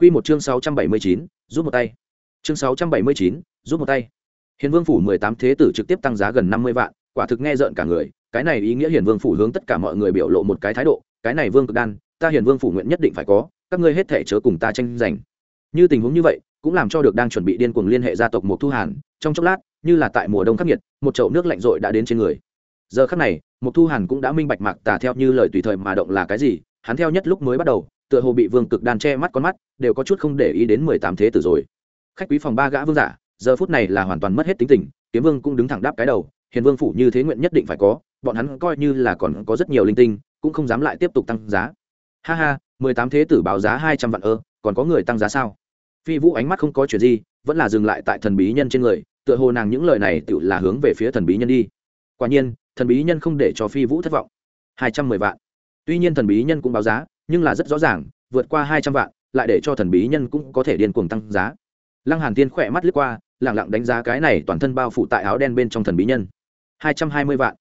Quy một chương 679, rút một tay. Chương 679, rút một tay. Hiền Vương phủ 18 thế tử trực tiếp tăng giá gần 50 vạn, quả thực nghe rợn cả người, cái này ý nghĩa Hiền Vương phủ hướng tất cả mọi người biểu lộ một cái thái độ, cái này Vương cực đan, ta Hiền Vương phủ nguyện nhất định phải có, các ngươi hết thể chớ cùng ta tranh giành. Như tình huống như vậy, cũng làm cho được đang chuẩn bị điên cuồng liên hệ gia tộc Mục Thu Hàn, trong chốc lát, như là tại mùa đông khắc nghiệt, một chậu nước lạnh rội đã đến trên người. Giờ khắc này, Mục Thu Hàn cũng đã minh bạch mạc tà theo như lời tùy thời mà động là cái gì, hắn theo nhất lúc mới bắt đầu, tựa hồ bị Vương Cực đan che mắt con mắt, đều có chút không để ý đến 18 thế tử rồi. Khách quý phòng ba gã vương giả, giờ phút này là hoàn toàn mất hết tính tình, Kiếm Vương cũng đứng thẳng đáp cái đầu, Hiền Vương phủ như thế nguyện nhất định phải có, bọn hắn coi như là còn có rất nhiều linh tinh, cũng không dám lại tiếp tục tăng giá. Ha ha, 18 thế tử báo giá 200 vạn ơ, còn có người tăng giá sao? Phi Vũ ánh mắt không có chuyện gì, vẫn là dừng lại tại thần bí nhân trên người, tựa hồ nàng những lời này tự là hướng về phía thần bí nhân đi. Quả nhiên, thần bí nhân không để cho Phi Vũ thất vọng. 210 vạn. Tuy nhiên thần bí nhân cũng báo giá, nhưng là rất rõ ràng, vượt qua 200 vạn, lại để cho thần bí nhân cũng có thể điên cuồng tăng giá. Lăng Hàn Tiên khỏe mắt lướt qua, lặng lặng đánh giá cái này toàn thân bao phủ tại áo đen bên trong thần bí nhân. 220 vạn.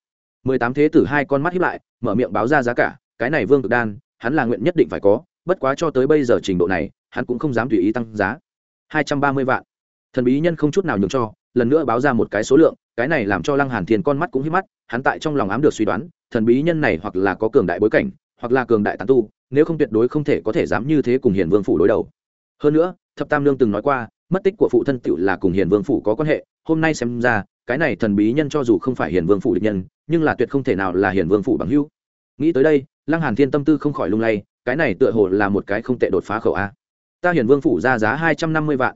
18 thế tử hai con mắt hiếp lại, mở miệng báo ra giá cả, cái này Vương Cực Đan, hắn là nguyện nhất định phải có, bất quá cho tới bây giờ trình độ này, hắn cũng không dám tùy ý tăng giá. 230 vạn. Thần bí nhân không chút nào nhường cho, lần nữa báo ra một cái số lượng, cái này làm cho Lăng Hàn Thiên con mắt cũng hiếp mắt, hắn tại trong lòng ám được suy đoán, thần bí nhân này hoặc là có cường đại bối cảnh, hoặc là cường đại tán tu, nếu không tuyệt đối không thể có thể dám như thế cùng Hiền Vương phủ đối đầu. Hơn nữa, Thập Tam lương từng nói qua, mất tích của phụ thân tựu là cùng Hiền Vương phủ có quan hệ, hôm nay xem ra, cái này thần bí nhân cho dù không phải Hiền Vương phủ địch nhân, nhưng là tuyệt không thể nào là Hiền Vương phủ bằng hữu. Nghĩ tới đây, Lăng Hàn Thiên tâm tư không khỏi lung lay, cái này tựa hồ là một cái không tệ đột phá khẩu a. Ta Hiền Vương phủ ra giá hai trăm năm mươi vạn.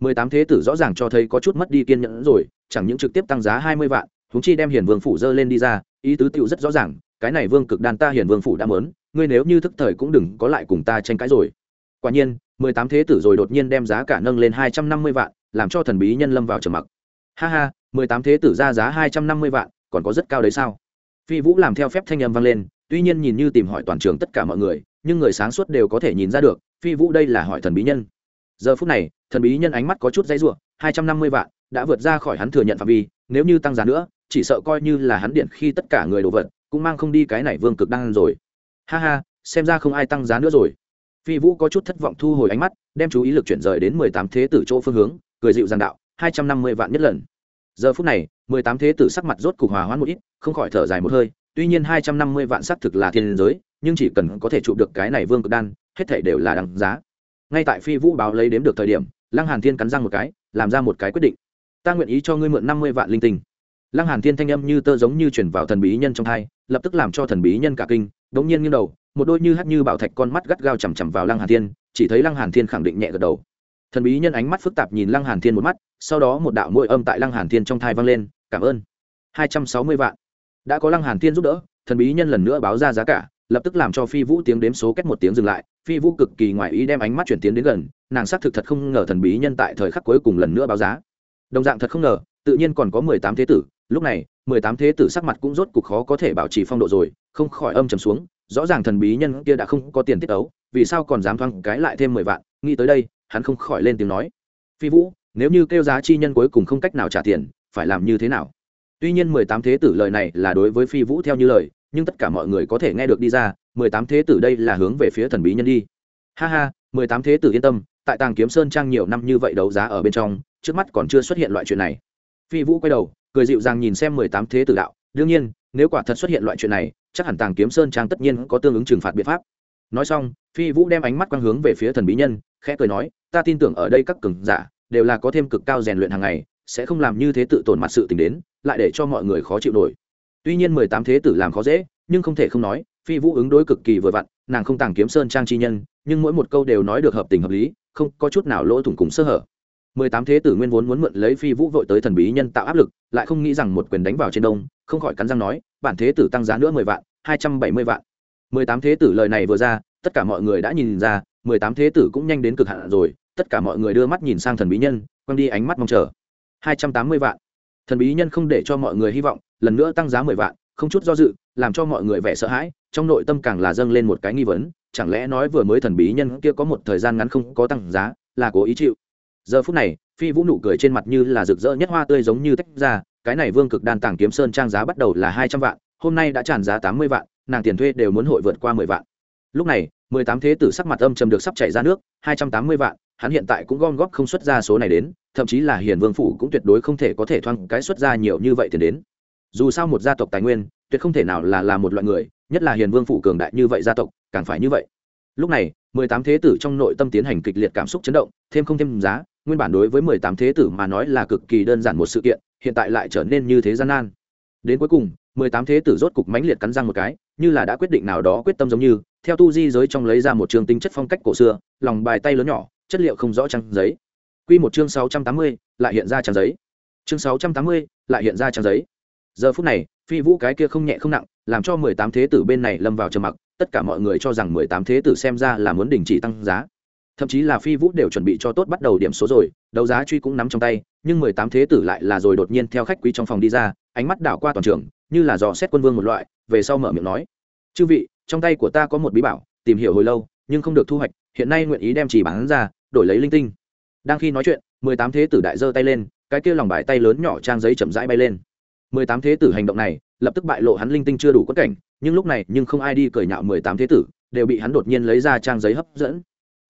mười tám thế tử rõ ràng cho thấy có chút mất đi kiên nhẫn rồi, chẳng những trực tiếp tăng giá hai mươi vạn, chúng chi đem Hiền Vương phủ dơ lên đi ra, ý tứ tiểu rất rõ ràng, cái này Vương cực đan ta Hiền Vương phủ đã muốn, ngươi nếu như thức thời cũng đừng có lại cùng ta tranh cãi rồi. Quả nhiên, mười tám thế tử rồi đột nhiên đem giá cả nâng lên hai trăm năm mươi vạn, làm cho thần bí nhân lâm vào trầm mặc. Ha ha, mười tám thế tử ra giá hai trăm năm mươi vạn, còn có rất cao đấy sao? Phi Vũ làm theo phép thanh âm vang lên, tuy nhiên nhìn như tìm hỏi toàn trường tất cả mọi người, nhưng người sáng suốt đều có thể nhìn ra được, Phi Vũ đây là hỏi thần bí nhân. Giờ phút này, thần bí nhân ánh mắt có chút dãy rủa, hai trăm năm mươi vạn, đã vượt ra khỏi hắn thừa nhận phạm vi, nếu như tăng giá nữa, chỉ sợ coi như là hắn điện khi tất cả người đồ vật, cũng mang không đi cái này vương cực đang rồi. Ha ha, xem ra không ai tăng giá nữa rồi. Phi Vũ có chút thất vọng thu hồi ánh mắt, đem chú ý lực chuyển rời đến mười tám thế tử chỗ phương hướng, cười dịu dàng đạo, hai trăm năm mươi vạn nhất lần. Giờ phút này, mười tám thế tử sắc mặt rốt cục hòa hoãn một ít, không khỏi thở dài một hơi, tuy nhiên hai trăm năm mươi vạn sắc thực là thiên giới, nhưng chỉ cần có thể chụp được cái này vương cực đan, hết thảy đều là đáng giá. Ngay tại Phi Vũ báo lấy đếm được thời điểm, Lăng Hàn Thiên cắn răng một cái, làm ra một cái quyết định. Ta nguyện ý cho ngươi mượn năm mươi vạn linh tinh. Lăng Hàn Thiên thanh âm như tơ giống như truyền vào thần bí nhân trong tai, lập tức làm cho thần bí nhân cả kinh, đống nhiên nghiêng đầu, một đôi như hắt như bảo thạch con mắt gắt gao chằm chằm vào Lăng Hàn Thiên, chỉ thấy Lăng Hàn Thiên khẳng định nhẹ gật đầu. Thần bí nhân ánh mắt phức tạp nhìn Lăng Hàn Thiên một mắt, sau đó một đạo môi âm tại Lăng Hàn Thiên trong thai vang lên, "Cảm ơn." hai trăm sáu mươi vạn. Đã có Lăng Hàn Thiên giúp đỡ, thần bí nhân lần nữa báo ra giá cả, lập tức làm cho Phi Vũ tiếng đếm số cách một tiếng dừng lại, Phi Vũ cực kỳ ngoài ý đem ánh mắt chuyển tiến đến gần, nàng xác thực thật không ngờ thần bí nhân tại thời khắc cuối cùng lần nữa báo giá. Đồng dạng thật không ngờ, tự nhiên còn có mười tám thế tử, lúc này, mười tám thế tử sắc mặt cũng rốt cục khó có thể bảo trì phong độ rồi, không khỏi âm trầm xuống, rõ ràng thần bí nhân kia đã không có tiền tiết ấu vì sao còn dám thoáng cái lại thêm mười vạn nghĩ tới đây hắn không khỏi lên tiếng nói. Phi vũ nếu như kêu giá chi nhân cuối cùng không cách nào trả tiền phải làm như thế nào? Tuy nhiên mười tám thế tử lời này là đối với phi vũ theo như lời nhưng tất cả mọi người có thể nghe được đi ra mười tám thế tử đây là hướng về phía thần bí nhân đi. Ha ha mười tám thế tử yên tâm tại tàng kiếm sơn trang nhiều năm như vậy đấu giá ở bên trong trước mắt còn chưa xuất hiện loại chuyện này. Phi vũ quay đầu cười dịu dàng nhìn xem mười tám thế tử đạo. Đương nhiên, nếu quả thật xuất hiện loại chuyện này, chắc hẳn tàng kiếm sơn trang tất nhiên có tương ứng trừng phạt biện pháp. Nói xong, phi vũ đem ánh mắt quang hướng về phía thần bí nhân, khẽ cười nói, ta tin tưởng ở đây các cường giả đều là có thêm cực cao rèn luyện hàng ngày, sẽ không làm như thế tự tổn mặt sự tình đến, lại để cho mọi người khó chịu nổi. Tuy nhiên mười tám thế tử làm khó dễ, nhưng không thể không nói, phi vũ ứng đối cực kỳ vừa vặn, nàng không tàng kiếm sơn trang chi nhân, nhưng mỗi một câu đều nói được hợp tình hợp lý, không có chút nào lỗ thủng cùng sơ hở mười tám thế tử nguyên vốn muốn mượn lấy phi vũ vội tới thần bí nhân tạo áp lực, lại không nghĩ rằng một quyền đánh vào trên đông, không khỏi cắn răng nói, bản thế tử tăng giá nữa mười vạn, hai trăm bảy mươi vạn. Mười tám thế tử lời này vừa ra, tất cả mọi người đã nhìn ra, mười tám thế tử cũng nhanh đến cực hạn rồi, tất cả mọi người đưa mắt nhìn sang thần bí nhân, quăng đi ánh mắt mong chờ. Hai trăm tám mươi vạn. Thần bí nhân không để cho mọi người hy vọng, lần nữa tăng giá mười vạn, không chút do dự, làm cho mọi người vẻ sợ hãi, trong nội tâm càng là dâng lên một cái nghi vấn, chẳng lẽ nói vừa mới thần bí nhân kia có một thời gian ngắn không có tăng giá, là cố ý chịu? Giờ phút này, phi vũ nụ cười trên mặt như là rực rỡ nhất hoa tươi giống như tách ra, cái này vương cực đan tàng kiếm sơn trang giá bắt đầu là hai trăm vạn, hôm nay đã tràn giá tám mươi vạn, nàng tiền thuê đều muốn hội vượt qua mười vạn. Lúc này, mười tám thế tử sắc mặt âm trầm được sắp chảy ra nước, hai trăm tám mươi vạn, hắn hiện tại cũng gom góp không xuất ra số này đến, thậm chí là hiền vương phủ cũng tuyệt đối không thể có thể thoang cái xuất ra nhiều như vậy tiền đến. Dù sao một gia tộc tài nguyên, tuyệt không thể nào là là một loại người, nhất là hiền vương phủ cường đại như vậy gia tộc, càng phải như vậy. Lúc này, mười tám thế tử trong nội tâm tiến hành kịch liệt cảm xúc chấn động, thêm không thêm giá nguyên bản đối với mười tám thế tử mà nói là cực kỳ đơn giản một sự kiện, hiện tại lại trở nên như thế gian nan. Đến cuối cùng, mười tám thế tử rốt cục mãnh liệt cắn răng một cái, như là đã quyết định nào đó quyết tâm giống như, theo tu di giới trong lấy ra một trường tính chất phong cách cổ xưa, lòng bài tay lớn nhỏ, chất liệu không rõ trang giấy. Quy một chương sáu trăm tám mươi, lại hiện ra trang giấy. Chương sáu trăm tám mươi, lại hiện ra trang giấy. Giờ phút này, phi vũ cái kia không nhẹ không nặng, làm cho mười tám thế tử bên này lâm vào trầm mặc, tất cả mọi người cho rằng mười tám thế tử xem ra là muốn đình chỉ tăng giá thậm chí là phi vũ đều chuẩn bị cho tốt bắt đầu điểm số rồi, đấu giá truy cũng nắm trong tay, nhưng mười tám thế tử lại là rồi đột nhiên theo khách quý trong phòng đi ra, ánh mắt đảo qua toàn trường, như là dò xét quân vương một loại, về sau mở miệng nói, chư vị, trong tay của ta có một bí bảo, tìm hiểu hồi lâu, nhưng không được thu hoạch, hiện nay nguyện ý đem chỉ bán ra, đổi lấy linh tinh. Đang khi nói chuyện, mười tám thế tử đại giơ tay lên, cái kia lòng bài tay lớn nhỏ trang giấy chậm rãi bay lên. Mười tám thế tử hành động này, lập tức bại lộ hắn linh tinh chưa đủ quất cảnh, nhưng lúc này nhưng không ai đi cười nhạo mười tám thế tử, đều bị hắn đột nhiên lấy ra trang giấy hấp dẫn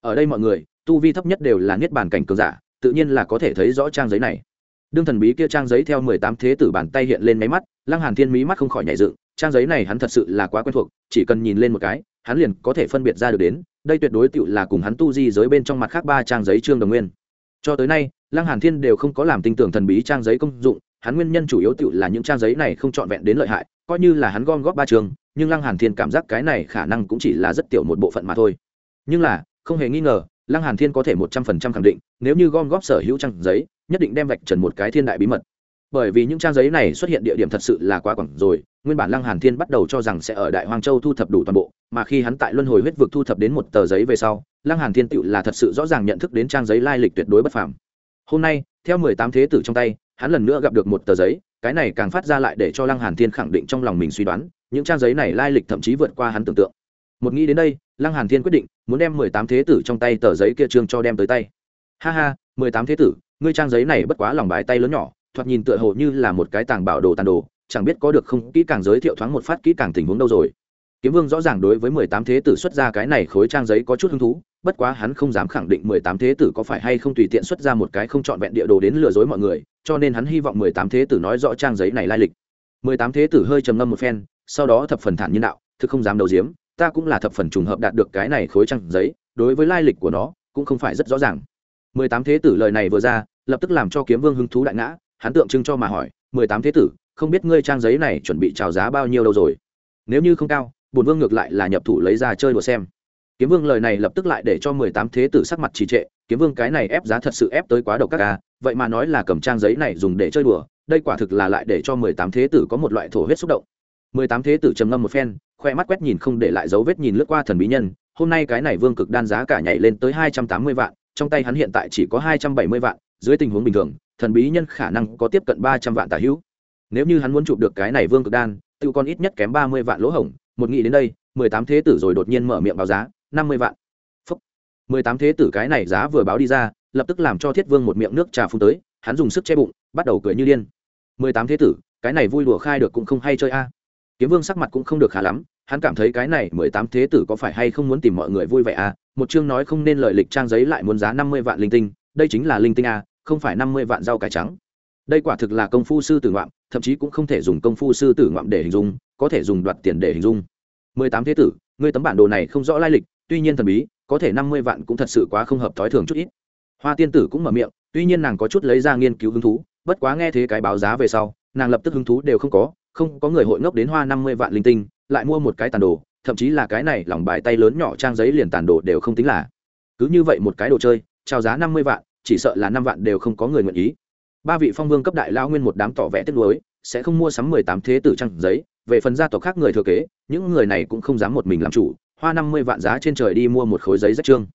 ở đây mọi người, tu vi thấp nhất đều là niết bàn cảnh cường giả, tự nhiên là có thể thấy rõ trang giấy này. Đương thần bí kia trang giấy theo mười tám thế tử bàn tay hiện lên máy mắt, lăng hàn thiên mí mắt không khỏi nhảy dựng, trang giấy này hắn thật sự là quá quen thuộc, chỉ cần nhìn lên một cái, hắn liền có thể phân biệt ra được đến, đây tuyệt đối tựu là cùng hắn tu di giới bên trong mặt khác ba trang giấy trương đồng nguyên. Cho tới nay, lăng hàn thiên đều không có làm tin tưởng thần bí trang giấy công dụng, hắn nguyên nhân chủ yếu tựu là những trang giấy này không trọn vẹn đến lợi hại, coi như là hắn gom góp ba trường, nhưng lăng hàn thiên cảm giác cái này khả năng cũng chỉ là rất tiểu một bộ phận mà thôi. Nhưng là không hề nghi ngờ, lăng hàn thiên có thể một trăm phần trăm khẳng định, nếu như gom góp sở hữu trang giấy, nhất định đem vạch trần một cái thiên đại bí mật. Bởi vì những trang giấy này xuất hiện địa điểm thật sự là quá quảng rồi, nguyên bản lăng hàn thiên bắt đầu cho rằng sẽ ở đại hoang châu thu thập đủ toàn bộ, mà khi hắn tại luân hồi huyết vực thu thập đến một tờ giấy về sau, lăng hàn thiên tựu là thật sự rõ ràng nhận thức đến trang giấy lai lịch tuyệt đối bất phàm. Hôm nay, theo mười tám thế tử trong tay, hắn lần nữa gặp được một tờ giấy, cái này càng phát ra lại để cho lăng hàn thiên khẳng định trong lòng mình suy đoán, những trang giấy này lai lịch thậm chí vượt qua hắn tưởng tượng một nghĩ đến đây, lăng hàn thiên quyết định, muốn đem mười tám thế tử trong tay tờ giấy kia trương cho đem tới tay. Ha ha, mười tám thế tử, ngươi trang giấy này bất quá lòng bài tay lớn nhỏ, thoạt nhìn tựa hồ như là một cái tàng bảo đồ tàn đồ, chẳng biết có được không, kỹ càng giới thiệu thoáng một phát kỹ càng tình huống đâu rồi. Kiếm vương rõ ràng đối với mười tám thế tử xuất ra cái này khối trang giấy có chút hứng thú, bất quá hắn không dám khẳng định mười tám thế tử có phải hay không tùy tiện xuất ra một cái không trọn vẹn địa đồ đến lừa dối mọi người, cho nên hắn hy vọng mười tám thế tử nói rõ trang giấy này lai lịch. mười tám thế tử hơi trầm ngâm một phen, sau đó thập phần thản nhiên đạo, thực không dám đầu diếm ta cũng là thập phần trùng hợp đạt được cái này khối trang giấy, đối với lai lịch của nó cũng không phải rất rõ ràng. Mười tám thế tử lời này vừa ra, lập tức làm cho kiếm vương hứng thú đại ngã, hắn tượng trưng cho mà hỏi, mười tám thế tử, không biết ngươi trang giấy này chuẩn bị trào giá bao nhiêu đâu rồi? Nếu như không cao, bổn vương ngược lại là nhập thủ lấy ra chơi đùa xem. Kiếm vương lời này lập tức lại để cho mười tám thế tử sắc mặt trì trệ, kiếm vương cái này ép giá thật sự ép tới quá độc các ca à, vậy mà nói là cầm trang giấy này dùng để chơi đùa, đây quả thực là lại để cho mười tám thế tử có một loại thổ huyết xúc động. Mười tám thế tử trầm ngâm một phen khoe mắt quét nhìn không để lại dấu vết nhìn lướt qua thần bí nhân, hôm nay cái này vương cực đan giá cả nhảy lên tới hai trăm tám mươi vạn, trong tay hắn hiện tại chỉ có hai trăm bảy mươi vạn, dưới tình huống bình thường, thần bí nhân khả năng có tiếp cận ba trăm vạn tả hữu. Nếu như hắn muốn chụp được cái này vương cực đan, tự còn ít nhất kém ba mươi vạn lỗ hổng, một nghĩ đến đây, mười tám thế tử rồi đột nhiên mở miệng báo giá, năm mươi vạn. Phúc. mười tám thế tử cái này giá vừa báo đi ra, lập tức làm cho thiết vương một miệng nước trà phun tới, hắn dùng sức che bụng, bắt đầu cười như điên. mười tám thế tử, cái này vui đùa khai được cũng không hay chơi a. Kiếm vương sắc mặt cũng không được khá lắm hắn cảm thấy cái này mười tám thế tử có phải hay không muốn tìm mọi người vui vẻ à? Một chương nói không nên lời lịch trang giấy lại muốn giá năm mươi vạn linh tinh, đây chính là linh tinh à không phải năm mươi vạn rau cải trắng. Đây quả thực là công phu sư tử ngoạm, thậm chí cũng không thể dùng công phu sư tử ngoạm để hình dung, có thể dùng đoạt tiền để hình dung. Mười tám thế tử, ngươi tấm bản đồ này không rõ lai lịch, tuy nhiên thần bí, có thể năm mươi vạn cũng thật sự quá không hợp thói thường chút ít. Hoa tiên tử cũng mở miệng, tuy nhiên nàng có chút lấy ra nghiên cứu hứng thú, bất quá nghe thế cái báo giá về sau, nàng lập tức hứng thú đều không có không có người hội ngốc đến hoa năm mươi vạn linh tinh lại mua một cái tàn đồ, thậm chí là cái này lòng bài tay lớn nhỏ trang giấy liền tàn đồ đều không tính là. Cứ như vậy một cái đồ chơi, trao giá năm mươi vạn, chỉ sợ là năm vạn đều không có người nguyện ý. Ba vị phong vương cấp đại lao nguyên một đám tỏ vẻ tiếc nuối, sẽ không mua sắm mười tám thế tử trang giấy, về phần gia tộc khác người thừa kế, những người này cũng không dám một mình làm chủ, hoa năm mươi vạn giá trên trời đi mua một khối giấy rách trương.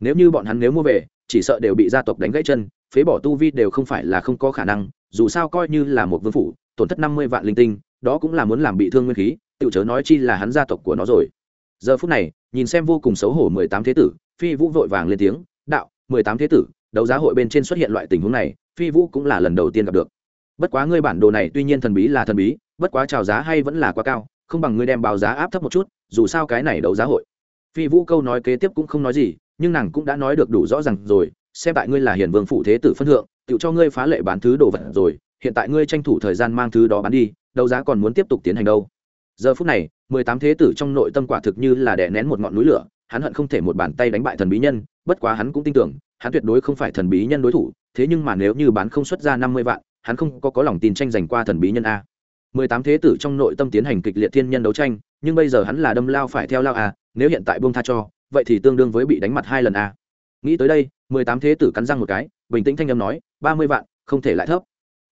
Nếu như bọn hắn nếu mua về, chỉ sợ đều bị gia tộc đánh gãy chân, phế bỏ tu vi đều không phải là không có khả năng, dù sao coi như là một vương phủ, tổn thất năm mươi vạn linh tinh, đó cũng là muốn làm bị thương nguyên khí tự chớ nói chi là hắn gia tộc của nó rồi. Giờ phút này, nhìn xem vô cùng xấu hổ mười tám thế tử, phi vũ vội vàng lên tiếng, đạo, mười tám thế tử, đấu giá hội bên trên xuất hiện loại tình huống này, phi vũ cũng là lần đầu tiên gặp được. Bất quá ngươi bản đồ này tuy nhiên thần bí là thần bí, bất quá trào giá hay vẫn là quá cao, không bằng ngươi đem báo giá áp thấp một chút, dù sao cái này đấu giá hội. Phi vũ câu nói kế tiếp cũng không nói gì, nhưng nàng cũng đã nói được đủ rõ ràng rồi, xem tại ngươi là hiền vương phụ thế tử phân thượng tự cho ngươi phá lệ bán thứ đồ vật rồi, hiện tại ngươi tranh thủ thời gian mang thứ đó bán đi, đấu giá còn muốn tiếp tục tiến hành đâu? Giờ phút này, mười tám thế tử trong nội tâm quả thực như là đè nén một ngọn núi lửa, hắn hận không thể một bàn tay đánh bại thần bí nhân, bất quá hắn cũng tin tưởng, hắn tuyệt đối không phải thần bí nhân đối thủ, thế nhưng mà nếu như bán không xuất ra năm mươi vạn, hắn không có có lòng tin tranh giành qua thần bí nhân a. Mười tám thế tử trong nội tâm tiến hành kịch liệt thiên nhân đấu tranh, nhưng bây giờ hắn là đâm lao phải theo lao a, nếu hiện tại buông tha cho, vậy thì tương đương với bị đánh mặt hai lần a. Nghĩ tới đây, mười tám thế tử cắn răng một cái, bình tĩnh thanh âm nói, ba mươi vạn, không thể lại thấp.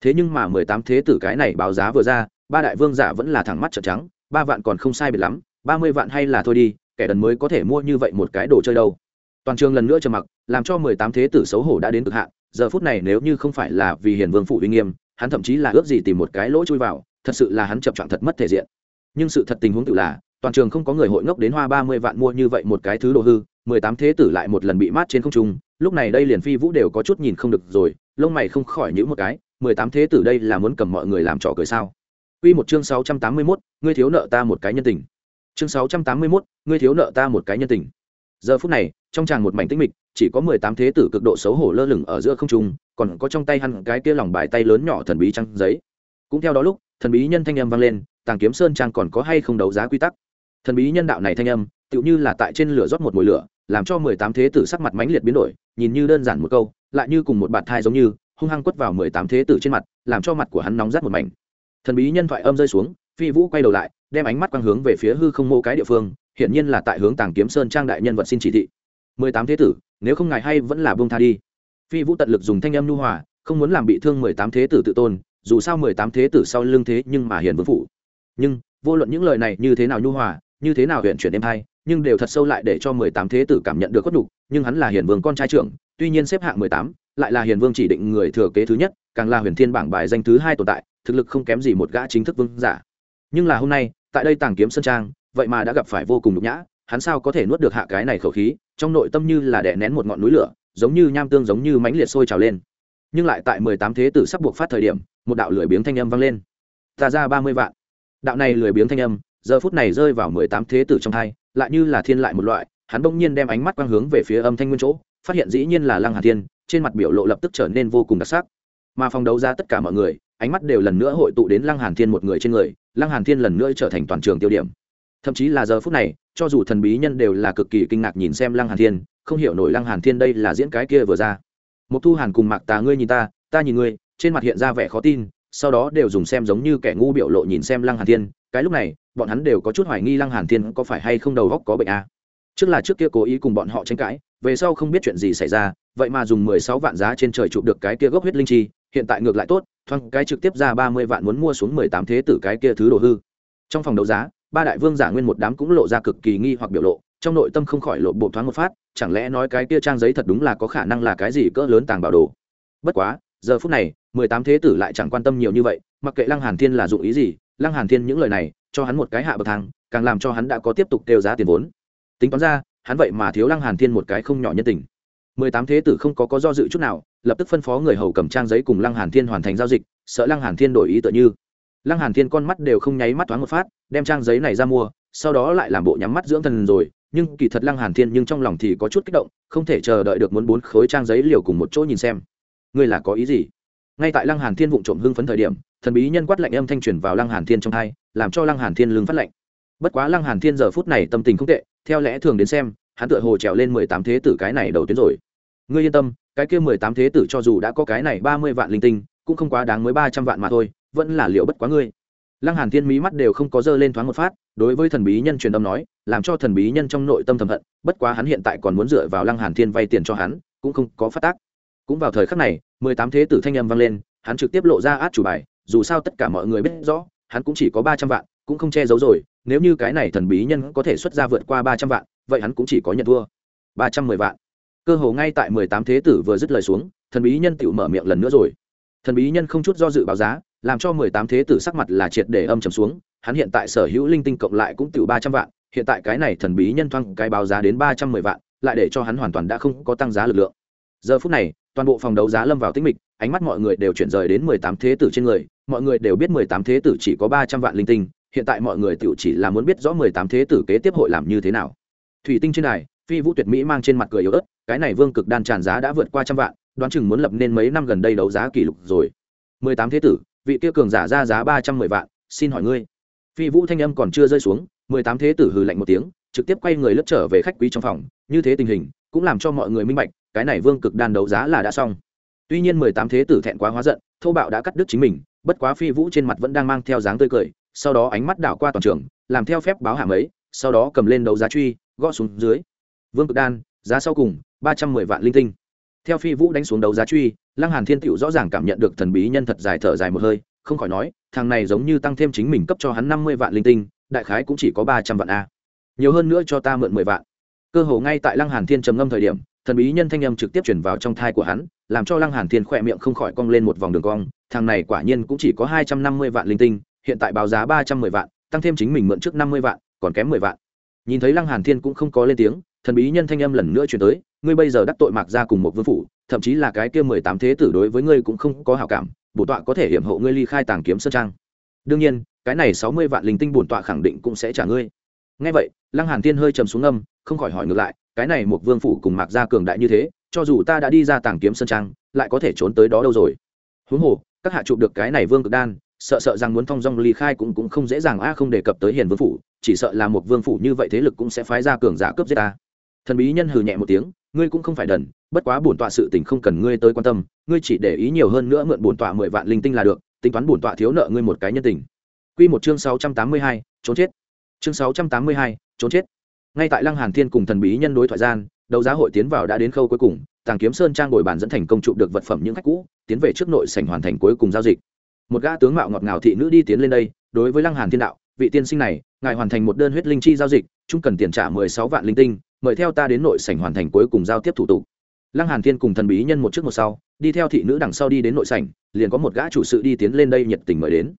Thế nhưng mà mười tám thế tử cái này báo giá vừa ra, ba đại vương giả vẫn là thẳng mắt trợn trắng ba vạn còn không sai biệt lắm, ba mươi vạn hay là thôi đi, kẻ đần mới có thể mua như vậy một cái đồ chơi đâu. Toàn trường lần nữa trầm mặc, làm cho mười tám thế tử xấu hổ đã đến cực hạn, giờ phút này nếu như không phải là vì hiền vương phụ uy nghiêm, hắn thậm chí là ước gì tìm một cái lỗ chui vào, thật sự là hắn chậm chọn thật mất thể diện. Nhưng sự thật tình huống tự là, toàn trường không có người hội ngốc đến hoa ba mươi vạn mua như vậy một cái thứ đồ hư, mười tám thế tử lại một lần bị mát trên không trung, lúc này đây liền phi vũ đều có chút nhìn không được rồi, lông mày không khỏi nhữ một cái, mười tám thế tử đây là muốn cầm mọi người làm trò cười sao? Quy một chương sáu trăm tám mươi 681, ngươi thiếu nợ ta một cái nhân tình. Chương sáu trăm tám mươi 681, ngươi thiếu nợ ta một cái nhân tình. Giờ phút này, trong tràng một mảnh tĩnh mịch, chỉ có mười tám thế tử cực độ xấu hổ lơ lửng ở giữa không trung, còn có trong tay hắn cái kia lòng bài tay lớn nhỏ thần bí trăng giấy. Cũng theo đó lúc, thần bí nhân thanh âm vang lên, Tàng Kiếm Sơn trang còn có hay không đấu giá quy tắc. Thần bí nhân đạo này thanh âm, tựu như là tại trên lửa rót một mùi lửa, làm cho mười tám thế tử sắc mặt mãnh liệt biến đổi, nhìn như đơn giản một câu, lại như cùng một bạt thai giống như, hung hăng quất vào mười tám thế tử trên mặt, làm cho mặt của hắn nóng rát một mảnh. Thần bí nhân thoại âm rơi xuống, Phi Vũ quay đầu lại, đem ánh mắt quang hướng về phía hư không mô cái địa phương, hiện nhiên là tại hướng Tàng Kiếm Sơn trang đại nhân vật xin chỉ thị. mười tám thế tử, nếu không ngài hay vẫn là buông tha đi. Phi Vũ tận lực dùng thanh âm nhu hòa, không muốn làm bị thương mười tám thế tử tự tôn, dù sao mười tám thế tử sau lưng thế nhưng mà hiền vương phụ. Nhưng, vô luận những lời này như thế nào nhu hòa, như thế nào huyện chuyển đêm hay, nhưng đều thật sâu lại để cho mười tám thế tử cảm nhận được cốt đủ, nhưng hắn là hiền vương con trai trưởng, tuy nhiên xếp hạng mười tám, lại là hiền vương chỉ định người thừa kế thứ nhất, càng là huyền thiên bảng bài danh thứ hai tồn tại, thực lực không kém gì một gã chính thức vương giả. Nhưng là hôm nay, tại đây Tàng Kiếm Sơn Trang, vậy mà đã gặp phải vô cùng nhục nhã, hắn sao có thể nuốt được hạ cái này khẩu khí, trong nội tâm như là đè nén một ngọn núi lửa, giống như nham tương giống như mãnh liệt sôi trào lên. Nhưng lại tại mười tám thế tử sắp buộc phát thời điểm, một đạo lưỡi biếng thanh âm vang lên. Ta ra ba mươi vạn. Đạo này lưỡi biếng thanh âm, giờ phút này rơi vào mười tám thế tử trong thai lại như là thiên lại một loại, hắn bỗng nhiên đem ánh mắt quang hướng về phía âm thanh nguyên chỗ, phát hiện dĩ nhiên là Lăng Hà Thiên, trên mặt biểu lộ lập tức trở nên vô cùng đặc sắc. Mà phòng đấu ra tất cả mọi người, ánh mắt đều lần nữa hội tụ đến Lăng Hàn Thiên một người trên người, Lăng Hàn Thiên lần nữa trở thành toàn trường tiêu điểm. Thậm chí là giờ phút này, cho dù thần bí nhân đều là cực kỳ kinh ngạc nhìn xem Lăng Hàn Thiên, không hiểu nổi Lăng Hàn Thiên đây là diễn cái kia vừa ra. Một Thu Hàn cùng Mạc Tà ngươi nhìn ta, ta nhìn ngươi, trên mặt hiện ra vẻ khó tin, sau đó đều dùng xem giống như kẻ ngu biểu lộ nhìn xem Lăng Hàn Thiên, cái lúc này, bọn hắn đều có chút hoài nghi Lăng Hàn Thiên có phải hay không đầu óc có bệnh à. Trước là trước kia cố ý cùng bọn họ tranh cãi, về sau không biết chuyện gì xảy ra, vậy mà dùng mười sáu vạn giá trên trời chụp được cái kia gốc huyết linh chi, hiện tại ngược lại tốt, thoáng cái trực tiếp ra ba mươi vạn muốn mua xuống mười tám thế tử cái kia thứ đồ hư. Trong phòng đấu giá, ba đại vương giả nguyên một đám cũng lộ ra cực kỳ nghi hoặc biểu lộ, trong nội tâm không khỏi lộ bộ thoáng một phát, chẳng lẽ nói cái kia trang giấy thật đúng là có khả năng là cái gì cỡ lớn tàng bảo đồ. Bất quá, giờ phút này, mười tám thế tử lại chẳng quan tâm nhiều như vậy, mặc kệ Lăng Hàn Thiên là dụng ý gì, Lăng Hàn Thiên những lời này, cho hắn một cái hạ bậc thang, càng làm cho hắn đã có tiếp tục tiêu giá tiền vốn. Tính toán ra, hắn vậy mà thiếu Lăng Hàn Thiên một cái không nhỏ nhân tình mười tám thế tử không có có do dự chút nào, lập tức phân phó người hầu cầm trang giấy cùng lăng hàn thiên hoàn thành giao dịch, sợ lăng hàn thiên đổi ý tựa như. Lăng hàn thiên con mắt đều không nháy mắt thoáng một phát, đem trang giấy này ra mua, sau đó lại làm bộ nhắm mắt dưỡng thần rồi, nhưng kỳ thật lăng hàn thiên nhưng trong lòng thì có chút kích động, không thể chờ đợi được muốn bốn khối trang giấy liều cùng một chỗ nhìn xem. Ngươi là có ý gì? Ngay tại lăng hàn thiên vụng trộm hưng phấn thời điểm, thần bí nhân quát lạnh âm thanh truyền vào lăng hàn thiên trong hai làm cho lăng hàn thiên lưng phát lạnh. Bất quá lăng hàn thiên giờ phút này tâm tình không tệ, theo lẽ thường đến xem hắn tựa hồ trèo lên mười tám thế tử cái này đầu tuyến rồi. Ngươi yên tâm, cái kia mười tám thế tử cho dù đã có cái này ba mươi vạn linh tinh, cũng không quá đáng mới ba trăm vạn mà thôi, vẫn là liệu bất quá ngươi. Lăng hàn thiên mí mắt đều không có dơ lên thoáng một phát, đối với thần bí nhân truyền âm nói, làm cho thần bí nhân trong nội tâm thầm hận, bất quá hắn hiện tại còn muốn dựa vào lăng hàn thiên vay tiền cho hắn, cũng không có phát tác. Cũng vào thời khắc này, mười tám thế tử thanh âm vang lên, hắn trực tiếp lộ ra át chủ bài, dù sao tất cả mọi người biết rõ, hắn cũng chỉ có ba trăm vạn, cũng không che giấu rồi, nếu như cái này thần bí nhân có thể xuất ra vượt qua ba trăm vạn vậy hắn cũng chỉ có nhận thua. Ba trăm mười vạn. Cơ hồ ngay tại mười tám thế tử vừa dứt lời xuống, thần bí nhân tự mở miệng lần nữa rồi. Thần bí nhân không chút do dự báo giá, làm cho mười tám thế tử sắc mặt là triệt để âm trầm xuống, hắn hiện tại sở hữu linh tinh cộng lại cũng tự ba trăm vạn, hiện tại cái này thần bí nhân thoang cái báo giá đến ba trăm mười vạn, lại để cho hắn hoàn toàn đã không có tăng giá lực lượng. Giờ phút này, toàn bộ phòng đấu giá lâm vào tĩnh mịch, ánh mắt mọi người đều chuyển rời đến mười tám thế tử trên người, mọi người đều biết mười tám thế tử chỉ có ba trăm vạn linh tinh, hiện tại mọi người tự chỉ là muốn biết rõ mười tám thế tử kế tiếp hội làm như thế nào thủy tinh trên đài, phi vũ tuyệt mỹ mang trên mặt cười yếu ớt, cái này vương cực đan tràn giá đã vượt qua trăm vạn, đoán chừng muốn lập nên mấy năm gần đây đấu giá kỷ lục rồi. Mười tám thế tử, vị kia cường giả ra giá ba trăm mười vạn, xin hỏi ngươi. Phi vũ thanh âm còn chưa rơi xuống, mười tám thế tử hừ lạnh một tiếng, trực tiếp quay người lướt trở về khách quý trong phòng, như thế tình hình, cũng làm cho mọi người minh bạch, cái này vương cực đan đấu giá là đã xong. Tuy nhiên mười tám thế tử thẹn quá hóa giận, thô bạo đã cắt đứt chính mình, bất quá phi vũ trên mặt vẫn đang mang theo dáng tươi cười, sau đó ánh mắt đảo qua toàn trường, làm theo phép báo hàm ấy sau đó cầm lên đấu giá truy gõ xuống dưới. Vương cực đan, giá sau cùng, ba trăm mười vạn linh tinh. Theo phi vũ đánh xuống đấu giá truy, lăng hàn thiên tựu rõ ràng cảm nhận được thần bí nhân thật dài thở dài một hơi, không khỏi nói, thằng này giống như tăng thêm chính mình cấp cho hắn năm mươi vạn linh tinh, đại khái cũng chỉ có ba trăm vạn a. Nhiều hơn nữa cho ta mượn mười vạn. Cơ hồ ngay tại lăng hàn thiên trầm ngâm thời điểm, thần bí nhân thanh âm trực tiếp chuyển vào trong thai của hắn, làm cho lăng hàn thiên khỏe miệng không khỏi cong lên một vòng đường cong, thằng này quả nhiên cũng chỉ có hai trăm năm mươi vạn linh tinh, hiện tại báo giá ba trăm mười vạn, tăng thêm chính mình mượn trước năm mươi vạn, còn kém mười vạn nhìn thấy lăng hàn thiên cũng không có lên tiếng, thần bí nhân thanh âm lần nữa chuyển tới, ngươi bây giờ đắc tội mạc ra cùng một vương phủ, thậm chí là cái kia mười tám thế tử đối với ngươi cũng không có hảo cảm, bổn tọa có thể hiểm hộ ngươi ly khai tàng kiếm sơn trang. Đương nhiên, cái này sáu mươi vạn linh tinh bổn tọa khẳng định cũng sẽ trả ngươi. Ngay vậy, lăng hàn thiên hơi trầm xuống âm, không khỏi hỏi ngược lại, cái này một vương phủ cùng mạc gia cường đại như thế, cho dù ta đã đi ra tàng kiếm sơn trang, lại có thể trốn tới đó đâu rồi? Huống hồ, các hạ chụp được cái này vương cực đan sợ sợ rằng muốn thong dong ly khai cũng cũng không dễ dàng, a, không đề cập tới hiền vương phủ, chỉ sợ là một vương phủ như vậy thế lực cũng sẽ phái ra cường giả cướp giết ta. Thần bí nhân hừ nhẹ một tiếng, ngươi cũng không phải đần, bất quá bổn tọa sự tình không cần ngươi tới quan tâm, ngươi chỉ để ý nhiều hơn nữa mượn bổn tọa mười vạn linh tinh là được, tính toán bổn tọa thiếu nợ ngươi một cái nhân tình. Quy một chương sáu trăm tám mươi hai, trốn chết. Chương sáu trăm tám mươi hai, trốn chết. Ngay tại lăng hàn thiên cùng thần bí nhân đối thoại gian, đấu giá hội tiến vào đã đến khâu cuối cùng, tàng kiếm sơn trang đổi bàn dẫn thành công trụ được vật phẩm những khách cũ, tiến về trước nội sảnh hoàn thành cuối cùng giao dịch một gã tướng mạo ngọt ngào thị nữ đi tiến lên đây, đối với lăng hàn thiên đạo, vị tiên sinh này, ngài hoàn thành một đơn huyết linh chi giao dịch, chúng cần tiền trả mười sáu vạn linh tinh, mời theo ta đến nội sảnh hoàn thành cuối cùng giao tiếp thủ tục. Lăng hàn thiên cùng thần bí nhân một trước một sau, đi theo thị nữ đằng sau đi đến nội sảnh, liền có một gã chủ sự đi tiến lên đây nhiệt tình mời đến.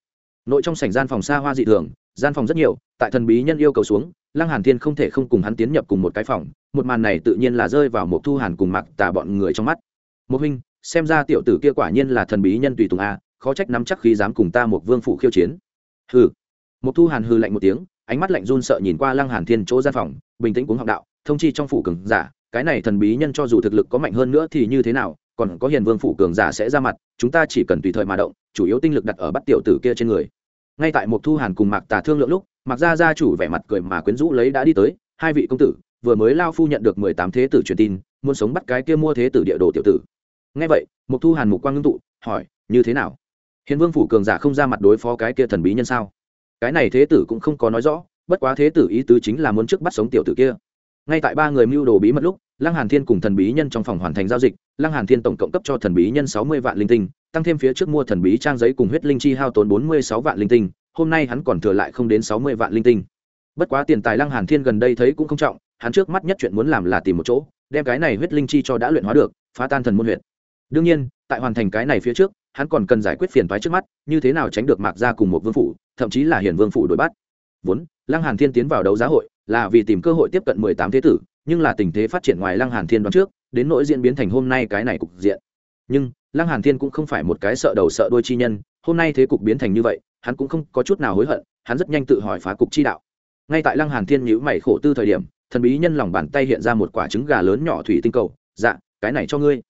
Nội trong sảnh gian phòng xa hoa dị thường, gian phòng rất nhiều, tại thần bí nhân yêu cầu xuống, lăng hàn thiên không thể không cùng hắn tiến nhập cùng một cái phòng, một màn này tự nhiên là rơi vào một thu hàn cùng mặc tà bọn người trong mắt. Một huynh, xem ra tiểu tử kia quả nhiên là thần bí nhân tùy tùng a khó trách nắm chắc khi dám cùng ta một vương phụ khiêu chiến. Hừ. Một thu hàn hừ lạnh một tiếng, ánh mắt lạnh run sợ nhìn qua lăng hàn thiên chỗ gian phòng, bình tĩnh cuống học đạo, thông chi trong phủ cường giả, cái này thần bí nhân cho dù thực lực có mạnh hơn nữa thì như thế nào, còn có hiền vương phủ cường giả sẽ ra mặt, chúng ta chỉ cần tùy thời mà động, chủ yếu tinh lực đặt ở bắt tiểu tử kia trên người. Ngay tại một thu hàn cùng mạc tà thương lượng lúc mặc gia gia chủ vẻ mặt cười mà quyến rũ lấy đã đi tới, hai vị công tử, vừa mới lao phu nhận được mười tám thế tử truyền tin, muốn sống bắt cái kia mua thế tử địa đồ tiểu tử. Nghe vậy một thu hàn mục quang ngưng tụ, hỏi, như thế nào? Hiền vương phủ cường giả không ra mặt đối phó cái kia thần bí nhân sao? Cái này thế tử cũng không có nói rõ, bất quá thế tử ý tứ chính là muốn trước bắt sống tiểu tử kia. Ngay tại ba người mưu đồ bí mật lúc, lăng hàn thiên cùng thần bí nhân trong phòng hoàn thành giao dịch, lăng hàn thiên tổng cộng cấp cho thần bí nhân sáu mươi vạn linh tinh, tăng thêm phía trước mua thần bí trang giấy cùng huyết linh chi hao tốn bốn mươi sáu vạn linh tinh, hôm nay hắn còn thừa lại không đến sáu mươi vạn linh tinh. Bất quá tiền tài lăng hàn thiên gần đây thấy cũng không trọng, hắn trước mắt nhất chuyện muốn làm là tìm một chỗ, đem cái này huyết linh chi cho đã luyện hóa được, phá tan thần môn huyệt. Đương nhiên, tại hoàn thành cái này phía trước hắn còn cần giải quyết phiền toái trước mắt, như thế nào tránh được mạc gia cùng một vương phủ, thậm chí là hiển vương phủ đuổi bắt. Vốn, lăng hàn thiên tiến vào đấu giá hội, là vì tìm cơ hội tiếp cận mười tám thế tử, nhưng là tình thế phát triển ngoài lăng hàn thiên đoán trước, đến nỗi diễn biến thành hôm nay cái này cục diện. Nhưng, lăng hàn thiên cũng không phải một cái sợ đầu sợ đuôi chi nhân, hôm nay thế cục biến thành như vậy, hắn cũng không có chút nào hối hận, hắn rất nhanh tự hỏi phá cục chi đạo. Ngay tại lăng hàn thiên nhíu mày khổ tư thời điểm, thần bí nhân lòng bàn tay hiện ra một quả trứng gà lớn nhỏ thủy tinh cầu dạ cái này cho ngươi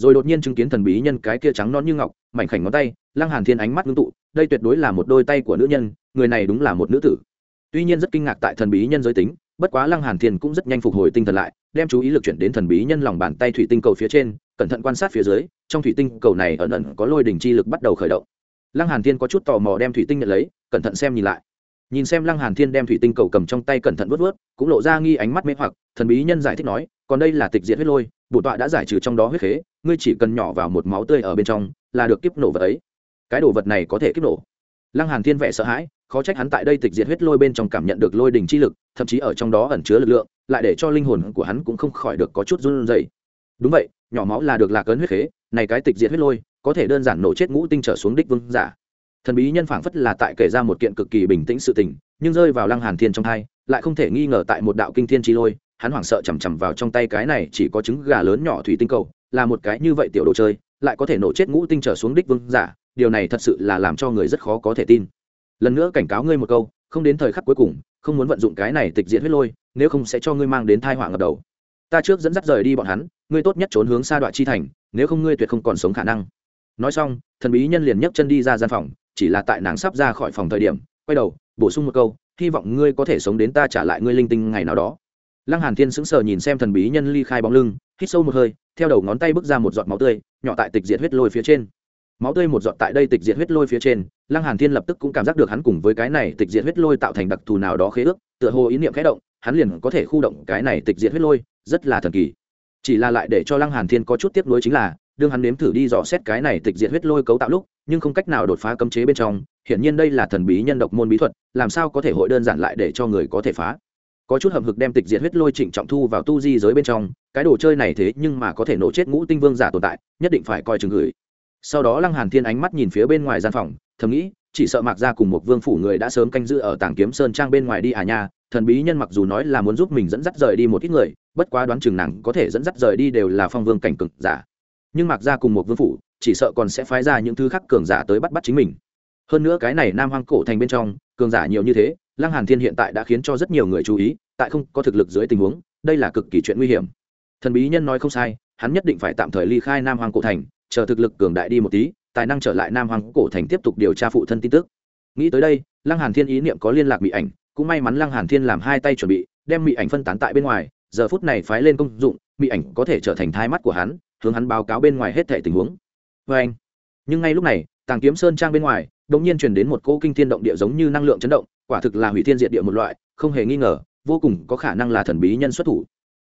rồi đột nhiên chứng kiến thần bí nhân cái kia trắng non như ngọc, mảnh khảnh ngón tay, lăng hàn thiên ánh mắt ngưng tụ, đây tuyệt đối là một đôi tay của nữ nhân, người này đúng là một nữ tử. Tuy nhiên rất kinh ngạc tại thần bí nhân giới tính, bất quá lăng hàn thiên cũng rất nhanh phục hồi tinh thần lại, đem chú ý lực chuyển đến thần bí nhân lòng bàn tay thủy tinh cầu phía trên, cẩn thận quan sát phía dưới, trong thủy tinh cầu này ẩn ẩn có lôi đỉnh chi lực bắt đầu khởi động. Lăng hàn thiên có chút tò mò đem thủy tinh nhận lấy, cẩn thận xem nhìn lại. Nhìn xem lăng hàn thiên đem thủy tinh cầu cầm trong tay cẩn thận vớt vớt cũng lộ ra nghi ánh mắt mê hoặc, thần bí nhân giải thích nói, còn đây là tịch diệt huyết lôi bổ tọa đã giải trừ trong đó huyết khế ngươi chỉ cần nhỏ vào một máu tươi ở bên trong là được kiếp nổ vật ấy. Cái đồ vật này có thể kiếp nổ. Lăng hàn thiên vẻ sợ hãi, khó trách hắn tại đây tịch diệt huyết lôi bên trong cảm nhận được lôi đỉnh chi lực, thậm chí ở trong đó ẩn chứa lực lượng, lại để cho linh hồn của hắn cũng không khỏi được có chút run rẩy. Đúng vậy, nhỏ máu là được lạc ấn huyết khế, này cái tịch diệt huyết lôi, có thể đơn giản nổ chết ngũ tinh trở xuống đích vương giả. Thần bí nhân phảng phất là tại kể ra một kiện cực kỳ bình tĩnh sự tình, nhưng rơi vào lăng hàn thiên trong thai lại không thể nghi ngờ tại một đạo kinh thiên chi lôi, hắn hoảng sợ chầm chầm vào trong tay cái này chỉ có trứng gà lớn nhỏ thủy tinh cầu là một cái như vậy tiểu đồ chơi, lại có thể nổ chết ngũ tinh trở xuống đích vương giả, điều này thật sự là làm cho người rất khó có thể tin. Lần nữa cảnh cáo ngươi một câu, không đến thời khắc cuối cùng, không muốn vận dụng cái này tịch diện huyết lôi, nếu không sẽ cho ngươi mang đến thai họa ngập đầu. Ta trước dẫn dắt rời đi bọn hắn, ngươi tốt nhất trốn hướng xa đoạn chi thành, nếu không ngươi tuyệt không còn sống khả năng. Nói xong, thần bí nhân liền nhấc chân đi ra gian phòng, chỉ là tại nàng sắp ra khỏi phòng thời điểm, quay đầu, bổ sung một câu, hy vọng ngươi có thể sống đến ta trả lại ngươi linh tinh ngày nào đó. Lăng hàn thiên sững sờ nhìn xem thần bí nhân ly khai bóng lưng, hít sâu một hơi theo đầu ngón tay bước ra một giọt máu tươi, nhỏ tại tịch diệt huyết lôi phía trên. Máu tươi một giọt tại đây tịch diệt huyết lôi phía trên, lăng hàn thiên lập tức cũng cảm giác được hắn cùng với cái này tịch diệt huyết lôi tạo thành đặc thù nào đó khế ước, tựa hồ ý niệm khẽ động, hắn liền có thể khu động cái này tịch diệt huyết lôi, rất là thần kỳ. Chỉ là lại để cho lăng hàn thiên có chút tiếp nối chính là, đương hắn nếm thử đi dò xét cái này tịch diệt huyết lôi cấu tạo lúc, nhưng không cách nào đột phá cấm chế bên trong, hiển nhiên đây là thần bí nhân độc môn bí thuật, làm sao có thể hội đơn giản lại để cho người có thể phá? Có chút hậm hực đem tịch diệt huyết lôi trịnh trọng thu vào tu di giới bên trong, cái đồ chơi này thế nhưng mà có thể nổ chết ngũ tinh vương giả tồn tại, nhất định phải coi chừng gửi. Sau đó lăng hàn thiên ánh mắt nhìn phía bên ngoài gian phòng, thầm nghĩ, chỉ sợ mạc ra cùng một vương phủ người đã sớm canh giữ ở tảng kiếm sơn trang bên ngoài đi à nha, thần bí nhân mặc dù nói là muốn giúp mình dẫn dắt rời đi một ít người, bất quá đoán chừng nàng có thể dẫn dắt rời đi đều là phong vương cảnh cực giả. Nhưng mạc ra cùng một vương phủ, chỉ sợ còn sẽ phái ra những thứ khác cường giả tới bắt bắt chính mình. Hơn nữa cái này nam hoang cổ thành bên trong, cường giả nhiều như thế lăng hàn thiên hiện tại đã khiến cho rất nhiều người chú ý, tại không có thực lực dưới tình huống, đây là cực kỳ chuyện nguy hiểm. Thần bí nhân nói không sai, hắn nhất định phải tạm thời ly khai nam Hoàng cổ thành, chờ thực lực cường đại đi một tí, tài năng trở lại nam Hoàng cổ thành tiếp tục điều tra phụ thân tin tức. Nghĩ tới đây, lăng hàn thiên ý niệm có liên lạc bị ảnh, cũng may mắn lăng hàn thiên làm hai tay chuẩn bị, đem Mị ảnh phân tán tại bên ngoài, giờ phút này phái lên công dụng, Mị ảnh có thể trở thành thai mắt của hắn, hướng hắn báo cáo bên ngoài hết thể tình huống. Với anh, nhưng ngay lúc này tàng kiếm sơn trang bên ngoài, đột nhiên truyền đến một cỗ kinh thiên động địa giống như năng lượng chấn động, quả thực là hủy thiên diệt địa một loại, không hề nghi ngờ, vô cùng có khả năng là thần bí nhân xuất thủ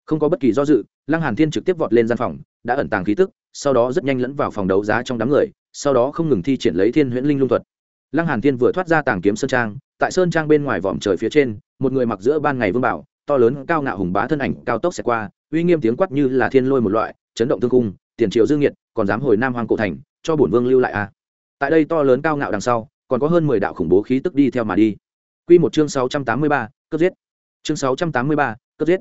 không có bất kỳ do dự, lăng hàn thiên trực tiếp vọt lên gian phòng, đã ẩn tàng khí tức, sau đó rất nhanh lẫn vào phòng đấu giá trong đám người, sau đó không ngừng thi triển lấy thiên huyễn linh lung thuật lăng hàn thiên vừa thoát ra tàng kiếm sơn trang, tại sơn trang bên ngoài vòm trời phía trên, một người mặc giữa ban ngày vương bảo, to lớn, cao ngạo hùng bá thân ảnh, cao tốc sẽ qua, uy nghiêm tiếng quát như là thiên lôi một loại, chấn động thương cung tiền triều dương nhiệt, còn dám hồi nam hoàng cổ thành, cho bổn vương lưu lại a à tại đây to lớn cao ngạo đằng sau còn có hơn mười đạo khủng bố khí tức đi theo mà đi. Quy một chương sáu trăm tám mươi ba, cấp giết. Chương sáu trăm tám mươi ba, cấp giết.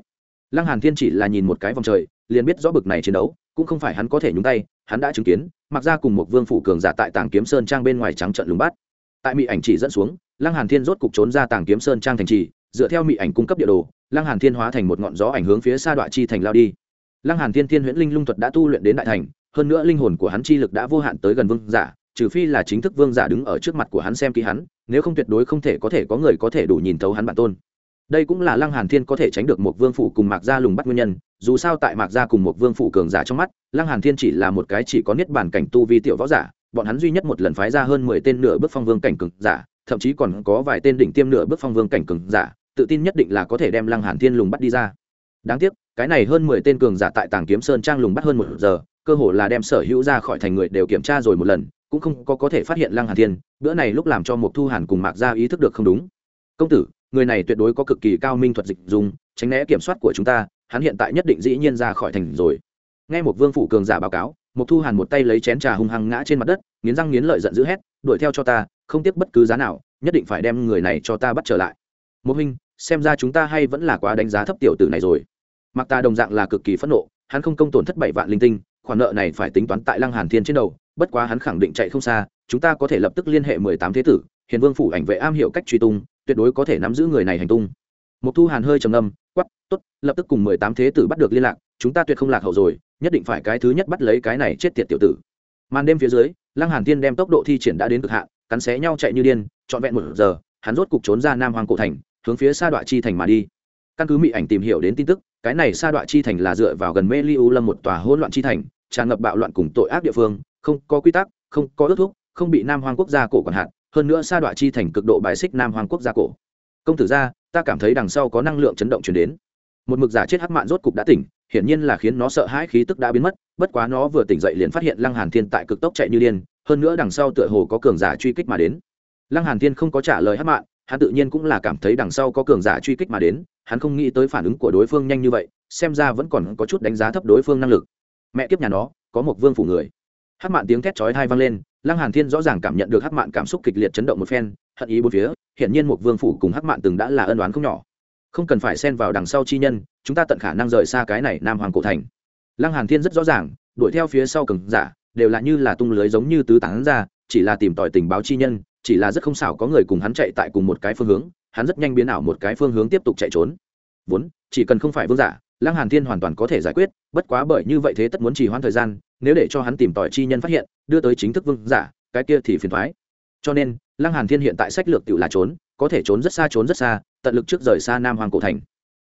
Lăng hàn thiên chỉ là nhìn một cái vòng trời liền biết rõ bực này chiến đấu cũng không phải hắn có thể nhúng tay hắn đã chứng kiến mặc ra cùng một vương phủ cường giả tại tàng kiếm sơn trang bên ngoài trắng trận lùng bắt. Tại mỹ ảnh chỉ dẫn xuống lăng hàn thiên rốt cục trốn ra tàng kiếm sơn trang thành trì dựa theo mỹ ảnh cung cấp địa đồ lăng hàn thiên hóa thành một ngọn gió ảnh hướng phía xa đoạn chi thành lao đi. Lăng hàn thiên thiên huyễn linh lung thuật đã tu luyện đến đại thành hơn nữa linh hồn của hắn chi lực đã vô hạn tới gần vương giả trừ phi là chính thức vương giả đứng ở trước mặt của hắn xem kỹ hắn, nếu không tuyệt đối không thể có thể có người có thể đủ nhìn thấu hắn bản tôn. Đây cũng là lăng hàn thiên có thể tránh được một vương phủ cùng mạc gia lùng bắt nguyên nhân, dù sao tại mạc gia cùng một vương phủ cường giả trong mắt, lăng hàn thiên chỉ là một cái chỉ có niết bản cảnh tu vi tiểu võ giả, bọn hắn duy nhất một lần phái ra hơn mười tên nửa bước phong vương cảnh cường giả, thậm chí còn có vài tên đỉnh tiêm nửa bước phong vương cảnh cường giả, tự tin nhất định là có thể đem lăng hàn thiên lùng bắt đi ra. Đáng tiếc, cái này hơn mười tên cường giả tại tàng kiếm sơn trang lùng bắt hơn một giờ, cơ hồ là đem sở hữu ra khỏi thành người đều kiểm tra rồi một lần cũng không có có thể phát hiện lăng hàn thiên, bữa này lúc làm cho một thu hàn cùng mạc gia ý thức được không đúng. Công tử, người này tuyệt đối có cực kỳ cao minh thuật dịch dùng, tránh né kiểm soát của chúng ta, hắn hiện tại nhất định dĩ nhiên ra khỏi thành rồi. Nghe một vương phủ cường giả báo cáo một thu hàn một tay lấy chén trà hung hăng ngã trên mặt đất, nghiến răng nghiến lợi giận dữ hét, đuổi theo cho ta, không tiếc bất cứ giá nào, nhất định phải đem người này cho ta bắt trở lại. Một huynh, xem ra chúng ta hay vẫn là quá đánh giá thấp tiểu tử này rồi. Mặc ta đồng dạng là cực kỳ phẫn nộ, hắn không công tổn thất bảy vạn linh tinh, khoản nợ này phải tính toán tại lăng hàn thiên trên đầu bất quá hắn khẳng định chạy không xa, chúng ta có thể lập tức liên hệ mười tám thế tử, hiền vương phủ ảnh vệ am hiểu cách truy tung, tuyệt đối có thể nắm giữ người này hành tung. Một thu hàn hơi trầm ngâm quắp tốt, lập tức cùng mười tám thế tử bắt được liên lạc, chúng ta tuyệt không lạc hậu rồi, nhất định phải cái thứ nhất bắt lấy cái này chết tiệt tiểu tử. Màn đêm phía dưới, lăng hàn thiên đem tốc độ thi triển đã đến cực hạn, cắn xé nhau chạy như điên, trọn vẹn một giờ, hắn rốt cục trốn ra nam hoàng cổ thành, hướng phía sa đoạn chi thành mà đi. Căn cứ mỹ ảnh tìm hiểu đến tin tức, cái này sa đoạn chi thành là dựa vào gần mê li u lâm một tòa hỗn loạn chi thành, tràn ngập bạo loạn cùng tội ác địa phương không có quy tắc, không có ước thúc, không bị nam hoàng quốc gia cổ còn hạn hơn nữa sa đoạn chi thành cực độ bài xích nam hoàng quốc gia cổ. Công tử gia ta cảm thấy đằng sau có năng lượng chấn động chuyển đến. Một mực giả chết hắc mạn rốt cục đã tỉnh, hiển nhiên là khiến nó sợ hãi khí tức đã biến mất, bất quá nó vừa tỉnh dậy liền phát hiện lăng hàn thiên tại cực tốc chạy như điên, hơn nữa đằng sau tựa hồ có cường giả truy kích mà đến. Lăng hàn thiên không có trả lời hắc mạn, hắn tự nhiên cũng là cảm thấy đằng sau có cường giả truy kích mà đến, hắn không nghĩ tới phản ứng của đối phương nhanh như vậy, xem ra vẫn còn có chút đánh giá thấp đối phương năng lực. Mẹ kiếp nhà nó, có một vương phủ người. Hát mạn tiếng thét chói thai vang lên, lăng hàn thiên rõ ràng cảm nhận được hát mạn cảm xúc kịch liệt chấn động một phen, hận ý bốn phía hiện nhiên một vương phủ cùng hát mạn từng đã là ân oán không nhỏ. Không cần phải xen vào đằng sau chi nhân, chúng ta tận khả năng rời xa cái này nam hoàng cổ thành. Lăng hàn thiên rất rõ ràng, đuổi theo phía sau cường giả, đều là như là tung lưới giống như tứ tán ra, chỉ là tìm tòi tình báo chi nhân, chỉ là rất không xảo có người cùng hắn chạy tại cùng một cái phương hướng, hắn rất nhanh biến ảo một cái phương hướng tiếp tục chạy trốn. Vốn, chỉ cần không phải vương giả lăng hàn thiên hoàn toàn có thể giải quyết, bất quá bởi như vậy thế tất muốn trì hoãn thời gian, nếu để cho hắn tìm tòi chi nhân phát hiện, đưa tới chính thức vương giả, cái kia thì phiền thoái cho nên, lăng hàn thiên hiện tại sách lược tự là trốn, có thể trốn rất xa, trốn rất xa, tận lực trước rời xa nam hoàng cổ thành.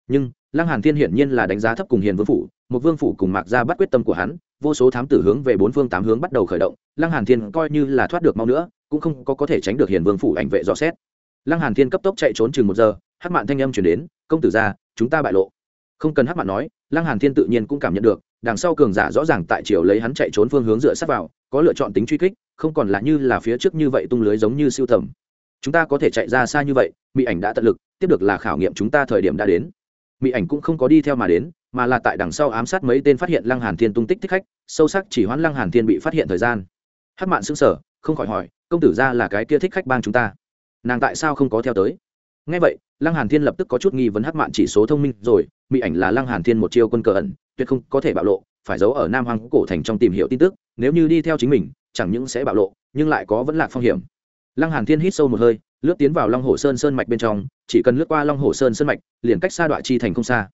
Nhưng, lăng hàn thiên hiển nhiên là đánh giá thấp cùng hiền vương phủ, một vương phủ cùng mạc ra bắt quyết tâm của hắn, vô số thám tử hướng về bốn phương tám hướng bắt đầu khởi động, lăng hàn thiên coi như là thoát được mau nữa, cũng không có có thể tránh được hiền vương phủ ảnh vệ dò xét. Lăng hàn thiên cấp tốc chạy trốn chừng một giờ, hắc mạn thanh âm chuyển đến, công tử ra chúng ta bại lộ không cần hắc mạn nói, lăng hàn thiên tự nhiên cũng cảm nhận được, đằng sau cường giả rõ ràng tại chiều lấy hắn chạy trốn phương hướng dựa sát vào, có lựa chọn tính truy kích, không còn là như là phía trước như vậy tung lưới giống như siêu thầm chúng ta có thể chạy ra xa như vậy, mỹ ảnh đã tận lực, tiếp được là khảo nghiệm chúng ta thời điểm đã đến. Mỹ ảnh cũng không có đi theo mà đến, mà là tại đằng sau ám sát mấy tên phát hiện lăng hàn thiên tung tích thích khách, sâu sắc chỉ hoãn lăng hàn thiên bị phát hiện thời gian. Hắc mạn sững sờ, không khỏi hỏi, công tử ra là cái kia thích khách bang chúng ta? Nàng tại sao không có theo tới? Ngay vậy, lăng hàn thiên lập tức có chút nghi vấn hắc mạn chỉ số thông minh rồi, mỹ ảnh là lăng hàn thiên một chiêu quân cờ ẩn, tuyệt không có thể bạo lộ, phải giấu ở nam hoàng cổ thành trong tìm hiểu tin tức, nếu như đi theo chính mình, chẳng những sẽ bạo lộ, nhưng lại có vẫn lạc phong hiểm. Lăng hàn thiên hít sâu một hơi, lướt tiến vào long hồ sơn sơn mạch bên trong, chỉ cần lướt qua long hồ sơn sơn mạch, liền cách xa đoạn chi thành không xa.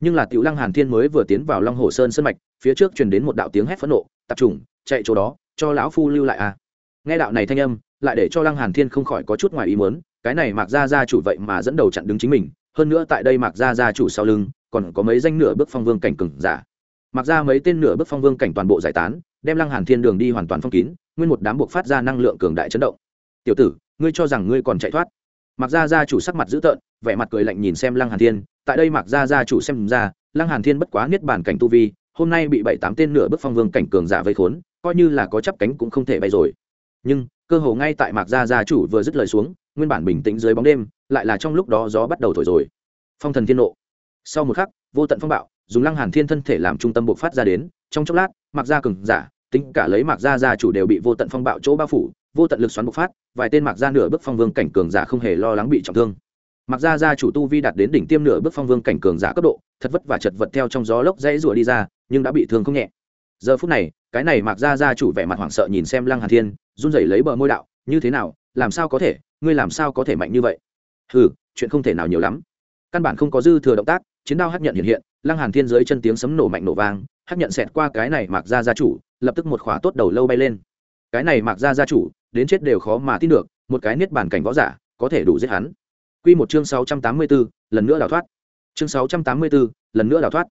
Nhưng là tiểu lăng hàn thiên mới vừa tiến vào long hồ sơn sơn mạch, phía trước truyền đến một đạo tiếng hét phẫn nộ tập trung chạy chỗ đó, cho lão phu lưu lại à. Nghe đạo này thanh âm, lại để cho lăng hàn thiên không khỏi có chút ngoài ý muốn cái này mặc gia gia chủ vậy mà dẫn đầu chặn đứng chính mình, hơn nữa tại đây mặc gia gia chủ sau lưng, còn có mấy danh nửa bước phong vương cảnh cừng giả. Mặc ra mấy tên nửa bước phong vương cảnh toàn bộ giải tán, đem lăng hàn thiên đường đi hoàn toàn phong kín, nguyên một đám buộc phát ra năng lượng cường đại chấn động. Tiểu tử, ngươi cho rằng ngươi còn chạy thoát? Mặc ra gia chủ sắc mặt dữ tợn, vẻ mặt cười lạnh nhìn xem lăng hàn thiên, tại đây mặc ra gia chủ xem ra, lăng hàn thiên bất quá niết bản cảnh tu vi, hôm nay bị bảy tám tên nửa bước phong vương cảnh cường giả vây khốn, coi như là có chấp cánh cũng không thể bay rồi. Nhưng, cơ hồ ngay tại mạc gia gia chủ vừa dứt lời xuống nguyên bản bình tĩnh dưới bóng đêm, lại là trong lúc đó gió bắt đầu thổi rồi. Phong thần thiên nộ. Sau một khắc, vô tận phong bạo, dùng lăng hàn thiên thân thể làm trung tâm buộc phát ra đến, trong chốc lát mặc gia cường giả, tính cả lấy mặc gia gia chủ đều bị vô tận phong bạo chỗ bao phủ, vô tận lực xoắn bộc phát, vài tên mặc gia nửa bước phong vương cảnh cường giả không hề lo lắng bị trọng thương. Mặc gia gia chủ tu vi đạt đến đỉnh tiêm nửa bước phong vương cảnh cường giả cấp độ, thật vất và chật vật theo trong gió lốc dãy rủa đi ra, nhưng đã bị thương không nhẹ. Giờ phút này, cái này mặc gia gia chủ vẻ mặt hoảng sợ nhìn xem lăng hàn thiên, run rẩy lấy bờ môi đạo, như thế nào làm sao có thể ngươi làm sao có thể mạnh như vậy? Hừ chuyện không thể nào nhiều lắm. Căn bản không có dư thừa động tác chiến đao hắc nhận hiện hiện lăng hàn thiên dưới chân tiếng sấm nổ mạnh nổ vang hắc nhận xẹt qua cái này mạc gia gia chủ lập tức một khỏa tốt đầu lâu bay lên. Cái này mạc gia gia chủ đến chết đều khó mà tin được một cái niết bản cảnh võ giả có thể đủ giết hắn. Quy một chương 684, lần nữa đào thoát. Chương 684, lần nữa đào thoát.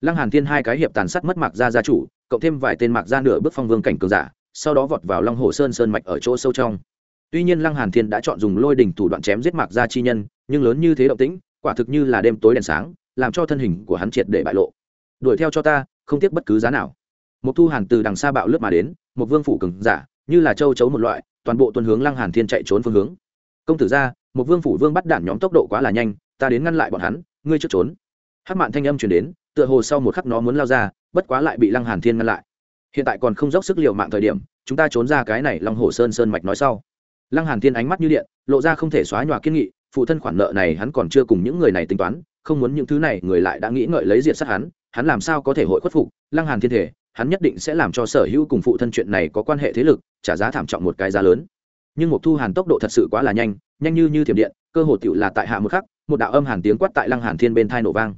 Lăng hàn thiên hai cái hiệp tàn sát mất mạc gia gia chủ cộng thêm vài tên mạc gia nửa bước phong vương cảnh cường giả sau đó vọt vào long hồ sơn sơn mạch ở chỗ sâu trong tuy nhiên lăng hàn thiên đã chọn dùng lôi đỉnh thủ đoạn chém giết mạc gia chi nhân, nhưng lớn như thế động tĩnh, quả thực như là đêm tối đèn sáng, làm cho thân hình của hắn triệt để bại lộ. Đuổi theo cho ta, không tiếc bất cứ giá nào. Một thu hàn từ đằng xa bạo lướt mà đến, một vương phủ cường giả, như là châu chấu một loại, toàn bộ tuần hướng lăng hàn thiên chạy trốn phương hướng. Công tử ra, một vương phủ vương bắt đạn nhóm tốc độ quá là nhanh, ta đến ngăn lại bọn hắn, ngươi trước trốn. Hắc mạn thanh âm truyền đến, tựa hồ sau một khắc nó muốn lao ra, bất quá lại bị lăng hàn thiên ngăn lại. Hiện tại còn không dốc sức liều mạng thời điểm, chúng ta trốn ra cái này long hồ sơn sơn mạch nói sau lăng hàn thiên ánh mắt như điện, lộ ra không thể xóa nhòa kiên nghị, phụ thân khoản nợ này hắn còn chưa cùng những người này tính toán, không muốn những thứ này, người lại đã nghĩ ngợi lấy diệt sát hắn hắn làm sao có thể hội khuất phục? Lăng hàn thiên thể, hắn nhất định sẽ làm cho sở hữu cùng phụ thân chuyện này có quan hệ thế lực, trả giá thảm trọng một cái giá lớn. Nhưng một thu hàn tốc độ thật sự quá là nhanh nhanh như như thiểm điện, cơ hồ tiểu là tại hạ một khắc, một đạo âm hàn tiếng quát tại lăng hàn thiên bên thai nổ vang.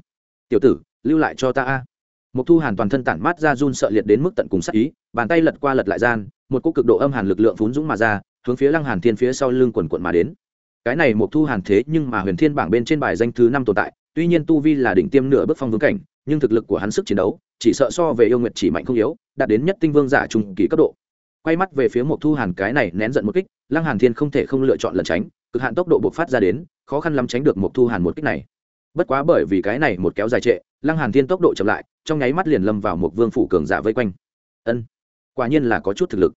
Tiểu tử, lưu lại cho ta a. Một thu hàn toàn thân tản mát ra run sợ liệt đến mức tận cùng sắc ý, bàn tay lật qua lật lại gian, một cỗ cực độ âm hàn lực lượng phún dũng mà ra hướng phía lăng hàn thiên phía sau lưng quần quận mà đến. Cái này một thu hàn thế nhưng mà huyền thiên bảng bên trên bài danh thứ năm tồn tại, tuy nhiên tu vi là đỉnh tiêm nửa bước phong vương cảnh, nhưng thực lực của hắn sức chiến đấu, chỉ sợ so về yêu nguyệt chỉ mạnh không yếu, đạt đến nhất tinh vương giả trung kỳ cấp độ. Quay mắt về phía một thu hàn cái này nén giận một kích, lăng hàn thiên không thể không lựa chọn lẩn tránh, cực hạn tốc độ bộc phát ra đến, khó khăn lắm tránh được một thu hàn một kích này. Bất quá bởi vì cái này một kéo dài trệ, lăng hàn thiên tốc độ chậm lại, trong nháy mắt liền lâm vào một vương phủ cường giả vây quanh. Ân, quả nhiên là có chút thực lực.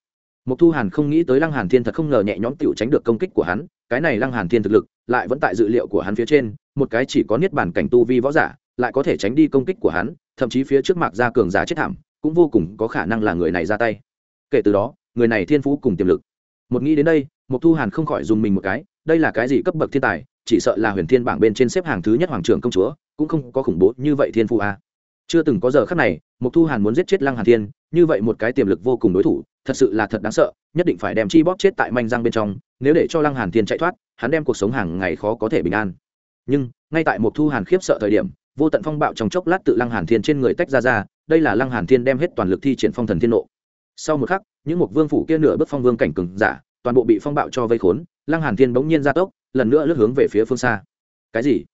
Mộc thu hàn không nghĩ tới lăng hàn thiên thật không ngờ nhẹ nhõm tiểu tránh được công kích của hắn, cái này lăng hàn thiên thực lực lại vẫn tại dự liệu của hắn phía trên, một cái chỉ có niết bàn cảnh tu vi võ giả, lại có thể tránh đi công kích của hắn, thậm chí phía trước mặt gia cường giả chết thảm, cũng vô cùng có khả năng là người này ra tay kể từ đó, người này thiên phú cùng tiềm lực một nghĩ đến đây Mộc thu hàn không khỏi dùng mình một cái, đây là cái gì cấp bậc thiên tài, chỉ sợ là huyền thiên bảng bên trên xếp hàng thứ nhất hoàng trưởng công chúa, cũng không có khủng bố như vậy thiên phú a à. chưa từng có giờ khắc này Mộc thu hàn muốn giết chết lăng hàn thiên, như vậy một cái tiềm lực vô cùng đối thủ thật sự là thật đáng sợ, nhất định phải đem chi bóp chết tại manh răng bên trong, nếu để cho lăng hàn thiên chạy thoát, hắn đem cuộc sống hàng ngày khó có thể bình an. Nhưng, ngay tại một thu hàn khiếp sợ thời điểm, vô tận phong bạo trong chốc lát tự lăng hàn thiên trên người tách ra ra, đây là lăng hàn thiên đem hết toàn lực thi triển phong thần thiên nộ. Sau một khắc, những một vương phủ kia nửa bước phong vương cảnh cường giả, toàn bộ bị phong bạo cho vây khốn, lăng hàn thiên bỗng nhiên ra tốc, lần nữa lướt hướng về phía phương xa. Cái gì?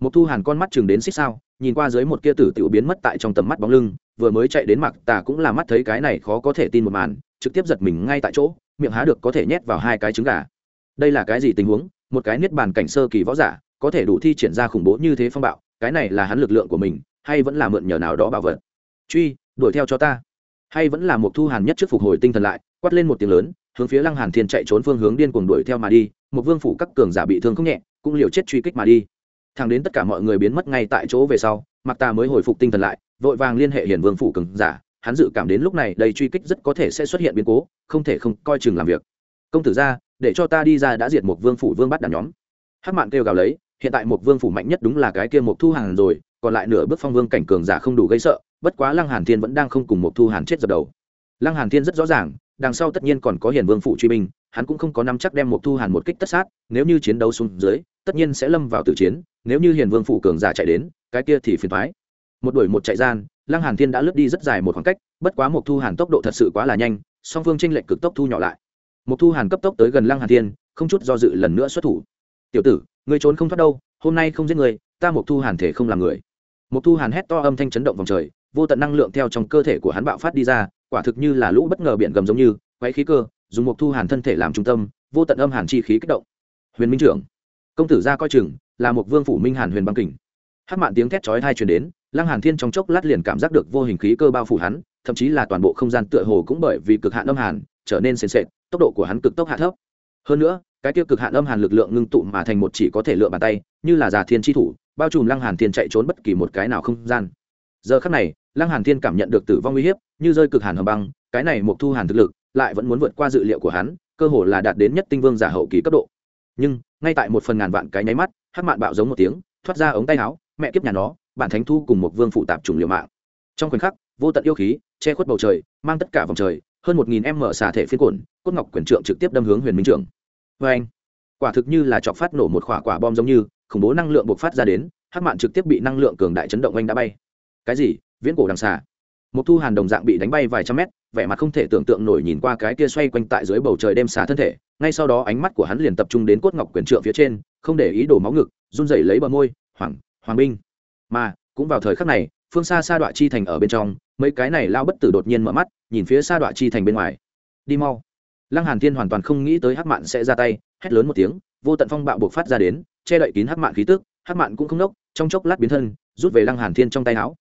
Một thu hàn con mắt chừng đến xích sao, nhìn qua dưới một kia tử tiểu biến mất tại trong tầm mắt bóng lưng, vừa mới chạy đến mặc tà cũng là mắt thấy cái này khó có thể tin một màn trực tiếp giật mình ngay tại chỗ, miệng há được có thể nhét vào hai cái trứng gà. Đây là cái gì tình huống? Một cái niết bàn cảnh sơ kỳ võ giả, có thể đủ thi triển ra khủng bố như thế phong bạo, cái này là hắn lực lượng của mình, hay vẫn là mượn nhờ nào đó bảo vật? Truy, đuổi theo cho ta. Hay vẫn là một thu hàn nhất trước phục hồi tinh thần lại, quát lên một tiếng lớn, hướng phía lăng hàn thiên chạy trốn phương hướng điên cuồng đuổi theo mà đi, một vương phủ các cường giả bị thương không nhẹ, cũng liều chết truy kích mà đi. Thẳng đến tất cả mọi người biến mất ngay tại chỗ về sau mặc ta mới hồi phục tinh thần lại, vội vàng liên hệ hiển vương phủ cường giả hắn dự cảm đến lúc này đây truy kích rất có thể sẽ xuất hiện biến cố, không thể không coi chừng làm việc. Công tử ra, để cho ta đi ra đã diệt một vương phủ vương bắt đàn nhóm. Hát mạn kêu gào lấy, hiện tại một vương phủ mạnh nhất đúng là cái kia một thu hàn rồi, còn lại nửa bước phong vương cảnh cường giả không đủ gây sợ, bất quá lăng hàn thiên vẫn đang không cùng một thu hàn chết dập đầu. Lăng hàn thiên rất rõ ràng, đằng sau tất nhiên còn có hiền vương phủ truy binh, hắn cũng không có nắm chắc đem một thu hàn một kích tất sát, nếu như chiến đấu xuống dưới, tất nhiên sẽ lâm vào tử chiến, nếu như hiền vương phủ cường giả chạy đến, cái kia thì phiền thoái một đuổi một chạy gian lăng hàn thiên đã lướt đi rất dài một khoảng cách, bất quá một thu hàn tốc độ thật sự quá là nhanh, song phương tranh lệch cực tốc thu nhỏ lại. Một thu hàn cấp tốc tới gần lăng hàn thiên, không chút do dự lần nữa xuất thủ. Tiểu tử, ngươi trốn không thoát đâu, hôm nay không giết người ta một thu hàn thể không làm người. Một thu hàn hét to âm thanh chấn động vòng trời, vô tận năng lượng theo trong cơ thể của hắn bạo phát đi ra, quả thực như là lũ bất ngờ biển gầm giống như quấy khí cơ, dùng một thu hàn thân thể làm trung tâm, vô tận âm hàn chi khí kích động. Huyền minh trưởng, công tử ra coi chừng, là một vương phủ minh hàn huyền băng kình. Hát mạn tiếng thét chói hai truyền đến lăng hàn thiên trong chốc lát liền cảm giác được vô hình khí cơ bao phủ hắn thậm chí là toàn bộ không gian tựa hồ cũng bởi vì cực hạn âm hàn trở nên sền sệt tốc độ của hắn cực tốc hạ thấp. Hơn nữa cái tiêu cực hạn âm hàn lực lượng ngưng tụ mà thành một chỉ có thể lựa bàn tay như là già thiên chi thủ bao trùm lăng hàn thiên chạy trốn bất kỳ một cái nào không gian. Giờ khắc này lăng hàn thiên cảm nhận được tử vong nguy hiểm, như rơi cực hàn hầm băng cái này một thu hàn thực lực lại vẫn muốn vượt qua dự liệu của hắn cơ hồ là đạt đến nhất tinh vương giả hậu kỳ cấp độ. Nhưng ngay tại một phần ngàn vạn cái nháy mắt hắc mạn bạo giống một tiếng thoát ra ống tay áo mẹ kiếp nhà nó bản thánh thu cùng một vương phụ tạp trùng liều mạng. Trong khoảnh khắc, vô tận yêu khí, che khuất bầu trời, mang tất cả vòng trời, hơn một nghìn em mở xả thể phiên cổn cốt ngọc quyền trượng trực tiếp đâm hướng huyền minh trưởng. Vê anh, quả thực như là chọc phát nổ một quả quả bom giống như, khủng bố năng lượng bộc phát ra đến hát mạn trực tiếp bị năng lượng cường đại chấn động anh đã bay. Cái gì? Viễn cổ đằng xà. Một thu hàn đồng dạng bị đánh bay vài trăm mét, vẻ mặt không thể tưởng tượng nổi nhìn qua cái kia xoay quanh tại dưới bầu trời đêm xà thân thể, ngay sau đó ánh mắt của hắn liền tập trung đến cốt ngọc quyền trượng phía trên, không để ý đổ máu ngực, run rẩy lấy bờ môi, hoàng hoàng binh mà cũng vào thời khắc này phương xa sa đoạn chi thành ở bên trong mấy cái này lao bất tử đột nhiên mở mắt nhìn phía sa đoạn chi thành bên ngoài. Đi mau. Lăng hàn thiên hoàn toàn không nghĩ tới hắc mạn sẽ ra tay hét lớn một tiếng vô tận phong bạo buộc phát ra đến che đậy kín hắc mạn khí tức hắc mạn cũng không nốc trong chốc lát biến thân rút về lăng hàn thiên trong tay áo.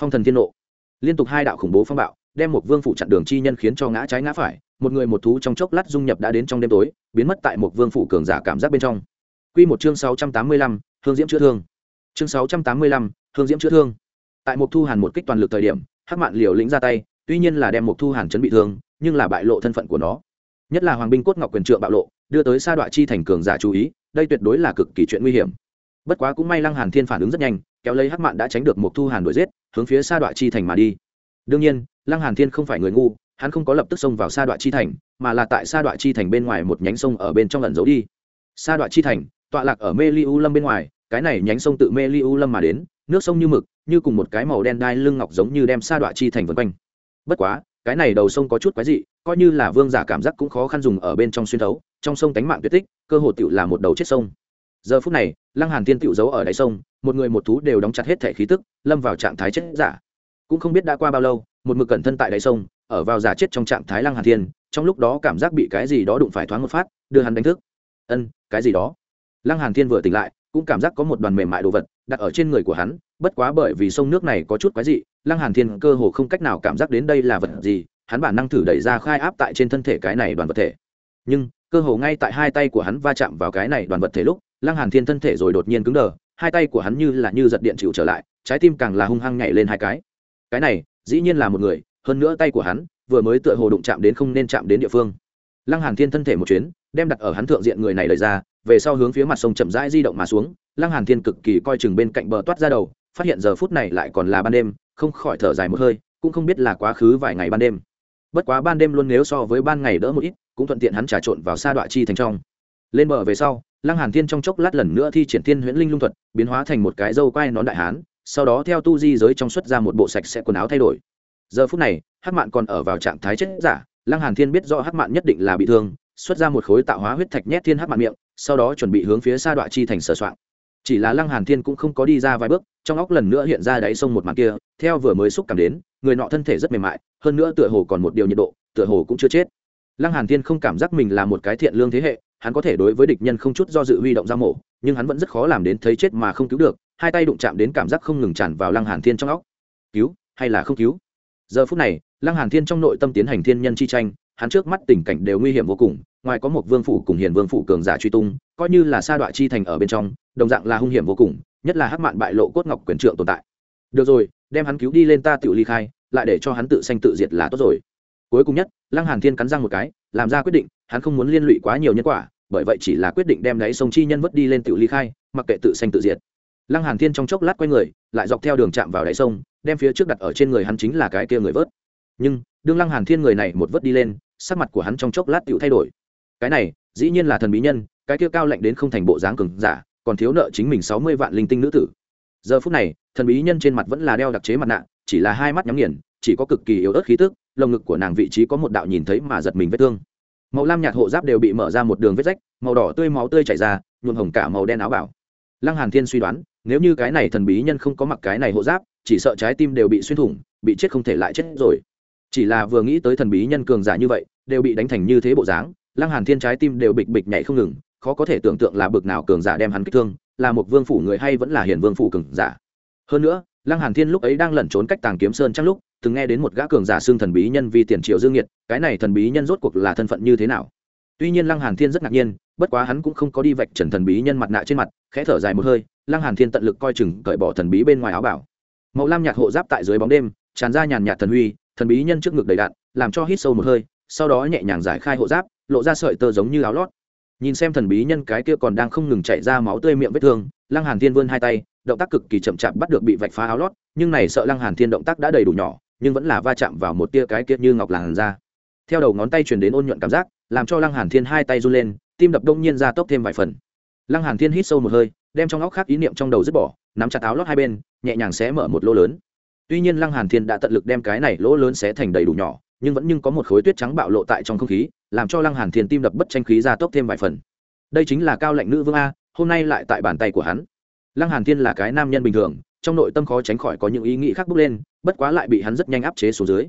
Phong thần thiên nộ. Liên tục hai đạo khủng bố phong bạo đem một vương phủ chặn đường chi nhân khiến cho ngã trái ngã phải một người một thú trong chốc lát dung nhập đã đến trong đêm tối biến mất tại một vương phủ cường giả cảm giác bên trong. Quy một chương sáu trăm tám mươi lăm, hương diễm chữa thương chương sáu trăm tám mươi lăm, hương diễm chữa thương. Tại mục thu hàn một kích toàn lực thời điểm hắc mạn liều lĩnh ra tay tuy nhiên là đem mục thu hàn chấn bị thương nhưng là bại lộ thân phận của nó. Nhất là hoàng binh cốt ngọc quyền trượng bạo lộ đưa tới sa đoạn chi thành cường giả chú ý đây tuyệt đối là cực kỳ chuyện nguy hiểm. Bất quá cũng may lăng hàn thiên phản ứng rất nhanh kéo lấy hắc mạn đã tránh được mục thu hàn đuổi giết hướng phía sa đoạn chi thành mà đi. Đương nhiên lăng hàn thiên không phải người ngu hắn không có lập tức xông vào sa đoạn chi thành mà là tại sa đoạn chi thành bên ngoài một nhánh sông ở bên trong ẩn giấu đi. Sa đoạn chi thành tọa lạc ở mê li u lâm bên ngoài cái này nhánh sông tự mê li u lâm mà đến, nước sông như mực, như cùng một cái màu đen đai lưng ngọc giống như đem sa đoạn chi thành vân quanh. Bất quá, cái này đầu sông có chút quái dị, coi như là vương giả cảm giác cũng khó khăn dùng ở bên trong xuyên thấu, trong sông tánh mạng tuyệt tích, cơ hồ tựu là một đầu chết sông. Giờ phút này, lăng hàn thiên tựu giấu ở đáy sông, một người một thú đều đóng chặt hết thể khí tức, lâm vào trạng thái chết giả. Cũng không biết đã qua bao lâu, một mực cẩn thân tại đáy sông, ở vào giả chết trong trạng thái lăng hàn thiên, trong lúc đó cảm giác bị cái gì đó đụng phải thoáng một phát, đưa hắn đánh thức. Ân, cái gì đó? Lăng hàn thiên vừa tỉnh lại cũng cảm giác có một đoàn mềm mại đồ vật đặt ở trên người của hắn, bất quá bởi vì sông nước này có chút quái dị, lăng hàn thiên cơ hồ không cách nào cảm giác đến đây là vật gì, hắn bản năng thử đẩy ra khai áp tại trên thân thể cái này đoàn vật thể. Nhưng, cơ hồ ngay tại hai tay của hắn va chạm vào cái này đoàn vật thể lúc, lăng hàn thiên thân thể rồi đột nhiên cứng đờ, hai tay của hắn như là như giật điện chịu trở lại, trái tim càng là hung hăng nhảy lên hai cái. Cái này, dĩ nhiên là một người, hơn nữa tay của hắn vừa mới tựa hồ đụng chạm đến không nên chạm đến địa phương. Lăng hàn thiên thân thể một chuyến, đem đặt ở hắn thượng diện người này lời ra về sau hướng phía mặt sông chậm rãi di động mà xuống, lăng hàn thiên cực kỳ coi chừng bên cạnh bờ toát ra đầu, phát hiện giờ phút này lại còn là ban đêm, không khỏi thở dài một hơi, cũng không biết là quá khứ vài ngày ban đêm. Bất quá ban đêm luôn nếu so với ban ngày đỡ một ít, cũng thuận tiện hắn trà trộn vào xa đoạn chi thành trong. Lên bờ về sau, lăng hàn thiên trong chốc lát lần nữa thi triển thiên huyễn linh lung thuật, biến hóa thành một cái dâu quai nón đại hán, sau đó theo tu di giới trong xuất ra một bộ sạch sẽ quần áo thay đổi. Giờ phút này, hắc mạn còn ở vào trạng thái chết giả, lăng hàn thiên biết rõ hắc mạn nhất định là bị thương, xuất ra một khối tạo hóa huyết thạch nhét thiên hắc mạn miệng sau đó chuẩn bị hướng phía xa đoạn chi thành sở soạn chỉ là lăng hàn thiên cũng không có đi ra vài bước, trong óc lần nữa hiện ra đáy sông một màn kia, theo vừa mới xúc cảm đến, người nọ thân thể rất mềm mại, hơn nữa tựa hồ còn một điều nhiệt độ, tựa hồ cũng chưa chết. Lăng hàn thiên không cảm giác mình là một cái thiện lương thế hệ, hắn có thể đối với địch nhân không chút do dự huy động ra mổ, nhưng hắn vẫn rất khó làm đến thấy chết mà không cứu được, hai tay đụng chạm đến cảm giác không ngừng tràn vào lăng hàn thiên trong óc. Cứu hay là không cứu? Giờ phút này, lăng hàn thiên trong nội tâm tiến hành thiên nhân chi tranh, hắn trước mắt tình cảnh đều nguy hiểm vô cùng ngoài có một vương phủ cùng hiền vương phủ cường giả truy tung, coi như là sa đoạn chi thành ở bên trong, đồng dạng là hung hiểm vô cùng, nhất là hắc mạn bại lộ cốt ngọc quyền trượng tồn tại. Được rồi, đem hắn cứu đi lên ta tự ly khai, lại để cho hắn tự sanh tự diệt là tốt rồi. Cuối cùng nhất, lăng hàn thiên cắn răng một cái, làm ra quyết định, hắn không muốn liên lụy quá nhiều nhân quả, bởi vậy chỉ là quyết định đem đáy sông chi nhân vứt đi lên tự ly khai, mặc kệ tự sanh tự diệt. Lăng hàn thiên trong chốc lát quay người, lại dọc theo đường chạm vào đáy sông, đem phía trước đặt ở trên người hắn chính là cái kia người vớt. Nhưng, đương lăng hàn thiên người này một vớt đi lên, sắc mặt của hắn trong chốc lát tự thay đổi cái này, dĩ nhiên là thần bí nhân, cái kia cao lạnh đến không thành bộ dáng cường giả, còn thiếu nợ chính mình sáu mươi vạn linh tinh nữ tử. Giờ phút này, thần bí nhân trên mặt vẫn là đeo đặc chế mặt nạ, chỉ là hai mắt nhắm nghiền, chỉ có cực kỳ yếu ớt khí tức, lồng ngực của nàng vị trí có một đạo nhìn thấy mà giật mình vết thương. Màu lam nhạt hộ giáp đều bị mở ra một đường vết rách, màu đỏ tươi máu tươi chảy ra, nhuộm hồng cả màu đen áo bảo. Lăng hàn thiên suy đoán, nếu như cái này thần bí nhân không có mặc cái này hộ giáp, chỉ sợ trái tim đều bị xuyên thủng, bị chết không thể lại chết rồi. Chỉ là vừa nghĩ tới thần bí nhân cường giả như vậy, đều bị đánh thành như thế bộ dáng lăng hàn thiên trái tim đều bịch bịch nhảy không ngừng, khó có thể tưởng tượng là bực nào cường giả đem hắn kích thương, là một vương phủ người hay vẫn là hiền vương phủ cường giả. Hơn nữa, lăng hàn thiên lúc ấy đang lẩn trốn cách tàng kiếm sơn trong lúc, từng nghe đến một gã cường giả xương thần bí nhân vì tiền triệu dương nhiệt cái này thần bí nhân rốt cuộc là thân phận như thế nào? Tuy nhiên lăng hàn thiên rất ngạc nhiên, bất quá hắn cũng không có đi vạch trần thần bí nhân mặt nạ trên mặt, khẽ thở dài một hơi, lăng hàn thiên tận lực coi chừng cởi bỏ thần bí bên ngoài áo bảo. Màu lam nhạt hộ giáp tại dưới bóng đêm, tràn ra nhàn nhạt thần huy, thần bí nhân trước ngực đầy đạn, làm cho hít sâu một hơi, sau đó nhẹ nhàng giải khai hộ giáp lộ ra sợi tơ giống như áo lót. Nhìn xem thần bí nhân cái kia còn đang không ngừng chảy ra máu tươi miệng vết thương, lăng hàn thiên vươn hai tay, động tác cực kỳ chậm chạp bắt được bị vạch phá áo lót, nhưng này sợ lăng hàn thiên động tác đã đầy đủ nhỏ, nhưng vẫn là va chạm vào một tia cái kia như ngọc làn ra theo đầu ngón tay truyền đến ôn nhuận cảm giác, làm cho lăng hàn thiên hai tay run lên, tim đập đông nhiên ra tốc thêm vài phần. Lăng hàn thiên hít sâu một hơi, đem trong óc khác ý niệm trong đầu dứt bỏ, nắm chặt áo lót hai bên, nhẹ nhàng xé mở một lỗ lớn. Tuy nhiên lăng hàn thiên đã tận lực đem cái này lỗ lớn xé thành đầy đủ nhỏ nhưng vẫn nhưng có một khối tuyết trắng bạo lộ tại trong không khí, làm cho lăng hàn thiên tim đập bất tranh khí ra tốc thêm vài phần. Đây chính là cao lệnh nữ vương a, hôm nay lại tại bàn tay của hắn. Lăng hàn thiên là cái nam nhân bình thường, trong nội tâm khó tránh khỏi có những ý nghĩ khác bốc lên, bất quá lại bị hắn rất nhanh áp chế xuống dưới.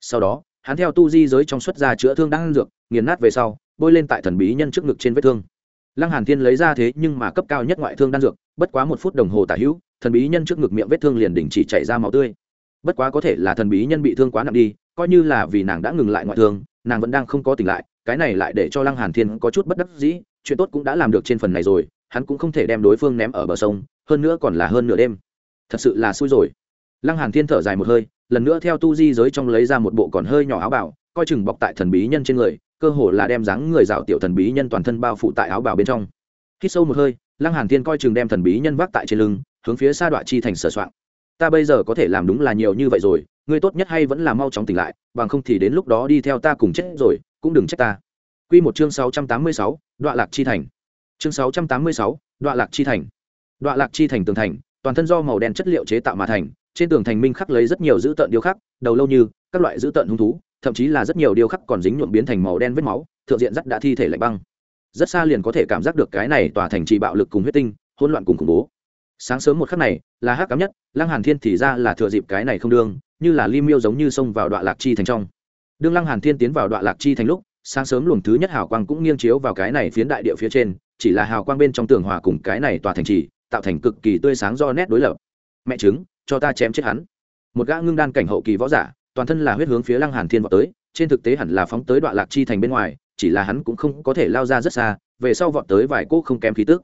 Sau đó, hắn theo tu di giới trong xuất ra chữa thương đang dược, nghiền nát về sau, bôi lên tại thần bí nhân trước ngực trên vết thương. Lăng hàn thiên lấy ra thế nhưng mà cấp cao nhất ngoại thương đan dược, bất quá một phút đồng hồ tả hữu, thần bí nhân trước ngực miệng vết thương liền đình chỉ chảy ra máu tươi. Bất quá có thể là thần bí nhân bị thương quá nặng đi coi như là vì nàng đã ngừng lại ngoại thương, nàng vẫn đang không có tỉnh lại, cái này lại để cho lăng hàn thiên có chút bất đắc dĩ, chuyện tốt cũng đã làm được trên phần này rồi, hắn cũng không thể đem đối phương ném ở bờ sông, hơn nữa còn là hơn nửa đêm. Thật sự là xui rồi. Lăng hàn thiên thở dài một hơi, lần nữa theo tu di giới trong lấy ra một bộ còn hơi nhỏ áo bào, coi chừng bọc tại thần bí nhân trên người, cơ hồ là đem dáng người rào tiểu thần bí nhân toàn thân bao phủ tại áo bào bên trong. Hít sâu một hơi, lăng hàn thiên coi chừng đem thần bí nhân vác tại trên lưng, hướng phía xa đoạn chi thành sở soạn ta bây giờ có thể làm đúng là nhiều như vậy rồi ngươi tốt nhất hay vẫn là mau chóng tỉnh lại bằng không thì đến lúc đó đi theo ta cùng chết rồi cũng đừng trách ta Quy một chương 686, Đoạ Lạc chi thành. Chương 686, Đoạ Lạc chi thành. Đoạ Lạc chi thành tường thành, toàn thân do màu đen chất liệu chế tạo mà thành, trên tường thành minh khắc lấy rất nhiều dữ tợn điêu khắc, đầu lâu như các loại dữ tợn hung thú, thậm chí là rất nhiều điêu khắc còn dính nhuộm biến thành màu đen vết máu, thượng diện rất đã thi thể lạnh băng. Rất xa liền có thể cảm giác được cái này tòa thành trì bạo lực cùng huyết tinh, hỗn loạn cùng khủng bố. Sáng sớm một khắc này, là hắc ám nhất, Lăng Hàn Thiên thì ra là thừa dịp cái này không đương, như là lim miêu giống như xông vào Đoạ Lạc chi thành trong. Đương Lăng Hàn Thiên tiến vào Đoạ Lạc chi thành lúc, sáng sớm luồng thứ nhất hào quang cũng nghiêng chiếu vào cái này phiến đại địa phía trên chỉ là hào quang bên trong tường hòa cùng cái này tòa thành trì tạo thành cực kỳ tươi sáng do nét đối lập. Mẹ chứng cho ta chém chết hắn. Một gã ngưng đan cảnh hậu kỳ võ giả toàn thân là huyết hướng phía lăng hàn thiên vọt tới trên thực tế hẳn là phóng tới đoạn lạc chi thành bên ngoài chỉ là hắn cũng không có thể lao ra rất xa về sau vọt tới vài cỗ không kém khí tức.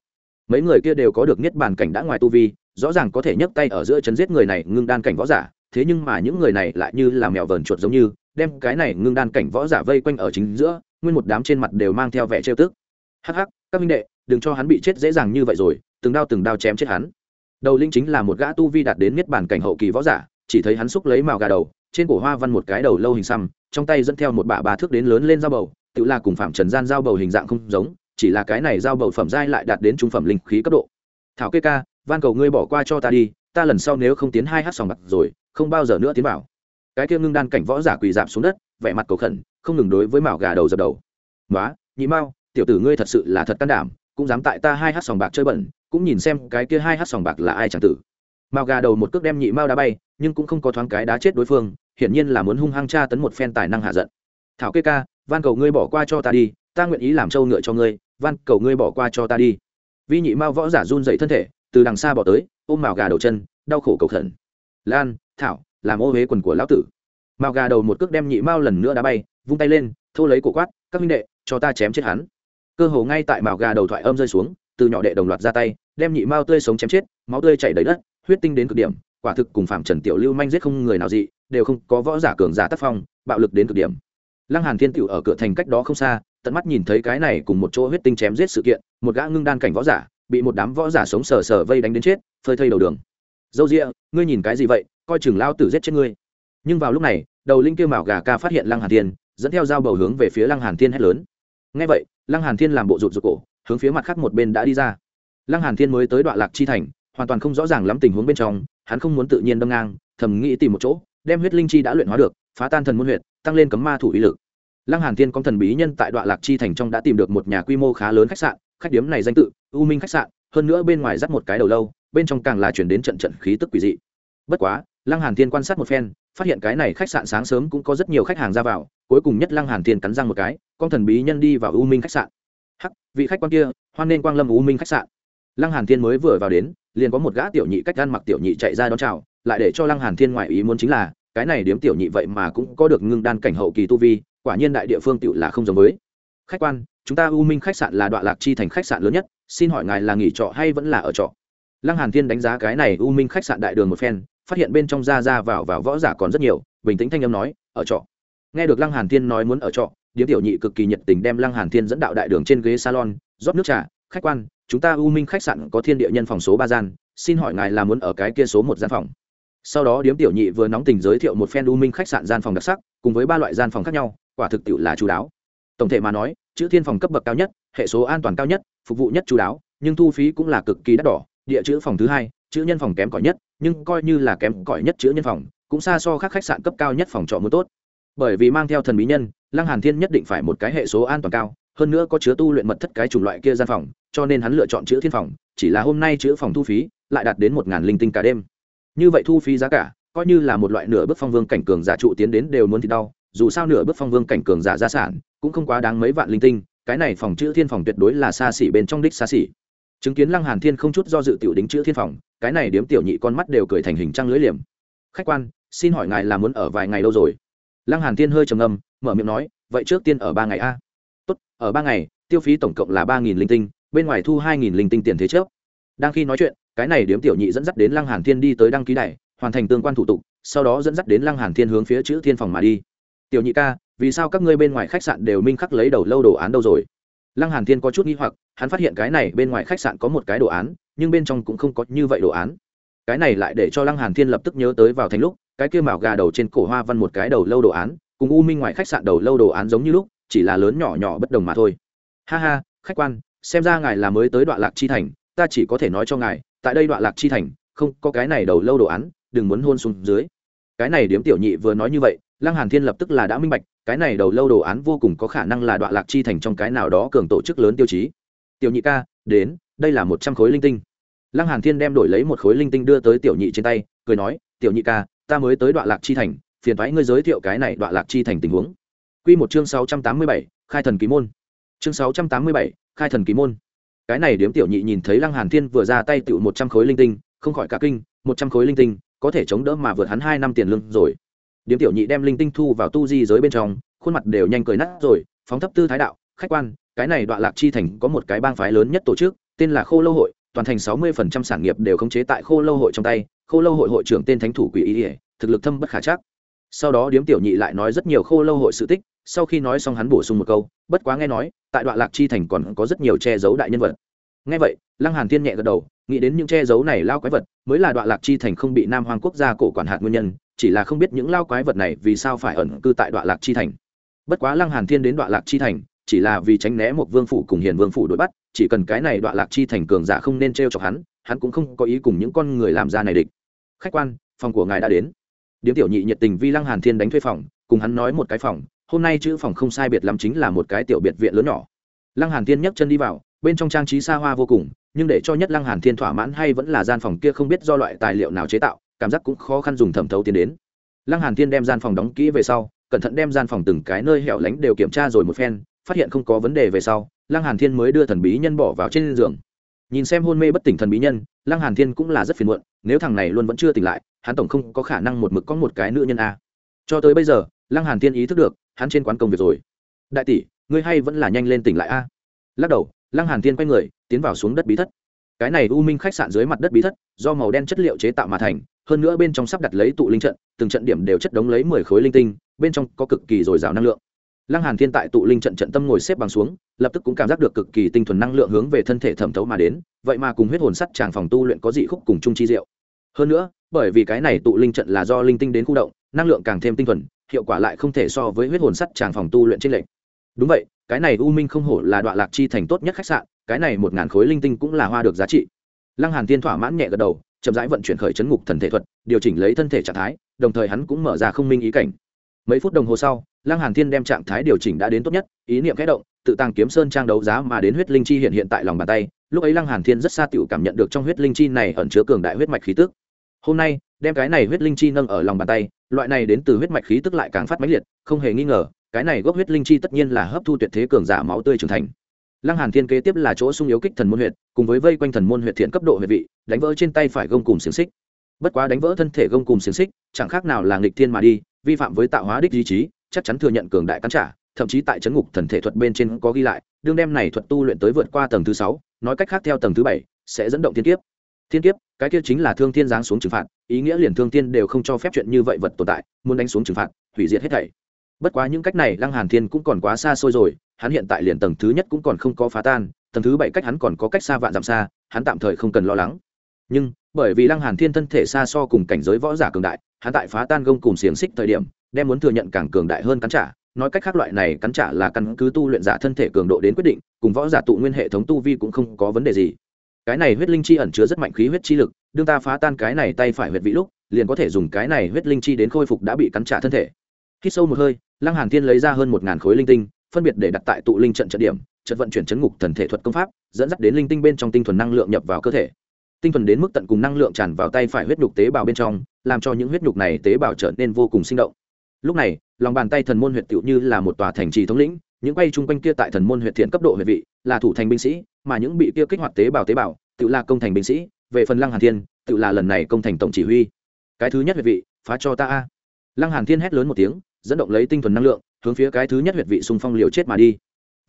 Mấy người kia đều có được niết bàn cảnh đã ngoài tu vi rõ ràng có thể nhấc tay ở giữa chấn giết người này ngưng đan cảnh võ giả thế nhưng mà những người này lại như là mèo vờn chuột giống như, đem cái này ngưng đan cảnh võ giả vây quanh ở chính giữa, nguyên một đám trên mặt đều mang theo vẻ trêu tức. Hắc hắc, các minh đệ, đừng cho hắn bị chết dễ dàng như vậy rồi, từng đao từng đao chém chết hắn. Đầu linh chính là một gã tu vi đạt đến miết bản cảnh hậu kỳ võ giả, chỉ thấy hắn xúc lấy màu gà đầu, trên cổ hoa văn một cái đầu lâu hình xăm, trong tay dẫn theo một bả bà thước đến lớn lên dao bầu, tự là cùng phạm trần gian dao bầu hình dạng không giống, chỉ là cái này dao bầu phẩm giai lại đạt đến trung phẩm linh khí cấp độ. Thảo kê ca, van cầu ngươi bỏ qua cho ta đi, ta lần sau nếu không tiến hai hát sòng bạc rồi không bao giờ nữa tiến vào. Cái kia ngưng đan cảnh võ giả quỳ dạp xuống đất, vẻ mặt cầu khẩn, không ngừng đối với mạo gà đầu dập đầu. Nói nhị mao, tiểu tử ngươi thật sự là thật can đảm, cũng dám tại ta hai hát sòng bạc chơi bẩn, cũng nhìn xem cái kia hai hát sòng bạc là ai chẳng tử. Mạo gà đầu một cước đem nhị mao đá bay, nhưng cũng không có thoáng cái đá chết đối phương, hiển nhiên là muốn hung hăng tra tấn một phen tài năng hạ giận. Thảo kê ca, van cầu ngươi bỏ qua cho ta đi, ta nguyện ý làm trâu ngựa cho ngươi, van cầu ngươi bỏ qua cho ta đi. Vi nhị mao võ giả run dậy thân thể, từ đằng xa bỏ tới, ôm mào gà đầu chân, đau khổ cầu khẩn. Lan thảo, làm ô huế quần của lão tử. Mao gà đầu một cước đem nhị mao lần nữa đá bay, vung tay lên, thô lấy cổ quát, các minh đệ, cho ta chém chết hắn. Cơ hồ ngay tại Mao gà đầu thoại âm rơi xuống, từ nhỏ đệ đồng loạt ra tay, đem nhị mao tươi sống chém chết, máu tươi chảy đầy đất, huyết tinh đến cực điểm, quả thực cùng phạm trần tiểu lưu manh giết không người nào dị, đều không có võ giả cường giả tác phong, bạo lực đến cực điểm. Lăng hàn thiên tiểu ở cửa thành cách đó không xa, tận mắt nhìn thấy cái này cùng một chỗ huyết tinh chém giết sự kiện, một gã ngưng đan cảnh võ giả, bị một đám võ giả sống sờ sờ vây đánh đến chết, phơi thây đầu đường. Dâu rịa ngươi nhìn cái gì vậy? Coi chừng lao tử giết chết ngươi. Nhưng vào lúc này, đầu linh kia mạo gà ca phát hiện lăng hàn thiên, dẫn theo dao bầu hướng về phía lăng hàn thiên hét lớn. Ngay vậy, lăng hàn thiên làm bộ rụt rụt cổ, hướng phía mặt khác một bên đã đi ra. Lăng hàn thiên mới tới đoạn lạc chi thành, hoàn toàn không rõ ràng lắm tình huống bên trong, hắn không muốn tự nhiên đâm ngang, thầm nghĩ tìm một chỗ, đem huyết linh chi đã luyện hóa được, phá tan thần môn huyệt, tăng lên cấm ma thủ uy lực. Lăng hàn thiên có thần bí nhân tại đoạn lạc chi thành trong đã tìm được một nhà quy mô khá lớn khách sạn, khách điếm này danh tự, u minh khách sạn, hơn nữa bên ngoài dắt một cái đầu lâu, bên trong càng là chuyển đến trận trận khí tức quỷ dị. Bất quá lăng hàn thiên quan sát một phen, phát hiện cái này khách sạn sáng sớm cũng có rất nhiều khách hàng ra vào, cuối cùng nhất lăng hàn thiên cắn răng một cái, con thần bí nhân đi vào u minh khách sạn. Hắc, vị khách quan kia, hoan nên quang lâm u minh khách sạn. Lăng hàn thiên mới vừa vào đến, liền có một gã tiểu nhị cách ăn mặc tiểu nhị chạy ra đón chào, lại để cho lăng hàn thiên ngoại ý muốn chính là, cái này điếm tiểu nhị vậy mà cũng có được ngưng đan cảnh hậu kỳ tu vi, quả nhiên đại địa phương tiểu là không giống với. Khách quan, chúng ta u minh khách sạn là đoạn lạc chi thành khách sạn lớn nhất, xin hỏi ngài là nghỉ trọ hay vẫn là ở trọ? Lăng hàn thiên đánh giá cái này u minh khách sạn đại đường một phen phát hiện bên trong ra ra vào vào võ giả còn rất nhiều, bình tĩnh thanh âm nói, ở trọ. Nghe được lăng hàn thiên nói muốn ở trọ, điếm tiểu nhị cực kỳ nhiệt tình đem lăng hàn thiên dẫn đạo đại đường trên ghế salon, rót nước trà, khách quan, chúng ta u minh khách sạn có thiên địa nhân phòng số ba gian, xin hỏi ngài là muốn ở cái kia số một gian phòng? Sau đó điếm tiểu nhị vừa nóng tình giới thiệu một phen u minh khách sạn gian phòng đặc sắc, cùng với ba loại gian phòng khác nhau, quả thực tiệu là chú đáo. Tổng thể mà nói, chữ thiên phòng cấp bậc cao nhất, hệ số an toàn cao nhất, phục vụ nhất chú đáo, nhưng thu phí cũng là cực kỳ đắt đỏ địa chữ phòng thứ hai, chữ nhân phòng kém cỏi nhất, nhưng coi như là kém cỏi nhất chữ nhân phòng, cũng xa so các khách sạn cấp cao nhất phòng trọ muốn tốt. Bởi vì mang theo thần bí nhân, lăng hàn thiên nhất định phải một cái hệ số an toàn cao, hơn nữa có chứa tu luyện mật thất cái chủng loại kia gian phòng, cho nên hắn lựa chọn chữ thiên phòng, chỉ là hôm nay chữ phòng thu phí lại đạt đến một ngàn linh tinh cả đêm. Như vậy thu phí giá cả, coi như là một loại nửa bước phong vương cảnh cường giả trụ tiến đến đều muốn thì đau, dù sao nửa bước phong vương cảnh cường giả gia sản, cũng không quá đáng mấy vạn linh tinh, cái này phòng chữ thiên phòng tuyệt đối là xa xỉ bên trong đích xa xỉ chứng kiến lăng hàn thiên không chút do dự tiểu đính chữ thiên phòng, cái này điếm tiểu nhị con mắt đều cười thành hình trăng lưỡi liềm. Khách quan, xin hỏi ngài là muốn ở vài ngày lâu rồi? Lăng hàn thiên hơi trầm ngâm, mở miệng nói, vậy trước tiên ở ba ngày a. Tốt, ở ba ngày, tiêu phí tổng cộng là ba nghìn linh tinh, bên ngoài thu hai nghìn linh tinh tiền thế trước. Đang khi nói chuyện, cái này điếm tiểu nhị dẫn dắt đến lăng hàn thiên đi tới đăng ký đài, hoàn thành tương quan thủ tục, sau đó dẫn dắt đến lăng hàn thiên hướng phía chữ thiên phòng mà đi. Tiểu nhị ca, vì sao các ngươi bên ngoài khách sạn đều minh khắc lấy đầu lâu đồ án đâu rồi? Lăng hàn thiên có chút nghi hoặc, hắn phát hiện cái này bên ngoài khách sạn có một cái đồ án, nhưng bên trong cũng không có như vậy đồ án. Cái này lại để cho lăng hàn thiên lập tức nhớ tới vào thành lúc, cái kia mạo gà đầu trên cổ hoa văn một cái đầu lâu đồ án, cùng u minh ngoài khách sạn đầu lâu đồ án giống như lúc, chỉ là lớn nhỏ nhỏ bất đồng mà thôi. Ha ha, khách quan, xem ra ngài là mới tới đoạn lạc chi thành, ta chỉ có thể nói cho ngài, tại đây đoạn lạc chi thành, không có cái này đầu lâu đồ án, đừng muốn hôn xuống dưới. Cái này điếm tiểu nhị vừa nói như vậy lăng hàn thiên lập tức là đã minh bạch cái này đầu lâu đồ án vô cùng có khả năng là đoạn lạc chi thành trong cái nào đó cường tổ chức lớn tiêu chí. Tiểu nhị ca đến đây là một trăm khối linh tinh. Lăng hàn thiên đem đổi lấy một khối linh tinh đưa tới tiểu nhị trên tay cười nói tiểu nhị ca ta mới tới đoạn lạc chi thành phiền thoái ngươi giới thiệu cái này đoạn lạc chi thành tình huống. Quy một chương sáu trăm tám mươi bảy, khai thần ký môn. Chương sáu trăm tám mươi bảy, khai thần ký môn. Cái này điếm tiểu nhị nhìn thấy lăng hàn thiên vừa ra tay tựu một trăm khối linh tinh không khỏi cả kinh một trăm khối linh tinh có thể chống đỡ mà vượt hắn hai năm tiền lương rồi điếm tiểu nhị đem linh tinh thu vào tu di giới bên trong, khuôn mặt đều nhanh cười nát rồi, phóng thấp tư thái đạo, khách quan, cái này đoạn lạc chi thành có một cái bang phái lớn nhất tổ chức, tên là khô lâu hội, toàn thành sáu mươi phần trăm sản nghiệp đều khống chế tại khô lâu hội trong tay, khô lâu hội hội trưởng tên thánh thủ quỷ ý ỉa thực lực thâm bất khả chắc. Sau đó điếm tiểu nhị lại nói rất nhiều khô lâu hội sự tích, sau khi nói xong hắn bổ sung một câu, bất quá nghe nói, tại đoạn lạc chi thành còn có rất nhiều che giấu đại nhân vật. Nghe vậy, lăng hàn thiên nhẹ gật đầu, nghĩ đến những che giấu này lao quái vật, mới là đoạn lạc chi thành không bị nam hoàng quốc gia cổ quản hạt nguyên nhân chỉ là không biết những lao quái vật này vì sao phải ẩn cư tại đoạn lạc chi thành. Bất quá lăng hàn thiên đến đoạn lạc chi thành, chỉ là vì tránh né một vương phủ cùng hiền vương phủ đuổi bắt, chỉ cần cái này đoạn lạc chi thành cường giả không nên treo chọc hắn hắn cũng không có ý cùng những con người làm ra này địch. Khách quan, phòng của ngài đã đến. Điếm tiểu nhị nhiệt tình vi lăng hàn thiên đánh thuê phòng, cùng hắn nói một cái phòng, hôm nay chữ phòng không sai biệt lắm chính là một cái tiểu biệt viện lớn nhỏ. Lăng hàn thiên nhấc chân đi vào, bên trong trang trí xa hoa vô cùng, nhưng để cho nhất lăng hàn thiên thỏa mãn hay vẫn là gian phòng kia không biết do loại tài liệu nào chế tạo cảm giác cũng khó khăn dùng thẩm thấu tiến đến. Lăng hàn thiên đem gian phòng đóng kỹ về sau, cẩn thận đem gian phòng từng cái nơi hẻo lánh đều kiểm tra rồi một phen, phát hiện không có vấn đề về sau, lăng hàn thiên mới đưa thần bí nhân bỏ vào trên giường. Nhìn xem hôn mê bất tỉnh thần bí nhân, lăng hàn thiên cũng là rất phiền muộn, nếu thằng này luôn vẫn chưa tỉnh lại, hắn tổng không có khả năng một mực có một cái nữ nhân a. Cho tới bây giờ, lăng hàn thiên ý thức được, hắn trên quán công việc rồi. Đại tỷ, ngươi hay vẫn là nhanh lên tỉnh lại a. Lắc đầu, lăng hàn thiên quay người, tiến vào xuống đất bí thất. Cái này u minh khách sạn dưới mặt đất bí thất, do màu đen chất liệu chế tạo mà thành hơn nữa bên trong sắp đặt lấy tụ linh trận, từng trận điểm đều chất đống lấy mười khối linh tinh, bên trong có cực kỳ dồi dào năng lượng. Lăng hàn thiên tại tụ linh trận trận tâm ngồi xếp bằng xuống, lập tức cũng cảm giác được cực kỳ tinh thuần năng lượng hướng về thân thể thẩm thấu mà đến, vậy mà cùng huyết hồn sắt tràng phòng tu luyện có dị khúc cùng chung chi diệu. Hơn nữa, bởi vì cái này tụ linh trận là do linh tinh đến khu động, năng lượng càng thêm tinh thuần, hiệu quả lại không thể so với huyết hồn sắt tràng phòng tu luyện trên lệnh đúng vậy, cái này u minh không hổ là đoạn lạc chi thành tốt nhất khách sạn, cái này một ngàn khối linh tinh cũng là hoa được giá trị. Lăng hàn tiên thỏa mãn nhẹ gật đầu chậm rãi vận chuyển khởi chấn ngục thần thể thuật, điều chỉnh lấy thân thể trạng thái, đồng thời hắn cũng mở ra không minh ý cảnh. Mấy phút đồng hồ sau, lăng hàn thiên đem trạng thái điều chỉnh đã đến tốt nhất, ý niệm khẽ động, tự tăng kiếm sơn trang đấu giá mà đến huyết linh chi hiện hiện tại lòng bàn tay, lúc ấy lăng hàn thiên rất xa tiểu cảm nhận được trong huyết linh chi này ẩn chứa cường đại huyết mạch khí tức. Hôm nay, đem cái này huyết linh chi nâng ở lòng bàn tay, loại này đến từ huyết mạch khí tức lại càng phát mãnh liệt, không hề nghi ngờ, cái này gốc huyết linh chi tất nhiên là hấp thu tuyệt thế cường giả máu tươi trưởng thành lăng hàn thiên kế tiếp là chỗ sung yếu kích thần môn huyệt, cùng với vây quanh thần môn huyệt thiện cấp độ huyệt vị, đánh vỡ trên tay phải gông cùng xiềng xích. Bất quá đánh vỡ thân thể gông cùng xiềng xích, chẳng khác nào là nghịch thiên mà đi, vi phạm với tạo hóa đích ý chí, chắc chắn thừa nhận cường đại cắn trả, thậm chí tại chấn ngục thần thể thuật bên trên có ghi lại, đương đem này thuật tu luyện tới vượt qua tầng thứ sáu, nói cách khác theo tầng thứ bảy, sẽ dẫn động thiên kiếp. Thiên kiếp, cái kia chính là thương thiên giáng xuống trừng phạt, ý nghĩa liền thương thiên đều không cho phép chuyện như vậy vật tồn tại, muốn đánh xuống trừng phạt, hủy diệt hết thảy bất quá những cách này lăng hàn thiên cũng còn quá xa xôi rồi, hắn hiện tại liền tầng thứ nhất cũng còn không có phá tan, tầng thứ bảy cách hắn còn có cách xa vạn dặm xa, hắn tạm thời không cần lo lắng. Nhưng, bởi vì lăng hàn thiên thân thể xa so cùng cảnh giới võ giả cường đại, hắn tại phá tan gông cùng xiềng xích thời điểm, đem muốn thừa nhận càng cường đại hơn cắn trả. Nói cách khác loại này cắn trả là căn cứ tu luyện giả thân thể cường độ đến quyết định, cùng võ giả tụ nguyên hệ thống tu vi cũng không có vấn đề gì. Cái này huyết linh chi ẩn chứa rất mạnh khí huyết chi lực, đương ta phá tan cái này tay phải huyệt vị lúc, liền có thể dùng cái này huyết linh chi đến khôi phục đã bị cắn trả thân thể khi sâu một hơi, lăng hàn thiên lấy ra hơn một ngàn khối linh tinh, phân biệt để đặt tại tụ linh trận trận điểm, trận vận chuyển chấn ngục thần thể thuật công pháp, dẫn dắt đến linh tinh bên trong tinh thuần năng lượng nhập vào cơ thể. Tinh thuần đến mức tận cùng năng lượng tràn vào tay phải huyết nhục tế bào bên trong, làm cho những huyết nhục này tế bào trở nên vô cùng sinh động. Lúc này, lòng bàn tay thần môn huyệt tựu như là một tòa thành trì thống lĩnh, những quay chung quanh kia tại thần môn huyệt thiện cấp độ huyệt vị, là thủ thành binh sĩ, mà những bị kia kích hoạt tế bào tế bào tự là công thành binh sĩ. Về phần lăng hàn thiên tự là lần này công thành tổng chỉ huy. Cái thứ nhất huyệt vị, phá cho ta a. Lăng hàn thiên hét lớn một tiếng dẫn động lấy tinh thuần năng lượng, hướng phía cái thứ nhất huyệt vị xung phong liều chết mà đi.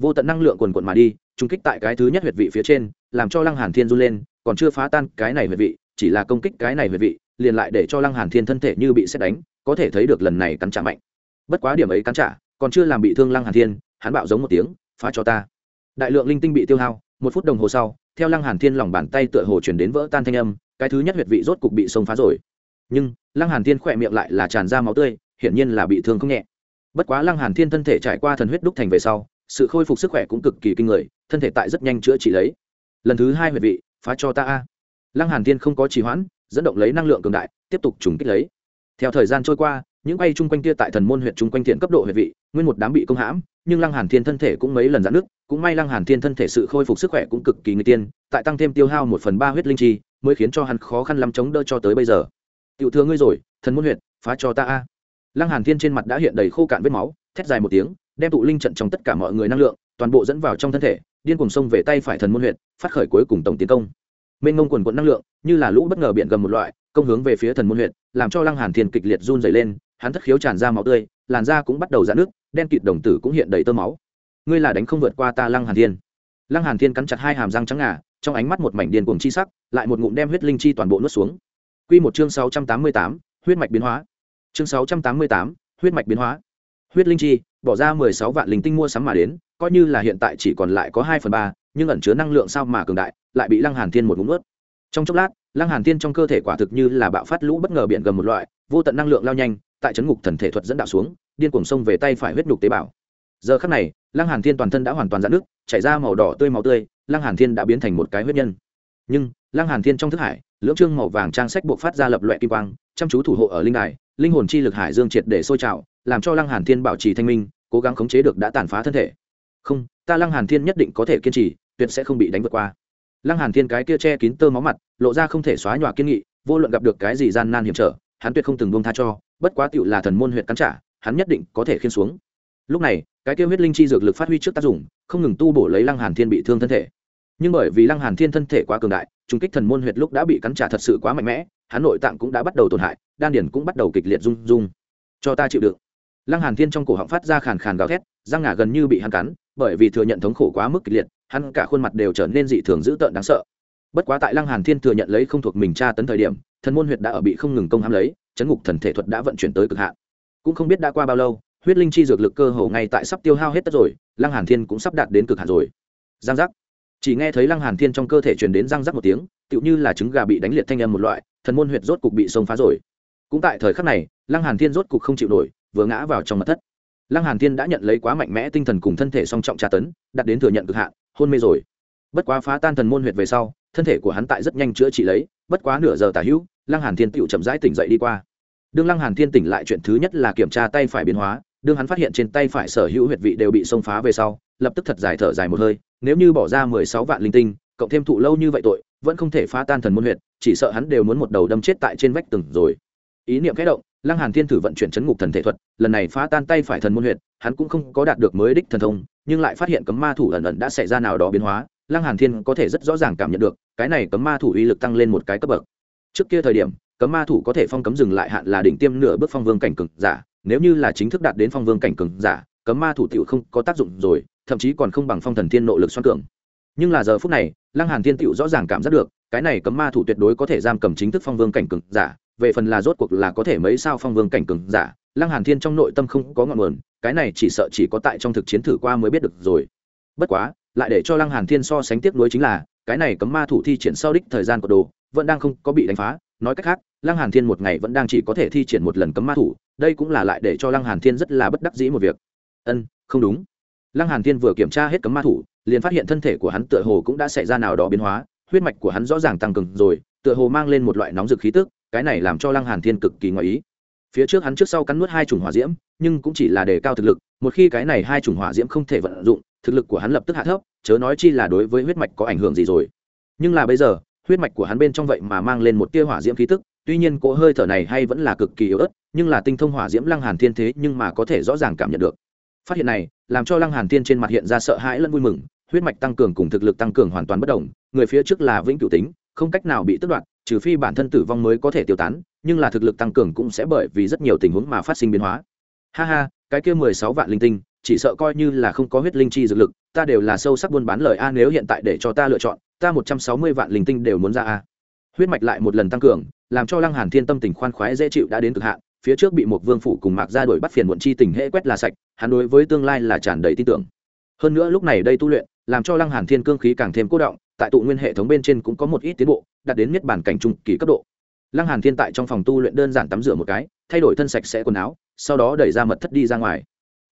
Vô tận năng lượng quần quận mà đi trung kích tại cái thứ nhất huyệt vị phía trên, làm cho lăng hàn thiên run lên, còn chưa phá tan cái này huyệt vị, chỉ là công kích cái này huyệt vị, liền lại để cho lăng hàn thiên thân thể như bị xét đánh, có thể thấy được lần này cắn trả mạnh. Bất quá điểm ấy cắn trả, còn chưa làm bị thương lăng hàn thiên, hắn bạo giống một tiếng, phá cho ta. Đại lượng linh tinh bị tiêu hao, một phút đồng hồ sau, theo lăng hàn thiên lòng bàn tay tựa hồ chuyển đến vỡ tan thanh âm, cái thứ nhất huyệt vị rốt cục bị xông phá rồi. Nhưng, lăng hàn thiên khỏe miệng lại là tràn ra máu tươi hiển nhiên là bị thương không nhẹ. Bất quá lăng hàn thiên thân thể trải qua thần huyết đúc thành về sau, sự khôi phục sức khỏe cũng cực kỳ kinh người, thân thể tại rất nhanh chữa trị lấy. Lần thứ hai huyệt vị, phá cho ta a. Lăng hàn thiên không có trì hoãn, dẫn động lấy năng lượng cường đại, tiếp tục trùng kích lấy. Theo thời gian trôi qua, những bay chung quanh kia tại thần môn huyện chung quanh thiện cấp độ huyệt vị, nguyên một đám bị công hãm, nhưng lăng hàn thiên thân thể cũng mấy lần giãn nước cũng may lăng hàn thiên thân thể sự khôi phục sức khỏe cũng cực kỳ người tiên, tại tăng thêm tiêu hao một phần ba huyết linh chi, mới khiến cho hắn khó khăn lắm chống đỡ cho tới bây giờ. Tiểu thừa ngươi rồi, thần môn huyện phá cho ta a lăng hàn thiên trên mặt đã hiện đầy khô cạn vết máu thét dài một tiếng đem tụ linh trận trong tất cả mọi người năng lượng toàn bộ dẫn vào trong thân thể điên cuồng xông về tay phải thần môn huyện phát khởi cuối cùng tổng tiến công. Mênh ngông quần quận năng lượng như là lũ bất ngờ biển gầm một loại công hướng về phía thần môn huyện làm cho lăng hàn thiên kịch liệt run dày lên hắn thất khiếu tràn ra máu tươi làn da cũng bắt đầu giãn nước đen kịt đồng tử cũng hiện đầy tơ máu. Ngươi là đánh không vượt qua ta lăng hàn thiên. Lăng hàn thiên cắn chặt hai hàm răng trắng ngà trong ánh mắt một mảnh điên cuồng chi sắc lại một ngụm đem huyết linh chi toàn bộ nuốt xuống. Quy một chương 688, huyết mạch biến hóa chương 688, huyết mạch biến hóa. Huyết linh chi bỏ ra 16 vạn linh tinh mua sắm mà đến coi như là hiện tại chỉ còn lại có 2 phần ba nhưng ẩn chứa năng lượng sao mà cường đại lại bị lăng hàn thiên một ngụm nuốt. Trong chốc lát lăng hàn thiên trong cơ thể quả thực như là bạo phát lũ bất ngờ biển gầm một loại vô tận năng lượng lao nhanh tại chấn ngục thần thể thuật dẫn đạo xuống điên cuồng sông về tay phải huyết nhục tế bào. Giờ khắc này lăng hàn thiên toàn thân đã hoàn toàn giãn nước chảy ra màu đỏ tươi máu tươi lăng hàn thiên đã biến thành một cái huyết nhân. Nhưng lăng hàn thiên trong thức hải lưỡng trương màu vàng trang sách buộc phát ra lập loại kim quang chăm chú thủ hộ ở linh đài linh hồn chi lực hải dương triệt để sôi trào, làm cho lăng hàn thiên bảo trì thanh minh, cố gắng khống chế được đã tàn phá thân thể. Không, ta lăng hàn thiên nhất định có thể kiên trì, tuyệt sẽ không bị đánh vượt qua. Lăng hàn thiên cái kia che kín tơ máu mặt, lộ ra không thể xóa nhòa kiên nghị, vô luận gặp được cái gì gian nan hiểm trở, hắn tuyệt không từng buông tha cho, bất quá tựu là thần môn huyện cắn trả, hắn nhất định có thể khiên xuống. Lúc này, cái kia huyết linh chi dược lực phát huy trước tác dụng, không ngừng tu bổ lấy lăng hàn thiên bị thương thân thể. Nhưng bởi vì lăng hàn thiên thân thể quá cường đại trung kích thần môn huyệt lúc đã bị cắn trả thật sự quá mạnh mẽ hắn nội tạng cũng đã bắt đầu tổn hại, đan điển cũng bắt đầu kịch liệt rung rung. Cho ta chịu đựng. Lăng hàn thiên trong cổ họng phát ra khàn khàn gào thét, răng ngà gần như bị hắn cắn, bởi vì thừa nhận thống khổ quá mức kịch liệt, hắn cả khuôn mặt đều trở nên dị thường dữ tợn đáng sợ. Bất quá tại lăng hàn thiên thừa nhận lấy không thuộc mình tra tấn thời điểm, thần môn huyệt đã ở bị không ngừng công hãm lấy, chấn ngục thần thể thuật đã vận chuyển tới cực hạn. Cũng không biết đã qua bao lâu, huyết linh chi dược lực cơ hồ ngay tại sắp tiêu hao hết tất rồi, lăng hàn thiên cũng sắp đạt đến cực hạn rồi. Giang giác chỉ nghe thấy lăng hàn thiên trong cơ thể truyền đến răng rắc một tiếng tựu như là trứng gà bị đánh liệt thanh âm một loại, thần môn huyệt rốt cục bị xông phá rồi. Cũng tại thời khắc này, lăng hàn thiên rốt cục không chịu nổi, vừa ngã vào trong mật thất. Lăng hàn thiên đã nhận lấy quá mạnh mẽ tinh thần cùng thân thể song trọng tra tấn, đạt đến thừa nhận cực hạn, hôn mê rồi. Bất quá phá tan thần môn huyệt về sau, thân thể của hắn tại rất nhanh chữa trị lấy, bất quá nửa giờ tả hữu, lăng hàn thiên tựu chậm rãi tỉnh dậy đi qua. Đương lăng hàn thiên tỉnh lại chuyện thứ nhất là kiểm tra tay phải biến hóa, đương hắn phát hiện trên tay phải sở hữu huyệt vị đều bị xông phá về sau, lập tức thật dài thở dài một hơi, nếu như bỏ ra mười sáu vạn linh tinh cộng thêm thụ lâu như vậy tội, vẫn không thể phá tan thần môn huyệt, chỉ sợ hắn đều muốn một đầu đâm chết tại trên vách tường rồi. Ý niệm khẽ động, lăng hàn thiên thử vận chuyển chấn ngục thần thể thuật, lần này phá tan tay phải thần môn huyệt, hắn cũng không có đạt được mới đích thần thông, nhưng lại phát hiện cấm ma thủ ẩn ẩn đã xảy ra nào đó biến hóa, lăng hàn thiên có thể rất rõ ràng cảm nhận được, cái này cấm ma thủ uy lực tăng lên một cái cấp bậc. Trước kia thời điểm, cấm ma thủ có thể phong cấm dừng lại hạn là đỉnh tiêm nửa bước phong vương cảnh cường giả, nếu như là chính thức đạt đến phong vương cảnh cường giả, cấm ma thủ tiểu không có tác dụng rồi, thậm chí còn không bằng phong thần thiên nộ lực xoan cường. Nhưng là giờ phút này lăng hàn thiên tiểu rõ ràng cảm giác được, cái này cấm ma thủ tuyệt đối có thể giam cầm chính thức phong vương cảnh cường giả, về phần là rốt cuộc là có thể mấy sao phong vương cảnh cường giả, lăng hàn thiên trong nội tâm không có ngọn nguồn, cái này chỉ sợ chỉ có tại trong thực chiến thử qua mới biết được rồi. Bất quá, lại để cho lăng hàn thiên so sánh tiếp nối chính là, cái này cấm ma thủ thi triển sau đích thời gian của đồ, vẫn đang không có bị đánh phá. Nói cách khác, lăng hàn thiên một ngày vẫn đang chỉ có thể thi triển một lần cấm ma thủ, đây cũng là lại để cho lăng hàn thiên rất là bất đắc dĩ một việc. Ân, không đúng. Lăng hàn thiên vừa kiểm tra hết cấm ma thủ liền phát hiện thân thể của hắn tựa hồ cũng đã xảy ra nào đó biến hóa, huyết mạch của hắn rõ ràng tăng cường rồi, tựa hồ mang lên một loại nóng rực khí tức, cái này làm cho lăng hàn thiên cực kỳ ngoại ý. Phía trước hắn trước sau cắn nuốt hai chủng hỏa diễm, nhưng cũng chỉ là đề cao thực lực, một khi cái này hai chủng hỏa diễm không thể vận dụng, thực lực của hắn lập tức hạ thấp, chớ nói chi là đối với huyết mạch có ảnh hưởng gì rồi. Nhưng là bây giờ, huyết mạch của hắn bên trong vậy mà mang lên một tia hỏa diễm khí tức, tuy nhiên cỗ hơi thở này hay vẫn là cực kỳ yếu ớt, nhưng là tinh thông hỏa diễm lăng hàn thiên thế nhưng mà có thể rõ ràng cảm nhận được. Phát hiện này, làm cho lăng hàn thiên trên mặt hiện ra sợ hãi lẫn vui mừng huyết mạch tăng cường cùng thực lực tăng cường hoàn toàn bất đồng, người phía trước là vĩnh cửu tính, không cách nào bị tước đoạt, trừ phi bản thân tử vong mới có thể tiêu tán, nhưng là thực lực tăng cường cũng sẽ bởi vì rất nhiều tình huống mà phát sinh biến hóa. Ha ha, cái kia mười sáu vạn linh tinh, chỉ sợ coi như là không có huyết linh chi dược lực, ta đều là sâu sắc buôn bán lời a nếu hiện tại để cho ta lựa chọn, ta một trăm sáu mươi vạn linh tinh đều muốn ra a. Huyết mạch lại một lần tăng cường, làm cho lăng hàn thiên tâm tình khoan khoái dễ chịu đã đến cực hạn, phía trước bị một vương phủ cùng mạc ra đuổi bắt phiền muộn chi tình hễ quét là sạch, hắn đối với tương lai là tràn đầy tin tưởng. Hơn nữa lúc này đây tu luyện làm cho lăng hàn thiên cương khí càng thêm cố động, tại tụ nguyên hệ thống bên trên cũng có một ít tiến bộ, đạt đến miết bản cảnh trung kỳ cấp độ. Lăng hàn thiên tại trong phòng tu luyện đơn giản tắm rửa một cái, thay đổi thân sạch sẽ quần áo, sau đó đẩy ra mật thất đi ra ngoài.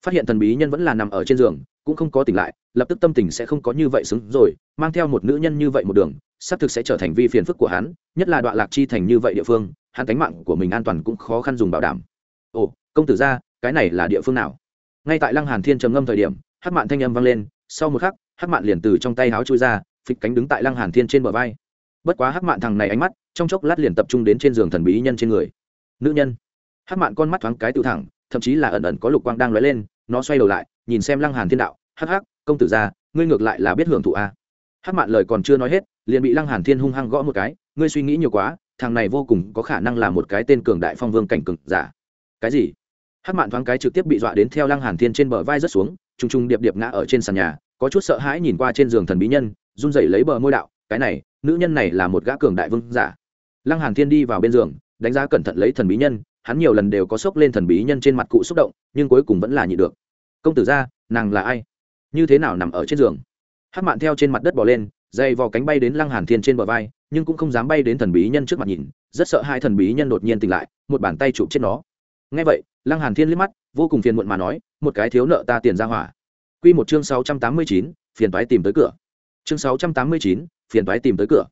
Phát hiện thần bí nhân vẫn là nằm ở trên giường, cũng không có tỉnh lại, lập tức tâm tình sẽ không có như vậy xứng rồi, mang theo một nữ nhân như vậy một đường, xác thực sẽ trở thành vi phiền phức của hắn, nhất là đoạn lạc chi thành như vậy địa phương, hắn cánh mạng của mình an toàn cũng khó khăn dùng bảo đảm. Ồ, công tử ra, cái này là địa phương nào? Ngay tại lăng hàn thiên trầm ngâm thời điểm, hắc mạn thanh âm vang lên, sau một khắc hắc mạn liền từ trong tay háo chui ra phịch cánh đứng tại lăng hàn thiên trên bờ vai. Bất quá hắc mạn thằng này ánh mắt trong chốc lát liền tập trung đến trên giường thần bí nhân trên người. Nữ nhân. Hắc mạn con mắt thoáng cái tự thẳng thậm chí là ẩn ẩn có lục quang đang lóe lên nó xoay đầu lại nhìn xem lăng hàn thiên đạo hắc hắc công tử gia, ngươi ngược lại là biết hưởng thụ a à. hắc mạn lời còn chưa nói hết liền bị lăng hàn thiên hung hăng gõ một cái ngươi suy nghĩ nhiều quá thằng này vô cùng có khả năng là một cái tên cường đại phong vương cảnh cường giả. Cái gì? Hắc mạn thoáng cái trực tiếp bị dọa đến theo lăng hàn thiên trên bờ vai rất xuống trùng trùng điệp điệp ngã ở trên sàn nhà có chút sợ hãi nhìn qua trên giường thần bí nhân, run rẩy lấy bờ môi đạo, cái này, nữ nhân này là một gã cường đại vương giả. Lăng hàn thiên đi vào bên giường, đánh giá cẩn thận lấy thần bí nhân, hắn nhiều lần đều có sốc lên thần bí nhân trên mặt cụ xúc động, nhưng cuối cùng vẫn là nhịn được. Công tử ra nàng là ai? Như thế nào nằm ở trên giường? Hát mạn theo trên mặt đất bỏ lên, dây vò cánh bay đến lăng hàn thiên trên bờ vai, nhưng cũng không dám bay đến thần bí nhân trước mặt nhìn, rất sợ hai thần bí nhân đột nhiên tỉnh lại, một bàn tay chụp chết nó. Nghe vậy, lăng hàn thiên liếc mắt, vô cùng phiền muộn mà nói, một cái thiếu nợ ta tiền ra hỏa quy một chương sáu trăm tám mươi chín, phiền toái tìm tới cửa. Chương sáu trăm tám mươi chín, phiền toái tìm tới cửa.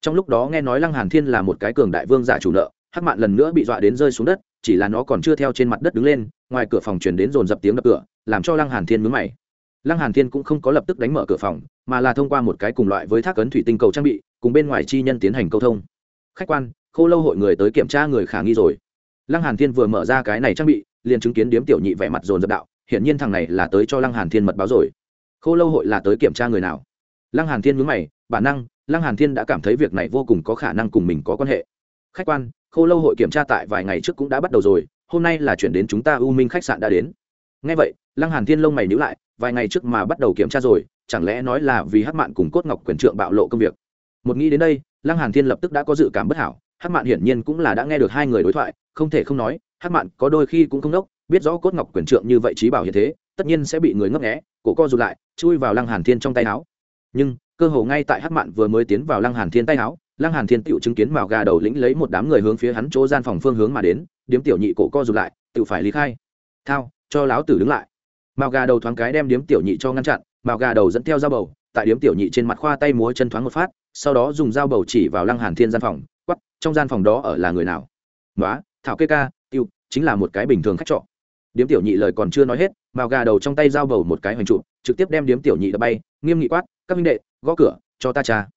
Trong lúc đó nghe nói lăng hàn thiên là một cái cường đại vương giả chủ nợ hắc mạn lần nữa bị dọa đến rơi xuống đất chỉ là nó còn chưa theo trên mặt đất đứng lên ngoài cửa phòng truyền đến dồn dập tiếng đập cửa làm cho lăng hàn thiên nhướng mày. Lăng hàn thiên cũng không có lập tức đánh mở cửa phòng mà là thông qua một cái cùng loại với thác ấn thủy tinh cầu trang bị cùng bên ngoài chi nhân tiến hành câu thông. Khách quan khô lâu hội người tới kiểm tra người khả nghi rồi. Lăng hàn thiên vừa mở ra cái này trang bị liền chứng kiến điếm tiểu nhị vẻ mặt dồn dập đạo hiển nhiên thằng này là tới cho lăng hàn thiên mật báo rồi. Khô lâu hội là tới kiểm tra người nào? Lăng hàn thiên nhướng mày, bản năng, lăng hàn thiên đã cảm thấy việc này vô cùng có khả năng cùng mình có quan hệ. Khách quan, khô lâu hội kiểm tra tại vài ngày trước cũng đã bắt đầu rồi, hôm nay là chuyển đến chúng ta u minh khách sạn đã đến. Ngay vậy, lăng hàn thiên lông mày nhíu lại, vài ngày trước mà bắt đầu kiểm tra rồi, chẳng lẽ nói là vì hắc mạn cùng cốt ngọc quyền trượng bạo lộ công việc? Một nghĩ đến đây, lăng hàn thiên lập tức đã có dự cảm bất hảo, hắc mạn hiển nhiên cũng là đã nghe được hai người đối thoại, không thể không nói, hắc mạn có đôi khi cũng không đốc biết rõ cốt ngọc quyền trượng như vậy trí bảo hiện thế, tất nhiên sẽ bị người ngấp nghé, cổ co rụt lại, chui vào lăng hàn thiên trong tay áo. Nhưng, cơ hồ ngay tại hắc mạn vừa mới tiến vào lăng hàn thiên tay áo, lăng hàn thiên tựu chứng kiến màu gà đầu lĩnh lấy một đám người hướng phía hắn chỗ gian phòng phương hướng mà đến, điếm tiểu nhị cổ co rụt lại, tự phải lý khai. Thao, cho láo tử đứng lại. Màu gà đầu thoáng cái đem điếm tiểu nhị cho ngăn chặn, màu gà đầu dẫn theo dao bầu, tại điếm tiểu nhị trên mặt khoa tay múa chân thoáng một phát, sau đó dùng dao bầu chỉ vào lăng hàn thiên gian phòng quắp trong gian phòng đó ở là người nào? Nói thảo kê ca tiêu chính là một cái bình thường khách trọ điếm tiểu nhị lời còn chưa nói hết màu gà đầu trong tay dao bầu một cái hoành trụ, trực tiếp đem điếm tiểu nhị đập bay, nghiêm nghị quát, các minh đệ, gõ cửa, cho ta cha.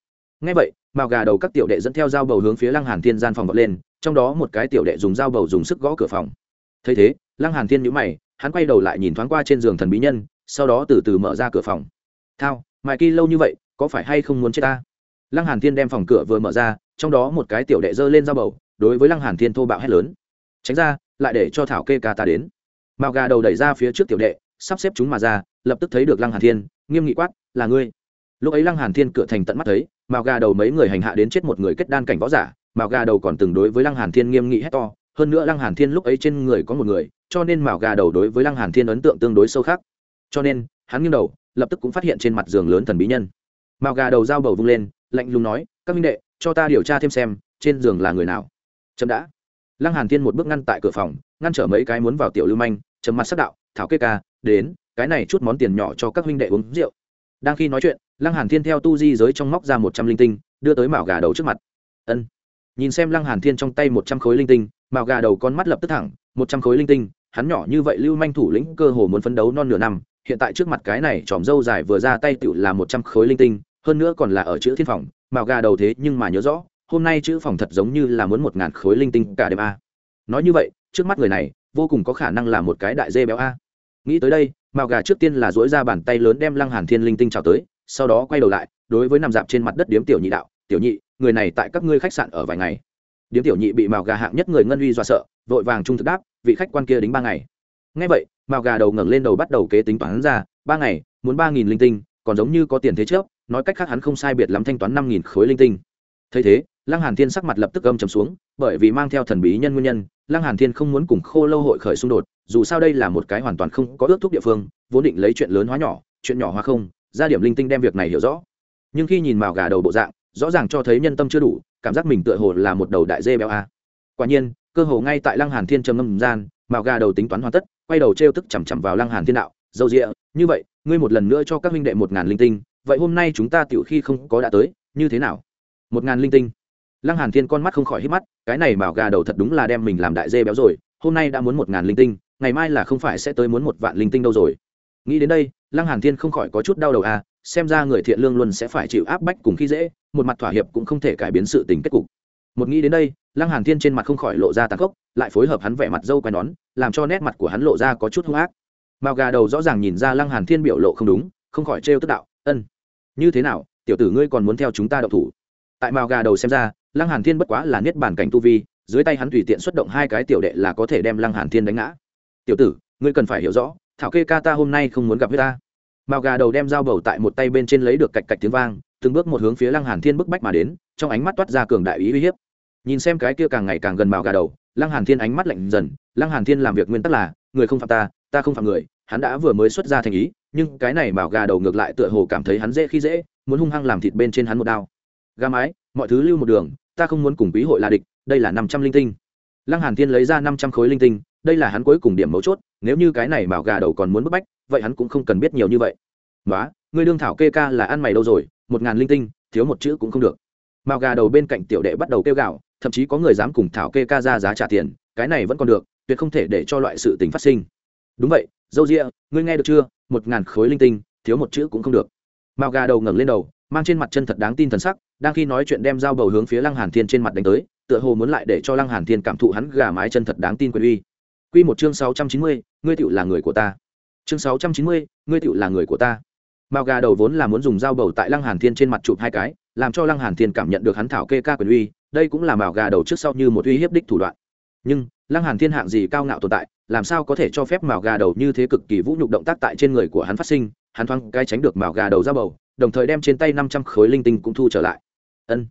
Ngay vậy màu gà đầu các tiểu đệ dẫn theo dao bầu hướng phía lăng hàn thiên gian phòng vọt lên, trong đó một cái tiểu đệ dùng dao bầu dùng sức gõ cửa phòng. Thấy thế, lăng hàn thiên nhíu mày, hắn quay đầu lại nhìn thoáng qua trên giường thần bí nhân, sau đó từ từ mở ra cửa phòng. Thao, mài kỳ lâu như vậy, có phải hay không muốn chết ta? Lăng hàn thiên đem phòng cửa vừa mở ra, trong đó một cái tiểu đệ giơ lên dao bầu, đối với lăng hàn thiên thô bạo hét lớn. Tránh ra, lại để cho thảo kê ca ta đến mao gà đầu đẩy ra phía trước tiểu đệ, sắp xếp chúng mà ra, lập tức thấy được lăng hàn thiên, nghiêm nghị quát, là ngươi? Lúc ấy lăng hàn thiên cửa thành tận mắt thấy, mao gà đầu mấy người hành hạ đến chết một người kết đan cảnh võ giả, mao gà đầu còn từng đối với lăng hàn thiên nghiêm nghị hét to, hơn nữa lăng hàn thiên lúc ấy trên người có một người, cho nên mao gà đầu đối với lăng hàn thiên ấn tượng tương đối sâu khác cho nên, hắn nghiêng đầu, lập tức cũng phát hiện trên mặt giường lớn thần bí nhân. Mao gà đầu dao bầu vung lên, lạnh lùng nói, các minh đệ, cho ta điều tra thêm xem, trên giường là người nào? Chậm đã. Lăng hàn thiên một bước ngăn tại cửa phòng, ngăn trở mấy cái muốn vào tiểu lưu manh trầm mặt sắc đạo, thảo kê ca, đến, cái này chút món tiền nhỏ cho các huynh đệ uống rượu. Đang khi nói chuyện, lăng hàn thiên theo tu di giới trong móc ra một trăm linh tinh, đưa tới mạo gà đầu trước mặt. Ân. Nhìn xem lăng hàn thiên trong tay một trăm khối linh tinh, mạo gà đầu con mắt lập tức thẳng, một trăm khối linh tinh, hắn nhỏ như vậy lưu manh thủ lĩnh cơ hồ muốn phấn đấu non nửa năm, hiện tại trước mặt cái này tròm dâu dài vừa ra tay tựu là một trăm khối linh tinh, hơn nữa còn là ở chữ thiên phòng, mạo gà đầu thế nhưng mà nhớ rõ, hôm nay chữ phòng thật giống như là muốn một ngàn khối linh tinh cả đêm a. Nói như vậy, trước mắt người này vô cùng có khả năng là một cái đại dê béo a. Nghĩ tới đây mạo gà trước tiên là dỗi ra bàn tay lớn đem lăng hàn thiên linh tinh chào tới, sau đó quay đầu lại, đối với nằm dạp trên mặt đất điếm tiểu nhị đạo, tiểu nhị, người này tại các ngươi khách sạn ở vài ngày. Điếm tiểu nhị bị mạo gà hạng nhất người ngân uy do sợ, vội vàng trung thực đáp, vị khách quan kia đính ba ngày. Ngay vậy mạo gà đầu ngẩng lên đầu bắt đầu kế tính toán ra, ba ngày, muốn ba nghìn linh tinh, còn giống như có tiền thế trước, nói cách khác hắn không sai biệt lắm thanh toán năm nghìn khối linh tinh. Thấy thế, lăng hàn thiên sắc mặt lập tức âm trầm xuống, bởi vì mang theo thần bí nhân nguyên nhân lăng hàn thiên không muốn cùng khô lâu hội khởi xung đột, dù sao đây là một cái hoàn toàn không có ước thúc địa phương, vốn định lấy chuyện lớn hóa nhỏ, chuyện nhỏ hóa không, ra điểm linh tinh đem việc này hiểu rõ. Nhưng khi nhìn màu gà đầu bộ dạng, rõ ràng cho thấy nhân tâm chưa đủ, cảm giác mình tựa hồ là một đầu đại dê béo a. Quả nhiên, cơ hồ ngay tại lăng hàn thiên trầm ngâm gian, màu gà đầu tính toán hoàn tất, quay đầu trêu tức chằm chằm vào lăng hàn thiên đạo, dâu dịa như vậy, ngươi một lần nữa cho các huynh đệ một ngàn linh tinh, vậy hôm nay chúng ta tiểu khi không có đã tới, như thế nào? Một ngàn linh tinh lăng hàn thiên con mắt không khỏi hít mắt, cái này mạo gà đầu thật đúng là đem mình làm đại dê béo rồi, hôm nay đã muốn một ngàn linh tinh, ngày mai là không phải sẽ tới muốn một vạn linh tinh đâu rồi. Nghĩ đến đây, lăng hàn thiên không khỏi có chút đau đầu à xem ra người thiện lương luôn sẽ phải chịu áp bách cùng khi dễ, một mặt thỏa hiệp cũng không thể cải biến sự tình kết cục. Một nghĩ đến đây, lăng hàn thiên trên mặt không khỏi lộ ra tàn khốc, lại phối hợp hắn vẻ mặt dâu quai nón, làm cho nét mặt của hắn lộ ra có chút hung ác. Mao gà đầu rõ ràng nhìn ra lăng hàn thiên biểu lộ không đúng, không khỏi trêu tức đạo, ân, như thế nào, tiểu tử ngươi còn muốn theo chúng ta đậu thủ? Tại mao gà đầu xem ra lăng hàn thiên bất quá là niết bàn cảnh tu vi, dưới tay hắn tùy tiện xuất động hai cái tiểu đệ là có thể đem lăng hàn thiên đánh ngã. Tiểu tử, ngươi cần phải hiểu rõ, thảo kê ca ta hôm nay không muốn gặp với ta. Mao gà đầu đem dao bầu tại một tay bên trên lấy được cạch cạch tiếng vang, từng bước một hướng phía lăng hàn thiên bức bách mà đến, trong ánh mắt toát ra cường đại ý uy hiếp. Nhìn xem cái kia càng ngày càng gần mao gà đầu, lăng hàn thiên ánh mắt lạnh dần, lăng hàn thiên làm việc nguyên tắc là, người không phạm ta ta không phạm người. Hắn đã vừa mới xuất ra thành ý, nhưng cái này mao gà đầu ngược lại tựa hồ cảm thấy hắn dễ khi dễ, muốn hung hăng làm thịt bên trên hắn một đao. Gà mái, mọi thứ lưu một đường ta không muốn cùng quý hội là địch, đây là năm trăm linh tinh. Lăng hàn thiên lấy ra năm trăm khối linh tinh, đây là hắn cuối cùng điểm mấu chốt, nếu như cái này bảo gà đầu còn muốn bức bách, vậy hắn cũng không cần biết nhiều như vậy. Nói ngươi đương thảo kê ca là ăn mày đâu rồi, một ngàn linh tinh, thiếu một chữ cũng không được. Mao gà đầu bên cạnh tiểu đệ bắt đầu kêu gạo thậm chí có người dám cùng thảo kê ca ra giá trả tiền, cái này vẫn còn được, tuyệt không thể để cho loại sự tình phát sinh. Đúng vậy, dâu rịa ngươi nghe được chưa, một ngàn khối linh tinh, thiếu một chữ cũng không được. Mao gà đầu ngẩng lên đầu mang trên mặt chân thật đáng tin thần sắc đang khi nói chuyện đem dao bầu hướng phía lăng hàn thiên trên mặt đánh tới tựa hồ muốn lại để cho lăng hàn thiên cảm thụ hắn gà mái chân thật đáng tin quyền uy. Quy một chương sáu trăm chín mươi, ngươi tựu là người của ta. Chương sáu trăm chín mươi, ngươi tựu là người của ta. Mao gà đầu vốn là muốn dùng dao bầu tại lăng hàn thiên trên mặt chụp hai cái làm cho lăng hàn thiên cảm nhận được hắn thảo kê ca quyền uy đây cũng là mao gà đầu trước sau như một uy hiếp đích thủ đoạn. Nhưng lăng hàn thiên hạng gì cao ngạo tồn tại làm sao có thể cho phép mao gà đầu như thế cực kỳ vũ nhục động tác tại trên người của hắn phát sinh hắn thoáng cái tránh được mao gà đầu dao bầu đồng thời đem trên tay năm trăm khối linh tinh cũng thu trở lại. Ân,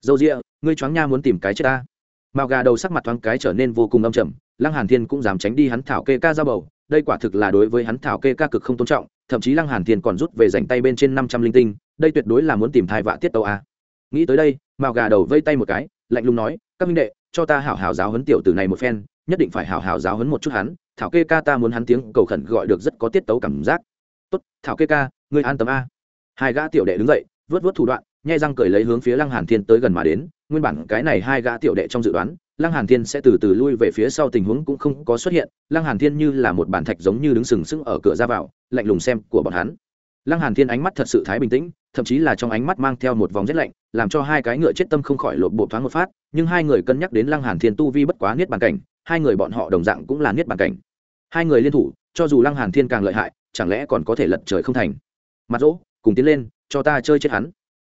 dâu rịa ngươi choáng nha muốn tìm cái chết ta. Mao gà đầu sắc mặt thoáng cái trở nên vô cùng âm trầm, lăng hàn thiên cũng dám tránh đi hắn thảo kê ca ra bầu, đây quả thực là đối với hắn thảo kê ca cực không tôn trọng, thậm chí lăng hàn thiên còn rút về dành tay bên trên năm trăm linh tinh, đây tuyệt đối là muốn tìm thai vạ tiết tàu a. Nghĩ tới đây, mao gà đầu vây tay một cái, lạnh lùng nói, các minh đệ, cho ta hảo hảo giáo huấn tiểu tử này một phen, nhất định phải hảo hảo giáo huấn một chút hắn, thảo kê ca ta muốn hắn tiếng cầu khẩn gọi được rất có tiết tấu cảm giác. Tốt, thảo kê ca, ngươi an tâm a hai gã tiểu đệ đứng dậy, vớt vớt thủ đoạn, nhai răng cười lấy hướng phía lăng hàn thiên tới gần mà đến. Nguyên bản cái này hai gã tiểu đệ trong dự đoán, lăng hàn thiên sẽ từ từ lui về phía sau tình huống cũng không có xuất hiện. Lăng hàn thiên như là một bản thạch giống như đứng sừng sững ở cửa ra vào, lạnh lùng xem của bọn hắn. Lăng hàn thiên ánh mắt thật sự thái bình tĩnh, thậm chí là trong ánh mắt mang theo một vòng rét lạnh, làm cho hai cái ngựa chết tâm không khỏi lột bộ thoáng một phát, nhưng hai người cân nhắc đến lăng hàn thiên tu vi bất quá niết bàn cảnh, hai người bọn họ đồng dạng cũng là niết bàn cảnh. Hai người liên thủ, cho dù lăng hàn thiên càng lợi hại, chẳng lẽ còn có thể lật trời không thành? Mặt dỗ cùng tiến lên, cho ta chơi chết hắn.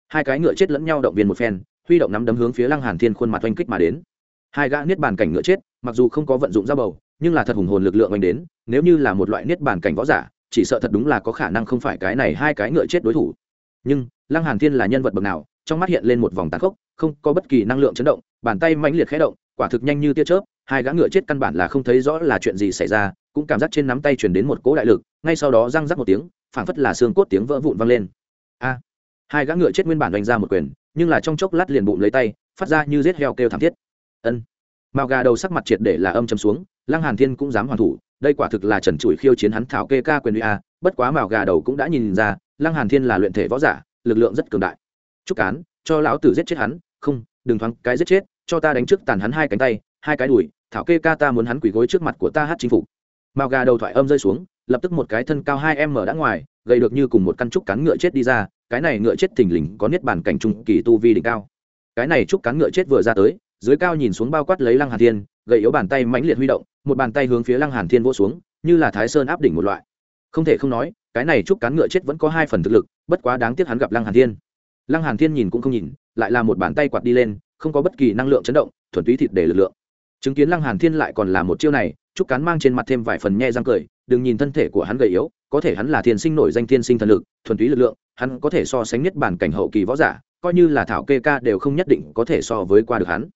Hai cái ngựa chết lẫn nhau động viên một phen, huy động nắm đấm hướng phía lăng hàn thiên khuôn mặt oanh kích mà đến. Hai gã niết bàn cảnh ngựa chết, mặc dù không có vận dụng ra bầu, nhưng là thật hùng hồn lực lượng oanh đến, nếu như là một loại niết bàn cảnh võ giả, chỉ sợ thật đúng là có khả năng không phải cái này hai cái ngựa chết đối thủ. Nhưng, lăng hàn thiên là nhân vật bậc nào, trong mắt hiện lên một vòng tàn khốc, không có bất kỳ năng lượng chấn động, bàn tay mãnh liệt khẽ động, quả thực nhanh như tia chớp, hai gã ngựa chết căn bản là không thấy rõ là chuyện gì xảy ra, cũng cảm giác trên nắm tay truyền đến một cỗ đại lực, ngay sau đó răng rắc một tiếng phảng phất là xương cốt tiếng vỡ vụn vang lên. A, hai gã ngựa chết nguyên bản đánh ra một quyền, nhưng là trong chốc lát liền bụng lấy tay, phát ra như rết heo kêu thảm thiết. Ân. Mao gà đầu sắc mặt triệt để là âm chấm xuống, lăng hàn thiên cũng dám hoàn thủ, đây quả thực là trần trụi khiêu chiến hắn thảo kê ca quyền uy a, bất quá mao gà đầu cũng đã nhìn ra, lăng hàn thiên là luyện thể võ giả, lực lượng rất cường đại. Chúc cán cho lão tử giết chết hắn, không, đừng thoáng cái giết chết, cho ta đánh trước tàn hắn hai cánh tay, hai cái đùi, thảo kê ca ta muốn hắn quỳ gối trước mặt của ta hát chính phủ mao gà đầu thoại âm rơi xuống lập tức một cái thân cao hai m đã ngoài gây được như cùng một căn trúc cắn ngựa chết đi ra, cái này ngựa chết thình lình có niết bàn cảnh trung kỳ tu vi đỉnh cao. Cái này trúc cắn ngựa chết vừa ra tới, dưới cao nhìn xuống bao quát lấy lăng hàn thiên, gầy yếu bàn tay mãnh liệt huy động, một bàn tay hướng phía lăng hàn thiên vỗ xuống, như là thái sơn áp đỉnh một loại. Không thể không nói, cái này trúc cắn ngựa chết vẫn có hai phần thực lực, bất quá đáng tiếc hắn gặp lăng hàn thiên. Lăng hàn thiên nhìn cũng không nhìn, lại là một bàn tay quạt đi lên, không có bất kỳ năng lượng chấn động, thuần túy thịt để lực lượng. Chứng kiến lăng hàn thiên lại còn là một chiêu này, trúc cán mang trên mặt thêm vài phần nhe răng cười đừng nhìn thân thể của hắn gầy yếu, có thể hắn là thiên sinh nổi danh thiên sinh thần lực, thuần túy lực lượng, hắn có thể so sánh nhất bản cảnh hậu kỳ võ giả, coi như là thảo kê ca đều không nhất định có thể so với qua được hắn.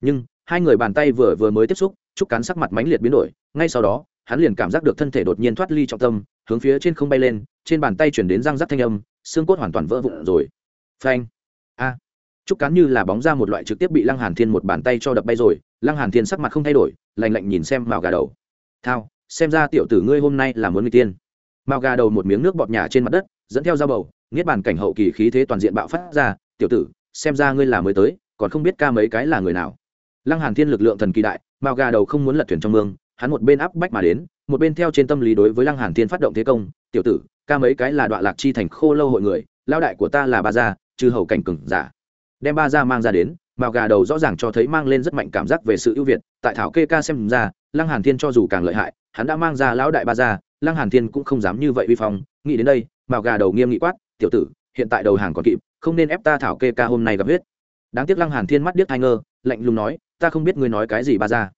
Nhưng, hai người bàn tay vừa vừa mới tiếp xúc, trúc cán sắc mặt mãnh liệt biến đổi, ngay sau đó, hắn liền cảm giác được thân thể đột nhiên thoát ly trọng tâm, hướng phía trên không bay lên, trên bàn tay chuyển đến răng rắc thanh âm, xương cốt hoàn toàn vỡ vụn rồi. Phanh. A. Trúc cán như là bóng ra một loại trực tiếp bị lăng hàn thiên một bàn tay cho đập bay rồi, lăng hàn thiên sắc mặt không thay đổi, lạnh lạnh nhìn xem vào gà đầu. Thao xem ra tiểu tử ngươi hôm nay là muốn người tiên. Mao gà đầu một miếng nước bọt nhả trên mặt đất, dẫn theo dao bầu, niết bàn cảnh hậu kỳ khí thế toàn diện bạo phát ra, tiểu tử, xem ra ngươi là mới tới, còn không biết ca mấy cái là người nào. Lăng hàn thiên lực lượng thần kỳ đại, mao gà đầu không muốn lật thuyền trong mương, hắn một bên áp bách mà đến, một bên theo trên tâm lý đối với lăng hàn thiên phát động thế công, tiểu tử, ca mấy cái là đoạn lạc chi thành khô lâu hội người lao đại của ta là ba gia, trừ hậu cảnh cừng giả. Đem ba gia mang ra đến mạo gà đầu rõ ràng cho thấy mang lên rất mạnh cảm giác về sự ưu việt. Tại thảo kê ca xem ra, lăng hàn thiên cho dù càng lợi hại, hắn đã mang ra lão đại ba gia, lăng hàn thiên cũng không dám như vậy vi phong. Nghĩ đến đây mạo gà đầu nghiêm nghị quát, tiểu tử, hiện tại đầu hàng còn kịp, không nên ép ta thảo kê ca hôm nay gặp huyết. Đáng tiếc lăng hàn thiên mắt điếc hai ngơ, lạnh lùng nói, ta không biết ngươi nói cái gì ba gia.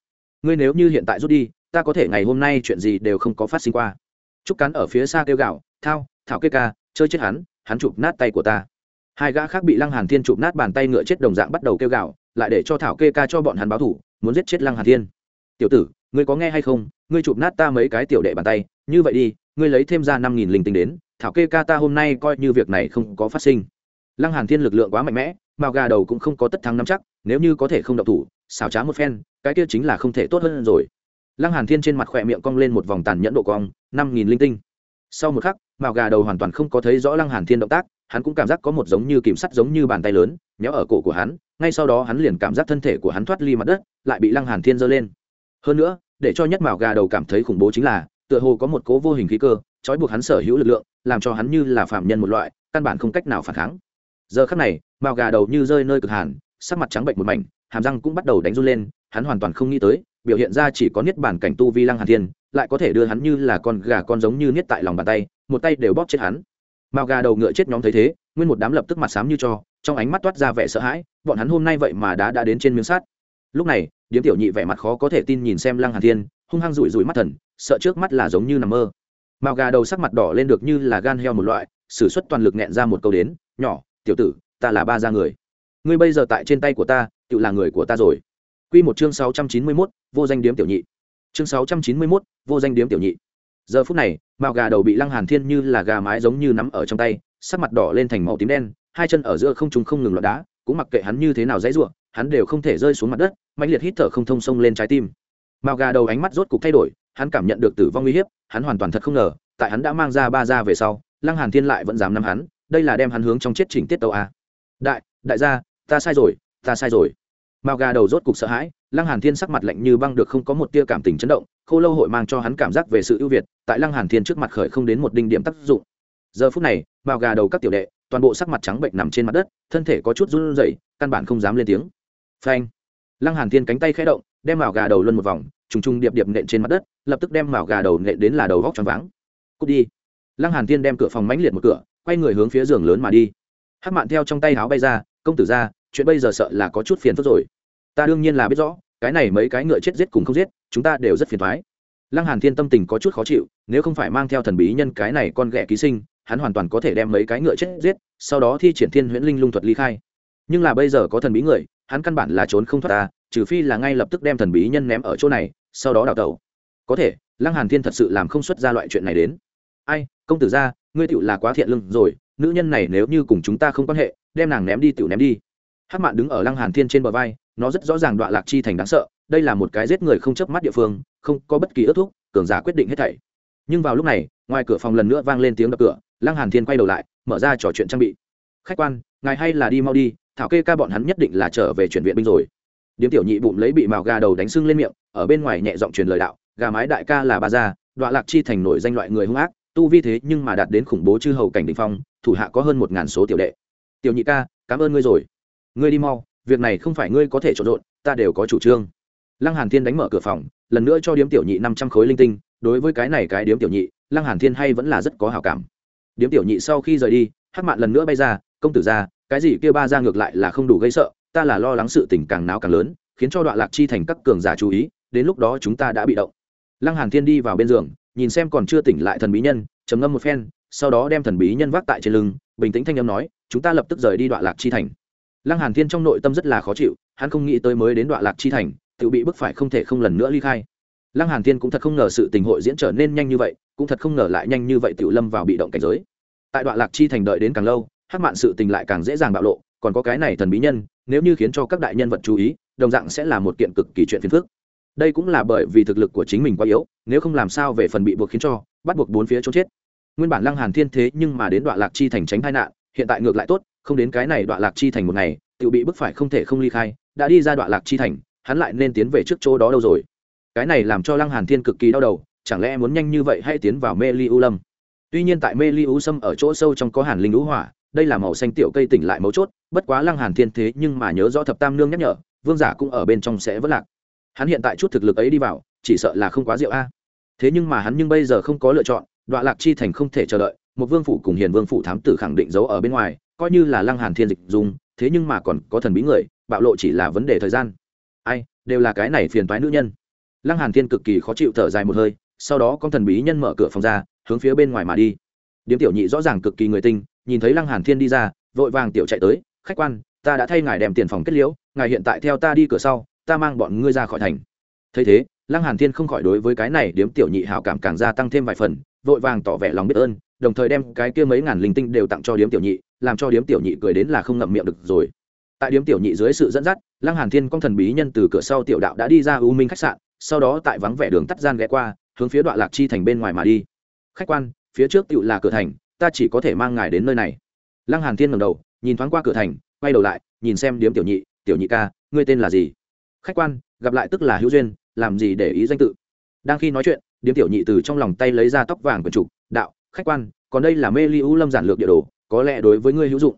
Ngươi nếu như hiện tại rút đi, ta có thể ngày hôm nay chuyện gì đều không có phát sinh qua. Trúc cắn ở phía xa kêu gạo thao, thảo kê ca, chơi chết hắn hắn chụp nát tay của ta hai gã khác bị lăng hàn thiên chụp nát bàn tay ngựa chết đồng dạng bắt đầu kêu gào, lại để cho thảo kê ca cho bọn hắn báo thủ muốn giết chết lăng hàn thiên. Tiểu tử ngươi có nghe hay không? Ngươi chụp nát ta mấy cái tiểu đệ bàn tay như vậy đi ngươi lấy thêm ra năm nghìn linh tinh đến thảo kê ca ta hôm nay coi như việc này không có phát sinh. Lăng hàn thiên lực lượng quá mạnh mẽ mao gà đầu cũng không có tất thắng nắm chắc nếu như có thể không động thủ xảo trá một phen cái kia chính là không thể tốt hơn rồi. Lăng hàn thiên trên mặt khỏe miệng cong lên một vòng tàn nhẫn độ cong năm nghìn linh tinh sau một khắc, mao gà đầu hoàn toàn không có thấy rõ lăng hàn thiên động tác, hắn cũng cảm giác có một giống như kìm sắt giống như bàn tay lớn, nhéo ở cổ của hắn, ngay sau đó hắn liền cảm giác thân thể của hắn thoát ly mặt đất, lại bị lăng hàn thiên giơ lên. Hơn nữa, để cho nhất mạo gà đầu cảm thấy khủng bố chính là, tựa hồ có một cố vô hình khí cơ, trói buộc hắn sở hữu lực lượng, làm cho hắn như là phạm nhân một loại, căn bản không cách nào phản kháng. Giờ khắc này mạo gà đầu như rơi nơi cực hàn, sắc mặt trắng bệnh một mảnh, hàm răng cũng bắt đầu đánh run lên, hắn hoàn toàn không nghĩ tới, biểu hiện ra chỉ có niết bản cảnh tu vi lăng hàn thiên lại có thể đưa hắn như là con gà con giống như niết tại lòng bàn tay một tay đều bóp chết hắn. Mao gà đầu ngựa chết nhóm thấy thế nguyên một đám lập tức mặt xám như cho trong ánh mắt toát ra vẻ sợ hãi bọn hắn hôm nay vậy mà đã đã đến trên miếng sắt. Lúc này điếm tiểu nhị vẻ mặt khó có thể tin nhìn xem lăng hàn thiên hung hăng rủi rủi mắt thần sợ trước mắt là giống như nằm mơ. Mao gà đầu sắc mặt đỏ lên được như là gan heo một loại sử xuất toàn lực nghẹn ra một câu đến nhỏ tiểu tử ta là ba gia người. Ngươi bây giờ tại trên tay của ta tự là người của ta rồi. Quy một chương sáu trăm chín mươi 691, vô danh điếm tiểu nhị chương sáu trăm chín mươi 691, vô danh điếm tiểu nhị. Giờ phút này mao gà đầu bị lăng hàn thiên như là gà mái giống như nắm ở trong tay sắc mặt đỏ lên thành màu tím đen hai chân ở giữa không trùng không ngừng loạn đá cũng mặc kệ hắn như thế nào dãy ruộng hắn đều không thể rơi xuống mặt đất mạnh liệt hít thở không thông sông lên trái tim. Mao gà đầu ánh mắt rốt cục thay đổi hắn cảm nhận được tử vong uy hiếp hắn hoàn toàn thật không ngờ tại hắn đã mang ra ba ra về sau lăng hàn thiên lại vẫn dám nắm hắn đây là đem hắn hướng trong chết chỉnh tiết tàu a. Đại đại gia ta sai rồi ta sai rồi mao gà đầu rốt cục sợ hãi, lăng hàn thiên sắc mặt lạnh như băng được không có một tia cảm tình chấn động, khô lâu hội mang cho hắn cảm giác về sự ưu việt, tại lăng hàn thiên trước mặt khởi không đến một đinh điểm tác dụng. Giờ phút này, mao gà đầu các tiểu đệ, toàn bộ sắc mặt trắng bệnh nằm trên mặt đất, thân thể có chút run rẩy, căn bản không dám lên tiếng. Phanh! Lăng hàn thiên cánh tay khẽ động, đem mao gà đầu luân một vòng, trùng trùng điệp điệp nện trên mặt đất, lập tức đem mao gà đầu nện đến là đầu góc tròn váng. Cút đi! Lăng hàn thiên đem cửa phòng mãnh liệt một cửa, quay người hướng phía giường lớn mà đi. Hắc mạn theo trong tay áo bay ra, công tử ra, chuyện bây giờ sợ là có chút phiền phức rồi ta đương nhiên là biết rõ, cái này mấy cái ngựa chết giết cùng không giết, chúng ta đều rất phiền thoái. Lăng hàn thiên tâm tình có chút khó chịu, nếu không phải mang theo thần bí nhân cái này con ghẻ ký sinh, hắn hoàn toàn có thể đem mấy cái ngựa chết giết, sau đó thi triển thiên huyễn linh lung thuật ly khai. Nhưng là bây giờ có thần bí người, hắn căn bản là trốn không thoát ta, trừ phi là ngay lập tức đem thần bí nhân ném ở chỗ này, sau đó đào tẩu. Có thể, lăng hàn thiên thật sự làm không xuất ra loại chuyện này đến. Ai, công tử gia ngươi tiểu là quá thiện lương rồi, nữ nhân này nếu như cùng chúng ta không quan hệ, đem nàng ném đi, tiểu ném đi. Hắc mạn đứng ở lăng hàn thiên trên bờ vai nó rất rõ ràng đoạn lạc chi thành đáng sợ, đây là một cái giết người không chớp mắt địa phương, không có bất kỳ ước thúc, cường giả quyết định hết thảy. Nhưng vào lúc này, ngoài cửa phòng lần nữa vang lên tiếng đập cửa, lăng hàn thiên quay đầu lại, mở ra trò chuyện trang bị. Khách quan, ngài hay là đi mau đi, thảo kê ca bọn hắn nhất định là trở về chuyển viện binh rồi. Điếm tiểu nhị bụng lấy bị màu gà đầu đánh sưng lên miệng, ở bên ngoài nhẹ giọng truyền lời đạo, gà mái đại ca là ba gia đoạn lạc chi thành nổi danh loại người hung ác, tu vi thế nhưng mà đạt đến khủng bố chư hầu cảnh đỉnh phong, thủ hạ có hơn một ngàn số tiểu đệ. Tiểu nhị ca, cảm ơn ngươi rồi. Ngươi đi mau việc này không phải ngươi có thể trộn rộn ta đều có chủ trương. Lăng hàn thiên đánh mở cửa phòng, lần nữa cho điếm tiểu nhị năm trăm khối linh tinh, đối với cái này cái điếm tiểu nhị, lăng hàn thiên hay vẫn là rất có hảo cảm. Điếm tiểu nhị sau khi rời đi, hắc mạn lần nữa bay ra, công tử ra, cái gì kia ba ra ngược lại là không đủ gây sợ, ta là lo lắng sự tình càng náo càng lớn, khiến cho đoạn lạc chi thành các cường giả chú ý, đến lúc đó chúng ta đã bị động. Lăng hàn thiên đi vào bên giường, nhìn xem còn chưa tỉnh lại thần bí nhân, trầm ngâm một phen, sau đó đem thần bí nhân vác tại trên lưng, bình tĩnh thanh âm nói, chúng ta lập tức rời đi đoạn lạc chi thành lăng hàn thiên trong nội tâm rất là khó chịu, hắn không nghĩ tới mới đến đoạn lạc chi thành tự bị bức phải không thể không lần nữa ly khai. Lăng hàn thiên cũng thật không ngờ sự tình hội diễn trở nên nhanh như vậy, cũng thật không ngờ lại nhanh như vậy Tiểu lâm vào bị động cảnh giới. Tại đoạn lạc chi thành đợi đến càng lâu, hắc mạn sự tình lại càng dễ dàng bạo lộ, còn có cái này thần bí nhân, nếu như khiến cho các đại nhân vật chú ý, đồng dạng sẽ là một kiện cực kỳ chuyện phiền phức. Đây cũng là bởi vì thực lực của chính mình quá yếu, nếu không làm sao về phần bị buộc khiến cho, bắt buộc bốn phía trốn chết. Nguyên bản lăng hàn thiên thế nhưng mà đến đoạn lạc chi thành tránh tai nạn, hiện tại ngược lại tốt, không đến cái này đoạn lạc chi thành một ngày tự bị bức phải không thể không ly khai, đã đi ra đoạn lạc chi thành, hắn lại nên tiến về trước chỗ đó đâu rồi? Cái này làm cho lăng hàn thiên cực kỳ đau đầu, chẳng lẽ muốn nhanh như vậy hay tiến vào mê ly u lâm? Tuy nhiên tại mê ly u sâm ở chỗ sâu trong có hàn linh lũ hỏa, đây là màu xanh tiểu cây tỉnh lại mấu chốt, bất quá lăng hàn thiên thế nhưng mà nhớ rõ thập tam nương nhắc nhở, vương giả cũng ở bên trong sẽ vất lạc. Hắn hiện tại chút thực lực ấy đi vào, chỉ sợ là không quá rượu a. Thế nhưng mà hắn nhưng bây giờ không có lựa chọn, đoạn lạc chi thành không thể chờ đợi, một vương phủ cùng hiền vương phủ thám tử khẳng định giấu ở bên ngoài, coi như là lăng hàn thiên dịch dùng thế nhưng mà còn có thần bí người, bạo lộ chỉ là vấn đề thời gian. Ai, đều là cái này phiền toái nữ nhân. Lăng hàn thiên cực kỳ khó chịu thở dài một hơi, sau đó con thần bí nhân mở cửa phòng ra, hướng phía bên ngoài mà đi. Điếm tiểu nhị rõ ràng cực kỳ người tinh, nhìn thấy lăng hàn thiên đi ra, vội vàng tiểu chạy tới, khách quan, ta đã thay ngài đem tiền phòng kết liễu, ngài hiện tại theo ta đi cửa sau, ta mang bọn ngươi ra khỏi thành. Thấy thế, lăng hàn thiên không khỏi đối với cái này điếm tiểu nhị hảo cảm càng gia tăng thêm vài phần, vội vàng tỏ vẻ lòng biết ơn, đồng thời đem cái kia mấy ngàn linh tinh đều tặng cho điếm tiểu nhị làm cho điếm tiểu nhị cười đến là không ngậm miệng được rồi. Tại điếm tiểu nhị dưới sự dẫn dắt, lăng hàn thiên con thần bí nhân từ cửa sau tiểu đạo đã đi ra u minh khách sạn, sau đó tại vắng vẻ đường tắt gian ghé qua, hướng phía đoạn lạc chi thành bên ngoài mà đi. Khách quan, phía trước tiểu là cửa thành, ta chỉ có thể mang ngài đến nơi này. Lăng hàn thiên ngẩng đầu, nhìn thoáng qua cửa thành, quay đầu lại, nhìn xem điếm tiểu nhị tiểu nhị ca, ngươi tên là gì? Khách quan, gặp lại tức là hữu duyên, làm gì để ý danh tự? Đang khi nói chuyện, điếm tiểu nhị từ trong lòng tay lấy ra tóc vàng quần trục, đạo, khách quan, còn đây là mê ly u lâm giản lược địa đồ có lẽ đối với ngươi hữu dụng.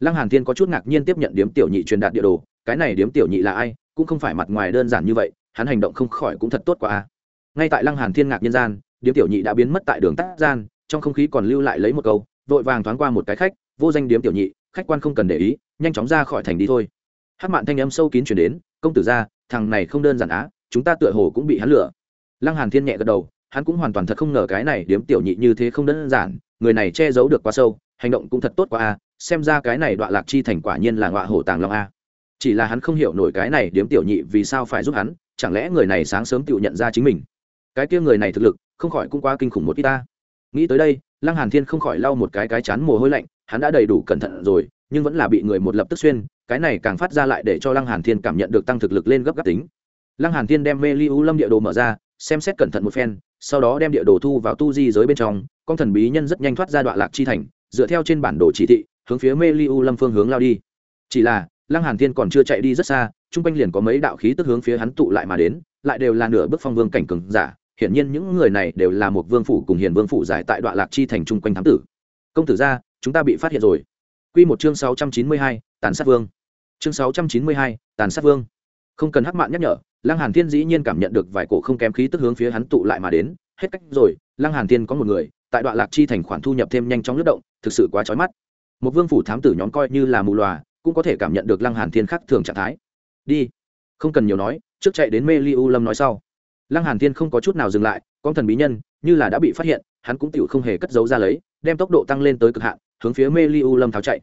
Lăng hàn thiên có chút ngạc nhiên tiếp nhận điếm tiểu nhị truyền đạt địa đồ, cái này điếm tiểu nhị là ai, cũng không phải mặt ngoài đơn giản như vậy, hắn hành động không khỏi cũng thật tốt quá a. Ngay tại lăng hàn thiên ngạc nhiên gian, điếm tiểu nhị đã biến mất tại đường tắt gian, trong không khí còn lưu lại lấy một câu, vội vàng thoáng qua một cái khách, vô danh điếm tiểu nhị, khách quan không cần để ý, nhanh chóng ra khỏi thành đi thôi. Hát mạn thanh âm sâu kín chuyển đến, công tử ra, thằng này không đơn giản á, chúng ta tựa hồ cũng bị hắn lừa. Lăng hàn thiên nhẹ gật đầu, hắn cũng hoàn toàn thật không ngờ cái này điếm tiểu nhị như thế không đơn giản, người này che giấu được quá sâu hành động cũng thật tốt quá a, xem ra cái này đoạn lạc chi thành quả nhiên là ngọa hổ tàng long a. Chỉ là hắn không hiểu nổi cái này điếm tiểu nhị vì sao phải giúp hắn, chẳng lẽ người này sáng sớm tự nhận ra chính mình. Cái kia người này thực lực, không khỏi cũng quá kinh khủng một ít ta. Nghĩ tới đây, lăng hàn thiên không khỏi lau một cái cái chán mồ hôi lạnh, hắn đã đầy đủ cẩn thận rồi, nhưng vẫn là bị người một lập tức xuyên, cái này càng phát ra lại để cho lăng hàn thiên cảm nhận được tăng thực lực lên gấp gáp tính. Lăng hàn thiên đem mê li u lâm địa đồ mở ra, xem xét cẩn thận một phen, sau đó đem địa đồ thu vào tu di giới bên trong, con thần bí nhân rất nhanh thoát ra đoạn lạc chi thành dựa theo trên bản đồ chỉ thị hướng phía mê li u lâm phương hướng lao đi. Chỉ là lăng hàn thiên còn chưa chạy đi rất xa trung quanh liền có mấy đạo khí tức hướng phía hắn tụ lại mà đến lại đều là nửa bước phong vương cảnh cường giả. Hiển nhiên những người này đều là một vương phủ cùng hiền vương phủ giải tại đoạn lạc chi thành trung quanh thám tử. Công tử gia chúng ta bị phát hiện rồi. Quy một chương sáu trăm chín mươi hai, tàn sát vương. Chương sáu trăm chín mươi hai, tàn sát vương. Không cần hắc mạn nhắc nhở lăng hàn thiên dĩ nhiên cảm nhận được vài cổ không kém khí tức hướng phía hắn tụ lại mà đến. Hết cách rồi lăng hàn thiên có một người tại đoạn lạc chi thành khoản thu nhập thêm nhanh chóng lướt động, thực sự quá chói mắt. Một vương phủ thám tử nhóm coi như là mù lòa cũng có thể cảm nhận được lăng hàn thiên khắc thường trạng thái. Đi. Không cần nhiều nói, trước chạy đến mê li u lâm nói sau. Lăng hàn thiên không có chút nào dừng lại, con thần bí nhân, như là đã bị phát hiện, hắn cũng tựu không hề cất giấu ra lấy, đem tốc độ tăng lên tới cực hạn, hướng phía mê li u lâm tháo chạy.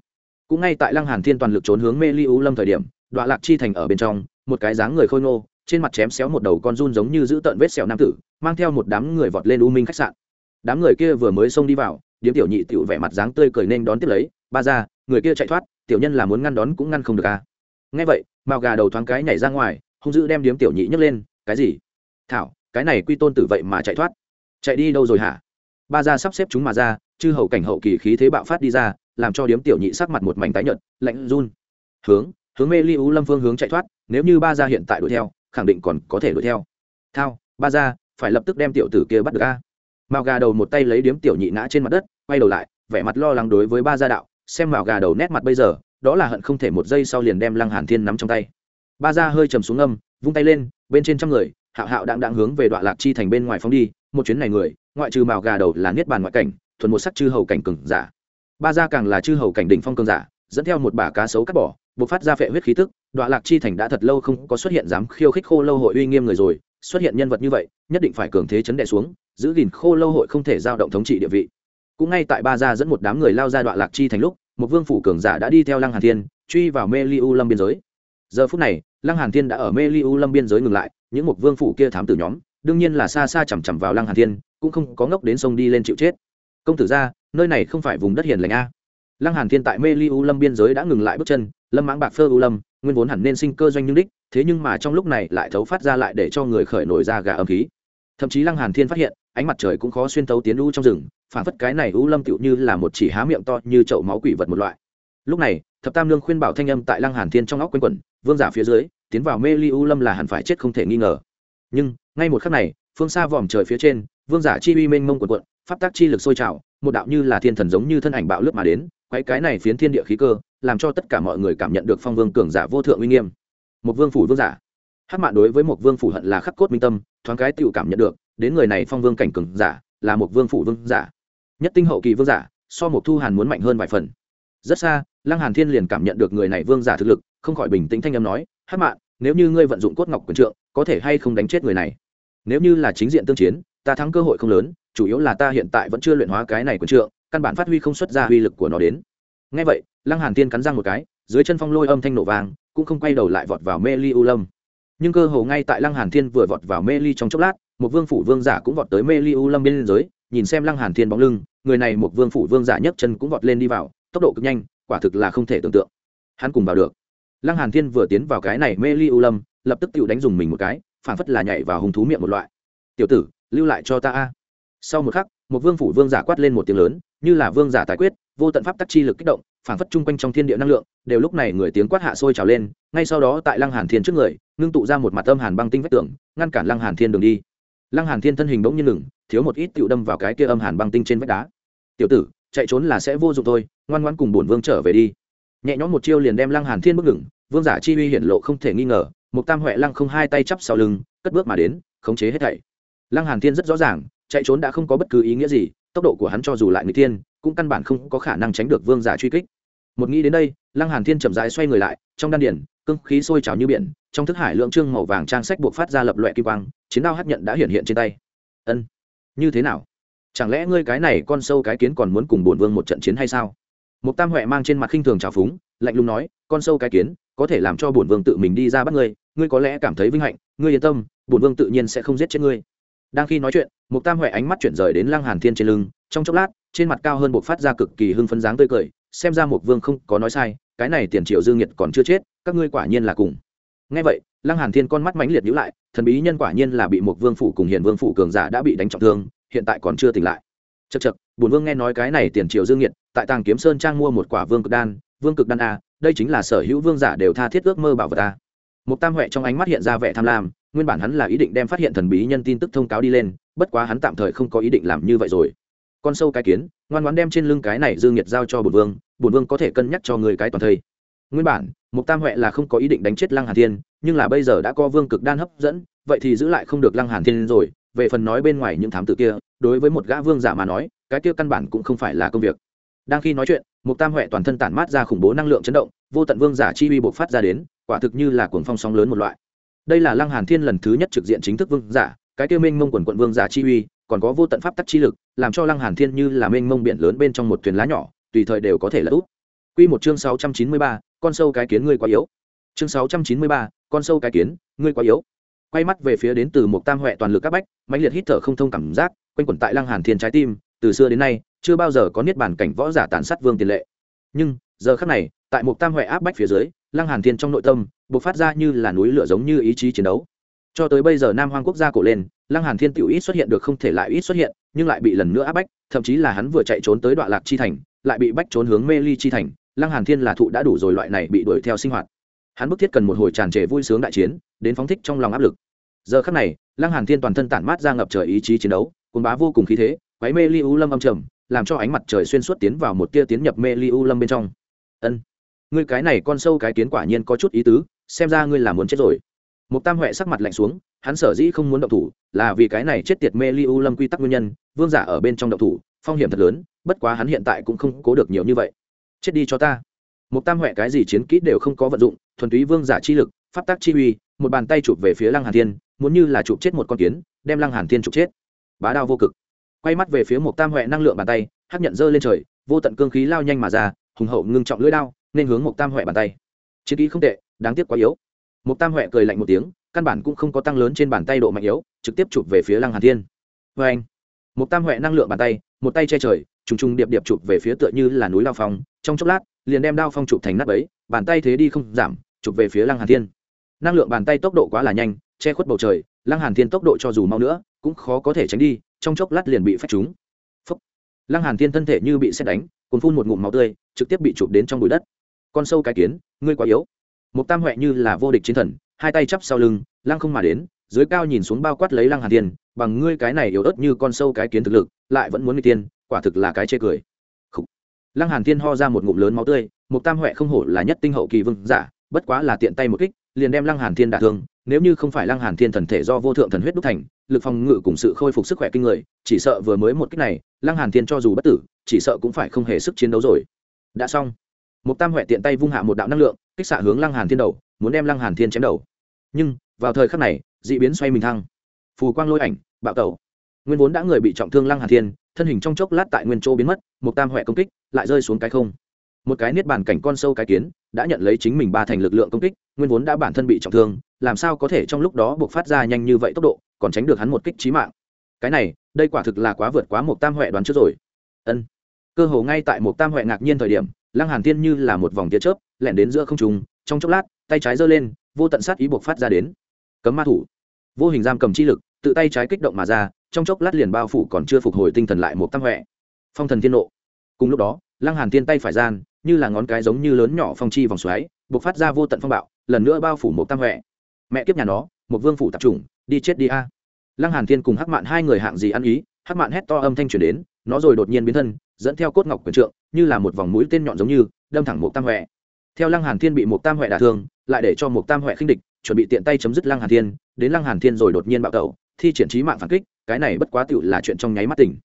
Cũng ngay tại lăng hàn thiên toàn lực trốn hướng mê li u lâm thời điểm, đoạn lạc chi thành ở bên trong, một cái dáng người khôi ngô, trên mặt chém xéo một đầu con run giống như giữ tợn vết sẹo nam tử, mang theo một đám người vọt lên u minh khách sạn đám người kia vừa mới xông đi vào, điếm tiểu nhị tiểu vẻ mặt dáng tươi cười nên đón tiếp lấy, ba ra người kia chạy thoát, tiểu nhân là muốn ngăn đón cũng ngăn không được à? Nghe vậy, mao gà đầu thoáng cái nhảy ra ngoài, hung dữ đem điếm tiểu nhị nhấc lên, cái gì? Thảo, cái này quy tôn tử vậy mà chạy thoát? Chạy đi đâu rồi hả? Ba ra sắp xếp chúng mà ra, chư hậu cảnh hậu kỳ khí thế bạo phát đi ra, làm cho điếm tiểu nhị sắc mặt một mảnh tái nhợt, lạnh run. Hướng hướng mê ly u lâm phương hướng chạy thoát, nếu như ba gia hiện tại đuổi theo, khẳng định còn có thể đuổi theo. Thao, ba gia, phải lập tức đem tiểu tử kia bắt được a mao gà đầu một tay lấy điếm tiểu nhị ngã trên mặt đất, quay đầu lại, vẻ mặt lo lắng đối với ba gia đạo, xem mao gà đầu nét mặt bây giờ, đó là hận không thể một giây sau liền đem lăng hàn thiên nắm trong tay. Ba gia hơi trầm xuống âm vung tay lên, bên trên trăm người, hạo hạo đang đang hướng về đoạn lạc chi thành bên ngoài phóng đi, một chuyến này người, ngoại trừ mao gà đầu là niết bàn ngoại cảnh, thuần một sắc chư hầu cảnh cường giả. Ba gia càng là chư hầu cảnh đỉnh phong cường giả, dẫn theo một bả cá sấu cắt bỏ, bộc phát ra phệ huyết khí tức đoạn lạc chi thành đã thật lâu không có xuất hiện dám khiêu khích khô lâu hội uy nghiêm người rồi xuất hiện nhân vật như vậy, nhất định phải cường thế chấn đệ xuống, giữ gìn khô lâu hội không thể giao động thống trị địa vị. Cũng ngay tại ba gia dẫn một đám người lao ra đoạn lạc chi thành lúc, một vương phủ cường giả đã đi theo lăng hàn thiên, truy vào mê li u lâm biên giới. Giờ phút này, lăng hàn thiên đã ở mê li u lâm biên giới ngừng lại, những một vương phủ kia thám tử nhóm, đương nhiên là xa xa chằm chằm vào lăng hàn thiên, cũng không có ngốc đến sông đi lên chịu chết. Công tử gia nơi này không phải vùng đất hiền lành a. Lăng hàn thiên tại mê li u lâm biên giới đã ngừng lại bước chân, lâm mãng bạc phơ u lâm, nguyên vốn hẳn nên sinh cơ doanh nhưng đích thế nhưng mà trong lúc này lại thấu phát ra lại để cho người khởi nổi ra gà âm khí. Thậm chí lăng hàn thiên phát hiện, ánh mặt trời cũng khó xuyên thấu tiến u trong rừng phản phất cái này u lâm tựu như là một chỉ há miệng to như chậu máu quỷ vật một loại. Lúc này, thập tam lương khuyên bảo thanh âm tại lăng hàn thiên trong óc quanh quẩn, vương giả phía dưới, tiến vào mê ly u lâm là hẳn phải chết không thể nghi ngờ. Nhưng, ngay một khắc này, phương xa vòm trời phía trên, vương giả chi uy mênh mông quần quận pháp tác chi lực sôi trào, một đạo như là thiên thần giống như thân ảnh bạo lướt mà đến quay cái này phiến thiên địa khí cơ, làm cho tất cả mọi người cảm nhận được phong vương cường giả vô thượng uy nghiêm một vương phủ vương giả. Hát mạn đối với một vương phủ hận là khắc cốt minh tâm, thoáng cái tự cảm nhận được, đến người này phong vương cảnh cường giả, là một vương phủ vương giả. Nhất tinh hậu kỳ vương giả, so một thu hàn muốn mạnh hơn vài phần. Rất xa, lăng hàn thiên liền cảm nhận được người này vương giả thực lực, không khỏi bình tĩnh thanh âm nói hát mạn, nếu như ngươi vận dụng cốt ngọc quyền trượng, có thể hay không đánh chết người này? Nếu như là chính diện tương chiến, ta thắng cơ hội không lớn, chủ yếu là ta hiện tại vẫn chưa luyện hóa cái này quyền trượng, căn bản phát huy không xuất ra uy lực của nó đến. Ngay vậy, lăng hàn tiên cắn răng một cái, dưới chân phong lôi âm thanh nổ vàng cũng không quay đầu lại vọt vào mê ly u lâm. Nhưng cơ hồ ngay tại lăng hàn thiên vừa vọt vào mê ly trong chốc lát, một vương phủ vương giả cũng vọt tới mê ly u lâm bên dưới, nhìn xem lăng hàn thiên bóng lưng, người này một vương phủ vương giả nhấc chân cũng vọt lên đi vào, tốc độ cực nhanh, quả thực là không thể tưởng tượng. Hắn cùng vào được. Lăng hàn thiên vừa tiến vào cái này mê ly u lâm, lập tức tự đánh dùng mình một cái phản phất là nhảy vào hung thú miệng một loại. Tiểu tử, lưu lại cho ta a. Sau một khắc, một vương phủ vương giả quát lên một tiếng lớn, như là vương giả tài quyết, vô tận pháp tắc chi lực kích động phảng phất chung quanh trong thiên địa năng lượng, đều lúc này người tiếng quát hạ sôi trào lên, ngay sau đó tại lăng hàn thiên trước người, ngưng tụ ra một mặt âm hàn băng tinh vách tường, ngăn cản lăng hàn thiên đường đi. Lăng hàn thiên thân hình bỗng nhiên ngừng, thiếu một ít tựu đâm vào cái kia âm hàn băng tinh trên vách đá. Tiểu tử, chạy trốn là sẽ vô dụng thôi, ngoan ngoãn cùng bổn vương trở về đi. Nhẹ nhõm một chiêu liền đem lăng hàn thiên bước ngừng, vương giả chi uy hiển lộ không thể nghi ngờ một tam huệ lăng không hai tay chắp sau lưng, cất bước mà đến, khống chế hết thảy. Lăng hàn thiên rất rõ ràng, chạy trốn đã không có bất cứ ý nghĩa gì, tốc độ của hắn cho dù lại người tiên cũng căn bản không có khả năng tránh được vương giả truy kích. Một nghĩ đến đây, lăng hàn thiên chậm rãi xoay người lại, trong đan điển cương khí sôi trào như biển, trong thức hải lượng trương màu vàng trang sách buộc phát ra lập loè kim quang, chiến đao hấp nhận đã hiện hiện trên tay. Ân, như thế nào? Chẳng lẽ ngươi cái này con sâu cái kiến còn muốn cùng bổn vương một trận chiến hay sao? Một tam huệ mang trên mặt khinh thường trào phúng, lạnh lùng nói, con sâu cái kiến, có thể làm cho bổn vương tự mình đi ra bắt ngươi ngươi có lẽ cảm thấy vinh hạnh, ngươi yên tâm, bổn vương tự nhiên sẽ không giết chết ngươi. Đang khi nói chuyện một tam huệ ánh mắt chuyển rời đến lăng hàn thiên trên lưng trong chốc lát, trên mặt cao hơn buộc phát ra cực kỳ hưng phấn dáng tươi cười, xem ra một vương không có nói sai, cái này tiền triệu dương nhiệt còn chưa chết, các ngươi quả nhiên là cùng. Ngay vậy, lăng hàn thiên con mắt mãnh liệt nhíu lại, thần bí nhân quả nhiên là bị một vương phủ cùng hiền vương phủ cường giả đã bị đánh trọng thương, hiện tại còn chưa tỉnh lại. Chật chật bùn vương nghe nói cái này tiền triệu dương nhiệt tại tàng kiếm sơn trang mua một quả vương cực đan, vương cực đan a, đây chính là sở hữu vương giả đều tha thiết ước mơ bảo vật a. Một tam huệ trong ánh mắt hiện ra vẻ tham lam, nguyên bản hắn là ý định đem phát hiện thần bí nhân tin tức thông cáo đi lên, bất quá hắn tạm thời không có ý định làm như vậy rồi con sâu cái kiến, ngoan ngoãn đem trên lưng cái này dương nhiệt giao cho bùn vương bùn vương có thể cân nhắc cho người cái toàn thây. Nguyên bản, Mục tam huệ là không có ý định đánh chết lăng hàn thiên, nhưng là bây giờ đã có vương cực đan hấp dẫn, vậy thì giữ lại không được lăng hàn thiên rồi, về phần nói bên ngoài những thám tử kia, đối với một gã vương giả mà nói, cái kia căn bản cũng không phải là công việc. Đang khi nói chuyện, Mục tam huệ toàn thân tản mát ra khủng bố năng lượng chấn động, vô tận vương giả chi uy bộc phát ra đến, quả thực như là cuồng phong sóng lớn một loại. Đây là lăng hàn thiên lần thứ nhất trực diện chính thức vương giả, cái kia minh mông quần quận vương giả chi uy còn có vô tận pháp tắc chi lực làm cho lăng hàn thiên như là mênh mông biển lớn bên trong một thuyền lá nhỏ tùy thời đều có thể là úp quy một chương 693, con sâu cái kiến ngươi quá yếu. Chương 693, con sâu cái kiến ngươi quá yếu. Quay mắt về phía đến từ một tam huệ toàn lực các bách mãnh liệt hít thở không thông cảm giác quanh quẩn tại lăng hàn thiên trái tim từ xưa đến nay chưa bao giờ có niết bàn cảnh võ giả tàn sát vương tiền lệ. Nhưng giờ khắc này tại một tam huệ áp bách phía dưới lăng hàn thiên trong nội tâm bộc phát ra như là núi lửa giống như ý chí chiến đấu cho tới bây giờ nam hoang quốc gia cổ lên, lăng hàn thiên tiểu ít xuất hiện được không thể lại ít xuất hiện, nhưng lại bị lần nữa áp bách, thậm chí là hắn vừa chạy trốn tới đoạn lạc chi thành, lại bị bách trốn hướng mê ly chi thành, lăng hàn thiên là thụ đã đủ rồi loại này bị đuổi theo sinh hoạt. Hắn bức thiết cần một hồi tràn trề vui sướng đại chiến, đến phóng thích trong lòng áp lực. Giờ khắc này, lăng hàn thiên toàn thân tản mát ra ngập trời ý chí chiến đấu cuốn bá vô cùng khí thế quái mê ly u lâm âm trầm, làm cho ánh mặt trời xuyên suốt tiến vào một tia tiến nhập mê ly u lâm bên trong. Ân, ngươi cái này con sâu cái kiến quả nhiên có chút ý tứ, xem ra ngươi là muốn chết rồi một tam huệ sắc mặt lạnh xuống, hắn sở dĩ không muốn động thủ là vì cái này chết tiệt mê li u lâm quy tắc nguyên nhân, vương giả ở bên trong động thủ, phong hiểm thật lớn, bất quá hắn hiện tại cũng không cố được nhiều như vậy. Chết đi cho ta. Một tam huệ cái gì chiến kỹ đều không có vận dụng, thuần túy vương giả chi lực, pháp tác chi uy, một bàn tay chụp về phía lăng hàn thiên, muốn như là chụp chết một con kiến, đem lăng hàn thiên chụp chết. Bá đao vô cực. Quay mắt về phía một tam huệ năng lượng bàn tay, hắc nhận dơ lên trời, vô tận cương khí lao nhanh mà ra, hùng hậu ngưng trọng lưỡi đao, nên hướng một tam huệ bàn tay. Chiến kỹ không tệ, đáng tiếc quá yếu một tam huệ cười lạnh một tiếng, căn bản cũng không có tăng lớn trên bàn tay độ mạnh yếu, trực tiếp chụp về phía lăng hàn thiên. Vê anh một tam huệ năng lượng bàn tay, một tay che trời, trùng trùng điệp điệp chụp về phía tựa như là núi lao phong, trong chốc lát, liền đem đao phong chụp thành nát ấy bàn tay thế đi không giảm, chụp về phía lăng hàn thiên. Năng lượng bàn tay tốc độ quá là nhanh, che khuất bầu trời, lăng hàn thiên tốc độ cho dù mau nữa, cũng khó có thể tránh đi, trong chốc lát liền bị phách trúng. Phúc. lăng hàn thiên thân thể như bị xét đánh cuốn phun một ngụm máu tươi, trực tiếp bị chụp đến trong bụi đất. Con sâu cái kiến, ngươi quá yếu một tam huệ như là vô địch chiến thần, hai tay chắp sau lưng, lăng không mà đến, dưới cao nhìn xuống bao quát lấy lăng hàn thiên, bằng ngươi cái này yếu ớt như con sâu cái kiến thực lực, lại vẫn muốn đi tiên quả thực là cái chê cười. Khủ. lăng hàn thiên ho ra một ngụm lớn máu tươi một tam huệ không hổ là nhất tinh hậu kỳ vương giả, bất quá là tiện tay một kích, liền đem lăng hàn thiên đả thương, nếu như không phải lăng hàn thiên thần thể do vô thượng thần huyết đúc thành, lực phòng ngự cùng sự khôi phục sức khỏe kinh người, chỉ sợ vừa mới một kích này, lăng hàn thiên cho dù bất tử, chỉ sợ cũng phải không hề sức chiến đấu rồi. Đã xong một tam huệ tiện tay vung hạ một đạo năng lượng, kích xạ hướng lăng hàn thiên đầu, muốn đem lăng hàn thiên chém đầu. Nhưng, vào thời khắc này, dị biến xoay mình thăng. Phù quang lôi ảnh, bạo tẩu. Nguyên vốn đã người bị trọng thương lăng hàn thiên, thân hình trong chốc lát tại nguyên châu biến mất một tam huệ công kích, lại rơi xuống cái không. Một cái niết bàn cảnh con sâu cái kiến, đã nhận lấy chính mình ba thành lực lượng công kích, nguyên vốn đã bản thân bị trọng thương, làm sao có thể trong lúc đó buộc phát ra nhanh như vậy tốc độ, còn tránh được hắn một kích trí mạng. Cái này, đây quả thực là quá vượt quá một tam huệ đoán trước rồi. Ân. Cơ hồ ngay tại một tam huệ ngạc nhiên thời điểm lăng hàn thiên như là một vòng tia chớp lẻn đến giữa không trung trong chốc lát tay trái giơ lên vô tận sát ý buộc phát ra đến. Cấm ma thủ. Vô hình giam cầm chi lực tự tay trái kích động mà ra trong chốc lát liền bao phủ còn chưa phục hồi tinh thần lại một tam huệ. Phong thần thiên nộ. Cùng lúc đó lăng hàn thiên tay phải gian như là ngón cái giống như lớn nhỏ phong chi vòng xoáy bộc phát ra vô tận phong bạo lần nữa bao phủ một tam huệ. Mẹ kiếp nhà nó một vương phủ tập trùng, đi chết đi a. Lăng hàn thiên cùng hắc mạn hai người hạng gì ăn ý hắc mạn hét to âm thanh truyền đến nó rồi đột nhiên biến thân dẫn theo cốt ngọc quyền trượng, như là một vòng mũi tên nhọn giống như, đâm thẳng một tam huệ. Theo lăng hàn thiên bị một tam huệ đả thương, lại để cho một tam huệ khinh địch, chuẩn bị tiện tay chấm dứt lăng hàn thiên, đến lăng hàn thiên rồi đột nhiên bạo tẩu, thi triển trí mạng phản kích, cái này bất quá tựu là chuyện trong nháy mắt tỉnh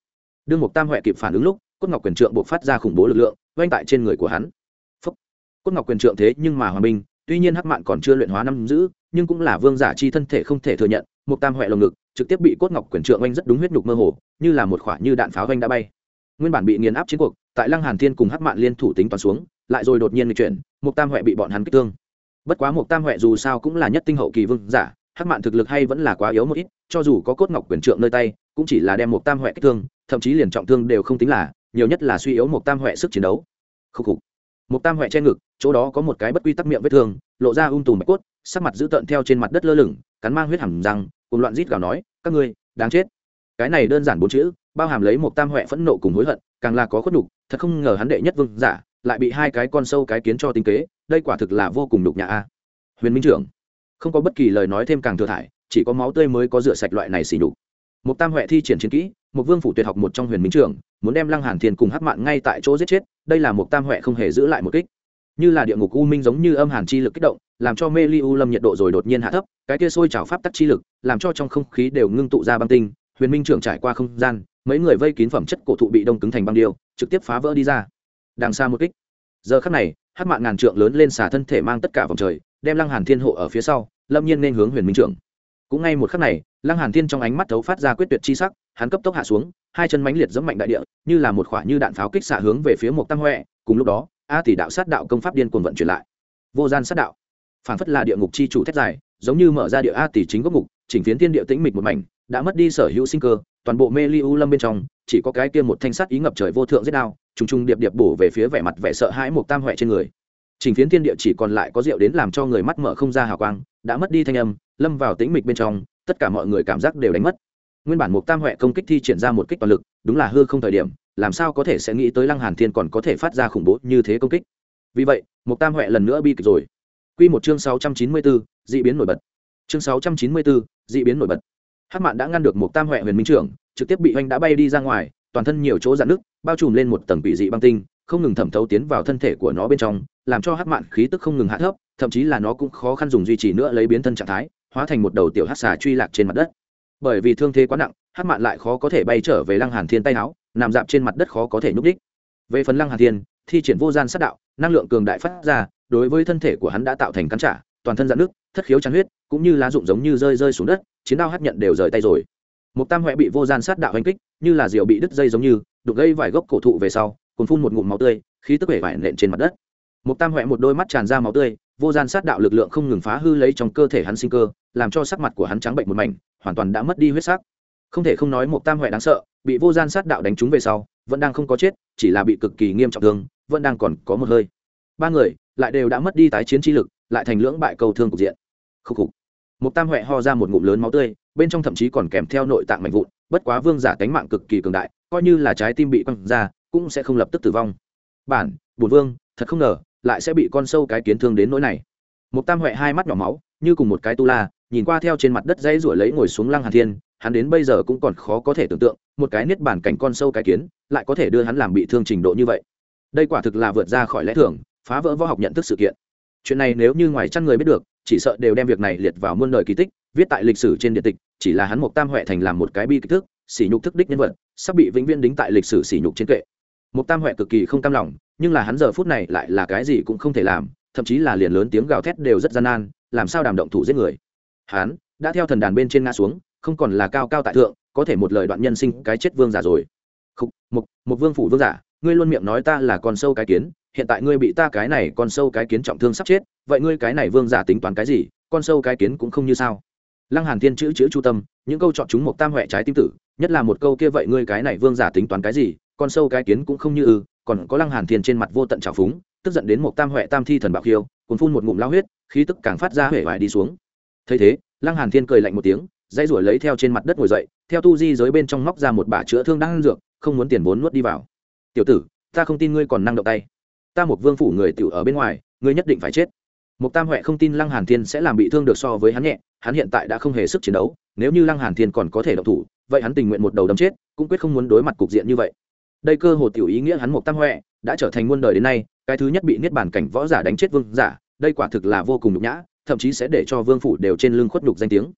đương một tam huệ kịp phản ứng lúc, cốt ngọc quyền trượng buộc phát ra khủng bố lực lượng oanh tại trên người của hắn. Phúc. cốt ngọc quyền trượng thế nhưng mà hòa bình, tuy nhiên hắc mạn còn chưa luyện hóa năm giữ, nhưng cũng là vương giả chi thân thể không thể thừa nhận một tam huệ lồng ngực, trực tiếp bị cốt ngọc quyền trượng oanh rất đúng huyết nhục mơ hồ, như là một khoả như đạn pháo oanh đã bay nguyên bản bị nghiền áp chiến cuộc, tại lăng hàn thiên cùng hắc mạn liên thủ tính toàn xuống, lại rồi đột nhiên nghịch chuyển Mục tam huệ bị bọn hắn kích thương. Bất quá Mục tam huệ dù sao cũng là nhất tinh hậu kỳ vương giả, hắc mạn thực lực hay vẫn là quá yếu một ít, cho dù có cốt ngọc quyền trượng nơi tay, cũng chỉ là đem Mục tam huệ kích thương, thậm chí liền trọng thương đều không tính là, nhiều nhất là suy yếu Mục tam huệ sức chiến đấu. Khúc khục. Mục tam huệ che ngực, chỗ đó có một cái bất quy tắc miệng vết thương, lộ ra um tùm bạch cốt, sắc mặt dữ tợn theo trên mặt đất lơ lửng, cắn mang huyết hầm răng cùng loạn rít gào nói, các ngươi, đáng chết cái này đơn giản bốn chữ, bao hàm lấy một tam huệ phẫn nộ cùng hối hận, càng là có khuất nhục, thật không ngờ hắn đệ nhất vương giả lại bị hai cái con sâu cái kiến cho tinh kế, đây quả thực là vô cùng nhục nhã a. Huyền minh trưởng, không có bất kỳ lời nói thêm càng thừa thải, chỉ có máu tươi mới có rửa sạch loại này xỉ nhục. Một tam huệ thi triển chiến kỹ, một vương phủ tuyệt học một trong huyền minh trưởng, muốn đem lăng hàn thiên cùng hắc mạn ngay tại chỗ giết chết, đây là một tam huệ không hề giữ lại một kích. Như là địa ngục u minh giống như âm hàn chi lực kích động, làm cho mê ly u lâm nhiệt độ rồi đột nhiên hạ thấp, cái kia sôi trào pháp tắc chi lực, làm cho trong không khí đều ngưng tụ ra băng tinh huyền minh trưởng trải qua không gian, mấy người vây kín phẩm chất cổ thụ bị đông cứng thành băng điêu, trực tiếp phá vỡ đi ra. Đằng xa một kích. Giờ khắc này, hắc mạn ngàn trượng lớn lên xả thân thể mang tất cả vòng trời, đem lăng hàn thiên hộ ở phía sau, lâm nhiên nên hướng huyền minh trưởng. Cũng ngay một khắc này, lăng hàn thiên trong ánh mắt thấu phát ra quyết tuyệt chi sắc, hắn cấp tốc hạ xuống, hai chân mãnh liệt dẫm mạnh đại địa, như là một khỏa như đạn pháo kích xạ hướng về phía một tăng huệ cùng lúc đó, a tỷ đạo sát đạo công pháp điên cuồng vận chuyển lại. Vô gian sát đạo. Phản phất là địa ngục chi chủ thét dài, giống như mở ra địa a tỷ chính gốc ngục, chỉnh phiến thiên địa tĩnh mịch một mảnh đã mất đi sở hữu sinh cơ toàn bộ mê liu u lâm bên trong chỉ có cái kia một thanh sắt ý ngập trời vô thượng giết đao trùng trùng điệp điệp bổ về phía vẻ mặt vẻ sợ hãi một tam huệ trên người. Chỉnh phiến thiên địa chỉ còn lại có rượu đến làm cho người mắt mở không ra hào quang đã mất đi thanh âm lâm vào tĩnh mịch bên trong tất cả mọi người cảm giác đều đánh mất. Nguyên bản một tam huệ công kích thi triển ra một kích toàn lực đúng là hư không thời điểm làm sao có thể sẽ nghĩ tới lăng hàn thiên còn có thể phát ra khủng bố như thế công kích. Vì vậy một tam huệ lần nữa bi kịch rồi. Quy một chương 694, dị biến nổi bật. Chương 694, dị biến nổi bật. Hát mạn đã ngăn được một tam huệ huyền minh trưởng, trực tiếp bị oanh đã bay đi ra ngoài, toàn thân nhiều chỗ dạn nước bao trùm lên một tầng quỷ dị băng tinh, không ngừng thẩm thấu tiến vào thân thể của nó bên trong, làm cho Hát mạn khí tức không ngừng hạ thấp, thậm chí là nó cũng khó khăn dùng duy trì nữa lấy biến thân trạng thái, hóa thành một đầu tiểu hắc xà truy lạc trên mặt đất. Bởi vì thương thế quá nặng Hát mạn lại khó có thể bay trở về lăng hàn thiên tay áo, nằm dạp trên mặt đất khó có thể nhúc đích về phần lăng hàn thiên, thi triển vô gian sát đạo, năng lượng cường đại phát ra, đối với thân thể của hắn đã tạo thành cắn trả, toàn thân dạn nước thất khiếu chán huyết, cũng như lá dụng giống như rơi rơi xuống đất chiến đao hắc nhận đều rời tay rồi. Một tam huệ bị vô gian sát đạo hành kích, như là diều bị đứt dây giống như, đục gây vài gốc cổ thụ về sau cùng phun một ngụm máu tươi, khí tức vẻ vải nện trên mặt đất. Một tam huệ một đôi mắt tràn ra máu tươi, vô gian sát đạo lực lượng không ngừng phá hư lấy trong cơ thể hắn sinh cơ, làm cho sắc mặt của hắn trắng bệnh một mảnh, hoàn toàn đã mất đi huyết sắc. Không thể không nói một tam huệ đáng sợ, bị vô gian sát đạo đánh trúng về sau, vẫn đang không có chết, chỉ là bị cực kỳ nghiêm trọng thương, vẫn đang còn có một hơi. Ba người lại đều đã mất đi tái chiến chi lực, lại thành lưỡng bại cầu thương cục diện. Khúc khục một tam huệ ho ra một ngụm lớn máu tươi, bên trong thậm chí còn kèm theo nội tạng mạnh vụn, bất quá vương giả cánh mạng cực kỳ cường đại, coi như là trái tim bị quăng ra, cũng sẽ không lập tức tử vong. Bản bùn vương, thật không ngờ, lại sẽ bị con sâu cái kiến thương đến nỗi này. Một tam huệ hai mắt nhỏ máu, như cùng một cái tu la, nhìn qua theo trên mặt đất dãy ruổi lấy ngồi xuống lăng hàn thiên, hắn đến bây giờ cũng còn khó có thể tưởng tượng, một cái niết bản cảnh con sâu cái kiến, lại có thể đưa hắn làm bị thương trình độ như vậy. Đây quả thực là vượt ra khỏi lẽ thường, phá vỡ võ học nhận thức sự kiện. Chuyện này nếu như ngoài chăn người biết được chỉ sợ đều đem việc này liệt vào muôn đời kỳ tích viết tại lịch sử trên điện tịch chỉ là hắn mục tam huệ thành làm một cái bi kích thước sỉ nhục thức đích nhân vật sắp bị vĩnh viễn đính tại lịch sử sỉ nhục trên kệ. Mục tam huệ cực kỳ không cam lòng nhưng là hắn giờ phút này lại là cái gì cũng không thể làm thậm chí là liền lớn tiếng gào thét đều rất gian nan làm sao đàm động thủ giết người. Hắn đã theo thần đàn bên trên ngã xuống không còn là cao cao tại thượng có thể một lời đoạn nhân sinh cái chết vương giả rồi. Khúc, mục một vương phủ vương giả ngươi luôn miệng nói ta là con sâu cái kiến hiện tại ngươi bị ta cái này con sâu cái kiến trọng thương sắp chết, vậy ngươi cái này vương giả tính toán cái gì, con sâu cái kiến cũng không như sao. Lăng hàn thiên chữ chữ chu tâm, những câu chọn chúng một tam huệ trái tim tử, nhất là một câu kia vậy ngươi cái này vương giả tính toán cái gì, con sâu cái kiến cũng không như ư, còn có lăng hàn thiên trên mặt vô tận trào phúng, tức giận đến một tam huệ tam thi thần bạo khiêu, cuốn phun một ngụm lao huyết, khí tức càng phát ra huệ vải đi xuống. Thấy thế, lăng hàn thiên cười lạnh một tiếng dây ruổi lấy theo trên mặt đất ngồi dậy, theo tu di giới bên trong móc ra một bả chữa thương đang dược, không muốn tiền vốn nuốt đi vào. Tiểu tử, ta không tin ngươi còn năng động tay ta một vương phủ người tiểu ở bên ngoài, ngươi nhất định phải chết. Mục tam huệ không tin lăng hàn thiên sẽ làm bị thương được so với hắn nhẹ, hắn hiện tại đã không hề sức chiến đấu, nếu như lăng hàn thiên còn có thể động thủ, vậy hắn tình nguyện một đầu đâm chết, cũng quyết không muốn đối mặt cục diện như vậy. Đây cơ hồ tiểu ý nghĩa hắn Mục tam huệ đã trở thành muôn đời đến nay, cái thứ nhất bị niết bàn cảnh võ giả đánh chết vương giả, đây quả thực là vô cùng nhục nhã, thậm chí sẽ để cho vương phủ đều trên lưng khuất nhục danh tiếng.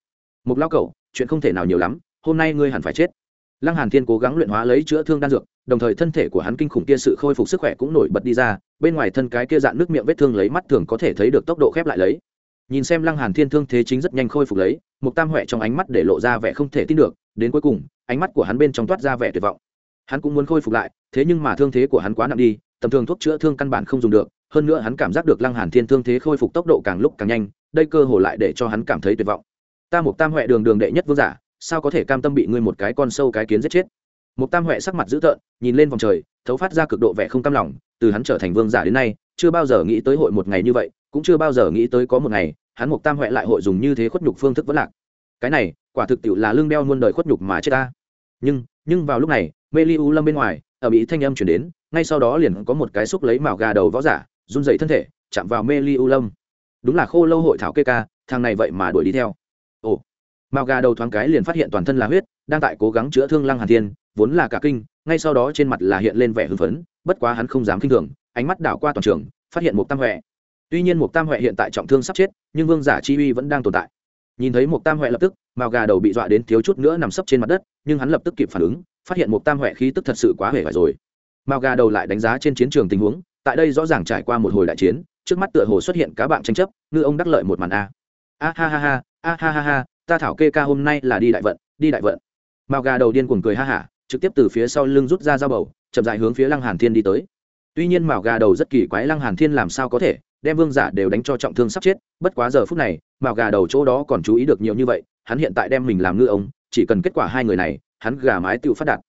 Mục lao cẩu, chuyện không thể nào nhiều lắm, hôm nay ngươi hẳn phải chết. Lăng hàn thiên cố gắng luyện hóa lấy chữa thương đan dược đồng thời thân thể của hắn kinh khủng kia sự khôi phục sức khỏe cũng nổi bật đi ra, bên ngoài thân cái kia dạn nước miệng vết thương lấy mắt thường có thể thấy được tốc độ khép lại lấy. Nhìn xem lăng hàn thiên thương thế chính rất nhanh khôi phục lấy một tam huệ trong ánh mắt để lộ ra vẻ không thể tin được, đến cuối cùng, ánh mắt của hắn bên trong toát ra vẻ tuyệt vọng. Hắn cũng muốn khôi phục lại, thế nhưng mà thương thế của hắn quá nặng đi, tầm thường thuốc chữa thương căn bản không dùng được, hơn nữa hắn cảm giác được lăng hàn thiên thương thế khôi phục tốc độ càng lúc càng nhanh, đây cơ hồ lại để cho hắn cảm thấy tuyệt vọng. Ta một tam huệ đường đường đệ nhất vương giả, sao có thể cam tâm bị ngươi một cái con sâu cái kiến giết chết? Một tam huệ sắc mặt dữ tợn, nhìn lên vòng trời, thấu phát ra cực độ vẻ không cam lòng, từ hắn trở thành vương giả đến nay, chưa bao giờ nghĩ tới hội một ngày như vậy, cũng chưa bao giờ nghĩ tới có một ngày, hắn một tam huệ lại hội dùng như thế khuất nhục phương thức vẫn lạc. Cái này, quả thực tiệu là lương đeo muôn đời khuất nhục mà chết ta. Nhưng nhưng vào lúc này, mê u lâm bên ngoài, ở mỹ thanh âm chuyển đến, ngay sau đó liền có một cái xúc lấy màu gà đầu võ giả, run dậy thân thể, chạm vào mê u lâm. Đúng là khô lâu hội thảo kê ca, thằng này vậy mà đuổi đi theo. Ồ màu gà đầu thoáng cái liền phát hiện toàn thân là huyết, đang tại cố gắng chữa thương lăng hàn thiên vốn là cả kinh, ngay sau đó trên mặt là hiện lên vẻ hưng phấn, bất quá hắn không dám kinh thường, ánh mắt đảo qua toàn trường, phát hiện một tam huệ. Tuy nhiên một tam huệ hiện tại trọng thương sắp chết, nhưng vương giả chi uy vẫn đang tồn tại. Nhìn thấy một tam huệ lập tức màu gà đầu bị dọa đến thiếu chút nữa nằm sấp trên mặt đất, nhưng hắn lập tức kịp phản ứng, phát hiện một tam huệ khí tức thật sự quá hề phải rồi. Mao gà đầu lại đánh giá trên chiến trường tình huống, tại đây rõ ràng trải qua một hồi đại chiến, trước mắt tựa hồ xuất hiện cá bạn tranh chấp, ngư ông đắc lợi một màn a. A ha ha ha, a ha ha ha, ta thảo kê ca hôm nay là đi đại vận, đi đại vận. Mao gà đầu điên cuồng cười ha hả trực tiếp từ phía sau lưng rút ra dao bầu chậm dại hướng phía lăng hàn thiên đi tới. Tuy nhiên mạo gà đầu rất kỳ quái lăng hàn thiên làm sao có thể đem vương giả đều đánh cho trọng thương sắp chết bất quá giờ phút này mạo gà đầu chỗ đó còn chú ý được nhiều như vậy hắn hiện tại đem mình làm ngư ông chỉ cần kết quả hai người này hắn gà mái tự phát đạt.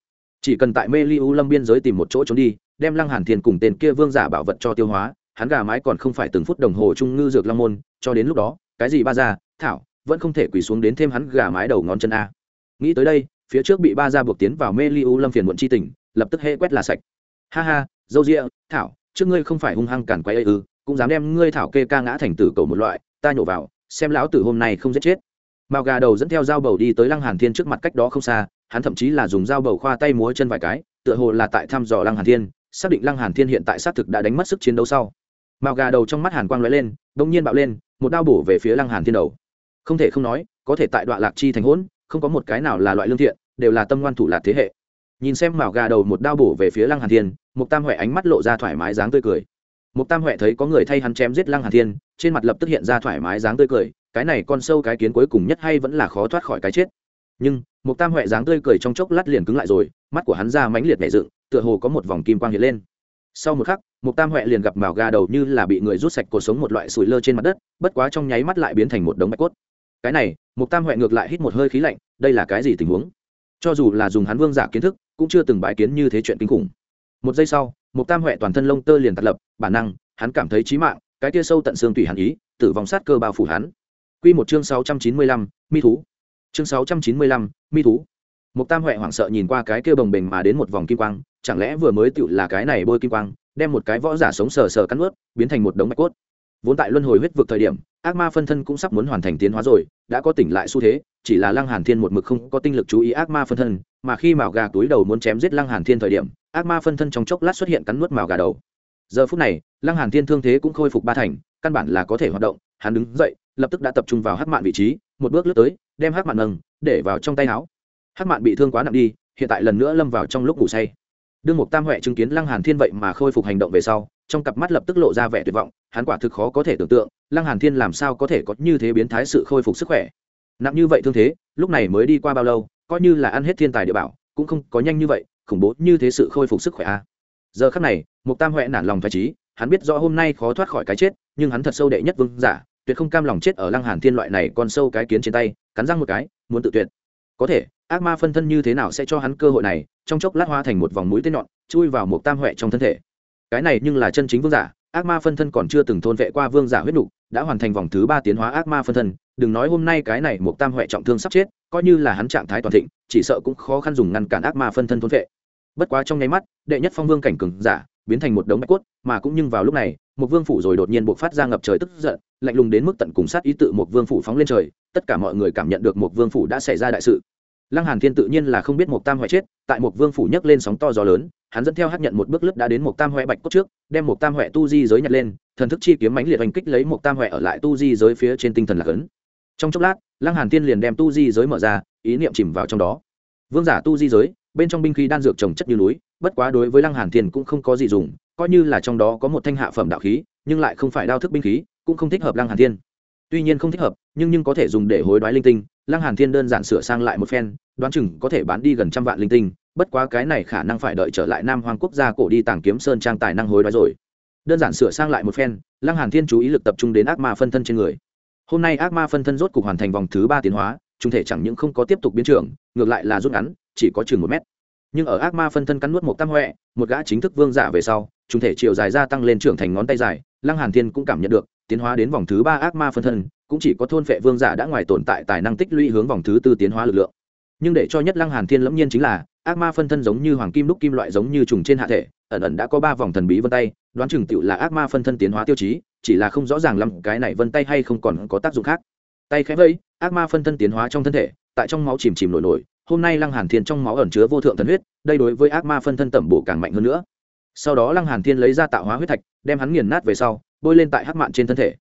Chỉ cần tại mê li u lâm biên giới tìm một chỗ trốn đi đem lăng hàn thiên cùng tên kia vương giả bảo vật cho tiêu hóa hắn gà mái còn không phải từng phút đồng hồ trung ngư dược long môn cho đến lúc đó cái gì ba ra, thảo vẫn không thể quỳ xuống đến thêm hắn gà mái đầu ngón chân a. Nghĩ tới đây phía trước bị ba gia buộc tiến vào mê li u lâm phiền muộn chi tỉnh lập tức hễ quét là sạch. Ha ha, dâu rịa, thảo, trước ngươi không phải hung hăng cản quay ư, cũng dám đem ngươi thảo kê ca ngã thành tử cầu một loại, ta nhổ vào, xem lão tử hôm nay không giết chết. Mao gà đầu dẫn theo dao bầu đi tới lăng hàn thiên trước mặt cách đó không xa, hắn thậm chí là dùng dao bầu khoa tay múa chân vài cái, tựa hồ là tại thăm dò lăng hàn thiên, xác định lăng hàn thiên hiện tại xác thực đã đánh mất sức chiến đấu sau. Mao gà đầu trong mắt hàn quang lóe lên đông nhiên bạo lên, một đao bổ về phía lăng hàn thiên đầu. Không thể không nói, có thể tại đoạn lạc chi thành hỗn không có một cái nào là loại lương thiện, đều là tâm ngoan thủ lạc thế hệ. Nhìn xem mào gà đầu một đao bổ về phía lăng hàn thiên, Mục tam huệ ánh mắt lộ ra thoải mái dáng tươi cười. Mục tam huệ thấy có người thay hắn chém giết lăng hàn thiên, trên mặt lập tức hiện ra thoải mái dáng tươi cười, cái này con sâu cái kiến cuối cùng nhất hay vẫn là khó thoát khỏi cái chết. Nhưng, Mục tam huệ dáng tươi cười trong chốc lát liền cứng lại rồi, mắt của hắn ra mãnh liệt nhẹ dựng, tựa hồ có một vòng kim quang hiện lên. Sau một khắc, Mục tam huệ liền gặp mào gà đầu như là bị người rút sạch cuộc sống một loại sủi lơ trên mặt đất, bất quá trong nháy mắt lại biến thành một đống bạch cốt cái này mục tam huệ ngược lại hít một hơi khí lạnh đây là cái gì tình huống cho dù là dùng hắn vương giả kiến thức cũng chưa từng bãi kiến như thế chuyện kinh khủng một giây sau mục tam huệ toàn thân lông tơ liền tạt lập bản năng hắn cảm thấy trí mạng cái kia sâu tận xương tùy hắn ý tử vong sát cơ bao phủ hắn Quy một chương 695, mi thú. Chương 695, mi thú. mục Tam Huệ hoảng sợ nhìn qua cái kia bồng bềnh mà đến một vòng kim quang, chẳng lẽ vừa mới tựu là cái này bôi kim quang, đem một cái võ giả sống sờ sờ cắn nuốt, biến thành một đống mạch cốt. Vốn tại luân hồi huyết vực thời điểm, ác ma phân thân cũng sắp muốn hoàn thành tiến hóa rồi, đã có tỉnh lại xu thế, chỉ là Lăng Hàn Thiên một mực không có tinh lực chú ý ác ma phân thân, mà khi mào gà túi đầu muốn chém giết Lăng Hàn Thiên thời điểm, ác ma phân thân trong chốc lát xuất hiện cắn nuốt mào gà đầu. Giờ phút này, Lăng Hàn Thiên thương thế cũng khôi phục ba thành, căn bản là có thể hoạt động, hắn đứng dậy, lập tức đã tập trung vào hắc mạn vị trí một bước lướt tới đem hắc mạn nâng để vào trong tay áo hắc mạn bị thương quá nặng đi hiện tại lần nữa lâm vào trong lúc ngủ say đương một tam huệ chứng kiến lăng hàn thiên vậy mà khôi phục hành động về sau trong cặp mắt lập tức lộ ra vẻ tuyệt vọng, hắn quả thực khó có thể tưởng tượng, lăng hàn thiên làm sao có thể có như thế biến thái sự khôi phục sức khỏe. Nặng như vậy thương thế, lúc này mới đi qua bao lâu, coi như là ăn hết thiên tài địa bảo, cũng không có nhanh như vậy, khủng bố như thế sự khôi phục sức khỏe a. Giờ khắc này, mục tam huệ nản lòng phải trí, hắn biết rõ hôm nay khó thoát khỏi cái chết, nhưng hắn thật sâu đệ nhất vương giả, tuyệt không cam lòng chết ở lăng hàn thiên loại này con sâu cái kiến trên tay, cắn răng một cái, muốn tự tuyệt. Có thể, ác ma phân thân như thế nào sẽ cho hắn cơ hội này, trong chốc lát hoa thành một vòng mũi tên nhọn, chui vào một tam huệ trong thân thể cái này nhưng là chân chính vương giả, ác ma phân thân còn chưa từng thôn vệ qua vương giả huyết nục, đã hoàn thành vòng thứ ba tiến hóa ác ma phân thân. Đừng nói hôm nay cái này một tam huệ trọng thương sắp chết, coi như là hắn trạng thái toàn thịnh, chỉ sợ cũng khó khăn dùng ngăn cản ác ma phân thân thôn vệ. Bất quá trong nháy mắt, đệ nhất phong vương cảnh cường giả biến thành một đống bạch cốt, mà cũng nhưng vào lúc này, một vương phủ rồi đột nhiên buộc phát ra ngập trời tức giận, lạnh lùng đến mức tận cùng sát ý tự một vương phủ phóng lên trời, tất cả mọi người cảm nhận được một vương phủ đã xảy ra đại sự lăng hàn thiên tự nhiên là không biết một tam huệ chết, tại một vương phủ nhấc lên sóng to gió lớn, hắn dẫn theo hắc nhận một bước lướt đã đến một tam huệ bạch cốt trước, đem một tam huệ tu di giới nhặt lên, thần thức chi kiếm mãnh liệt hành kích lấy một tam huệ ở lại tu di giới phía trên tinh thần lạc ấn. Trong chốc lát, lăng hàn thiên liền đem tu di giới mở ra, ý niệm chìm vào trong đó. Vương giả tu di giới, bên trong binh khí đan dược trồng chất như núi, bất quá đối với lăng hàn thiên cũng không có gì dùng, coi như là trong đó có một thanh hạ phẩm đạo khí, nhưng lại không phải đao thức binh khí, cũng không thích hợp lăng hàn thiên tuy nhiên không thích hợp, nhưng nhưng có thể dùng để hối đoái linh tinh, lăng hàn thiên đơn giản sửa sang lại một phen, đoán chừng có thể bán đi gần trăm vạn linh tinh, bất quá cái này khả năng phải đợi trở lại nam hoàng quốc gia cổ đi tàng kiếm sơn trang tài năng hối đoái rồi. Đơn giản sửa sang lại một phen, lăng hàn thiên chú ý lực tập trung đến ác ma phân thân trên người. Hôm nay ác ma phân thân rốt cục hoàn thành vòng thứ ba tiến hóa trung thể chẳng những không có tiếp tục biến trưởng, ngược lại là rút ngắn, chỉ có chừng một mét. Nhưng ở ác ma phân thân cắn nuốt một tam huệ, một gã chính thức vương giả về sau trung thể chiều dài gia tăng lên trưởng thành ngón tay dài, lăng hàn thiên cũng cảm nhận được tiến hóa đến vòng thứ ba ác ma phân thân, cũng chỉ có thôn phệ vương giả đã ngoài tồn tại tài năng tích lũy hướng vòng thứ tư tiến hóa lực lượng. Nhưng để cho nhất lăng hàn thiên lẫm nhiên chính là, ác ma phân thân giống như hoàng kim đúc kim loại giống như trùng trên hạ thể, ẩn ẩn đã có ba vòng thần bí vân tay, đoán chừng tựu là ác ma phân thân tiến hóa tiêu chí, chỉ là không rõ ràng lắm cái này vân tay hay không còn có tác dụng khác. Tay khẽ vẫy ác ma phân thân tiến hóa trong thân thể, tại trong máu chìm chìm nổi nổi, hôm nay lăng hàn thiên trong máu ẩn chứa vô thượng thần huyết, đây đối với ác ma phân thân tẩm bổ càng mạnh hơn nữa sau đó lăng hàn thiên lấy ra tạo hóa huyết thạch, đem hắn nghiền nát về sau, bôi lên tại hắc mạn trên thân thể.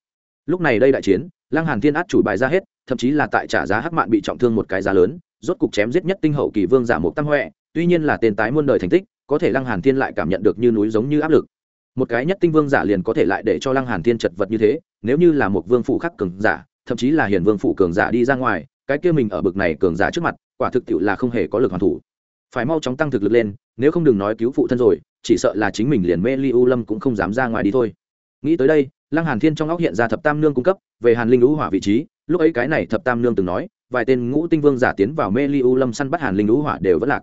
Lúc này đây đại chiến, lăng hàn thiên át chủ bài ra hết, thậm chí là tại trả giá hắc mạn bị trọng thương một cái giá lớn, rốt cục chém giết nhất tinh hậu kỳ vương giả một tam huệ, tuy nhiên là tên tái muôn đời thành tích, có thể lăng hàn thiên lại cảm nhận được như núi giống như áp lực. Một cái nhất tinh vương giả liền có thể lại để cho lăng hàn thiên chật vật như thế, nếu như là một vương phụ khắc cường giả, thậm chí là hiền vương phụ cường giả đi ra ngoài, cái kia mình ở bực này cường giả trước mặt, quả thực tiệu là không hề có lực hoàn thủ. Phải mau chóng tăng thực lực lên, nếu không đừng nói cứu phụ thân rồi chỉ sợ là chính mình liền mê ly u lâm cũng không dám ra ngoài đi thôi. Nghĩ tới đây, lăng hàn thiên trong óc hiện ra thập tam nương cung cấp, về hàn linh U hỏa vị trí, lúc ấy cái này thập tam nương từng nói, vài tên ngũ tinh vương giả tiến vào mê ly u lâm săn bắt hàn linh U hỏa đều vẫn lạc.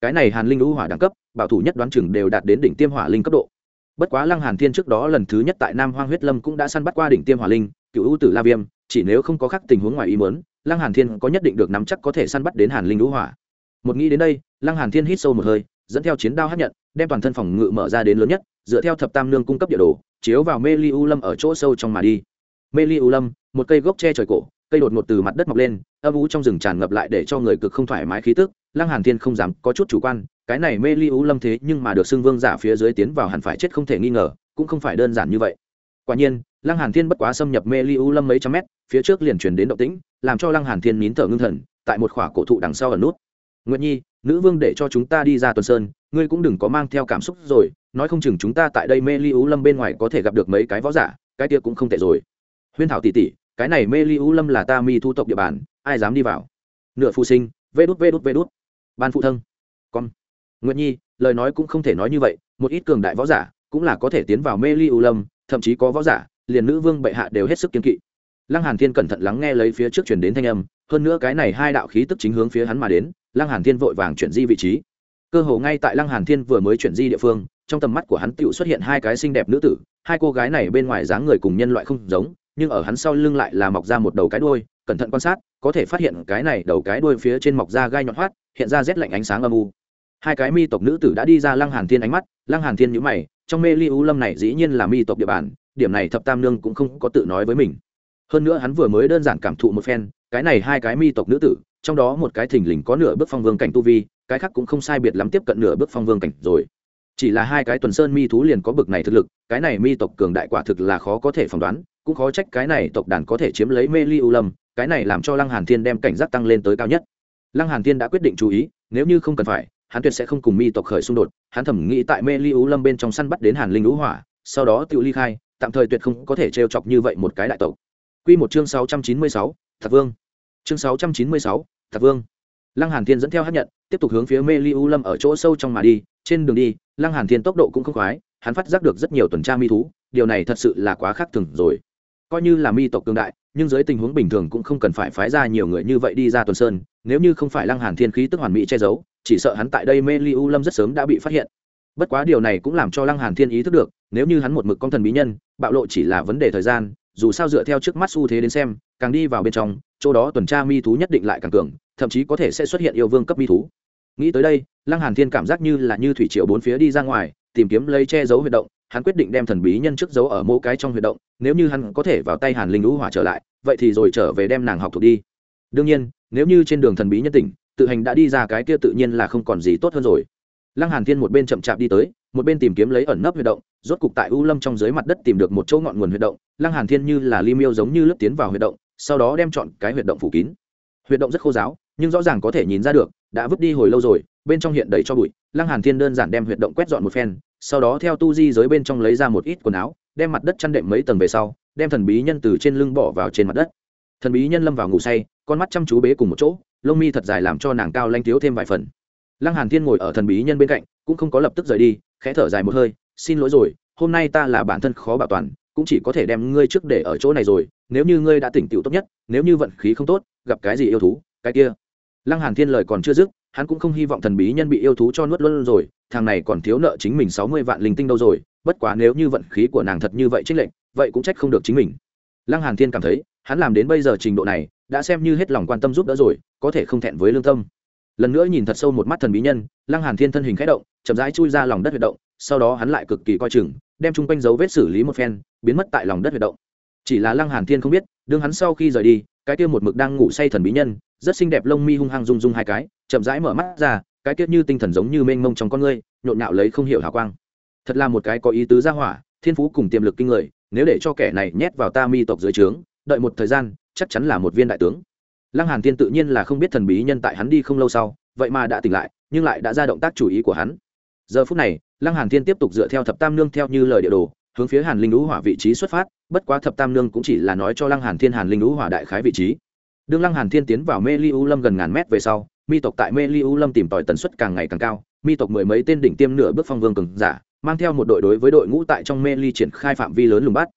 Cái này hàn linh U hỏa đẳng cấp, bảo thủ nhất đoán chừng đều đạt đến đỉnh tiêm hỏa linh cấp độ. Bất quá lăng hàn thiên trước đó lần thứ nhất tại nam hoang huyết lâm cũng đã săn bắt qua đỉnh tiêm hỏa linh, cựu ưu tử la viêm, chỉ nếu không có khắc tình huống ngoài ý muốn, lăng hàn thiên có nhất định được nắm chắc có thể săn bắt đến hàn linh U hỏa. Một nghĩ đến đây, lăng hàn thiên hít sâu một hơi, dẫn theo chiến đao hấp nhận đem toàn thân phòng ngự mở ra đến lớn nhất, dựa theo thập tam nương cung cấp địa đồ, chiếu vào mê li u lâm ở chỗ sâu trong mà đi. Mê li u lâm, một cây gốc che trời cổ, cây đột ngột từ mặt đất mọc lên, âm u trong rừng tràn ngập lại để cho người cực không thoải mái khí tức, lăng hàn thiên không dám có chút chủ quan, cái này mê li u lâm thế nhưng mà được xưng vương giả phía dưới tiến vào hẳn phải chết không thể nghi ngờ, cũng không phải đơn giản như vậy. Quả nhiên, lăng hàn thiên bất quá xâm nhập mê li u lâm mấy trăm mét, phía trước liền truyền đến động tĩnh, làm cho lăng hàn thiên nín thở ngưng thần, tại một khỏa cổ thụ đằng sau ở nút nguyệt nhi, nữ vương để cho chúng ta đi ra tuần sơn, ngươi cũng đừng có mang theo cảm xúc rồi, nói không chừng chúng ta tại đây mê Ly u lâm bên ngoài có thể gặp được mấy cái võ giả, cái kia cũng không tệ rồi. Huyên thảo tỷ tỷ, cái này mê Ly u lâm là ta mi thu tộc địa bàn, ai dám đi vào? Nửa phụ sinh, vê đút vê đút vê đút. Ban phụ thân. Con. Nguyệt nhi, lời nói cũng không thể nói như vậy, một ít cường đại võ giả cũng là có thể tiến vào mê Ly u lâm, thậm chí có võ giả, liền nữ vương bệ hạ đều hết sức kiên kỵ. Lăng hàn thiên cẩn thận lắng nghe lấy phía trước truyền đến thanh âm, hơn nữa cái này hai đạo khí tức chính hướng phía hắn mà đến lăng hàn thiên vội vàng chuyển di vị trí. Cơ hồ ngay tại lăng hàn thiên vừa mới chuyển di địa phương, trong tầm mắt của hắn tựu xuất hiện hai cái xinh đẹp nữ tử, hai cô gái này bên ngoài dáng người cùng nhân loại không giống, nhưng ở hắn sau lưng lại là mọc ra một đầu cái đuôi, cẩn thận quan sát, có thể phát hiện cái này đầu cái đuôi phía trên mọc ra gai nhọn hoắt, hiện ra rét lạnh ánh sáng âm u. Hai cái mi tộc nữ tử đã đi ra lăng hàn thiên ánh mắt, lăng hàn thiên nhíu mày, trong mê ly u lâm này dĩ nhiên là mi tộc địa bàn, điểm này thập tam nương cũng không có tự nói với mình. Hơn nữa hắn vừa mới đơn giản cảm thụ một phen, cái này hai cái mi tộc nữ tử trong đó một cái thình lình có nửa bước phong vương cảnh tu vi cái khác cũng không sai biệt lắm tiếp cận nửa bước phong vương cảnh rồi. Chỉ là hai cái tuần sơn mi thú liền có bực này thực lực cái này mi tộc cường đại quả thực là khó có thể phỏng đoán cũng khó trách cái này tộc đàn có thể chiếm lấy mê ly u lâm cái này làm cho lăng hàn thiên đem cảnh giác tăng lên tới cao nhất. Lăng hàn thiên đã quyết định chú ý nếu như không cần phải hắn tuyệt sẽ không cùng mi tộc khởi xung đột hắn thẩm nghĩ tại mê ly u lâm bên trong săn bắt đến hàn linh lũ hỏa sau đó tự ly khai tạm thời tuyệt không có thể trêu chọc như vậy một cái đại tộc. Quy một chương 696, thật vương. Chương 696, thạc vương. Lăng hàn thiên dẫn theo hát nhận, tiếp tục hướng phía mê ly u lâm ở chỗ sâu trong mà đi. Trên đường đi, lăng hàn thiên tốc độ cũng không khoái, hắn phát giác được rất nhiều tuần tra mi thú, điều này thật sự là quá khác thường rồi. Coi như là mi tộc cương đại, nhưng dưới tình huống bình thường cũng không cần phải phái ra nhiều người như vậy đi ra tuần sơn, nếu như không phải lăng hàn thiên khí tức hoàn mỹ che giấu, chỉ sợ hắn tại đây mê ly u lâm rất sớm đã bị phát hiện. Bất quá điều này cũng làm cho lăng hàn thiên ý thức được, nếu như hắn một mực con thần bí nhân, bạo lộ chỉ là vấn đề thời gian, dù sao dựa theo trước mắt xu thế đến xem càng đi vào bên trong, chỗ đó tuần tra mi thú nhất định lại càng cường, thậm chí có thể sẽ xuất hiện yêu vương cấp mi thú. Nghĩ tới đây, lăng hàn thiên cảm giác như là như thủy triều bốn phía đi ra ngoài, tìm kiếm lấy che giấu huy động, hắn quyết định đem thần bí nhân trước giấu ở mỗi cái trong huy động, nếu như hắn có thể vào tay hàn linh lũ hỏa trở lại, vậy thì rồi trở về đem nàng học thuộc đi. Đương nhiên, nếu như trên đường thần bí nhân tỉnh tự hành đã đi ra cái kia tự nhiên là không còn gì tốt hơn rồi. Lăng hàn thiên một bên chậm chạp đi tới, một bên tìm kiếm lấy ẩn nấp huy động, rốt cục tại u lâm trong dưới mặt đất tìm được một chỗ ngọn nguồn huy động. Lăng hàn thiên như là li miêu giống như lướt tiến vào huy động sau đó đem chọn cái huyệt động phủ kín. Huyệt động rất khô giáo nhưng rõ ràng có thể nhìn ra được, đã vứt đi hồi lâu rồi, bên trong hiện đầy cho bụi. Lăng hàn thiên đơn giản đem huyệt động quét dọn một phen, sau đó theo tu di giới bên trong lấy ra một ít quần áo, đem mặt đất chăn đệm mấy tầng về sau, đem thần bí nhân từ trên lưng bỏ vào trên mặt đất. Thần bí nhân lâm vào ngủ say, con mắt chăm chú bế cùng một chỗ, lông mi thật dài làm cho nàng cao lanh thiếu thêm vài phần. Lăng hàn thiên ngồi ở thần bí nhân bên cạnh, cũng không có lập tức rời đi, khẽ thở dài một hơi, xin lỗi rồi, hôm nay ta là bản thân khó bảo toàn cũng chỉ có thể đem ngươi trước để ở chỗ này rồi, nếu như ngươi đã tỉnh tựu tốt nhất, nếu như vận khí không tốt, gặp cái gì yêu thú, cái kia. Lăng hàn thiên lời còn chưa dứt, hắn cũng không hy vọng thần bí nhân bị yêu thú cho nuốt luôn rồi, thằng này còn thiếu nợ chính mình sáu mươi vạn linh tinh đâu rồi, bất quá nếu như vận khí của nàng thật như vậy trích lệnh vậy cũng trách không được chính mình. Lăng hàn thiên cảm thấy, hắn làm đến bây giờ trình độ này, đã xem như hết lòng quan tâm giúp đỡ rồi, có thể không thẹn với lương tâm. Lần nữa nhìn thật sâu một mắt thần bí nhân, lăng hàn thiên thân hình khẽ động, chậm rãi chui ra lòng đất huyệt động, sau đó hắn lại cực kỳ coi chừng đem chung quanh dấu vết xử lý một phen, biến mất tại lòng đất huyệt động. Chỉ là lăng hàn thiên không biết, đương hắn sau khi rời đi, cái kia một mực đang ngủ say thần bí nhân, rất xinh đẹp lông mi hung hăng rung rung hai cái, chậm rãi mở mắt ra, cái kia như tinh thần giống như mênh mông trong con ngươi, nhộn nhạo lấy không hiểu hào quang. Thật là một cái có ý tứ gia hỏa, thiên phú cùng tiềm lực kinh người, nếu để cho kẻ này nhét vào ta mi tộc dưới trướng, đợi một thời gian, chắc chắn là một viên đại tướng. Lăng hàn thiên tự nhiên là không biết thần bí nhân tại hắn đi không lâu sau, vậy mà đã tỉnh lại, nhưng lại đã ra động tác chủ ý của hắn giờ phút này, lăng hàn thiên tiếp tục dựa theo thập tam nương theo như lời địa đồ, hướng phía hàn linh lũ hỏa vị trí xuất phát, bất quá thập tam nương cũng chỉ là nói cho lăng hàn thiên hàn linh lũ hỏa đại khái vị trí. Đương lăng hàn thiên tiến vào mê li u lâm gần ngàn mét về sau, mi tộc tại mê li u lâm tìm tòi tần suất càng ngày càng cao, mi tộc mười mấy tên đỉnh tiêm nửa bước phong vương cường giả, mang theo một đội đối với đội ngũ tại trong mê ly triển khai phạm vi lớn lùng bắt.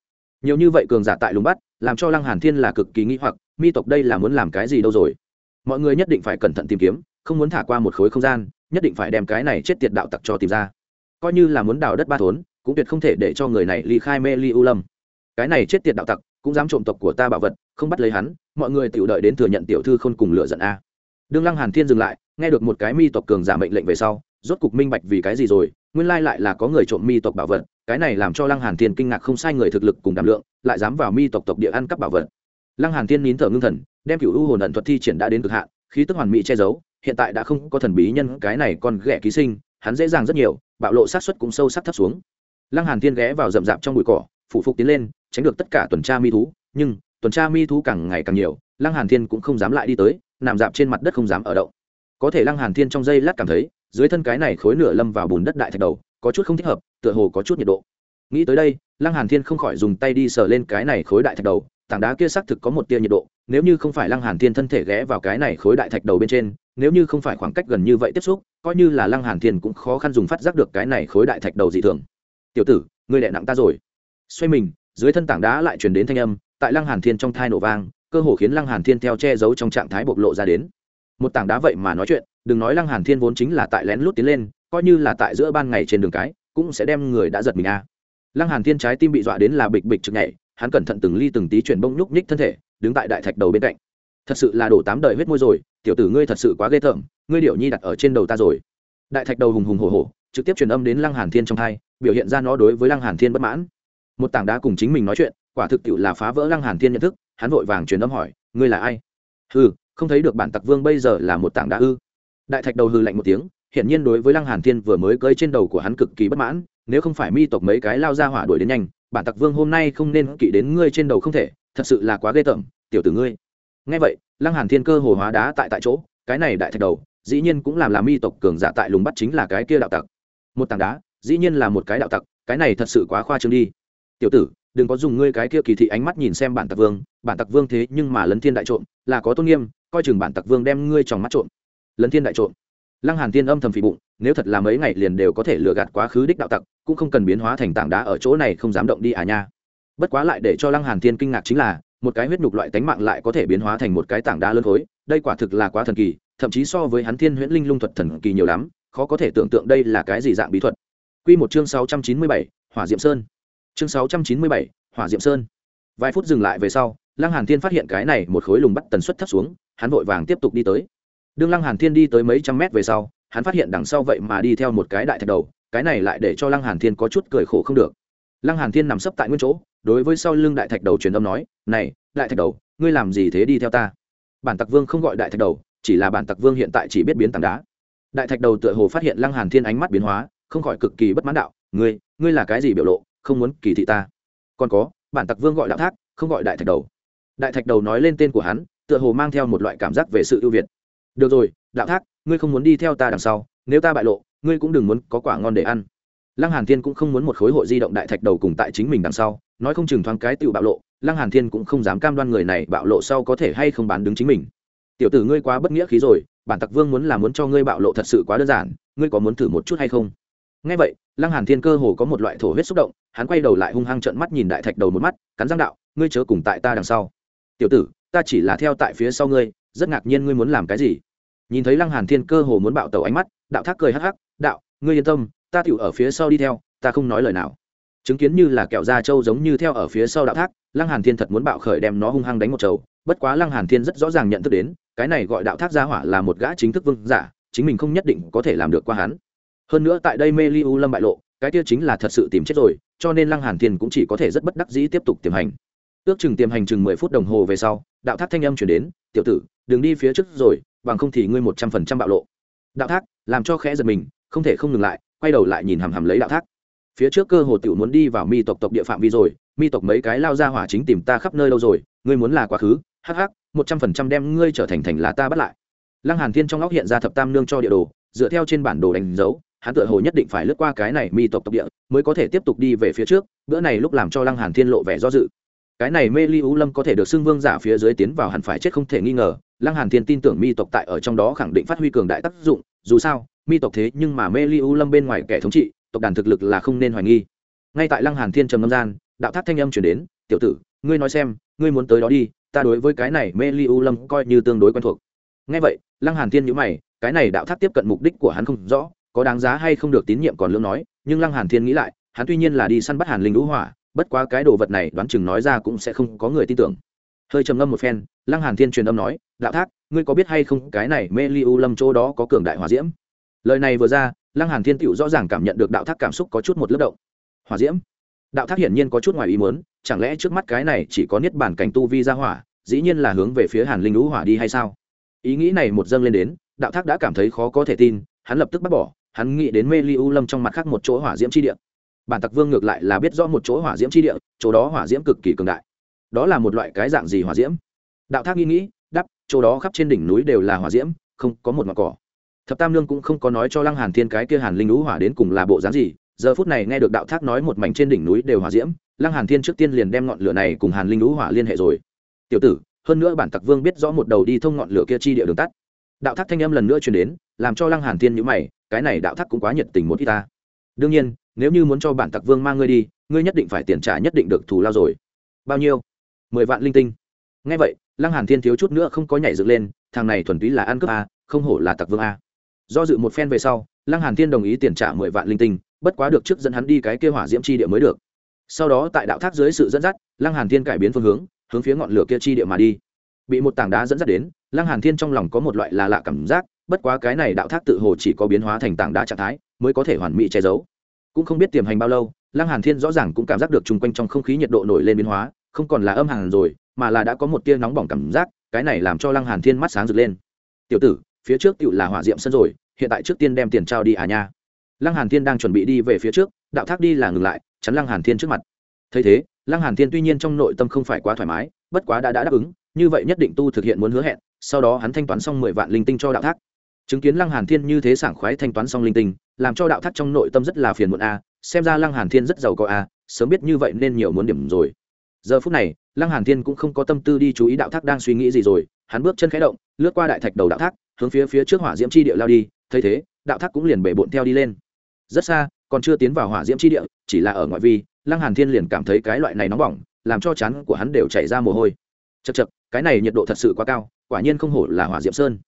Nhiều như vậy cường giả tại lùng bắt, làm cho lăng hàn thiên là cực kỳ nghi hoặc, mi tộc đây là muốn làm cái gì đâu rồi? Mọi người nhất định phải cẩn thận tìm kiếm, không muốn thả qua một khối không gian nhất định phải đem cái này chết tiệt đạo tặc cho tìm ra. Coi như là muốn đào đất ba thốn, cũng tuyệt không thể để cho người này ly khai mê ly u lâm. Cái này chết tiệt đạo tặc, cũng dám trộm tộc của ta bảo vật, không bắt lấy hắn, mọi người tự đợi đến thừa nhận tiểu thư không cùng lựa giận a. Đương lăng hàn thiên dừng lại, nghe được một cái mi tộc cường giả mệnh lệnh về sau, rốt cục minh bạch vì cái gì rồi, nguyên lai lại là có người trộm mi tộc bảo vật, cái này làm cho lăng hàn thiên kinh ngạc không sai người thực lực cùng đảm lượng, lại dám vào mi tộc tộc địa ăn cắp bảo vật. Lăng hàn thiên nín thở ngưng thần, đem cửu u hồn ẩn thuật thi triển đã đến cực hạn, khí tức hoàn mỹ che giấu hiện tại đã không có thần bí nhân cái này còn ghẻ ký sinh, hắn dễ dàng rất nhiều, bạo lộ sát xuất cũng sâu sắc thấp xuống. Lăng hàn thiên ghé vào rậm rạp trong bụi cỏ, phủ phục tiến lên, tránh được tất cả tuần tra mi thú, nhưng tuần tra mi thú càng ngày càng nhiều, lăng hàn thiên cũng không dám lại đi tới, nằm dạp trên mặt đất không dám ở động. Có thể lăng hàn thiên trong giây lát cảm thấy, dưới thân cái này khối nửa lâm vào bùn đất đại thạch đầu, có chút không thích hợp, tựa hồ có chút nhiệt độ. Nghĩ tới đây, lăng hàn thiên không khỏi dùng tay đi sờ lên cái này khối đại thạch đầu tảng đá kia xác thực có một tia nhiệt độ, nếu như không phải lăng hàn thiên thân thể ghé vào cái này khối đại thạch đầu bên trên, nếu như không phải khoảng cách gần như vậy tiếp xúc, coi như là lăng hàn thiên cũng khó khăn dùng phát giác được cái này khối đại thạch đầu dị thường. Tiểu tử, ngươi đè nặng ta rồi. Xoay mình, dưới thân tảng đá lại truyền đến thanh âm, tại lăng hàn thiên trong thai nổ vang, cơ hồ khiến lăng hàn thiên theo che giấu trong trạng thái bộc lộ ra đến. Một tảng đá vậy mà nói chuyện, đừng nói lăng hàn thiên vốn chính là tại lén lút tiến lên, coi như là tại giữa ban ngày trên đường cái, cũng sẽ đem người đã giật mình a. À. lăng hàn thiên trái tim bị dọa đến là bịch bịch trực nhảy hắn cẩn thận từng ly từng tí chuyển bông nhúc nhích thân thể, đứng tại đại thạch đầu bên cạnh. Thật sự là đổ tám đời huyết môi rồi, tiểu tử ngươi thật sự quá ghê tởm, ngươi điệu nhi đặt ở trên đầu ta rồi. Đại thạch đầu hùng hùng hổ hổ, trực tiếp truyền âm đến lăng hàn thiên trong hai biểu hiện ra nó đối với lăng hàn thiên bất mãn. Một tảng đá cùng chính mình nói chuyện, quả thực tiệu là phá vỡ lăng hàn thiên nhận thức, hắn vội vàng truyền âm hỏi, ngươi là ai? Hừ, không thấy được bản tặc vương bây giờ là một tảng đá ư? Đại thạch đầu hừ lạnh một tiếng hiện nhiên đối với lăng hàn thiên vừa mới cơi trên đầu của hắn cực kỳ bất mãn, nếu không phải mi tộc mấy cái lao ra hỏa đuổi đến nhanh bản tặc vương hôm nay không nên kỵ đến ngươi trên đầu không thể, thật sự là quá ghê tởm, tiểu tử ngươi. Ngay vậy, lăng hàn thiên cơ hồ hóa đá tại tại chỗ, cái này đại thạch đầu, dĩ nhiên cũng làm làm mi tộc cường giả tại lùng bắt chính là cái kia đạo tặc. Một tảng đá, dĩ nhiên là một cái đạo tặc, cái này thật sự quá khoa trương đi. Tiểu tử, đừng có dùng ngươi cái kia kỳ thị ánh mắt nhìn xem bản tặc vương, bản tặc vương thế nhưng mà lấn thiên đại trộm, là có tôn nghiêm, coi chừng bản tặc vương đem ngươi trong mắt trộm. Lấn thiên đại trộm. Lăng hàn thiên âm thầm phỉ bụng nếu thật là mấy ngày liền đều có thể lừa gạt quá khứ đích đạo tặc cũng không cần biến hóa thành tảng đá ở chỗ này không dám động đi à nha. Bất quá lại để cho lăng hàn thiên kinh ngạc chính là một cái huyết nhục loại tánh mạng lại có thể biến hóa thành một cái tảng đá lớn khối đây quả thực là quá thần kỳ thậm chí so với hắn thiên huyễn linh lung thuật thần kỳ nhiều lắm khó có thể tưởng tượng đây là cái gì dạng bí thuật. Quy một chương 697, hỏa diệm sơn. Chương 697, hỏa diệm sơn. Vài phút dừng lại về sau lăng hàn thiên phát hiện cái này một khối lùng bắt tần suất thấp xuống hắn vội vàng tiếp tục đi tới. Đương lăng hàn thiên đi tới mấy trăm mét về sau hắn phát hiện đằng sau vậy mà đi theo một cái đại thạch đầu, cái này lại để cho lăng hàn thiên có chút cười khổ không được. Lăng hàn thiên nằm sấp tại nguyên chỗ, đối với sau lưng đại thạch đầu truyền âm nói, này, đại thạch đầu, ngươi làm gì thế đi theo ta? Bản tặc vương không gọi đại thạch đầu, chỉ là bản tặc vương hiện tại chỉ biết biến tảng đá. Đại thạch đầu tựa hồ phát hiện lăng hàn thiên ánh mắt biến hóa, không khỏi cực kỳ bất mãn đạo, ngươi ngươi là cái gì biểu lộ, không muốn kỳ thị ta? Còn có, bản tặc vương gọi đạo thác, không gọi đại thạch đầu. Đại thạch đầu nói lên tên của hắn, tựa hồ mang theo một loại cảm giác về sự ưu việt. Được rồi đạo thác, ngươi không muốn đi theo ta đằng sau, nếu ta bại lộ, ngươi cũng đừng muốn có quả ngon để ăn. Lăng hàn thiên cũng không muốn một khối hội di động đại thạch đầu cùng tại chính mình đằng sau, nói không chừng thoáng cái tự bạo lộ, lăng hàn thiên cũng không dám cam đoan người này bạo lộ sau có thể hay không bán đứng chính mình. Tiểu tử ngươi quá bất nghĩa khí rồi, bản tặc vương muốn là muốn cho ngươi bạo lộ thật sự quá đơn giản, ngươi có muốn thử một chút hay không? Nghe vậy, lăng hàn thiên cơ hồ có một loại thổ huyết xúc động, hắn quay đầu lại hung hăng trợn mắt nhìn đại thạch đầu một mắt, cắn răng đạo, ngươi chớ cùng tại ta đằng sau. Tiểu tử, ta chỉ là theo tại phía sau ngươi, rất ngạc nhiên ngươi muốn làm cái gì nhìn thấy lăng hàn thiên cơ hồ muốn bạo tẩu ánh mắt, đạo thác cười hắc hắc, đạo, ngươi yên tâm, ta tựu ở phía sau đi theo, ta không nói lời nào. Chứng kiến như là kẹo da trâu giống như theo ở phía sau đạo thác, lăng hàn thiên thật muốn bạo khởi đem nó hung hăng đánh một trầu bất quá lăng hàn thiên rất rõ ràng nhận thức đến, cái này gọi đạo thác gia hỏa là một gã chính thức vương giả, chính mình không nhất định có thể làm được qua hắn. Hơn nữa tại đây mê liu u lâm bại lộ, cái kia chính là thật sự tìm chết rồi, cho nên lăng hàn thiên cũng chỉ có thể rất bất đắc dĩ tiếp tục tiềm hành. Ước chừng tiềm hành chừng mười phút đồng hồ về sau, đạo thác thanh âm chuyển đến, tiểu tử, đừng đi phía trước rồi bằng không thì ngươi một trăm phần trăm bạo lộ. Đạo thác, làm cho khẽ giật mình, không thể không ngừng lại, quay đầu lại nhìn hằm hằm lấy đạo thác. Phía trước cơ hồ tiểu muốn đi vào mi tộc tộc địa phạm vi rồi, mi tộc mấy cái lao ra hỏa chính tìm ta khắp nơi đâu rồi, ngươi muốn là quá khứ, hắc hắc, một trăm phần trăm đem ngươi trở thành thành là ta bắt lại. Lăng hàn thiên trong óc hiện ra thập tam nương cho địa đồ, dựa theo trên bản đồ đánh dấu, hắn tựa hồ nhất định phải lướt qua cái này mi tộc tộc địa, mới có thể tiếp tục đi về phía trước, bữa này lúc làm cho lăng hàn thiên lộ vẻ do dự. Cái này mê ly ú lâm có thể được xưng vương giả phía dưới tiến vào hẳn phải chết không thể nghi ngờ lăng hàn thiên tin tưởng mi tộc tại ở trong đó khẳng định phát huy cường đại tác dụng, dù sao, mi tộc thế nhưng mà mê ly u lâm bên ngoài kẻ thống trị, tộc đàn thực lực là không nên hoài nghi. Ngay tại lăng hàn thiên trầm ngâm gian, đạo tháp thanh âm chuyển đến, tiểu tử, ngươi nói xem, ngươi muốn tới đó đi, ta đối với cái này mê ly u lâm coi như tương đối quen thuộc. Ngay vậy, lăng hàn thiên nhíu mày, cái này đạo tháp tiếp cận mục đích của hắn không rõ, có đáng giá hay không được tín nhiệm còn lương nói, nhưng lăng hàn thiên nghĩ lại, hắn tuy nhiên là đi săn bắt hàn linh lũ hỏa, bất quá cái đồ vật này đoán chừng nói ra cũng sẽ không có người tin tưởng. Hơi trầm ngâm một phen, lăng hàn thiên truyền âm nói đạo thác, ngươi có biết hay không cái này mê li u lâm chỗ đó có cường đại hỏa diễm? Lời này vừa ra, lăng hàn thiên tựu rõ ràng cảm nhận được đạo thác cảm xúc có chút một lớp động. Hỏa diễm? Đạo thác hiển nhiên có chút ngoài ý muốn, chẳng lẽ trước mắt cái này chỉ có niết bản cảnh tu vi ra hỏa, dĩ nhiên là hướng về phía hàn linh lũ hỏa đi hay sao? Ý nghĩ này một dâng lên đến, đạo thác đã cảm thấy khó có thể tin, hắn lập tức bác bỏ, hắn nghĩ đến mê li u lâm trong mặt khác một chỗ hỏa diễm chi địa. Bản tặc vương ngược lại là biết rõ một chỗ hỏa diễm chi địa, chỗ đó hỏa diễm cực kỳ cường đại. Đó là một loại cái dạng gì hỏa diễm? Đạo thác nghĩ nghĩ chỗ đó khắp trên đỉnh núi đều là hỏa diễm, không có một mặt cỏ. Thập tam lương cũng không có nói cho lăng hàn thiên cái kia hàn linh lũ hỏa đến cùng là bộ dáng gì, giờ phút này nghe được đạo thác nói một mảnh trên đỉnh núi đều hỏa diễm, lăng hàn thiên trước tiên liền đem ngọn lửa này cùng hàn linh lũ hỏa liên hệ rồi. Tiểu tử, hơn nữa bản tặc vương biết rõ một đầu đi thông ngọn lửa kia chi địa đường tắt. Đạo thác thanh âm lần nữa truyền đến, làm cho lăng hàn thiên nhíu mày, cái này đạo thác cũng quá nhiệt tình một ít ta. Đương nhiên, nếu như muốn cho bản tặc vương mang ngươi đi, ngươi nhất định phải tiền trả nhất định được thù lao rồi. Bao nhiêu? Mười vạn linh tinh ngay vậy, lăng hàn thiên thiếu chút nữa không có nhảy dựng lên, thằng này thuần túy là ăn cướp a, không hổ là tặc vương a. Do dự một phen về sau, lăng hàn thiên đồng ý tiền trả mười vạn linh tinh, bất quá được trước dẫn hắn đi cái kia hỏa diễm chi địa mới được. Sau đó tại đạo thác dưới sự dẫn dắt, lăng hàn thiên cải biến phương hướng hướng phía ngọn lửa kia chi địa mà đi. Bị một tảng đá dẫn dắt đến, lăng hàn thiên trong lòng có một loại là lạ cảm giác, bất quá cái này đạo thác tự hồ chỉ có biến hóa thành tảng đá trạng thái, mới có thể hoàn mỹ che giấu. Cũng không biết tiềm hành bao lâu, lăng hàn thiên rõ ràng cũng cảm giác được chung quanh trong không khí nhiệt độ nổi lên biến hóa, không còn là âm hàn rồi mà là đã có một tia nóng bỏng cảm giác, cái này làm cho lăng hàn thiên mắt sáng rực lên. Tiểu tử, phía trước tựu là hỏa diệm sân rồi, hiện tại trước tiên đem tiền trao đi à nha. Lăng hàn thiên đang chuẩn bị đi về phía trước, đạo thác đi là ngừng lại, chắn lăng hàn thiên trước mặt. Thấy thế, lăng hàn thiên tuy nhiên trong nội tâm không phải quá thoải mái, bất quá đã đã đáp ứng, như vậy nhất định tu thực hiện muốn hứa hẹn, sau đó hắn thanh toán xong mười vạn linh tinh cho đạo thác. Chứng kiến lăng hàn thiên như thế sảng khoái thanh toán xong linh tinh, làm cho đạo thác trong nội tâm rất là phiền muộn a, xem ra lăng hàn thiên rất giàu có a, sớm biết như vậy nên nhiều muốn điểm rồi giờ phút này, lăng hàn thiên cũng không có tâm tư đi chú ý đạo thác đang suy nghĩ gì rồi, hắn bước chân khẽ động, lướt qua đại thạch đầu đạo thác, hướng phía phía trước hỏa diễm chi địa lao đi, thấy thế, đạo thác cũng liền bể bộn theo đi lên. Rất xa, còn chưa tiến vào hỏa diễm chi địa, chỉ là ở ngoại vi, lăng hàn thiên liền cảm thấy cái loại này nóng bỏng, làm cho chán của hắn đều chảy ra mồ hôi. Chật chật cái này nhiệt độ thật sự quá cao, quả nhiên không hổ là hỏa diễm sơn.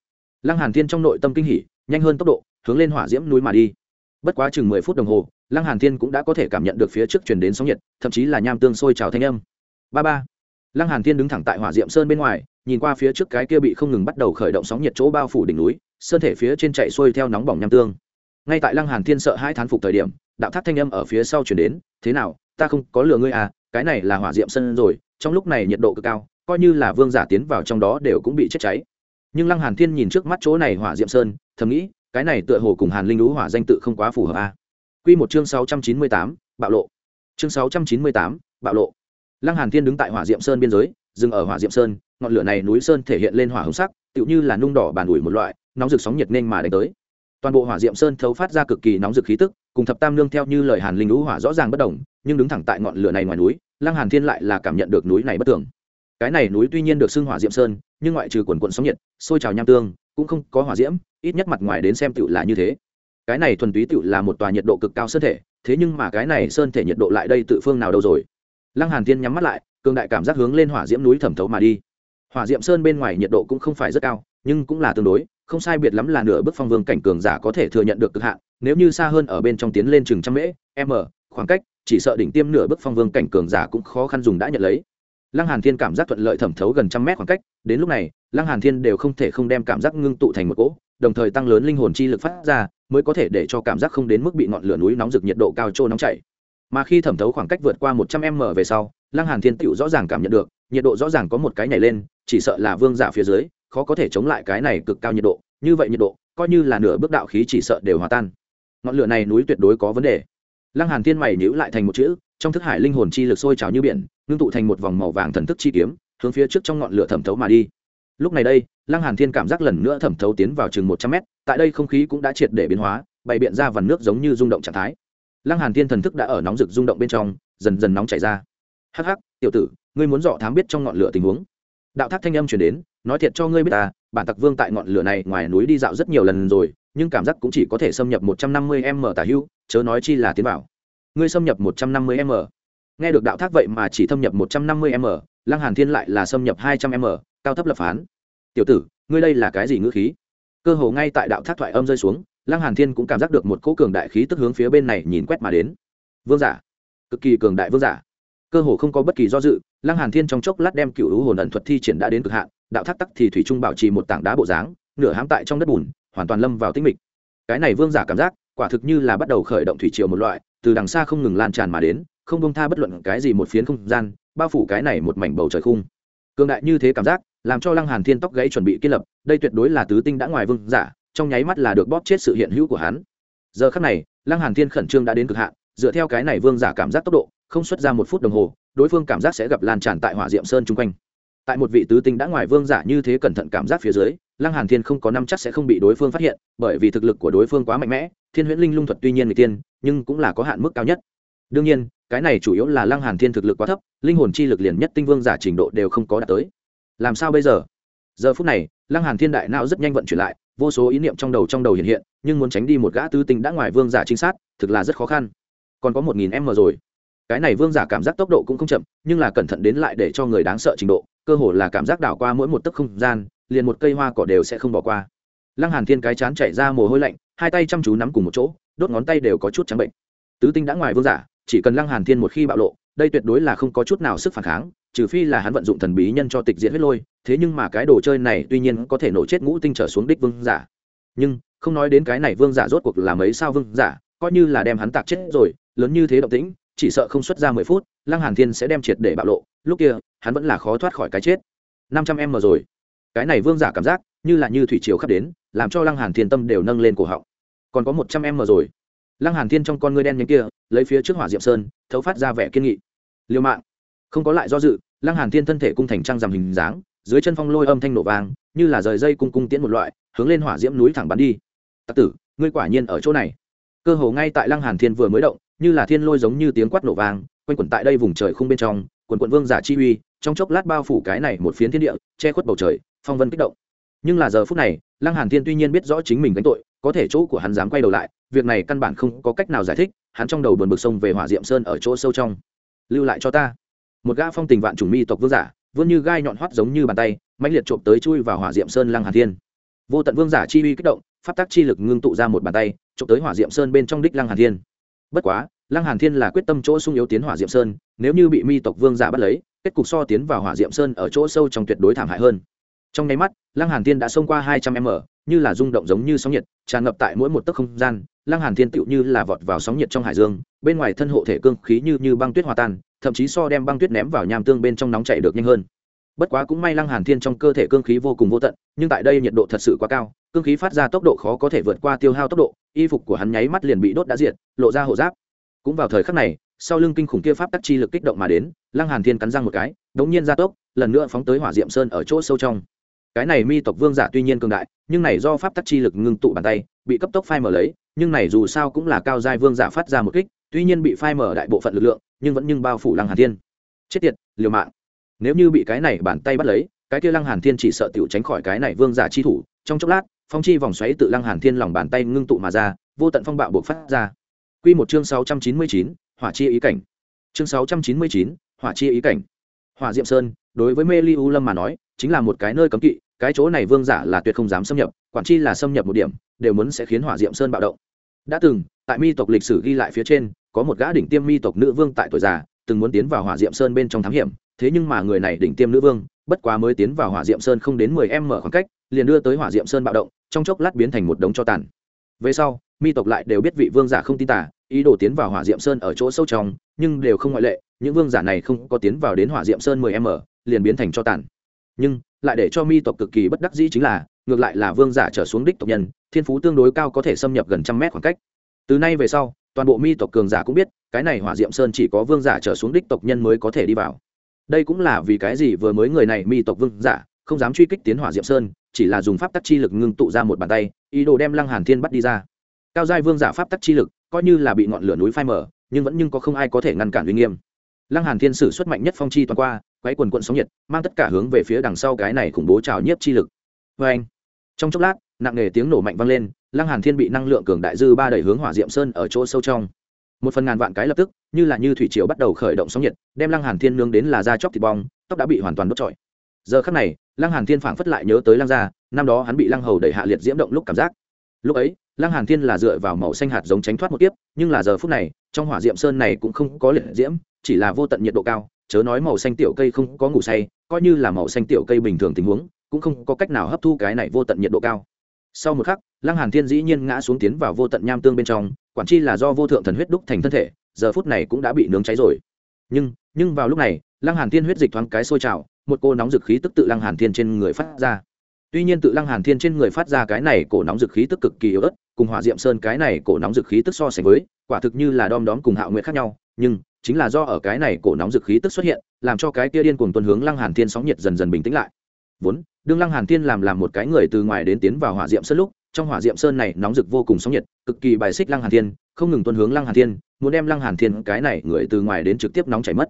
Lăng hàn thiên trong nội tâm kinh hỉ, nhanh hơn tốc độ, hướng lên hỏa diễm núi mà đi. Bất quá chừng mười phút đồng hồ, lăng hàn thiên cũng đã có thể cảm nhận được phía trước truyền đến sóng nhiệt, thậm chí là nham tương sôi trào thanh âm ba ba. Lăng hàn thiên đứng thẳng tại hỏa diệm sơn bên ngoài nhìn qua phía trước cái kia bị không ngừng bắt đầu khởi động sóng nhiệt chỗ bao phủ đỉnh núi sơn thể phía trên chạy xuôi theo nóng bỏng nham tương. Ngay tại lăng hàn thiên sợ hai thán phục thời điểm đạo thác thanh âm ở phía sau chuyển đến thế nào ta không có lừa ngươi à cái này là hỏa diệm sơn rồi trong lúc này nhiệt độ cực cao coi như là vương giả tiến vào trong đó đều cũng bị chết cháy. Nhưng lăng hàn thiên nhìn trước mắt chỗ này hỏa diệm sơn thầm nghĩ cái này tựa hồ cùng hàn linh lũ hỏa danh tự không quá phù hợp a à. quy một chương 698, bạo lộ. Chương 698, bạo lộ lăng hàn thiên đứng tại hỏa diệm sơn biên giới, dừng ở hỏa diệm sơn, ngọn lửa này núi sơn thể hiện lên hỏa hồng sắc, tựu như là nung đỏ bàn ủi một loại, nóng rực sóng nhiệt nên mà đánh tới. Toàn bộ hỏa diệm sơn thấu phát ra cực kỳ nóng rực khí tức, cùng thập tam nương theo như lời hàn linh lũ hỏa rõ ràng bất đồng, nhưng đứng thẳng tại ngọn lửa này ngoài núi, lăng hàn thiên lại là cảm nhận được núi này bất thường. Cái này núi tuy nhiên được xưng hỏa diệm sơn, nhưng ngoại trừ quần quận sóng nhiệt, sôi trào nham tương, cũng không có hỏa diễm, ít nhất mặt ngoài đến xem tựu là như thế. Cái này thuần túy tựu là một tòa nhiệt độ cực cao sơn thể, thế nhưng mà cái này sơn thể nhiệt độ lại đây tự phương nào đâu rồi? Lăng hàn thiên nhắm mắt lại, cường đại cảm giác hướng lên hỏa diễm núi thẩm thấu mà đi. Hỏa diệm sơn bên ngoài nhiệt độ cũng không phải rất cao, nhưng cũng là tương đối, không sai biệt lắm là nửa bước phong vương cảnh cường giả có thể thừa nhận được cực hạn, nếu như xa hơn ở bên trong tiến lên chừng trăm mễ, m, khoảng cách, chỉ sợ đỉnh tiêm nửa bước phong vương cảnh cường giả cũng khó khăn dùng đã nhận lấy. Lăng hàn thiên cảm giác thuận lợi thẩm thấu gần trăm mét khoảng cách, đến lúc này, lăng hàn thiên đều không thể không đem cảm giác ngưng tụ thành một cỗ, đồng thời tăng lớn linh hồn chi lực phát ra, mới có thể để cho cảm giác không đến mức bị ngọn lửa núi nóng rực nhiệt độ cao trô nóng chảy mà khi thẩm thấu khoảng cách vượt qua một trăm m về sau, lăng hàn thiên tựu rõ ràng cảm nhận được, nhiệt độ rõ ràng có một cái nhảy lên, chỉ sợ là vương giả phía dưới, khó có thể chống lại cái này cực cao nhiệt độ. Như vậy nhiệt độ, coi như là nửa bước đạo khí chỉ sợ đều hòa tan. Ngọn lửa này núi tuyệt đối có vấn đề. Lăng hàn thiên mày nhíu lại thành một chữ, trong thức hải linh hồn chi lực sôi trào như biển, ngưng tụ thành một vòng màu vàng thần thức chi kiếm, hướng phía trước trong ngọn lửa thẩm thấu mà đi. Lúc này đây, lăng hàn thiên cảm giác lần nữa thẩm thấu tiến vào chừng một trăm mét, tại đây không khí cũng đã triệt để biến hóa, bày biện ra vằn nước giống như rung động trạng thái lăng hàn thiên thần thức đã ở nóng rực rung động bên trong, dần dần nóng chảy ra. Hắc hắc, tiểu tử, ngươi muốn dọ thám biết trong ngọn lửa tình huống. Đạo thác thanh âm truyền đến, nói thiệt cho ngươi biết ta, bản tặc vương tại ngọn lửa này ngoài núi đi dạo rất nhiều lần rồi, nhưng cảm giác cũng chỉ có thể xâm nhập một trăm năm mươi m tả hưu, chớ nói chi là tiến vào. Ngươi xâm nhập một trăm năm mươi m. Nghe được đạo thác vậy mà chỉ thâm nhập một trăm năm mươi m, lăng hàn thiên lại là xâm nhập hai trăm m, cao thấp lập phán. Tiểu tử, ngươi đây là cái gì ngữ khí? Cơ hồ ngay tại đạo thác thoại âm rơi xuống lăng hàn thiên cũng cảm giác được một cỗ cường đại khí tức hướng phía bên này nhìn quét mà đến. Vương giả. Cực kỳ cường đại vương giả. Cơ hồ không có bất kỳ do dự, lăng hàn thiên trong chốc lát đem cựu hữu hồn ẩn thuật thi triển đã đến cực hạn, đạo thác tắc thì thủy trung bảo trì một tảng đá bộ dáng, nửa hãm tại trong đất bùn, hoàn toàn lâm vào tĩnh mịch. Cái này vương giả cảm giác, quả thực như là bắt đầu khởi động thủy triều một loại, từ đằng xa không ngừng lan tràn mà đến, không bông tha bất luận cái gì một phiến không gian, bao phủ cái này một mảnh bầu trời khung. Cường đại như thế cảm giác, làm cho lăng hàn thiên tóc gãy chuẩn bị kết lập, đây tuyệt đối là tứ tinh đã ngoài vương giả trong nháy mắt là được bóp chết sự hiện hữu của hắn. Giờ khắc này, lăng hàn thiên khẩn trương đã đến cực hạn, dựa theo cái này vương giả cảm giác tốc độ, không xuất ra một phút đồng hồ, đối phương cảm giác sẽ gặp lan tràn tại hỏa diệm sơn chung quanh. Tại một vị tứ tinh đã ngoài vương giả như thế cẩn thận cảm giác phía dưới, lăng hàn thiên không có năm chắc sẽ không bị đối phương phát hiện, bởi vì thực lực của đối phương quá mạnh mẽ, thiên huyễn linh lung thuật tuy nhiên người tiên, nhưng cũng là có hạn mức cao nhất. Đương nhiên, cái này chủ yếu là lăng hàn thiên thực lực quá thấp, linh hồn chi lực liền nhất tinh vương giả trình độ đều không có đạt tới. Làm sao bây giờ? Giờ phút này, lăng hàn thiên đại não rất nhanh vận chuyển lại vô số ý niệm trong đầu trong đầu hiện hiện, nhưng muốn tránh đi một gã tứ tinh đã ngoài vương giả chính xác thực là rất khó khăn. Còn có một nghìn m rồi. Cái này vương giả cảm giác tốc độ cũng không chậm, nhưng là cẩn thận đến lại để cho người đáng sợ trình độ, cơ hồ là cảm giác đảo qua mỗi một tấc không gian, liền một cây hoa cỏ đều sẽ không bỏ qua. Lăng hàn thiên cái chán chảy ra mồ hôi lạnh, hai tay chăm chú nắm cùng một chỗ, đốt ngón tay đều có chút trắng bệnh. Tứ tinh đã ngoài vương giả, chỉ cần lăng hàn thiên một khi bạo lộ đây tuyệt đối là không có chút nào sức phản kháng, trừ phi là hắn vận dụng thần bí nhân cho tịch diệt huyết lôi, thế nhưng mà cái đồ chơi này tuy nhiên có thể nổ chết ngũ tinh trở xuống đích vương giả. Nhưng, không nói đến cái này vương giả rốt cuộc là mấy sao vương giả, coi như là đem hắn tạc chết rồi, lớn như thế động tĩnh, chỉ sợ không xuất ra mười phút, lăng hàn thiên sẽ đem triệt để bạo lộ, lúc kia, hắn vẫn là khó thoát khỏi cái chết. Năm trăm em mà rồi. Cái này vương giả cảm giác, như là như thủy triều khắp đến, làm cho lăng hàn thiên tâm đều nâng lên cổ họng. Còn có một trăm em mà rồi. Lăng hàn thiên trong con ngươi đen nhánh kia, lấy phía trước hỏa diệm sơn, thấu phát ra vẻ kiên nghị liều mạng. Không có lại do dự, lăng hàn thiên thân thể cung thành trang rằm hình dáng, dưới chân phong lôi âm thanh nổ vang, như là rời dây cung cung tiễn một loại, hướng lên hỏa diễm núi thẳng bắn đi. Tặc tử, ngươi quả nhiên ở chỗ này. Cơ hồ ngay tại lăng hàn thiên vừa mới động, như là thiên lôi giống như tiếng quát nổ vang, quanh quẩn tại đây vùng trời khung bên trong, quần quận vương giả chi uy, trong chốc lát bao phủ cái này một phiến thiên địa, che khuất bầu trời, phong vân kích động. Nhưng là giờ phút này, lăng hàn thiên tuy nhiên biết rõ chính mình gánh tội, có thể chỗ của hắn dám quay đầu lại, việc này căn bản không có cách nào giải thích, hắn trong đầu buồn bực sông về hỏa diệm sơn ở chỗ sâu trong lưu lại cho ta. Một gã phong tình vạn chủng mi tộc vương giả, vươn như gai nhọn hoắt giống như bàn tay, mãnh liệt trộm tới chui vào hỏa diệm sơn lăng hàn thiên. Vô tận vương giả chi uy kích động phát tác chi lực ngưng tụ ra một bàn tay, trộm tới hỏa diệm sơn bên trong đích lăng hàn thiên. Bất quá, lăng hàn thiên là quyết tâm chỗ sung yếu tiến hỏa diệm sơn, nếu như bị mi tộc vương giả bắt lấy, kết cục so tiến vào hỏa diệm sơn ở chỗ sâu trong tuyệt đối thảm hại hơn. Trong nháy mắt, lăng hàn thiên đã xông qua hai trăm m, như là rung động giống như sóng nhiệt, tràn ngập tại mỗi một tấc không gian lăng hàn thiên tựu như là vọt vào sóng nhiệt trong hải dương, bên ngoài thân hộ thể cương khí như như băng tuyết hòa tan, thậm chí so đem băng tuyết ném vào nham tương bên trong nóng chảy được nhanh hơn. Bất quá cũng may lăng hàn thiên trong cơ thể cương khí vô cùng vô tận, nhưng tại đây nhiệt độ thật sự quá cao, cương khí phát ra tốc độ khó có thể vượt qua tiêu hao tốc độ, y phục của hắn nháy mắt liền bị đốt đã diệt, lộ ra hộ giáp. Cũng vào thời khắc này, sau lưng kinh khủng kia pháp tắc chi lực kích động mà đến, lăng hàn thiên cắn răng một cái, đống nhiên ra tốc, lần nữa phóng tới hỏa diệm sơn ở chỗ sâu trong. Cái này mi tộc vương giả tuy nhiên cường đại, nhưng này do pháp tắc chi lực ngưng tụ bàn tay, bị cấp tốc phai mở lấy nhưng này dù sao cũng là cao giai vương giả phát ra một kích tuy nhiên bị phai mở đại bộ phận lực lượng nhưng vẫn nhưng bao phủ lăng hàn thiên. Chết tiệt liều mạng. Nếu như bị cái này bàn tay bắt lấy cái kia lăng hàn thiên chỉ sợ tiểu tránh khỏi cái này vương giả chi thủ. Trong chốc lát phong chi vòng xoáy tự lăng hàn thiên lòng bàn tay ngưng tụ mà ra vô tận phong bạo buộc phát ra. Quy một chương 699, hỏa chi ý cảnh. Chương 699, hỏa chi ý cảnh. Hỏa diệm sơn đối với mê ly u lâm mà nói chính là một cái nơi cấm kỵ cái chỗ này vương giả là tuyệt không dám xâm nhập quản chi là xâm nhập một điểm đều muốn sẽ khiến hỏa diệm sơn bạo động. Đã từng, tại mi tộc lịch sử ghi lại phía trên, có một gã đỉnh tiêm mi tộc nữ vương tại tuổi già, từng muốn tiến vào hỏa diệm sơn bên trong thám hiểm, thế nhưng mà người này đỉnh tiêm nữ vương, bất quá mới tiến vào hỏa diệm sơn không đến mười m khoảng cách, liền đưa tới hỏa diệm sơn bạo động, trong chốc lát biến thành một đống cho tàn. Về sau, mi tộc lại đều biết vị vương giả không tin tả ý đồ tiến vào hỏa diệm sơn ở chỗ sâu trong, nhưng đều không ngoại lệ, những vương giả này không có tiến vào đến hỏa diệm sơn mười m liền biến thành cho tàn. Nhưng, lại để cho mi tộc cực kỳ bất đắc dĩ chính là ngược lại là vương giả trở xuống đích tộc nhân, thiên phú tương đối cao có thể xâm nhập gần trăm mét khoảng cách. Từ nay về sau, toàn bộ mi tộc cường giả cũng biết, cái này hỏa diệm sơn chỉ có vương giả trở xuống đích tộc nhân mới có thể đi vào. Đây cũng là vì cái gì vừa mới người này mi tộc vương giả, không dám truy kích tiến hỏa diệm sơn, chỉ là dùng pháp tắc chi lực ngưng tụ ra một bàn tay, ý đồ đem lăng hàn thiên bắt đi ra. Cao giai vương giả pháp tắc chi lực, coi như là bị ngọn lửa núi phai mở nhưng vẫn nhưng có không ai có thể ngăn cản uy nghiêm. Lăng hàn thiên sử xuất mạnh nhất phong chi toàn qua quấy quần quận sóng nhiệt, mang tất cả hướng về phía đằng sau cái này khủng bố trào nhiếp chi lực. Vê anh trong chốc lát, nặng nề tiếng nổ mạnh vang lên, lăng hàn thiên bị năng lượng cường đại dư ba đẩy hướng hỏa diệm sơn ở chỗ sâu trong. Một phần ngàn vạn cái lập tức, như là như thủy triều bắt đầu khởi động sóng nhiệt, đem lăng hàn thiên nướng đến là da chóc thịt bong, tóc đã bị hoàn toàn đốt trọi. Giờ khắc này, lăng hàn thiên phảng phất lại nhớ tới lăng gia, năm đó hắn bị lăng hầu đẩy hạ liệt diễm động lúc cảm giác. Lúc ấy, lăng hàn thiên là dựa vào màu xanh hạt giống tránh thoát một kiếp, nhưng là giờ phút này, trong hỏa diệm sơn này cũng không có liệt diễm, chỉ là vô tận nhiệt độ cao, chớ nói màu xanh tiểu cây không có ngủ say, coi như là màu xanh tiểu cây bình thường tình huống cũng không có cách nào hấp thu cái này vô tận nhiệt độ cao. Sau một khắc, lăng hàn thiên dĩ nhiên ngã xuống tiến vào vô tận nham tương bên trong, quản chi là do vô thượng thần huyết đúc thành thân thể, giờ phút này cũng đã bị nướng cháy rồi. Nhưng nhưng vào lúc này, lăng hàn thiên huyết dịch thoáng cái sôi trào, một cô nóng dực khí tức tự lăng hàn thiên trên người phát ra. Tuy nhiên tự lăng hàn thiên trên người phát ra cái này cổ nóng dực khí tức cực kỳ yếu ớt, cùng hỏa diệm sơn cái này cổ nóng dực khí tức so sánh với, quả thực như là đom đóm cùng hạo nguyện khác nhau, nhưng chính là do ở cái này cổ nóng dực khí tức xuất hiện, làm cho cái kia điên cuồng tuần hướng lăng hàn thiên sóng nhiệt dần dần bình tĩnh lại. Vốn đương lăng hàn thiên làm làm một cái người từ ngoài đến tiến vào hỏa diệm sơn lúc, trong hỏa diệm sơn này nóng rực vô cùng sóng nhiệt, cực kỳ bài xích lăng hàn thiên, không ngừng tuân hướng lăng hàn thiên, muốn đem lăng hàn thiên, cái này người từ ngoài đến trực tiếp nóng chảy mất.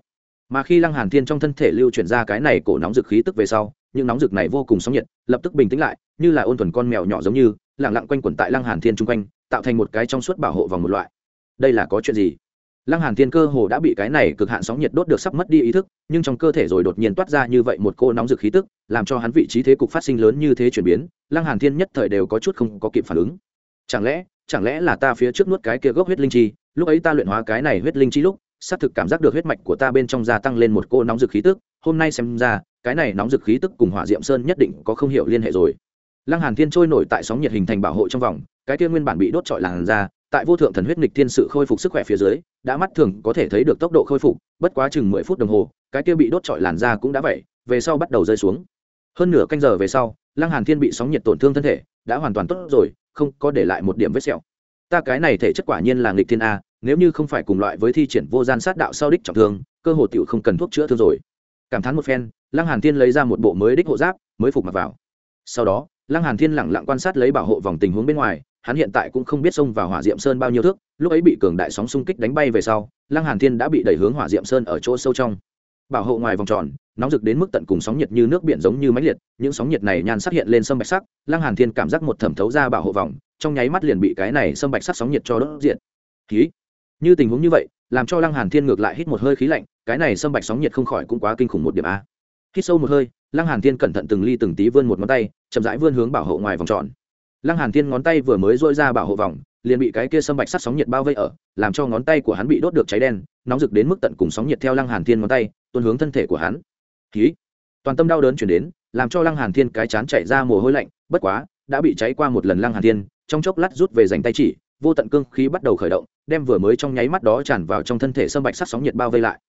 Mà khi lăng hàn thiên trong thân thể lưu chuyển ra cái này cổ nóng rực khí tức về sau, những nóng rực này vô cùng sóng nhiệt, lập tức bình tĩnh lại, như là ôn thuần con mèo nhỏ giống như, lặng lặng quanh quẩn tại lăng hàn thiên trung quanh, tạo thành một cái trong suốt bảo hộ vòng một loại. Đây là có chuyện gì? Lăng hàn thiên cơ hồ đã bị cái này cực hạn sóng nhiệt đốt được sắp mất đi ý thức, nhưng trong cơ thể rồi đột nhiên toát ra như vậy một cô nóng dực khí tức, làm cho hắn vị trí thế cục phát sinh lớn như thế chuyển biến, lăng hàn thiên nhất thời đều có chút không có kịp phản ứng. Chẳng lẽ chẳng lẽ là ta phía trước nuốt cái kia gốc huyết linh chi, lúc ấy ta luyện hóa cái này huyết linh chi lúc, xác thực cảm giác được huyết mạch của ta bên trong gia tăng lên một cô nóng dực khí tức, hôm nay xem ra, cái này nóng dực khí tức cùng hỏa diệm sơn nhất định có không hiểu liên hệ rồi. Lăng hàn thiên trôi nổi tại sóng nhiệt hình thành bảo hộ trong vòng, cái kia nguyên bản bị đốt trọi làn ra tại vô thượng thần huyết nghịch thiên sự khôi phục sức khỏe phía dưới, đã mắt thường có thể thấy được tốc độ khôi phục, bất quá chừng mười phút đồng hồ, cái kia bị đốt trọi làn da cũng đã vậy, về sau bắt đầu rơi xuống. Hơn nửa canh giờ về sau, lăng hàn thiên bị sóng nhiệt tổn thương thân thể, đã hoàn toàn tốt rồi, không có để lại một điểm vết sẹo. Ta cái này thể chất quả nhiên là nghịch thiên a, nếu như không phải cùng loại với thi triển vô gian sát đạo sau đích trọng thương, cơ hồ tiểu không cần thuốc chữa thương rồi. Cảm thán một phen, lăng hàn thiên lấy ra một bộ mới đích hộ giáp, mới phục mặc vào. Sau đó, lăng hàn thiên lặng lặng quan sát lấy bảo hộ vòng tình huống bên ngoài hắn hiện tại cũng không biết xông vào hỏa diệm sơn bao nhiêu thước, lúc ấy bị cường đại sóng xung kích đánh bay về sau, lăng hàn thiên đã bị đẩy hướng hỏa diệm sơn ở chỗ sâu trong. Bảo hộ ngoài vòng tròn, nóng rực đến mức tận cùng sóng nhiệt như nước biển giống như máy liệt, những sóng nhiệt này nhan sắc hiện lên sâm bạch sắc, lăng hàn thiên cảm giác một thẩm thấu ra bảo hộ vòng, trong nháy mắt liền bị cái này sâm bạch sắc sóng nhiệt cho đốt diện khí như tình huống như vậy, làm cho lăng hàn thiên ngược lại hít một hơi khí lạnh, cái này sâm bạch sóng nhiệt không khỏi cũng quá kinh khủng một điểm a. Hít sâu một hơi, lăng hàn thiên cẩn thận từng ly từng tí vươn một ngón tay, chậm rãi vươn hướng bảo hộ ngoài vòng tròn lăng hàn thiên ngón tay vừa mới dội ra bảo hộ vòng, liền bị cái kia sâm bạch sắc sóng nhiệt bao vây ở, làm cho ngón tay của hắn bị đốt được cháy đen, nóng rực đến mức tận cùng sóng nhiệt theo lăng hàn thiên ngón tay, tuôn hướng thân thể của hắn. Khí toàn tâm đau đớn chuyển đến, làm cho lăng hàn thiên cái chán chảy ra mồ hôi lạnh, bất quá, đã bị cháy qua một lần lăng hàn thiên, trong chốc lát rút về dành tay chỉ, vô tận cương khí bắt đầu khởi động, đem vừa mới trong nháy mắt đó tràn vào trong thân thể sâm bạch sắc sóng nhiệt bao vây lại.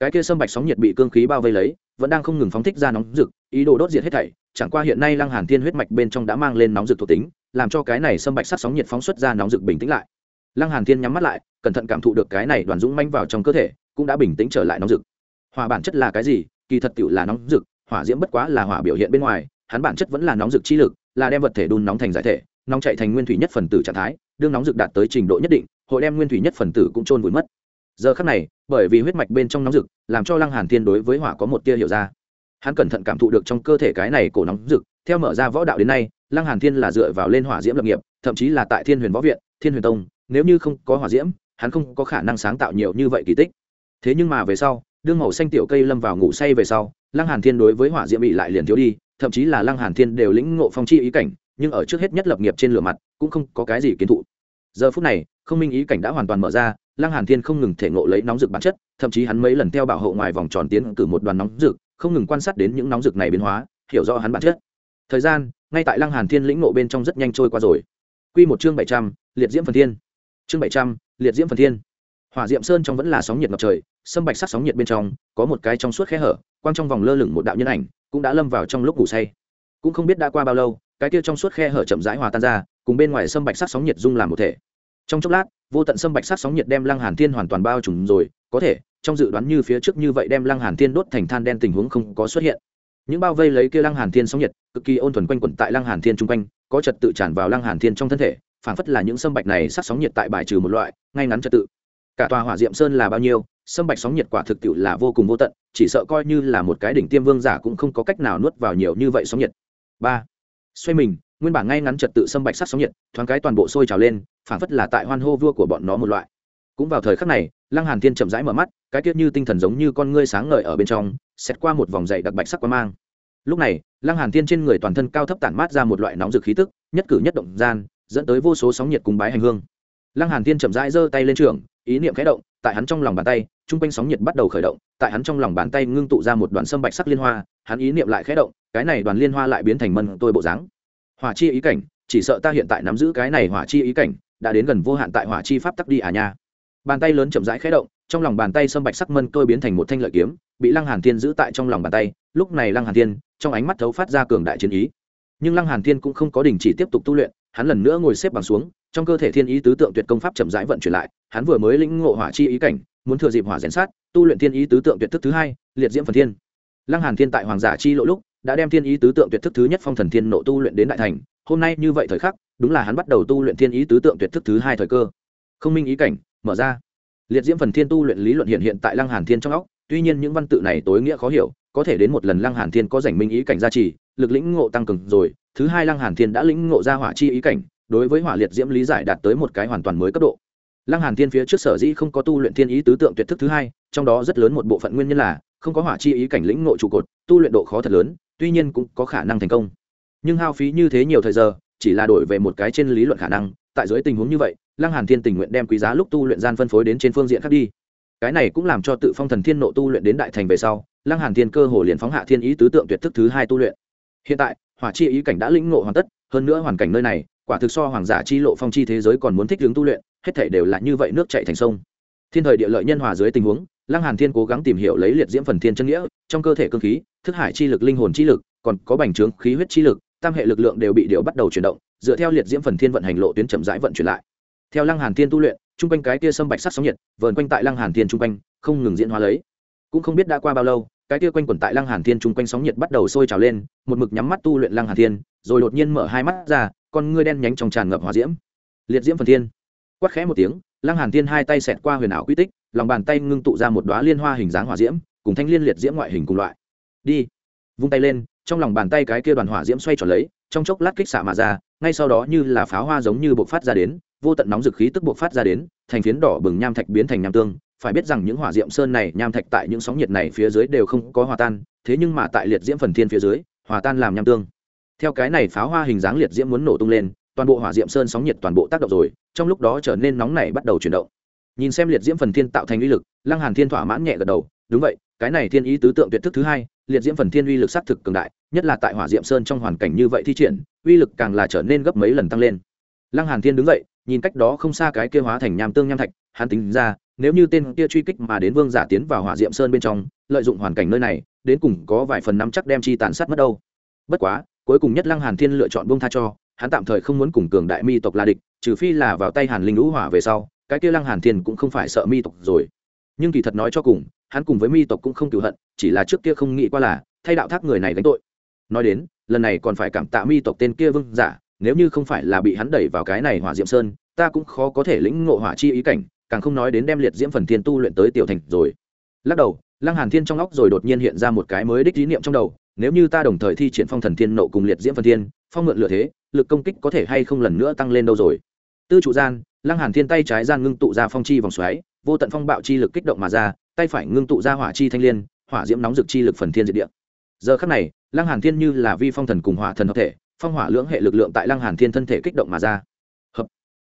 Cái kia sâm bạch sóng nhiệt bị cương khí bao vây lấy, vẫn đang không ngừng phóng thích ra nóng rực, ý đồ đốt diệt hết thảy, chẳng qua hiện nay lăng hàn thiên huyết mạch bên trong đã mang lên nóng rực thuộc tính làm cho cái này sâm bạch sắc sóng nhiệt phóng xuất ra nóng rực bình tĩnh lại. Lăng hàn thiên nhắm mắt lại, cẩn thận cảm thụ được cái này đoàn dũng manh vào trong cơ thể, cũng đã bình tĩnh trở lại nóng rực. Hỏa bản chất là cái gì? Kỳ thật tiểu là nóng rực, hỏa diễm bất quá là hỏa biểu hiện bên ngoài, hắn bản chất vẫn là nóng rực chi lực, là đem vật thể đun nóng thành giải thể, nóng chạy thành nguyên thủy nhất phần tử trạng thái, đương nóng rực đạt tới trình độ nhất định, hội đem nguyên thủy nhất phần tử cũng trôn vùi mất. Giờ khắc này, bởi vì huyết mạch bên trong nóng rực, làm cho lăng hàn thiên đối với hỏa có một tia hiểu ra. Hắn cẩn thận cảm thụ được trong cơ thể cái này cổ nóng rực theo mở ra võ đạo đến nay, lăng hàn thiên là dựa vào lên hỏa diễm lập nghiệp, thậm chí là tại thiên huyền võ viện, thiên huyền tông, nếu như không có hỏa diễm, hắn không có khả năng sáng tạo nhiều như vậy kỳ tích. Thế nhưng mà về sau, đương màu xanh tiểu cây lâm vào ngủ say về sau, lăng hàn thiên đối với hỏa diễm bị lại liền thiếu đi, thậm chí là lăng hàn thiên đều lĩnh ngộ phong chi ý cảnh, nhưng ở trước hết nhất lập nghiệp trên lửa mặt, cũng không có cái gì kiến thụ. Giờ phút này, không minh ý cảnh đã hoàn toàn mở ra, lăng hàn thiên không ngừng thể ngộ lấy nóng rực bản chất, thậm chí hắn mấy lần theo bảo hộ ngoài vòng tròn tiến cử một đoàn nóng rực, không ngừng quan sát đến những nóng rực này biến hóa, hiểu rõ hắn bản chất thời gian, ngay tại lăng hàn thiên lĩnh ngộ bên trong rất nhanh trôi qua rồi. Quy một chương bảy trăm, liệt diễm phần thiên. Chương bảy trăm, liệt diễm phần thiên. Hỏa diệm sơn trong vẫn là sóng nhiệt ngập trời, sâm bạch sắc sóng nhiệt bên trong, có một cái trong suốt khe hở, quang trong vòng lơ lửng một đạo nhân ảnh, cũng đã lâm vào trong lúc ngủ say. Cũng không biết đã qua bao lâu, cái kia trong suốt khe hở chậm rãi hòa tan ra, cùng bên ngoài sâm bạch sắc sóng nhiệt dung làm một thể. Trong chốc lát, vô tận sâm bạch sắc sóng nhiệt đem lăng hàn thiên hoàn toàn bao trùm rồi, có thể, trong dự đoán như phía trước như vậy đem lăng hàn thiên đốt thành than đen tình huống không có xuất hiện những bao vây lấy kia lăng hàn thiên sóng nhiệt, cực kỳ ôn thuần quanh quẩn tại lăng hàn thiên trung quanh, có trật tự tràn vào lăng hàn thiên trong thân thể phản phất là những sâm bạch này sát sóng nhiệt tại bài trừ một loại, ngay ngắn trật tự. Cả tòa hỏa diệm sơn là bao nhiêu, sâm bạch sóng nhiệt quả thực tiệu là vô cùng vô tận, chỉ sợ coi như là một cái đỉnh tiêm vương giả cũng không có cách nào nuốt vào nhiều như vậy sóng nhiệt. Ba. Xoay mình, nguyên bản ngay ngắn trật tự sâm bạch sát sóng nhiệt, thoáng cái toàn bộ sôi trào lên phản phất là tại hoan hô vua của bọn nó một loại. Cũng vào thời khắc này, lăng hàn thiên chậm rãi mở mắt, cái tiết như tinh thần giống như con ngươi sáng ngời ở bên trong xét qua một vòng dày đặc bạch sắc quang mang. Lúc này, lăng hàn thiên trên người toàn thân cao thấp tản mát ra một loại nóng rực khí tức, nhất cử nhất động gian, dẫn tới vô số sóng nhiệt cùng bái hành hương. Lăng hàn thiên chậm rãi giơ tay lên trường ý niệm khẽ động, tại hắn trong lòng bàn tay, trung quanh sóng nhiệt bắt đầu khởi động, tại hắn trong lòng bàn tay ngưng tụ ra một đoàn sâm bạch sắc liên hoa, hắn ý niệm lại khẽ động, cái này đoàn liên hoa lại biến thành mân tôi bộ dáng. Hỏa chi ý cảnh, chỉ sợ ta hiện tại nắm giữ cái này hỏa chi ý cảnh, đã đến gần vô hạn tại hỏa chi pháp tắc đi à nha bàn tay lớn chậm rãi khẽ động, trong lòng bàn tay sâm bạch sắc mân tôi biến thành một thanh lợi kiếm, bị lăng hàn thiên giữ tại trong lòng bàn tay. Lúc này lăng hàn thiên, trong ánh mắt thấu phát ra cường đại chiến ý. Nhưng lăng hàn thiên cũng không có đình chỉ tiếp tục tu luyện, hắn lần nữa ngồi xếp bằng xuống, trong cơ thể thiên ý tứ tượng tuyệt công pháp chậm rãi vận chuyển lại, hắn vừa mới lĩnh ngộ hỏa chi ý cảnh, muốn thừa dịp hỏa rèn sát, tu luyện thiên ý tứ tượng tuyệt thức thứ hai, liệt diễm phần thiên. Lăng hàn thiên tại hoàng giả chi lộ lúc, đã đem thiên ý tứ tượng tuyệt thức thứ nhất phong thần thiên nộ tu luyện đến đại thành. Hôm nay như vậy thời khắc, đúng là hắn bắt đầu tu luyện thiên ý tứ tượng tuyệt thức thứ hai thời cơ. Không minh ý cảnh mở ra. Liệt diễm phần thiên tu luyện lý luận hiện hiện tại lăng hàn thiên trong óc, tuy nhiên những văn tự này tối nghĩa khó hiểu, có thể đến một lần lăng hàn thiên có rảnh minh ý cảnh gia trì, lực lĩnh ngộ tăng cường rồi, thứ hai lăng hàn thiên đã lĩnh ngộ ra hỏa chi ý cảnh, đối với hỏa liệt diễm lý giải đạt tới một cái hoàn toàn mới cấp độ. Lăng hàn thiên phía trước sở dĩ không có tu luyện thiên ý tứ tượng tuyệt thức thứ hai, trong đó rất lớn một bộ phận nguyên nhân là, không có hỏa chi ý cảnh lĩnh ngộ trụ cột, tu luyện độ khó thật lớn, tuy nhiên cũng có khả năng thành công. Nhưng hao phí như thế nhiều thời giờ, chỉ là đổi về một cái trên lý luận khả năng, tại dưới tình huống như vậy lăng hàn thiên tình nguyện đem quý giá lúc tu luyện gian phân phối đến trên phương diện khác đi. Cái này cũng làm cho tự phong thần thiên nộ tu luyện đến đại thành về sau, lăng hàn thiên cơ hồ liền phóng hạ thiên ý tứ tượng tuyệt thức thứ hai tu luyện. Hiện tại, hỏa chi ý cảnh đã lĩnh ngộ hoàn tất, hơn nữa hoàn cảnh nơi này, quả thực so hoàng giả chi lộ phong chi thế giới còn muốn thích hướng tu luyện, hết thảy đều là như vậy nước chảy thành sông. Thiên thời địa lợi nhân hòa dưới tình huống, lăng hàn thiên cố gắng tìm hiểu lấy liệt diễm phần thiên chân nghĩa, trong cơ thể cương khí, thức hải chi lực, linh hồn chi lực, còn có bành trướng khí huyết chi lực, tam hệ lực lượng đều bị điều bắt đầu chuyển động, dựa theo liệt diễm phần thiên vận hành lộ tuyến chậm rãi vận chuyển lại theo lăng hàn thiên tu luyện trung quanh cái kia sâm bạch sắc sóng nhiệt, vờn quanh tại lăng hàn thiên trung quanh, không ngừng diễn hóa lấy. Cũng không biết đã qua bao lâu, cái kia quanh quẩn tại lăng hàn thiên trung quanh sóng nhiệt bắt đầu sôi trào lên, một mực nhắm mắt tu luyện lăng hàn thiên, rồi đột nhiên mở hai mắt ra, con ngươi đen nhánh trong tràn ngập hỏa diễm. Liệt diễm phần thiên. Quát khẽ một tiếng, lăng hàn thiên hai tay xẹt qua huyền ảo quy tích, lòng bàn tay ngưng tụ ra một đóa liên hoa hình dáng hỏa diễm, cùng thanh liên liệt diễm ngoại hình cùng loại. Đi. Vung tay lên, trong lòng bàn tay cái kia đoàn hỏa diễm xoay tròn lấy, trong chốc lát kích xạ mà ra, ngay sau đó như là pháo hoa giống như bộc phát ra đến vô tận nóng dực khí tức bộc phát ra đến, thành phiến đỏ bừng nham thạch biến thành nham tương. Phải biết rằng những hỏa diệm sơn này, nham thạch tại những sóng nhiệt này phía dưới đều không có hòa tan, thế nhưng mà tại liệt diễm phần thiên phía dưới, hòa tan làm nham tương. Theo cái này pháo hoa hình dáng liệt diễm muốn nổ tung lên, toàn bộ hỏa diệm sơn sóng nhiệt toàn bộ tác động rồi, trong lúc đó trở nên nóng này bắt đầu chuyển động. Nhìn xem liệt diễm phần thiên tạo thành uy lực, lăng hàn thiên thỏa mãn nhẹ gật đầu, đúng vậy, cái này thiên ý tứ tượng tuyệt thức thứ hai, liệt diễm phần thiên uy lực sát thực cường đại, nhất là tại hỏa diệm sơn trong hoàn cảnh như vậy thi triển, uy lực càng là trở nên gấp mấy lần tăng lên. Lăng hàn thiên đứng dậy nhìn cách đó không xa cái kia hóa thành nham tương nham thạch, hắn tính ra, nếu như tên kia truy kích mà đến vương giả tiến vào hỏa diệm sơn bên trong, lợi dụng hoàn cảnh nơi này, đến cùng có vài phần nắm chắc đem chi tàn sát mất đâu. Bất quá, cuối cùng nhất lăng hàn thiên lựa chọn buông tha cho, hắn tạm thời không muốn cùng cường đại mi tộc là địch, trừ phi là vào tay hàn linh lũ hỏa về sau, cái kia lăng hàn thiên cũng không phải sợ mi tộc rồi. Nhưng kỳ thật nói cho cùng, hắn cùng với mi tộc cũng không cựu hận, chỉ là trước kia không nghĩ qua là, thay đạo thác người này gánh tội. Nói đến, lần này còn phải cảm tạ mi tộc tên kia vương giả nếu như không phải là bị hắn đẩy vào cái này hỏa diệm sơn, ta cũng khó có thể lĩnh ngộ hỏa chi ý cảnh, càng không nói đến đem liệt diễm phần thiên tu luyện tới tiểu thành rồi. Lắc đầu, lăng hàn thiên trong óc rồi đột nhiên hiện ra một cái mới đích ý niệm trong đầu, nếu như ta đồng thời thi triển phong thần thiên nộ cùng liệt diễm phần thiên, phong mượn lựa thế, lực công kích có thể hay không lần nữa tăng lên đâu rồi? Tư trụ gian, lăng hàn thiên tay trái gian ngưng tụ ra phong chi vòng xoáy, vô tận phong bạo chi lực kích động mà ra, tay phải ngưng tụ ra hỏa chi thanh liên, hỏa diễm nóng rực chi lực phần thiên diệt địa. Giờ khắc này, lăng hàn thiên như là vi phong thần cùng hỏa thần hợp thể phong hỏa lưỡng hệ lực lượng tại lăng hàn thiên thân thể kích động mà ra. Hợp.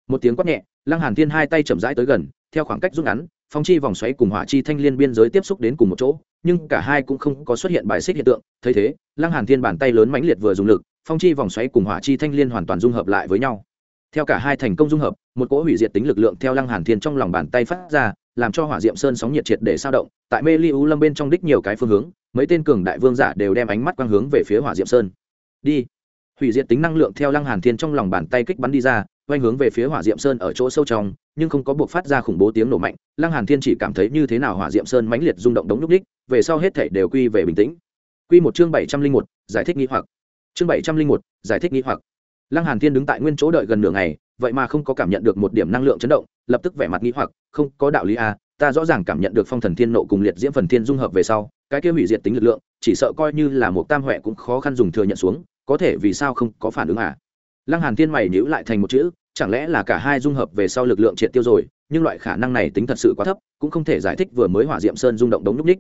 Một tiếng quát nhẹ, lăng hàn thiên hai tay chậm rãi tới gần, theo khoảng cách rút ngắn, phong chi vòng xoáy cùng hỏa chi thanh liên biên giới tiếp xúc đến cùng một chỗ, nhưng cả hai cũng không có xuất hiện bài xích hiện tượng, thấy thế, lăng hàn thiên bàn tay lớn mãnh liệt vừa dùng lực, phong chi vòng xoáy cùng hỏa chi thanh liên hoàn toàn dung hợp lại với nhau. Theo cả hai thành công dung hợp, một cỗ hủy diệt tính lực lượng theo lăng hàn thiên trong lòng bàn tay phát ra, làm cho hỏa diệm sơn sóng nhiệt triệt để sao động, tại mê ly u lâm bên trong đích nhiều cái phương hướng, mấy tên cường đại vương giả đều đem ánh mắt quang hướng về phía hỏa diệm sơn. Đi hủy diệt tính năng lượng theo lăng hàn thiên trong lòng bàn tay kích bắn đi ra, quay hướng về phía hỏa diệm sơn ở chỗ sâu trong, nhưng không có buộc phát ra khủng bố tiếng nổ mạnh. Lăng hàn thiên chỉ cảm thấy như thế nào hỏa diệm sơn mãnh liệt rung động đống nhúc đích, về sau hết thảy đều quy về bình tĩnh. Quy một chương bảy trăm linh một, giải thích nghi hoặc. Chương bảy trăm linh một, giải thích nghi hoặc. Lăng hàn thiên đứng tại nguyên chỗ đợi gần nửa ngày, vậy mà không có cảm nhận được một điểm năng lượng chấn động, lập tức vẻ mặt nghi hoặc, không, có đạo lý à ta rõ ràng cảm nhận được phong thần thiên nộ cùng liệt diễm phần thiên dung hợp về sau, cái kia hủy diệt tính lực lượng, chỉ sợ coi như là một tam huệ cũng khó khăn dùng thừa nhận xuống có thể vì sao không có phản ứng à? Lăng hàn thiên mày nhíu lại thành một chữ, chẳng lẽ là cả hai dung hợp về sau lực lượng triệt tiêu rồi, nhưng loại khả năng này tính thật sự quá thấp, cũng không thể giải thích vừa mới hỏa diệm sơn rung động đống núc ních.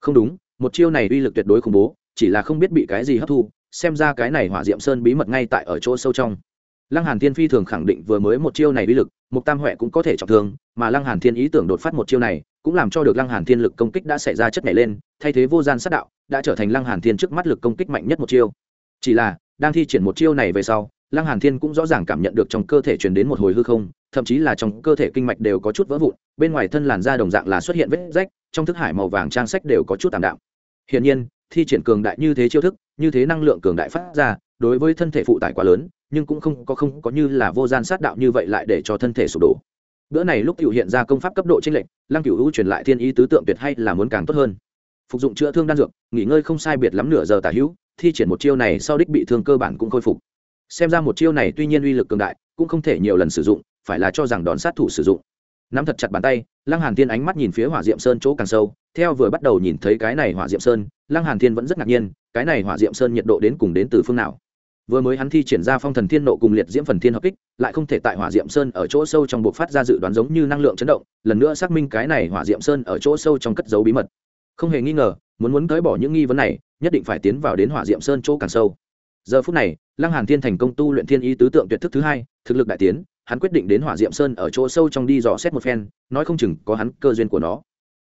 Không đúng, một chiêu này uy lực tuyệt đối khủng bố, chỉ là không biết bị cái gì hấp thu, xem ra cái này hỏa diệm sơn bí mật ngay tại ở chỗ sâu trong. Lăng hàn thiên phi thường khẳng định vừa mới một chiêu này uy lực, mục tam huệ cũng có thể trọng thương, mà lăng hàn thiên ý tưởng đột phát một chiêu này, cũng làm cho được lăng hàn thiên lực công kích đã xảy ra chất nhảy lên, thay thế vô gian sát đạo, đã trở thành lăng hàn thiên trước mắt lực công kích mạnh nhất một chiêu chỉ là, đang thi triển một chiêu này về sau, lăng hàn thiên cũng rõ ràng cảm nhận được trong cơ thể truyền đến một hồi hư không, thậm chí là trong cơ thể kinh mạch đều có chút vỡ vụn, bên ngoài thân làn da đồng dạng là xuất hiện vết rách, trong thức hải màu vàng trang sách đều có chút tạm đạm. Hiển nhiên, thi triển cường đại như thế chiêu thức, như thế năng lượng cường đại phát ra, đối với thân thể phụ tải quá lớn, nhưng cũng không có không có như là vô gian sát đạo như vậy lại để cho thân thể sụp đổ. Bữa này lúc tiểu hiện ra công pháp cấp độ trinh lệch, lăng cửu hữu truyền lại thiên ý tứ tượng tuyệt hay là muốn càng tốt hơn. Phục dụng chữa thương đan dược, nghỉ ngơi không sai biệt lắm nửa giờ tả hữu thi triển một chiêu này sau đích bị thương cơ bản cũng khôi phục. Xem ra một chiêu này tuy nhiên uy lực cường đại, cũng không thể nhiều lần sử dụng, phải là cho rằng đòn sát thủ sử dụng. Nắm thật chặt bàn tay, lăng hàn thiên ánh mắt nhìn phía hỏa diệm sơn chỗ càng sâu, theo vừa bắt đầu nhìn thấy cái này hỏa diệm sơn, lăng hàn thiên vẫn rất ngạc nhiên, cái này hỏa diệm sơn nhiệt độ đến cùng đến từ phương nào? Vừa mới hắn thi triển ra phong thần thiên nộ cùng liệt diễm phần thiên hợp kích, lại không thể tại hỏa diệm sơn ở chỗ sâu trong buộc phát ra dự đoán giống như năng lượng chấn động, lần nữa xác minh cái này hỏa diệm sơn ở chỗ sâu trong cất dấu bí mật. Không hề nghi ngờ muốn muốn tới bỏ những nghi vấn này, nhất định phải tiến vào đến hỏa diệm sơn chỗ càng sâu. Giờ phút này, lăng hàn thiên thành công tu luyện thiên ý tứ tượng tuyệt thức thứ hai, thực lực đại tiến, hắn quyết định đến hỏa diệm sơn ở chỗ sâu trong đi dò xét một phen, nói không chừng có hắn cơ duyên của nó.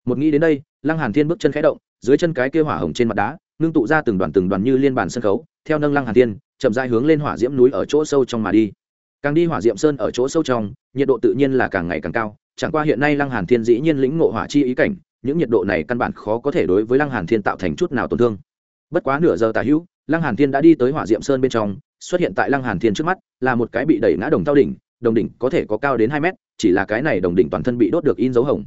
Một nghĩ đến đây, lăng hàn thiên bước chân khẽ động, dưới chân cái kia hỏa hồng trên mặt đá nương tụ ra từng đoàn từng đoàn như liên bản sân khấu, theo nâng lăng hàn thiên, chậm rãi hướng lên hỏa diễm núi ở chỗ sâu trong mà đi. Càng đi hỏa diệm sơn ở chỗ sâu trong, nhiệt độ tự nhiên là càng ngày càng cao, chẳng qua hiện nay lăng hàn thiên dĩ nhiên lĩnh ngộ hỏa chi ý cảnh những nhiệt độ này căn bản khó có thể đối với lăng hàn thiên tạo thành chút nào tổn thương. Bất quá nửa giờ tà hữu, lăng hàn thiên đã đi tới hỏa diệm sơn bên trong, xuất hiện tại lăng hàn thiên trước mắt, là một cái bị đẩy ngã đồng thao đỉnh, đồng đỉnh có thể có cao đến hai mét, chỉ là cái này đồng đỉnh toàn thân bị đốt được in dấu hồng.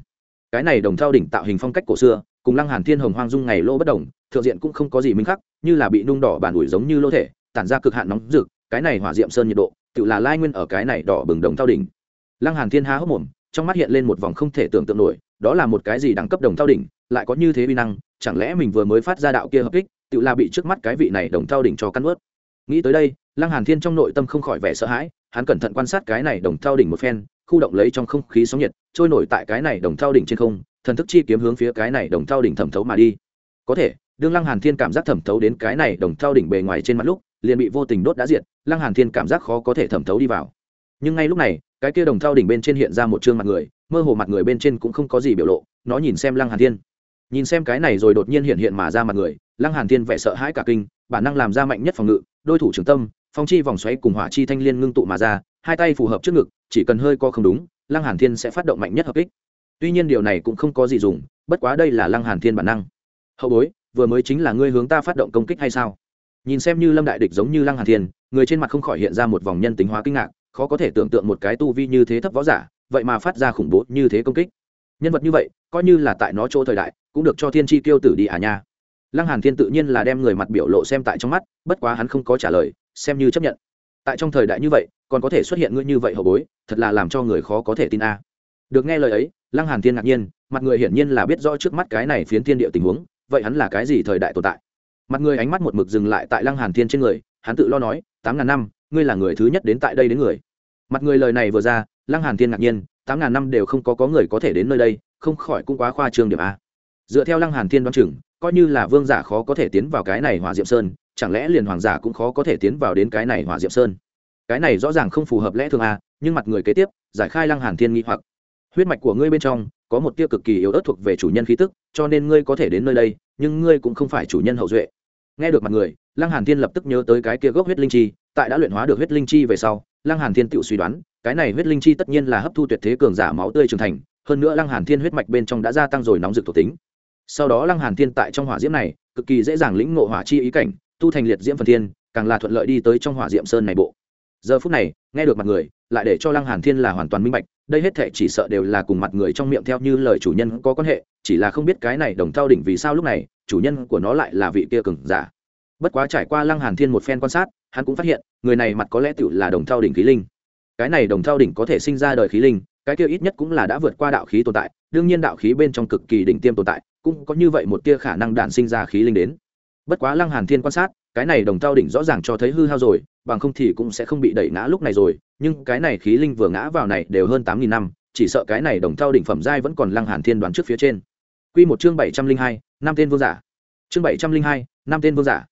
Cái này đồng thao đỉnh tạo hình phong cách cổ xưa, cùng lăng hàn thiên hồng hoang dung ngày lô bất đồng, thượng diện cũng không có gì minh khắc, như là bị nung đỏ bản ủi giống như lô thể, tản ra cực hạn nóng rực, cái này hỏa diệm sơn nhiệt độ, tự là lai nguyên ở cái này đỏ bừng đồng thao đỉnh. Lăng hàn thiên há hốc mồm, trong mắt hiện lên một vòng không thể tưởng tượng nổi đó là một cái gì đẳng cấp đồng thao đỉnh, lại có như thế uy năng, chẳng lẽ mình vừa mới phát ra đạo kia hợp kích, tự là bị trước mắt cái vị này đồng thao đỉnh cho cắn ướt nghĩ tới đây, lăng hàn thiên trong nội tâm không khỏi vẻ sợ hãi, hắn cẩn thận quan sát cái này đồng thao đỉnh một phen, khu động lấy trong không khí sóng nhiệt, trôi nổi tại cái này đồng thao đỉnh trên không, thần thức chi kiếm hướng phía cái này đồng thao đỉnh thẩm thấu mà đi. Có thể, đương lăng hàn thiên cảm giác thẩm thấu đến cái này đồng thao đỉnh bề ngoài trên mặt lúc, liền bị vô tình đốt đã diệt, lăng hàn thiên cảm giác khó có thể thẩm thấu đi vào. Nhưng ngay lúc này, cái kia đồng thao đỉnh bên trên hiện ra một trương mặt người mơ hồ mặt người bên trên cũng không có gì biểu lộ, nó nhìn xem lăng hàn thiên. Nhìn xem cái này rồi đột nhiên hiện hiện mà ra mặt người, lăng hàn thiên vẻ sợ hãi cả kinh, bản năng làm ra mạnh nhất phòng ngự, đôi thủ trường tâm, phong chi vòng xoáy cùng hỏa chi thanh liên ngưng tụ mà ra, hai tay phù hợp trước ngực, chỉ cần hơi co không đúng, lăng hàn thiên sẽ phát động mạnh nhất hợp kích. Tuy nhiên điều này cũng không có gì dùng, bất quá đây là lăng hàn thiên bản năng. Hậu bối, vừa mới chính là ngươi hướng ta phát động công kích hay sao? Nhìn xem như lâm đại địch giống như lăng hàn thiên, người trên mặt không khỏi hiện ra một vòng nhân tính hóa kinh ngạc, khó có thể tưởng tượng một cái tu vi như thế thấp võ giả vậy mà phát ra khủng bố như thế công kích. Nhân vật như vậy, coi như là tại nó chỗ thời đại, cũng được cho thiên tri tiêu tử đi à nha. Lăng hàn thiên tự nhiên là đem người mặt biểu lộ xem tại trong mắt, bất quá hắn không có trả lời, xem như chấp nhận. Tại trong thời đại như vậy, còn có thể xuất hiện ngươi như vậy hậu bối, thật là làm cho người khó có thể tin a. À. Được nghe lời ấy, lăng hàn thiên ngạc nhiên, mặt người hiển nhiên là biết rõ trước mắt cái này phiến thiên địa tình huống, vậy hắn là cái gì thời đại tồn tại? Mặt người ánh mắt một mực dừng lại tại lăng hàn thiên trên người, hắn tự lo nói, tám ngàn năm, ngươi là người thứ nhất đến tại đây đến người. Mặt người lời này vừa ra lăng hàn thiên ngạc nhiên, tám ngàn năm đều không có có người có thể đến nơi đây, không khỏi cũng quá khoa trương điểm a. Dựa theo lăng hàn thiên đoán chừng, coi như là vương giả khó có thể tiến vào cái này hỏa diệm sơn, chẳng lẽ liền hoàng giả cũng khó có thể tiến vào đến cái này hỏa diệm sơn? Cái này rõ ràng không phù hợp lẽ thường a, nhưng mặt người kế tiếp, giải khai lăng hàn thiên nghi hoặc. Huyết mạch của ngươi bên trong, có một tia cực kỳ yếu ớt thuộc về chủ nhân khí tức, cho nên ngươi có thể đến nơi đây, nhưng ngươi cũng không phải chủ nhân hậu duệ. Nghe được mặt người, lăng hàn thiên lập tức nhớ tới cái kia gốc huyết linh chi, tại đã luyện hóa được huyết linh chi về sau, lăng hàn thiên tự suy đoán cái này huyết linh chi tất nhiên là hấp thu tuyệt thế cường giả máu tươi trưởng thành, hơn nữa lăng hàn thiên huyết mạch bên trong đã gia tăng rồi nóng rực thuộc tính. Sau đó lăng hàn thiên tại trong hỏa diễm này, cực kỳ dễ dàng lĩnh ngộ hỏa chi ý cảnh, tu thành liệt diễm phần thiên, càng là thuận lợi đi tới trong hỏa diệm sơn này bộ. Giờ phút này, nghe được mặt người, lại để cho lăng hàn thiên là hoàn toàn minh bạch, đây hết thệ chỉ sợ đều là cùng mặt người trong miệng theo như lời chủ nhân có quan hệ, chỉ là không biết cái này đồng thao đỉnh vì sao lúc này, chủ nhân của nó lại là vị kia cường giả. Bất quá trải qua lăng hàn thiên một phen quan sát, hắn cũng phát hiện, người này mặt có lẽ tựu là đồng thao đỉnh khí linh cái này đồng thao đỉnh có thể sinh ra đời khí linh, cái kia ít nhất cũng là đã vượt qua đạo khí tồn tại, đương nhiên đạo khí bên trong cực kỳ đỉnh tiêm tồn tại, cũng có như vậy một tia khả năng đản sinh ra khí linh đến. Bất quá lăng hàn thiên quan sát, cái này đồng thao đỉnh rõ ràng cho thấy hư hao rồi, bằng không thì cũng sẽ không bị đẩy ngã lúc này rồi, nhưng cái này khí linh vừa ngã vào này đều hơn tám nghìn năm, chỉ sợ cái này đồng thao đỉnh phẩm giai vẫn còn lăng hàn thiên đoán trước phía trên. Quy một chương bảy trăm linh hai, năm tên vương giả. Chương bảy trăm linh hai, năm tên vương giả.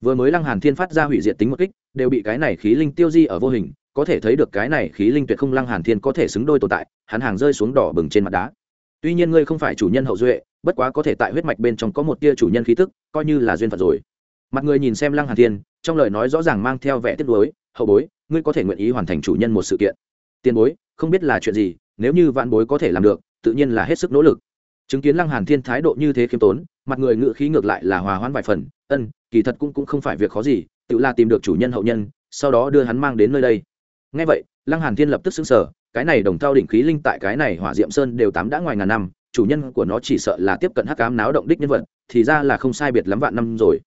Vừa mới lăng hàn thiên phát ra hủy diệt tính một kích, đều bị cái này khí linh tiêu di ở vô hình có thể thấy được cái này khí linh tuyệt không lăng hàn thiên có thể xứng đôi tồn tại, hắn hàng rơi xuống đỏ bừng trên mặt đá. Tuy nhiên ngươi không phải chủ nhân hậu duệ, bất quá có thể tại huyết mạch bên trong có một tia chủ nhân khí tức, coi như là duyên phận rồi. Mặt người nhìn xem lăng hàn thiên, trong lời nói rõ ràng mang theo vẻ tiếc nuối, hậu bối, ngươi có thể nguyện ý hoàn thành chủ nhân một sự kiện? Tiền bối, không biết là chuyện gì, nếu như vạn bối có thể làm được, tự nhiên là hết sức nỗ lực. Chứng kiến lăng hàn thiên thái độ như thế khiêm tốn, mặt người ngự khí ngược lại là hòa hoãn vài phần, ân, kỳ thật cũng cũng không phải việc khó gì, tự là tìm được chủ nhân hậu nhân, sau đó đưa hắn mang đến nơi đây ngay vậy, lăng hàn thiên lập tức xứng sở cái này đồng thao đỉnh khí linh tại cái này hỏa diệm sơn đều tám đã ngoài ngàn năm, chủ nhân của nó chỉ sợ là tiếp cận hắc ám náo động đích nhân vật, thì ra là không sai biệt lắm vạn năm rồi.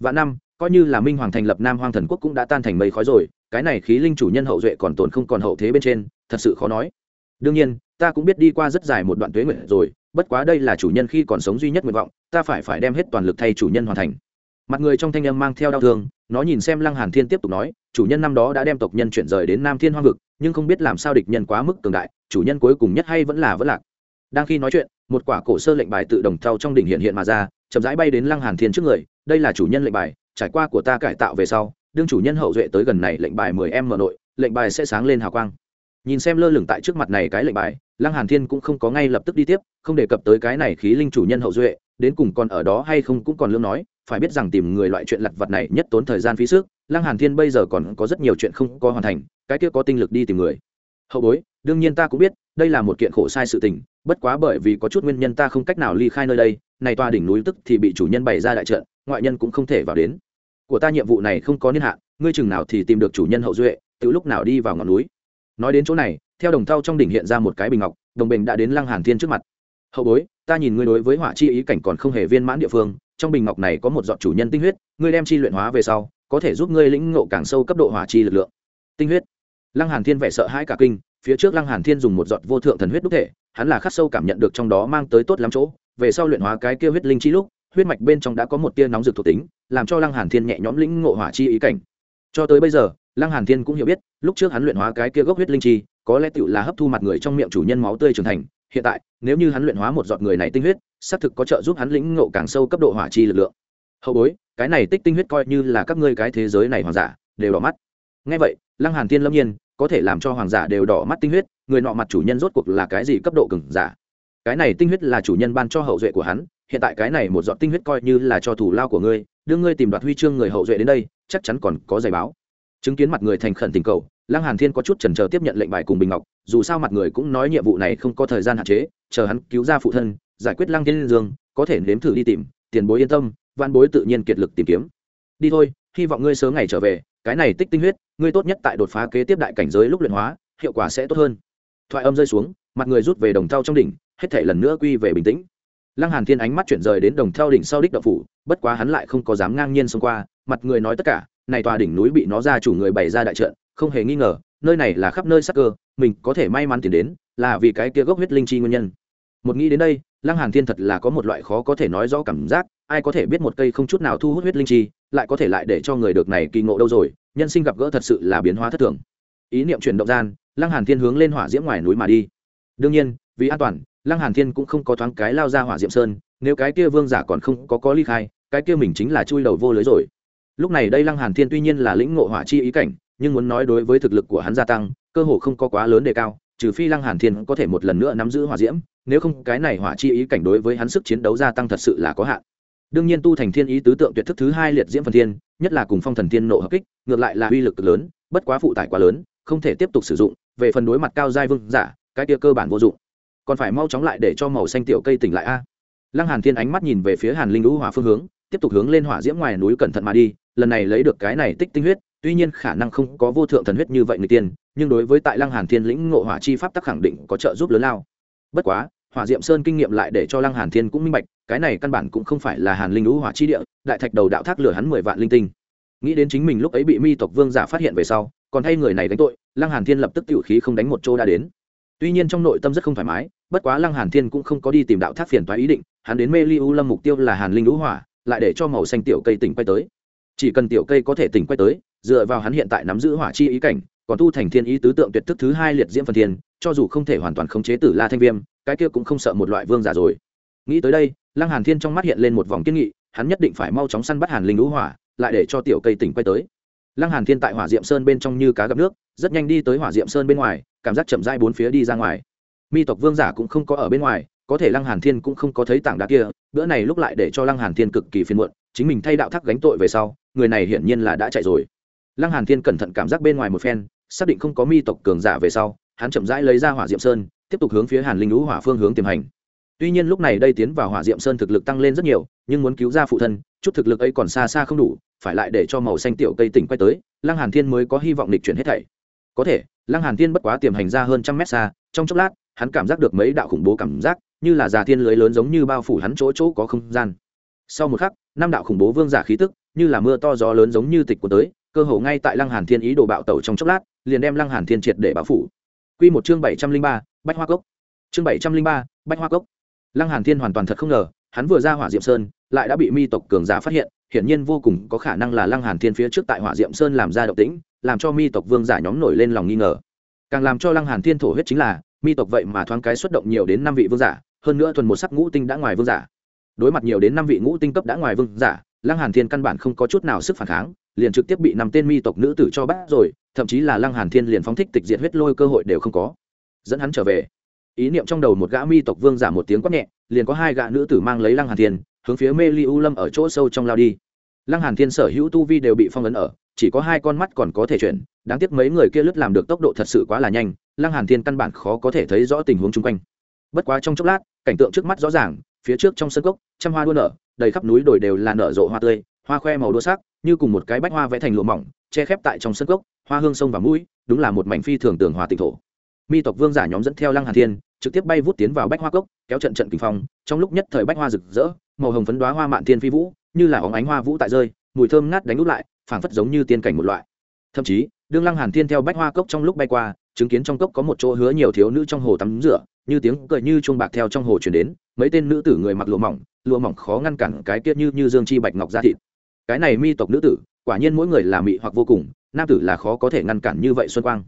Vạn năm, coi như là minh hoàng thành lập nam hoang thần quốc cũng đã tan thành mây khói rồi, cái này khí linh chủ nhân hậu duệ còn tồn không còn hậu thế bên trên, thật sự khó nói. Đương nhiên, ta cũng biết đi qua rất dài một đoạn tuế nguyện rồi, bất quá đây là chủ nhân khi còn sống duy nhất nguyện vọng, ta phải phải đem hết toàn lực thay chủ nhân hoàn thành. Mặt người trong thanh âm mang theo đau thương, nó nhìn xem lăng hàn thiên tiếp tục nói chủ nhân năm đó đã đem tộc nhân chuyển rời đến nam thiên hoang vực, nhưng không biết làm sao địch nhân quá mức cường đại, chủ nhân cuối cùng nhất hay vẫn là vẫn lạc. Đang khi nói chuyện, một quả cổ sơ lệnh bài tự đồng thau trong đỉnh hiện hiện mà ra, chậm rãi bay đến lăng hàn thiên trước người, đây là chủ nhân lệnh bài, trải qua của ta cải tạo về sau, đương chủ nhân hậu duệ tới gần này lệnh bài mười em mở nội, lệnh bài sẽ sáng lên hào quang. Nhìn xem lơ lửng tại trước mặt này cái lệnh bài, lăng hàn thiên cũng không có ngay lập tức đi tiếp, không đề cập tới cái này khí linh chủ nhân hậu duệ, đến cùng còn ở đó hay không cũng còn lương nói phải biết rằng tìm người loại chuyện lặt vặt này nhất tốn thời gian phí sức, lăng hàn thiên bây giờ còn có rất nhiều chuyện không có hoàn thành, cái kia có tinh lực đi tìm người. Hậu bối, đương nhiên ta cũng biết, đây là một kiện khổ sai sự tình, bất quá bởi vì có chút nguyên nhân ta không cách nào ly khai nơi đây, này toa đỉnh núi tức thì bị chủ nhân bày ra đại trận, ngoại nhân cũng không thể vào đến. Của ta nhiệm vụ này không có niên hạn, ngươi chừng nào thì tìm được chủ nhân hậu duệ, từ lúc nào đi vào ngọn núi. Nói đến chỗ này, theo đồng thau trong đỉnh hiện ra một cái bình ngọc, đồng bình đã đến lăng hàn thiên trước mặt. Hậu bối, ta nhìn ngươi đối với hỏa chi ý cảnh còn không hề viên mãn địa phương trong bình ngọc này có một giọt chủ nhân tinh huyết, ngươi đem chi luyện hóa về sau, có thể giúp ngươi lĩnh ngộ càng sâu cấp độ hỏa chi lực lượng. Tinh huyết. Lăng hàn thiên vẻ sợ hãi cả kinh, phía trước lăng hàn thiên dùng một giọt vô thượng thần huyết đúc thể, hắn là khắc sâu cảm nhận được trong đó mang tới tốt lắm chỗ, về sau luyện hóa cái kia huyết linh chi lúc, huyết mạch bên trong đã có một tia nóng rực thuộc tính, làm cho lăng hàn thiên nhẹ nhõm lĩnh ngộ hỏa chi ý cảnh. Cho tới bây giờ, lăng hàn thiên cũng hiểu biết, lúc trước hắn luyện hóa cái kia gốc huyết linh chi, có lẽ tựu là hấp thu mặt người trong miệng chủ nhân máu tươi trưởng thành hiện tại, nếu như hắn luyện hóa một giọt người này tinh huyết, xác thực có trợ giúp hắn lĩnh ngộ càng sâu cấp độ hỏa chi lực lượng. Hậu bối, cái này tích tinh huyết coi như là các ngươi cái thế giới này hoàng giả, đều đỏ mắt. Ngay vậy, lăng hàn tiên lâm nhiên, có thể làm cho hoàng giả đều đỏ mắt tinh huyết, người nọ mặt chủ nhân rốt cuộc là cái gì cấp độ cường giả? Cái này tinh huyết là chủ nhân ban cho hậu duệ của hắn, hiện tại cái này một giọt tinh huyết coi như là cho thủ lao của ngươi, đưa ngươi tìm đoạt huy chương người hậu duệ đến đây, chắc chắn còn có giày báo. Chứng kiến mặt người thành khẩn tình cầu lăng hàn thiên có chút chần chờ tiếp nhận lệnh bài cùng bình ngọc, dù sao mặt người cũng nói nhiệm vụ này không có thời gian hạn chế, chờ hắn cứu ra phụ thân, giải quyết lăng thiên dương, có thể nếm thử đi tìm, tiền bối yên tâm văn bối tự nhiên kiệt lực tìm kiếm. Đi thôi, hy vọng ngươi sớm ngày trở về, cái này tích tinh huyết, ngươi tốt nhất tại đột phá kế tiếp đại cảnh giới lúc luyện hóa, hiệu quả sẽ tốt hơn. Thoại âm rơi xuống, mặt người rút về đồng thau trong đỉnh, hết thể lần nữa quy về bình tĩnh. Lăng hàn thiên ánh mắt chuyển rời đến đồng thau đỉnh sau đích đạo phủ, bất quá hắn lại không có dám ngang nhiên xông qua, mặt người nói tất cả, này tòa đỉnh núi bị nó ra chủ người bày ra đại trận không hề nghi ngờ, nơi này là khắp nơi sắc cơ, mình có thể may mắn tìm đến, là vì cái kia gốc huyết linh chi nguyên nhân. Một nghĩ đến đây, lăng hàn thiên thật là có một loại khó có thể nói rõ cảm giác, ai có thể biết một cây không chút nào thu hút huyết linh chi, lại có thể lại để cho người được này kỳ ngộ đâu rồi, nhân sinh gặp gỡ thật sự là biến hóa thất thường. Ý niệm chuyển động gian, lăng hàn thiên hướng lên hỏa diễm ngoài núi mà đi. Đương nhiên, vì an toàn, lăng hàn thiên cũng không có thoáng cái lao ra hỏa diệm sơn, nếu cái kia vương giả còn không có có ly khai, cái kia mình chính là chui đầu vô lưới rồi. Lúc này đây lăng hàn thiên tuy nhiên là lĩnh ngộ hỏa chi ý cảnh nhưng muốn nói đối với thực lực của hắn gia tăng, cơ hồ không có quá lớn đề cao, trừ phi lăng hàn thiên có thể một lần nữa nắm giữ hỏa diễm, nếu không cái này hỏa chi ý cảnh đối với hắn sức chiến đấu gia tăng thật sự là có hạn. Đương nhiên tu thành thiên ý tứ tượng tuyệt thức thứ hai liệt diễm phần thiên, nhất là cùng phong thần thiên nộ hợp kích, ngược lại là uy lực cực lớn, bất quá phụ tải quá lớn, không thể tiếp tục sử dụng, về phần đối mặt cao giai vương giả, cái kia cơ bản vô dụng. Còn phải mau chóng lại để cho màu xanh tiểu cây tỉnh lại a. Lăng hàn thiên ánh mắt nhìn về phía hàn linh lũ hỏa phương hướng, tiếp tục hướng lên hỏa diễm ngoài núi cẩn thận mà đi, lần này lấy được cái này tích tinh huyết tuy nhiên khả năng không có vô thượng thần huyết như vậy người tiên, nhưng đối với tại lăng hàn thiên lĩnh ngộ hỏa chi pháp tắc khẳng định có trợ giúp lớn lao. Bất quá, hỏa diệm sơn kinh nghiệm lại để cho lăng hàn thiên cũng minh bạch, cái này căn bản cũng không phải là hàn linh lũ hỏa chi địa, đại thạch đầu đạo thác lửa hắn mười vạn linh tinh. Nghĩ đến chính mình lúc ấy bị mi tộc vương giả phát hiện về sau, còn thay người này đánh tội, lăng hàn thiên lập tức tiểu khí không đánh một chỗ đã đến. Tuy nhiên trong nội tâm rất không thoải mái, bất quá lăng hàn thiên cũng không có đi tìm đạo thác phiền toái ý định, hắn đến mê li u lâm mục tiêu là hàn linh lũ hỏa, lại để cho màu xanh tiểu cây tỉnh quay tới chỉ cần tiểu cây có thể tỉnh quay tới, dựa vào hắn hiện tại nắm giữ hỏa chi ý cảnh, còn tu thành thiên ý tứ tượng tuyệt thức thứ hai liệt diễm phần thiên, cho dù không thể hoàn toàn khống chế tử la thanh viêm, cái kia cũng không sợ một loại vương giả rồi. Nghĩ tới đây, lăng hàn thiên trong mắt hiện lên một vòng kiên nghị, hắn nhất định phải mau chóng săn bắt hàn linh lũ hỏa, lại để cho tiểu cây tỉnh quay tới. Lăng hàn thiên tại hỏa diệm sơn bên trong như cá gặp nước, rất nhanh đi tới hỏa diệm sơn bên ngoài, cảm giác chậm rãi bốn phía đi ra ngoài. Mi tộc vương giả cũng không có ở bên ngoài, có thể lăng hàn thiên cũng không có thấy tảng đá kia, bữa này lúc lại để cho lăng hàn thiên cực kỳ phiền muộn chính mình thay đạo thác gánh tội về sau, người này hiển nhiên là đã chạy rồi. Lăng hàn thiên cẩn thận cảm giác bên ngoài một phen, xác định không có mi tộc cường giả về sau, hắn chậm rãi lấy ra hỏa diệm sơn, tiếp tục hướng phía hàn linh lũ hỏa phương hướng tiềm hành. Tuy nhiên lúc này đây tiến vào hỏa diệm sơn thực lực tăng lên rất nhiều, nhưng muốn cứu ra phụ thân, chút thực lực ấy còn xa xa không đủ, phải lại để cho màu xanh tiểu cây tỉnh quay tới, lăng hàn thiên mới có hy vọng lịch chuyển hết thảy. Có thể, lăng hàn thiên bất quá tiềm hành ra hơn trăm mét xa, trong chốc lát, hắn cảm giác được mấy đạo khủng bố cảm giác, như là già thiên lưới lớn giống như bao phủ hắn chỗ chỗ có không gian. Sau một khắc năm đạo khủng bố vương giả khí tức, như là mưa to gió lớn giống như tịch của tới, cơ hồ ngay tại lăng hàn thiên ý đồ bạo tẩu trong chốc lát, liền đem lăng hàn thiên triệt để bao phủ. Quy một chương bảy trăm linh ba, bách hoa cốc. Chương bảy trăm linh ba, bách hoa cốc. Lăng hàn thiên hoàn toàn thật không ngờ, hắn vừa ra hỏa diệm sơn, lại đã bị mi tộc cường giả phát hiện, hiển nhiên vô cùng có khả năng là lăng hàn thiên phía trước tại hỏa diệm sơn làm ra động tĩnh, làm cho mi tộc vương giả nhóm nổi lên lòng nghi ngờ. Càng làm cho lăng hàn thiên thổ huyết chính là, mi tộc vậy mà thoáng cái xuất động nhiều đến năm vị vương giả, hơn nữa thuần một sắc ngũ tinh đã ngoài vương giả đối mặt nhiều đến năm vị ngũ tinh cấp đã ngoài vương giả, lăng hàn thiên căn bản không có chút nào sức phản kháng, liền trực tiếp bị năm tên mi tộc nữ tử cho bắt rồi, thậm chí là lăng hàn thiên liền phóng thích tịch diệt huyết lôi cơ hội đều không có. Dẫn hắn trở về. Ý niệm trong đầu một gã mi tộc vương giả một tiếng quát nhẹ, liền có hai gã nữ tử mang lấy lăng hàn thiên, hướng phía mê ly u lâm ở chỗ sâu trong lao đi. Lăng hàn thiên sở hữu tu vi đều bị phong ấn ở, chỉ có hai con mắt còn có thể chuyển, đáng tiếc mấy người kia lướt làm được tốc độ thật sự quá là nhanh, lăng hàn thiên căn bản khó có thể thấy rõ tình huống chung quanh. Bất quá trong chốc lát, cảnh tượng trước mắt rõ ràng phía trước trong sân cốc, trăm hoa đua nở, đầy khắp núi đồi đều là nở rộ hoa tươi, hoa khoe màu đua sắc, như cùng một cái bách hoa vẽ thành lụa mỏng, che khép tại trong sân cốc, hoa hương sông và mũi, đúng là một mảnh phi thường tường hòa tịnh thổ. Mi tộc vương giả nhóm dẫn theo lăng hàn thiên, trực tiếp bay vút tiến vào bách hoa cốc, kéo trận trận kinh phong, trong lúc nhất thời bách hoa rực rỡ, màu hồng phấn đoá hoa mạn thiên phi vũ, như là óng ánh hoa vũ tại rơi, mùi thơm ngát đánh út lại, phảng phất giống như tiên cảnh một loại. Thậm chí, đương lăng hàn thiên theo bách hoa cốc trong lúc bay qua chứng kiến trong cốc có một chỗ hứa nhiều thiếu nữ trong hồ tắm rửa, như tiếng cười như chuông bạc theo trong hồ chuyển đến, mấy tên nữ tử người mặc lụa mỏng lụa mỏng khó ngăn cản cái kiết như như dương chi bạch ngọc da thịt. Cái này mi tộc nữ tử, quả nhiên mỗi người là mị hoặc vô cùng, nam tử là khó có thể ngăn cản như vậy xuân quang.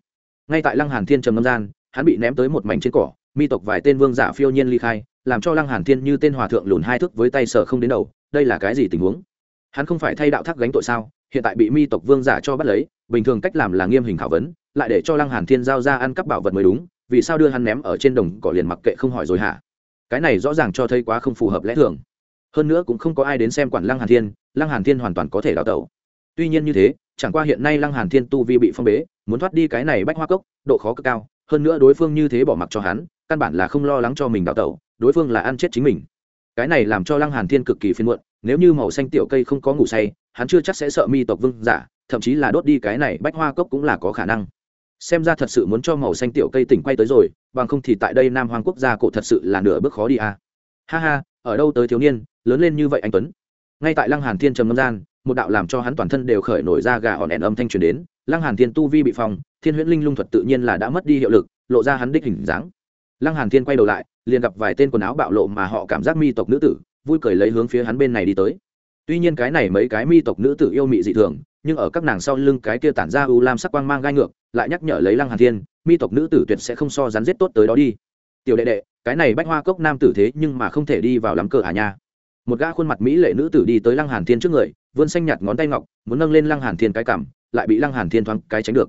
Ngay tại lăng hàn thiên trầm ngâm gian, hắn bị ném tới một mảnh trên cỏ, mi tộc vài tên vương giả phiêu nhiên ly khai, làm cho lăng hàn thiên như tên hòa thượng lùn hai thước với tay sở không đến đầu, đây là cái gì tình huống? Hắn không phải thay đạo thác gánh tội sao? Hiện tại bị mi tộc vương giả cho bắt lấy, bình thường cách làm là nghiêm hình khảo vấn, lại để cho lăng hàn thiên giao ra ăn cắp bảo vật mới đúng, vì sao đưa hắn ném ở trên đồng cỏ liền mặc kệ không hỏi rồi hả? Cái này rõ ràng cho thấy quá không phù hợp lẽ thường. Hơn nữa cũng không có ai đến xem quản lăng hàn thiên, lăng hàn thiên hoàn toàn có thể đào tẩu. Tuy nhiên như thế, chẳng qua hiện nay lăng hàn thiên tu vi bị phong bế, muốn thoát đi cái này bách hoa cốc, độ khó cực cao, hơn nữa đối phương như thế bỏ mặc cho hắn, căn bản là không lo lắng cho mình đào tẩu, đối phương là ăn chết chính mình. Cái này làm cho lăng hàn thiên cực kỳ phiền muộn nếu như màu xanh tiểu cây không có ngủ say, hắn chưa chắc sẽ sợ mi tộc vương giả, thậm chí là đốt đi cái này bách hoa cốc cũng là có khả năng. Xem ra thật sự muốn cho màu xanh tiểu cây tỉnh quay tới rồi, bằng không thì tại đây nam hoàng quốc gia cổ thật sự là nửa bước khó đi à. ha ha, ở đâu tới thiếu niên, lớn lên như vậy anh tuấn. Ngay tại lăng hàn thiên trầm ngâm gian, một đạo làm cho hắn toàn thân đều khởi nổi ra gà hòn đèn âm thanh truyền đến. Lăng hàn thiên tu vi bị phòng thiên huyễn linh lung thuật tự nhiên là đã mất đi hiệu lực, lộ ra hắn đích hình dáng. Lăng hàn thiên quay đầu lại, liền gặp vài tên quần áo bạo lộ mà họ cảm giác mi tộc nữ tử vui cười lấy hướng phía hắn bên này đi tới. Tuy nhiên cái này mấy cái mi tộc nữ tử yêu mị dị thường, nhưng ở các nàng sau lưng cái kia tản ra u lam sắc quang mang gai ngược, lại nhắc nhở lấy lăng hàn thiên, mi tộc nữ tử tuyệt sẽ không so rắn giết tốt tới đó đi. Tiểu đệ đệ, cái này bách hoa cốc nam tử thế nhưng mà không thể đi vào lắm cờ à nha. Một gã khuôn mặt mỹ lệ nữ tử đi tới lăng hàn thiên trước người, vươn xanh nhạt ngón tay ngọc, muốn nâng lên lăng hàn thiên cái cằm, lại bị lăng hàn thiên thoáng cái tránh được.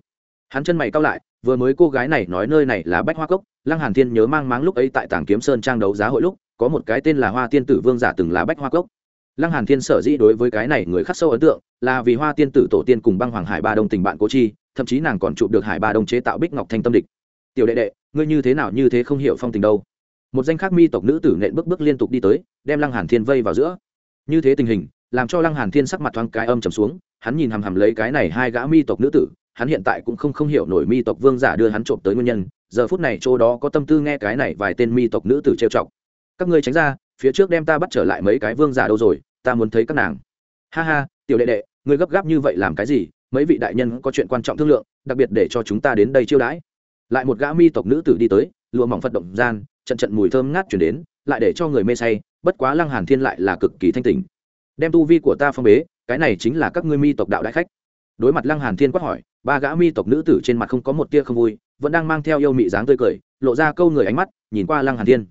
Hắn chân mày cao lại, vừa mới cô gái này nói nơi này là bách hoa cốc, lăng hàn thiên nhớ mang máng lúc ấy tại tảng kiếm sơn trang đấu giá hội lúc có một cái tên là hoa tiên tử vương giả từng là bách hoa cốc. Lăng hàn thiên sở dĩ đối với cái này người khắc sâu ấn tượng là vì hoa tiên tử tổ tiên cùng băng hoàng hải ba đông tình bạn cố chi, thậm chí nàng còn chụp được hải ba đông chế tạo bích ngọc thanh tâm địch. Tiểu đệ đệ, ngươi như thế nào như thế không hiểu phong tình đâu. Một danh khắc mi tộc nữ tử nện bước bước liên tục đi tới, đem lăng hàn thiên vây vào giữa. Như thế tình hình, làm cho lăng hàn thiên sắc mặt thoáng cái âm trầm xuống, hắn nhìn hằm hằm lấy cái này hai gã mi tộc nữ tử, hắn hiện tại cũng không không hiểu nổi mi tộc vương giả đưa hắn trộm tới nguyên nhân, giờ phút này chỗ đó có tâm tư nghe cái này vài tên mi tộc nữ tử trêu chọc các ngươi tránh ra, phía trước đem ta bắt trở lại mấy cái vương giả đâu rồi, ta muốn thấy các nàng. Ha ha, tiểu đệ đệ, ngươi gấp gáp như vậy làm cái gì? Mấy vị đại nhân có chuyện quan trọng thương lượng, đặc biệt để cho chúng ta đến đây chiêu đãi. Lại một gã mi tộc nữ tử đi tới, lụa mỏng phật động gian, trận trận mùi thơm ngát chuyển đến, lại để cho người mê say, bất quá lăng hàn thiên lại là cực kỳ thanh tình đem tu vi của ta phong bế, cái này chính là các ngươi mi tộc đạo đại khách. Đối mặt lăng hàn thiên quát hỏi, ba gã mi tộc nữ tử trên mặt không có một tia không vui, vẫn đang mang theo yêu mị dáng tươi cười, lộ ra câu người ánh mắt, nhìn qua lăng hàn thiên.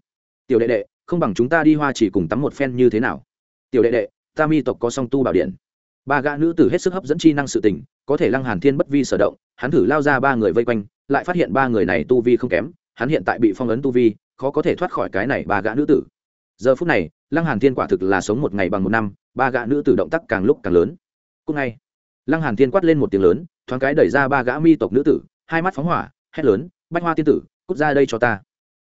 Tiểu đệ đệ không bằng chúng ta đi hoa chỉ cùng tắm một phen như thế nào? Tiểu đệ đệ, ta mi tộc có song tu bảo điện. Ba gã nữ tử hết sức hấp dẫn chi năng sự tình, có thể lăng hàn thiên bất vi sở động, hắn thử lao ra ba người vây quanh, lại phát hiện ba người này tu vi không kém, hắn hiện tại bị phong ấn tu vi, khó có thể thoát khỏi cái này ba gã nữ tử. Giờ phút này, lăng hàn thiên quả thực là sống một ngày bằng một năm, ba gã nữ tử động tác càng lúc càng lớn. Cúc ngay, lăng hàn thiên quát lên một tiếng lớn, thoáng cái đẩy ra ba gã mi tộc nữ tử, hai mắt phóng hỏa, hét lớn, bách hoa tiên tử, cút ra đây cho ta.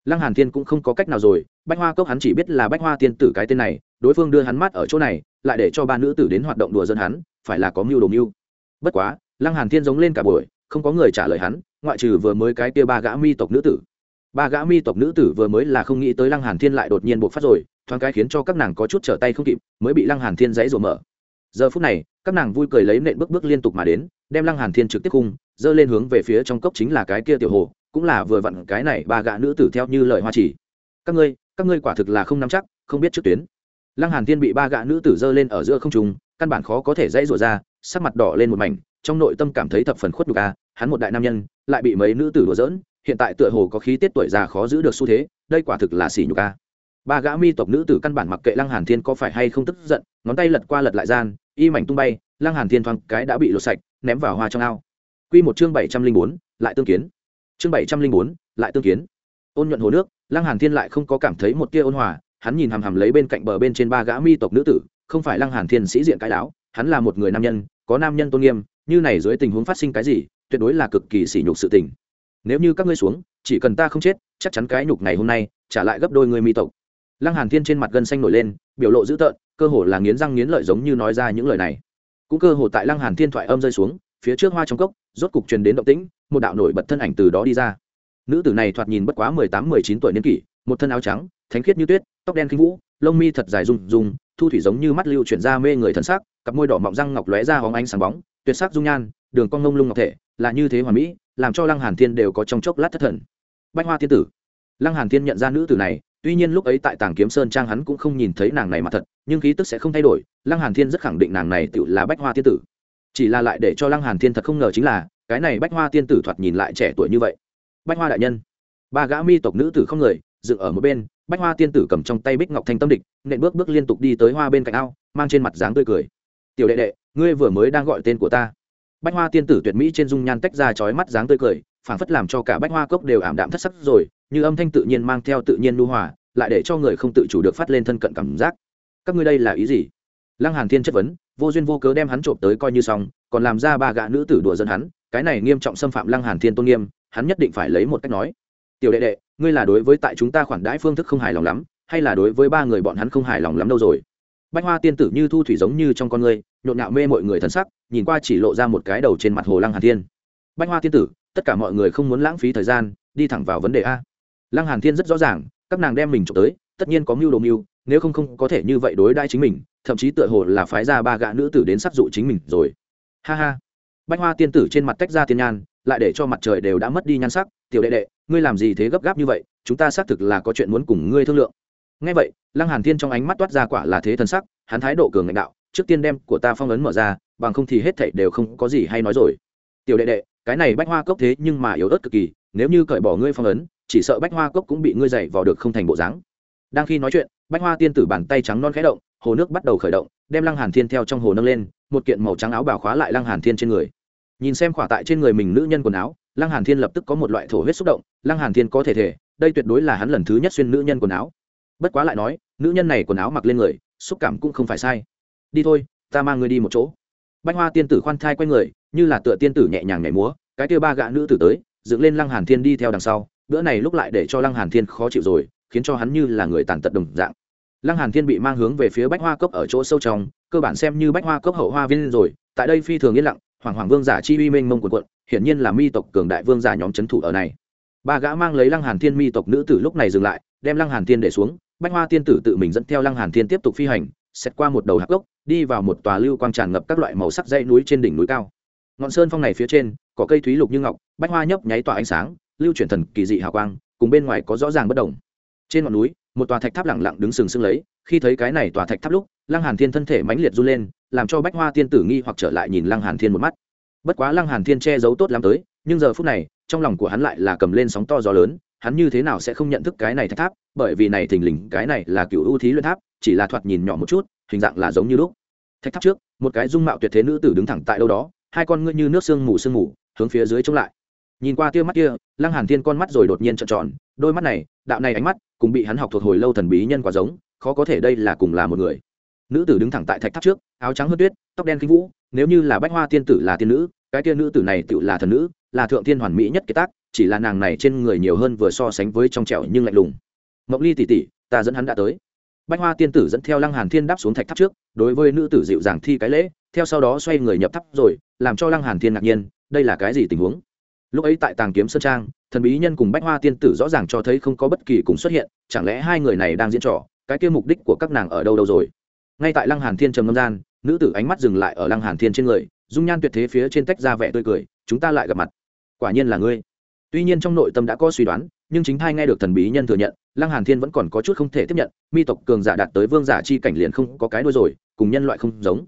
Lăng hàn thiên cũng không có cách nào rồi bách hoa cốc hắn chỉ biết là bách hoa tiên tử cái tên này, đối phương đưa hắn mắt ở chỗ này, lại để cho ba nữ tử đến hoạt động đùa dân hắn, phải là có mưu đồ mưu. Bất quá, lăng hàn thiên giống lên cả buổi, không có người trả lời hắn, ngoại trừ vừa mới cái kia ba gã mi tộc nữ tử. Ba gã mi tộc nữ tử vừa mới là không nghĩ tới lăng hàn thiên lại đột nhiên buộc phát rồi, thoáng cái khiến cho các nàng có chút trở tay không kịp, mới bị lăng hàn thiên giấy rổ mở. Giờ phút này, các nàng vui cười lấy nện bước bước liên tục mà đến, đem lăng hàn thiên trực tiếp cung dơ lên hướng về phía trong cốc chính là cái kia tiểu hồ, cũng là vừa vặn cái này ba gã nữ tử theo như lời hoa chỉ. Các ngươi các ngươi quả thực là không nắm chắc, không biết trước tuyến. Lăng hàn thiên bị ba gã nữ tử dơ lên ở giữa không trung, căn bản khó có thể dãy rủa ra, sắc mặt đỏ lên một mảnh, trong nội tâm cảm thấy thập phần khuất nhục a, hắn một đại nam nhân, lại bị mấy nữ tử đùa giỡn, hiện tại tựa hồ có khí tiết tuổi già khó giữ được xu thế, đây quả thực là xỉ nhục a. Ba gã mi tộc nữ tử căn bản mặc kệ lăng hàn thiên có phải hay không tức giận, ngón tay lật qua lật lại gian, y mảnh tung bay, lăng hàn thiên thoáng cái đã bị lột sạch, ném vào hoa trong ao. Quy một chương bảy trăm linh bốn, lại tương kiến. Chương bảy trăm linh bốn, lại tương kiến. Ôn nhuận hồ nước lăng hàn thiên lại không có cảm thấy một tia ôn hòa, hắn nhìn hằm hằm lấy bên cạnh bờ bên trên ba gã mi tộc nữ tử, không phải lăng hàn thiên sĩ diện cái đáo hắn là một người nam nhân, có nam nhân tôn nghiêm, như này dưới tình huống phát sinh cái gì, tuyệt đối là cực kỳ sỉ nhục sự tình. Nếu như các ngươi xuống, chỉ cần ta không chết, chắc chắn cái nhục ngày hôm nay trả lại gấp đôi người mi tộc. Lăng hàn thiên trên mặt gân xanh nổi lên, biểu lộ dữ tợn, cơ hồ là nghiến răng nghiến lợi giống như nói ra những lời này. Cũng cơ hồ tại lăng hàn thiên thoại âm rơi xuống, phía trước hoa trong cốc, rốt cục truyền đến động tĩnh, một đạo nổi bật thân ảnh từ đó đi ra nữ tử này thoạt nhìn bất quá mười tám, mười chín tuổi niên kỷ, một thân áo trắng, thánh khiết như tuyết, tóc đen khinh vũ, lông mi thật dài rung rung, thu thủy giống như mắt lưu chuyển ra mê người thần sắc, cặp môi đỏ mọng răng ngọc lóe ra hóng ánh sáng bóng, tuyệt sắc dung nhan, đường cong ngông lung ngọc thể, là như thế hoàn mỹ, làm cho lăng hàn thiên đều có trong chốc lát thất thần. Bách hoa thiên tử. Lăng hàn thiên nhận ra nữ tử này, tuy nhiên lúc ấy tại tàng kiếm sơn trang hắn cũng không nhìn thấy nàng này mà thật, nhưng khí tức sẽ không thay đổi, lăng hàn thiên rất khẳng định nàng này tự là bách hoa Thiên tử. Chỉ là lại để cho lăng hàn thiên thật không ngờ chính là, cái này bách hoa tiên tử thoạt nhìn lại trẻ tuổi như vậy bách hoa đại nhân. Ba gã mi tộc nữ tử không người, dựng ở một bên, bách hoa tiên tử cầm trong tay bích ngọc thanh tâm địch, nện bước bước liên tục đi tới hoa bên cạnh ao, mang trên mặt dáng tươi cười. Tiểu đệ đệ, ngươi vừa mới đang gọi tên của ta. Bách hoa tiên tử tuyệt mỹ trên dung nhan tách ra chói mắt dáng tươi cười, phảng phất làm cho cả bách hoa cốc đều ảm đạm thất sắc rồi, như âm thanh tự nhiên mang theo tự nhiên nu hòa, lại để cho người không tự chủ được phát lên thân cận cảm giác. Các ngươi đây là ý gì? Lăng hàn thiên chất vấn, vô duyên vô cớ đem hắn trộm tới coi như xong, còn làm ra ba gã nữ tử đùa dân hắn, cái này nghiêm trọng xâm phạm lăng hàn thiên tôn nghiêm hắn nhất định phải lấy một cách nói. Tiểu đệ đệ, ngươi là đối với tại chúng ta khoản đãi phương thức không hài lòng lắm, hay là đối với ba người bọn hắn không hài lòng lắm đâu rồi? Bách hoa tiên tử như thu thủy giống như trong con ngươi, nhộn nhạo mê mọi người thần sắc, nhìn qua chỉ lộ ra một cái đầu trên mặt hồ lăng hàn thiên. Bách hoa tiên tử, tất cả mọi người không muốn lãng phí thời gian, đi thẳng vào vấn đề a. Lăng hàn thiên rất rõ ràng, các nàng đem mình trộm tới, tất nhiên có mưu đồ mưu, nếu không không có thể như vậy đối đãi chính mình, thậm chí tựa hồ là phái ra ba gã nữ tử đến sát dụ chính mình rồi. Ha ha. Bách hoa tiên tử trên mặt tách ra tiên nhan lại để cho mặt trời đều đã mất đi nhan sắc, tiểu đệ đệ, ngươi làm gì thế gấp gáp như vậy? Chúng ta xác thực là có chuyện muốn cùng ngươi thương lượng. Ngay vậy, lăng hàn thiên trong ánh mắt toát ra quả là thế thần sắc, hắn thái độ cường lãnh đạo, trước tiên đem của ta phong ấn mở ra, bằng không thì hết thảy đều không có gì hay nói rồi. Tiểu đệ đệ, cái này bách hoa cốc thế nhưng mà yếu ớt cực kỳ, nếu như cởi bỏ ngươi phong ấn, chỉ sợ bách hoa cốc cũng bị ngươi dày vào được không thành bộ dáng. Đang khi nói chuyện, bách hoa tiên tử bàn tay trắng non khẽ động, hồ nước bắt đầu khởi động, đem lăng hàn thiên theo trong hồ nâng lên, một kiện màu trắng áo bào khóa lại lăng hàn thiên trên người nhìn xem khỏa tại trên người mình nữ nhân quần áo, lăng hàn thiên lập tức có một loại thổ huyết xúc động, lăng hàn thiên có thể thể, đây tuyệt đối là hắn lần thứ nhất xuyên nữ nhân quần áo. Bất quá lại nói, nữ nhân này quần áo mặc lên người, xúc cảm cũng không phải sai. Đi thôi, ta mang ngươi đi một chỗ. Bách hoa tiên tử khoan thai quay người, như là tựa tiên tử nhẹ nhàng nhảy múa, cái kia ba gã nữ tử tới, dựng lên lăng hàn thiên đi theo đằng sau, bữa này lúc lại để cho lăng hàn thiên khó chịu rồi, khiến cho hắn như là người tàn tật đồng dạng. Lăng hàn thiên bị mang hướng về phía bách hoa cốc ở chỗ sâu trong, cơ bản xem như bách hoa cốc hậu hoa viên rồi, tại đây phi thường yên lặng hoàng hoàng vương giả chi uy mênh mông quần quận hiển nhiên là mi tộc cường đại vương giả nhóm chấn thủ ở này. Ba gã mang lấy lăng hàn thiên mi tộc nữ tử lúc này dừng lại, đem lăng hàn thiên để xuống, bách hoa tiên tử tự mình dẫn theo lăng hàn thiên tiếp tục phi hành xét qua một đầu hạc gốc, đi vào một tòa lưu quang tràn ngập các loại màu sắc dãy núi trên đỉnh núi cao. Ngọn sơn phong này phía trên, có cây thúy lục như ngọc, bách hoa nhấp nháy tỏa ánh sáng, lưu chuyển thần kỳ dị hào quang, cùng bên ngoài có rõ ràng bất đồng. Trên ngọn núi, một tòa thạch tháp lẳng lặng đứng sừng sững lấy, khi thấy cái này tòa thạch tháp lúc, lăng hàn thiên thân thể mãnh liệt run lên làm cho bách hoa tiên tử nghi hoặc trở lại nhìn lăng hàn thiên một mắt. Bất quá lăng hàn thiên che giấu tốt lắm tới, nhưng giờ phút này, trong lòng của hắn lại là cầm lên sóng to gió lớn, hắn như thế nào sẽ không nhận thức cái này thạch tháp, bởi vì này thình lình, cái này là cựu ưu thí luyện tháp, chỉ là thoạt nhìn nhỏ một chút, hình dạng là giống như lúc. Thạch tháp trước, một cái dung mạo tuyệt thế nữ tử đứng thẳng tại đâu đó, hai con ngươi như nước sương mù sương mù, hướng phía dưới trông lại. Nhìn qua tia mắt kia, lăng hàn thiên con mắt rồi đột nhiên trợn tròn, đôi mắt này, đạo này ánh mắt cũng bị hắn học thuộc hồi lâu thần bí nhân quả giống, khó có thể đây là cùng là một người nữ tử đứng thẳng tại thạch tháp trước, áo trắng hơn tuyết, tóc đen kinh vũ, nếu như là bách hoa tiên tử là tiên nữ, cái tiên nữ tử này tự là thần nữ, là thượng tiên hoàn mỹ nhất kế tác, chỉ là nàng này trên người nhiều hơn vừa so sánh với trong trẻo nhưng lạnh lùng. Mộng ly tỉ tỉ ta dẫn hắn đã tới. Bách hoa tiên tử dẫn theo lăng hàn thiên đáp xuống thạch tháp trước, đối với nữ tử dịu dàng thi cái lễ, theo sau đó xoay người nhập tháp rồi, làm cho lăng hàn thiên ngạc nhiên, đây là cái gì tình huống? Lúc ấy tại tàng kiếm sơn trang, thần bí nhân cùng bách hoa tiên tử rõ ràng cho thấy không có bất kỳ cùng xuất hiện, chẳng lẽ hai người này đang diễn trò, cái kia mục đích của các nàng ở đâu đâu rồi? Ngay tại lăng hàn thiên trầm ngâm gian, nữ tử ánh mắt dừng lại ở lăng hàn thiên trên người, dung nhan tuyệt thế phía trên tách ra vẻ tươi cười, chúng ta lại gặp mặt. Quả nhiên là ngươi. Tuy nhiên trong nội tâm đã có suy đoán, nhưng chính thai nghe được thần bí nhân thừa nhận, lăng hàn thiên vẫn còn có chút không thể tiếp nhận, mi tộc cường giả đạt tới vương giả chi cảnh liền không có cái đuôi rồi, cùng nhân loại không giống.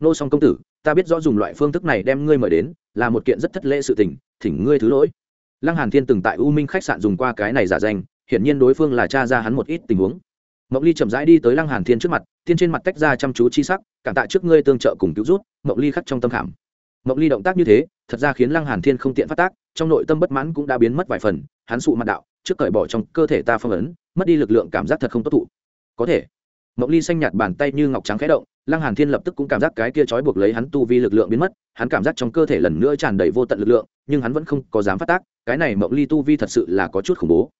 Nô song công tử, ta biết rõ dùng loại phương thức này đem ngươi mời đến, là một kiện rất thất lễ sự tình, thỉnh ngươi thứ lỗi. Lăng hàn thiên từng tại u minh khách sạn dùng qua cái này giả danh, hiển nhiên đối phương là cha ra hắn một ít tình huống mộng ly chậm rãi đi tới lăng hàn thiên trước mặt tiên trên mặt tách ra chăm chú chi sắc, cảm tạ trước ngươi tương trợ cùng cứu rút mộng ly khắc trong tâm khảm. Mộng ly động tác như thế, thật ra khiến lăng hàn thiên không tiện phát tác, trong nội tâm bất mãn cũng đã biến mất vài phần, hắn sụ mặt đạo, trước cởi bỏ trong cơ thể ta phong ấn, mất đi lực lượng cảm giác thật không tốt thụ. Có thể. Mộng ly xanh nhạt bàn tay như ngọc trắng khẽ động, lăng hàn thiên lập tức cũng cảm giác cái kia trói buộc lấy hắn tu vi lực lượng biến mất, hắn cảm giác trong cơ thể lần nữa tràn đầy vô tận lực lượng, nhưng hắn vẫn không có dám phát tác, cái này mộng ly tu vi thật sự là có chút khủng bố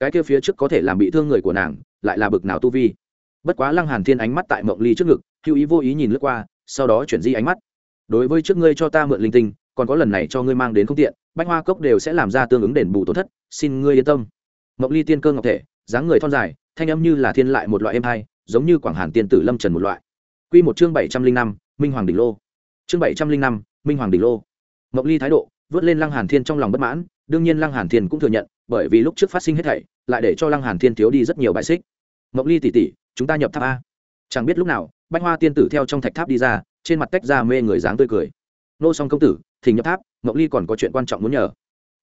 cái kia phía trước có thể làm bị thương người của nàng, lại là bực nào tu vi. Bất quá lăng hàn thiên ánh mắt tại mộng ly trước ngực, hữu ý vô ý nhìn lướt qua, sau đó chuyển di ánh mắt. Đối với trước ngươi cho ta mượn linh tinh, còn có lần này cho ngươi mang đến không tiện, bách hoa cốc đều sẽ làm ra tương ứng đền bù tổn thất, xin ngươi yên tâm. Mộng ly tiên cơ ngọc thể, dáng người thon dài, thanh âm như là thiên lại một loại êm hai giống như quảng hàn tiên tử lâm trần một loại. Quy một chương bảy trăm linh năm, minh hoàng đỉnh lô. Chương bảy trăm linh năm, minh hoàng đỉnh lô. Mộng ly thái độ, vớt lên lăng hàn thiên trong lòng bất mãn, đương nhiên lăng hàn thiên cũng thừa nhận bởi vì lúc trước phát sinh hết thảy, lại để cho lăng hàn thiên thiếu đi rất nhiều bại xích. Mộng ly tỷ tỷ, chúng ta nhập tháp a. Chẳng biết lúc nào, bách hoa tiên tử theo trong thạch tháp đi ra, trên mặt tách ra mê người dáng tươi cười. Nô song công tử, thỉnh nhập tháp mộng ly còn có chuyện quan trọng muốn nhờ.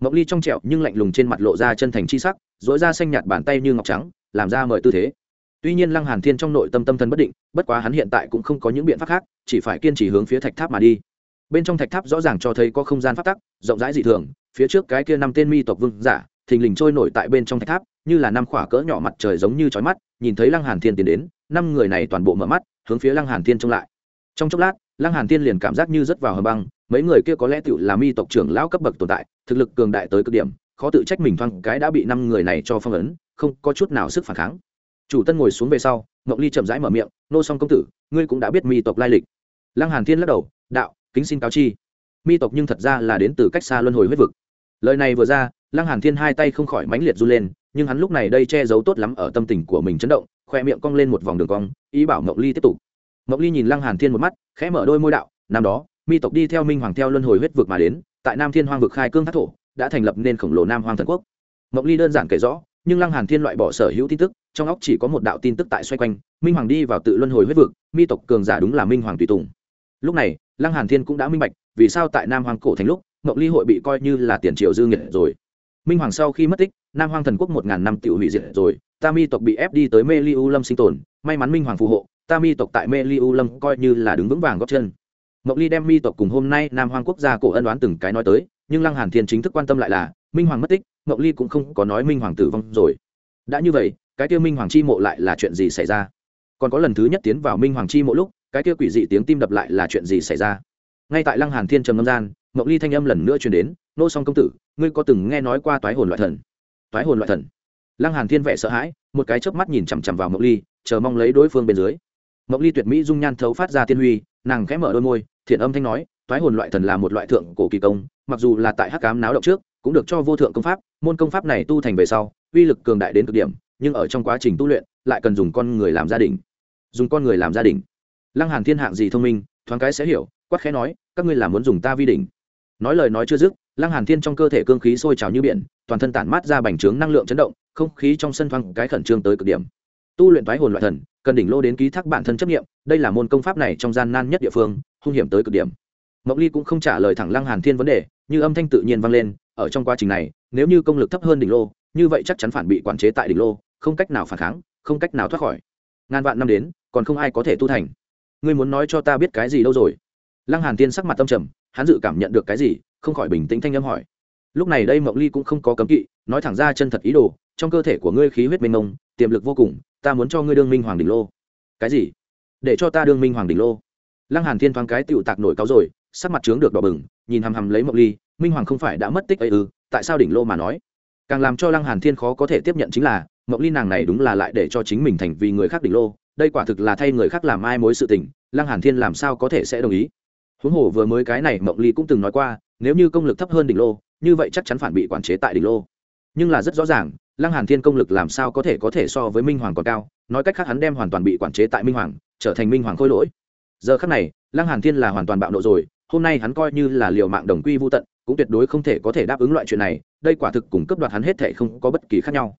Mộng ly trong trẹo nhưng lạnh lùng trên mặt lộ ra chân thành chi sắc dỗi ra xanh nhạt bàn tay như ngọc trắng, làm ra mời tư thế. Tuy nhiên lăng hàn thiên trong nội tâm tâm thần bất định, bất quá hắn hiện tại cũng không có những biện pháp khác, chỉ phải kiên trì hướng phía thạch tháp mà đi. Bên trong thạch tháp rõ ràng cho thấy có không gian phát tắc, rộng rãi dị thường, phía trước cái kia năm tên mi tộc vương giả thình lình trôi nổi tại bên trong thạch tháp, như là năm khỏa cỡ nhỏ mặt trời giống như trói mắt, nhìn thấy lăng hàn thiên tiến đến, năm người này toàn bộ mở mắt, hướng phía lăng hàn thiên trông lại. Trong chốc lát, lăng hàn thiên liền cảm giác như rớt vào hầm băng, mấy người kia có lẽ tự là mi tộc trưởng lão cấp bậc tồn tại, thực lực cường đại tới cực điểm, khó tự trách mình thoáng cái đã bị năm người này cho phong ấn, không có chút nào sức phản kháng. Chủ tân ngồi xuống về sau, ngọc ly chậm rãi mở miệng, nô song công tử, ngươi cũng đã biết mi tộc lai lịch. Lăng hàn thiên lắc đầu, đạo, kính xin cáo chi. Mi tộc nhưng thật ra là đến từ cách xa luân hồi huyết vực. Lời này vừa ra lăng hàn thiên hai tay không khỏi mãnh liệt run lên, nhưng hắn lúc này đây che giấu tốt lắm ở tâm tình của mình chấn động, khoe miệng cong lên một vòng đường cong, ý bảo mộng ly tiếp tục. Mộng ly nhìn lăng hàn thiên một mắt, khẽ mở đôi môi đạo, năm đó, mi tộc đi theo minh hoàng theo luân hồi huyết vực mà đến, tại nam thiên hoang vực khai cương thác thổ, đã thành lập nên khổng lồ nam hoàng thần quốc. Mộng ly đơn giản kể rõ, nhưng lăng hàn thiên loại bỏ sở hữu tin tức, trong óc chỉ có một đạo tin tức tại xoay quanh, minh hoàng đi vào tự luân hồi huyết vực, mi tộc cường giả đúng là minh hoàng tùy tùng. Lúc này, lăng hàn thiên cũng đã minh bạch, vì sao tại nam hoàng cổ thành lúc, mộng ly hội bị coi như là tiền triệu dư nghiệt rồi minh hoàng sau khi mất tích, nam hoàng thần quốc một ngàn năm tự hủy diệt rồi, ta mi tộc bị ép đi tới mê li u lâm sinh tồn, may mắn minh hoàng phù hộ, ta mi tộc tại mê li u lâm coi như là đứng vững vàng góp chân. Mộng ly đem mi tộc cùng hôm nay nam hoàng quốc gia cổ ân đoán từng cái nói tới, nhưng lăng hàn thiên chính thức quan tâm lại là, minh hoàng mất tích mộng ly cũng không có nói minh hoàng tử vong rồi. Đã như vậy, cái kia minh hoàng chi mộ lại là chuyện gì xảy ra? Còn có lần thứ nhất tiến vào minh hoàng chi mộ lúc, cái kia quỷ dị tiếng tim đập lại là chuyện gì xảy ra? Ngay tại lăng hàn thiên trầm ngâm gian mộng ly thanh âm lần nữa truyền đến nô song công tử, ngươi có từng nghe nói qua toái hồn loại thần? Toái hồn loại thần? Lăng hàn thiên vẻ sợ hãi, một cái chớp mắt nhìn chằm chằm vào mộng ly, chờ mong lấy đối phương bên dưới. Mộng ly tuyệt mỹ dung nhan thấu phát ra tiên huy, nàng khẽ mở đôi môi, thiện âm thanh nói, toái hồn loại thần là một loại thượng cổ kỳ công, mặc dù là tại hắc cám náo động trước, cũng được cho vô thượng công pháp, môn công pháp này tu thành về sau, uy lực cường đại đến cực điểm, nhưng ở trong quá trình tu luyện, lại cần dùng con người làm gia đình. Dùng con người làm gia đình? Lăng hàn thiên hạng gì thông minh, thoáng cái sẽ hiểu, quát khẽ nói, các ngươi là muốn dùng ta vi đỉnh? Nói lời nói chưa dứt lăng hàn thiên trong cơ thể cương khí sôi trào như biển, toàn thân tản mát ra bành trướng năng lượng chấn động, không khí trong sân thoáng cái khẩn trương tới cực điểm. Tu luyện thoái hồn loại thần, cần đỉnh lô đến ký thác bản thân chấp nghiệm, đây là môn công pháp này trong gian nan nhất địa phương, hung hiểm tới cực điểm. Mộng ly cũng không trả lời thẳng lăng hàn thiên vấn đề, như âm thanh tự nhiên vang lên, ở trong quá trình này, nếu như công lực thấp hơn đỉnh lô, như vậy chắc chắn phản bị quản chế tại đỉnh lô, không cách nào phản kháng, không cách nào thoát khỏi. Ngàn vạn năm đến, còn không ai có thể tu thành. Ngươi muốn nói cho ta biết cái gì đâu rồi? Lăng hàn tiên sắc mặt tâm trầm, hắn dự cảm nhận được cái gì? Không khỏi bình tĩnh thanh âm hỏi. Lúc này đây mộng ly cũng không có cấm kỵ, nói thẳng ra chân thật ý đồ, trong cơ thể của ngươi khí huyết mênh mông, tiềm lực vô cùng, ta muốn cho ngươi đương minh hoàng đỉnh lô. Cái gì? Để cho ta đương minh hoàng đỉnh lô. Lăng hàn thiên thoáng cái tựu tạc nổi cáo rồi, sắc mặt trướng được đỏ bừng, nhìn hằm hằm lấy mộng ly, minh hoàng không phải đã mất tích ấy ư, tại sao đỉnh lô mà nói? Càng làm cho lăng hàn thiên khó có thể tiếp nhận chính là, mộng ly nàng này đúng là lại để cho chính mình thành vì người khác đỉnh lô, đây quả thực là thay người khác làm ai mối sự tình, lăng hàn thiên làm sao có thể sẽ đồng ý? Huống hồ vừa mới cái này mộng ly cũng từng nói qua nếu như công lực thấp hơn đỉnh lô, như vậy chắc chắn phản bị quản chế tại đỉnh lô. Nhưng là rất rõ ràng, lăng hàn thiên công lực làm sao có thể có thể so với minh hoàng còn cao, nói cách khác hắn đem hoàn toàn bị quản chế tại minh hoàng, trở thành minh hoàng khôi lỗi. Giờ khắc này, lăng hàn thiên là hoàn toàn bạo nộ rồi, hôm nay hắn coi như là liều mạng đồng quy vô tận, cũng tuyệt đối không thể có thể đáp ứng loại chuyện này, đây quả thực cùng cấp đoạt hắn hết thể không có bất kỳ khác nhau.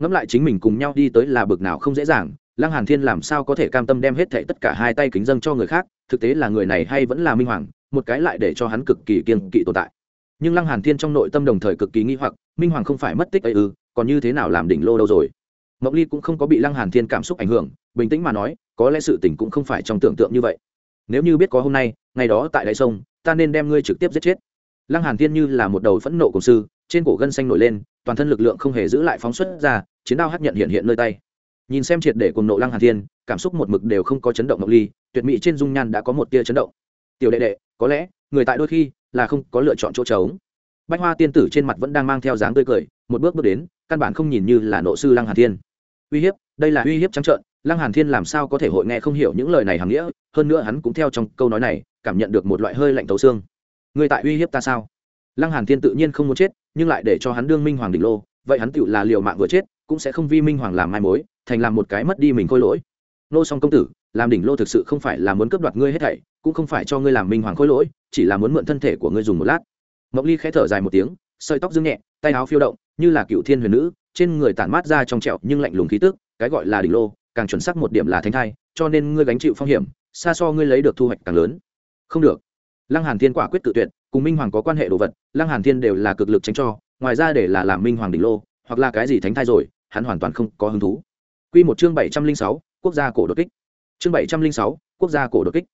Ngẫm lại chính mình cùng nhau đi tới là bực nào không dễ dàng, lăng hàn thiên làm sao có thể cam tâm đem hết thể tất cả hai tay kính dâng cho người khác, thực tế là người này hay vẫn là minh hoàng một cái lại để cho hắn cực kỳ kiên kỵ tồn tại. Nhưng lăng hàn thiên trong nội tâm đồng thời cực kỳ nghi hoặc, minh hoàng không phải mất tích ấy ư, còn như thế nào làm đỉnh lô đâu rồi? Mộng ly cũng không có bị lăng hàn thiên cảm xúc ảnh hưởng, bình tĩnh mà nói, có lẽ sự tình cũng không phải trong tưởng tượng như vậy. Nếu như biết có hôm nay, ngày đó tại đại sông, ta nên đem ngươi trực tiếp giết chết. Lăng hàn thiên như là một đầu phẫn nộ cổ sư, trên cổ gân xanh nổi lên, toàn thân lực lượng không hề giữ lại phóng xuất ra, chiến đao hắc nhận hiện hiện nơi tay. Nhìn xem triệt để cùng nộ lăng hàn thiên, cảm xúc một mực đều không có chấn động ngọc ly, tuyệt mỹ trên dung nhan đã có một tia chấn động. Tiểu đệ đệ có lẽ người tại đôi khi là không có lựa chọn chỗ trống. Bách hoa tiên tử trên mặt vẫn đang mang theo dáng tươi cười, một bước bước đến, căn bản không nhìn như là nộ sư lăng hàn thiên. Uy hiếp, đây là uy hiếp trắng trợn, lăng hàn thiên làm sao có thể hội nghe không hiểu những lời này hàm nghĩa, hơn nữa hắn cũng theo trong câu nói này, cảm nhận được một loại hơi lạnh tấu xương. Người tại uy hiếp ta sao? Lăng hàn thiên tự nhiên không muốn chết, nhưng lại để cho hắn đương minh hoàng đỉnh lô, vậy hắn tựu là liều mạng vừa chết, cũng sẽ không vi minh hoàng làm mai mối, thành làm một cái mất đi mình khôi lỗi nô song công tử, làm đỉnh lô thực sự không phải là muốn cướp đoạt ngươi hết thảy, cũng không phải cho ngươi làm minh hoàng khôi lỗi, chỉ là muốn mượn thân thể của ngươi dùng một lát. Mộng ly khẽ thở dài một tiếng, sợi tóc dương nhẹ, tay áo phiêu động, như là cựu thiên huyền nữ, trên người tản mát ra trong trẹo nhưng lạnh lùng khí tức, cái gọi là đỉnh lô, càng chuẩn xác một điểm là thánh thai, cho nên ngươi gánh chịu phong hiểm, xa so ngươi lấy được thu hoạch càng lớn. Không được. Lăng hàn thiên quả quyết tự tuyệt, cùng minh hoàng có quan hệ đồ vật, lăng hàn thiên đều là cực lực tránh cho, ngoài ra để là làm minh hoàng đỉnh lô, hoặc là cái gì thánh thai rồi, hắn hoàn toàn không có hứng thú. Quy một chương bảy trăm linh sáu quốc gia cổ đột kích. Chương bảy trăm linh sáu, quốc gia cổ đột kích.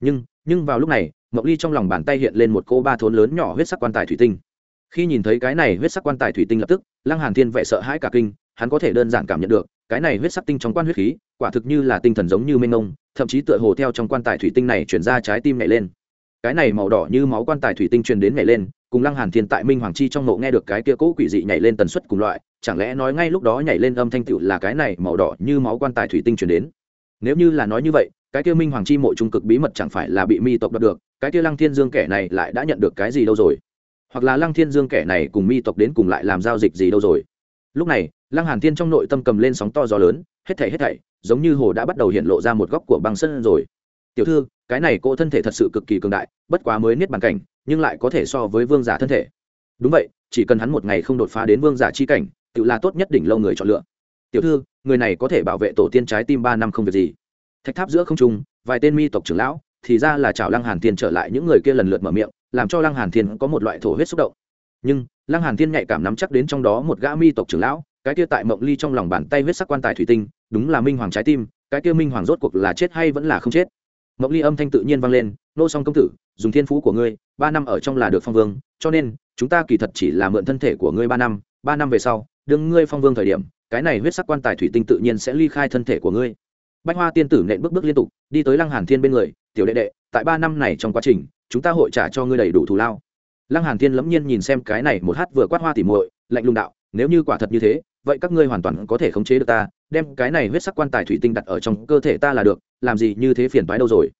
Nhưng nhưng vào lúc này ngọc ly trong lòng bàn tay hiện lên một cô ba thốn lớn nhỏ huyết sắc quan tài thủy tinh. Khi nhìn thấy cái này huyết sắc quan tài thủy tinh lập tức, lăng hàn thiên vẻ sợ hãi cả kinh, hắn có thể đơn giản cảm nhận được, cái này huyết sắc tinh trong quan huyết khí, quả thực như là tinh thần giống như mênh mông, thậm chí tựa hồ theo trong quan tài thủy tinh này chuyển ra trái tim nhảy lên. Cái này màu đỏ như máu quan tài thủy tinh truyền đến nhảy lên cùng lăng hàn thiên tại minh hoàng chi trong mộ nghe được cái kia cỗ quỷ dị nhảy lên tần suất cùng loại, chẳng lẽ nói ngay lúc đó nhảy lên âm thanh tựu là cái này màu đỏ như máu quan tài thủy tinh truyền đến? Nếu như là nói như vậy, cái kia minh hoàng chi mộ trung cực bí mật chẳng phải là bị mi tộc đoạt được, cái kia lăng thiên dương kẻ này lại đã nhận được cái gì đâu rồi? Hoặc là lăng thiên dương kẻ này cùng mi tộc đến cùng lại làm giao dịch gì đâu rồi? Lúc này, lăng hàn thiên trong nội tâm cầm lên sóng to gió lớn, hết thảy hết thảy, giống như hồ đã bắt đầu hiện lộ ra một góc của băng sân rồi tiểu thư, cái này cô thân thể thật sự cực kỳ cường đại, bất quá mới niết bàn cảnh, nhưng lại có thể so với vương giả thân thể. Đúng vậy, chỉ cần hắn một ngày không đột phá đến vương giả chi cảnh, tự là tốt nhất đỉnh lâu người chọn lựa. Tiểu thư, người này có thể bảo vệ tổ tiên trái tim ba năm không việc gì. Thạch tháp giữa không trung, vài tên mi tộc trưởng lão, thì ra là chào lăng hàn thiên trở lại những người kia lần lượt mở miệng, làm cho lăng hàn thiên có một loại thổ huyết xúc động. Nhưng, lăng hàn thiên nhạy cảm nắm chắc đến trong đó một gã mi tộc trưởng lão, cái kia tại mộng ly trong lòng bàn tay huyết sắc quan tài thủy tinh, đúng là minh hoàng trái tim, cái kia minh hoàng rốt cuộc là chết hay vẫn là không chết mộng ly âm thanh tự nhiên vang lên, nô song công tử, dùng thiên phú của ngươi, ba năm ở trong là được phong vương, cho nên, chúng ta kỳ thật chỉ là mượn thân thể của ngươi ba năm ba năm về sau đương ngươi phong vương thời điểm, cái này huyết sắc quan tài thủy tinh tự nhiên sẽ ly khai thân thể của ngươi. Bách hoa tiên tử nện bước bước liên tục, đi tới lăng hàn thiên bên người, tiểu đệ đệ, tại ba năm này trong quá trình, chúng ta hội trả cho ngươi đầy đủ thù lao. Lăng hàn thiên lẫm nhiên nhìn xem cái này một hát vừa quát hoa tỉ muội, lạnh lùng đạo, nếu như quả thật như thế, vậy các ngươi hoàn toàn có thể khống chế được ta đem cái này huyết sắc quan tài thủy tinh đặt ở trong cơ thể ta là được, làm gì như thế phiền toái đâu rồi?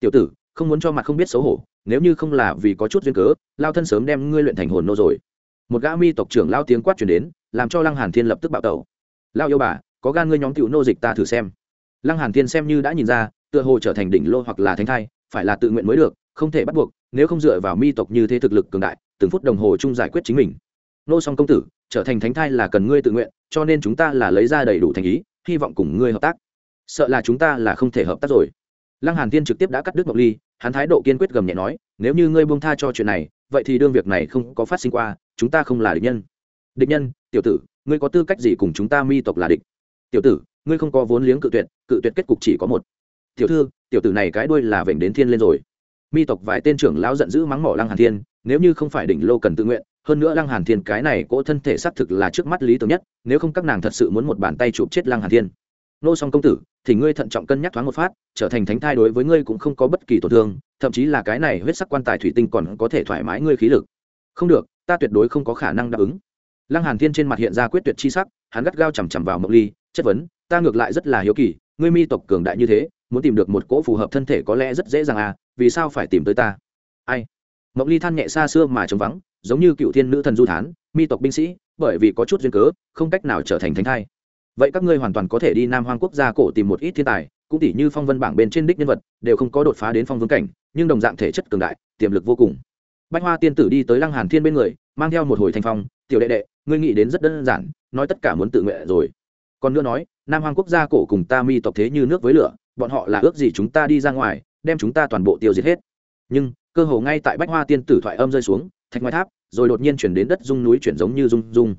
Tiểu tử, không muốn cho mặt không biết xấu hổ, nếu như không là vì có chút duyên cớ, lao thân sớm đem ngươi luyện thành hồn nô rồi. Một gã mi tộc trưởng lao tiếng quát truyền đến, làm cho lăng hàn thiên lập tức bạo tẩu. Lao yêu bà, có gan ngươi nhóm tiểu nô dịch ta thử xem. Lăng hàn thiên xem như đã nhìn ra, tựa hồ trở thành đỉnh lô hoặc là thánh thai, phải là tự nguyện mới được, không thể bắt buộc, nếu không dựa vào mi tộc như thế thực lực cường đại, từng phút đồng hồ chung giải quyết chính mình. Nô song công tử trở thành thánh thai là cần ngươi tự nguyện, cho nên chúng ta là lấy ra đầy đủ thành ý, hy vọng cùng ngươi hợp tác. Sợ là chúng ta là không thể hợp tác rồi. Lăng hàn tiên trực tiếp đã cắt đứt ngọc ly, hắn thái độ kiên quyết gầm nhẹ nói, nếu như ngươi buông tha cho chuyện này, vậy thì đương việc này không có phát sinh qua, chúng ta không là địch nhân. Địch nhân, tiểu tử, ngươi có tư cách gì cùng chúng ta mi tộc là địch? Tiểu tử, ngươi không có vốn liếng cự tuyệt cự tuyệt kết cục chỉ có một. Tiểu thư, tiểu tử này cái đuôi là vểnh đến thiên lên rồi. Mi tộc vài tên trưởng lão giận dữ mắng mỏ lăng hàn thiên, nếu như không phải đỉnh lô cần tự nguyện hơn nữa lăng hàn thiên, cái này cỗ thân thể xác thực là trước mắt lý tưởng nhất, nếu không các nàng thật sự muốn một bàn tay chụp chết lăng hàn thiên. Nô song công tử, thì ngươi thận trọng cân nhắc thoáng một phát, trở thành thánh thai đối với ngươi cũng không có bất kỳ tổn thương, thậm chí là cái này huyết sắc quan tài thủy tinh còn có thể thoải mái ngươi khí lực. Không được, ta tuyệt đối không có khả năng đáp ứng. Lăng hàn thiên trên mặt hiện ra quyết tuyệt chi sắc, hắn gắt gao chằm chằm vào mộng ly, chất vấn, ta ngược lại rất là hiếu kỳ, ngươi mi tộc cường đại như thế, muốn tìm được một cỗ phù hợp thân thể có lẽ rất dễ dàng à vì sao phải tìm tới ta? Ai? Mộng ly than nhẹ xa xưa mà trống vắng, giống như cựu thiên nữ thần du thán, mi tộc binh sĩ, bởi vì có chút duyên cớ, không cách nào trở thành thánh thai. Vậy các ngươi hoàn toàn có thể đi nam hoang quốc gia cổ tìm một ít thiên tài, cũng tỷ như phong vân bảng bên trên đích nhân vật, đều không có đột phá đến phong vương cảnh, nhưng đồng dạng thể chất cường đại, tiềm lực vô cùng. Bách hoa tiên tử đi tới lăng hàn thiên bên người, mang theo một hồi thanh phong, tiểu đệ đệ, ngươi nghĩ đến rất đơn giản, nói tất cả muốn tự nguyện rồi. Còn nữa nói, nam Hoang quốc gia cổ cùng ta mi tộc thế như nước với lửa, bọn họ là ước gì chúng ta đi ra ngoài, đem chúng ta toàn bộ tiêu diệt hết. Nhưng cơ hồ ngay tại bách hoa tiên tử thoại âm rơi xuống, thạch ngoài tháp, rồi đột nhiên chuyển đến đất dung núi chuyển giống như rung rung.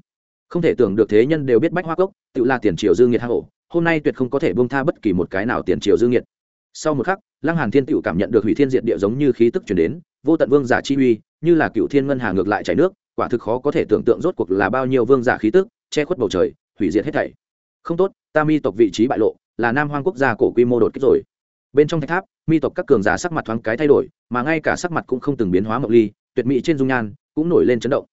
Không thể tưởng được thế nhân đều biết bách hoa cốc, tự là tiền triều dương nhiệt hạ ổ, hôm nay tuyệt không có thể bông tha bất kỳ một cái nào tiền triều dương nhiệt sau một khắc, lăng hàn thiên tử cảm nhận được hủy thiên diệt địa giống như khí tức chuyển đến, vô tận vương giả chi uy, như là cựu thiên ngân hà ngược lại chảy nước, quả thực khó có thể tưởng tượng rốt cuộc là bao nhiêu vương giả khí tức, che khuất bầu trời, hủy diệt hết thảy. Không tốt ta mi tộc vị trí bại lộ, là nam hoang quốc gia cổ quy mô đột kích rồi. Bên trong thạch tháp mi tộc các cường giả sắc mặt thoáng cái thay đổi, mà ngay cả sắc mặt cũng không từng biến hóa mộng ly, tuyệt mỹ trên dung nhan cũng nổi lên chấn động.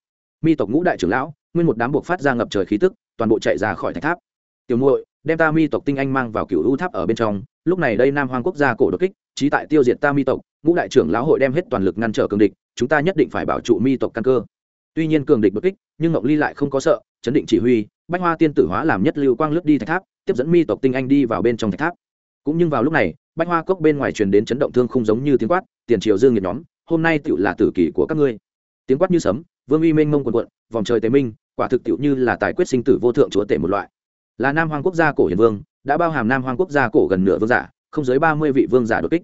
Mi tộc ngũ đại trưởng lão, nguyên một đám buộc phát ra ngập trời khí tức, toàn bộ chạy ra khỏi thạch tháp. Tiểu muội, đem ta mi tộc tinh anh mang vào cựu u tháp ở bên trong, lúc này đây nam Hoàng quốc gia cổ đột kích trí tại tiêu diệt ta mi tộc, ngũ đại trưởng lão hội đem hết toàn lực ngăn trở cường địch, chúng ta nhất định phải bảo trụ mi tộc căn cơ. Tuy nhiên cường địch đột kích, nhưng ngọc ly lại không có sợ, chấn định chỉ huy, bách hoa tiên tử hóa làm nhất lưu quang lướt đi thạch tháp, tiếp dẫn mi tộc tinh anh đi vào bên trong thạch tháp. Cũng nhưng vào lúc này bách hoa cốc bên ngoài truyền đến chấn động thương không giống như tiếng quát, tiền triều dương nhiệt nhóm, hôm nay tựu là tử kỷ của các ngươi. Tiếng quát như sấm, vương uy mênh mông quần quận vòng trời tế minh, quả thực tựu như là tài quyết sinh tử vô thượng chúa tể một loại. Là nam hoàng quốc gia cổ hiền vương, đã bao hàm nam hoàng quốc gia cổ gần nửa vương giả, không dưới ba mươi vị vương giả đột kích.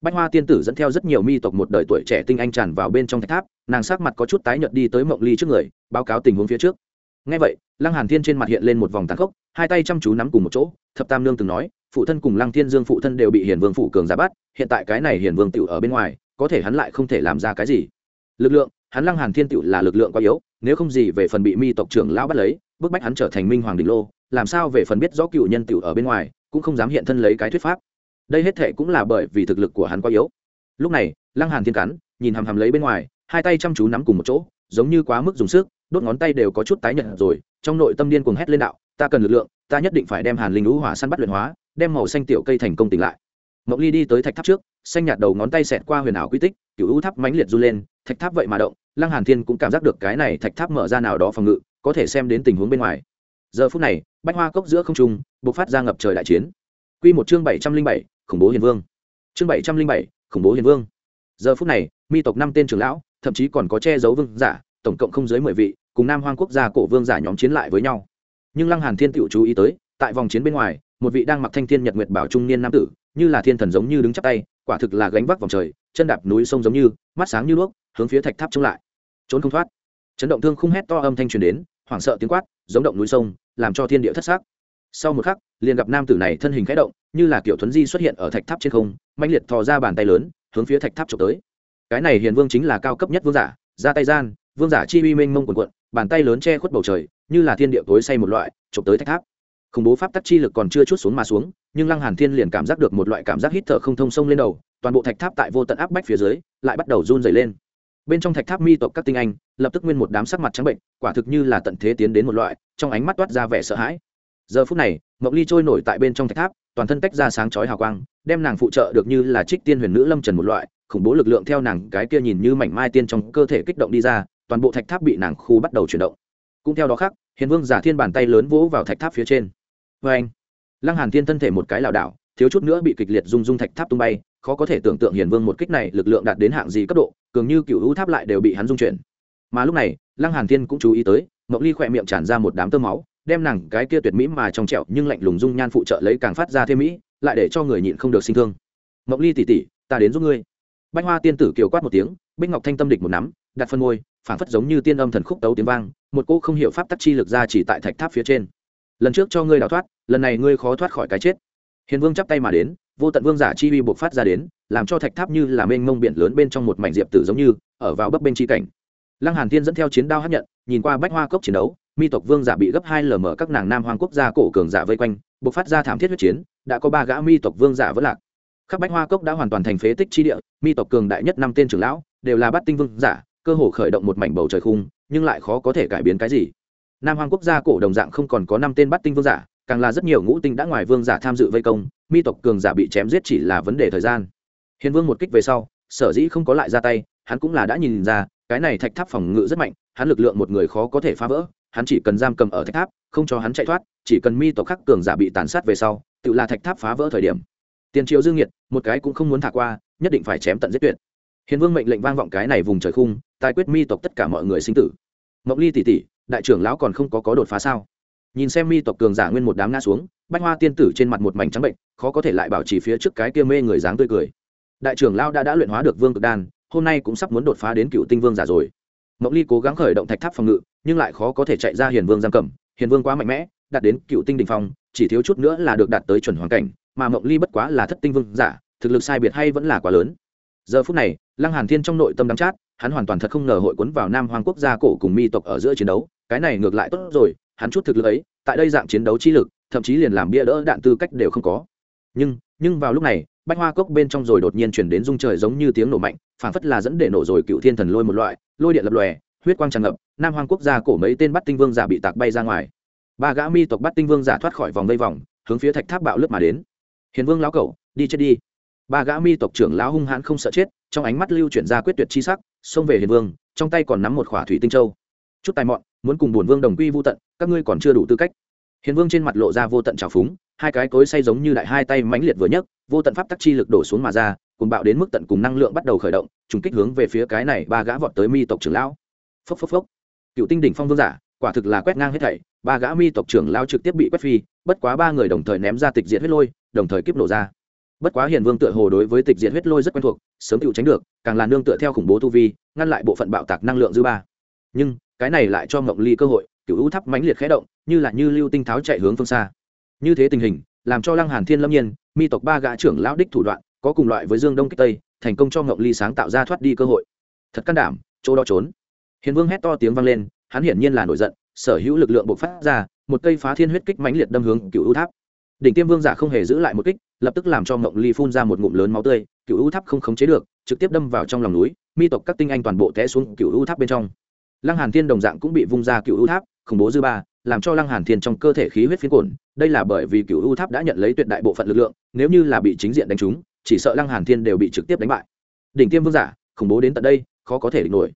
Bách hoa tiên tử dẫn theo rất nhiều mi tộc một đời tuổi trẻ tinh anh tràn vào bên trong thạch tháp, nàng sắc mặt có chút tái nhợt đi tới mộng ly trước người, báo cáo tình huống phía trước. Ngay vậy, lăng hàn thiên trên mặt hiện lên một vòng tàn khốc, hai tay chăm chú nắm cùng một chỗ, thập tam nương từng nói phụ thân cùng lăng thiên dương phụ thân đều bị hiền vương phụ cường giả bắt, hiện tại cái này hiền vương tiểu ở bên ngoài, có thể hắn lại không thể làm ra cái gì. Lực lượng, hắn lăng hàn thiên tiểu là lực lượng quá yếu, nếu không gì về phần bị mi tộc trưởng lão bắt lấy, bức bách hắn trở thành minh hoàng đỉnh lô, làm sao về phần biết rõ cựu nhân tiểu ở bên ngoài, cũng không dám hiện thân lấy cái thuyết pháp. Đây hết thệ cũng là bởi vì thực lực của hắn quá yếu. Lúc này, lăng hàn thiên cắn, nhìn hầm hầm lấy bên ngoài, hai tay chăm chú nắm cùng một chỗ, giống như quá mức dùng sức, đốt ngón tay đều có chút tái nhợt rồi, trong nội tâm điên cuồng hét lên đạo, ta cần lực lượng, ta nhất định phải đem hàn linh lũ hỏa săn bắt luyện hóa đem màu xanh tiểu cây thành công tỉnh lại. Mộng ly đi tới thạch tháp trước, xanh nhạt đầu ngón tay xẹt qua huyền ảo quy tích cựu u tháp mãnh liệt du lên, thạch tháp vậy mà động, lăng hàn thiên cũng cảm giác được cái này thạch tháp mở ra nào đó phòng ngự, có thể xem đến tình huống bên ngoài. Giờ phút này, bách hoa cốc giữa không trung, bộc phát ra ngập trời đại chiến. Quy một chương bảy trăm linh bảy, khủng bố hiền vương. Chương bảy trăm linh bảy, khủng bố hiền vương. Giờ phút này, mi tộc năm tên trưởng lão, thậm chí còn có che giấu vương giả, tổng cộng không dưới mười vị, cùng nam hoang quốc gia cổ vương giả nhóm chiến lại với nhau. Nhưng lăng hàn thiên tiểu chú ý tới, tại vòng chiến bên ngoài một vị đang mặc thanh thiên nhật nguyệt bảo trung niên nam tử, như là thiên thần giống như đứng chắp tay, quả thực là gánh vác vòng trời, chân đạp núi sông giống như, mắt sáng như đuốc, hướng phía thạch tháp chống lại. Trốn không thoát. Chấn động thương không hét to âm thanh truyền đến, hoảng sợ tiếng quát, giống động núi sông, làm cho thiên địa thất xác sau một khắc, liền gặp nam tử này thân hình khẽ động, như là kiểu thuấn di xuất hiện ở thạch tháp trên không mạnh liệt thò ra bàn tay lớn, hướng phía thạch tháp trộm tới. Cái này hiền vương chính là cao cấp nhất vương giả, ra tay gian, vương giả chi uy mênh mông quần quận bàn tay lớn che khuất bầu trời, như là thiên địa tối say một loại trộm tới thạch tháp khủng bố pháp tắc chi lực còn chưa chút xuống mà xuống, nhưng lăng hàn thiên liền cảm giác được một loại cảm giác hít thở không thông sông lên đầu, toàn bộ thạch tháp tại vô tận áp bách phía dưới, lại bắt đầu run rẩy lên. Bên trong thạch tháp mi tộc các tinh anh, lập tức nguyên một đám sắc mặt trắng bệnh, quả thực như là tận thế tiến đến một loại, trong ánh mắt toát ra vẻ sợ hãi. Giờ phút này mộng ly trôi nổi tại bên trong thạch tháp, toàn thân tách ra sáng chói hào quang, đem nàng phụ trợ được như là trích tiên huyền nữ lâm trần một loại, khủng bố lực lượng theo nàng cái kia nhìn như mảnh mai tiên trong cơ thể kích động đi ra, toàn bộ thạch tháp bị nàng khu bắt đầu chuyển động. Cũng theo đó khác, hiền vương giả thiên bàn tay lớn vỗ vào thạch tháp phía trên vê anh. Lăng hàn thiên thân thể một cái lảo đảo, thiếu chút nữa bị kịch liệt rung rung thạch tháp tung bay, khó có thể tưởng tượng hiền vương một kích này lực lượng đạt đến hạng gì cấp độ, cường như cựu hữu tháp lại đều bị hắn rung chuyển. Mà lúc này, lăng hàn thiên cũng chú ý tới, mộng ly khỏe miệng tràn ra một đám tơ máu, đem nàng cái kia tuyệt mỹ mà trong trẹo nhưng lạnh lùng dung nhan phụ trợ lấy càng phát ra thêm mỹ, lại để cho người nhịn không được sinh thương. Mộng ly tỉ tỉ, ta đến giúp ngươi. Bách hoa tiên tử kiều quát một tiếng, bích ngọc thanh tâm địch một nắm, đặt phân môi, phảng phất giống như tiên âm thần khúc tấu tiếng vang, một cô không hiểu pháp tắc chi lực ra chỉ tại thạch tháp phía trên. Lần trước cho ngươi đào thoát lần này ngươi khó thoát khỏi cái chết. Hiền vương chắp tay mà đến, vô tận vương giả chi uy buộc phát ra đến, làm cho thạch tháp như là mênh mông biển lớn bên trong một mảnh diệp tử giống như, ở vào bấp bên chi cảnh. Lăng hàn thiên dẫn theo chiến đao hấp nhận, nhìn qua bách hoa cốc chiến đấu, mi tộc vương giả bị gấp hai lở mở các nàng nam hoàng quốc gia cổ cường giả vây quanh buộc phát ra thảm thiết huyết chiến, đã có ba gã mi tộc vương giả vỡ lạc. Khắp bách hoa cốc đã hoàn toàn thành phế tích chi địa, mi tộc cường đại nhất năm tên trưởng lão, đều là bát tinh vương giả, cơ hồ khởi động một mảnh bầu trời khung, nhưng lại khó có thể cải biến cái gì. Nam hoàng quốc gia cổ đồng dạng không còn có năm tên bát tinh vương giả càng là rất nhiều ngũ tinh đã ngoài vương giả tham dự vây công, mi tộc cường giả bị chém giết chỉ là vấn đề thời gian. Hiền vương một kích về sau, sở dĩ không có lại ra tay, hắn cũng là đã nhìn ra, cái này thạch tháp phòng ngự rất mạnh, hắn lực lượng một người khó có thể phá vỡ, hắn chỉ cần giam cầm ở thạch tháp, không cho hắn chạy thoát, chỉ cần mi tộc khắc cường giả bị tàn sát về sau, tự là thạch tháp phá vỡ thời điểm. Tiền triệu dương nhiệt, một cái cũng không muốn thả qua, nhất định phải chém tận giết tuyệt. Hiền vương mệnh lệnh vang vọng cái này vùng trời khung tài quyết mi tộc tất cả mọi người sinh tử. Mộng ly tỷ tỷ, đại trưởng lão còn không có có đột phá sao? Nhìn xem mi tộc cường giả nguyên một đám ngã xuống, bách hoa tiên tử trên mặt một mảnh trắng bệnh, khó có thể lại bảo trì phía trước cái kia mê người dáng tươi cười. Đại trưởng lão đã đã luyện hóa được vương cực đan, hôm nay cũng sắp muốn đột phá đến cựu tinh vương giả rồi. Mộng ly cố gắng khởi động thạch tháp phòng ngự, nhưng lại khó có thể chạy ra hiền vương giam cầm. Hiền vương quá mạnh mẽ, đạt đến cựu tinh đình phong, chỉ thiếu chút nữa là được đạt tới chuẩn hoàn cảnh, mà mộng ly bất quá là thất tinh vương giả, thực lực sai biệt hay vẫn là quá lớn. Giờ phút này, lăng hàn thiên trong nội tâm đắm chát, hắn hoàn toàn thật không ngờ hội quấn vào nam hoàng quốc gia cổ cùng mi tộc ở giữa chiến đấu, cái này ngược lại tốt rồi hắn chút thực lực ấy, tại đây dạng chiến đấu chi lực, thậm chí liền làm bia đỡ đạn tư cách đều không có. Nhưng nhưng vào lúc này, bách hoa cốc bên trong rồi đột nhiên chuyển đến rung trời giống như tiếng nổ mạnh phản phất là dẫn để nổ rồi cựu thiên thần lôi một loại, lôi điện lập lòe, huyết quang tràn ngập, nam hoàng quốc gia cổ mấy tên bắt tinh vương giả bị tạc bay ra ngoài. Ba gã mi tộc bắt tinh vương giả thoát khỏi vòng vây vòng, hướng phía thạch tháp bạo lướt mà đến. Hiền vương lão cẩu, đi chết đi. Ba gã mi tộc trưởng lão hung hãn không sợ chết, trong ánh mắt lưu chuyển ra quyết tuyệt chi sắc, xông về hiền vương, trong tay còn nắm một khỏa thủy tinh châu. Chút tài mọn, muốn cùng bổn vương đồng quy vô tận các ngươi còn chưa đủ tư cách. Hiền vương trên mặt lộ ra vô tận trào phúng, hai cái cối say giống như đại hai tay mãnh liệt vừa nhấc, vô tận pháp tắc chi lực đổ xuống mà ra, cùng bạo đến mức tận cùng năng lượng bắt đầu khởi động, trùng kích hướng về phía cái này ba gã vọt tới mi tộc trưởng lão. Phốc phốc phốc. Cựu tinh đỉnh phong vương giả, quả thực là quét ngang hết thảy, ba gã mi tộc trưởng lao trực tiếp bị quét phi, bất quá ba người đồng thời ném ra tịch diệt huyết lôi, đồng thời kiếp nổ ra. Bất quá hiền vương tựa hồ đối với tịch diệt huyết lôi rất quen thuộc, sớm tự tránh được, càng là nương tựa theo khủng bố tu vi, ngăn lại bộ phận bạo tạc năng lượng dư ba. Nhưng, cái này lại cho mộng ly cơ hội cựu ưu tháp mãnh liệt khẽ động, như là như lưu tinh tháo chạy hướng phương xa. Như thế tình hình, làm cho lăng hàn thiên lâm nhiên, mi tộc ba gã trưởng lão đích thủ đoạn, có cùng loại với dương đông kích tây, thành công cho ngọc ly sáng tạo ra thoát đi cơ hội. Thật can đảm, chỗ đó trốn. Hiền vương hét to tiếng vang lên, hắn hiển nhiên là nổi giận, sở hữu lực lượng bộc phát ra, một cây phá thiên huyết kích mãnh liệt đâm hướng cựu ưu tháp. Đỉnh tiêm vương giả không hề giữ lại một kích, lập tức làm cho ngọc ly phun ra một ngụm lớn máu tươi cựu ưu tháp không khống chế được, trực tiếp đâm vào trong lòng núi, mi tộc các tinh anh toàn bộ té xuống cựu u tháp bên trong lăng hàn thiên đồng dạng cũng bị vung ra cựu u tháp, khủng bố dư ba, làm cho lăng hàn thiên trong cơ thể khí huyết phiến cuộn. Đây là bởi vì cựu u tháp đã nhận lấy tuyệt đại bộ phận lực lượng, nếu như là bị chính diện đánh trúng, chỉ sợ lăng hàn thiên đều bị trực tiếp đánh bại. Đỉnh tiêm vương giả, khủng bố đến tận đây, khó có thể địch nổi.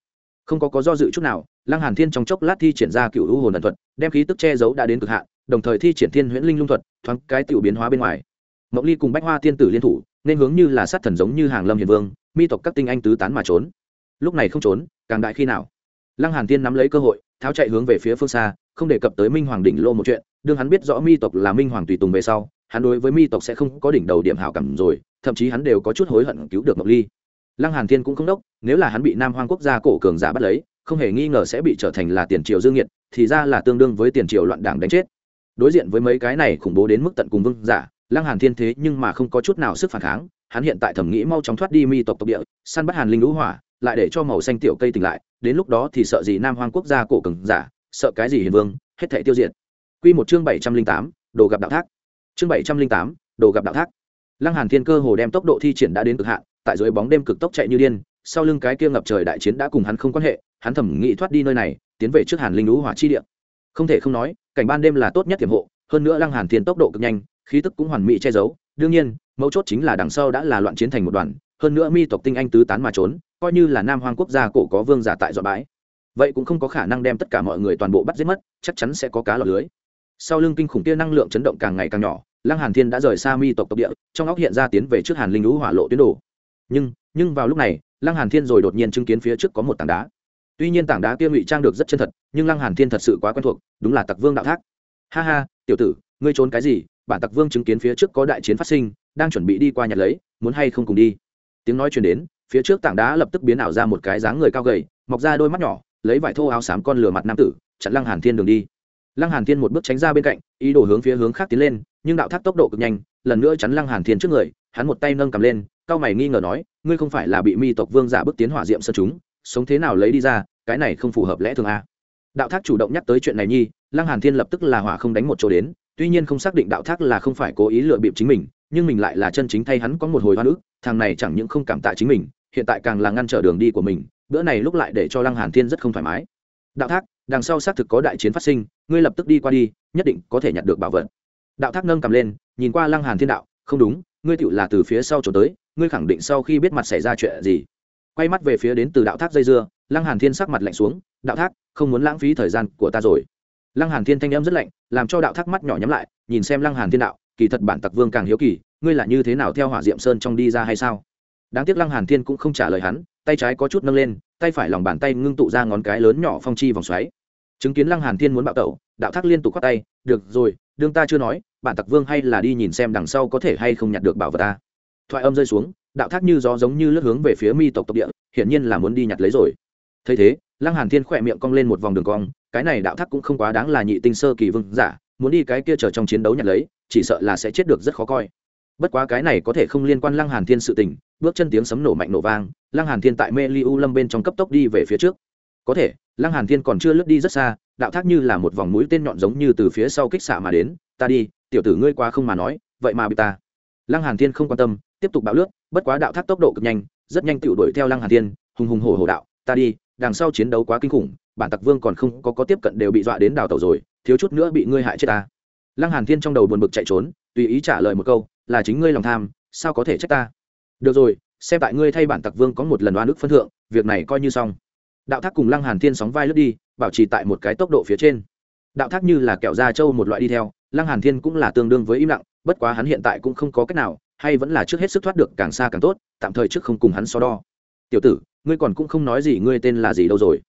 Không có có do dự chút nào, lăng hàn thiên trong chốc lát thi triển ra cựu u hồn ẩn thuật, đem khí tức che giấu đã đến cực hạn, đồng thời thi triển thiên huyễn linh lung thuật, thoáng cái tiểu biến hóa bên ngoài. Mộng ly cùng bách hoa tiên tử liên thủ, nên hướng như là sát thần giống như hàng lâm hiền vương, mi tộc các tinh anh tứ tán mà trốn. Lúc này không trốn, càng đại khi nào? Lăng hàn Thiên nắm lấy cơ hội, tháo chạy hướng về phía phương xa, không đề cập tới minh hoàng đỉnh lô một chuyện, đương hắn biết rõ mi tộc là minh hoàng tùy tùng về sau, hắn đối với mi tộc sẽ không có đỉnh đầu điểm hảo cảm rồi, thậm chí hắn đều có chút hối hận cứu được ngọc ly. Lăng hàn thiên cũng không đốc, nếu là hắn bị nam hoang quốc gia cổ cường giả bắt lấy, không hề nghi ngờ sẽ bị trở thành là tiền triều dương nhiệt thì ra là tương đương với tiền triều loạn đảng đánh chết. Đối diện với mấy cái này khủng bố đến mức tận cùng vương giả, lăng hàn thiên thế nhưng mà không có chút nào sức phản kháng, hắn hiện tại thẩm nghĩ mau chóng thoát đi mi tộc tộc địa, săn bắt hàn linh lũ hỏa, lại để cho màu xanh tiểu cây tỉnh lại đến lúc đó thì sợ gì nam hoang quốc gia cổ cường giả, sợ cái gì hiền vương, hết thể tiêu diệt. Quy một chương bảy trăm linh tám, đồ gặp đạo thác. Chương bảy trăm linh tám, đồ gặp đạo thác. Lăng hàn thiên cơ hồ đem tốc độ thi triển đã đến cực hạn, tại dưới bóng đêm cực tốc chạy như điên, sau lưng cái kia ngập trời đại chiến đã cùng hắn không quan hệ, hắn thẩm nghĩ thoát đi nơi này, tiến về trước hàn linh lũ hỏa chi địa. Không thể không nói, cảnh ban đêm là tốt nhất tiềm hộ, hơn nữa lăng hàn thiên tốc độ cực nhanh, khí tức cũng hoàn mỹ che giấu. Đương nhiên, mấu chốt chính là đằng sau đã là loạn chiến thành một đoàn hơn nữa mi tộc tinh anh tứ tán mà trốn, coi như là nam hoang quốc gia cổ có vương giả tại dọn bãi, vậy cũng không có khả năng đem tất cả mọi người toàn bộ bắt giết mất, chắc chắn sẽ có cá lọt lưới. Sau lưng kinh khủng kia năng lượng chấn động càng ngày càng nhỏ, lăng hàn thiên đã rời xa mi tộc tộc địa, trong óc hiện ra tiến về trước hàn linh lũ hỏa lộ tuyến đồ. Nhưng nhưng vào lúc này, lăng hàn thiên rồi đột nhiên chứng kiến phía trước có một tảng đá. Tuy nhiên tảng đá kia ngụy trang được rất chân thật, nhưng lăng hàn thiên thật sự quá quen thuộc, đúng là tặc vương đạo thác. Ha ha, tiểu tử, ngươi trốn cái gì? Bản tặc vương chứng kiến phía trước có đại chiến phát sinh, đang chuẩn bị đi qua nhặt lấy, muốn hay không cùng đi? Tiếng nói truyền đến, phía trước tảng đá lập tức biến ảo ra một cái dáng người cao gầy, mọc ra đôi mắt nhỏ, lấy vải thô áo xám con lửa mặt nam tử, chặn lăng hàn thiên đường đi. Lăng hàn thiên một bước tránh ra bên cạnh, ý đồ hướng phía hướng khác tiến lên, nhưng đạo thác tốc độ cực nhanh, lần nữa chắn lăng hàn thiên trước người, hắn một tay nâng cầm lên, cao mày nghi ngờ nói, ngươi không phải là bị mi tộc vương giả bước tiến hỏa diệm sơn chúng, sống thế nào lấy đi ra, cái này không phù hợp lẽ thường a đạo thác chủ động nhắc tới chuyện này nhi, lăng hàn thiên lập tức là hỏa không đánh một chỗ đến, tuy nhiên không xác định đạo thác là không phải cố ý lừa bịp chính mình nhưng mình lại là chân chính thay hắn có một hồi hoa ức thằng này chẳng những không cảm tạ chính mình, hiện tại càng là ngăn trở đường đi của mình, bữa này lúc lại để cho lăng hàn thiên rất không thoải mái. Đạo thác, đằng sau xác thực có đại chiến phát sinh, ngươi lập tức đi qua đi, nhất định có thể nhặt được bảo vật. Đạo thác nâng cầm lên, nhìn qua lăng hàn thiên đạo, không đúng, ngươi tựu là từ phía sau trốn tới, ngươi khẳng định sau khi biết mặt xảy ra chuyện gì. Quay mắt về phía đến từ đạo thác dây dưa, lăng hàn thiên sắc mặt lạnh xuống, đạo thác, không muốn lãng phí thời gian của ta rồi. Lăng hàn thiên thanh âm rất lạnh, làm cho đạo thác mắt nhỏ nhắm lại, nhìn xem lăng hàn thiên đạo kỳ thật bản tặc vương càng hiếu kỳ, ngươi là như thế nào theo hỏa diệm sơn trong đi ra hay sao? Đáng tiếc lăng hàn thiên cũng không trả lời hắn, tay trái có chút nâng lên, tay phải lòng bàn tay ngưng tụ ra ngón cái lớn nhỏ phong chi vòng xoáy. Chứng kiến lăng hàn thiên muốn bạo tẩu, đạo thác liên tục quát tay, được rồi, đương ta chưa nói, bản tặc vương hay là đi nhìn xem đằng sau có thể hay không nhặt được bảo vật ta. Thoại âm rơi xuống, đạo thác như gió giống như lướt hướng về phía mi tộc tộc địa, hiển nhiên là muốn đi nhặt lấy rồi. Thấy thế, lăng hàn thiên khỏe miệng cong lên một vòng đường cong, cái này đạo thác cũng không quá đáng là nhị tinh sơ kỳ vương giả, muốn đi cái kia chờ trong chiến đấu nhặt lấy chỉ sợ là sẽ chết được rất khó coi. Bất quá cái này có thể không liên quan lăng hàn thiên sự tình, bước chân tiếng sấm nổ mạnh nổ vang, lăng hàn thiên tại mê li u lâm bên trong cấp tốc đi về phía trước. Có thể, lăng hàn thiên còn chưa lướt đi rất xa, đạo thác như là một vòng mũi tên nhọn giống như từ phía sau kích xạ mà đến, ta đi, tiểu tử ngươi quá không mà nói, vậy mà bị ta. Lăng hàn thiên không quan tâm, tiếp tục bạo lướt, bất quá đạo thác tốc độ cực nhanh, rất nhanh tiểu đuổi theo lăng hàn thiên, hùng hùng hổ hổ đạo, ta đi, đằng sau chiến đấu quá kinh khủng, bản tặc vương còn không có có tiếp cận đều bị dọa đến đào tẩu rồi, thiếu chút nữa bị ngươi hại chết ta lăng hàn thiên trong đầu buồn bực chạy trốn, tùy ý trả lời một câu, là chính ngươi lòng tham, sao có thể trách ta? Được rồi, xem tại ngươi thay bản tặc vương có một lần oan ức phân thượng, việc này coi như xong. Đạo thác cùng lăng hàn thiên sóng vai lướt đi, bảo trì tại một cái tốc độ phía trên. Đạo thác như là kẹo da trâu một loại đi theo, lăng hàn thiên cũng là tương đương với im lặng, bất quá hắn hiện tại cũng không có cách nào, hay vẫn là trước hết sức thoát được càng xa càng tốt, tạm thời trước không cùng hắn so đo. Tiểu tử, ngươi còn cũng không nói gì ngươi tên là gì đâu rồi.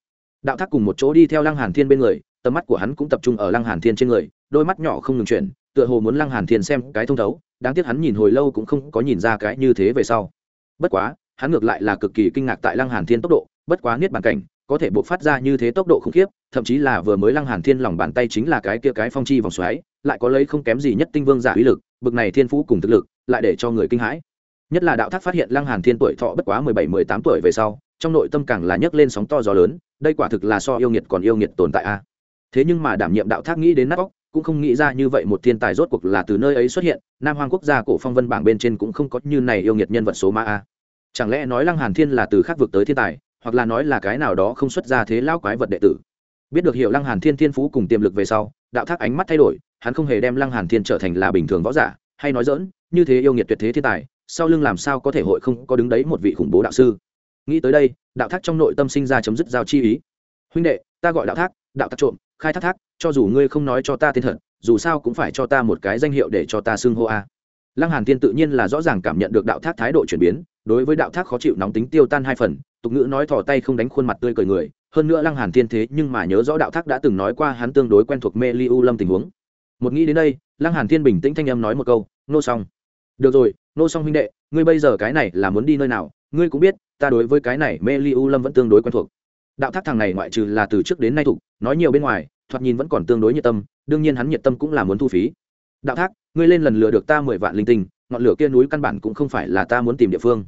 Đạo thác cùng một chỗ đi theo lăng hàn thiên bên người tầm mắt của hắn cũng tập trung ở lăng hàn thiên trên người, đôi mắt nhỏ không ngừng chuyển, tựa hồ muốn lăng hàn thiên xem cái thông thấu, đáng tiếc hắn nhìn hồi lâu cũng không có nhìn ra cái như thế về sau. Bất quá, hắn ngược lại là cực kỳ kinh ngạc tại lăng hàn thiên tốc độ, bất quá niết bàn cảnh, có thể buộc phát ra như thế tốc độ khủng khiếp, thậm chí là vừa mới lăng hàn thiên lòng bàn tay chính là cái kia cái phong chi vòng xoáy, lại có lấy không kém gì nhất tinh vương giả uy lực, bực này thiên phú cùng thực lực, lại để cho người kinh hãi. Nhất là đạo thác phát hiện lăng hàn thiên tuổi thọ bất quá mười bảy, mười tám tuổi về sau, trong nội tâm càng là nhấc lên sóng to gió lớn, đây quả thực là so yêu nghiệt còn yêu nghiệt tồn tại a thế nhưng mà đảm nhiệm đạo thác nghĩ đến nát óc, cũng không nghĩ ra như vậy một thiên tài rốt cuộc là từ nơi ấy xuất hiện, nam hoàng quốc gia cổ phong vân bảng bên trên cũng không có như này yêu nghiệt nhân vật số ma a. Chẳng lẽ nói lăng hàn thiên là từ khác vực tới thiên tài, hoặc là nói là cái nào đó không xuất ra thế lão quái vật đệ tử? Biết được hiểu lăng hàn thiên thiên phú cùng tiềm lực về sau, đạo thác ánh mắt thay đổi, hắn không hề đem lăng hàn thiên trở thành là bình thường võ giả, hay nói dỡn như thế yêu nghiệt tuyệt thế thiên tài, sau lưng làm sao có thể hội không có đứng đấy một vị khủng bố đạo sư? Nghĩ tới đây, đạo thác trong nội tâm sinh ra chấm dứt giao chi ý. Huynh đệ, ta gọi đạo thác đạo thác trộm khai thác thác, cho dù ngươi không nói cho ta tên thật, dù sao cũng phải cho ta một cái danh hiệu để cho ta xưng hô a. Lăng hàn thiên tự nhiên là rõ ràng cảm nhận được đạo thác thái độ chuyển biến, đối với đạo thác khó chịu nóng tính tiêu tan hai phần, tục ngữ nói thò tay không đánh khuôn mặt tươi cười người, hơn nữa lăng hàn thiên thế nhưng mà nhớ rõ đạo thác đã từng nói qua hắn tương đối quen thuộc mê li u lâm tình huống. Một nghĩ đến đây, lăng hàn thiên bình tĩnh thanh âm nói một câu, nô xong được rồi, nô xong huynh đệ, ngươi bây giờ cái này là muốn đi nơi nào? Ngươi cũng biết, ta đối với cái này mê li u lâm vẫn tương đối quen thuộc đạo thác thằng này ngoại trừ là từ trước đến nay thủ nói nhiều bên ngoài, thoạt nhìn vẫn còn tương đối nhiệt tâm, đương nhiên hắn nhiệt tâm cũng là muốn thu phí. Đạo thác, ngươi lên lần lừa được ta mười vạn linh tinh, ngọn lửa kia núi căn bản cũng không phải là ta muốn tìm địa phương.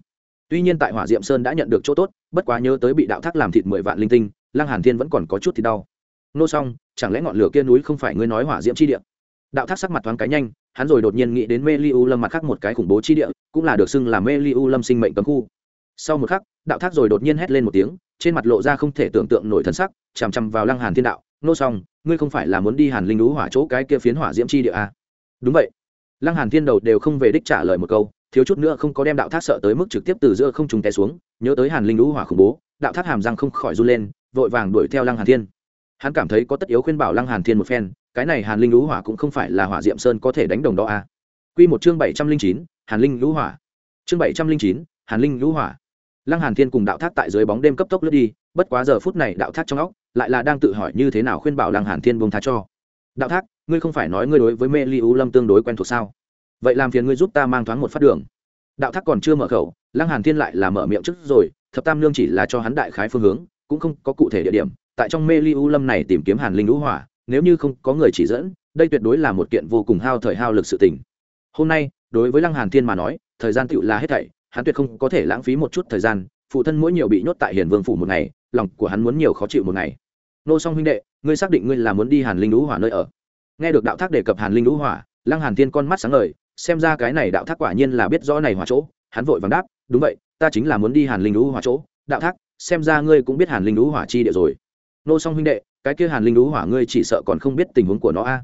Tuy nhiên tại hỏa diệm sơn đã nhận được chỗ tốt, bất quá nhớ tới bị đạo thác làm thịt mười vạn linh tinh, lăng hàn thiên vẫn còn có chút thì đau. Nô xong, chẳng lẽ ngọn lửa kia núi không phải ngươi nói hỏa diệm chi địa? Đạo thác sắc mặt thoáng cái nhanh, hắn rồi đột nhiên nghĩ đến mê li u lâm mặt khác một cái khủng bố chi địa, cũng là được xưng là mê li u lâm sinh mệnh cấm khu sau một khắc, đạo thác rồi đột nhiên hét lên một tiếng, trên mặt lộ ra không thể tưởng tượng nổi thân sắc, chằm chằm vào lăng hàn thiên đạo, nô xong ngươi không phải là muốn đi hàn linh lũ hỏa chỗ cái kia phiến hỏa diễm chi địa à? đúng vậy lăng hàn thiên đầu đều không về đích trả lời một câu, thiếu chút nữa không có đem đạo thác sợ tới mức trực tiếp từ giữa không trùng té xuống, nhớ tới hàn linh lũ hỏa khủng bố, đạo thác hàm răng không khỏi run lên, vội vàng đuổi theo lăng hàn thiên hắn cảm thấy có tất yếu khuyên bảo lăng hàn thiên một phen, cái này hàn linh lũ hỏa cũng không phải là hỏa diệm sơn có thể đánh đồng đó à. quy một chương bảy trăm linh chín, hàn linh lũ hỏa chương bảy trăm linh chín, hàn linh lũ hỏa lăng hàn thiên cùng đạo thác tại dưới bóng đêm cấp tốc lướt đi, bất quá giờ phút này đạo thác trong óc lại là đang tự hỏi như thế nào khuyên bảo lăng hàn thiên buông tha cho. Đạo thác, ngươi không phải nói ngươi đối với mê ly u lâm tương đối quen thuộc sao? Vậy làm phiền ngươi giúp ta mang thoáng một phát đường. Đạo thác còn chưa mở khẩu, lăng hàn thiên lại là mở miệng trước rồi, thập tam lương chỉ là cho hắn đại khái phương hướng, cũng không có cụ thể địa điểm, tại trong mê ly u lâm này tìm kiếm hàn linh lũ hỏa, nếu như không có người chỉ dẫn, đây tuyệt đối là một kiện vô cùng hao thời hao lực sự tình. Hôm nay, đối với lăng hàn thiên mà nói, thời gian tựu là hết thảy hắn tuyệt không có thể lãng phí một chút thời gian, phụ thân mỗi nhiều bị nhốt tại hiền vương phủ một ngày, lòng của hắn muốn nhiều khó chịu một ngày. Nô song huynh đệ, ngươi xác định ngươi là muốn đi hàn linh lũ hỏa nơi ở? Nghe được đạo thác đề cập hàn linh lũ hỏa, lăng hàn thiên con mắt sáng ngời, xem ra cái này đạo thác quả nhiên là biết rõ này hỏa chỗ, hắn vội vàng đáp, đúng vậy, ta chính là muốn đi hàn linh lũ hỏa chỗ. Đạo thác, xem ra ngươi cũng biết hàn linh lũ hỏa chi địa rồi. Nô song huynh đệ, cái kia hàn linh lũ hỏa ngươi chỉ sợ còn không biết tình huống của nó a.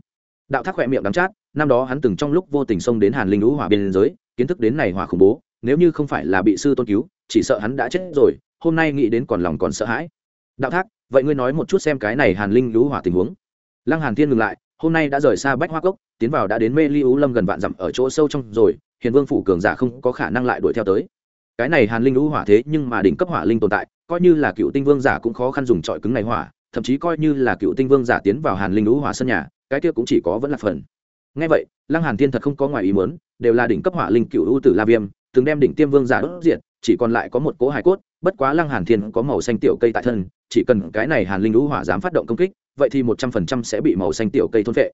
Đạo thác khỏe miệng đắng chát, năm đó hắn từng trong lúc vô tình xông đến hàn linh lũ hỏa biên giới, kiến thức đến này hỏa khủng bố nếu như không phải là bị sư tôn cứu, chỉ sợ hắn đã chết rồi, hôm nay nghĩ đến còn lòng còn sợ hãi. Đạo thác, vậy ngươi nói một chút xem cái này hàn linh lũ hỏa tình huống. Lăng hàn thiên ngừng lại, hôm nay đã rời xa bách hoa cốc, tiến vào đã đến mê ly ú lâm gần vạn dặm ở chỗ sâu trong rồi, hiền vương phủ cường giả không có khả năng lại đuổi theo tới. Cái này hàn linh lũ hỏa thế nhưng mà đỉnh cấp hỏa linh tồn tại, coi như là cựu tinh vương giả cũng khó khăn dùng trọi cứng này hỏa, thậm chí coi như là cựu tinh vương giả tiến vào hàn linh lũ hỏa sân nhà, cái kia cũng chỉ có vẫn là phần. Ngay vậy, lăng hàn thiên thật không có ngoài ý muốn, đều là đỉnh cấp hỏa linh cựu ưu tử la viêm từng đem đỉnh tiêm vương giả đốt diệt, chỉ còn lại có một cỗ hải cốt, bất quá lăng hàn thiên có màu xanh tiểu cây tại thân, chỉ cần cái này hàn linh lũ hỏa dám phát động công kích, vậy thì một trăm phần trăm sẽ bị màu xanh tiểu cây thôn phệ.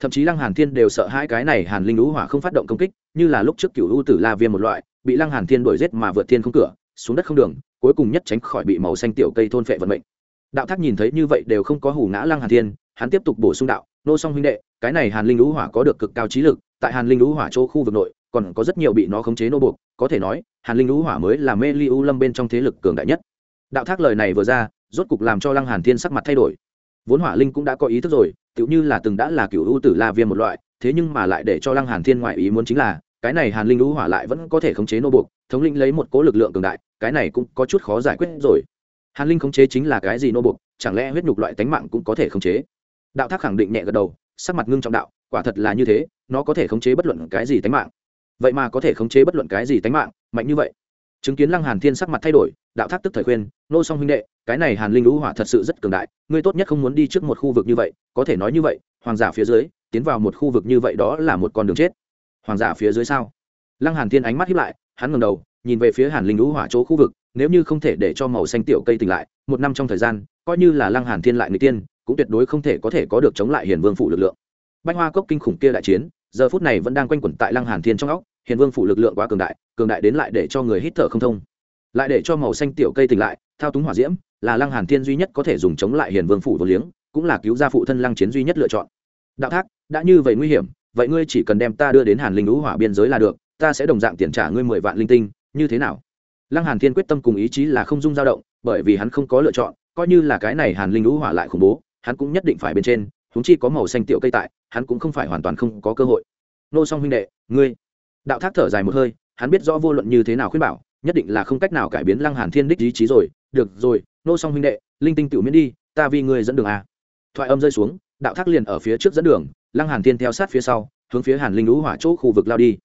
thậm chí lăng hàn thiên đều sợ hai cái này hàn linh lũ hỏa không phát động công kích, như là lúc trước cửu u tử la viêm một loại, bị lăng hàn thiên đuổi giết mà vượt thiên không cửa, xuống đất không đường, cuối cùng nhất tránh khỏi bị màu xanh tiểu cây thôn phệ vận mệnh đạo thác nhìn thấy như vậy đều không có hủ ngã lăng hàn thiên, hắn tiếp tục bổ sung đạo, nô song huynh đệ, cái này hàn linh lũ hỏa có được cực cao trí lực, tại hàn linh lũ hỏa chỗ khu vực nội còn có rất nhiều bị nó khống chế nô buộc, có thể nói, hàn linh lũ hỏa mới là mê li u lâm bên trong thế lực cường đại nhất. Đạo thác lời này vừa ra, rốt cục làm cho lăng hàn thiên sắc mặt thay đổi. Vốn hỏa linh cũng đã có ý thức rồi, tựu như là từng đã là cựu ưu tử la viêm một loại, thế nhưng mà lại để cho lăng hàn thiên ngoại ý muốn chính là, cái này hàn linh lũ hỏa lại vẫn có thể khống chế nô buộc, thống lĩnh lấy một cố lực lượng cường đại, cái này cũng có chút khó giải quyết rồi. Hàn linh khống chế chính là cái gì nô buộc, chẳng lẽ huyết nhục loại tánh mạng cũng có thể khống chế? Đạo thác khẳng định nhẹ gật đầu, sắc mặt ngưng trọng đạo, quả thật là như thế, nó có thể khống chế bất luận cái gì tánh mạng vậy mà có thể khống chế bất luận cái gì tánh mạng, mạnh như vậy. Chứng kiến lăng hàn thiên sắc mặt thay đổi, đạo thác tức thời khuyên, nô song huynh đệ, cái này hàn linh lũ hỏa thật sự rất cường đại, ngươi tốt nhất không muốn đi trước một khu vực như vậy, có thể nói như vậy, hoàng giả phía dưới, tiến vào một khu vực như vậy đó là một con đường chết. Hoàng giả phía dưới sao? Lăng hàn thiên ánh mắt hiếp lại, hắn ngẩng đầu, nhìn về phía hàn linh lũ hỏa chỗ khu vực, nếu như không thể để cho màu xanh tiểu cây tỉnh lại, một năm trong thời gian, coi như là lăng hàn thiên lại người tiên, cũng tuyệt đối không thể có thể có được chống lại hiền vương phủ lực lượng. Bách hoa cốc kinh khủng kia đại chiến giờ phút này vẫn đang quanh quẩn tại lăng hàn thiên trong óc, hiền vương phủ lực lượng quá cường đại cường đại đến lại để cho người hít thở không thông. Lại để cho màu xanh tiểu cây tỉnh lại, thao túng hỏa diễm, là lăng hàn thiên duy nhất có thể dùng chống lại hiền vương phủ vô liếng, cũng là cứu gia phụ thân lăng chiến duy nhất lựa chọn. Đạo thác, đã như vậy nguy hiểm, vậy ngươi chỉ cần đem ta đưa đến hàn linh lũ hỏa biên giới là được, ta sẽ đồng dạng tiền trả ngươi mười vạn linh tinh, như thế nào? Lăng hàn thiên quyết tâm cùng ý chí là không dung dao động, bởi vì hắn không có lựa chọn, coi như là cái này hàn linh lũ hỏa lại khủng bố, hắn cũng nhất định phải bên trên chúng chi có màu xanh tiểu cây tại, hắn cũng không phải hoàn toàn không có cơ hội. Nô song huynh đệ, ngươi. Đạo thác thở dài một hơi, hắn biết rõ vô luận như thế nào khuyên bảo, nhất định là không cách nào cải biến lăng hàn thiên đích ý chí rồi. Được rồi, nô song huynh đệ, linh tinh tiểu miễn đi, ta vì ngươi dẫn đường à. Thoại âm rơi xuống, đạo thác liền ở phía trước dẫn đường, lăng hàn thiên theo sát phía sau, hướng phía hàn linh lũ hỏa chỗ khu vực lao đi.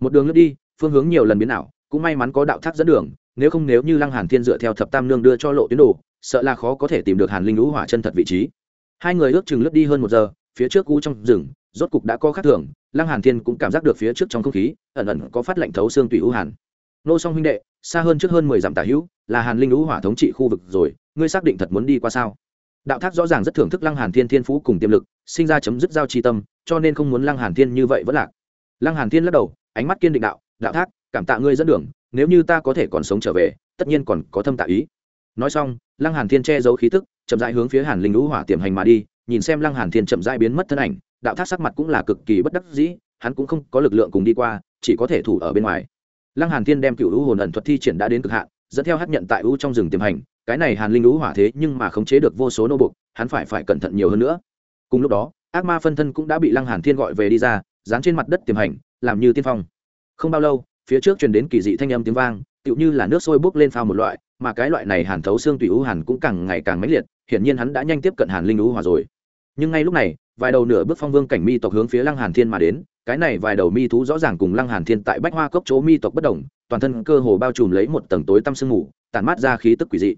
Một đường lướt đi, phương hướng nhiều lần biến ảo, cũng may mắn có đạo thác dẫn đường, nếu không nếu như lăng hàn thiên dựa theo thập tam nương đưa cho lộ tuyến đồ, sợ là khó có thể tìm được hàn linh lũ hỏa chân thật vị trí hai người ước chừng lướt đi hơn một giờ, phía trước cú trong rừng, rốt cục đã có khác thường, lăng hàn thiên cũng cảm giác được phía trước trong không khí, ẩn ẩn có phát lạnh thấu xương tùy u hàn. Nô song huynh đệ, xa hơn trước hơn mười dặm tả hữu, là hàn linh lũ hỏa thống trị khu vực rồi, ngươi xác định thật muốn đi qua sao? Đạo thác rõ ràng rất thưởng thức lăng hàn thiên thiên phú cùng tiềm lực, sinh ra chấm dứt giao chi tâm, cho nên không muốn lăng hàn thiên như vậy vẫn lạc. Lăng hàn thiên lắc đầu, ánh mắt kiên định đạo đạo thác, cảm tạ ngươi dẫn đường, nếu như ta có thể còn sống trở về, tất nhiên còn có thâm tạ ý. Nói xong, lăng hàn thiên che giấu khí tức chậm rãi hướng phía hàn linh lũ hỏa tiềm hành mà đi, nhìn xem lăng hàn thiên chậm rãi biến mất thân ảnh, đạo thác sắc mặt cũng là cực kỳ bất đắc dĩ, hắn cũng không có lực lượng cùng đi qua, chỉ có thể thủ ở bên ngoài. Lăng hàn thiên đem cựu lũ hồn ẩn thuật thi triển đã đến cực hạn, dẫn theo hấp nhận tại u trong rừng tiềm hành, cái này hàn linh lũ hỏa thế nhưng mà khống chế được vô số nô bục hắn phải phải cẩn thận nhiều hơn nữa. Cùng lúc đó, ác ma phân thân cũng đã bị lăng hàn thiên gọi về đi ra, dán trên mặt đất tiềm hành, làm như tiên phong. Không bao lâu, phía trước truyền đến kỳ dị thanh âm tiếng vang, tựu như là nước sôi bốc lên phao một loại, mà cái loại này hàn thấu xương tùy u hàn cũng càng ngày càng mãnh liệt hiển nhiên hắn đã nhanh tiếp cận hàn linh lũ Hòa rồi. Nhưng ngay lúc này, vài đầu nửa bước phong vương cảnh mi tộc hướng phía lăng hàn thiên mà đến, cái này vài đầu mi thú rõ ràng cùng lăng hàn thiên tại bách hoa cốc chỗ mi tộc bất đồng, toàn thân cơ hồ bao trùm lấy một tầng tối tăm sương mù, tản mát ra khí tức quỷ dị.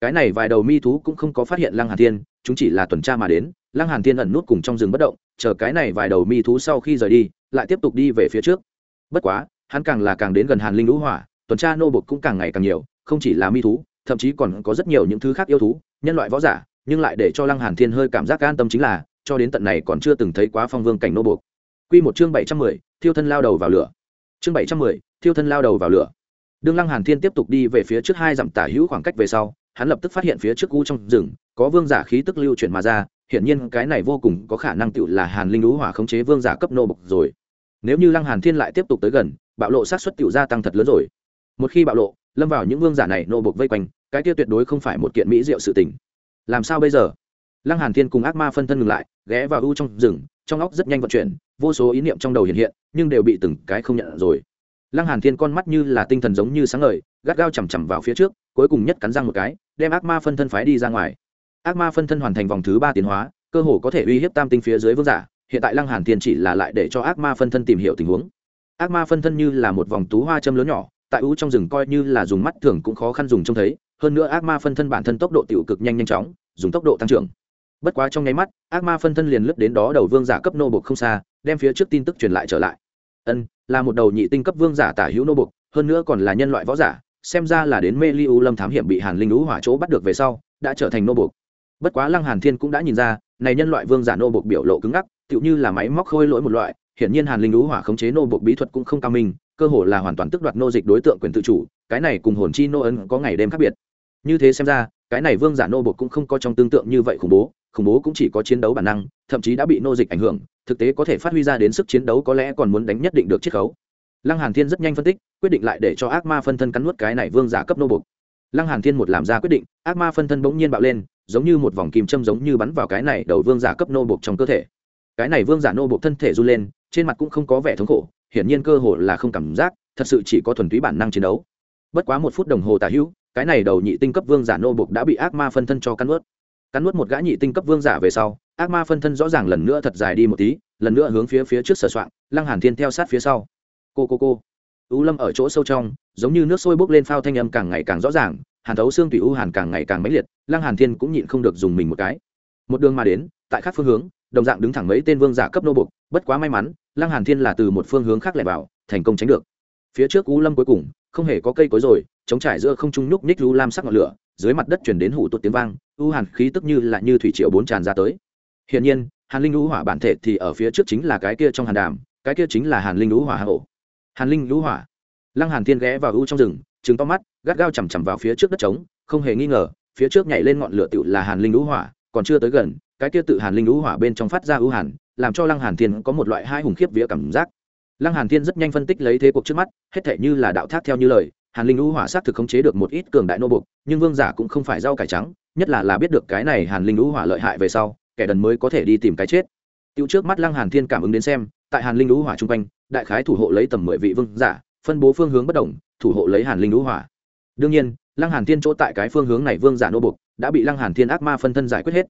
Cái này vài đầu mi thú cũng không có phát hiện lăng hàn thiên, chúng chỉ là tuần tra mà đến, lăng hàn thiên ẩn nút cùng trong rừng bất động, chờ cái này vài đầu mi thú sau khi rời đi, lại tiếp tục đi về phía trước. Bất quá, hắn càng là càng đến gần hàn linh lũ hỏa tuần tra nô bộc cũng càng ngày càng nhiều, không chỉ là mi thú, thậm chí còn có rất nhiều những thứ khác yêu thú nhân loại võ giả nhưng lại để cho lăng hàn thiên hơi cảm giác an tâm chính là cho đến tận này còn chưa từng thấy quá phong vương cảnh nô buộc. Quy một chương bảy trăm mười, thiêu thân lao đầu vào lửa. Chương bảy trăm mười, thiêu thân lao đầu vào lửa. Đương lăng hàn thiên tiếp tục đi về phía trước hai dặm tả hữu khoảng cách về sau hắn lập tức phát hiện phía trước u trong rừng có vương giả khí tức lưu chuyển mà ra hiển nhiên cái này vô cùng có khả năng tựu là hàn linh lũ hỏa khống chế vương giả cấp nô bộc rồi. Nếu như lăng hàn thiên lại tiếp tục tới gần bạo lộ sát xuất tựu gia tăng thật lớn rồi. Một khi bạo lộ lâm vào những vương giả này nô bộc vây quanh cái kia tuyệt đối không phải một kiện mỹ diệu sự tình. Làm sao bây giờ? Lăng hàn thiên cùng ác ma phân thân ngừng lại, ghé vào u trong rừng, trong óc rất nhanh vận chuyển, vô số ý niệm trong đầu hiện hiện, nhưng đều bị từng cái không nhận rồi. Lăng hàn thiên con mắt như là tinh thần giống như sáng ngời, gắt gao chầm chằm vào phía trước, cuối cùng nhất cắn răng một cái, đem ác ma phân thân phái đi ra ngoài. Ác ma phân thân hoàn thành vòng thứ ba tiến hóa, cơ hồ có thể uy hiếp tam tinh phía dưới vương giả, hiện tại lăng hàn thiên chỉ là lại để cho ác ma phân thân tìm hiểu tình huống. Ác ma phân thân như là một vòng tú hoa châm lớn nhỏ, tại u trong rừng coi như là dùng mắt thường cũng khó khăn dùng trông thấy hơn nữa ác ma phân thân bản thân tốc độ tiểu cực nhanh nhanh chóng, dùng tốc độ tăng trưởng. Bất quá trong nháy mắt, ác ma phân thân liền lướt đến đó đầu vương giả cấp nô bộc không xa, đem phía trước tin tức truyền lại trở lại. Ân, là một đầu nhị tinh cấp vương giả tả hữu nô bộc, hơn nữa còn là nhân loại võ giả, xem ra là đến mê li u lâm thám hiểm bị hàn linh lũ hỏa chỗ bắt được về sau, đã trở thành nô bộc. Bất quá lăng hàn thiên cũng đã nhìn ra, này nhân loại vương giả nô bộc biểu lộ cứng ngắc, tựu như là máy móc khôi lỗi một loại, hiển nhiên hàn linh lũ hỏa khống chế nô bục bí thuật cũng không cao minh, cơ hồ là hoàn toàn tức đoạt nô dịch đối tượng quyền tự chủ, cái này cùng hồn chi nô ấn có ngày đêm khác biệt như thế xem ra, cái này vương giả nô bột cũng không có trong tương tượng như vậy khủng bố khủng bố cũng chỉ có chiến đấu bản năng, thậm chí đã bị nô dịch ảnh hưởng, thực tế có thể phát huy ra đến sức chiến đấu có lẽ còn muốn đánh nhất định được chiết khấu. Lăng hàn thiên rất nhanh phân tích, quyết định lại để cho ác ma phân thân cắn nuốt cái này vương giả cấp nô bột lăng hàn thiên một làm ra quyết định, ác ma phân thân bỗng nhiên bạo lên, giống như một vòng kim châm giống như bắn vào cái này đầu vương giả cấp nô bột trong cơ thể. Cái này vương giả nô bột thân thể run lên, trên mặt cũng không có vẻ thống khổ, hiển nhiên cơ hồ là không cảm giác, thật sự chỉ có thuần túy bản năng chiến đấu. Bất quá một phút đồng hồ tà hữu cái này đầu nhị tinh cấp vương giả nô bộc đã bị ác ma phân thân cho cắn nuốt. Cắn nuốt một gã nhị tinh cấp vương giả về sau ác ma phân thân rõ ràng lần nữa thật dài đi một tí lần nữa hướng phía phía trước sờ soạn lăng hàn thiên theo sát phía sau. Cô cô cô. U lâm ở chỗ sâu trong giống như nước sôi bốc lên phao thanh âm càng ngày càng rõ ràng hàn thấu xương tùy u hàn càng ngày càng mãnh liệt lăng hàn thiên cũng nhịn không được dùng mình một cái. Một đường mà đến tại khác phương hướng đồng dạng đứng thẳng mấy tên vương giả cấp nô bộc, bất quá may mắn lăng hàn thiên là từ một phương hướng khác lại vào thành công tránh được. Phía trước u lâm cuối cùng không hề có cây cối rồi chống trải giữa không trung nhúc nhích u lam sắc ngọn lửa, dưới mặt đất chuyển đến hủ tuột tiếng vang, u hàn khí tức như là như thủy triệu bốn tràn ra tới. Hiển nhiên, hàn linh u hỏa bản thể thì ở phía trước chính là cái kia trong hàn đàm, cái kia chính là hàn linh u hỏa hà hộ hàn linh lũ hỏa. Lăng hàn thiên ghé vào u trong rừng, trừng to mắt, gắt gao chằm chằm vào phía trước đất trống, không hề nghi ngờ, phía trước nhảy lên ngọn lửa tựu là hàn linh lũ hỏa, còn chưa tới gần, cái kia tự hàn linh lũ hỏa bên trong phát ra u hàn, làm cho lăng hàn thiên có một loại hai hùng khiếp vía cảm giác. Lăng hàn thiên rất nhanh phân tích lấy thế cuộc trước mắt, hết thể như là đạo thác theo như lời hàn linh lũ hỏa xác thực khống chế được một ít cường đại nô bục nhưng vương giả cũng không phải rau cải trắng, nhất là là biết được cái này hàn linh lũ hỏa lợi hại về sau, kẻ đần mới có thể đi tìm cái chết. Tiêu trước mắt lăng hàn thiên cảm ứng đến xem, tại hàn linh lũ hỏa chung quanh, đại khái thủ hộ lấy tầm mười vị vương giả, phân bố phương hướng bất đồng, thủ hộ lấy hàn linh lũ hỏa. Đương nhiên, lăng hàn thiên chỗ tại cái phương hướng này vương giả nô bục đã bị lăng hàn thiên ác ma phân thân giải quyết hết.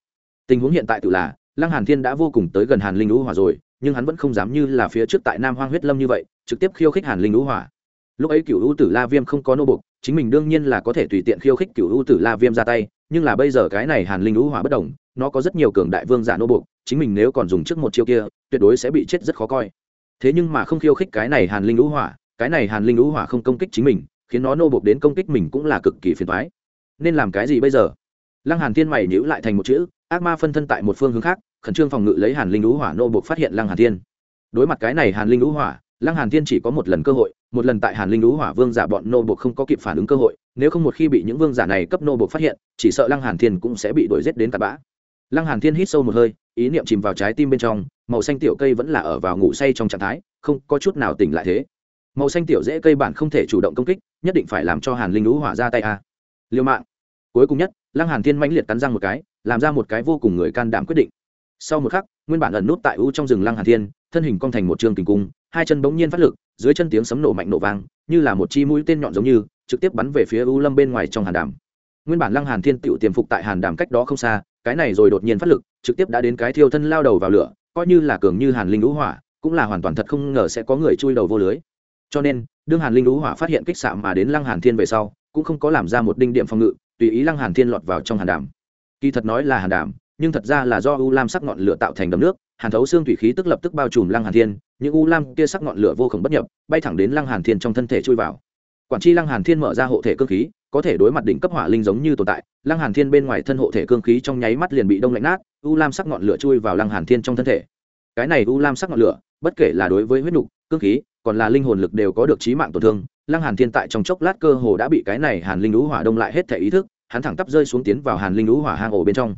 Tình huống hiện tại tự là, lăng hàn thiên đã vô cùng tới gần hàn linh lũ hỏa rồi, nhưng hắn vẫn không dám như là phía trước tại nam hoang huyết lâm như vậy, trực tiếp khiêu khích hàn linh lũ hỏa lúc ấy cựu u tử la viêm không có nô bục chính mình đương nhiên là có thể tùy tiện khiêu khích cựu u tử la viêm ra tay, nhưng là bây giờ cái này hàn linh u hỏa bất đồng, nó có rất nhiều cường đại vương giả nô bục chính mình nếu còn dùng trước một chiêu kia, tuyệt đối sẽ bị chết rất khó coi. Thế nhưng mà không khiêu khích cái này hàn linh u hỏa, cái này hàn linh u hỏa không công kích chính mình, khiến nó nô bục đến công kích mình cũng là cực kỳ phiền toái. Nên làm cái gì bây giờ? Lăng hàn thiên mày nhữ lại thành một chữ, ác ma phân thân tại một phương hướng khác, khẩn trương phòng ngự lấy hàn linh u hỏa nô bục phát hiện lăng hàn thiên. Đối mặt cái này hàn linh u hỏa lăng hàn thiên chỉ có một lần cơ hội, một lần tại hàn linh lũ hỏa vương giả bọn nô bộc không có kịp phản ứng cơ hội, nếu không một khi bị những vương giả này cấp nô bộc phát hiện, chỉ sợ lăng hàn thiên cũng sẽ bị đuổi giết đến tạt bã. Lăng hàn thiên hít sâu một hơi, ý niệm chìm vào trái tim bên trong, màu xanh tiểu cây vẫn là ở vào ngủ say trong trạng thái, không có chút nào tỉnh lại thế. Màu xanh tiểu dễ cây bản không thể chủ động công kích, nhất định phải làm cho hàn linh lũ hỏa ra tay a. Liêu mạng. Cuối cùng nhất, lăng hàn thiên mãnh liệt cắn răng một cái, làm ra một cái vô cùng người can đảm quyết định. Sau một khắc, nguyên bản ẩn nút tại u trong rừng lăng hàn thiên, thân hình cong thành một trường tình cung hai chân bỗng nhiên phát lực, dưới chân tiếng sấm nổ mạnh nổ vang, như là một chi mũi tên nhọn giống như, trực tiếp bắn về phía u lâm bên ngoài trong hàn đàm. Nguyên bản lăng hàn thiên tựu tiềm phục tại hàn đàm cách đó không xa, cái này rồi đột nhiên phát lực, trực tiếp đã đến cái thiêu thân lao đầu vào lửa, coi như là cường như hàn linh lũ hỏa, cũng là hoàn toàn thật không ngờ sẽ có người chui đầu vô lưới. Cho nên, đương hàn linh lũ hỏa phát hiện kích xạ mà đến lăng hàn thiên về sau, cũng không có làm ra một đinh điểm phòng ngự, tùy ý lăng hàn thiên lọt vào trong hàn đàm. Kỳ thật nói là hàn đàm, nhưng thật ra là do u lam sắc ngọn lửa tạo thành đầm nước hàn thấu xương thủy khí tức lập tức bao trùm lăng hàn thiên, những u lam kia sắc ngọn lửa vô cùng bất nhập, bay thẳng đến lăng hàn thiên trong thân thể chui vào. Quản chi lăng hàn thiên mở ra hộ thể cương khí, có thể đối mặt đỉnh cấp hỏa linh giống như tồn tại, lăng hàn thiên bên ngoài thân hộ thể cương khí trong nháy mắt liền bị đông lạnh nát, u lam sắc ngọn lửa chui vào lăng hàn thiên trong thân thể. Cái này u lam sắc ngọn lửa, bất kể là đối với huyết nục cương khí, còn là linh hồn lực đều có được trí mạng tổn thương, lăng hàn thiên tại trong chốc lát cơ hồ đã bị cái này hàn linh lũ hỏa đông lại hết thể ý thức, hắn thẳng tắp rơi xuống tiến vào hàn linh lũ hỏa hang ổ bên trong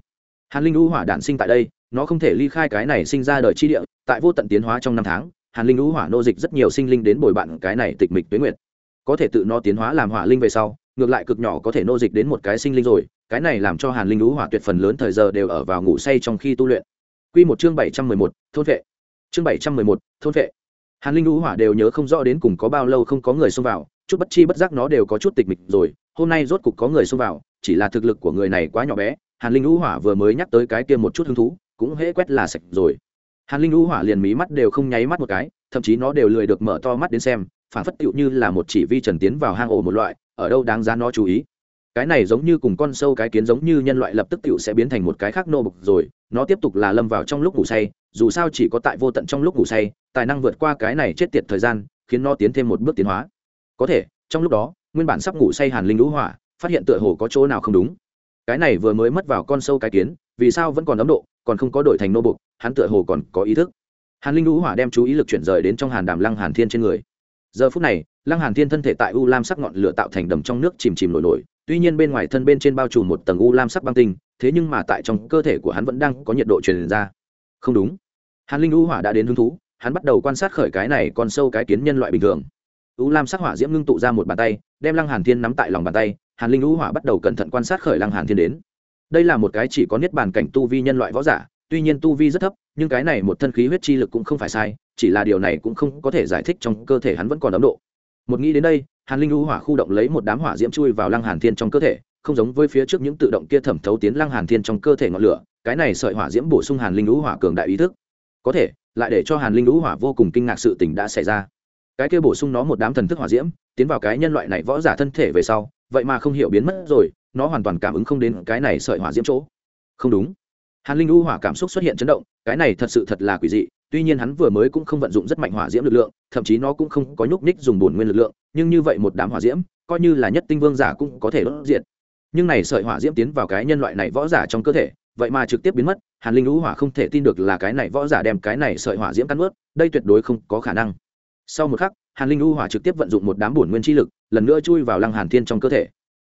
hàn linh U hỏa đản sinh tại đây, nó không thể ly khai cái này sinh ra đời chi địa, tại vô tận tiến hóa trong năm tháng, hàn linh U hỏa nô dịch rất nhiều sinh linh đến bồi bạn cái này tịch mịch tuyến nguyệt. Có thể tự nó tiến hóa làm hỏa linh về sau, ngược lại cực nhỏ có thể nô dịch đến một cái sinh linh rồi, cái này làm cho hàn linh U hỏa tuyệt phần lớn thời giờ đều ở vào ngủ say trong khi tu luyện. Quy một chương bảy trăm mười một, thôn vệ. Chương bảy trăm mười một, thôn vệ. Hàn linh lũ hỏa đều nhớ không rõ đến cùng có bao lâu không có người xông vào, chút bất chi bất giác nó đều có chút tịch mịch rồi, hôm nay rốt cục có người xông vào, chỉ là thực lực của người này quá nhỏ bé hàn linh lũ hỏa vừa mới nhắc tới cái kia một chút hứng thú, cũng hễ quét là sạch rồi. Hàn linh lũ hỏa liền mí mắt đều không nháy mắt một cái, thậm chí nó đều lười được mở to mắt đến xem, phản phất tựu như là một chỉ vi trần tiến vào hang ổ một loại, ở đâu đáng giá nó chú ý. Cái này giống như cùng con sâu cái kiến giống như nhân loại lập tức tựu sẽ biến thành một cái khác nô bục rồi, nó tiếp tục là lâm vào trong lúc ngủ say, dù sao chỉ có tại vô tận trong lúc ngủ say, tài năng vượt qua cái này chết tiệt thời gian, khiến nó tiến thêm một bước tiến hóa. Có thể, trong lúc đó, nguyên bản sắp ngủ say hàn linh lũ hỏa, phát hiện tựa hồ có chỗ nào không đúng cái này vừa mới mất vào con sâu cái kiến, vì sao vẫn còn ấm độ, còn không có đổi thành nô bục, hắn tựa hồ còn có ý thức. Hàn linh lũ hỏa đem chú ý lực chuyển rời đến trong hàn đàm lăng hàn thiên trên người. Giờ phút này, lăng hàn thiên thân thể tại u lam sắc ngọn lửa tạo thành đầm trong nước chìm chìm nổi nổi, tuy nhiên bên ngoài thân bên trên bao trùm một tầng u lam sắc băng tinh, thế nhưng mà tại trong cơ thể của hắn vẫn đang có nhiệt độ truyền ra. Không đúng. Hàn linh u hỏa đã đến hứng thú, hắn bắt đầu quan sát khởi cái này còn sâu cái kiến nhân loại bình thường. U lam sắc hỏa diễm ngưng tụ ra một bàn tay, đem lăng hàn thiên nắm tại lòng bàn tay hàn linh u hỏa bắt đầu cẩn thận quan sát khởi lăng hàn thiên đến. Đây là một cái chỉ có niết bàn cảnh tu vi nhân loại võ giả, tuy nhiên tu vi rất thấp, nhưng cái này một thân khí huyết chi lực cũng không phải sai, chỉ là điều này cũng không có thể giải thích trong cơ thể hắn vẫn còn ấm độ. Một nghĩ đến đây, hàn linh u hỏa khu động lấy một đám hỏa diễm chui vào lăng hàn thiên trong cơ thể, không giống với phía trước những tự động kia thẩm thấu tiến lăng hàn thiên trong cơ thể ngọn lửa, cái này sợi hỏa diễm bổ sung hàn linh u hỏa cường đại ý thức. Có thể, lại để cho hàn linh u hỏa vô cùng kinh ngạc sự tình đã xảy ra. Cái kia bổ sung nó một đám thần thức hỏa diễm, tiến vào cái nhân loại này võ giả thân thể về sau vậy mà không hiểu biến mất rồi, nó hoàn toàn cảm ứng không đến cái này sợi hỏa diễm chỗ. Không đúng. Hàn linh u hỏa cảm xúc xuất hiện chấn động, cái này thật sự thật là quỷ dị, tuy nhiên hắn vừa mới cũng không vận dụng rất mạnh hỏa diễm lực lượng, thậm chí nó cũng không có nhúc ních dùng bổn nguyên lực lượng, nhưng như vậy một đám hỏa diễm, coi như là nhất tinh vương giả cũng có thể đốt diệt. Nhưng này sợi hỏa diễm tiến vào cái nhân loại này võ giả trong cơ thể, vậy mà trực tiếp biến mất, hàn linh lũ hỏa không thể tin được là cái này võ giả đem cái này sợi hỏa diễm cắn ướt đây tuyệt đối không có khả năng sau một khắc, hàn linh U hỏa trực tiếp vận dụng một đám bổn nguyên chi lực, lần nữa chui vào lăng hàn thiên trong cơ thể.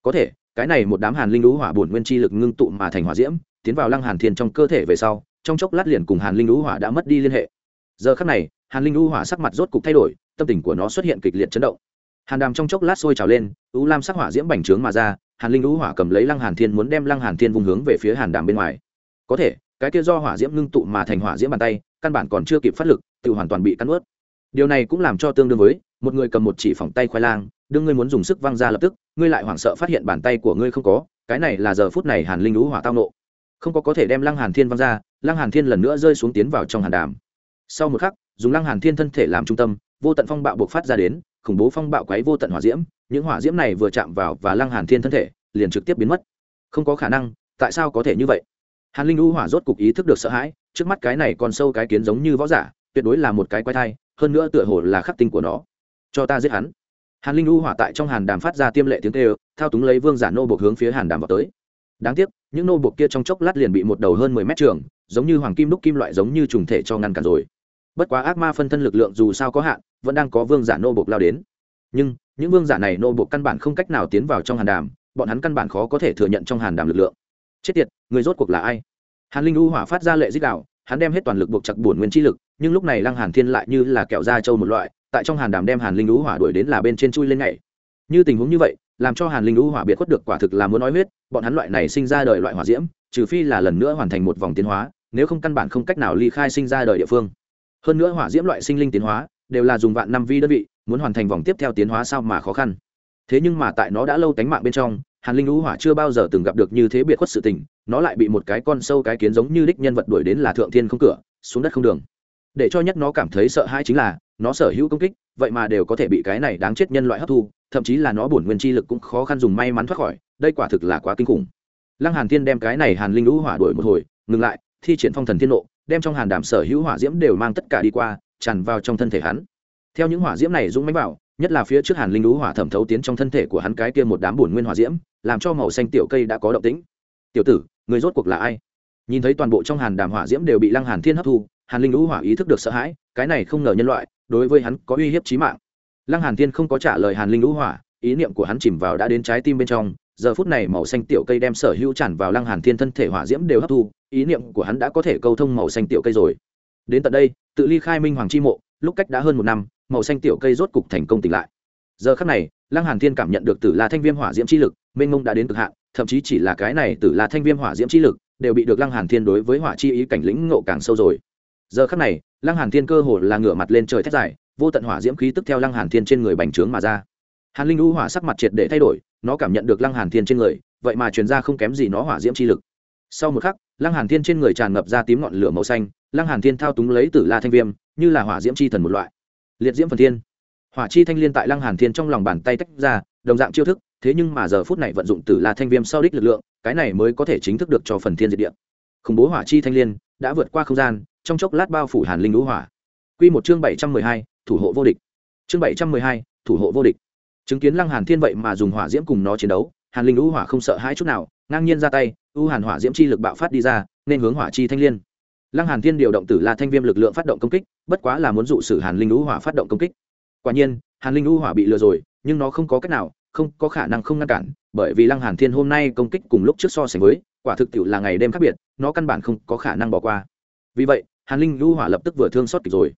Có thể, cái này một đám hàn linh U hỏa bổn nguyên chi lực ngưng tụ mà thành hỏa diễm, tiến vào lăng hàn thiên trong cơ thể về sau, trong chốc lát liền cùng hàn linh U hỏa đã mất đi liên hệ. Giờ khắc này, hàn linh U hỏa sắc mặt rốt cục thay đổi, tâm tình của nó xuất hiện kịch liệt chấn động. Hàn đàm trong chốc lát sôi trào lên, U lam sắc hỏa diễm bành trướng mà ra, hàn linh U hỏa cầm lấy lăng hàn thiên muốn đem lăng hàn thiên vùng hướng về phía hàn đàm bên ngoài. Có thể, cái kia do hỏa diễm ngưng tụ mà thành hỏa diễm bàn tay, căn bản còn chưa kịp phát lực, tự hoàn toàn bị cắn ướt điều này cũng làm cho tương đương với, một người cầm một chỉ phòng tay khoai lang, đương ngươi muốn dùng sức văng ra lập tức, ngươi lại hoảng sợ phát hiện bàn tay của ngươi không có, cái này là giờ phút này hàn linh lũ hỏa tao nộ. Không có có thể đem lăng hàn thiên văng ra, lăng hàn thiên lần nữa rơi xuống tiến vào trong hàn đàm. Sau một khắc, dùng lăng hàn thiên thân thể làm trung tâm, vô tận phong bạo buộc phát ra đến, khủng bố phong bạo quấy vô tận hỏa diễm, những hỏa diễm này vừa chạm vào và lăng hàn thiên thân thể, liền trực tiếp biến mất. Không có khả năng, tại sao có thể như vậy? Hàn linh u hỏa rốt cục ý thức được sợ hãi, trước mắt cái này còn sâu cái kiến giống như võ giả, tuyệt đối là một cái quái thai hơn nữa tựa hồ là khắc tinh của nó. Cho ta giết hắn. Hàn linh u hỏa tại trong hàn đàm phát ra tiêm lệ tiếng kêu, thao túng lấy vương giả nô buộc hướng phía hàn đàm vào tới. Đáng tiếc, những nô buộc kia trong chốc lát liền bị một đầu hơn mười mét trường, giống như hoàng kim đúc kim loại giống như trùng thể cho ngăn cản rồi. Bất quá ác ma phân thân lực lượng dù sao có hạn, vẫn đang có vương giả nô buộc lao đến. Nhưng, những vương giả này nô buộc căn bản không cách nào tiến vào trong hàn đàm, bọn hắn căn bản khó có thể thừa nhận trong hàn đàm lực lượng. Chết tiệt, người rốt cuộc là ai? Hàn linh u hỏa phát ra lệ dích đạo hắn đem hết toàn lực buộc chặt bổn nguyên chi lực, nhưng lúc này lăng hàn thiên lại như là kẹo da trâu một loại, tại trong hàn đàm đem hàn linh lũ hỏa đuổi đến là bên trên chui lên ngày như tình huống như vậy, làm cho hàn linh lũ hỏa biệt khuất được quả thực là muốn nói huyết, bọn hắn loại này sinh ra đời loại hỏa diễm, trừ phi là lần nữa hoàn thành một vòng tiến hóa, nếu không căn bản không cách nào ly khai sinh ra đời địa phương. Hơn nữa hỏa diễm loại sinh linh tiến hóa, đều là dùng vạn năm vi đơn vị, muốn hoàn thành vòng tiếp theo tiến hóa sao mà khó khăn. Thế nhưng mà tại nó đã lâu tánh mạng bên trong hàn linh lũ hỏa chưa bao giờ từng gặp được như thế biệt khuất sự tình, nó lại bị một cái con sâu cái kiến giống như đích nhân vật đuổi đến là thượng thiên không cửa, xuống đất không đường. Để cho nhất nó cảm thấy sợ hãi chính là, nó sở hữu công kích, vậy mà đều có thể bị cái này đáng chết nhân loại hấp thu, thậm chí là nó bổn nguyên chi lực cũng khó khăn dùng may mắn thoát khỏi, đây quả thực là quá kinh khủng. Lăng hàn thiên đem cái này hàn linh lũ hỏa đuổi một hồi, ngừng lại, thi triển phong thần thiên nộ, đem trong hàn đảm sở hữu hỏa diễm đều mang tất cả đi qua, tràn vào trong thân thể hắn. Theo những hỏa diễm này dũng mánh vào, nhất là phía trước hàn linh lũ hỏa thẩm thấu tiến trong thân thể của hắn cái kia một đám bổn nguyên hỏa diễm làm cho màu xanh tiểu cây đã có động tĩnh. Tiểu tử, người rốt cuộc là ai? Nhìn thấy toàn bộ trong hàn đàm hỏa diễm đều bị lăng hàn thiên hấp thu, hàn linh lũ hỏa ý thức được sợ hãi, cái này không ngờ nhân loại, đối với hắn có uy hiếp chí mạng. Lăng hàn thiên không có trả lời hàn linh lũ hỏa, ý niệm của hắn chìm vào đã đến trái tim bên trong, giờ phút này màu xanh tiểu cây đem sở hữu tràn vào lăng hàn thiên thân thể hỏa diễm đều hấp thu, ý niệm của hắn đã có thể câu thông màu xanh tiểu cây rồi. Đến tận đây, tự ly khai minh hoàng chi mộ, lúc cách đã hơn một năm, màu xanh tiểu cây rốt cục thành công tỉnh lại. Giờ khắc này lăng hàn thiên cảm nhận được tử la thanh viêm hỏa diễm chi lực, mênh mông đã đến cực hạn, thậm chí chỉ là cái này tử la thanh viêm hỏa diễm chi lực đều bị được lăng hàn thiên đối với hỏa chi ý cảnh lĩnh ngộ càng sâu rồi. Giờ khắc này, lăng hàn thiên cơ hồ là ngửa mặt lên trời thét dài, vô tận hỏa diễm khí tức theo lăng hàn thiên trên người bành trướng mà ra. Hàn linh u hỏa sắc mặt triệt để thay đổi, nó cảm nhận được lăng hàn thiên trên người, vậy mà truyền ra không kém gì nó hỏa diễm chi lực. Sau một khắc, lăng hàn thiên trên người tràn ngập ra tím ngọn lửa màu xanh, lăng hàn thiên thao túng lấy tử la thanh viêm, như là hỏa diễm chi thần một loại. Liệt diễm phần thiên hỏa chi thanh liên tại lăng hàn thiên trong lòng bàn tay tách ra đồng dạng chiêu thức thế nhưng mà giờ phút này vận dụng tử la thanh viêm sau đích lực lượng cái này mới có thể chính thức được cho phần thiên diệt địa. Khủng bố hỏa chi thanh liên đã vượt qua không gian trong chốc lát bao phủ hàn linh lũ hỏa. Quy một chương bảy trăm mười hai, thủ hộ vô địch. Chương bảy trăm mười hai, thủ hộ vô địch. Chứng kiến lăng hàn thiên vậy mà dùng hỏa diễm cùng nó chiến đấu hàn linh lũ hỏa không sợ hãi chút nào ngang nhiên ra tay u hàn hỏa diễm chi lực bạo phát đi ra nên hướng hỏa chi thanh liên. Lăng hàn thiên điều động tử la thanh viêm lực lượng phát động công kích bất quá là muốn dụ sử hàn linh lũ hỏa phát động công kích quả nhiên, hàn linh U hỏa bị lừa rồi, nhưng nó không có cách nào, không có khả năng không ngăn cản, bởi vì lăng hàn thiên hôm nay công kích cùng lúc trước so sánh với, quả thực tiệu là ngày đêm khác biệt, nó căn bản không có khả năng bỏ qua. Vì vậy, hàn linh U hỏa lập tức vừa thương xót kịch rồi.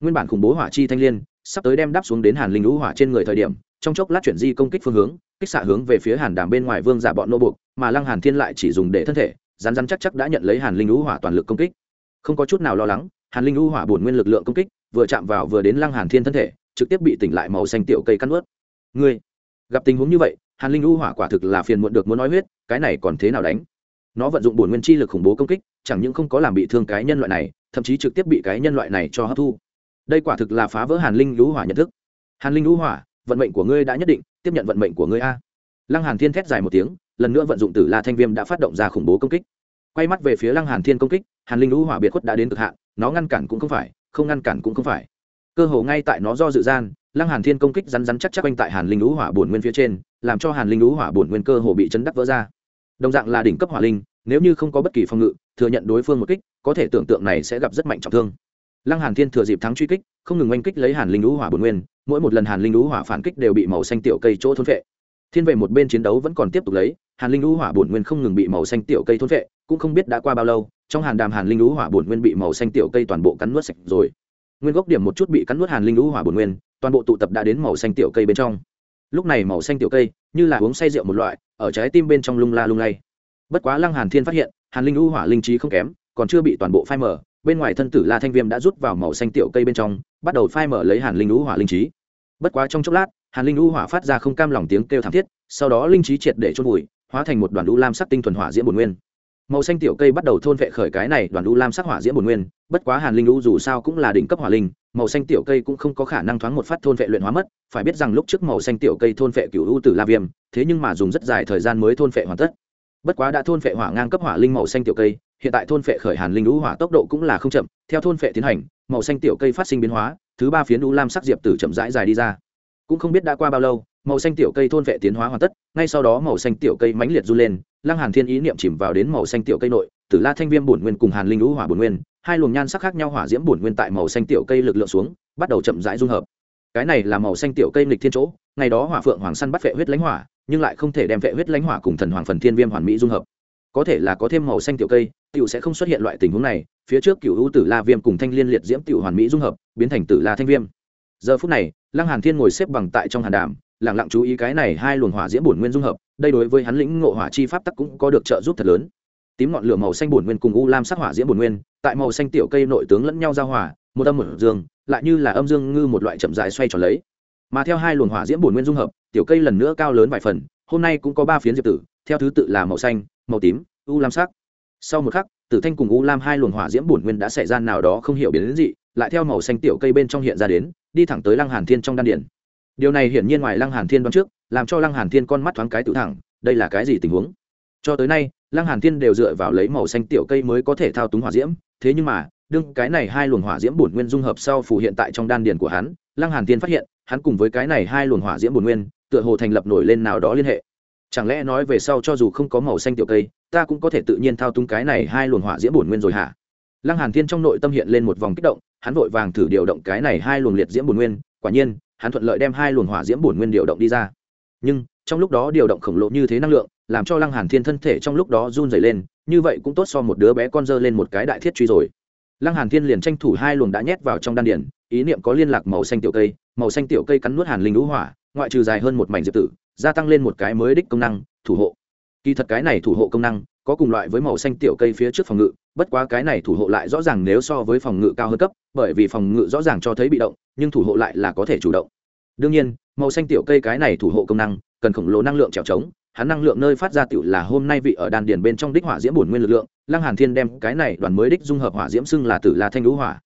Nguyên bản khủng bố hỏa chi thanh liên, sắp tới đem đáp xuống đến hàn linh U hỏa trên người thời điểm, trong chốc lát chuyển di công kích phương hướng, kích xạ hướng về phía hàn đàm bên ngoài vương giả bọn nô buộc, mà lăng hàn thiên lại chỉ dùng để thân thể, rắn rắn chắc chắc đã nhận lấy hàn linh U hỏa toàn lực công kích. Không có chút nào lo lắng, hàn linh U hỏa bổn nguyên lực lượng công kích, vừa chạm vào vừa đến lăng hàn thiên thân thể trực tiếp bị tỉnh lại màu xanh tiểu cây cắn ướt. Ngươi, gặp tình huống như vậy, hàn linh U hỏa quả thực là phiền muộn được muốn nói huyết, cái này còn thế nào đánh? Nó vận dụng bổn nguyên chi lực khủng bố công kích, chẳng những không có làm bị thương cái nhân loại này, thậm chí trực tiếp bị cái nhân loại này cho hấp thu. Đây quả thực là phá vỡ hàn linh lũ hỏa nhận thức. Hàn linh lũ hỏa, vận mệnh của ngươi đã nhất định, tiếp nhận vận mệnh của ngươi a. Lăng hàn thiên thét dài một tiếng, lần nữa vận dụng tử la thanh viêm đã phát động ra khủng bố công kích. Quay mắt về phía lăng hàn thiên công kích, hàn linh lũ hỏa biệt khuất đã đến cực hạn, nó ngăn cản cũng không phải, không ngăn cản cũng không phải cơ hồ ngay tại nó do dự gian, lăng hàn thiên công kích rắn rắn chắc chắc quanh tại hàn linh lũ hỏa bổn nguyên phía trên, làm cho hàn linh lũ hỏa bổn nguyên cơ hồ bị chấn đắc vỡ ra. Đồng dạng là đỉnh cấp hỏa linh, nếu như không có bất kỳ phòng ngự, thừa nhận đối phương một kích, có thể tưởng tượng này sẽ gặp rất mạnh trọng thương. Lăng hàn thiên thừa dịp thắng truy kích, không ngừng oanh kích lấy hàn linh lũ hỏa bổn nguyên, mỗi một lần hàn linh lũ hỏa phản kích đều bị màu xanh tiểu cây chỗ thôn vệ thiên về một bên chiến đấu vẫn còn tiếp tục lấy, hàn linh lũ hỏa bổn nguyên không ngừng bị màu xanh tiểu cây thôn vệ cũng không biết đã qua bao lâu, trong hàn đàm hàn linh lũ hỏa bổn nguyên bị màu xanh tiểu cây toàn bộ cắn nuốt sạch rồi nguyên gốc điểm một chút bị cắn nuốt hàn linh lũ hỏa bổn nguyên, toàn bộ tụ tập đã đến màu xanh tiểu cây bên trong. Lúc này màu xanh tiểu cây như là uống say rượu một loại, ở trái tim bên trong lung la lung lay. Bất quá lăng hàn thiên phát hiện, hàn linh u hỏa linh trí không kém, còn chưa bị toàn bộ phai mở bên ngoài thân tử la thanh viêm đã rút vào màu xanh tiểu cây bên trong, bắt đầu phai mở lấy hàn linh u hỏa linh trí. Bất quá trong chốc lát, hàn linh u hỏa phát ra không cam lòng tiếng kêu thảm thiết, sau đó linh trí triệt để chôn vùi, hóa thành một đoàn lũ lam sắc tinh thuần hỏa diễm bổn nguyên màu xanh tiểu cây bắt đầu thôn vệ khởi cái này đoàn u lam sắc hỏa diễm bổn nguyên, bất quá hàn linh u dù sao cũng là đỉnh cấp hỏa linh, màu xanh tiểu cây cũng không có khả năng thoáng một phát thôn vệ luyện hóa mất, phải biết rằng lúc trước màu xanh tiểu cây thôn vệ cựu u tử la viêm, thế nhưng mà dùng rất dài thời gian mới thôn vệ hoàn tất. Bất quá đã thôn vệ hỏa ngang cấp hỏa linh màu xanh tiểu cây, hiện tại thôn vệ khởi hàn linh u hỏa tốc độ cũng là không chậm, theo thôn vệ tiến hành, màu xanh tiểu cây phát sinh biến hóa, thứ ba phiến u lam sắc diệp tử chậm rãi dài đi ra. Cũng không biết đã qua bao lâu, màu xanh tiểu cây thôn vệ tiến hóa hoàn tất, ngay sau đó màu xanh tiểu cây mãnh liệt run lên lăng hàn thiên ý niệm chìm vào đến màu xanh tiểu cây nội, tử la thanh viêm bổn nguyên cùng hàn linh lũ hỏa bổn nguyên, hai luồng nhan sắc khác nhau hỏa diễm bổn nguyên tại màu xanh tiểu cây lực lượng xuống, bắt đầu chậm rãi dung hợp. Cái này là màu xanh tiểu cây nghịch thiên chỗ, ngày đó hỏa phượng hoàng săn bắt vệ huyết lãnh hỏa, nhưng lại không thể đem vệ huyết lãnh hỏa cùng thần hoàng phần thiên viêm hoàn mỹ dung hợp. Có thể là có thêm màu xanh tiểu cây, tiểu sẽ không xuất hiện loại tình huống này, phía trước cựu u tử la viêm cùng thanh liên liệt diễm tiểu hoàn mỹ dung hợp, biến thành tử la thanh viêm. Giờ phút này, lăng hàn thiên ngồi xếp bằng tại trong hàn đàm, lặng lặng chú ý cái này hai luồng hỏa diễm bổn nguyên dung hợp đây đối với hắn lĩnh ngộ hỏa chi pháp tắc cũng có được trợ giúp thật lớn. Tím ngọn lửa màu xanh bổn nguyên cùng u lam sắc hỏa diễm bổn nguyên, tại màu xanh tiểu cây nội tướng lẫn nhau giao hòa, một âm một dương, lại như là âm dương ngư một loại chậm dài xoay tròn lấy. Mà theo hai luồng hỏa diễm bổn nguyên dung hợp, tiểu cây lần nữa cao lớn vài phần, hôm nay cũng có ba phiến diệp tử, theo thứ tự là màu xanh, màu tím, u lam sắc. Sau một khắc, tử thanh cùng u lam hai luồng hỏa diễm bổn nguyên đã xảy ra nào đó không hiểu biến đến gì lại theo màu xanh tiểu cây bên trong hiện ra đến, đi thẳng tới lăng hàn thiên trong đan điển điều này hiển nhiên ngoài lăng hàn thiên đoán trước làm cho lăng hàn thiên con mắt thoáng cái tự thẳng, đây là cái gì tình huống? Cho tới nay, lăng hàn thiên đều dựa vào lấy màu xanh tiểu cây mới có thể thao túng hỏa diễm, thế nhưng mà, đương cái này hai luồng hỏa diễm bổn nguyên dung hợp sau phủ hiện tại trong đan điền của hắn, lăng hàn thiên phát hiện, hắn cùng với cái này hai luồng hỏa diễm bổn nguyên, tựa hồ thành lập nổi lên nào đó liên hệ. Chẳng lẽ nói về sau cho dù không có màu xanh tiểu cây, ta cũng có thể tự nhiên thao túng cái này hai luồng hỏa diễm bổn nguyên rồi hả? Lăng hàn thiên trong nội tâm hiện lên một vòng kích động, hắn vội vàng thử điều động cái này hai luồng liệt diễm bổn nguyên, quả nhiên, hắn thuận lợi đem hai luồng hỏa diễm bổn nguyên điều động đi ra nhưng trong lúc đó điều động khổng lồ như thế năng lượng, làm cho lăng hàn thiên thân thể trong lúc đó run rẩy lên, như vậy cũng tốt so một đứa bé con dơ lên một cái đại thiết truy rồi. Lăng hàn thiên liền tranh thủ hai luồng đã nhét vào trong đan điển ý niệm có liên lạc màu xanh tiểu cây, màu xanh tiểu cây cắn nuốt hàn linh lũ hỏa, ngoại trừ dài hơn một mảnh diệp tử, gia tăng lên một cái mới đích công năng, thủ hộ. Kỳ thật cái này thủ hộ công năng, có cùng loại với màu xanh tiểu cây phía trước phòng ngự, bất quá cái này thủ hộ lại rõ ràng nếu so với phòng ngự cao hơn cấp, bởi vì phòng ngự rõ ràng cho thấy bị động, nhưng thủ hộ lại là có thể chủ động. Đương nhiên màu xanh tiểu cây cái này thủ hộ công năng, cần khổng lồ năng lượng trèo trống, hắn năng lượng nơi phát ra tiểu là hôm nay vị ở đan điền bên trong đích hỏa diễm bổn nguyên lực lượng, lăng hàn thiên đem cái này đoàn mới đích dung hợp hỏa diễm xưng là tử la thanh lũ hỏa.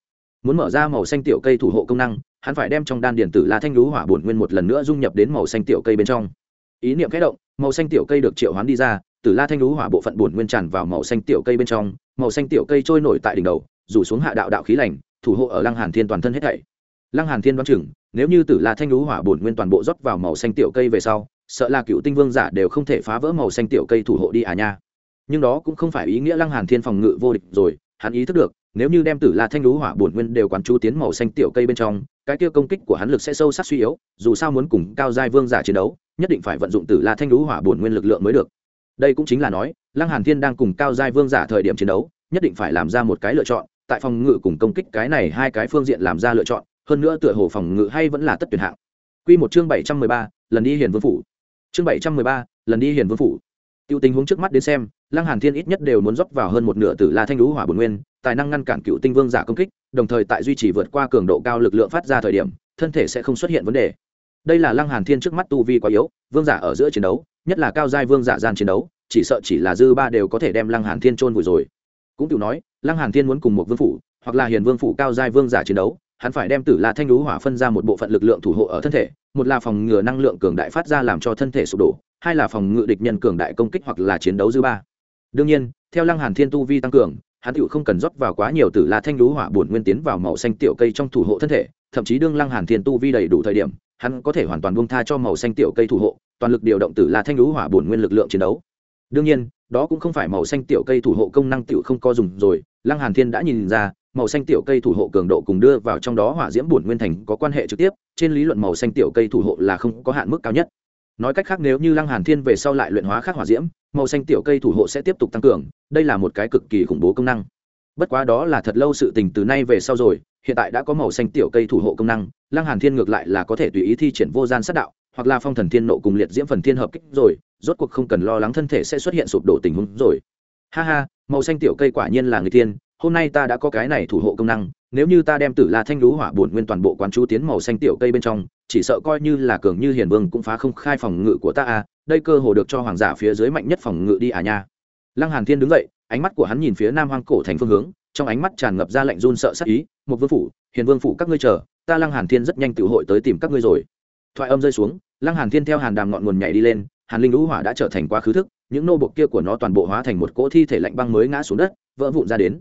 Muốn mở ra màu xanh tiểu cây thủ hộ công năng, hắn phải đem trong đan điền tử la thanh lũ hỏa bổn nguyên một lần nữa dung nhập đến màu xanh tiểu cây bên trong. Ý niệm kẽ động, màu xanh tiểu cây được triệu hoán đi ra, tử la thanh lũ hỏa bộ phận bổn nguyên tràn vào màu xanh tiểu cây bên trong, màu xanh tiểu cây trôi nổi tại đỉnh đầu, rủ xuống hạ đạo đạo khí lạnh thủ hộ ở lăng hàn thiên toàn thân hết thảy. Lăng hàn thiên đoán chừng nếu như tử la thanh lũ hỏa bổn nguyên toàn bộ rót vào màu xanh tiểu cây về sau, sợ là cựu tinh vương giả đều không thể phá vỡ màu xanh tiểu cây thủ hộ đi à nha. Nhưng đó cũng không phải ý nghĩa lăng hàn thiên phòng ngự vô địch rồi, hắn ý thức được, nếu như đem tử la thanh lũ hỏa bổn nguyên đều quán chú tiến màu xanh tiểu cây bên trong, cái kia công kích của hắn lực sẽ sâu sắc suy yếu, dù sao muốn cùng cao giai vương giả chiến đấu, nhất định phải vận dụng tử la thanh lũ hỏa bổn nguyên lực lượng mới được. Đây cũng chính là nói, lăng hàn thiên đang cùng cao giai vương giả thời điểm chiến đấu, nhất định phải làm ra một cái lựa chọn, tại phòng ngự cùng công kích cái này hai cái phương diện làm ra lựa chọn hơn nữa tựa hồ phòng ngự hay vẫn là tất tuyển hạng. Quy một chương bảy trăm mười ba, lần đi hiển vương phủ. Chương bảy trăm mười ba, lần đi hiển vương phủ. Cựu tình huống trước mắt đến xem lăng hàn thiên ít nhất đều muốn dốc vào hơn một nửa tử la thanh lũ hỏa bổn nguyên tài năng ngăn cản cựu tinh vương giả công kích đồng thời tại duy trì vượt qua cường độ cao lực lượng phát ra thời điểm thân thể sẽ không xuất hiện vấn đề. Đây là lăng hàn thiên trước mắt tu vi quá yếu vương giả ở giữa chiến đấu nhất là cao giai vương giả gian chiến đấu chỉ sợ chỉ là dư ba đều có thể đem lăng hàn thiên chôn vùi rồi. Cũng tiểu nói lăng hàn thiên muốn cùng một vương phủ hoặc là hiền vương phủ cao giai vương giả chiến đấu hắn phải đem tử la thanh lũ hỏa phân ra một bộ phận lực lượng thủ hộ ở thân thể, một là phòng ngừa năng lượng cường đại phát ra làm cho thân thể sụp đổ, hai là phòng ngự địch nhân cường đại công kích hoặc là chiến đấu dư ba. Đương nhiên, theo lăng hàn thiên tu vi tăng cường, hắn tựu không cần rót vào quá nhiều tử la thanh lũ hỏa bổn nguyên tiến vào màu xanh tiểu cây trong thủ hộ thân thể, thậm chí đương lăng hàn thiên tu vi đầy đủ thời điểm, hắn có thể hoàn toàn buông tha cho màu xanh tiểu cây thủ hộ, toàn lực điều động tử la thanh lũ hỏa bổn nguyên lực lượng chiến đấu. Đương nhiên, đó cũng không phải màu xanh tiểu cây thủ hộ công năng tiểu không có dùng rồi, lăng hàn thiên đã nhìn ra màu xanh tiểu cây thủ hộ cường độ cùng đưa vào trong đó hỏa diễm bổn nguyên thành có quan hệ trực tiếp, trên lý luận màu xanh tiểu cây thủ hộ là không có hạn mức cao nhất. Nói cách khác nếu như lăng hàn thiên về sau lại luyện hóa khác hỏa diễm, màu xanh tiểu cây thủ hộ sẽ tiếp tục tăng cường, đây là một cái cực kỳ khủng bố công năng. Bất quá đó là thật lâu sự tình từ nay về sau rồi, hiện tại đã có màu xanh tiểu cây thủ hộ công năng, lăng hàn thiên ngược lại là có thể tùy ý thi triển vô gian sát đạo, hoặc là phong thần thiên nộ cùng liệt diễm phần thiên hợp kích rồi, rốt cuộc không cần lo lắng thân thể sẽ xuất hiện sụp đổ tình huống rồi. Ha ha, màu xanh tiểu cây quả nhiên là người tiên hôm nay ta đã có cái này thủ hộ công năng, nếu như ta đem tử la thanh lũ hỏa bổn nguyên toàn bộ quán chú tiến màu xanh tiểu cây bên trong, chỉ sợ coi như là cường như hiền vương cũng phá không khai phòng ngự của ta à đây cơ hồ được cho hoàng giả phía dưới mạnh nhất phòng ngự đi à nha. Lăng hàn thiên đứng dậy, ánh mắt của hắn nhìn phía nam hoang cổ thành phương hướng, trong ánh mắt tràn ngập ra lạnh run sợ sắc ý, một vương phủ, hiền vương phủ các ngươi chờ, ta lăng hàn thiên rất nhanh tự hội tới tìm các ngươi rồi. Thoại âm rơi xuống, lăng hàn thiên theo hàn đàm ngọn nguồn nhảy đi lên, hàn linh lũ hỏa đã trở thành quá khứ thức, những nô bộ kia của nó toàn bộ hóa thành một cỗ thi thể lạnh băng mới ngã xuống đất, vỡ vụn ra đến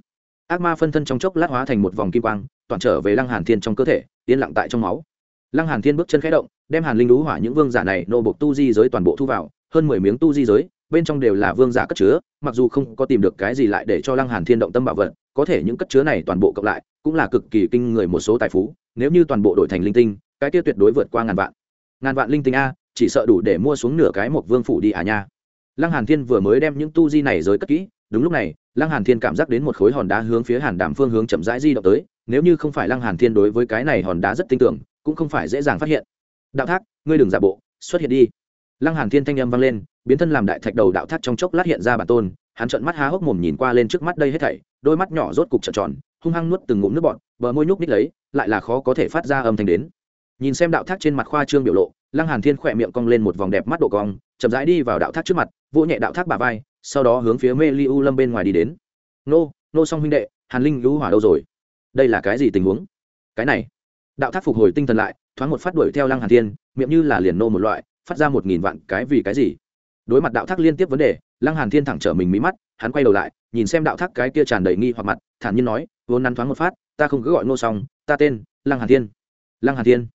ác ma phân thân trong chốc lát hóa thành một vòng kim quang, toàn trở về lăng hàn thiên trong cơ thể, yên lặng tại trong máu. Lăng hàn thiên bước chân khẽ động, đem hàn linh lũ hỏa những vương giả này nô bộc tu di giới toàn bộ thu vào, hơn mười miếng tu di giới, bên trong đều là vương giả cất chứa, mặc dù không có tìm được cái gì lại để cho lăng hàn thiên động tâm bảo vật, có thể những cất chứa này toàn bộ cộng lại, cũng là cực kỳ kinh người một số tài phú, nếu như toàn bộ đổi thành linh tinh, cái kia tuyệt đối vượt qua ngàn vạn. Ngàn vạn linh tinh a, chỉ sợ đủ để mua xuống nửa cái một vương phủ đi à nha. Lăng hàn thiên vừa mới đem những tu di này giới cất kỹ đúng lúc này, lăng hàn thiên cảm giác đến một khối hòn đá hướng phía hàn đàm phương hướng chậm rãi di động tới, nếu như không phải lăng hàn thiên đối với cái này hòn đá rất tin tưởng, cũng không phải dễ dàng phát hiện. Đạo thác, ngươi đừng giả bộ, xuất hiện đi. Lăng hàn thiên thanh âm vang lên, biến thân làm đại thạch đầu đạo thác trong chốc lát hiện ra bản tôn, hắn trợn mắt há hốc mồm nhìn qua lên trước mắt đây hết thảy, đôi mắt nhỏ rốt cục trợn tròn, hung hăng nuốt từng ngụm nước bọt, bờ môi nhúc nít lấy, lại là khó có thể phát ra âm thanh đến. Nhìn xem đạo thác trên mặt khoa trương biểu lộ, lăng hàn thiên khỏe miệng cong lên một vòng đẹp mắt độ cong, chậm rãi đi vào đạo thác trước mặt, vỗ nhẹ đạo thác bà vai sau đó hướng phía mê li u lâm bên ngoài đi đến. Nô nô song huynh đệ, hàn linh lũ hỏa đâu rồi? Đây là cái gì tình huống? Cái này. Đạo thác phục hồi tinh thần lại, thoáng một phát đuổi theo lăng hàn thiên, miệng như là liền nô một loại, phát ra một nghìn vạn cái vì cái gì? Đối mặt đạo thác liên tiếp vấn đề, lăng hàn thiên thẳng trở mình mí mắt, hắn quay đầu lại, nhìn xem đạo thác cái kia tràn đầy nghi hoặc mặt, thản nhiên nói, vốn nắn thoáng một phát, ta không cứ gọi nô song, ta tên lăng hàn thiên. Lăng hàn thiên.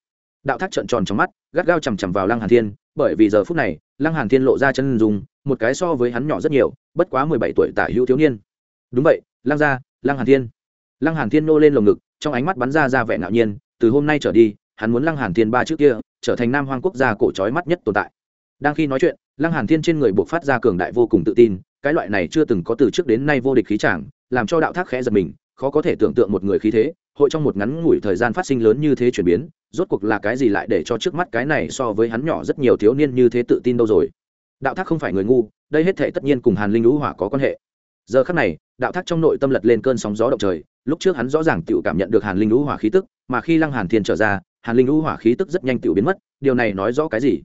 Đạo thác trợn tròn trong mắt, gắt gao chằm chằm vào lăng hàn thiên, bởi vì giờ phút này, lăng hàn thiên lộ ra chân dùng một cái so với hắn nhỏ rất nhiều, bất quá mười bảy tuổi tả hữu thiếu niên. Đúng vậy, lăng gia, lăng hàn thiên. Lăng hàn thiên nô lên lồng ngực, trong ánh mắt bắn ra ra vẻ ngạo nhiên, từ hôm nay trở đi, hắn muốn lăng hàn thiên ba trước kia, trở thành nam hoang quốc gia cổ chói mắt nhất tồn tại. Đang khi nói chuyện, lăng hàn thiên trên người buộc phát ra cường đại vô cùng tự tin, cái loại này chưa từng có từ trước đến nay vô địch khí chàng, làm cho đạo thác khẽ giật mình, khó có thể tưởng tượng một người khí thế, hội trong một ngắn ngủi thời gian phát sinh lớn như thế chuyển biến, rốt cuộc là cái gì lại để cho trước mắt cái này so với hắn nhỏ rất nhiều thiếu niên như thế tự tin đâu rồi? Đạo thác không phải người ngu, đây hết thể tất nhiên cùng hàn linh lũ hỏa có quan hệ. Giờ khắc này, đạo thác trong nội tâm lật lên cơn sóng gió động trời, lúc trước hắn rõ ràng tự cảm nhận được hàn linh lũ hỏa khí tức, mà khi lăng hàn thiên trở ra, hàn linh lũ hỏa khí tức rất nhanh tự biến mất, điều này nói rõ cái gì?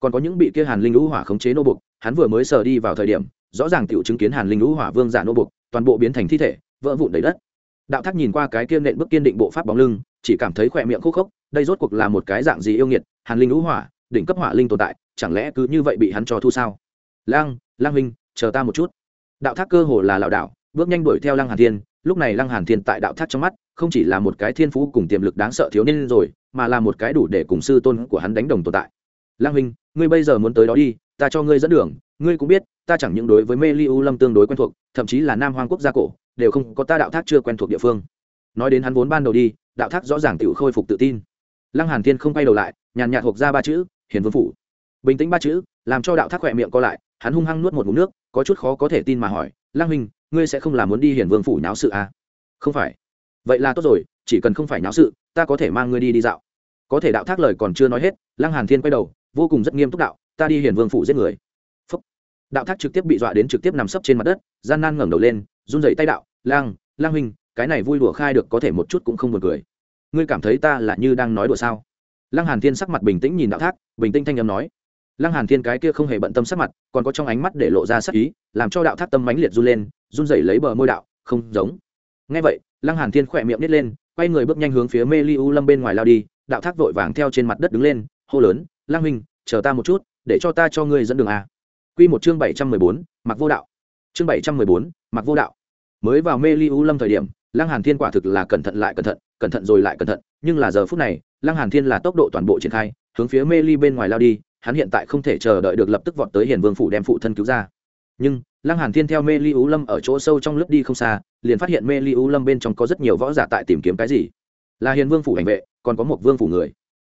Còn có những bị kia hàn linh lũ hỏa khống chế nô bục, hắn vừa mới sờ đi vào thời điểm, rõ ràng tự chứng kiến hàn linh lũ hỏa vương giả nô bục, toàn bộ biến thành thi thể, vỡ vụn đầy đất. Đạo thác nhìn qua cái kia nện bước kiên định bộ pháp bóng lưng, chỉ cảm thấy khỏe miệng khúc khốc, đây rốt cuộc là một cái dạng gì yêu nghiệt, hàn linh lũ hỏa, đỉnh cấp hỏa linh tồn tại chẳng lẽ cứ như vậy bị hắn cho thu sao? Lang lang huynh, chờ ta một chút. Đạo thác cơ hồ là lảo đạo bước nhanh đuổi theo lăng hàn thiên. Lúc này lăng hàn thiên tại đạo thác trong mắt, không chỉ là một cái thiên phú cùng tiềm lực đáng sợ thiếu niên rồi, mà là một cái đủ để cùng sư tôn của hắn đánh đồng tồn tại. Lang huynh, ngươi bây giờ muốn tới đó đi, ta cho ngươi dẫn đường. Ngươi cũng biết, ta chẳng những đối với mê li u lâm tương đối quen thuộc, thậm chí là nam hoang quốc gia cổ, đều không có ta đạo thác chưa quen thuộc địa phương. Nói đến hắn vốn ban đầu đi, đạo thác rõ ràng tự khôi phục tự tin. Lăng hàn thiên không quay đầu lại, nhàn nhạt hộp ra ba chữ, hiền vương phủ bình tĩnh ba chữ, làm cho đạo thác khỏe miệng co lại, hắn hung hăng nuốt một ngụm nước, có chút khó có thể tin mà hỏi lang huynh, ngươi sẽ không làm muốn đi hiển vương phủ nháo sự à? không phải. Vậy là tốt rồi, chỉ cần không phải nháo sự, ta có thể mang ngươi đi đi dạo. Có thể đạo thác lời còn chưa nói hết lang hàn thiên quay đầu, vô cùng rất nghiêm túc đạo, ta đi hiển vương phủ giết người. Phúc. đạo thác trực tiếp bị dọa đến trực tiếp nằm sấp trên mặt đất, gian nan ngẩng đầu lên, run dậy tay đạo lang lang huynh, cái này vui đùa khai được có thể một chút cũng không buồn cười. Ngươi cảm thấy ta là như đang nói đùa sao? Lăng hàn thiên sắc mặt bình tĩnh nhìn đạo thác, bình tĩnh thanh âm nói lăng hàn thiên cái kia không hề bận tâm sắc mặt còn có trong ánh mắt để lộ ra sắc ý làm cho đạo thác tâm mãnh liệt run lên run rẩy lấy bờ môi đạo không giống. Nghe vậy lăng hàn thiên khỏe miệng nít lên quay người bước nhanh hướng phía mê ly u lâm bên ngoài lao đi đạo thác vội vàng theo trên mặt đất đứng lên hô lớn lăng huynh chờ ta một chút để cho ta cho ngươi dẫn đường a. Quy một chương bảy trăm mười bốn, mặc vô đạo. Chương bảy trăm mười bốn, mặc vô đạo. Mới vào mê ly u lâm thời điểm lăng hàn thiên quả thực là cẩn thận lại cẩn thận cẩn thận rồi lại cẩn thận nhưng là giờ phút này lăng hàn thiên là tốc độ toàn bộ triển khai hướng phía mê ly bên ngoài lao đi hắn hiện tại không thể chờ đợi được lập tức vọt tới hiền vương phủ đem phụ thân cứu ra. Nhưng, lăng hàn thiên theo mê ly ú lâm ở chỗ sâu trong lớp đi không xa, liền phát hiện mê ly ú lâm bên trong có rất nhiều võ giả tại tìm kiếm cái gì. Là hiền vương phủ hành vệ, còn có một vương phủ người.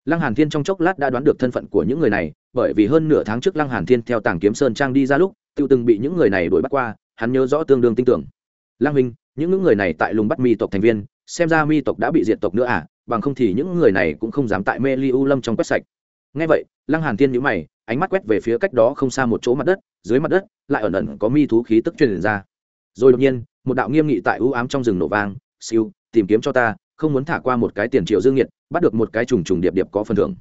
Lăng hàn thiên trong chốc lát đã đoán được thân phận của những người này, bởi vì hơn nửa tháng trước lăng hàn thiên theo tàng kiếm sơn trang đi ra lúc, tiêu từng bị những người này đuổi bắt qua, hắn nhớ rõ tương đương tin tưởng. Lăng minh, những người này tại lùng bắt mi tộc thành viên, xem ra mi tộc đã bị diệt tộc nữa à bằng không thì những người này cũng không dám tại mê li u lâm trong quét sạch ngay vậy, lăng hàn thiên nhíu mày, ánh mắt quét về phía cách đó không xa một chỗ mặt đất, dưới mặt đất lại ẩn ẩn có mi thú khí tức truyền ra. Rồi đột nhiên, một đạo nghiêm nghị tại u ám trong rừng nổ vang, siêu, tìm kiếm cho ta, không muốn thả qua một cái tiền triệu dương nhiệt, bắt được một cái trùng trùng điệp điệp có phần thưởng.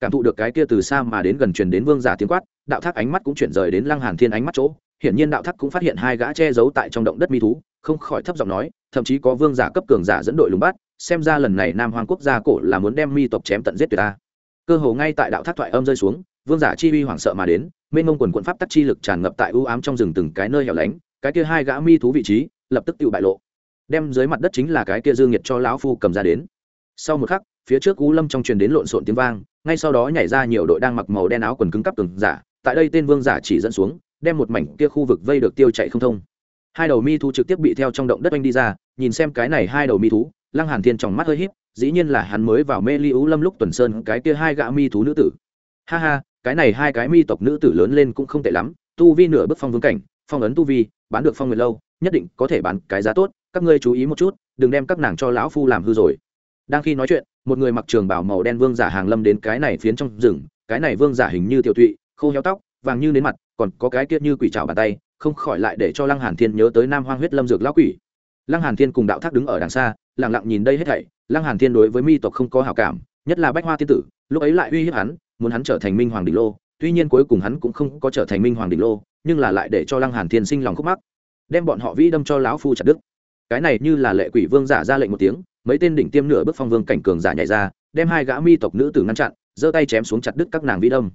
Cảm thụ được cái kia từ xa mà đến gần truyền đến vương giả tiếng quát, đạo thác ánh mắt cũng chuyển rời đến lăng hàn thiên ánh mắt chỗ. Hiển nhiên đạo thác cũng phát hiện hai gã che giấu tại trong động đất mi thú, không khỏi thấp giọng nói, thậm chí có vương giả cấp cường giả dẫn đội lùng bắt, xem ra lần này nam hoàng quốc gia cổ là muốn đem mi tộc chém tận giết tuyệt ta cơ hồ ngay tại đạo thác thoại âm rơi xuống, vương giả chi uy hoảng sợ mà đến, mênh mông quần quận pháp tắc chi lực tràn ngập tại ưu ám trong rừng từng cái nơi hẻo lánh, cái kia hai gã mi thú vị trí, lập tức tự bại lộ. Đem dưới mặt đất chính là cái kia dương nhiệt cho lão phu cầm ra đến. Sau một khắc, phía trước cú lâm trong truyền đến lộn xộn tiếng vang, ngay sau đó nhảy ra nhiều đội đang mặc màu đen áo quần cứng cắp từng giả, tại đây tên vương giả chỉ dẫn xuống, đem một mảnh kia khu vực vây được tiêu chạy không thông. Hai đầu mi thú trực tiếp bị theo trong động đất oanh đi ra, nhìn xem cái này hai đầu mi thú, lăng hàn thiên trong mắt hơi híp dĩ nhiên là hắn mới vào mê ly ú lâm lúc tuần sơn cái kia hai gã mi thú nữ tử. Ha ha, cái này hai cái mi tộc nữ tử lớn lên cũng không tệ lắm, tu vi nửa bước phong vương cảnh, phong ấn tu vi, bán được phong nguyệt lâu, nhất định có thể bán cái giá tốt, các ngươi chú ý một chút, đừng đem các nàng cho lão phu làm hư rồi. Đang khi nói chuyện, một người mặc trường bảo màu đen vương giả hàng lâm đến cái này phiến trong rừng, cái này vương giả hình như tiểu thụy khô héo tóc, vàng như đến mặt, còn có cái kia như quỷ trào bàn tay, không khỏi lại để cho lăng hàn thiên nhớ tới nam hoang huyết lâm dược lão quỷ. Lăng hàn thiên cùng đạo thác đứng ở đằng xa, lặng lặng nhìn đây hết thảy lăng hàn thiên đối với mi tộc không có hảo cảm, nhất là bách hoa tiên tử, lúc ấy lại uy hiếp hắn, muốn hắn trở thành minh hoàng đỉnh lô. Tuy nhiên cuối cùng hắn cũng không có trở thành minh hoàng đỉnh lô, nhưng là lại để cho lăng hàn thiên sinh lòng khúc mắc, đem bọn họ vĩ đâm cho lão phu chặt đứt. Cái này như là lệ quỷ vương giả ra lệnh một tiếng, mấy tên đỉnh tiêm nửa bước phong vương cảnh cường giả nhảy ra, đem hai gã mi tộc nữ tử ngăn chặn, giơ tay chém xuống chặt đứt các nàng vĩ đâm.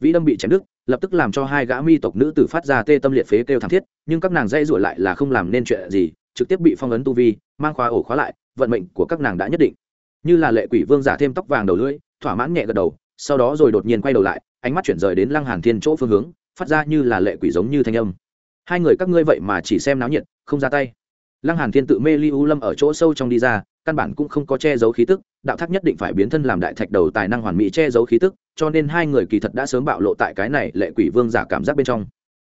Vĩ đâm bị chém đứt, lập tức làm cho hai gã mi tộc nữ tử phát ra tê tâm liệt phế kêu thảm thiết, nhưng các nàng dây rủi lại là không làm nên chuyện gì, trực tiếp bị phong ấn tu vi, mang khóa ổ khóa lại vận mệnh của các nàng đã nhất định. Như là lệ quỷ vương giả thêm tóc vàng đầu lưỡi, thỏa mãn nhẹ gật đầu, sau đó rồi đột nhiên quay đầu lại, ánh mắt chuyển rời đến lăng hàn thiên chỗ phương hướng, phát ra như là lệ quỷ giống như thanh âm. Hai người các ngươi vậy mà chỉ xem náo nhiệt, không ra tay. Lăng hàn thiên tự mê ly u lâm ở chỗ sâu trong đi ra, căn bản cũng không có che giấu khí tức, đạo thác nhất định phải biến thân làm đại thạch đầu tài năng hoàn mỹ che giấu khí tức, cho nên hai người kỳ thật đã sớm bạo lộ tại cái này lệ quỷ vương giả cảm giác bên trong.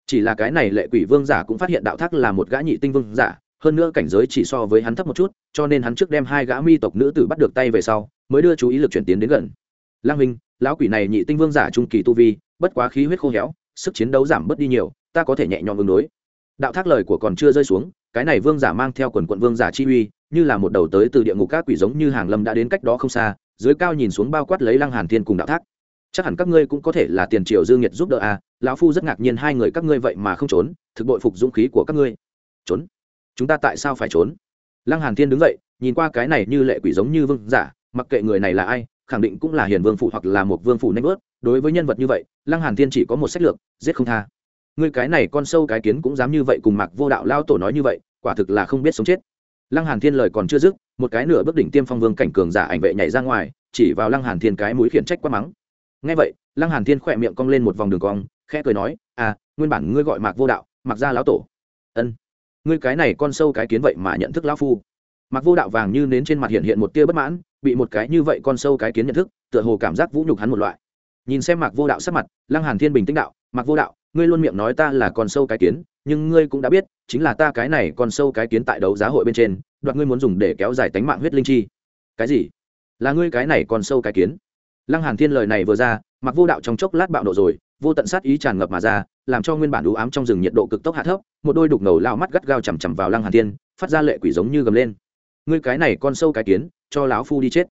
Chỉ là cái này lệ quỷ vương giả cũng phát hiện đạo thác là một gã nhị tinh vương giả hơn nữa cảnh giới chỉ so với hắn thấp một chút, cho nên hắn trước đem hai gã mi tộc nữ tử bắt được tay về sau, mới đưa chú ý lực chuyển tiến đến gần. Lang minh lão quỷ này nhị tinh vương giả trung kỳ tu vi, bất quá khí huyết khô héo, sức chiến đấu giảm bớt đi nhiều, ta có thể nhẹ nhõm ứng đối. Đạo thác lời của còn chưa rơi xuống, cái này vương giả mang theo quần quận vương giả chi uy, như là một đầu tới từ địa ngục các quỷ giống như hàng lâm đã đến cách đó không xa, dưới cao nhìn xuống bao quát lấy lăng hàn thiên cùng đạo thác. Chắc hẳn các ngươi cũng có thể là tiền triều dương nhiệt giúp đỡ à lão phu rất ngạc nhiên hai người các ngươi vậy mà không trốn, thực bội phục dũng khí của các ngươi. Trốn chúng ta tại sao phải trốn? Lăng hàn thiên đứng dậy, nhìn qua cái này như lệ quỷ giống như vương giả, mặc kệ người này là ai, khẳng định cũng là hiền vương phụ hoặc là một vương phụ nanh bớt đối với nhân vật như vậy, lăng hàn thiên chỉ có một sách lược, giết không tha. Ngươi cái này con sâu cái kiến cũng dám như vậy cùng mạc vô đạo lao tổ nói như vậy, quả thực là không biết sống chết. Lăng hàn thiên lời còn chưa dứt, một cái nửa bước đỉnh tiêm phong vương cảnh cường giả ảnh vệ nhảy ra ngoài, chỉ vào lăng hàn thiên cái mũi khiển trách quát mắng. Nghe vậy, lăng hàn thiên khỏe miệng cong lên một vòng đường cong, khẽ cười nói à nguyên bản ngươi gọi mạc vô đạo mặc ra lão tổ. Ân ngươi cái này con sâu cái kiến vậy mà nhận thức lão phu. Mặc vô đạo vàng như nến trên mặt hiện hiện một tia bất mãn, bị một cái như vậy con sâu cái kiến nhận thức, tựa hồ cảm giác vũ nhục hắn một loại. Nhìn xem mạc vô đạo sắc mặt, lăng hàn thiên bình tĩnh đạo, mạc vô đạo, ngươi luôn miệng nói ta là con sâu cái kiến, nhưng ngươi cũng đã biết, chính là ta cái này con sâu cái kiến tại đấu giá hội bên trên, đoạt ngươi muốn dùng để kéo dài tánh mạng huyết linh chi. Cái gì? Là ngươi cái này con sâu cái kiến? Lăng hàn thiên lời này vừa ra mặc vô đạo trong chốc lát bạo nộ rồi vô tận sát ý tràn ngập mà ra, làm cho nguyên bản đủ ám trong rừng nhiệt độ cực tốc hạ thấp, một đôi đục ngầu lao mắt gắt gao chằm chằm vào lăng hàn thiên, phát ra lệ quỷ giống như gầm lên. Ngươi cái này con sâu cái kiến, cho lão phu đi chết.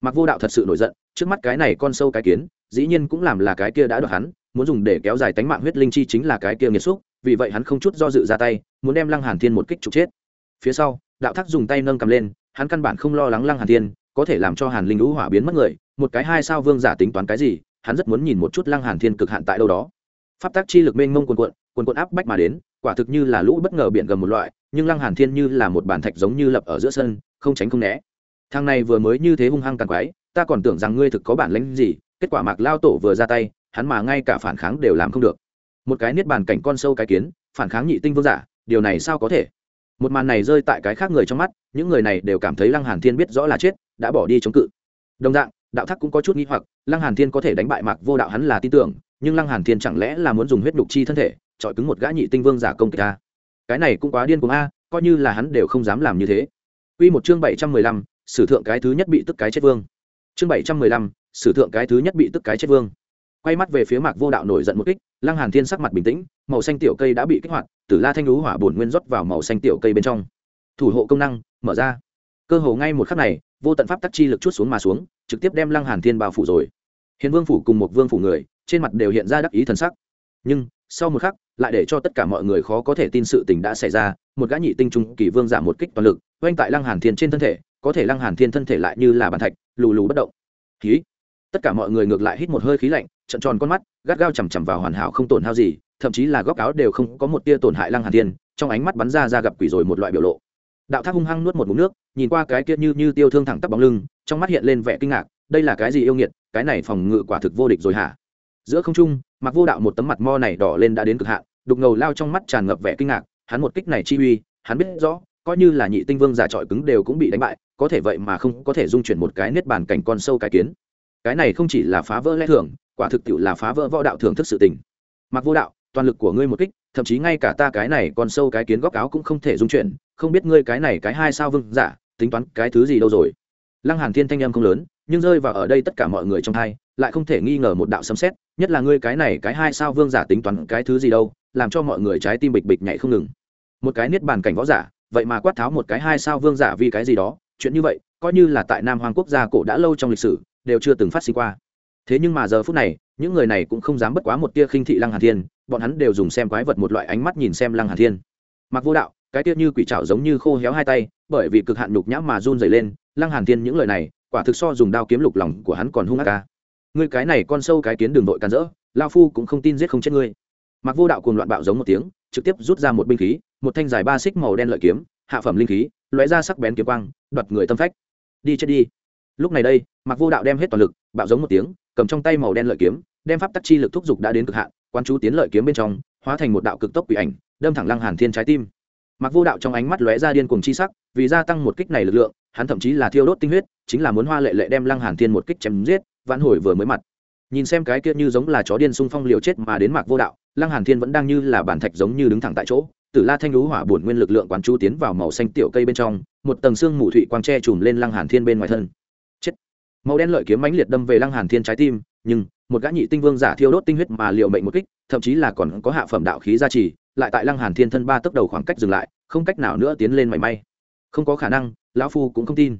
Mặc vô đạo thật sự nổi giận, trước mắt cái này con sâu cái kiến, dĩ nhiên cũng làm là cái kia đã đoạt hắn, muốn dùng để kéo dài tánh mạng huyết linh chi chính là cái kia nghiệt xúc, vì vậy hắn không chút do dự ra tay, muốn đem lăng hàn thiên một kích trục chết. Phía sau, đạo thác dùng tay nâng cầm lên, hắn căn bản không lo lắng lăng hàn thiên, có thể làm cho hàn linh lũ hỏa biến mất người, một cái hai sao vương giả tính toán cái gì hắn rất muốn nhìn một chút lăng hàn thiên cực hạn tại đâu đó. Pháp tác chi lực mênh mông quần quận quần quận áp bách mà đến, quả thực như là lũ bất ngờ biển gầm một loại, nhưng lăng hàn thiên như là một bản thạch giống như lập ở giữa sân, không tránh không né. Thằng này vừa mới như thế hung hăng càng quái, ta còn tưởng rằng ngươi thực có bản lĩnh gì, kết quả mạc lao tổ vừa ra tay, hắn mà ngay cả phản kháng đều làm không được. Một cái niết bàn cảnh con sâu cái kiến, phản kháng nhị tinh vương giả, điều này sao có thể? Một màn này rơi tại cái khác người trong mắt, những người này đều cảm thấy lăng hàn thiên biết rõ là chết, đã bỏ đi chống cự. Đồng dạng đạo Thác cũng có chút nghi hoặc lăng hàn thiên có thể đánh bại mạc vô đạo hắn là tin tưởng nhưng lăng hàn thiên chẳng lẽ là muốn dùng huyết đục chi thân thể chọi cứng một gã nhị tinh vương giả công kích a cái này cũng quá điên cuồng a coi như là hắn đều không dám làm như thế Quy một chương 715, sử thượng cái thứ nhất bị tức cái chết vương. Chương 715, sử thượng cái thứ nhất bị tức cái chết vương. quay mắt về phía mạc vô đạo nổi giận một kích lăng hàn thiên sắc mặt bình tĩnh màu xanh tiểu cây đã bị kích hoạt tử la thanh lũ hỏa bổn nguyên rót vào màu xanh tiểu cây bên trong thủ hộ công năng mở ra cơ hồ ngay một khắc này vô tận pháp tắc chi lực chút xuống mà xuống, trực tiếp đem lăng hàn thiên bao phủ rồi. Hiền vương phủ cùng một vương phủ người, trên mặt đều hiện ra đắc ý thần sắc. Nhưng, sau một khắc, lại để cho tất cả mọi người khó có thể tin sự tình đã xảy ra, một gã nhị tinh trung kỳ vương giảm một kích toàn lực oanh tại lăng hàn thiên trên thân thể, có thể lăng hàn thiên thân thể lại như là bàn thạch, lù lù bất động. Khí tất cả mọi người ngược lại hít một hơi khí lạnh trận tròn con mắt, gắt gao chằm chằm vào hoàn hảo không tổn hao gì, thậm chí là góc áo đều không có một tia tổn hại lăng hàn thiên, trong ánh mắt bắn ra ra gặp quỷ rồi một loại biểu lộ đạo thác hung hăng nuốt một mụn nước, nhìn qua cái kia như như tiêu thương thẳng tắp bóng lưng, trong mắt hiện lên vẻ kinh ngạc, đây là cái gì yêu nghiệt, cái này phòng ngự quả thực vô địch rồi hả? Giữa không trung mặc vô đạo một tấm mặt mo này đỏ lên đã đến cực hạn, đục ngầu lao trong mắt tràn ngập vẻ kinh ngạc, hắn một kích này chi uy, hắn biết rõ, coi như là nhị tinh vương giả trọi cứng đều cũng bị đánh bại, có thể vậy mà không có thể dung chuyển một cái niết bàn cảnh con sâu cái kiến. Cái này không chỉ là phá vỡ lẽ thường, quả thực tiệu là phá vỡ võ đạo thưởng thức sự tình. Mặc vô đạo, toàn lực của ngươi một kích, thậm chí ngay cả ta cái này con sâu cái kiến góc áo cũng không thể dung chuyển không biết ngươi cái này cái hai sao vương giả tính toán cái thứ gì đâu rồi. Lăng hàn thiên thanh âm không lớn, nhưng rơi vào ở đây tất cả mọi người trong hai, lại không thể nghi ngờ một đạo sấm xét nhất là ngươi cái này cái hai sao vương giả tính toán cái thứ gì đâu, làm cho mọi người trái tim bịch bịch nhảy không ngừng. Một cái niết bàn cảnh võ giả, vậy mà quát tháo một cái hai sao vương giả vì cái gì đó, chuyện như vậy, coi như là tại nam hoàng quốc gia cổ đã lâu trong lịch sử, đều chưa từng phát sinh qua. Thế nhưng mà giờ phút này, những người này cũng không dám bất quá một tia khinh thị lăng hàn thiên, bọn hắn đều dùng xem quái vật một loại ánh mắt nhìn xem lăng hàn thiên. Mặc vô đạo cái tiết như quỷ trảo giống như khô héo hai tay, bởi vì cực hạn nhục nhã mà run dày lên, lăng hàn thiên những lời này, quả thực so dùng đao kiếm lục lòng của hắn còn hung ác ca. Ngươi cái này con sâu cái kiến đường đội càn rỡ, lao phu cũng không tin giết không chết ngươi. Mặc vô đạo cuồng loạn bạo giống một tiếng, trực tiếp rút ra một binh khí, một thanh dài ba xích màu đen lợi kiếm, hạ phẩm linh khí, lóe ra sắc bén kiếm quang, đoạt người tâm phách. Đi chết đi. Lúc này đây mặc vô đạo đem hết toàn lực, bạo giống một tiếng, cầm trong tay màu đen lợi kiếm, đem pháp tắc chi lực thúc giục đã đến cực hạn quan chú tiến lợi kiếm bên trong, hóa thành một đạo cực tốc quỷ ảnh, đâm thẳng lăng hàn thiên trái tim mặc vô đạo trong ánh mắt lóe ra điên cuồng chi sắc, vì gia tăng một kích này lực lượng, hắn thậm chí là thiêu đốt tinh huyết, chính là muốn hoa lệ lệ đem lăng hàn thiên một kích chém giết, vãn hồi vừa mới mặt. Nhìn xem cái kia như giống là chó điên xung phong liều chết mà đến mạc vô đạo, lăng hàn thiên vẫn đang như là bản thạch giống như đứng thẳng tại chỗ, tử la thanh lũ hỏa bổn nguyên lực lượng quán chú tiến vào màu xanh tiểu cây bên trong, một tầng xương mù thụy quang tre trùm lên lăng hàn thiên bên ngoài thân. Chết! Màu đen lợi kiếm mãnh liệt đâm về lăng hàn thiên trái tim, nhưng một gã nhị tinh vương giả thiêu đốt tinh huyết mà liệu mệnh một kích, thậm chí là còn có hạ phẩm đạo khí gia trì lại tại lăng hàn thiên thân ba tốc đầu khoảng cách dừng lại, không cách nào nữa tiến lên mảy may. Không có khả năng, lão phu cũng không tin.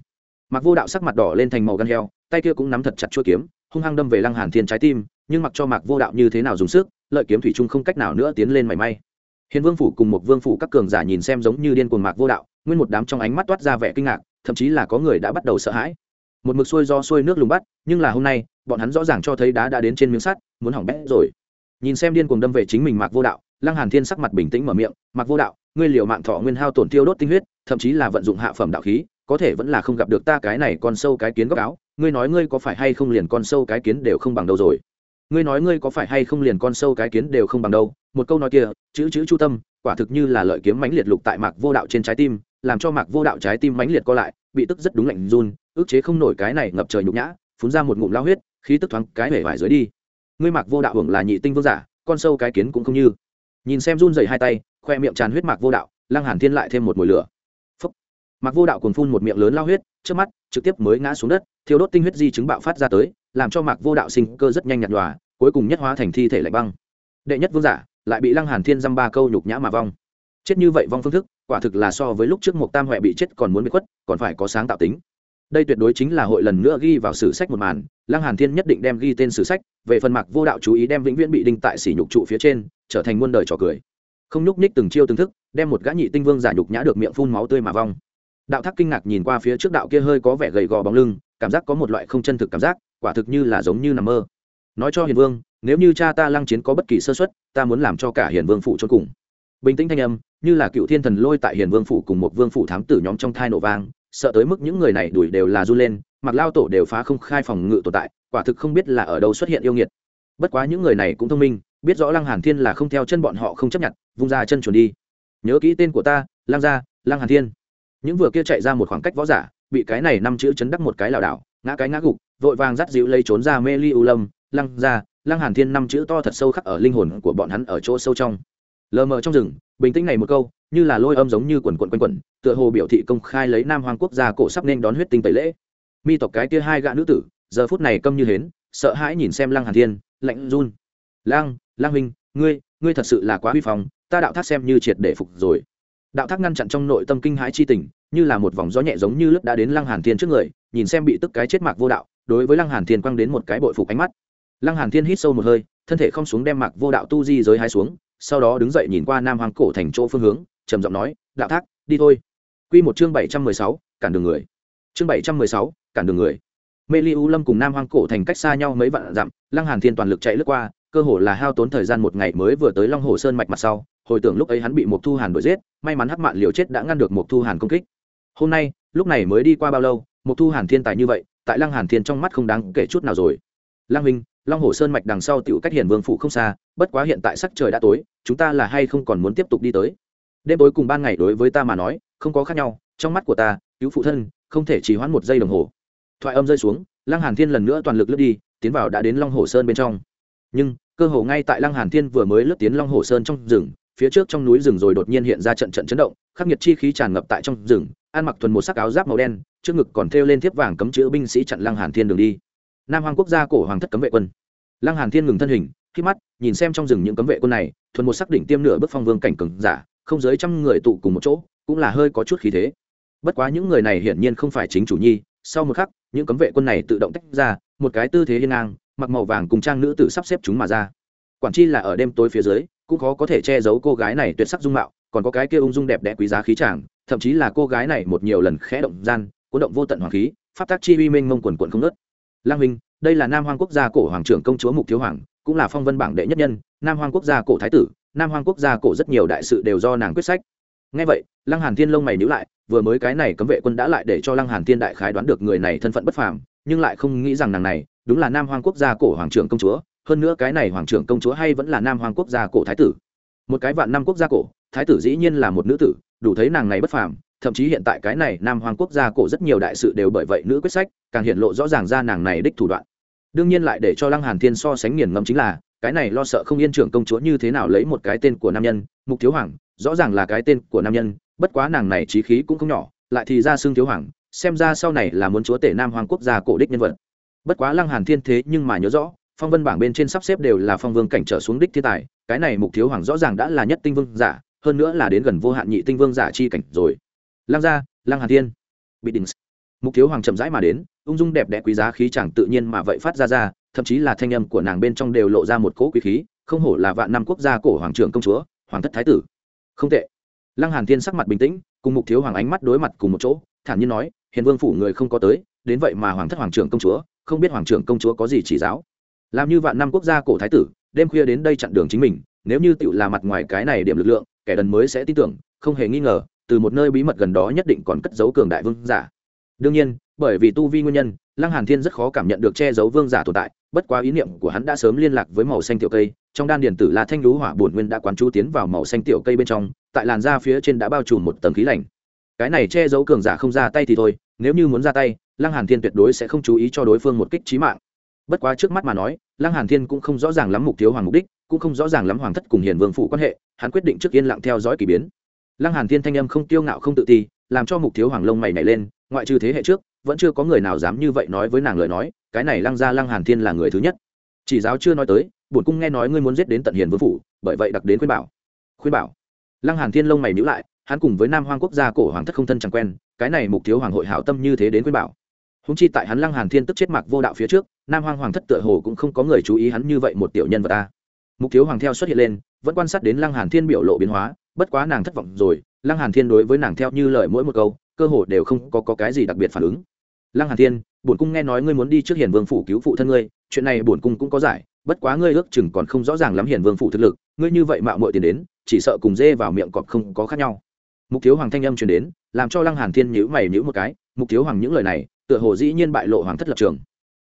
Mặc vô đạo sắc mặt đỏ lên thành màu gan heo, tay kia cũng nắm thật chặt chuôi kiếm, hung hăng đâm về lăng hàn thiên trái tim, nhưng mặc cho mạc vô đạo như thế nào dùng sức, lợi kiếm thủy trung không cách nào nữa tiến lên mảy may. Hiền vương phủ cùng một vương phủ các cường giả nhìn xem giống như điên cuồng mạc vô đạo, nguyên một đám trong ánh mắt toát ra vẻ kinh ngạc, thậm chí là có người đã bắt đầu sợ hãi. Một mực xuôi do xuôi nước lùng bắt, nhưng là hôm nay, bọn hắn rõ ràng cho thấy đá đã đến trên miếng sắt, muốn hỏng bét rồi. Nhìn xem điên cuồng đâm về chính mình mạc vô đạo lăng hàn thiên sắc mặt bình tĩnh mở miệng, mạc vô đạo, ngươi liều mạng thọ nguyên hao tổn tiêu đốt tinh huyết, thậm chí là vận dụng hạ phẩm đạo khí, có thể vẫn là không gặp được ta cái này con sâu cái kiến góc áo. Ngươi nói ngươi có phải hay không liền con sâu cái kiến đều không bằng đâu rồi? Ngươi nói ngươi có phải hay không liền con sâu cái kiến đều không bằng đâu? Một câu nói kia, chữ chữ chu tâm, quả thực như là lợi kiếm mãnh liệt lục tại mạc vô đạo trên trái tim, làm cho mạc vô đạo trái tim mãnh liệt co lại, bị tức rất đúng lạnh run, ức chế không nổi cái này ngập trời nhục nhã, phun ra một ngụm lao huyết, khí tức thoáng cái hể vải dưới đi. Ngươi mạc vô đạo hưởng là nhị tinh vương giả, con sâu cái kiến cũng không như nhìn xem run dày hai tay, khoe miệng tràn huyết mạc vô đạo, lăng hàn thiên lại thêm một mùi lửa. Phúc. mạc vô đạo còn phun một miệng lớn lao huyết, trước mắt, trực tiếp mới ngã xuống đất thiếu đốt tinh huyết di chứng bạo phát ra tới, làm cho mạc vô đạo sinh cơ rất nhanh nhạt nhòa, cuối cùng nhất hóa thành thi thể lạnh băng. Đệ nhất vương giả, lại bị lăng hàn thiên dăm ba câu nhục nhã mà vong. Chết như vậy vong phương thức, quả thực là so với lúc trước một tam huệ bị chết còn muốn bị khuất, còn phải có sáng tạo tính đây tuyệt đối chính là hội lần nữa ghi vào sử sách một màn, lăng hàn thiên nhất định đem ghi tên sử sách, về phần mặc vô đạo chú ý đem vĩnh viễn bị đinh tại sỉ nhục trụ phía trên, trở thành muôn đời trò cười. Không nhúc nhích từng chiêu từng thức, đem một gã nhị tinh vương giả nhục nhã được miệng phun máu tươi mà vong. Đạo thác kinh ngạc nhìn qua phía trước đạo kia hơi có vẻ gầy gò bóng lưng, cảm giác có một loại không chân thực cảm giác, quả thực như là giống như nằm mơ. Nói cho hiền vương, nếu như cha ta lăng chiến có bất kỳ sơ suất, ta muốn làm cho cả hiền vương phụ cho cùng. Bình tĩnh thanh âm, như là cựu thiên thần lôi tại hiền vương phủ cùng một vương phủ thám tử nhóm trong thai nổ vang sợ tới mức những người này đuổi đều là du lên, mặc lao tổ đều phá không khai phòng ngự tồn tại, quả thực không biết là ở đâu xuất hiện yêu nghiệt. Bất quá những người này cũng thông minh, biết rõ lăng hàn thiên là không theo chân bọn họ không chấp nhận, vung ra chân chuẩn đi. Nhớ kỹ tên của ta, lăng gia, lăng hàn thiên. Những vừa kia chạy ra một khoảng cách võ giả, bị cái này năm chữ chấn đắc một cái lảo đảo, ngã cái ngã gục, vội vàng dắt dịu lấy trốn ra mê ly u lâm, lăng gia, lăng hàn thiên năm chữ to thật sâu khắc ở linh hồn của bọn hắn ở chỗ sâu trong. Lờ mờ trong rừng, bình tĩnh này một câu như là lôi âm giống như quần quần quanh quần tựa hồ biểu thị công khai lấy nam hoàng quốc gia cổ sắp nên đón huyết tinh tẩy lễ. Mi tộc cái kia hai gã nữ tử, giờ phút này câm như hến, sợ hãi nhìn xem lăng hàn thiên, lạnh run. Lang lang huynh, ngươi ngươi thật sự là quá huy phong, ta đạo thác xem như triệt để phục rồi. Đạo thác ngăn chặn trong nội tâm kinh hãi chi tình, như là một vòng gió nhẹ giống như lướt đã đến lăng hàn thiên trước người, nhìn xem bị tức cái chết mạc vô đạo, đối với lăng hàn thiên quăng đến một cái bội phục ánh mắt. Lăng hàn thiên hít sâu một hơi, thân thể không xuống đem mạc vô đạo tu di giới hai xuống, sau đó đứng dậy nhìn qua nam hoàng cổ thành chỗ phương hướng trầm giọng nói đạo thác đi thôi. Quy một chương bảy trăm mười sáu, cản đường người. Chương bảy trăm mười sáu, cản đường người. Mê ly u lâm cùng nam hoang cổ thành cách xa nhau mấy vạn dặm lăng hàn thiên toàn lực chạy lướt qua cơ hồ là hao tốn thời gian một ngày mới vừa tới long hồ sơn mạch mặt sau hồi tưởng lúc ấy hắn bị một thu hàn đuổi giết may mắn hắc mạn liều chết đã ngăn được một thu hàn công kích. Hôm nay lúc này mới đi qua bao lâu một thu hàn thiên tài như vậy tại lăng hàn thiên trong mắt không đáng kể chút nào rồi. Lăng minh long hồ sơn mạch đằng sau tiểu cách hiển vương phủ không xa bất quá hiện tại sắc trời đã tối chúng ta là hay không còn muốn tiếp tục đi tới? Đêm tối cùng ban ngày đối với ta mà nói, không có khác nhau, trong mắt của ta, cứu phụ thân, không thể chỉ hoãn một giây đồng hồ. Thoại âm rơi xuống, lăng hàn thiên lần nữa toàn lực lướt đi, tiến vào đã đến long hồ sơn bên trong. Nhưng, cơ hồ ngay tại lăng hàn thiên vừa mới lướt tiến long hồ sơn trong rừng, phía trước trong núi rừng rồi đột nhiên hiện ra trận trận chấn động, khắc nghiệt chi khí tràn ngập tại trong rừng, ăn mặc thuần một sắc áo giáp màu đen, trước ngực còn thêu lên thiếp vàng cấm chữ binh sĩ chặn lăng hàn thiên đường đi. Nam hoàng quốc gia cổ hoàng thất cấm vệ quân. Lăng hàn thiên ngừng thân hình khi mắt, nhìn xem trong rừng những cấm vệ quân này, thuần một sắc đỉnh tiêm nửa bước phong vương cảnh cường giả không dưới trăm người tụ cùng một chỗ, cũng là hơi có chút khí thế. Bất quá những người này hiển nhiên không phải chính chủ nhi, sau một khắc, những cấm vệ quân này tự động tách ra, một cái tư thế hiên ngang, mặc màu vàng cùng trang nữ tử sắp xếp chúng mà ra. Quản chi là ở đêm tối phía dưới, cũng khó có thể che giấu cô gái này tuyệt sắc dung mạo, còn có cái kia ung dung đẹp đẽ quý giá khí chàng, thậm chí là cô gái này một nhiều lần khẽ động gian, cuốn động vô tận hoàng khí, pháp tác chi uy minh mông quần quần không nớt lang minh đây là nam hoàng quốc gia cổ hoàng trưởng công chúa mục thiếu hoàng, cũng là phong vân bảng đệ nhất nhân, nam hoàng quốc gia cổ thái tử nam Hoang quốc gia cổ rất nhiều đại sự đều do nàng quyết sách. Ngay vậy, lăng hàn thiên lông mày nhíu lại, vừa mới cái này cấm vệ quân đã lại để cho lăng hàn thiên đại khái đoán được người này thân phận bất phàm, nhưng lại không nghĩ rằng nàng này, đúng là nam Hoang quốc gia cổ hoàng trưởng công chúa, hơn nữa cái này hoàng trưởng công chúa hay vẫn là nam hoàng quốc gia cổ thái tử. Một cái vạn năm quốc gia cổ, thái tử dĩ nhiên là một nữ tử, đủ thấy nàng này bất phàm, thậm chí hiện tại cái này nam hoàng quốc gia cổ rất nhiều đại sự đều bởi vậy nữ quyết sách, càng hiện lộ rõ ràng ra nàng này đích thủ đoạn. Đương nhiên lại để cho lăng hàn thiên so sánh nghiền ngẫm chính là cái này lo sợ không yên trưởng công chúa như thế nào lấy một cái tên của nam nhân, mục thiếu hoàng, rõ ràng là cái tên của nam nhân, bất quá nàng này trí khí cũng không nhỏ, lại thì ra xương thiếu hoàng, xem ra sau này là muốn chúa tể nam hoàng quốc gia cổ đích nhân vật. Bất quá lăng hàn thiên thế nhưng mà nhớ rõ, phong vân bảng bên trên sắp xếp đều là phong vương cảnh trở xuống đích thiên tài, cái này mục thiếu hoàng rõ ràng đã là nhất tinh vương giả, hơn nữa là đến gần vô hạn nhị tinh vương giả chi cảnh rồi. Lăng gia, lăng hàn thiên. Bị đình mục thiếu hoàng chậm rãi mà đến, ung dung đẹp đẽ quý giá khí chẳng tự nhiên mà vậy phát ra ra thậm chí là thanh âm của nàng bên trong đều lộ ra một cỗ quý khí, không hổ là vạn năm quốc gia cổ hoàng trưởng công chúa, hoàng thất thái tử. Không tệ. Lăng hàn thiên sắc mặt bình tĩnh, cùng mục thiếu hoàng ánh mắt đối mặt cùng một chỗ, thản nhiên nói, hiền vương phủ người không có tới, đến vậy mà hoàng thất hoàng trưởng công chúa, không biết hoàng trưởng công chúa có gì chỉ giáo. Làm như vạn năm quốc gia cổ thái tử, đêm khuya đến đây chặn đường chính mình, nếu như tiểu là mặt ngoài cái này điểm lực lượng, kẻ đần mới sẽ tin tưởng, không hề nghi ngờ, từ một nơi bí mật gần đó nhất định còn cất giấu cường đại vương giả. Đương nhiên, bởi vì tu vi nguyên nhân, lăng hàn thiên rất khó cảm nhận được che giấu vương giả tồn tại bất quá ý niệm của hắn đã sớm liên lạc với màu xanh tiểu cây, trong đan điền tử là thanh lũ hỏa bổn nguyên đã quán chú tiến vào màu xanh tiểu cây bên trong, tại làn da phía trên đã bao trùm một tầng khí lạnh. Cái này che giấu cường giả không ra tay thì thôi, nếu như muốn ra tay, lăng hàn thiên tuyệt đối sẽ không chú ý cho đối phương một kích chí mạng. Bất quá trước mắt mà nói, lăng hàn thiên cũng không rõ ràng lắm mục thiếu hoàng mục đích, cũng không rõ ràng lắm hoàng thất cùng hiền vương phụ quan hệ, hắn quyết định trước yên lặng theo dõi kỳ biến. Lăng hàn thiên thanh âm không tiêu ngạo không tự ti, làm cho mục thiếu hoàng lông mày nhảy lên, ngoại trừ thế hệ trước, vẫn chưa có người nào dám như vậy nói với nàng lời nói cái này lăng gia lăng hàn thiên là người thứ nhất. Chỉ giáo chưa nói tới bổn cung nghe nói ngươi muốn giết đến tận hiền vương phủ bởi vậy đặc đến khuyên bảo. Khuyên bảo? Lăng hàn thiên lông mày nhíu lại hắn cùng với nam hoang quốc gia cổ hoàng thất không thân chẳng quen cái này mục thiếu hoàng hội hảo tâm như thế đến khuyên bảo. Húng chi tại hắn lăng hàn thiên tức chết mạc vô đạo phía trước nam hoang hoàng thất tựa hồ cũng không có người chú ý hắn như vậy một tiểu nhân vật ta. Mục thiếu hoàng theo xuất hiện lên vẫn quan sát đến lăng hàn thiên biểu lộ biến hóa bất quá nàng thất vọng rồi lăng hàn thiên đối với nàng theo như lời mỗi một câu cơ hồ đều không có, có cái gì đặc biệt phản ứng. Lăng hàn thiên bổn cung nghe nói ngươi muốn đi trước hiền vương phủ cứu phụ thân ngươi, chuyện này bổn cung cũng có giải, bất quá ngươi ước chừng còn không rõ ràng lắm hiền vương phủ thực lực, ngươi như vậy mạo muội tiền đến, chỉ sợ cùng dê vào miệng cọp không có khác nhau. Mục thiếu hoàng thanh âm truyền đến, làm cho lăng hàn thiên nhíu mày nhíu một cái, mục thiếu hoàng những lời này, tựa hồ dĩ nhiên bại lộ hoàng thất lập trường.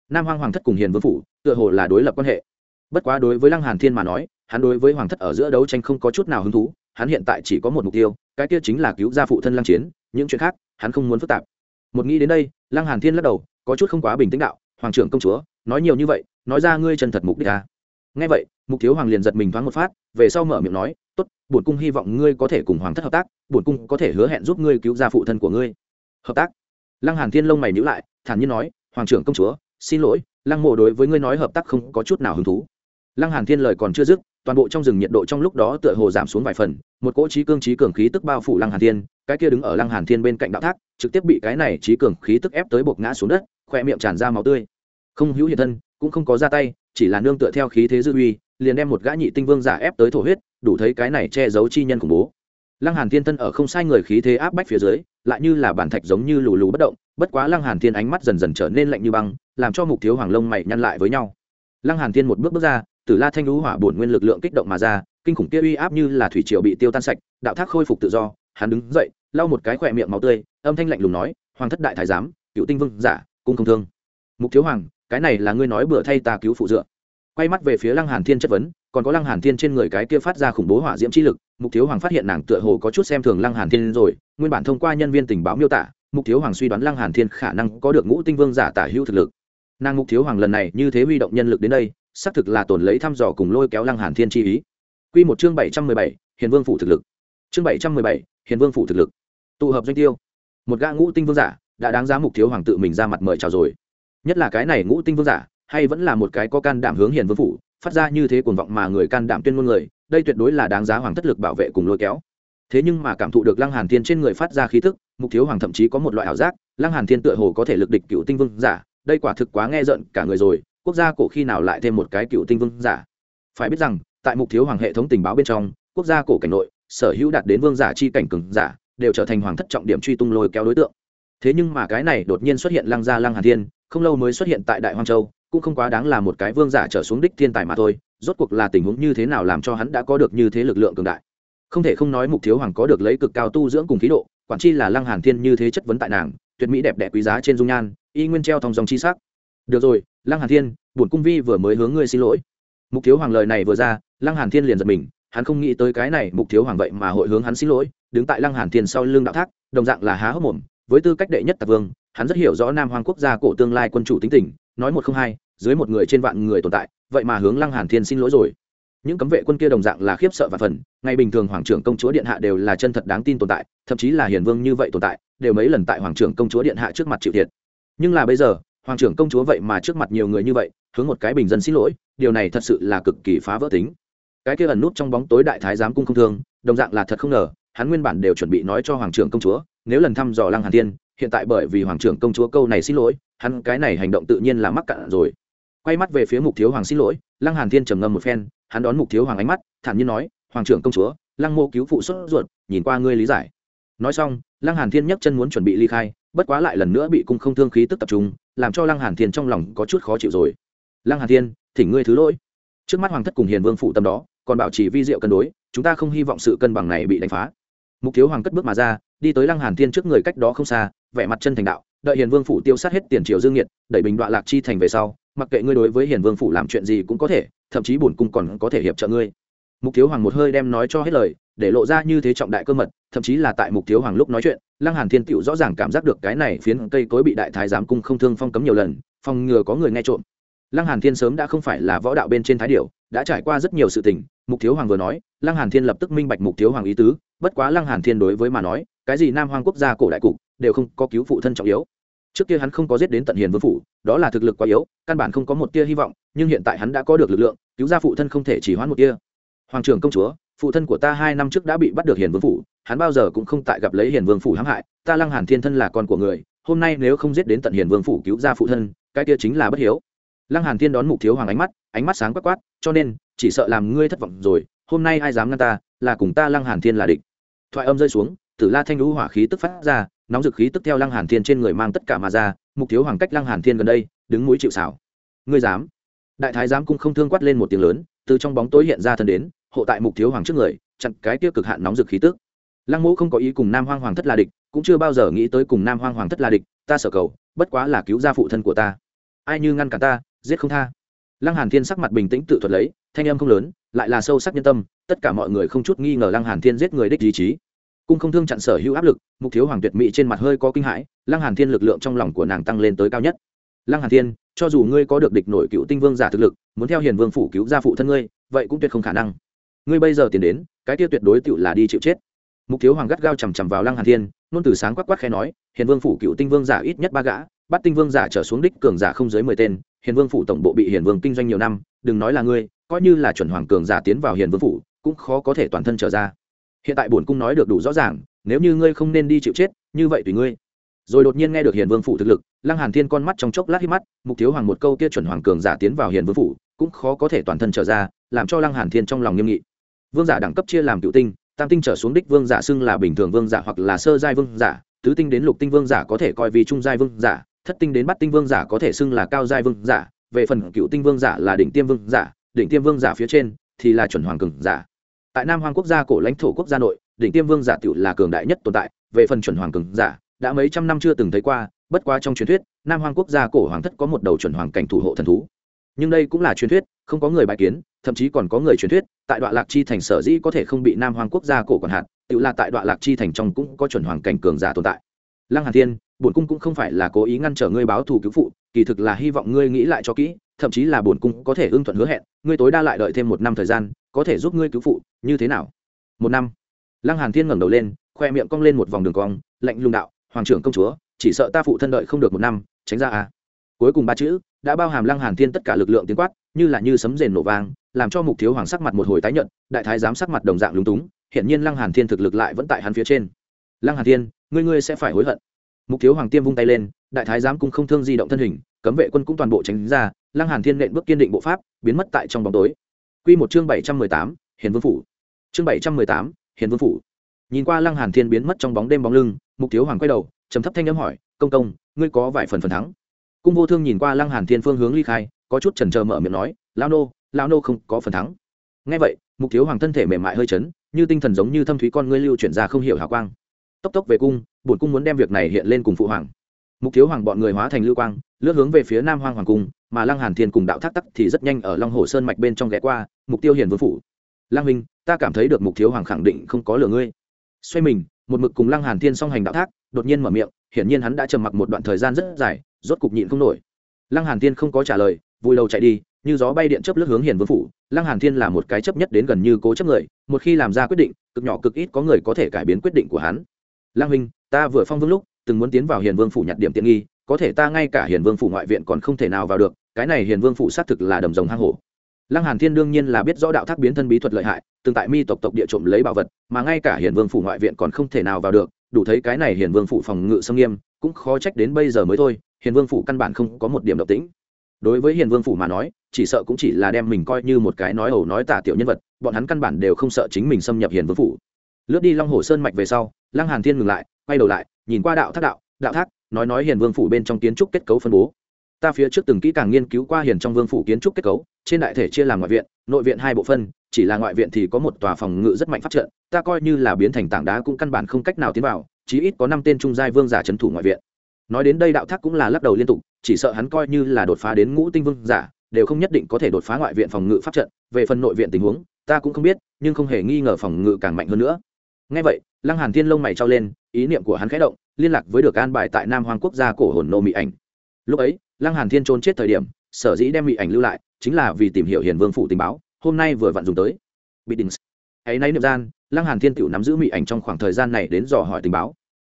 Nam hoàng hoàng thất cùng hiền vương phủ, tựa hồ là đối lập quan hệ. Bất quá đối với lăng hàn thiên mà nói, hắn đối với hoàng thất ở giữa đấu tranh không có chút nào hứng thú, hắn hiện tại chỉ có một mục tiêu, cái kia chính là cứu gia phụ thân lăng chiến, những chuyện khác, hắn không muốn phức tạp. Một nghĩ đến đây, lăng hàn thiên lắc đầu có chút không quá bình tĩnh đạo, hoàng trưởng công chúa, nói nhiều như vậy, nói ra ngươi chân thật mục đích à? Nghe vậy, mục thiếu hoàng liền giật mình thoáng một phát, về sau mở miệng nói, tốt, bổn cung hy vọng ngươi có thể cùng hoàng thất hợp tác, bổn cung có thể hứa hẹn giúp ngươi cứu ra phụ thân của ngươi. Hợp tác? Lăng hàn thiên lông mày nhíu lại, thản nhiên nói, hoàng trưởng công chúa, xin lỗi, lăng mộ đối với ngươi nói hợp tác không có chút nào hứng thú. Lăng hàn thiên lời còn chưa dứt toàn bộ trong rừng nhiệt độ trong lúc đó tựa hồ giảm xuống vài phần, một cỗ trí cương trí cường khí tức bao phủ lăng hàn thiên, cái kia đứng ở lăng hàn thiên bên cạnh đạo thác, trực tiếp bị cái này trí cường khí tức ép tới buộc ngã xuống đất khoe miệng tràn ra máu tươi. Không hữu hiện thân, cũng không có ra tay, chỉ là nương tựa theo khí thế dư uy, liền đem một gã nhị tinh vương giả ép tới thổ huyết, đủ thấy cái này che giấu chi nhân khủng bố. Lăng hàn thiên thân ở không sai người khí thế áp bách phía dưới, lại như là bản thạch giống như lù lù bất động, bất quá lăng hàn thiên ánh mắt dần dần trở nên lạnh như băng, làm cho mục thiếu hoàng lông mày nhăn lại với nhau. Lăng hàn thiên một bước bước ra tử la thanh lũ hỏa bổn nguyên lực lượng kích động mà ra, kinh khủng kia uy áp như là thủy triều bị tiêu tan sạch, đạo thác khôi phục tự do, hắn đứng dậy, lau một cái khỏe miệng máu tươi, âm thanh lạnh lùng nói, hoàng thất đại thái giám, cựu tinh vương giả, cung không thương. Mục thiếu hoàng, cái này là ngươi nói bữa thay ta cứu phụ dựa. Quay mắt về phía lăng hàn thiên chất vấn, còn có lăng hàn thiên trên người cái kia phát ra khủng bố hỏa diễm chi lực, mục thiếu hoàng phát hiện nàng tựa hồ có chút xem thường lăng hàn thiên rồi, nguyên bản thông qua nhân viên tình báo miêu tả, mục thiếu hoàng suy đoán lăng hàn thiên khả năng có được ngũ tinh vương giả tả hữu thực lực. Nàng mục thiếu hoàng lần này như thế huy động nhân lực đến đây xác thực là tổn lấy thăm dò cùng lôi kéo lăng hàn thiên chi ý. Quy một chương bảy trăm mười bảy, hiền vương phủ thực lực. Chương bảy trăm mười bảy, hiền vương phủ thực lực. Tụ hợp doanh tiêu. Một gã ngũ tinh vương giả đã đáng giá mục thiếu hoàng tự mình ra mặt mời chào rồi. Nhất là cái này ngũ tinh vương giả hay vẫn là một cái có can đảm hướng hiền vương phủ phát ra như thế cuồng vọng mà người can đảm tuyên ngôn người đây tuyệt đối là đáng giá hoàng thất lực bảo vệ cùng lôi kéo. Thế nhưng mà cảm thụ được lăng hàn thiên trên người phát ra khí tức mục thiếu hoàng thậm chí có một loại ảo giác lăng hàn thiên tựa hồ có thể lực địch cựu tinh vương giả đây quả thực quá nghe giận cả người rồi quốc gia cổ khi nào lại thêm một cái cựu tinh vương giả? Phải biết rằng, tại mục thiếu hoàng hệ thống tình báo bên trong, quốc gia cổ cảnh nội, sở hữu đạt đến vương giả chi cảnh cường giả, đều trở thành hoàng thất trọng điểm truy tung lôi kéo đối tượng. Thế nhưng mà cái này đột nhiên xuất hiện lăng gia lăng hàn thiên, không lâu mới xuất hiện tại đại hoang châu, cũng không quá đáng là một cái vương giả trở xuống đích thiên tài mà thôi, rốt cuộc là tình huống như thế nào làm cho hắn đã có được như thế lực lượng cường đại? Không thể không nói mục thiếu hoàng có được lấy cực cao tu dưỡng cùng khí độ, quản chi là lăng hàn thiên như thế chất vấn tại nàng, tuyệt mỹ đẹp đẽ quý giá trên dung nhan, y nguyên treo thong dòng chi sắc được rồi, lăng hàn thiên, bổn cung vi vừa mới hướng ngươi xin lỗi. Mục thiếu hoàng lời này vừa ra, lăng hàn thiên liền giật mình, hắn không nghĩ tới cái này mục thiếu hoàng vậy mà hội hướng hắn xin lỗi, đứng tại lăng hàn thiên sau lưng đạo thác, đồng dạng là há hốc mồm. Với tư cách đệ nhất tạc vương, hắn rất hiểu rõ nam hoàng quốc gia cổ tương lai quân chủ tính tình, nói một không hai, dưới một người trên vạn người tồn tại, vậy mà hướng lăng hàn thiên xin lỗi rồi. Những cấm vệ quân kia đồng dạng là khiếp sợ và phần, ngày bình thường hoàng trưởng công chúa điện hạ đều là chân thật đáng tin tồn tại, thậm chí là hiền vương như vậy tồn tại, đều mấy lần tại hoàng trưởng công chúa điện hạ trước mặt chịu thiệt. Nhưng là bây giờ hoàng trưởng công chúa vậy mà trước mặt nhiều người như vậy, hướng một cái bình dân xin lỗi, điều này thật sự là cực kỳ phá vỡ tính. Cái kia ẩn nút trong bóng tối đại thái giám cung không thương, đồng dạng là thật không ngờ, hắn nguyên bản đều chuẩn bị nói cho hoàng trưởng công chúa, nếu lần thăm dò lăng hàn thiên, hiện tại bởi vì hoàng trưởng công chúa câu này xin lỗi, hắn cái này hành động tự nhiên là mắc cạn rồi. Quay mắt về phía mục thiếu hoàng xin lỗi, lăng hàn thiên trầm ngâm một phen, hắn đón mục thiếu hoàng ánh mắt, thản nhiên nói, hoàng trưởng công chúa, lăng mô cứu phụ xuất ruột, nhìn qua ngươi lý giải. Nói xong, lăng hàn thiên nhấc chân muốn chuẩn bị ly khai, bất quá lại lần nữa bị cung không thương khí tức tập trung làm cho lăng hàn thiên trong lòng có chút khó chịu rồi. Lăng hàn thiên, thỉnh ngươi thứ lỗi. Trước mắt hoàng thất cùng hiền vương phụ tâm đó, còn bảo trì vi diệu cân đối, chúng ta không hy vọng sự cân bằng này bị đánh phá. Mục thiếu hoàng cất bước mà ra, đi tới lăng hàn thiên trước người cách đó không xa, vẻ mặt chân thành đạo, đợi hiền vương phủ tiêu sát hết tiền triều dương nhiệt đẩy bình đoạn lạc chi thành về sau, mặc kệ ngươi đối với hiền vương phủ làm chuyện gì cũng có thể, thậm chí bổn cung còn có thể hiệp trợ ngươi. Mục thiếu hoàng một hơi đem nói cho hết lời để lộ ra như thế trọng đại cơ mật, thậm chí là tại mục thiếu hoàng lúc nói chuyện, lăng hàn thiên tựu rõ ràng cảm giác được cái này phiến cây cối bị đại thái giám cung không thương phong cấm nhiều lần, phòng ngừa có người nghe trộm. Lăng hàn thiên sớm đã không phải là võ đạo bên trên thái điểu, đã trải qua rất nhiều sự tình, mục thiếu hoàng vừa nói, lăng hàn thiên lập tức minh bạch mục thiếu hoàng ý tứ, bất quá lăng hàn thiên đối với mà nói, cái gì nam hoàng quốc gia cổ đại cục đều không có cứu phụ thân trọng yếu. Trước kia hắn không có giết đến tận hiền vương phủ, đó là thực lực quá yếu, căn bản không có một tia hy vọng, nhưng hiện tại hắn đã có được lực lượng, cứu ra phụ thân không thể chỉ hoãn một tia. Hoàng trưởng công chúa phụ thân của ta hai năm trước đã bị bắt được hiền vương phủ, hắn bao giờ cũng không tại gặp lấy hiền vương phủ hãm hại. Ta lăng hàn thiên thân là con của người, hôm nay nếu không giết đến tận hiền vương phủ cứu ra phụ thân, cái kia chính là bất hiếu. Lăng hàn thiên đón mục thiếu hoàng ánh mắt ánh mắt sáng quắc quát cho nên, chỉ sợ làm ngươi thất vọng rồi, hôm nay ai dám ngăn ta, là cùng ta lăng hàn thiên là địch. Thoại âm rơi xuống, tử la thanh lũ hỏa khí tức phát ra, nóng dực khí tức theo lăng hàn thiên trên người mang tất cả mà ra, mục thiếu hoàng cách lăng hàn thiên gần đây, đứng mũi chịu xảo ngươi dám. Đại thái giám cung không thương quát lên một tiếng lớn, từ trong bóng tối hiện ra thân đến hộ tại mục thiếu hoàng trước người, chặn cái tiêu cực hạn nóng rực khí tức. Lăng mẫu không có ý cùng nam hoang hoàng thất là địch, cũng chưa bao giờ nghĩ tới cùng nam hoang hoàng thất là địch, ta sở cầu, bất quá là cứu ra phụ thân của ta. Ai như ngăn cả ta, giết không tha. Lăng hàn thiên sắc mặt bình tĩnh tự thuật lấy, thanh âm không lớn, lại là sâu sắc nhân tâm, tất cả mọi người không chút nghi ngờ lăng hàn thiên giết người đích ý chí. Cung không thương chặn sở hữu áp lực, mục thiếu hoàng tuyệt mỹ trên mặt hơi có kinh hãi, lăng hàn thiên lực lượng trong lòng của nàng tăng lên tới cao nhất. Lăng hàn thiên, cho dù ngươi có được địch nổi cựu tinh vương giả thực lực, muốn theo hiền vương phủ cứu ra phụ thân ngươi, vậy cũng tuyệt không khả năng ngươi bây giờ tiến đến, cái kia tuyệt đối tự là đi chịu chết. Mục thiếu hoàng gắt gao chằm chằm vào lăng hàn thiên, nôn từ sáng quắc quắc khẽ nói, hiền vương phủ cựu tinh vương giả ít nhất ba gã, bắt tinh vương giả trở xuống đích cường giả không dưới mười tên, hiền vương phủ tổng bộ bị hiền vương kinh doanh nhiều năm, đừng nói là ngươi, coi như là chuẩn hoàng cường giả tiến vào hiền vương phủ, cũng khó có thể toàn thân trở ra. Hiện tại bổn cung nói được đủ rõ ràng, nếu như ngươi không nên đi chịu chết, như vậy tùy ngươi. Rồi đột nhiên nghe được hiền vương phủ thực lực, lăng hàn thiên con mắt trong chốc lát hít mắt, mục thiếu hoàng một câu kia chuẩn hoàng cường giả tiến vào hiền vương phủ, cũng khó có thể toàn thân trở ra, làm cho lăng hàn thiên trong lòng nghiêm nghị vương giả đẳng cấp chia làm cựu tinh, tam tinh trở xuống đích vương giả xưng là bình thường vương giả hoặc là sơ giai vương giả, tứ tinh đến lục tinh vương giả có thể coi vì trung giai vương giả, thất tinh đến bắt tinh vương giả có thể xưng là cao giai vương giả, về phần cựu tinh vương giả là đỉnh tiêm vương giả, đỉnh tiêm vương giả phía trên thì là chuẩn hoàng cường giả. Tại nam hoàng quốc gia cổ lãnh thổ quốc gia nội, đỉnh tiêm vương giả tựu là cường đại nhất tồn tại, về phần chuẩn hoàng cường giả, đã mấy trăm năm chưa từng thấy qua, bất quá trong truyền thuyết, nam hoàng quốc gia cổ hoàng thất có một đầu chuẩn hoàng cảnh thủ hộ thần thú nhưng đây cũng là truyền thuyết, không có người bài kiến, thậm chí còn có người truyền thuyết, tại đoạn lạc chi thành sở dĩ có thể không bị nam hoàng quốc gia cổ còn hạt, tự là tại đoạn lạc chi thành trong cũng có chuẩn hoàng cảnh cường giả tồn tại. Lăng hàn thiên, bổn cung cũng không phải là cố ý ngăn trở ngươi báo thù cứu phụ, kỳ thực là hy vọng ngươi nghĩ lại cho kỹ, thậm chí là bổn cung có thể ưng thuận hứa hẹn, ngươi tối đa lại đợi thêm một năm thời gian, có thể giúp ngươi cứu phụ, như thế nào? Một năm. Lăng hàn thiên ngẩng đầu lên, khoe miệng cong lên một vòng đường cong, lạnh lùng đạo, hoàng trưởng công chúa, chỉ sợ ta phụ thân đợi không được một năm, tránh ra à. Cuối cùng ba chữ đã bao hàm lăng hàn thiên tất cả lực lượng tiến quát như là như sấm rền nổ vang làm cho mục thiếu hoàng sắc mặt một hồi tái nhận đại thái giám sắc mặt đồng dạng lúng túng hiện nhiên lăng hàn thiên thực lực lại vẫn tại hắn phía trên. Lăng hàn thiên ngươi ngươi sẽ phải hối hận. Mục thiếu hoàng tiêm vung tay lên đại thái giám cũng không thương di động thân hình cấm vệ quân cũng toàn bộ tránh ra lăng hàn thiên nện bước kiên định bộ pháp biến mất tại trong bóng tối. Quy một chương bảy trăm mười tám, hiền vương phủ. Chương bảy trăm mười tám, hiền vương phủ. Nhìn qua lăng hàn thiên biến mất trong bóng đêm bóng lưng mục thiếu hoàng quay đầu trầm thấp thanh âm hỏi công công ngươi có vài phần phần thắng? Cung vô thương nhìn qua lăng hàn thiên phương hướng ly khai, có chút chần chờ mở miệng nói lao nô lao nô không có phần thắng. Nghe vậy, mục thiếu hoàng thân thể mềm mại hơi chấn, như tinh thần giống như thâm thúy con ngươi lưu chuyển ra không hiểu hào quang. Tốc tốc về cung, bổn cung muốn đem việc này hiện lên cùng phụ hoàng. Mục thiếu hoàng bọn người hóa thành lưu quang, lướt hướng về phía nam hoang hoàng cung, mà lăng hàn thiên cùng đạo thác tắc thì rất nhanh ở long hồ sơn mạch bên trong ghé qua, mục tiêu hiển vương phủ. Lăng huynh, ta cảm thấy được mục thiếu hoàng khẳng định không có lừa ngươi. Xoay mình, một mực cùng lăng hàn thiên song hành đạo thác, đột nhiên mở miệng, hiển nhiên hắn đã trầm mặc một đoạn thời gian rất dài rốt cục nhịn không nổi. Lăng hàn thiên không có trả lời vui đầu chạy đi, như gió bay điện chớp lướt hướng hiền vương phủ. Lăng hàn thiên là một cái chấp nhất đến gần như cố chấp người, một khi làm ra quyết định, cực nhỏ cực ít có người có thể cải biến quyết định của hắn. Lăng huynh, ta vừa phong vương lúc, từng muốn tiến vào hiền vương phủ nhặt điểm tiện nghi, có thể ta ngay cả hiền vương phủ ngoại viện còn không thể nào vào được, cái này hiền vương phủ xác thực là đầm rồng hang hổ. Lăng hàn thiên đương nhiên là biết rõ đạo thác biến thân bí thuật lợi hại, từng tại mi tộc tộc địa trộm lấy bảo vật, mà ngay cả hiền vương phủ ngoại viện còn không thể nào vào được, đủ thấy cái này hiền vương phủ phòng ngự sâm nghiêm, cũng khó trách đến bây giờ mới thôi hiền vương phủ căn bản không có một điểm độc tĩnh. Đối với hiền vương phủ mà nói, chỉ sợ cũng chỉ là đem mình coi như một cái nói ẩu nói tả tiểu nhân vật, bọn hắn căn bản đều không sợ chính mình xâm nhập hiền vương phủ. Lướt đi long hồ sơn mạch về sau, lăng hàn thiên ngừng lại, quay đầu lại, nhìn qua đạo thác đạo đạo thác, nói nói hiền vương phủ bên trong kiến trúc kết cấu phân bố. Ta phía trước từng kỹ càng nghiên cứu qua hiền trong vương phủ kiến trúc kết cấu, trên đại thể chia làm ngoại viện, nội viện hai bộ phân, chỉ là ngoại viện thì có một tòa phòng ngự rất mạnh phát trận, ta coi như là biến thành tảng đá cũng căn bản không cách nào tiến vào, chí ít có năm tên trung giai vương giả trấn thủ ngoại viện nói đến đây đạo thác cũng là lắc đầu liên tục, chỉ sợ hắn coi như là đột phá đến ngũ tinh vương giả, đều không nhất định có thể đột phá ngoại viện phòng ngự pháp trận. Về phần nội viện tình huống, ta cũng không biết, nhưng không hề nghi ngờ phòng ngự càng mạnh hơn nữa. Ngay vậy, lăng hàn thiên lông mày trao lên, ý niệm của hắn khẽ động, liên lạc với được an bài tại nam hoàng quốc gia cổ hồn nô mỹ ảnh. Lúc ấy, lăng hàn thiên trôn chết thời điểm, sở dĩ đem mỹ ảnh lưu lại, chính là vì tìm hiểu hiền vương phủ tình báo, hôm nay vừa vặn dùng tới. Bị đình ấy nay niệm gian, lăng hàn thiên tiểu nắm giữ mỹ ảnh trong khoảng thời gian này đến dò hỏi tình báo.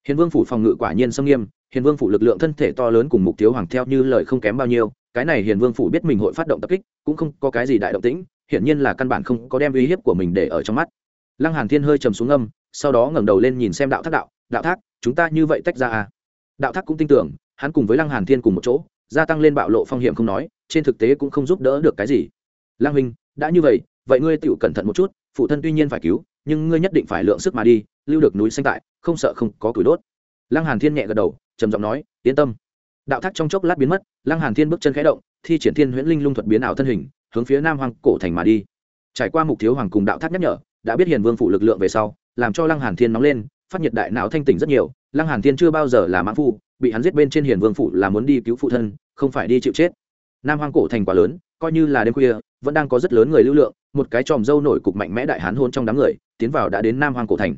Hiền vương phủ phòng ngự quả nhiên sâm nghiêm hiền vương phủ lực lượng thân thể to lớn cùng mục tiêu hoàng theo như lời không kém bao nhiêu, cái này hiền vương phủ biết mình hội phát động tập kích, cũng không có cái gì đại động tĩnh, hiển nhiên là căn bản không có đem uy hiếp của mình để ở trong mắt. Lăng hàn thiên hơi trầm xuống âm, sau đó ngẩng đầu lên nhìn xem đạo thác đạo đạo thác, chúng ta như vậy tách ra à? Đạo thác cũng tin tưởng, hắn cùng với lăng hàn thiên cùng một chỗ, gia tăng lên bạo lộ phong hiểm không nói, trên thực tế cũng không giúp đỡ được cái gì. Lăng huynh, đã như vậy vậy ngươi tự cẩn thận một chút, phụ thân tuy nhiên phải cứu, nhưng ngươi nhất định phải lượng sức mà đi, lưu được núi xanh tại, không sợ không có củi đốt. Lăng hàn thiên nhẹ gật đầu trầm giọng nói, yên tâm. Đạo thác trong chốc lát biến mất, lăng hàn thiên bước chân khẽ động, thi triển thiên huyễn linh lung thuật biến ảo thân hình, hướng phía nam Hoang cổ thành mà đi. Trải qua mục thiếu hoàng cùng đạo thác nhắc nhở, đã biết hiền vương phụ lực lượng về sau, làm cho lăng hàn thiên nóng lên, phát nhiệt đại não thanh tỉnh rất nhiều, lăng hàn thiên chưa bao giờ là mãn phu, bị hắn giết bên trên hiền vương phụ là muốn đi cứu phụ thân, không phải đi chịu chết. Nam hoang cổ thành quá lớn, coi như là đêm khuya, vẫn đang có rất lớn người lưu lượng, một cái tròm dâu nổi cục mạnh mẽ đại hán hôn trong đám người, tiến vào đã đến nam hoang cổ thành.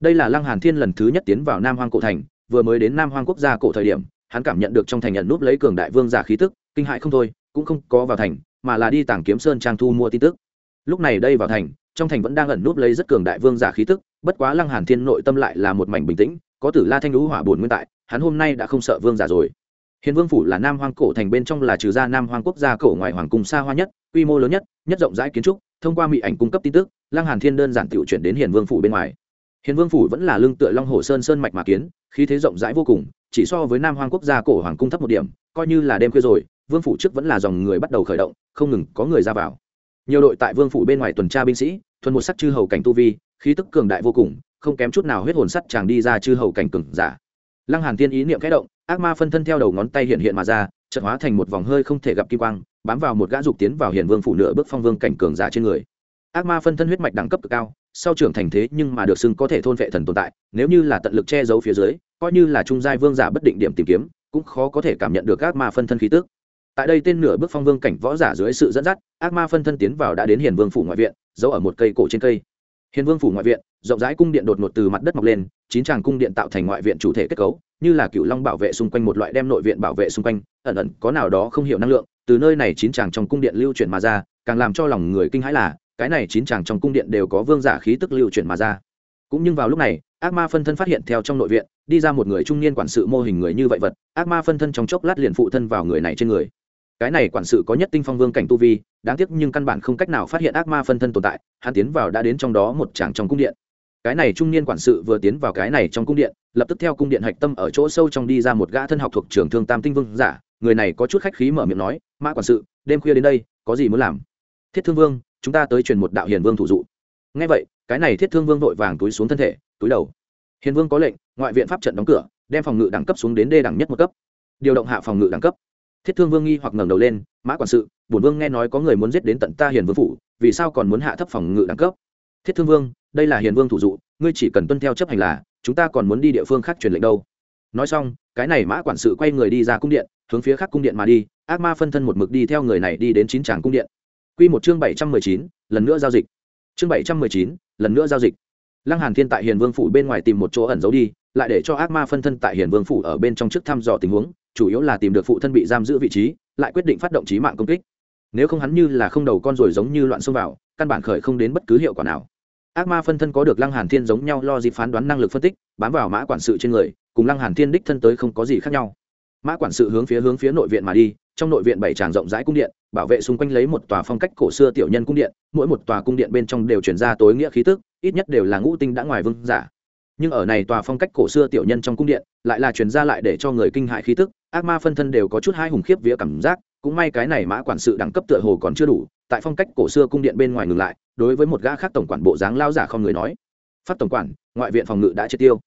Đây là lăng hàn thiên lần thứ nhất tiến vào nam hoang cổ thành vừa mới đến nam hoang quốc gia cổ thời điểm, hắn cảm nhận được trong thành nhận núp lấy cường đại vương giả khí tức, kinh hại không thôi, cũng không có vào thành, mà là đi tàng kiếm sơn trang thu mua tin tức. Lúc này đây vào thành, trong thành vẫn đang ẩn núp lấy rất cường đại vương giả khí tức, bất quá lăng hàn thiên nội tâm lại là một mảnh bình tĩnh, có tử la thanh lũ hỏa buồn nguyên tại, hắn hôm nay đã không sợ vương giả rồi. Hiền vương phủ là nam hoang cổ thành bên trong là trừ ra nam hoang quốc gia cổ ngoài hoàng cung xa hoa nhất, quy mô lớn nhất nhất rộng rãi kiến trúc, thông qua mỹ ảnh cung cấp tin tức, lăng hàn thiên đơn giản tiểu chuyển đến hiền vương phủ bên ngoài. Hiền vương phủ vẫn là lương tựa long hồ sơn sơn mạch mà kiến khí thế rộng rãi vô cùng, chỉ so với nam hoang quốc gia cổ hoàng cung thấp một điểm, coi như là đêm khuya rồi, vương phủ trước vẫn là dòng người bắt đầu khởi động, không ngừng có người ra vào. Nhiều đội tại vương phủ bên ngoài tuần tra binh sĩ, thuần một sắc chư hầu cảnh tu vi, khí tức cường đại vô cùng, không kém chút nào huyết hồn sắt chàng đi ra chư hầu cảnh cường giả. Lăng hàn tiên ý niệm kẽ động, ác ma phân thân theo đầu ngón tay hiện hiện mà ra, chợt hóa thành một vòng hơi không thể gặp kim quang, bám vào một gã dục tiến vào hiền vương phủ nửa bước phong vương cảnh cường giả trên người. Ác ma phân thân huyết mạch đẳng cấp cực cao sau trưởng thành thế nhưng mà được xưng có thể thôn vệ thần tồn tại, nếu như là tận lực che giấu phía dưới, coi như là trung giai vương giả bất định điểm tìm kiếm, cũng khó có thể cảm nhận được ác ma phân thân khí tức. Tại đây tên nửa bước phong vương cảnh võ giả dưới sự dẫn dắt, ác ma phân thân tiến vào đã đến hiền vương phủ ngoại viện, giấu ở một cây cổ trên cây. Hiền vương phủ ngoại viện, rộng rãi cung điện đột ngột từ mặt đất mọc lên, chín tràng cung điện tạo thành ngoại viện chủ thể kết cấu, như là cựu long bảo vệ xung quanh một loại đem nội viện bảo vệ xung quanh, ẩn ẩn có nào đó không hiểu năng lượng, từ nơi này chín tràng trong cung điện lưu chuyển mà ra, càng làm cho lòng người kinh hãi là cái này chín chàng trong cung điện đều có vương giả khí tức lưu chuyển mà ra. Cũng nhưng vào lúc này, ác ma phân thân phát hiện theo trong nội viện, đi ra một người trung niên quản sự mô hình người như vậy vật, ác ma phân thân trong chốc lát liền phụ thân vào người này trên người. Cái này quản sự có nhất tinh phong vương cảnh tu vi, đáng tiếc nhưng căn bản không cách nào phát hiện ác ma phân thân tồn tại, hắn tiến vào đã đến trong đó một tràng trong cung điện. Cái này trung niên quản sự vừa tiến vào cái này trong cung điện, lập tức theo cung điện hạch tâm ở chỗ sâu trong đi ra một gã thân học thuộc trường thương tam tinh vương giả, người này có chút khách khí mở miệng nói, mã quản sự, đêm khuya đến đây, có gì muốn làm? Thiết thương vương chúng ta tới truyền một đạo hiền vương thủ dụ. Ngay vậy, cái này thiết thương vương vội vàng túi xuống thân thể, túi đầu. Hiền vương có lệnh, ngoại viện pháp trận đóng cửa, đem phòng ngự đẳng cấp xuống đến đê đẳng nhất một cấp. Điều động hạ phòng ngự đẳng cấp. Thiết thương vương nghi hoặc ngẩng đầu lên, mã quản sự, bổn vương nghe nói có người muốn giết đến tận ta hiền vương phủ, vì sao còn muốn hạ thấp phòng ngự đẳng cấp? Thiết thương vương, đây là hiền vương thủ dụ, ngươi chỉ cần tuân theo chấp hành là, chúng ta còn muốn đi địa phương khác truyền lệnh đâu. Nói xong, cái này mã quản sự quay người đi ra cung điện, hướng phía khác cung điện mà đi, ác ma phân thân một mực đi theo người này đi đến chín tràng cung điện. Quy một chương bảy trăm mười chín, lần nữa giao dịch. Chương bảy trăm mười chín, lần nữa giao dịch. Lăng hàn thiên tại hiền vương phủ bên ngoài tìm một chỗ ẩn giấu đi, lại để cho ác ma phân thân tại hiền vương phủ ở bên trong trước thăm dò tình huống, chủ yếu là tìm được phụ thân bị giam giữ vị trí, lại quyết định phát động trí mạng công kích. Nếu không hắn như là không đầu con rồi giống như loạn xông vào, căn bản khởi không đến bất cứ hiệu quả nào. Ác ma phân thân có được lăng hàn thiên giống nhau lo dịp phán đoán năng lực phân tích, bám vào mã quản sự trên người, cùng lăng hàn thiên đích thân tới không có gì khác nhau mã quản sự hướng phía hướng phía nội viện mà đi, trong nội viện bảy tràng rộng rãi cung điện, bảo vệ xung quanh lấy một tòa phong cách cổ xưa tiểu nhân cung điện, mỗi một tòa cung điện bên trong đều chuyển ra tối nghĩa khí tức, ít nhất đều là ngũ tinh đã ngoài vương giả. Nhưng ở này tòa phong cách cổ xưa tiểu nhân trong cung điện, lại là chuyển ra lại để cho người kinh hại khí tức, ác ma phân thân đều có chút hai hùng khiếp vía cảm giác, cũng may cái này mã quản sự đẳng cấp tựa hồ còn chưa đủ, tại phong cách cổ xưa cung điện bên ngoài ngừng lại, đối với một gã khác tổng quản bộ dáng lao giả không người nói. Phát tổng quản, ngoại viện phòng ngự đã triệt tiêu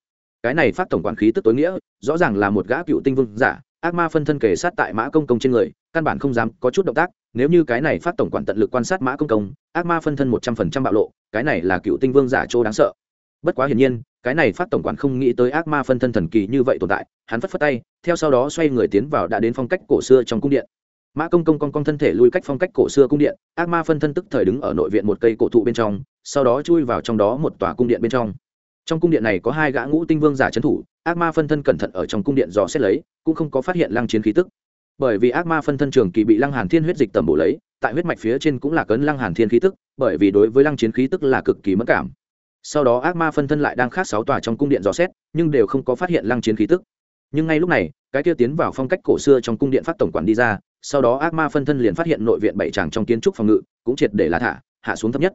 cái này phát tổng quản khí tức tối nghĩa, rõ ràng là một gã cựu tinh vương giả, ác ma phân thân kề sát tại mã công công trên người, căn bản không dám có chút động tác, nếu như cái này phát tổng quản tận lực quan sát mã công công, ác ma phân thân một trăm phần trăm bạo lộ, cái này là cựu tinh vương giả chỗ đáng sợ. Bất quá hiển nhiên, cái này phát tổng quản không nghĩ tới ác ma phân thân thần kỳ như vậy tồn tại, hắn phất phất tay, theo sau đó xoay người tiến vào đã đến phong cách cổ xưa trong cung điện. Mã công công con con thân thể lui cách phong cách cổ xưa cung điện, ác ma phân thân tức thời đứng ở nội viện một cây cổ thụ bên trong, sau đó chui vào trong đó một tòa cung điện bên trong trong cung điện này có hai gã ngũ tinh vương giả trấn thủ, ác ma phân thân cẩn thận ở trong cung điện dò xét lấy, cũng không có phát hiện lăng chiến khí tức. Bởi vì ác ma phân thân trường kỳ bị lăng hàn thiên huyết dịch tẩm bổ lấy, tại huyết mạch phía trên cũng là cấn lăng hàn thiên khí tức, bởi vì đối với lăng chiến khí tức là cực kỳ mất cảm. Sau đó ác ma phân thân lại đang khác sáu tòa trong cung điện dò xét, nhưng đều không có phát hiện lăng chiến khí tức. Nhưng ngay lúc này, cái kia tiến vào phong cách cổ xưa trong cung điện phát tổng quản đi ra, sau đó ác ma phân thân liền phát hiện nội viện bảy tràng trong kiến trúc phòng ngự, cũng triệt để là thả, hạ xuống thấp nhất.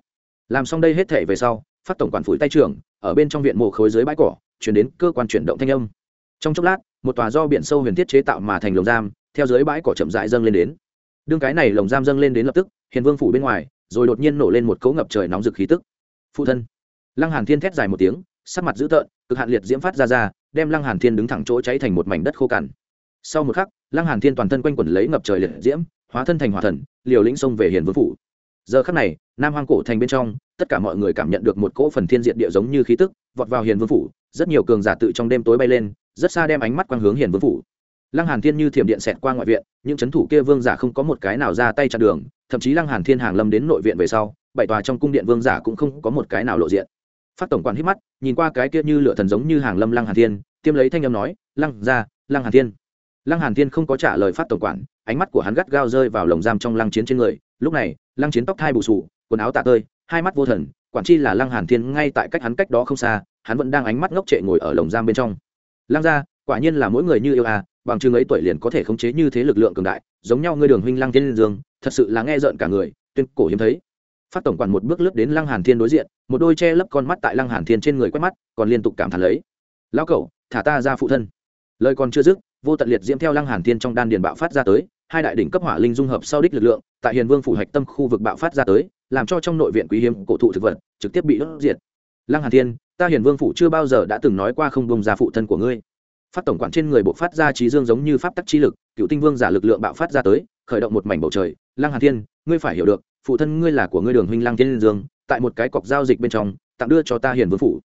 Làm xong đây hết thể về sau phát tổng quản phủi tay trưởng ở bên trong viện mồ khối dưới bãi cỏ, chuyển đến cơ quan chuyển động thanh âm. Trong chốc lát, một tòa do biển sâu huyền thiết chế tạo mà thành lồng giam, theo dưới bãi cỏ chậm dại dâng lên đến. Đương cái này lồng giam dâng lên đến lập tức, hiền vương phủ bên ngoài, rồi đột nhiên nổ lên một cấu ngập trời nóng rực khí tức. Phụ thân. Lăng hàn thiên thét dài một tiếng, sắc mặt dữ tợn, cực hạn liệt diễm phát ra ra, đem lăng hàn thiên đứng thẳng chỗ cháy thành một mảnh đất khô cằn. Sau một khắc, lăng hàn thiên toàn thân quanh quẩn lấy ngập trời liệt diễm, hóa thân thành hỏa thần, liều lĩnh xông về hiền vương phủ giờ khắc này, nam hoang cổ thành bên trong, tất cả mọi người cảm nhận được một cỗ phần thiên diện địa giống như khí tức, vọt vào hiền vương phủ, rất nhiều cường giả tự trong đêm tối bay lên, rất xa đem ánh mắt quang hướng hiền vương phủ. Lăng hàn thiên như thiểm điện xẹt qua ngoại viện, những chấn thủ kia vương giả không có một cái nào ra tay chặn đường, thậm chí lăng hàn thiên hàng lâm đến nội viện về sau, bảy tòa trong cung điện vương giả cũng không có một cái nào lộ diện. Phát tổng quản hít mắt, nhìn qua cái kia như lửa thần giống như hàng lâm lăng hàn thiên, tiêm lấy thanh âm nói, lăng ra lăng hàn thiên lăng hàn thiên không có trả lời phát tổng quản ánh mắt của hắn gắt gao rơi vào lồng giam trong lăng chiến trên người. Lúc này lăng chiến tóc thai bù sù quần áo tạ tơi hai mắt vô thần quản chi là lăng hàn thiên ngay tại cách hắn cách đó không xa hắn vẫn đang ánh mắt ngốc trệ ngồi ở lồng giam bên trong. Lăng gia, quả nhiên là mỗi người như yêu à bằng chừng ấy tuổi liền có thể khống chế như thế lực lượng cường đại giống nhau ngươi đường huynh lăng thiên dương thật sự là nghe rợn cả người tuyên cổ hiếm thấy. Phát tổng quản một bước lướt đến lăng hàn thiên đối diện một đôi che lấp con mắt tại lăng hàn thiên trên người quét mắt còn liên tục cảm thán lấy. Lão cẩu thả ta ra phụ thân. Lời còn chưa dứt vô tận liệt diễm theo lăng hàn thiên trong đan điền bạo phát ra tới, hai đại đỉnh cấp hỏa linh dung hợp sau đích lực lượng, tại hiền vương phủ hạch tâm khu vực bạo phát ra tới, làm cho trong nội viện quý hiếm cổ thụ thực vật trực tiếp bị đốt diệt. Lăng hàn thiên, ta hiền vương phủ chưa bao giờ đã từng nói qua không bông ra phụ thân của ngươi. Phát tổng quản trên người bộ phát ra trí dương giống như pháp tắc chi lực, cựu tinh vương giả lực lượng bạo phát ra tới, khởi động một mảnh bầu trời. Lăng hàn thiên, ngươi phải hiểu được, phụ thân ngươi là của ngươi đường huynh lăng thiên dương tại một cái cọc giao dịch bên trong, tặng đưa cho ta hiền vương phủ.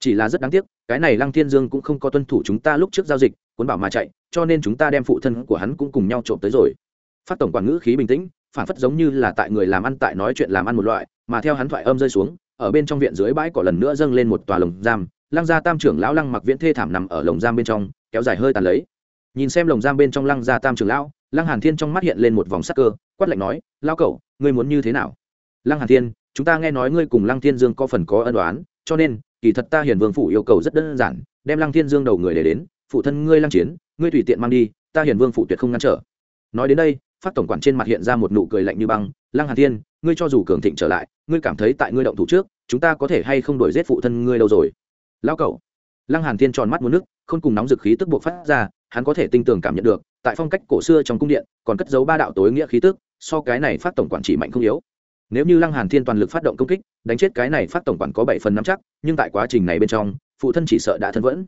Chỉ là rất đáng tiếc, cái này lăng thiên dương cũng không có tuân thủ chúng ta lúc trước giao dịch, cuốn bảo mà chạy cho nên chúng ta đem phụ thân của hắn cũng cùng nhau trộm tới rồi. Phát tổng quản ngữ khí bình tĩnh phản phất giống như là tại người làm ăn tại nói chuyện làm ăn một loại mà theo hắn thoại âm rơi xuống ở bên trong viện dưới bãi cỏ lần nữa dâng lên một tòa lồng giam lăng gia tam trưởng lão lăng mặc viễn thê thảm nằm ở lồng giam bên trong kéo dài hơi tàn lấy. Nhìn xem lồng giam bên trong lăng gia tam trưởng lão lăng hàn thiên trong mắt hiện lên một vòng sắc cơ quát lạnh nói lao cậu, ngươi muốn như thế nào? Lăng hàn thiên chúng ta nghe nói ngươi cùng lăng thiên dương có phần có ân đoán cho nên kỳ thật ta hiền vương phủ yêu cầu rất đơn giản đem lăng thiên dương đầu người để đến phụ thân ngươi lăng chiến ngươi tùy tiện mang đi, ta hiền vương phụ tuyệt không ngăn trở. Nói đến đây, phát tổng quản trên mặt hiện ra một nụ cười lạnh như băng, lăng hàn thiên, ngươi cho dù cường thịnh trở lại, ngươi cảm thấy tại ngươi động thủ trước, chúng ta có thể hay không đổi giết phụ thân ngươi đâu rồi? Lao cậu. Lăng hàn thiên tròn mắt muốn nước không cùng nóng dực khí tức buộc phát ra, hắn có thể tinh tường cảm nhận được, tại phong cách cổ xưa trong cung điện, còn cất giấu ba đạo tối nghĩa khí tức, so cái này phát tổng quản chỉ mạnh không yếu. Nếu như lăng hàn thiên toàn lực phát động công kích, đánh chết cái này phát tổng quản có bảy phần nắm chắc, nhưng tại quá trình này bên trong, phụ thân chỉ sợ đã thân vẫn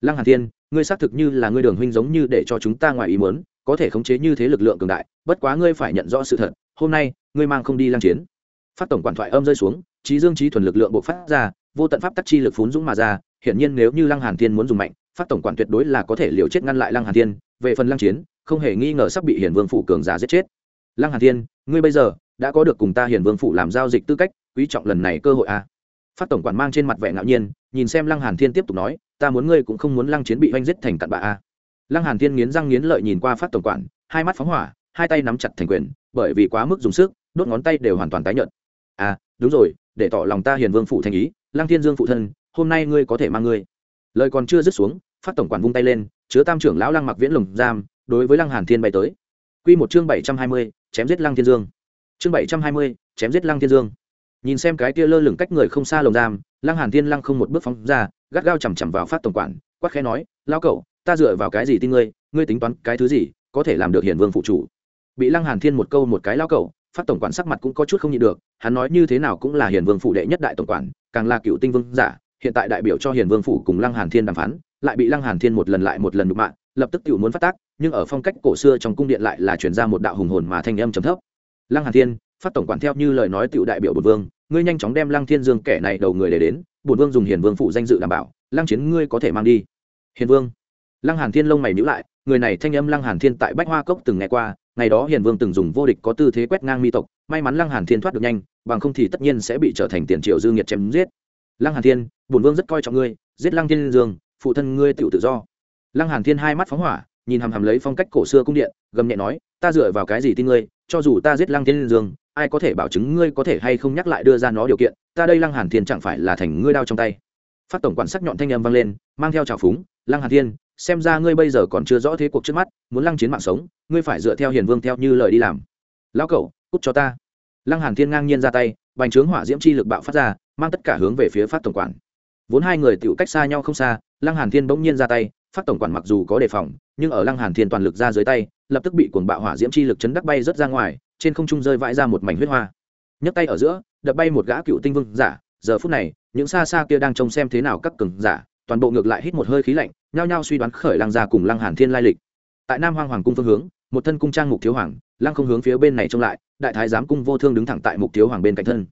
lăng hàn thiên, ngươi xác thực như là ngươi đường huynh giống như để cho chúng ta ngoài ý muốn, có thể khống chế như thế lực lượng cường đại, bất quá ngươi phải nhận rõ sự thật, hôm nay, ngươi mang không đi lăng chiến phát tổng quản thoại âm rơi xuống trí dương trí thuần lực lượng bộc phát ra, vô tận pháp tắc chi lực phún dũng mà ra, hiển nhiên nếu như lăng hàn thiên muốn dùng mạnh, phát tổng quản tuyệt đối là có thể liều chết ngăn lại lăng hàn thiên, về phần lăng chiến, không hề nghi ngờ sắp bị hiển vương phủ cường giả giết chết lăng hàn thiên, ngươi bây giờ, đã có được cùng ta hiển vương phủ làm giao dịch tư cách, quý trọng lần này cơ hội a à phát tổng quản mang trên mặt vẻ ngạo nhiên, nhìn xem lăng hàn thiên tiếp tục nói, ta muốn ngươi cũng không muốn lăng chiến bị oanh giết thành cặn bạ a. Lăng hàn thiên nghiến răng nghiến lợi nhìn qua phát tổng quản, hai mắt phóng hỏa, hai tay nắm chặt thành quyền, bởi vì quá mức dùng sức, đốt ngón tay đều hoàn toàn tái nhợt. À đúng rồi, để tỏ lòng ta hiền vương phụ thành ý, lăng thiên dương phụ thân, hôm nay ngươi có thể mang ngươi. Lời còn chưa dứt xuống, phát tổng quản vung tay lên, chứa tam trưởng lão lăng mặc viễn lồng giam, đối với lăng hàn thiên bay tới. Quy một chương bảy trăm hai mươi, chém giết lăng thiên dương. Chương bảy trăm hai mươi, chém giết lăng thiên dương nhìn xem cái kia lơ lửng cách người không xa lồng giam, lăng hàn thiên lăng không một bước phóng ra, gắt gao chằm chằm vào phát tổng quản, quát khẽ nói lao cậu, ta dựa vào cái gì tin ngươi? Ngươi tính toán cái thứ gì, có thể làm được hiền vương phụ chủ? Bị lăng hàn thiên một câu một cái lao cậu, phát tổng quản sắc mặt cũng có chút không nhịn được, hắn nói như thế nào cũng là hiền vương phụ đệ nhất đại tổng quản, càng là cựu tinh vương giả, hiện tại đại biểu cho hiền vương phủ cùng lăng hàn thiên đàm phán, lại bị lăng hàn thiên một lần lại một lần đụng mạng, lập tức tiểu muốn phát tác, nhưng ở phong cách cổ xưa trong cung điện lại là truyền ra một đạo hùng hồn mà thanh âm trầm thấp. Lăng hàn thiên phát tổng quản theo như lời nói tiểu đại biểu bổn vương, ngươi nhanh chóng đem lăng thiên dương kẻ này đầu người để đến, bổn vương dùng hiền vương phụ danh dự đảm bảo, lăng chiến ngươi có thể mang đi. Hiền vương. Lăng hàn thiên lông mày nhíu lại, người này thanh âm lăng hàn thiên tại bách hoa cốc từng nghe qua, ngày đó hiền vương từng dùng vô địch có tư thế quét ngang mi tộc, may mắn lăng hàn thiên thoát được nhanh, bằng không thì tất nhiên sẽ bị trở thành tiền triệu dư nghiệt chém giết. Lăng hàn thiên, bổn vương rất coi trọng ngươi, giết lăng thiên dương, phụ thân ngươi tự tự do. Lăng hàn thiên hai mắt phóng hỏa, nhìn hầm hầm lấy phong cách cổ xưa cung điện, gầm nhẹ nói, ta dựa vào cái gì tin ngươi, cho dù ta giết lăng thiên dương ai có thể bảo chứng ngươi có thể hay không nhắc lại đưa ra nó điều kiện, ta đây lăng hàn thiên chẳng phải là thành ngươi đao trong tay. Phát tổng quản sắc nhọn thanh âm vang lên, mang theo trào phúng, lăng hàn thiên, xem ra ngươi bây giờ còn chưa rõ thế cuộc trước mắt, muốn lăng chiến mạng sống, ngươi phải dựa theo hiền vương theo như lời đi làm. Lão cẩu, cút cho ta. Lăng hàn thiên ngang nhiên ra tay, bành trướng hỏa diễm chi lực bạo phát ra, mang tất cả hướng về phía phát tổng quản. Vốn hai người tựu cách xa nhau không xa, lăng hàn thiên bỗng nhiên ra tay phát tổng quản mặc dù có đề phòng, nhưng ở lăng hàn thiên toàn lực ra dưới tay, lập tức bị cuồng bạo hỏa diễm chi lực chấn đắc bay rất ra ngoài, trên không trung rơi vãi ra một mảnh huyết hoa. Nhấc tay ở giữa, đập bay một gã cựu tinh vương giả, giờ phút này, những xa xa kia đang trông xem thế nào các cường giả, toàn bộ ngược lại hít một hơi khí lạnh, nhao nhao suy đoán khởi lăng gia cùng lăng hàn thiên lai lịch. Tại nam hoang hoàng cung phương hướng, một thân cung trang mục thiếu hoàng, lăng không hướng phía bên này trông lại, đại thái giám cung vô thương đứng thẳng tại mục thiếu hoàng bên cạnh thân.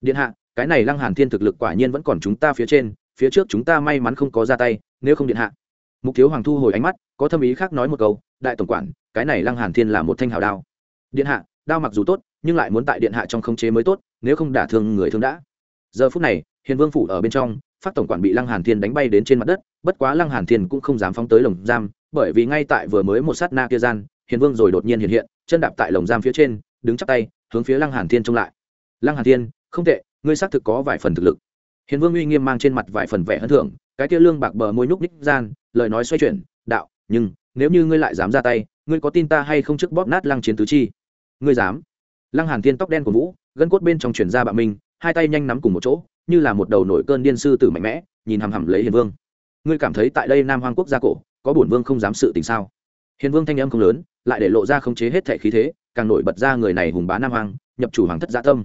Điện hạ, cái này lăng hàn thiên thực lực quả nhiên vẫn còn chúng ta phía trên, phía trước chúng ta may mắn không có ra tay, nếu không điện hạ mục thiếu hoàng thu hồi ánh mắt, có thâm ý khác nói một câu, đại tổng quản, cái này lăng hàn thiên là một thanh hào đao. Điện hạ, đao mặc dù tốt, nhưng lại muốn tại điện hạ trong khống chế mới tốt, nếu không đả thương người thương đã. Giờ phút này, hiền vương phủ ở bên trong, phát tổng quản bị lăng hàn thiên đánh bay đến trên mặt đất, bất quá lăng hàn thiên cũng không dám phóng tới lồng giam, bởi vì ngay tại vừa mới một sát na kia gian, hiền vương rồi đột nhiên hiện hiện, chân đạp tại lồng giam phía trên, đứng chắp tay, hướng phía lăng hàn thiên trông lại. Lăng hàn thiên, không tệ, ngươi xác thực có vài phần thực lực hiền vương uy nghiêm mang trên mặt vài phần vẻ hân thưởng cái kia lương bạc bờ môi nhúc ních gian lời nói xoay chuyển đạo nhưng nếu như ngươi lại dám ra tay ngươi có tin ta hay không trước bóp nát lăng chiến tứ chi? Ngươi dám. Lăng hàn thiên tóc đen của vũ gân cốt bên trong truyền ra bạo minh hai tay nhanh nắm cùng một chỗ như là một đầu nổi cơn điên sư tử mạnh mẽ nhìn hằm hằm lấy hiền vương. Ngươi cảm thấy tại đây nam hoang quốc gia cổ có bổn vương không dám sự tình sao? Hiền vương thanh âm không lớn lại để lộ ra khống chế hết thể khí thế càng nổi bật ra người này hùng bá nam Hoang, nhập chủ hoàng thất gia tâm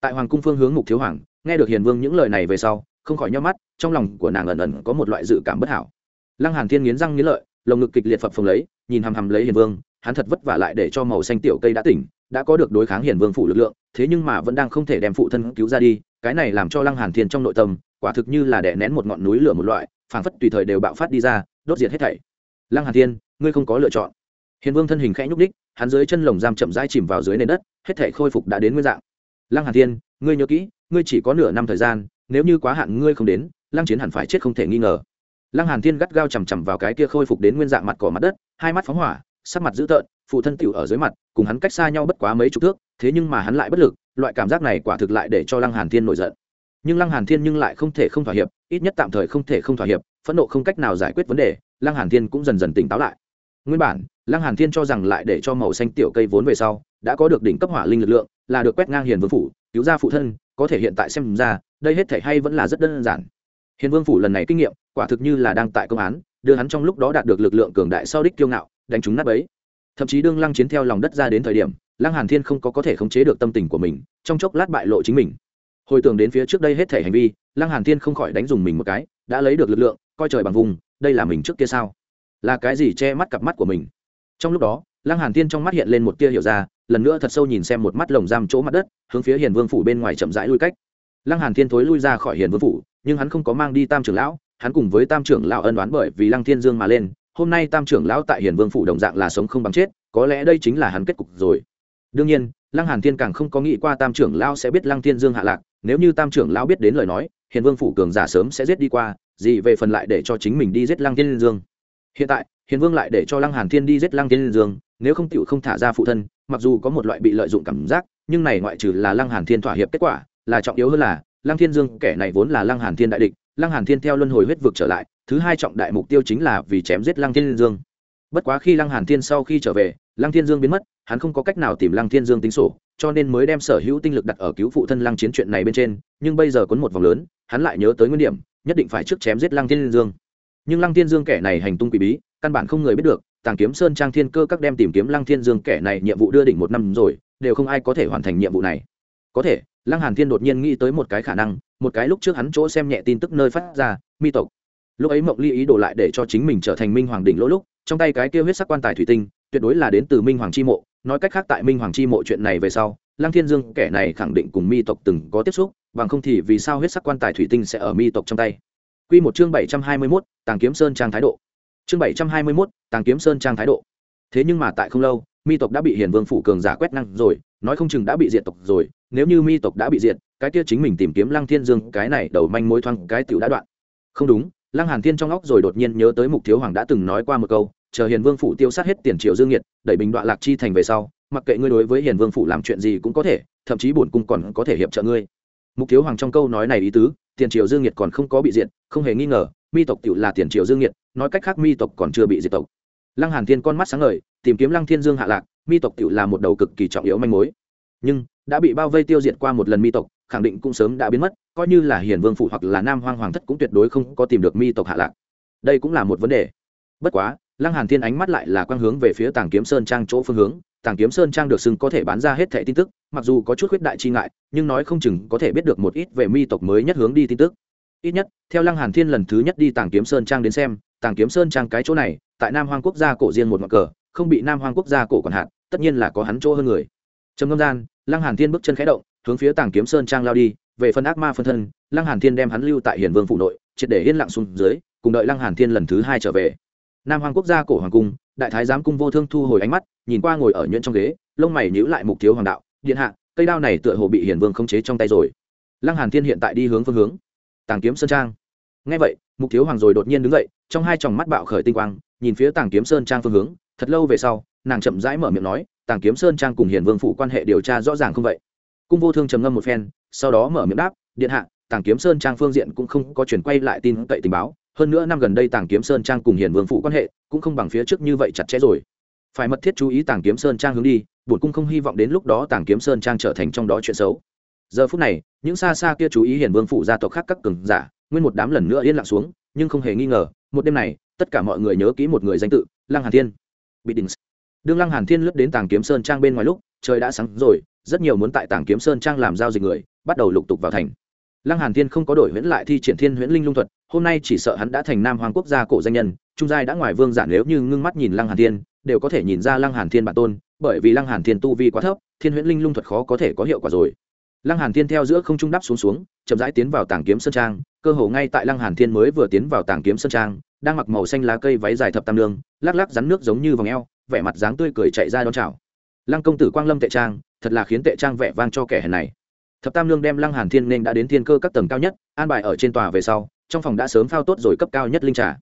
tại hoàng cung phương hướng mục thiếu hoàng, nghe được hiền vương những lời này về sau, không khỏi nhắm mắt, trong lòng của nàng ẩn ẩn có một loại dự cảm bất hảo. Lăng hàn thiên nghiến răng nghiến lợi, lồng ngực kịch liệt phập phồng lấy, nhìn hằm hằm lấy hiền vương, hắn thật vất vả lại để cho màu xanh tiểu cây đã tỉnh, đã có được đối kháng hiền vương phụ lực lượng, thế nhưng mà vẫn đang không thể đem phụ thân cứu ra đi, cái này làm cho lăng hàn thiên trong nội tâm, quả thực như là đè nén một ngọn núi lửa một loại, phảng phất tùy thời đều bạo phát đi ra, đốt diệt hết thảy. Lăng hàn thiên, ngươi không có lựa chọn. Hiền vương thân hình khẽ nhúc đích hắn dưới chân lồng giam chậm rãi chìm vào dưới nền đất, hết thảy khôi phục đã đến nguyên dạng lăng hàn thiên, ngươi nhớ kỹ, ngươi chỉ có nửa năm thời gian, nếu như quá hạn ngươi không đến, lăng chiến hẳn phải chết không thể nghi ngờ. Lăng hàn thiên gắt gao chầm chằm vào cái kia khôi phục đến nguyên dạng mặt cỏ mặt đất, hai mắt phóng hỏa, sắc mặt dữ tợn, phụ thân tiểu ở dưới mặt, cùng hắn cách xa nhau bất quá mấy chục thước, thế nhưng mà hắn lại bất lực, loại cảm giác này quả thực lại để cho lăng hàn thiên nổi giận. Nhưng lăng hàn thiên nhưng lại không thể không thỏa hiệp, ít nhất tạm thời không thể không thỏa hiệp, phẫn nộ không cách nào giải quyết vấn đề, lăng hàn thiên cũng dần dần tỉnh táo lại nguyên bản, lăng hàn thiên cho rằng lại để cho màu xanh tiểu cây vốn về sau, đã có được đỉnh cấp hỏa linh lực lượng, là được quét ngang hiền vương phủ, cứu ra phụ thân, có thể hiện tại xem ra, đây hết thể hay vẫn là rất đơn giản. Hiền vương phủ lần này kinh nghiệm, quả thực như là đang tại công án, đưa hắn trong lúc đó đạt được lực lượng cường đại sau đích kiêu ngạo, đánh chúng nát ấy thậm chí đương lăng chiến theo lòng đất ra đến thời điểm, lăng hàn thiên không có có thể khống chế được tâm tình của mình, trong chốc lát bại lộ chính mình. Hồi tưởng đến phía trước đây hết thể hành vi, lăng hàn thiên không khỏi đánh dùng mình một cái, đã lấy được lực lượng, coi trời bằng vùng, đây là mình trước kia sao? Là cái gì che mắt cặp mắt của mình? Trong lúc đó, lăng hàn thiên trong mắt hiện lên một tia hiểu ra, lần nữa thật sâu nhìn xem một mắt lồng giam chỗ mặt đất, hướng phía hiền vương phủ bên ngoài chậm rãi lui cách. Lăng hàn thiên thối lui ra khỏi hiền vương phủ, nhưng hắn không có mang đi tam trưởng lão, hắn cùng với tam trưởng lão ân đoán bởi vì lăng thiên dương mà lên, hôm nay tam trưởng lão tại hiền vương phủ đồng dạng là sống không bằng chết, có lẽ đây chính là hắn kết cục rồi. Đương nhiên, lăng hàn thiên càng không có nghĩ qua tam trưởng lão sẽ biết lăng thiên dương hạ lạc, nếu như tam trưởng lão biết đến lời nói, hiền vương phủ cường giả sớm sẽ giết đi qua, gì về phần lại để cho chính mình đi giết lăng thiên dương? Hiện tại, hiền vương lại để cho lăng hàn thiên đi giết lăng thiên dương, nếu không tiểu không thả ra phụ thân, mặc dù có một loại bị lợi dụng cảm giác, nhưng này ngoại trừ là lăng hàn thiên thỏa hiệp kết quả, là trọng yếu hơn là, lăng thiên dương kẻ này vốn là lăng hàn thiên đại địch, lăng hàn thiên theo luân hồi huyết vực trở lại, thứ hai trọng đại mục tiêu chính là vì chém giết lăng thiên dương. Bất quá khi lăng hàn thiên sau khi trở về, lăng thiên dương biến mất, hắn không có cách nào tìm lăng thiên dương tính sổ, cho nên mới đem sở hữu tinh lực đặt ở cứu phụ thân lăng chiến chuyện này bên trên, nhưng bây giờ cuốn một vòng lớn, hắn lại nhớ tới nguyên điểm, nhất định phải trước chém giết lăng thiên dương nhưng lăng thiên dương kẻ này hành tung quỷ bí, căn bản không người biết được, tàng kiếm sơn trang thiên cơ các đem tìm kiếm lăng thiên dương kẻ này nhiệm vụ đưa đỉnh một năm rồi, đều không ai có thể hoàn thành nhiệm vụ này. Có thể, lăng hàn thiên đột nhiên nghĩ tới một cái khả năng, một cái lúc trước hắn chỗ xem nhẹ tin tức nơi phát ra, mi tộc. Lúc ấy mộng ly ý đồ lại để cho chính mình trở thành minh hoàng đỉnh lỗ lúc, trong tay cái kia huyết sắc quan tài thủy tinh, tuyệt đối là đến từ minh hoàng chi mộ. Nói cách khác tại minh hoàng chi mộ chuyện này về sau, lăng thiên dương kẻ này khẳng định cùng mi tộc từng có tiếp xúc, bằng không thì vì sao huyết sắc quan tài thủy tinh sẽ ở mi tộc trong tay? Quy một chương bảy trăm hai mươi 721, tàng kiếm sơn trang thái độ. Chương bảy trăm hai mươi 721, tàng kiếm sơn trang thái độ. Thế nhưng mà tại không lâu mi tộc đã bị hiền vương phủ cường giả quét năng rồi nói không chừng đã bị diệt tộc rồi nếu như mi tộc đã bị diệt cái kia chính mình tìm kiếm lăng thiên dương cái này đầu manh mối thoáng cái tiểu đã đoạn. Không đúng lăng hàn thiên trong óc rồi đột nhiên nhớ tới mục thiếu hoàng đã từng nói qua một câu chờ hiền vương phủ tiêu sát hết tiền triệu dương nghiệt, đẩy bình đoạn lạc chi thành về sau mặc kệ ngươi đối với hiền vương phủ làm chuyện gì cũng có thể thậm chí bổn cung còn có thể hiệp trợ ngươi. Mục thiếu hoàng trong câu nói này ý tứ tiền triều dương nhiệt còn không có bị diệt, không hề nghi ngờ, mi tộc tiểu là tiền triều dương nhiệt, nói cách khác mi tộc còn chưa bị diệt tộc. Lăng hàn thiên con mắt sáng ngời, tìm kiếm lăng thiên dương hạ lạc, mi tộc tiểu là một đầu cực kỳ trọng yếu manh mối. Nhưng, đã bị bao vây tiêu diệt qua một lần mi tộc, khẳng định cũng sớm đã biến mất, coi như là hiền vương phụ hoặc là nam hoang hoàng thất cũng tuyệt đối không có tìm được mi tộc hạ lạc. Đây cũng là một vấn đề. Bất quá, lăng hàn thiên ánh mắt lại là quang hướng về phía tàng kiếm sơn trang chỗ phương hướng tàng kiếm sơn trang được xưng có thể bán ra hết thẻ tin tức, mặc dù có chút khuyết đại chi ngại, nhưng nói không chừng có thể biết được một ít về mi tộc mới nhất hướng đi tin tức. Ít nhất, theo lăng hàn thiên lần thứ nhất đi tàng kiếm sơn trang đến xem, tàng kiếm sơn trang cái chỗ này, tại nam hoang quốc gia cổ riêng một ngọn cờ, không bị nam hoang quốc gia cổ còn hạn, tất nhiên là có hắn chỗ hơn người. Trầm ngâm gian, lăng hàn thiên bước chân khẽ động, hướng phía tàng kiếm sơn trang lao đi, về phần ác ma phân thân, lăng hàn thiên đem hắn lưu tại hiền vương phủ nội, triệt để yên lặng xuống dưới, cùng đợi lăng hàn thiên lần thứ hai trở về. Nam hoàng quốc gia cổ hoàng cung đại thái giám cung vô thương thu hồi ánh mắt, nhìn qua ngồi ở nhuyễn trong ghế, lông mày nhíu lại mục thiếu hoàng đạo, điện hạ, cây đao này tựa hồ bị hiền vương khống chế trong tay rồi. Lăng hàn thiên hiện tại đi hướng phương hướng. Tàng kiếm sơn trang. Nghe vậy, mục thiếu hoàng rồi đột nhiên đứng dậy, trong hai tròng mắt bạo khởi tinh quang, nhìn phía tàng kiếm sơn trang phương hướng, thật lâu về sau, nàng chậm rãi mở miệng nói, tàng kiếm sơn trang cùng hiền vương phụ quan hệ điều tra rõ ràng không vậy? Cung vô thương trầm ngâm một phen, sau đó mở miệng đáp, điện hạ, tàng kiếm sơn trang phương diện cũng không có chuyển quay lại tin cậy tình báo hơn nữa năm gần đây tàng kiếm sơn trang cùng hiền vương phụ quan hệ cũng không bằng phía trước như vậy chặt chẽ rồi phải mật thiết chú ý tàng kiếm sơn trang hướng đi bổn cung không hy vọng đến lúc đó tàng kiếm sơn trang trở thành trong đó chuyện xấu giờ phút này những xa xa kia chú ý hiền vương phụ gia tộc khác các cường giả nguyên một đám lần nữa yên lặng xuống nhưng không hề nghi ngờ một đêm này tất cả mọi người nhớ kỹ một người danh tự lăng hàn thiên bị đình đương lăng hàn thiên lướt đến tàng kiếm sơn trang bên ngoài lúc trời đã sáng rồi rất nhiều muốn tại tàng kiếm sơn trang làm giao dịch người bắt đầu lục tục vào thành lăng hàn thiên không có đổi huyễn lại thi triển thiên huyễn linh lung thuật, hôm nay chỉ sợ hắn đã thành nam hoàng quốc gia cổ danh nhân, trung giai đã ngoài vương giả nếu như ngưng mắt nhìn lăng hàn thiên, đều có thể nhìn ra lăng hàn thiên bản tôn, bởi vì lăng hàn thiên tu vi quá thấp, thiên huyễn linh lung thuật khó có thể có hiệu quả rồi. Lăng hàn thiên theo giữa không trung đáp xuống xuống, chậm rãi tiến vào tàng kiếm sơn trang, cơ hồ ngay tại lăng hàn thiên mới vừa tiến vào tàng kiếm sơn trang, đang mặc màu xanh lá cây váy dài thập tam lương, lắc lắc rắn nước giống như vòng eo, vẻ mặt dáng tươi cười chạy ra đón chào. Lăng công tử quang lâm tệ trang, thật là khiến tệ trang vẻ vang cho kẻ hèn này thập tam lương đem lăng hàn thiên nên đã đến thiên cơ các tầng cao nhất, an bài ở trên tòa về sau, trong phòng đã sớm phao tốt rồi cấp cao nhất linh trà.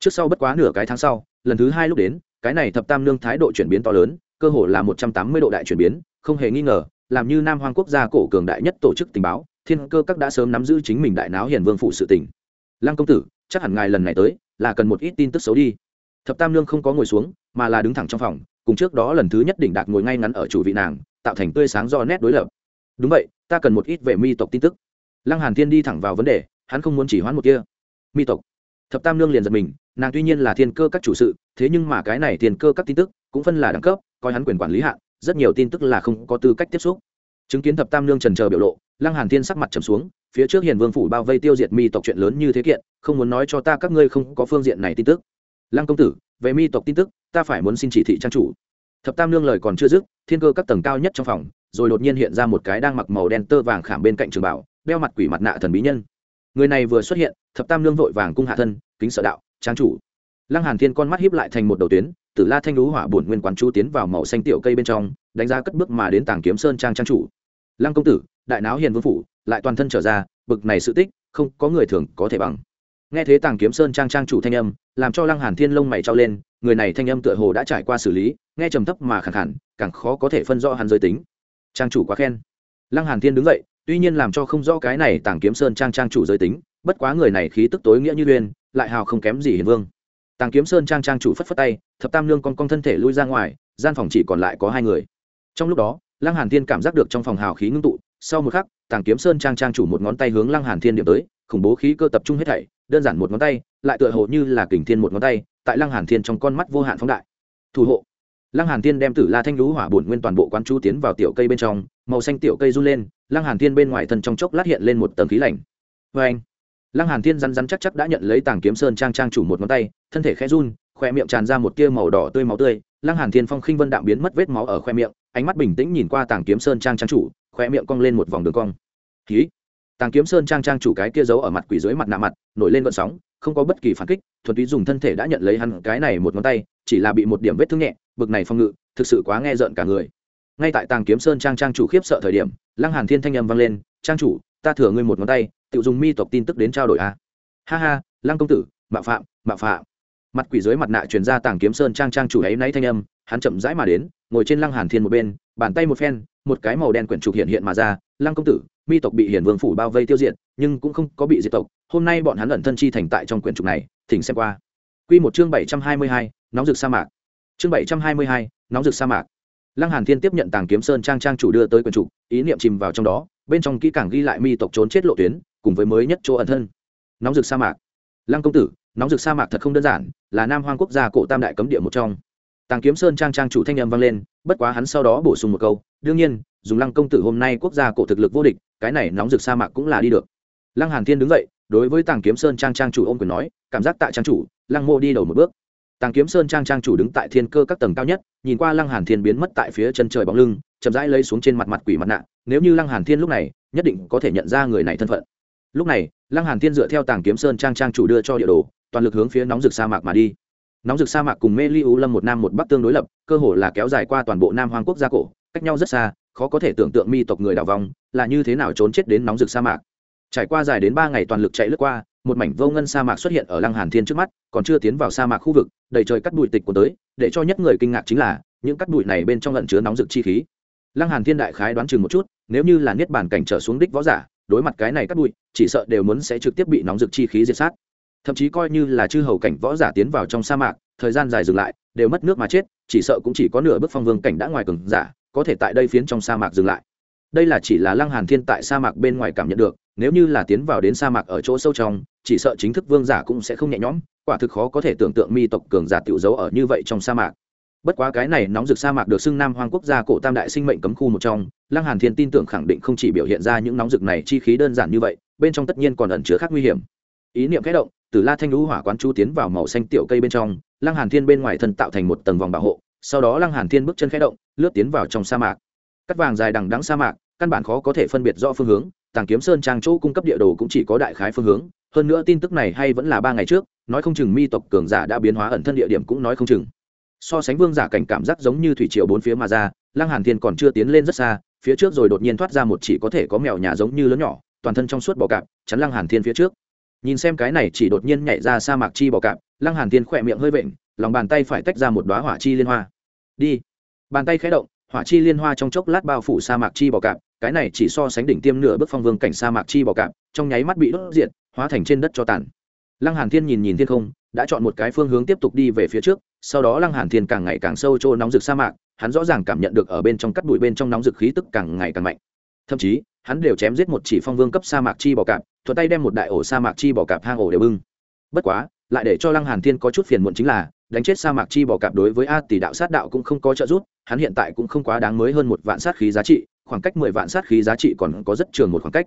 Trước sau bất quá nửa cái tháng sau, lần thứ hai lúc đến, cái này thập tam lương thái độ chuyển biến to lớn, cơ hồ là một trăm tám mươi độ đại chuyển biến, không hề nghi ngờ, làm như nam hoàng quốc gia cổ cường đại nhất tổ chức tình báo, thiên cơ các đã sớm nắm giữ chính mình đại náo hiền vương phụ sự tình. Lăng công tử, chắc hẳn ngài lần này tới, là cần một ít tin tức xấu đi. Thập tam lương không có ngồi xuống, mà là đứng thẳng trong phòng, cùng trước đó lần thứ nhất đỉnh đạt ngồi ngay ngắn ở chủ vị nàng, tạo thành tươi sáng do nét đối lập. Đúng vậy ta cần một ít về mi tộc tin tức. Lăng hàn thiên đi thẳng vào vấn đề, hắn không muốn chỉ hoãn một kia mi tộc. Thập tam Nương liền giật mình, nàng tuy nhiên là thiên cơ các chủ sự, thế nhưng mà cái này thiên cơ các tin tức cũng phân là đẳng cấp, coi hắn quyền quản lý hạn, rất nhiều tin tức là không có tư cách tiếp xúc. Chứng kiến thập tam Nương trần chờ biểu lộ, lăng hàn thiên sắc mặt trầm xuống, phía trước hiền vương phủ bao vây tiêu diệt mi tộc chuyện lớn như thế kiện, không muốn nói cho ta các ngươi không có phương diện này tin tức. Lăng công tử, về mi tộc tin tức, ta phải muốn xin chỉ thị trang chủ. Thập tam Nương lời còn chưa dứt, thiên cơ các tầng cao nhất trong phòng rồi đột nhiên hiện ra một cái đang mặc màu đen tơ vàng khảm bên cạnh trường bảo đeo mặt quỷ mặt nạ thần bí nhân. Người này vừa xuất hiện thập tam lương vội vàng cung hạ thân kính sợ đạo trang chủ. Lăng hàn thiên con mắt híp lại thành một đầu tuyến tử la thanh lũ hỏa buồn nguyên quán chú tiến vào màu xanh tiểu cây bên trong đánh giá cất bước mà đến tàng kiếm sơn trang trang chủ. Lăng công tử đại náo hiền vương phủ lại toàn thân trở ra bực này sự tích không có người thường có thể bằng. Nghe thế tàng kiếm sơn trang trang chủ thanh âm làm cho lăng hàn thiên lông mày trao lên người này thanh âm tựa hồ đã trải qua xử lý nghe trầm thấp mà khẳng khàn, càng khó có thể phân rõ hắn giới tính trang chủ quá khen. Lăng hàn thiên đứng dậy, tuy nhiên làm cho không rõ cái này tàng kiếm sơn trang trang chủ giới tính, bất quá người này khí tức tối nghĩa như uyên lại hào không kém gì hiền vương. Tàng kiếm sơn trang trang chủ phất phất tay, thập tam lương con con thân thể lui ra ngoài, gian phòng chỉ còn lại có hai người. Trong lúc đó, lăng hàn thiên cảm giác được trong phòng hào khí ngưng tụ, sau một khắc, tàng kiếm sơn trang trang chủ một ngón tay hướng lăng hàn thiên điểm tới, khủng bố khí cơ tập trung hết thảy, đơn giản một ngón tay, lại tựa hồ như là kình thiên một ngón tay, tại lăng hàn thiên trong con mắt vô hạn phóng đại. Thủ hộ lăng hàn thiên đem tử la thanh lũ hỏa bổn nguyên toàn bộ quán chú tiến vào tiểu cây bên trong, màu xanh tiểu cây run lên, lăng hàn thiên bên ngoài thân trong chốc lát hiện lên một tầng khí lạnh. Với anh lăng hàn thiên rắn rắn chắc chắc đã nhận lấy tàng kiếm sơn trang trang chủ một ngón tay, thân thể khẽ run khoe miệng tràn ra một tia màu đỏ tươi máu tươi. Lăng hàn thiên phong khinh vân đạm biến mất vết máu ở khoe miệng, ánh mắt bình tĩnh nhìn qua tàng kiếm sơn trang trang chủ khoe miệng cong lên một vòng đường cong. Khí tàng kiếm sơn trang trang chủ cái kia giấu ở mặt quỷ dưới mặt nạ mặt, nổi lên gợn sóng không có bất kỳ phản kích, thuần túy dùng thân thể đã nhận lấy hắn cái này một ngón tay, chỉ là bị một điểm vết thương nhẹ, bực này phong ngự, thực sự quá nghe rợn cả người. Ngay tại tàng kiếm sơn trang trang chủ khiếp sợ thời điểm, lăng hàn thiên thanh âm vang lên, trang chủ, ta thừa ngươi một ngón tay tự dùng mi tộc tin tức đến trao đổi a. Ha ha, lăng công tử, mạo phạm mạo phạm. Mặt quỷ dưới mặt nạ truyền ra tàng kiếm sơn trang trang chủ ấy nãy thanh âm, hắn chậm rãi mà đến, ngồi trên lăng hàn thiên một bên, bàn tay một phen một cái màu đen quyển trục hiện hiện mà ra lăng công tử mi tộc bị hiển vương phủ bao vây tiêu diệt nhưng cũng không có bị diệt tộc hôm nay bọn hắn ẩn thân chi thành tại trong quyển trục này thỉnh xem qua. Quy một chương bảy trăm hai mươi hai, nóng rực sa mạc. Chương bảy trăm hai mươi hai, nóng rực sa mạc. Lăng hàn thiên tiếp nhận tàng kiếm sơn trang trang chủ đưa tới quyển trục ý niệm chìm vào trong đó bên trong kỹ càng ghi lại mi tộc trốn chết lộ tuyến cùng với mới nhất chỗ ẩn thân. Nóng rực sa mạc. Lăng công tử nóng rực sa mạc thật không đơn giản là nam hoang quốc gia cổ tam đại cấm địa một trong. Tàng kiếm sơn trang trang chủ thanh âm vang lên bất quá hắn sau đó bổ sung một câu đương nhiên, dùng lăng công tử hôm nay quốc gia cổ thực lực vô địch, cái này nóng rực sa mạc cũng là đi được. Lăng hàn thiên đứng dậy, đối với tàng kiếm sơn trang trang chủ ôm quyền nói, cảm giác tại trang chủ, lăng mô đi đầu một bước. Tàng kiếm sơn trang trang chủ đứng tại thiên cơ các tầng cao nhất, nhìn qua lăng hàn thiên biến mất tại phía chân trời bóng lưng, chậm rãi lấy xuống trên mặt mặt quỷ mặt nạ, nếu như lăng hàn thiên lúc này, nhất định có thể nhận ra người này thân phận. Lúc này, lăng hàn thiên dựa theo tàng kiếm sơn trang trang chủ đưa cho địa đồ, toàn lực hướng phía nóng rực sa mạc mà đi. Nóng rực sa mạc cùng mê ly u lâm một nam một bắc tương đối lập, cơ hồ là kéo dài qua toàn bộ nam hoang quốc gia cổ cách nhau rất xa, khó có thể tưởng tượng mi tộc người đào vong là như thế nào trốn chết đến nóng rực sa mạc. Trải qua dài đến ba ngày toàn lực chạy lướt qua, một mảnh vô ngân sa mạc xuất hiện ở lăng hàn thiên trước mắt, còn chưa tiến vào sa mạc khu vực, đầy trời cắt bụi tịch của tới, để cho nhất người kinh ngạc chính là, những cắt bụi này bên trong lẫn chứa nóng rực chi khí. Lăng hàn thiên đại khái đoán chừng một chút, nếu như là niết bản cảnh trở xuống đích võ giả, đối mặt cái này cắt bụi, chỉ sợ đều muốn sẽ trực tiếp bị nóng rực chi khí diệt sát. Thậm chí coi như là chư hầu cảnh võ giả tiến vào trong sa mạc, thời gian dài dừng lại, đều mất nước mà chết, chỉ sợ cũng chỉ có nửa bước phong vương cảnh đã ngoài cường giả có thể tại đây phiến trong sa mạc dừng lại. Đây là chỉ là lăng hàn thiên tại sa mạc bên ngoài cảm nhận được, nếu như là tiến vào đến sa mạc ở chỗ sâu trong, chỉ sợ chính thức vương giả cũng sẽ không nhẹ nhõm, quả thực khó có thể tưởng tượng mi tộc cường giả tiểu dấu ở như vậy trong sa mạc. Bất quá cái này nóng rực sa mạc được xưng nam hoang quốc gia cổ tam đại sinh mệnh cấm khu một trong, lăng hàn thiên tin tưởng khẳng định không chỉ biểu hiện ra những nóng rực này chi khí đơn giản như vậy, bên trong tất nhiên còn ẩn chứa khác nguy hiểm. Ý niệm khẽ động từ la thanh lũ hỏa quán chú tiến vào màu xanh tiểu cây bên trong, lăng hàn thiên bên ngoài thân tạo thành một tầng vòng bảo hộ sau đó lăng hàn thiên bước chân khẽ động, lướt tiến vào trong sa mạc. Cắt vàng dài đằng đắng sa mạc, căn bản khó có thể phân biệt rõ phương hướng, tàng kiếm sơn trang chỗ cung cấp địa đồ cũng chỉ có đại khái phương hướng, hơn nữa tin tức này hay vẫn là ba ngày trước, nói không chừng mi tộc cường giả đã biến hóa ẩn thân địa điểm cũng nói không chừng. So sánh vương giả cảnh cảm giác giống như thủy triều bốn phía mà ra, lăng hàn thiên còn chưa tiến lên rất xa, phía trước rồi đột nhiên thoát ra một chỉ có thể có mèo nhà giống như lớn nhỏ, toàn thân trong suốt bò cạp, chắn lăng hàn thiên phía trước. Nhìn xem cái này chỉ đột nhiên nhảy ra sa mạc chi bò cạp, lăng hàn thiên khỏe miệng hơi vện, lòng bàn tay phải tách ra một đóa hỏa chi liên hoa đi. Bàn tay khẽ động, hỏa chi liên hoa trong chốc lát bao phủ sa mạc chi bò cạp, cái này chỉ so sánh đỉnh tiêm nửa bước phong vương cảnh sa mạc chi bò cạp, trong nháy mắt bị đốt diện hóa thành trên đất cho tàn. Lăng hàn thiên nhìn nhìn thiên không, đã chọn một cái phương hướng tiếp tục đi về phía trước, sau đó lăng hàn thiên càng ngày càng sâu chỗ nóng rực sa mạc, hắn rõ ràng cảm nhận được ở bên trong cắt bụi bên trong nóng rực khí tức càng ngày càng mạnh. Thậm chí, hắn đều chém giết một chỉ phong vương cấp sa mạc chi bò cạp, thuận tay đem một đại ổ sa mạc chi bò cạp hang ổ đều bưng. Bất quá, lại để cho lăng hàn thiên có chút phiền muộn chính là đánh chết sa mạc chi bỏ cạp đối với a tỷ đạo sát đạo cũng không có trợ giúp, hắn hiện tại cũng không quá đáng mới hơn một vạn sát khí giá trị, khoảng cách mười vạn sát khí giá trị còn có rất trường một khoảng cách.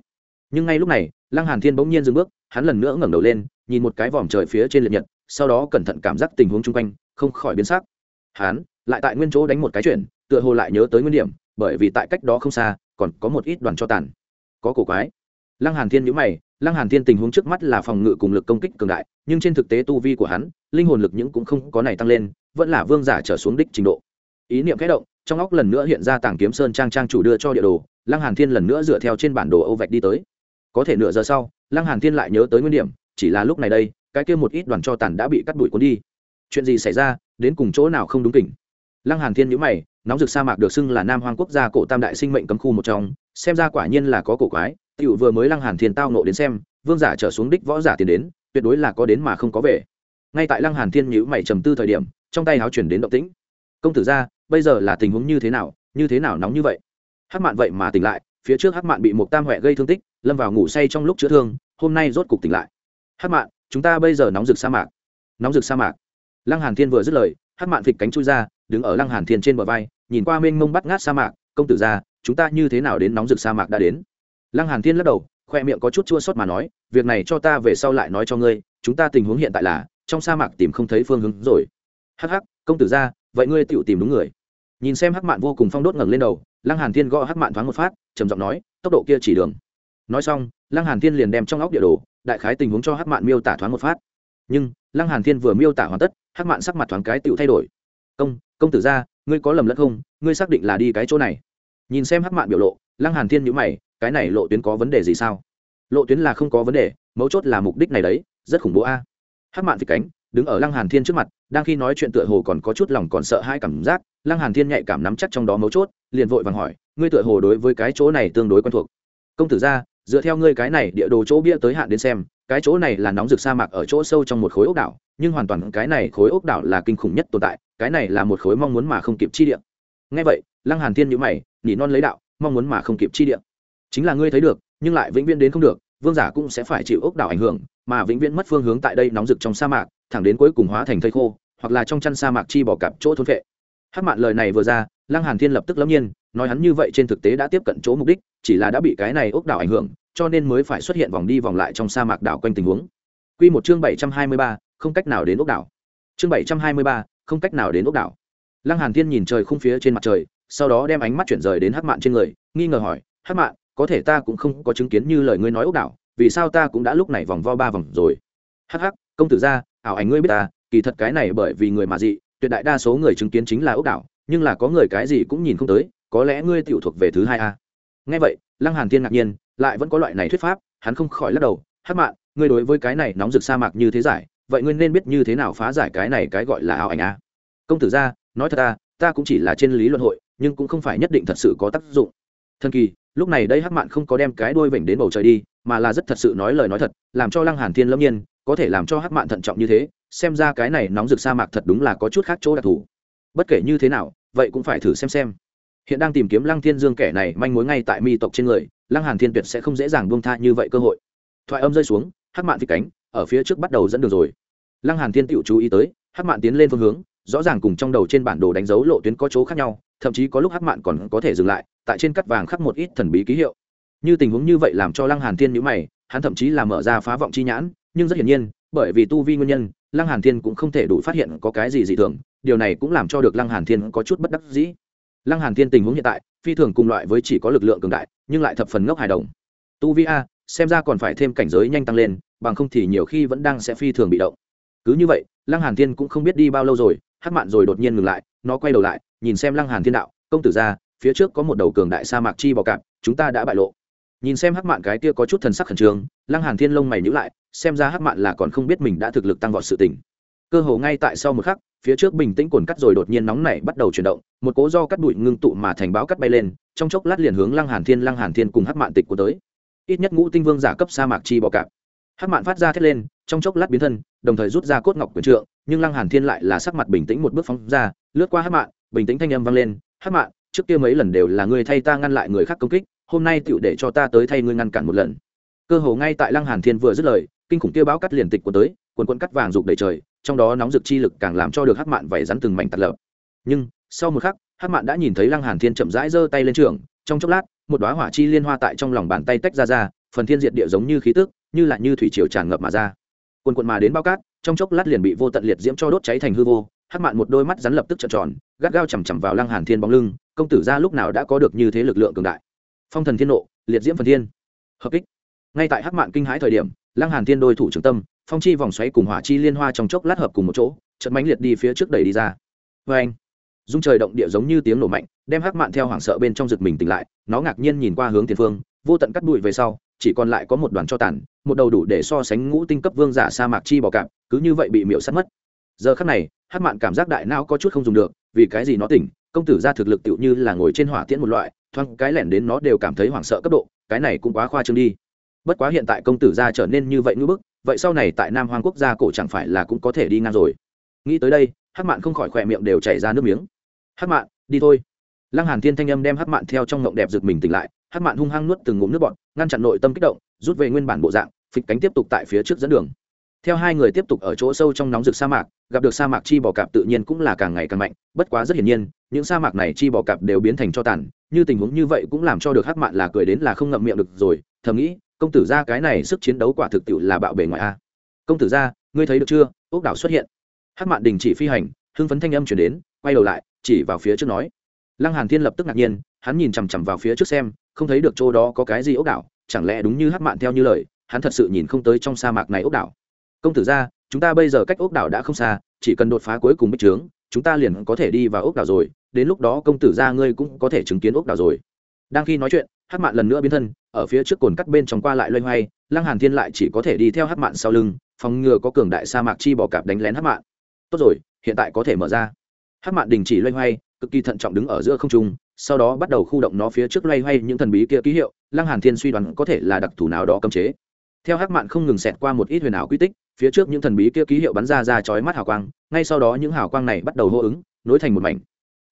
Nhưng ngay lúc này, lăng hàn thiên bỗng nhiên dừng bước, hắn lần nữa ngẩng đầu lên, nhìn một cái vòm trời phía trên liệt nhật, sau đó cẩn thận cảm giác tình huống chung quanh, không khỏi biến sắc. Hắn lại tại nguyên chỗ đánh một cái chuyển, tựa hồ lại nhớ tới nguyên điểm, bởi vì tại cách đó không xa, còn có một ít đoàn cho tàn. Có cổ quái lăng hàn thiên nhíu mày, lăng hàn thiên tình huống trước mắt là phòng ngự cùng lực công kích cường đại, nhưng trên thực tế tu vi của hắn, linh hồn lực những cũng không có này tăng lên, vẫn là vương giả trở xuống đích trình độ. Ý niệm khẽ động, trong óc lần nữa hiện ra tảng kiếm sơn trang trang chủ đưa cho địa đồ, lăng hàn thiên lần nữa dựa theo trên bản đồ âu vạch đi tới. Có thể nửa giờ sau, lăng hàn thiên lại nhớ tới nguyên điểm, chỉ là lúc này đây, cái kia một ít đoàn cho tàn đã bị cắt đuổi cuốn đi. Chuyện gì xảy ra, đến cùng chỗ nào không đúng kỉnh? Lăng hàn thiên nhíu mày, nóng rực sa mạc được xưng là nam hoang quốc gia cổ tam đại sinh mệnh cấm khu một trong, xem ra quả nhiên là có cổ quái tiểu vừa mới lăng hàn thiên tao nộ đến xem, vương giả trở xuống đích võ giả tiền đến, tuyệt đối là có đến mà không có về. Ngay tại lăng hàn thiên nhíu mày trầm tư thời điểm, trong tay háo chuyển đến động tĩnh. Công tử gia bây giờ là tình huống như thế nào, như thế nào nóng như vậy? Hắc mạn vậy mà tỉnh lại, phía trước hắc mạn bị một tam huệ gây thương tích, lâm vào ngủ say trong lúc chữa thương, hôm nay rốt cục tỉnh lại. Hắc mạn, chúng ta bây giờ nóng rực sa mạc. Nóng rực sa mạc. Lăng hàn thiên vừa dứt lời, hắc mạn phịch cánh chui ra, đứng ở lăng hàn thiên trên bờ vai, nhìn qua mênh mông bắt ngát sa mạc. Công tử gia chúng ta như thế nào đến nóng rực sa mạc đã đến? Lăng hàn thiên lắc đầu, khoe miệng có chút chua xót mà nói, việc này cho ta về sau lại nói cho ngươi, chúng ta tình huống hiện tại là, trong sa mạc tìm không thấy phương hướng rồi. Hắc hắc, công tử gia vậy ngươi tự tìm đúng người. Nhìn xem hắc mạn vô cùng phong đốt ngẩng lên đầu, lăng hàn thiên gõ hắc mạn thoáng một phát, trầm giọng nói, tốc độ kia chỉ đường. Nói xong, lăng hàn thiên liền đem trong óc địa đồ, đại khái tình huống cho hắc mạn miêu tả thoáng một phát. Nhưng, lăng hàn thiên vừa miêu tả hoàn tất, hắc mạn sắc mặt thoáng cái tựu thay đổi. Công công tử gia ngươi có lầm lẫn không? Ngươi xác định là đi cái chỗ này. Nhìn xem hắc mạn biểu lộ, lăng hàn thiên nhíu mày cái này lộ tuyến có vấn đề gì sao? Lộ tuyến là không có vấn đề, mấu chốt là mục đích này đấy, rất khủng bố a. Hắc mạn phịch cánh đứng ở lăng hàn thiên trước mặt, đang khi nói chuyện tựa hồ còn có chút lòng còn sợ hai cảm giác, lăng hàn thiên nhạy cảm nắm chắc trong đó mấu chốt, liền vội vàng hỏi, ngươi tựa hồ đối với cái chỗ này tương đối quen thuộc. Công tử gia dựa theo ngươi cái này địa đồ chỗ bia tới hạn đến xem, cái chỗ này là nóng rực sa mạc ở chỗ sâu trong một khối ốc đảo, nhưng hoàn toàn cái này khối ốc đảo là kinh khủng nhất tồn tại, cái này là một khối mong muốn mà không kịp chi địa. Ngay vậy, lăng hàn thiên nhíu mày, nhỉ non lấy đạo, mong muốn mà không kịp chi địa chính là ngươi thấy được nhưng lại vĩnh viễn đến không được vương giả cũng sẽ phải chịu ốc đảo ảnh hưởng mà vĩnh viễn mất phương hướng tại đây nóng rực trong sa mạc thẳng đến cuối cùng hóa thành thây khô hoặc là trong chăn sa mạc chi bỏ cặp chỗ thôn vệ. Hát mạn lời này vừa ra lăng hàn thiên lập tức lâm nhiên nói hắn như vậy trên thực tế đã tiếp cận chỗ mục đích chỉ là đã bị cái này ốc đảo ảnh hưởng cho nên mới phải xuất hiện vòng đi vòng lại trong sa mạc đảo quanh tình huống. Quy một chương bảy trăm hai mươi ba, không cách nào đến ốc đảo. Chương bảy trăm hai mươi ba, không cách nào đến ốc đảo. Lăng hàn thiên nhìn trời khung phía trên mặt trời sau đó đem ánh mắt chuyển rời đến hát mạn trên người nghi ngờ hỏi hát mạn có thể ta cũng không có chứng kiến như lời ngươi nói ốc đảo, vì sao ta cũng đã lúc này vòng vo ba vòng rồi? Hắc hắc, công tử gia, ảo ảnh ngươi biết ta, kỳ thật cái này bởi vì người mà dị, tuyệt đại đa số người chứng kiến chính là ốc đảo, nhưng là có người cái gì cũng nhìn không tới, có lẽ ngươi tiểu thuộc về thứ hai a. Nghe vậy, lăng hàn thiên ngạc nhiên, lại vẫn có loại này thuyết pháp, hắn không khỏi lắc đầu, hắc mạn, ngươi đối với cái này nóng rực sa mạc như thế giải, vậy ngươi nên biết như thế nào phá giải cái này cái gọi là ảo ảnh a? Công tử gia, nói thật ta ta cũng chỉ là trên lý luận hội, nhưng cũng không phải nhất định thật sự có tác dụng thần kỳ, lúc này đây hắc mạn không có đem cái đuôi vểnh đến bầu trời đi, mà là rất thật sự nói lời nói thật, làm cho lăng hàn thiên lâm nhiên, có thể làm cho hắc mạn thận trọng như thế, xem ra cái này nóng rực sa mạc thật đúng là có chút khác chỗ đặc thù. Bất kể như thế nào, vậy cũng phải thử xem xem. Hiện đang tìm kiếm lăng thiên dương kẻ này manh mối ngay tại mi tộc trên người, lăng hàn thiên tuyệt sẽ không dễ dàng buông tha như vậy cơ hội. Thoại âm rơi xuống, hắc mạn phi cánh, ở phía trước bắt đầu dẫn đường rồi. Lăng hàn thiên tiểu chú ý tới, hắc mạn tiến lên phương hướng, rõ ràng cùng trong đầu trên bản đồ đánh dấu lộ tuyến có chỗ khác nhau, thậm chí có lúc hắc mạn còn có thể dừng lại tại trên cắt vàng khắc một ít thần bí ký hiệu. Như tình huống như vậy làm cho lăng hàn thiên nhíu mày, hắn thậm chí là mở ra phá vọng chi nhãn, nhưng rất hiển nhiên, bởi vì tu vi nguyên nhân, lăng hàn thiên cũng không thể đủ phát hiện có cái gì dị thường, điều này cũng làm cho được lăng hàn thiên có chút bất đắc dĩ. Lăng hàn thiên tình huống hiện tại, phi thường cùng loại với chỉ có lực lượng cường đại, nhưng lại thập phần ngốc hài đồng. Tu vi a, xem ra còn phải thêm cảnh giới nhanh tăng lên, bằng không thì nhiều khi vẫn đang sẽ phi thường bị động. Cứ như vậy, lăng hàn thiên cũng không biết đi bao lâu rồi hát mạn rồi đột nhiên ngừng lại, nó quay đầu lại, nhìn xem lăng hàn thiên đạo, công tử ra phía trước có một đầu cường đại sa mạc chi bò cạp, chúng ta đã bại lộ. Nhìn xem hắc mạn cái kia có chút thần sắc khẩn trương, lăng hàn thiên lông mày nhíu lại, xem ra hắc mạn là còn không biết mình đã thực lực tăng vọt sự tình. Cơ hồ ngay tại sau một khắc, phía trước bình tĩnh cồn cắt rồi đột nhiên nóng nảy bắt đầu chuyển động, một cố do cắt bụi ngưng tụ mà thành báo cắt bay lên, trong chốc lát liền hướng lăng hàn thiên, lăng hàn thiên cùng hắc mạn tịch của tới. Ít nhất ngũ tinh vương giả cấp sa mạc chi bò cạp. Hắc mạn phát ra thét lên, trong chốc lát biến thân, đồng thời rút ra cốt ngọc quyền trượng, nhưng lăng hàn thiên lại là sắc mặt bình tĩnh một bước phóng ra, lướt qua hắc mạn, bình tĩnh thanh âm vang lên, hắc mạn trước kia mấy lần đều là ngươi thay ta ngăn lại người khác công kích, hôm nay tựu để cho ta tới thay ngươi ngăn cản một lần. Cơ hồ ngay tại lăng hàn thiên vừa dứt lời, kinh khủng kia báo cắt liền tịch của tới quần quần cắt vàng rụng đầy trời, trong đó nóng rực chi lực càng làm cho được hắc mạn vảy rắn từng mảnh tạt lở nhưng, sau một khắc, hắc mạn đã nhìn thấy lăng hàn thiên chậm rãi giơ tay lên trường trong chốc lát, một đóa hỏa chi liên hoa tại trong lòng bàn tay tách ra ra, phần thiên diệt địa giống như khí tức, như là như thủy triều tràn ngập mà ra. Quần quần mà đến bao cát, trong chốc lát liền bị vô tận liệt diễm cho đốt cháy thành hư vô, hắc mạn một đôi mắt rắn lập tức trợn tròn, gắt gao chầm chằm vào lăng hàn thiên bóng lưng công tử gia lúc nào đã có được như thế lực lượng cường đại. Phong thần thiên nộ, liệt diễm phần thiên. Hợp kích. Ngay tại hắc mạn kinh hãi thời điểm, lăng hàn thiên đôi thủ trưởng tâm, phong chi vòng xoáy cùng hỏa chi liên hoa trong chốc lát hợp cùng một chỗ, trận mãnh liệt đi phía trước đẩy đi ra. Vê anh dung trời động địa giống như tiếng nổ mạnh, đem hắc mạn theo hoảng sợ bên trong giật mình tỉnh lại, nó ngạc nhiên nhìn qua hướng tiền phương, vô tận cắt bụi về sau, chỉ còn lại có một đoàn cho tàn, một đầu đủ để so sánh ngũ tinh cấp vương giả sa mạc chi bò cạp, cứ như vậy bị miệu sát mất. Giờ khắc này, hắc mạn cảm giác đại não có chút không dùng được, vì cái gì nó tỉnh công tử ra thực lực tựu như là ngồi trên hỏa tiễn một loại, thoáng cái lẻn đến nó đều cảm thấy hoảng sợ cấp độ, cái này cũng quá khoa trương đi. Bất quá hiện tại công tử gia trở nên như vậy ngưỡng bức, vậy sau này tại nam hoàng quốc gia cổ chẳng phải là cũng có thể đi ngang rồi. Nghĩ tới đây, hắc mạn không khỏi khỏe miệng đều chảy ra nước miếng. Hắc mạn, đi thôi. Lăng hàn thiên thanh âm đem hắc mạn theo trong ngộng đẹp giật mình tỉnh lại, hắc mạn hung hăng nuốt từng ngụm nước bọt, ngăn chặn nội tâm kích động, rút về nguyên bản bộ dạng, phịch cánh tiếp tục tại phía trước dẫn đường theo hai người tiếp tục ở chỗ sâu trong nóng rực sa mạc, gặp được sa mạc chi bò cạp tự nhiên cũng là càng ngày càng mạnh, bất quá rất hiển nhiên, những sa mạc này chi bò cạp đều biến thành cho tàn, như tình huống như vậy cũng làm cho được hắc mạn là cười đến là không ngậm miệng được rồi, thầm nghĩ, công tử gia cái này sức chiến đấu quả thực tiệu là bạo bề ngoại a. Công tử gia, ngươi thấy được chưa? Ốc đảo xuất hiện. Hắc mạn đình chỉ phi hành, hưng phấn thanh âm chuyển đến, quay đầu lại, chỉ vào phía trước nói. Lăng hàn thiên lập tức ngạc nhiên, hắn nhìn chằm chằm vào phía trước xem, không thấy được chỗ đó có cái gì ốc đảo, chẳng lẽ đúng như hắc mạn theo như lời, hắn thật sự nhìn không tới trong sa mạc này ốc đảo công tử gia chúng ta bây giờ cách ốc đảo đã không xa, chỉ cần đột phá cuối cùng bích trướng, chúng ta liền có thể đi vào ốc đảo rồi, đến lúc đó công tử gia ngươi cũng có thể chứng kiến ốc đảo rồi. Đang khi nói chuyện, hắc mạn lần nữa biến thân, ở phía trước cồn cắt bên trong qua lại loay hoay, lăng hàn thiên lại chỉ có thể đi theo hắc mạn sau lưng, phòng ngừa có cường đại sa mạc chi bỏ cạp đánh lén hắc mạn. Tốt rồi, hiện tại có thể mở ra. Hắc mạn đình chỉ loay hoay, cực kỳ thận trọng đứng ở giữa không trung, sau đó bắt đầu khu động nó phía trước loay hoay những thần bí kia ký hiệu, lăng hàn thiên suy đoán có thể là đặc thù nào đó cấm chế. Theo hắc mạn không ngừng xẹt qua một ít huyền ảo quy tích phía trước những thần bí kia ký hiệu bắn ra ra chói mắt hào quang, ngay sau đó những hào quang này bắt đầu hô ứng, nối thành một mảnh.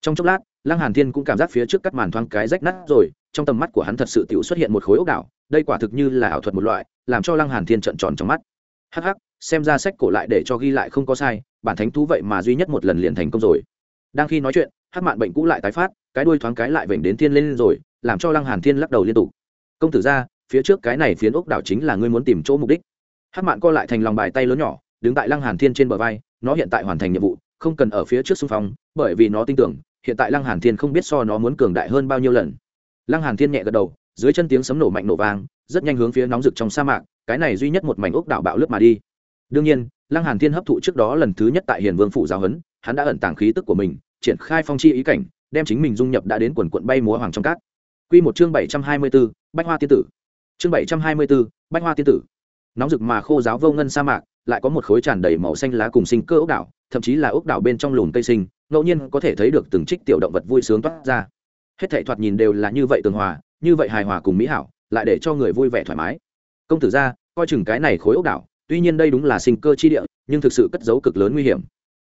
Trong chốc lát, lăng hàn thiên cũng cảm giác phía trước cắt màn thoáng cái rách nát rồi, trong tầm mắt của hắn thật sự tiểu xuất hiện một khối ốc đảo, đây quả thực như là ảo thuật một loại, làm cho lăng hàn thiên trợn tròn trong mắt. Hắc hắc, xem ra sách cổ lại để cho ghi lại không có sai, bản thánh thú vậy mà duy nhất một lần liền thành công rồi. Đang khi nói chuyện, hắc mạn bệnh cũ lại tái phát, cái đuôi thoáng cái lại vểnh đến thiên lên rồi, làm cho lăng hàn thiên lắc đầu liên tục. Công tử ra phía trước cái này phiến ốc đảo chính là ngươi muốn tìm chỗ mục đích. Hát mạn co lại thành lòng bài tay lớn nhỏ đứng tại lăng hàn thiên trên bờ vai nó hiện tại hoàn thành nhiệm vụ không cần ở phía trước xung phong bởi vì nó tin tưởng hiện tại lăng hàn thiên không biết so nó muốn cường đại hơn bao nhiêu lần. Lăng hàn thiên nhẹ gật đầu dưới chân tiếng sấm nổ mạnh nổ vang rất nhanh hướng phía nóng rực trong sa mạc cái này duy nhất một mảnh ốc đảo bạo lướt mà đi. Đương nhiên lăng hàn thiên hấp thụ trước đó lần thứ nhất tại hiền vương phủ giáo huấn hắn đã ẩn tàng khí tức của mình triển khai phong chi ý cảnh đem chính mình dung nhập đã đến quần quận bay múa hoàng trong cát. Quy một chương bảy trăm hai mươi 724, bách hoa tiên tử. Chương bảy trăm hai mươi 724, bách hoa tiên tử nóng rực mà khô giáo vô ngân sa mạc, lại có một khối tràn đầy màu xanh lá cùng sinh cơ ốc đảo, thậm chí là ốc đảo bên trong lùn cây sinh, ngẫu nhiên có thể thấy được từng trích tiểu động vật vui sướng toát ra. Hết thảy thoạt nhìn đều là như vậy tường hòa, như vậy hài hòa cùng mỹ hảo, lại để cho người vui vẻ thoải mái. Công tử ra coi chừng cái này khối ốc đảo, tuy nhiên đây đúng là sinh cơ chi địa, nhưng thực sự cất giấu cực lớn nguy hiểm.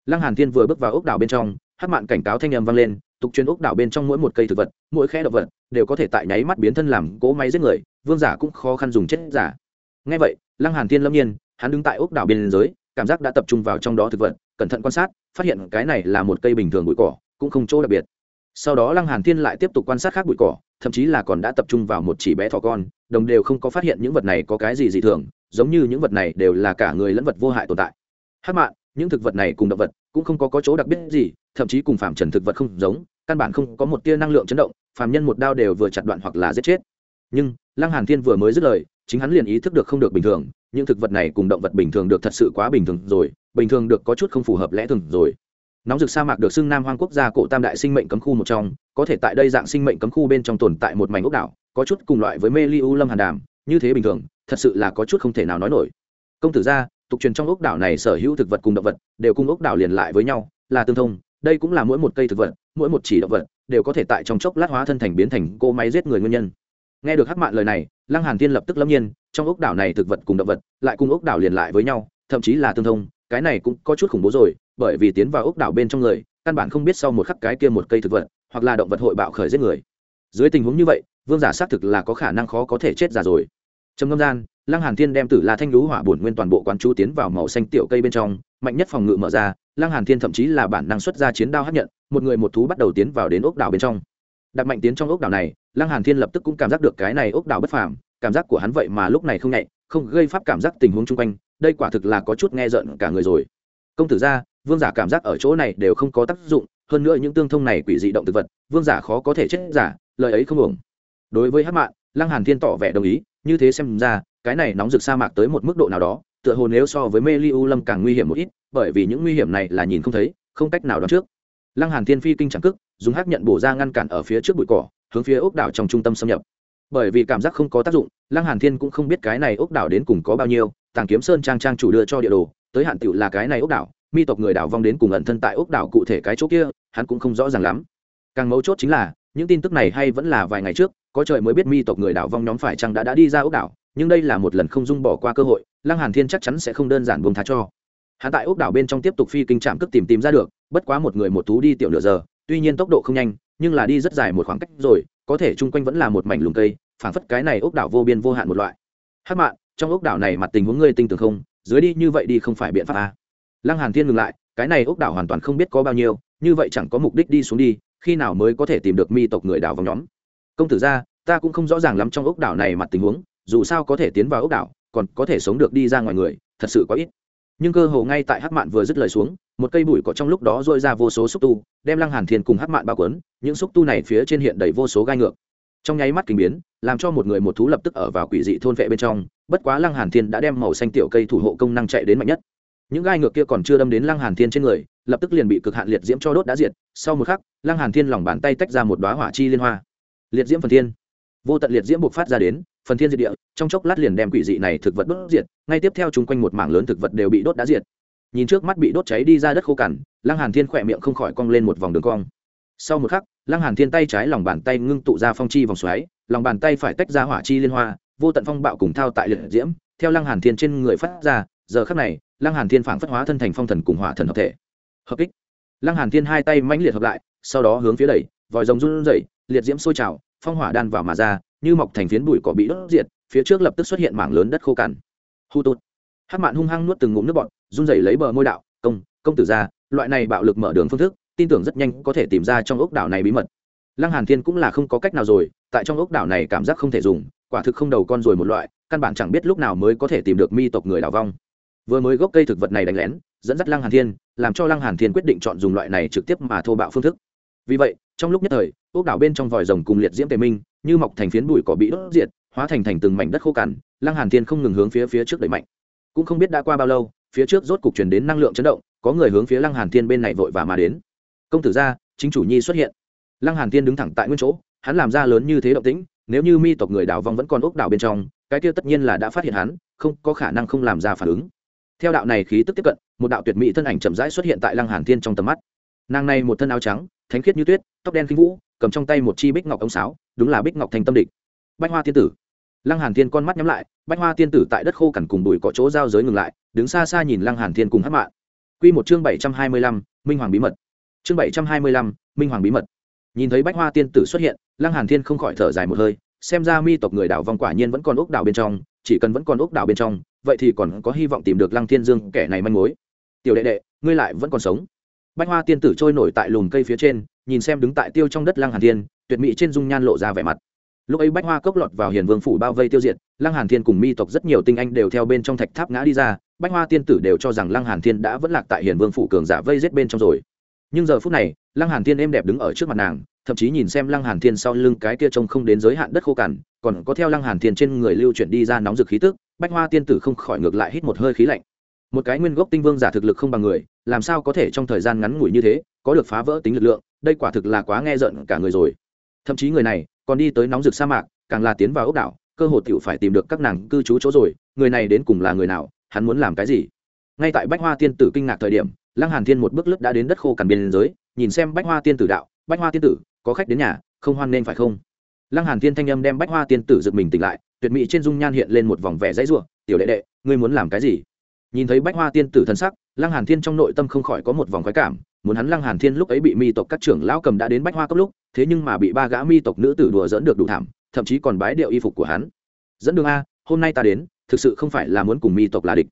Lăng hàn thiên vừa bước vào ốc đảo bên trong, hát mạn cảnh cáo thanh âm vang lên, tục truyền ốc đảo bên trong mỗi một cây thực vật, mỗi khe động vật, đều có thể tại nháy mắt biến thân làm cỗ máy giết người, vương giả cũng khó khăn dùng chết giả ngay vậy lăng hàn thiên lâm nhiên hắn đứng tại ốc đảo biên giới cảm giác đã tập trung vào trong đó thực vật cẩn thận quan sát phát hiện cái này là một cây bình thường bụi cỏ cũng không chỗ đặc biệt. Sau đó lăng hàn thiên lại tiếp tục quan sát khác bụi cỏ thậm chí là còn đã tập trung vào một chỉ bé thỏ con đồng đều không có phát hiện những vật này có cái gì dị thường giống như những vật này đều là cả người lẫn vật vô hại tồn tại. Hát mạn những thực vật này cùng động vật cũng không có, có chỗ đặc biệt gì thậm chí cùng phạm trần thực vật không giống căn bản không có một tia năng lượng chấn động phàm nhân một đao đều vừa chặt đoạn hoặc là giết chết. Nhưng lăng hàn thiên vừa mới dứt lời chính hắn liền ý thức được không được bình thường, những thực vật này cùng động vật bình thường được thật sự quá bình thường rồi, bình thường được có chút không phù hợp lẽ thường rồi. Nóng rực sa mạc được xưng nam hoang quốc gia cổ tam đại sinh mệnh cấm khu một trong, có thể tại đây dạng sinh mệnh cấm khu bên trong tồn tại một mảnh ốc đảo, có chút cùng loại với mê li u lâm hàn đàm, như thế bình thường, thật sự là có chút không thể nào nói nổi. Công tử gia, tục truyền trong ốc đảo này sở hữu thực vật cùng động vật, đều cùng ốc đảo liền lại với nhau, là tương thông, đây cũng là mỗi một cây thực vật, mỗi một chỉ động vật, đều có thể tại trong chốc lát hóa thân thành biến thành cô máy giết người nguyên nhân nghe được hắc mạn lời này, lăng hàn thiên lập tức lâm nhiên, trong ốc đảo này thực vật cùng động vật, lại cùng ốc đảo liền lại với nhau, thậm chí là tương thông, cái này cũng có chút khủng bố rồi, bởi vì tiến vào ốc đảo bên trong người, căn bản không biết sau một khắc cái kia một cây thực vật, hoặc là động vật hội bạo khởi giết người. Dưới tình huống như vậy, vương giả xác thực là có khả năng khó có thể chết giả rồi. Trong ngâm gian, lăng hàn thiên đem tử la thanh lũ hỏa bổn nguyên toàn bộ quán chú tiến vào màu xanh tiểu cây bên trong, mạnh nhất phòng ngự mở ra, lăng hàn thiên thậm chí là bản năng xuất ra chiến đao hấp nhận, một người một thú bắt đầu tiến vào đến ốc đảo bên trong. Đặt mạnh tiến trong ốc đảo này lăng hàn thiên lập tức cũng cảm giác được cái này ốc đảo bất phàm, cảm giác của hắn vậy mà lúc này không nhạy không gây pháp cảm giác tình huống chung quanh, đây quả thực là có chút nghe giận cả người rồi. Công tử gia, vương giả cảm giác ở chỗ này đều không có tác dụng, hơn nữa những tương thông này quỷ dị động thực vật, vương giả khó có thể chết giả, lời ấy không ổn đối với hát mạn, lăng hàn thiên tỏ vẻ đồng ý, như thế xem ra, cái này nóng rực sa mạc tới một mức độ nào đó, tựa hồ nếu so với mê liu lâm càng nguy hiểm một ít, bởi vì những nguy hiểm này là nhìn không thấy, không cách nào đoán trước. Lăng hàn thiên phi kinh chẳng cức, dùng hắc nhận bổ ra ngăn cản ở phía trước bụi cỏ hướng phía ốc đảo trong trung tâm xâm nhập. Bởi vì cảm giác không có tác dụng, lăng hàn thiên cũng không biết cái này ốc đảo đến cùng có bao nhiêu, tàng kiếm sơn trang trang chủ đưa cho địa đồ, tới hạn tiểu là cái này ốc đảo, mi tộc người đảo vong đến cùng ẩn thân tại ốc đảo cụ thể cái chỗ kia, hắn cũng không rõ ràng lắm. Càng mấu chốt chính là, những tin tức này hay vẫn là vài ngày trước, có trời mới biết mi tộc người đảo vong nhóm phải chăng đã đã đi ra ốc đảo, nhưng đây là một lần không dung bỏ qua cơ hội, lăng hàn thiên chắc chắn sẽ không đơn giản buông tha cho. Hắn tại ốc đảo bên trong tiếp tục phi kinh trạm cước tìm tìm ra được, bất quá một người một thú đi tiểu nửa giờ, tuy nhiên tốc độ không nhanh nhưng là đi rất dài một khoảng cách rồi, có thể chung quanh vẫn là một mảnh lùm cây, phảng phất cái này ốc đảo vô biên vô hạn một loại. Hát mạn, trong ốc đảo này mặt tình huống ngươi tinh tường không? Dưới đi như vậy đi không phải biện pháp à. lăng hàn thiên ngừng lại, cái này ốc đảo hoàn toàn không biết có bao nhiêu, như vậy chẳng có mục đích đi xuống đi, khi nào mới có thể tìm được mi tộc người đảo vòng nhóm? Công tử ra, ta cũng không rõ ràng lắm trong ốc đảo này mặt tình huống, dù sao có thể tiến vào ốc đảo, còn có thể sống được đi ra ngoài người, thật sự có ít nhưng cơ hồ ngay tại hắc mạn vừa dứt lời xuống, một cây bụi có trong lúc đó dội ra vô số xúc tu, đem lăng hàn thiên cùng hắc mạn bao quấn, những xúc tu này phía trên hiện đầy vô số gai ngược. Trong nháy mắt kinh biến, làm cho một người một thú lập tức ở vào quỷ dị thôn vệ bên trong, bất quá lăng hàn thiên đã đem màu xanh tiểu cây thủ hộ công năng chạy đến mạnh nhất. Những gai ngược kia còn chưa đâm đến lăng hàn thiên trên người, lập tức liền bị cực hạn liệt diễm cho đốt đã diệt, sau một khắc, lăng hàn thiên lòng bàn tay tách ra một đóa hỏa chi liên hoa. Liệt diễm phần thiên. Vô tận liệt diễm buộc phát ra đến phần thiên diệt địa, trong chốc lát liền đem quỷ dị này thực vật đốt diệt, ngay tiếp theo chung quanh một mảng lớn thực vật đều bị đốt đã diệt. Nhìn trước mắt bị đốt cháy đi ra đất khô cằn, lăng hàn thiên khỏe miệng không khỏi cong lên một vòng đường cong. Sau một khắc, lăng hàn thiên tay trái lòng bàn tay ngưng tụ ra phong chi vòng xoáy, lòng bàn tay phải tách ra hỏa chi liên hoa, vô tận phong bạo cùng thao tại liệt diễm, theo lăng hàn thiên trên người phát ra, giờ khắc này, lăng hàn thiên phảng phất hóa thân thành phong thần cùng hỏa thần hợp thể. Hợp kích. Lăng hàn thiên hai tay mãnh liệt hợp lại, sau đó hướng phía đẩy, vòi rồng run rẩy, liệt diễm sôi trào, phong hỏa đan vào mà ra như mọc thành phiến bụi cỏ bị đốt diệt, phía trước lập tức xuất hiện mảng lớn đất khô cằn. Hu tụt. Hát mạn hung hăng nuốt từng ngụm nước bọt, run rẩy lấy bờ môi đạo, công công tử ra, loại này bạo lực mở đường phương thức, tin tưởng rất nhanh có thể tìm ra trong ốc đảo này bí mật. Lăng hàn thiên cũng là không có cách nào rồi, tại trong ốc đảo này cảm giác không thể dùng, quả thực không đầu con rồi một loại, căn bản chẳng biết lúc nào mới có thể tìm được mi tộc người đảo vong. Vừa mới gốc cây thực vật này đánh lén, dẫn dắt lăng hàn thiên, làm cho lăng hàn thiên quyết định chọn dùng loại này trực tiếp mà thô bạo phương thức. Vì vậy, trong lúc nhất thời, ốc đảo bên trong vòi rồng cùng liệt diễm tề minh như mọc thành phiến bụi cỏ bị đốt diệt, hóa thành thành từng mảnh đất khô cằn, lăng hàn thiên không ngừng hướng phía phía trước đẩy mạnh. Cũng không biết đã qua bao lâu, phía trước rốt cục truyền đến năng lượng chấn động, có người hướng phía lăng hàn thiên bên này vội và mà đến. Công tử gia chính chủ nhi xuất hiện. Lăng hàn thiên đứng thẳng tại nguyên chỗ, hắn làm ra lớn như thế động tĩnh, nếu như mi tộc người đảo vong vẫn còn ốc đảo bên trong, cái kia tất nhiên là đã phát hiện hắn, không có khả năng không làm ra phản ứng. Theo đạo này khí tức tiếp cận, một đạo tuyệt mỹ thân ảnh chậm rãi xuất hiện tại lăng hàn thiên trong tầm mắt. Nàng này một thân áo trắng, thánh khiết như tuyết, tóc đen khinh vũ, cầm trong tay một chi bích ngọc ống sáo đúng là bích ngọc thanh tâm địch. Bách hoa tiên tử. Lăng hàn thiên con mắt nhắm lại bách hoa tiên tử tại đất khô cằn cùng bụi có chỗ giao giới ngừng lại đứng xa xa nhìn lăng hàn thiên cùng hát mạng quy một chương bảy trăm hai mươi lăm, minh hoàng bí mật. Chương bảy trăm hai mươi lăm, minh hoàng bí mật. Nhìn thấy bách hoa tiên tử xuất hiện lăng hàn thiên không khỏi thở dài một hơi xem ra mi tộc người đảo vong quả nhiên vẫn còn ốc đảo bên trong chỉ cần vẫn còn ốc đảo bên trong vậy thì còn có hy vọng tìm được lăng thiên dương kẻ này manh mối. Tiểu đệ đệ ngươi lại vẫn còn sống. Bách hoa tiên tử trôi nổi tại lùm cây phía trên nhìn xem đứng tại tiêu trong đất lăng hàn thiên, tuyệt mỹ trên dung nhan lộ ra vẻ mặt. Lúc ấy bách hoa cốc lọt vào hiền vương phủ bao vây tiêu diệt, lăng hàn thiên cùng mi tộc rất nhiều tinh anh đều theo bên trong thạch tháp ngã đi ra, bách hoa tiên tử đều cho rằng lăng hàn thiên đã vẫn lạc tại hiền vương phủ cường giả vây giết bên trong rồi. Nhưng giờ phút này, lăng hàn thiên êm đẹp đứng ở trước mặt nàng, thậm chí nhìn xem lăng hàn thiên sau lưng cái kia trông không đến giới hạn đất khô cằn, còn có theo lăng hàn thiên trên người lưu chuyển đi ra nóng rực khí tức, bách hoa tiên tử không khỏi ngược lại hít một hơi khí lạnh. Một cái nguyên gốc tinh vương giả thực lực không bằng người, làm sao có thể trong thời gian ngắn ngủi như thế? Có được phá vỡ tính lực lượng, đây quả thực là quá nghe giận cả người rồi. Thậm chí người này còn đi tới nóng rực sa mạc, càng là tiến vào ốc đảo, cơ hội tiểu phải tìm được các nàng cư trú chỗ rồi, người này đến cùng là người nào, hắn muốn làm cái gì? Ngay tại bách hoa tiên tử kinh ngạc thời điểm, lăng hàn thiên một bước lướt đã đến đất khô cằn biên giới, nhìn xem bách hoa tiên tử đạo, bách hoa tiên tử, có khách đến nhà, không hoan nên phải không? Lăng hàn thiên thanh âm đem bách hoa tiên tử giật mình tỉnh lại, tuyệt mỹ trên dung nhan hiện lên một vòng vẻ dãy rủa, tiểu đệ đệ, ngươi muốn làm cái gì? Nhìn thấy bách hoa tiên tử thân sắc, lăng hàn thiên trong nội tâm không khỏi có một vòng khoái cảm, muốn hắn lăng hàn thiên lúc ấy bị mi tộc các trưởng lão cầm đã đến bách hoa cấp lúc, thế nhưng mà bị ba gã mi tộc nữ tử đùa dẫn được đủ thảm, thậm chí còn bái điệu y phục của hắn. Dẫn đường a, hôm nay ta đến, thực sự không phải là muốn cùng mi tộc là địch.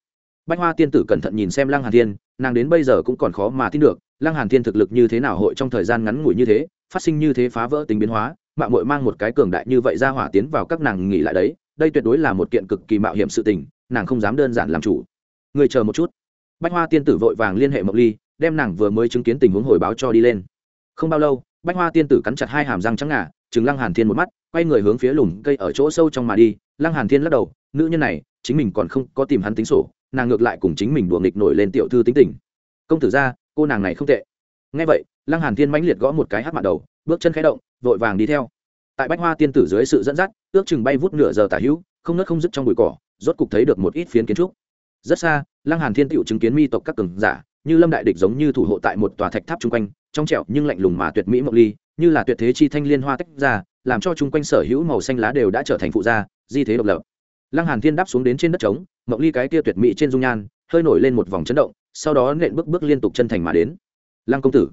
Bách hoa tiên tử cẩn thận nhìn xem lăng hàn thiên, nàng đến bây giờ cũng còn khó mà tin được, lăng hàn thiên thực lực như thế nào hội trong thời gian ngắn ngủi như thế, phát sinh như thế phá vỡ tính biến hóa mạng muội mang một cái cường đại như vậy ra hỏa tiến vào các nàng nghỉ lại đấy, đây tuyệt đối là một kiện cực kỳ mạo hiểm sự tình, nàng không dám đơn giản làm chủ người chờ một chút. Bách hoa tiên tử vội vàng liên hệ mộc ly, đem nàng vừa mới chứng kiến tình huống hồi báo cho đi lên. Không bao lâu, bách hoa tiên tử cắn chặt hai hàm răng trắng ngà chừng lăng hàn thiên một mắt, quay người hướng phía lùm cây ở chỗ sâu trong mà đi. Lăng hàn thiên lắc đầu, nữ nhân này, chính mình còn không có tìm hắn tính sổ, nàng ngược lại cùng chính mình đùa nghịch nổi lên tiểu thư tính tình. Công tử ra cô nàng này không tệ. Nghe vậy, lăng hàn thiên mãnh liệt gõ một cái hát mặt đầu, bước chân khẽ động, vội vàng đi theo. Tại bách hoa tiên tử dưới sự dẫn dắt, ước chừng bay vút nửa giờ tả hữu, không nớt không dứt trong bụi cỏ, rốt cục thấy được một ít phiến kiến trúc rất xa, lăng hàn thiên tựu chứng kiến mi tộc các cường giả, như lâm đại địch giống như thủ hộ tại một tòa thạch tháp chung quanh, trong trẻo nhưng lạnh lùng mà tuyệt mỹ mộng ly, như là tuyệt thế chi thanh liên hoa tách ra, làm cho chung quanh sở hữu màu xanh lá đều đã trở thành phụ gia, di thế độc lập. Lăng hàn thiên đáp xuống đến trên đất trống mộng ly cái kia tuyệt mỹ trên dung nhan, hơi nổi lên một vòng chấn động, sau đó nện bước bước liên tục chân thành mà đến. Lăng công tử,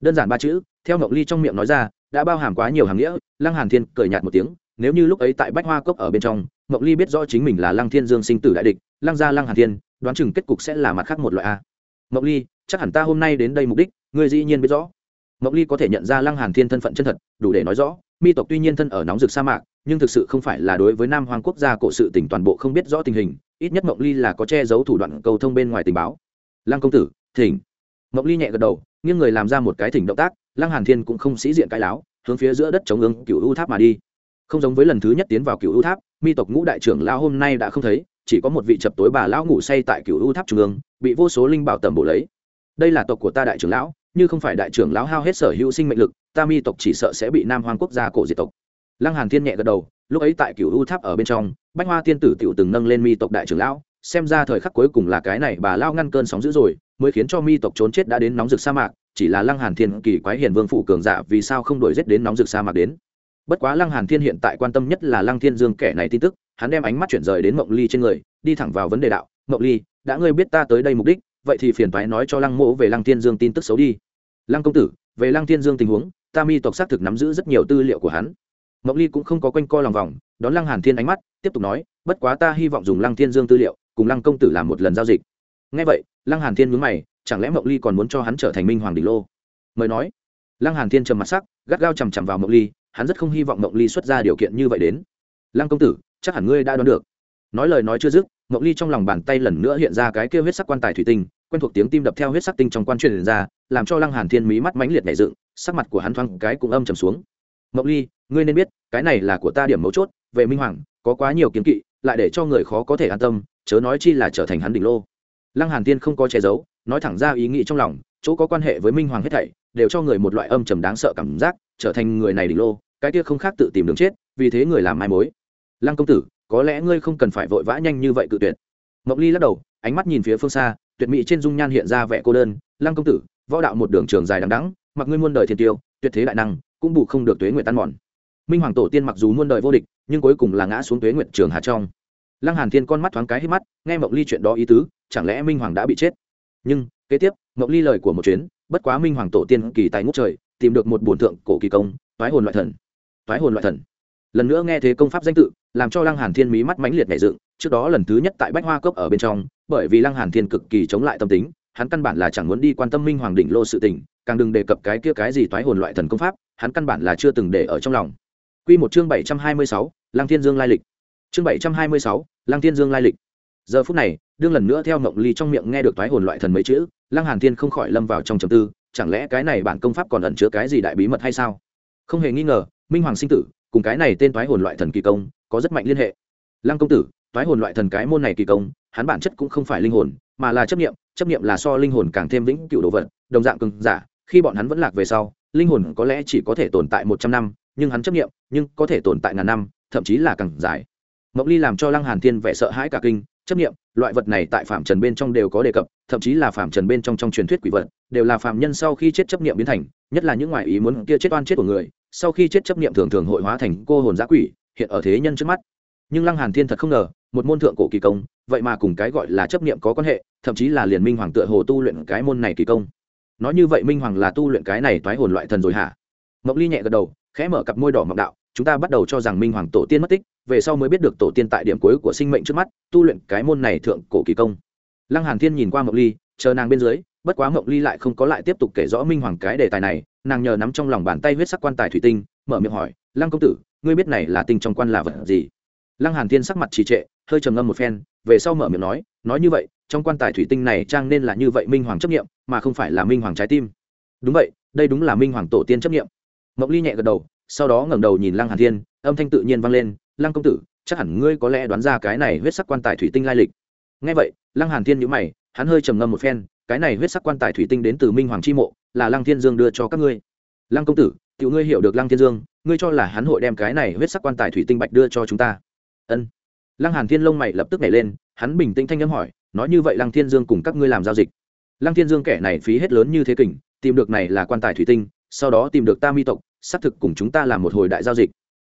đơn giản ba chữ, theo mộng ly trong miệng nói ra, đã bao hàm quá nhiều hàng nghĩa, lăng hàn thiên cười nhạt một tiếng, nếu như lúc ấy tại bách hoa cốc ở bên trong mộng ly biết rõ chính mình là lăng thiên dương sinh tử đại địch, lăng gia lăng hàn thiên, đoán chừng kết cục sẽ là mặt khác một loại a. Mộng ly, chắc hẳn ta hôm nay đến đây mục đích, ngươi dĩ nhiên biết rõ. Mộng ly có thể nhận ra lăng hàn thiên thân phận chân thật, đủ để nói rõ, mi tộc tuy nhiên thân ở nóng rực sa mạc, nhưng thực sự không phải là đối với nam hoàng quốc gia cổ sự tỉnh toàn bộ không biết rõ tình hình, ít nhất mộng ly là có che giấu thủ đoạn cầu thông bên ngoài tình báo. Lăng công tử, thỉnh. Mộng ly nhẹ gật đầu, nghiêng người làm ra một cái thỉnh động tác, lăng hàn thiên cũng không sĩ diện cái láo, hướng phía giữa đất chống ứng cựu u tháp mà đi. Không giống với lần thứ nhất tiến vào cựu u tháp mi tộc ngũ đại trưởng lao hôm nay đã không thấy, chỉ có một vị chập tối bà lão ngủ say tại cựu u tháp trung ương, bị vô số linh bảo tầm bổ lấy. Đây là tộc của ta đại trưởng lão, như không phải đại trưởng lão hao hết sở hữu sinh mệnh lực, ta mi tộc chỉ sợ sẽ bị nam hoàng quốc gia cổ diệt tộc. Lăng hàn thiên nhẹ gật đầu, lúc ấy tại cựu u tháp ở bên trong, bách hoa tiên tử tiểu từng nâng lên mi tộc đại trưởng lão, xem ra thời khắc cuối cùng là cái này bà lao ngăn cơn sóng dữ rồi, mới khiến cho mi tộc trốn chết đã đến nóng rực sa mạc, chỉ là lăng hàn thiên kỳ quái hiền vương phụ cường giả vì sao không đuổi giết đến nóng rực sa mạc đến bất quá lăng hàn thiên hiện tại quan tâm nhất là lăng thiên dương kẻ này tin tức, hắn đem ánh mắt chuyển rời đến mộng ly trên người, đi thẳng vào vấn đề đạo. Mộng ly, đã ngươi biết ta tới đây mục đích, vậy thì phiền toái nói cho lăng mộ về lăng thiên dương tin tức xấu đi. Lăng công tử, về lăng thiên dương tình huống, ta mi tộc xác thực nắm giữ rất nhiều tư liệu của hắn. Mộng ly cũng không có quanh co lòng vòng, đón lăng hàn thiên ánh mắt, tiếp tục nói, bất quá ta hy vọng dùng lăng thiên dương tư liệu, cùng lăng công tử làm một lần giao dịch. Ngay vậy, lăng hàn thiên nhướng mày, chẳng lẽ mộng ly còn muốn cho hắn trở thành minh hoàng đỉnh lô? Mời nói. Lăng hàn thiên trầm mặt sắc, gắt gao chằm chằm vào mộng ly hắn rất không hy vọng mộng ly xuất ra điều kiện như vậy đến. Lăng công tử, chắc hẳn ngươi đã đoán được. Nói lời nói chưa dứt, mộng ly trong lòng bàn tay lần nữa hiện ra cái kia huyết sắc quan tài thủy tinh, quen thuộc tiếng tim đập theo huyết sắc tinh trong quan truyền ra, làm cho lăng hàn thiên mí mắt mãnh liệt nhảy dựng, sắc mặt của hắn thoáng cái cũng âm trầm xuống. Mộng ly, ngươi nên biết, cái này là của ta điểm mấu chốt, về minh hoàng, có quá nhiều kiến kỵ, lại để cho người khó có thể an tâm, chớ nói chi là trở thành hắn đỉnh lô. Lăng hàn thiên không có che giấu, nói thẳng ra ý nghĩ trong lòng, chỗ có quan hệ với minh hoàng hết thảy, đều cho người một loại âm trầm đáng sợ cảm giác, trở thành người này đỉnh lô cái kia không khác tự tìm đường chết, vì thế người làm mai mối. Lăng công tử, có lẽ ngươi không cần phải vội vã nhanh như vậy cự tuyệt. Mộng ly lắc đầu, ánh mắt nhìn phía phương xa, tuyệt mỹ trên dung nhan hiện ra vẻ cô đơn. Lăng công tử, võ đạo một đường trường dài đằng đẵng, mặc ngươi muôn đời thiên tiêu, tuyệt thế đại năng, cũng bù không được tuế nguyện tan mòn. Minh hoàng tổ tiên mặc dù muôn đời vô địch, nhưng cuối cùng là ngã xuống tuế nguyện trường hà trong. Lăng hàn thiên con mắt thoáng cái hít mắt, nghe mộng ly chuyện đó ý tứ, chẳng lẽ minh hoàng đã bị chết? Nhưng, kế tiếp mộng ly lời của một chuyến, bất quá minh hoàng tổ tiên kỳ tài ngút trời, tìm được một bổn thượng cổ kỳ công, toái hồn loại thần toái hồn loại thần. Lần nữa nghe thế công pháp danh tự làm cho lăng hàn thiên mí mắt mãnh liệt nhảy dựng trước đó lần thứ nhất tại bách hoa cốc ở bên trong bởi vì lăng hàn thiên cực kỳ chống lại tâm tính hắn căn bản là chẳng muốn đi quan tâm minh hoàng đỉnh lô sự tình càng đừng đề cập cái kia cái gì toái hồn loại thần công pháp hắn căn bản là chưa từng để ở trong lòng. Quy một chương bảy trăm hai mươi sáu, lăng thiên dương lai lịch. Chương bảy trăm hai mươi sáu, lăng thiên dương lai lịch. Giờ phút này đương lần nữa theo ngọc ly trong miệng nghe được toái hồn loại thần mấy chữ lăng hàn thiên không khỏi lâm vào trong trầm tư chẳng lẽ cái này bản công pháp còn ẩn chứa cái gì đại bí mật hay sao? Không hề nghi ngờ minh hoàng sinh tử, cùng cái này tên toái hồn loại thần kỳ công, có rất mạnh liên hệ. Lăng công tử, toái hồn loại thần cái môn này kỳ công, hắn bản chất cũng không phải linh hồn, mà là chấp niệm chấp niệm là so linh hồn càng thêm vĩnh cựu đồ vật, đồng dạng cứng giả, khi bọn hắn vẫn lạc về sau, linh hồn có lẽ chỉ có thể tồn tại một trăm năm, nhưng hắn chấp niệm, nhưng có thể tồn tại ngàn năm, thậm chí là càng dài. Mộng ly làm cho lăng hàn thiên vẻ sợ hãi cả kinh, chấp niệm, loại vật này tại phạm trần bên trong đều có đề cập, thậm chí là phạm trần bên trong trong truyền thuyết quỷ vật, đều là phạm nhân sau khi chết chấp niệm biến thành, nhất là những ngoại ý muốn kia chết oan chết của người sau khi chết chấp niệm thường thường hội hóa thành cô hồn giã quỷ, hiện ở thế nhân trước mắt. Nhưng lăng hàn thiên thật không ngờ, một môn thượng cổ kỳ công, vậy mà cùng cái gọi là chấp niệm có quan hệ, thậm chí là liền minh hoàng tựa hồ tu luyện cái môn này kỳ công. Nói như vậy minh hoàng là tu luyện cái này toái hồn loại thần rồi hả? Mộng ly nhẹ gật đầu, khẽ mở cặp môi đỏ mộng đạo, chúng ta bắt đầu cho rằng minh hoàng tổ tiên mất tích, về sau mới biết được tổ tiên tại điểm cuối của sinh mệnh trước mắt, tu luyện cái môn này thượng cổ kỳ công. Lăng hàn thiên nhìn qua mộng ly, chờ nàng bên dưới, bất quá mộng ly lại không có lại tiếp tục kể rõ minh hoàng cái đề tài này nàng nhờ nắm trong lòng bàn tay huyết sắc quan tài thủy tinh, mở miệng hỏi, lăng công tử, ngươi biết này là tinh trong quan là vật gì? Lăng hàn thiên sắc mặt trì trệ, hơi trầm ngâm một phen, về sau mở miệng nói nói như vậy, trong quan tài thủy tinh này trang nên là như vậy minh hoàng chấp nghiệm mà không phải là minh hoàng trái tim. Đúng vậy, đây đúng là minh hoàng tổ tiên chấp nghiệm mộng ly nhẹ gật đầu, sau đó ngẩng đầu nhìn lăng hàn thiên, âm thanh tự nhiên vang lên, lăng công tử, chắc hẳn ngươi có lẽ đoán ra cái này huyết sắc quan tài thủy tinh lai lịch. Nghe vậy, lăng hàn thiên nhíu mày, hắn hơi trầm ngâm một phen cái này huyết sắc quan tài thủy tinh đến từ minh hoàng chi mộ, là lăng thiên dương đưa cho các ngươi. Lăng công tử, tiểu ngươi hiểu được lăng thiên dương, ngươi cho là hắn hội đem cái này huyết sắc quan tài thủy tinh bạch đưa cho chúng ta. Ân. Lăng hàn thiên lông mày lập tức nhảy lên, hắn bình tĩnh thanh âm hỏi, nói như vậy lăng thiên dương cùng các ngươi làm giao dịch. Lăng thiên dương kẻ này phí hết lớn như thế kình, tìm được này là quan tài thủy tinh, sau đó tìm được ta mi tộc, xác thực cùng chúng ta làm một hồi đại giao dịch.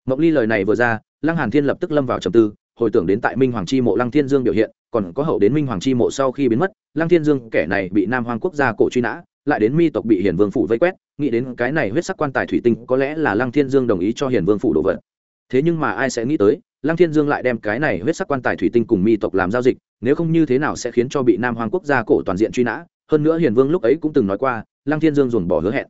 Mộng ly lời này vừa ra, lăng hàn thiên lập tức lâm vào trầm tư, hồi tưởng đến tại minh hoàng chi mộ lăng thiên dương biểu hiện, còn có hậu đến minh hoàng chi mộ sau khi biến mất lăng thiên dương, kẻ này bị nam hoàng quốc gia cổ truy nã, lại đến mi tộc bị hiền vương phủ vây quét, nghĩ đến cái này huyết sắc quan tài thủy tinh, có lẽ là lăng thiên dương đồng ý cho hiền vương phủ đồ vật. Thế nhưng mà ai sẽ nghĩ tới, lăng thiên dương lại đem cái này huyết sắc quan tài thủy tinh cùng mi tộc làm giao dịch, nếu không như thế nào sẽ khiến cho bị nam hoàng quốc gia cổ toàn diện truy nã? Hơn nữa hiền vương lúc ấy cũng từng nói qua, lăng thiên dương dồn bỏ hứa hẹn.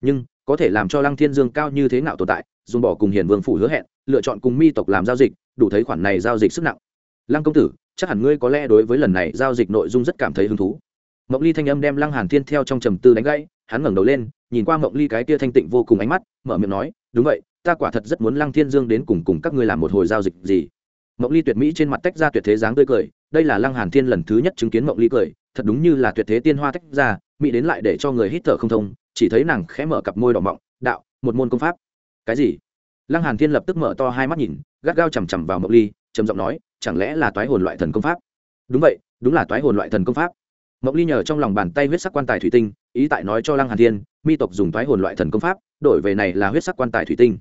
Nhưng, có thể làm cho lăng thiên dương cao như thế nào tồn tại dùng bỏ cùng hiền vương phủ hứa hẹn, lựa chọn cùng mi tộc làm giao dịch, đủ thấy khoản này giao dịch sức nặng. Lăng công tử chắc hẳn ngươi có lẽ đối với lần này giao dịch nội dung rất cảm thấy hứng thú. Mộng ly thanh âm đem lăng hàn thiên theo trong trầm tư đánh gãy, hắn ngẩng đầu lên, nhìn qua mộng ly cái kia thanh tịnh vô cùng ánh mắt, mở miệng nói, đúng vậy, ta quả thật rất muốn lăng thiên dương đến cùng cùng các ngươi làm một hồi giao dịch gì. Mộng ly tuyệt mỹ trên mặt tách ra tuyệt thế dáng tươi cười, đây là lăng hàn thiên lần thứ nhất chứng kiến mộng ly cười, thật đúng như là tuyệt thế tiên hoa tách ra, mỹ đến lại để cho người hít thở không thông, chỉ thấy nàng khẽ mở cặp môi đỏ mọng, đạo, một môn công pháp. Cái gì? Lăng hàn thiên lập tức mở to hai mắt nhìn, gắt gao chằm chằm vào mộng ly, trầm giọng nói chẳng lẽ là toái hồn loại thần công pháp? Đúng vậy, đúng là toái hồn loại thần công pháp. Mộng ly nhờ trong lòng bàn tay huyết sắc quan tài thủy tinh, ý tại nói cho lăng hàn thiên, mi tộc dùng toái hồn loại thần công pháp, đổi về này là huyết sắc quan tài thủy tinh.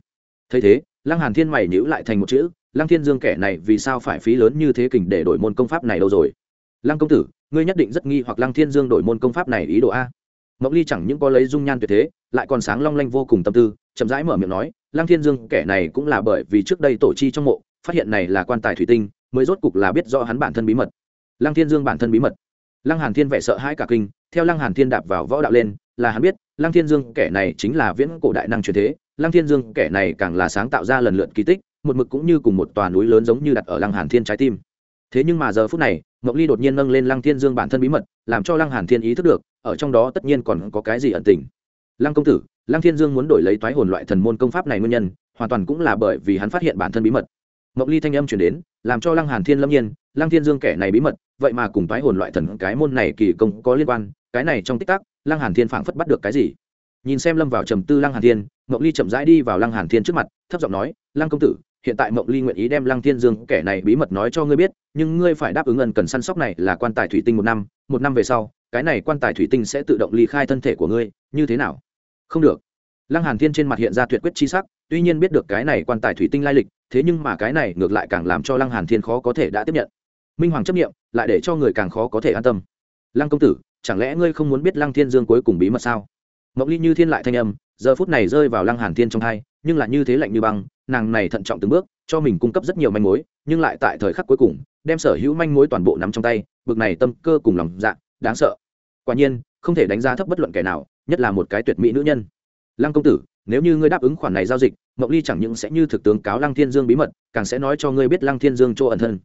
Thấy thế, lăng hàn thiên mày nhữ lại thành một chữ, lăng thiên dương kẻ này vì sao phải phí lớn như thế kình để đổi môn công pháp này đâu rồi? Lăng công tử, ngươi nhất định rất nghi hoặc lăng thiên dương đổi môn công pháp này ý đồ a. Mộng ly chẳng những có lấy dung nhan tuyệt thế, lại còn sáng long lanh vô cùng tâm tư, chậm rãi mở miệng nói, lăng thiên dương kẻ này cũng là bởi vì trước đây tổ chi trong mộ, phát hiện này là quan tài thủy tinh mới rốt cục là biết rõ hắn bản thân bí mật. Lăng thiên dương bản thân bí mật. Lăng hàn thiên vẻ sợ hãi cả kinh, theo lăng hàn thiên đạp vào võ đạo lên, là hắn biết, lăng thiên dương kẻ này chính là viễn cổ đại năng truyền thế, lăng thiên dương kẻ này càng là sáng tạo ra lần lượt kỳ tích, một mực cũng như cùng một tòa núi lớn giống như đặt ở lăng hàn thiên trái tim. Thế nhưng mà giờ phút này, mộng ly đột nhiên nâng lên lăng thiên dương bản thân bí mật, làm cho lăng hàn thiên ý thức được, ở trong đó tất nhiên còn có cái gì ẩn tình. Lăng công tử, lăng thiên dương muốn đổi lấy toái hồn loại thần môn công pháp này nguyên nhân, hoàn toàn cũng là bởi vì hắn phát hiện bản thân bí mật mộng ly thanh âm chuyển đến, làm cho lăng hàn thiên lâm nhiên, lăng thiên dương kẻ này bí mật, vậy mà cùng tái hồn loại thần cái môn này kỳ công có liên quan, cái này trong tích tắc, lăng hàn thiên phảng phất bắt được cái gì? Nhìn xem lâm vào trầm tư lăng hàn thiên mộng ly chậm rãi đi vào lăng hàn thiên trước mặt, thấp giọng nói, lăng công tử, hiện tại mộng ly nguyện ý đem lăng thiên dương kẻ này bí mật nói cho ngươi biết, nhưng ngươi phải đáp ứng ân cần săn sóc này là quan tài thủy tinh một năm một năm về sau, cái này quan tài thủy tinh sẽ tự động ly khai thân thể của ngươi, như thế nào? Không được lăng hàn thiên trên mặt hiện ra tuyệt quyết chi sắc, tuy nhiên biết được cái này quan tài thủy tinh lai lịch, thế nhưng mà cái này ngược lại càng làm cho lăng hàn thiên khó có thể đã tiếp nhận. Minh hoàng chấp nghiệm lại để cho người càng khó có thể an tâm. Lăng công tử, chẳng lẽ ngươi không muốn biết lăng thiên dương cuối cùng bí mật sao? Mộng ly như thiên lại thanh âm, giờ phút này rơi vào lăng hàn thiên trong hai, nhưng lại như thế lạnh như băng, nàng này thận trọng từng bước, cho mình cung cấp rất nhiều manh mối, nhưng lại tại thời khắc cuối cùng, đem sở hữu manh mối toàn bộ nắm trong tay, bực này tâm cơ cùng lòng dạ đáng sợ. Quả nhiên, không thể đánh giá thấp bất luận kẻ nào, nhất là một cái tuyệt mỹ nữ nhân lăng công tử, nếu như ngươi đáp ứng khoản này giao dịch mộng ly chẳng những sẽ như thực tướng cáo lăng thiên dương bí mật, càng sẽ nói cho ngươi biết lăng thiên dương chỗ ẩn thân.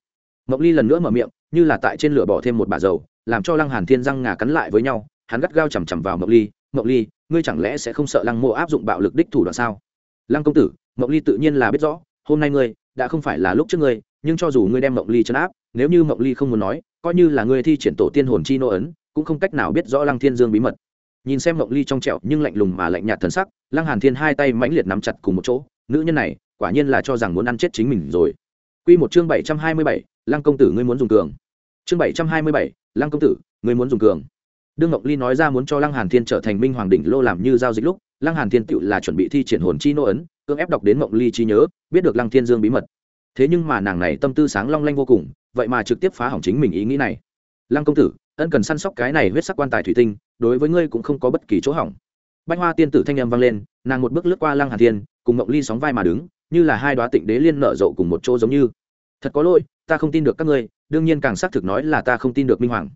Mộng ly lần nữa mở miệng, như là tại trên lửa bỏ thêm một bả dầu, làm cho lăng hàn thiên răng ngà cắn lại với nhau, hắn gắt gao chầm chằm vào mộng ly mộng ly, ngươi chẳng lẽ sẽ không sợ lăng mộ áp dụng bạo lực đích thủ đoạn sao? Lăng công tử mộng ly tự nhiên là biết rõ, hôm nay ngươi, đã không phải là lúc trước ngươi, nhưng cho dù ngươi đem mộng ly chấn áp, nếu như mộng ly không muốn nói, coi như là ngươi thi triển tổ tiên hồn chi nô ấn, cũng không cách nào biết rõ lăng thiên dương bí mật nhìn xem mộng ly trong trẹo nhưng lạnh lùng mà lạnh nhạt thần sắc lăng hàn thiên hai tay mãnh liệt nắm chặt cùng một chỗ nữ nhân này quả nhiên là cho rằng muốn ăn chết chính mình rồi. Quy một chương bảy trăm hai mươi bảy, lăng công tử ngươi muốn dùng cường. Chương bảy trăm hai mươi bảy, lăng công tử ngươi muốn dùng cường. Đương mộng ly nói ra muốn cho lăng hàn thiên trở thành minh hoàng đỉnh lô làm như giao dịch lúc lăng hàn thiên tựu là chuẩn bị thi triển hồn chi nô ấn cưỡng ép đọc đến mộng ly chi nhớ biết được lăng thiên dương bí mật. Thế nhưng mà nàng này tâm tư sáng long lanh vô cùng vậy mà trực tiếp phá hỏng chính mình ý nghĩ này. Lăng công tử ân cần săn sóc cái này huyết sắc quan tài thủy tinh đối với ngươi cũng không có bất kỳ chỗ hỏng. Bách hoa tiên tử thanh âm vang lên, nàng một bước lướt qua lăng hà thiên, cùng mộng ly sóng vai mà đứng, như là hai đoá tịnh đế liên nở rộ cùng một chỗ giống như. Thật có lỗi, ta không tin được các ngươi, đương nhiên càng xác thực nói là ta không tin được minh hoàng.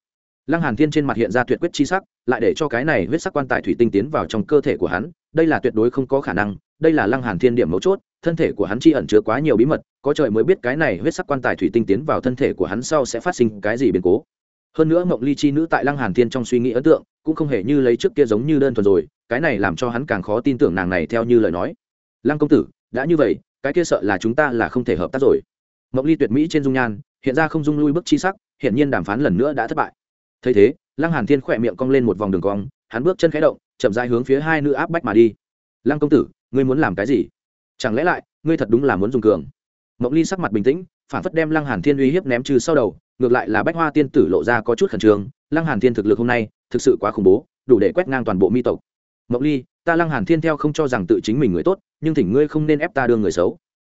Lăng hàn thiên trên mặt hiện ra tuyệt quyết chi sắc, lại để cho cái này huyết sắc quan tài thủy tinh tiến vào trong cơ thể của hắn, đây là tuyệt đối không có khả năng, đây là lăng hàn thiên điểm mấu chốt, thân thể của hắn chi ẩn chứa quá nhiều bí mật, có trời mới biết cái này huyết sắc quan tài thủy tinh tiến vào thân thể của hắn sau sẽ phát sinh cái gì biến cố. Hơn nữa mộng ly chi nữ tại lăng hàn thiên trong suy nghĩ ấn tượng cũng không hề như lấy trước kia giống như đơn thuần rồi, cái này làm cho hắn càng khó tin tưởng nàng này theo như lời nói. Lăng công tử, đã như vậy, cái kia sợ là chúng ta là không thể hợp tác rồi. Mộng ly tuyệt mỹ trên dung nhan, hiện ra không dung lui bước chi sắc hiện nhiên đàm phán lần nữa đã thất bại. Thấy thế, lăng hàn thiên khỏe miệng cong lên một vòng đường cong, hắn bước chân khẽ động, chậm rãi hướng phía hai nữ áp bách mà đi. Lăng công tử, ngươi muốn làm cái gì? Chẳng lẽ lại, ngươi thật đúng là muốn dùng cường? Mộng ly sắc mặt bình tĩnh, phản phất đem lăng hàn thiên uy hiếp ném trừ sau đầu, ngược lại là bách hoa tiên tử lộ ra có chút khẩn trương lăng hàn thiên thực lực hôm nay, thực sự quá khủng bố, đủ để quét ngang toàn bộ mi tộc. Mộng ly, ta lăng hàn thiên theo không cho rằng tự chính mình người tốt, nhưng thỉnh ngươi không nên ép ta đương người xấu.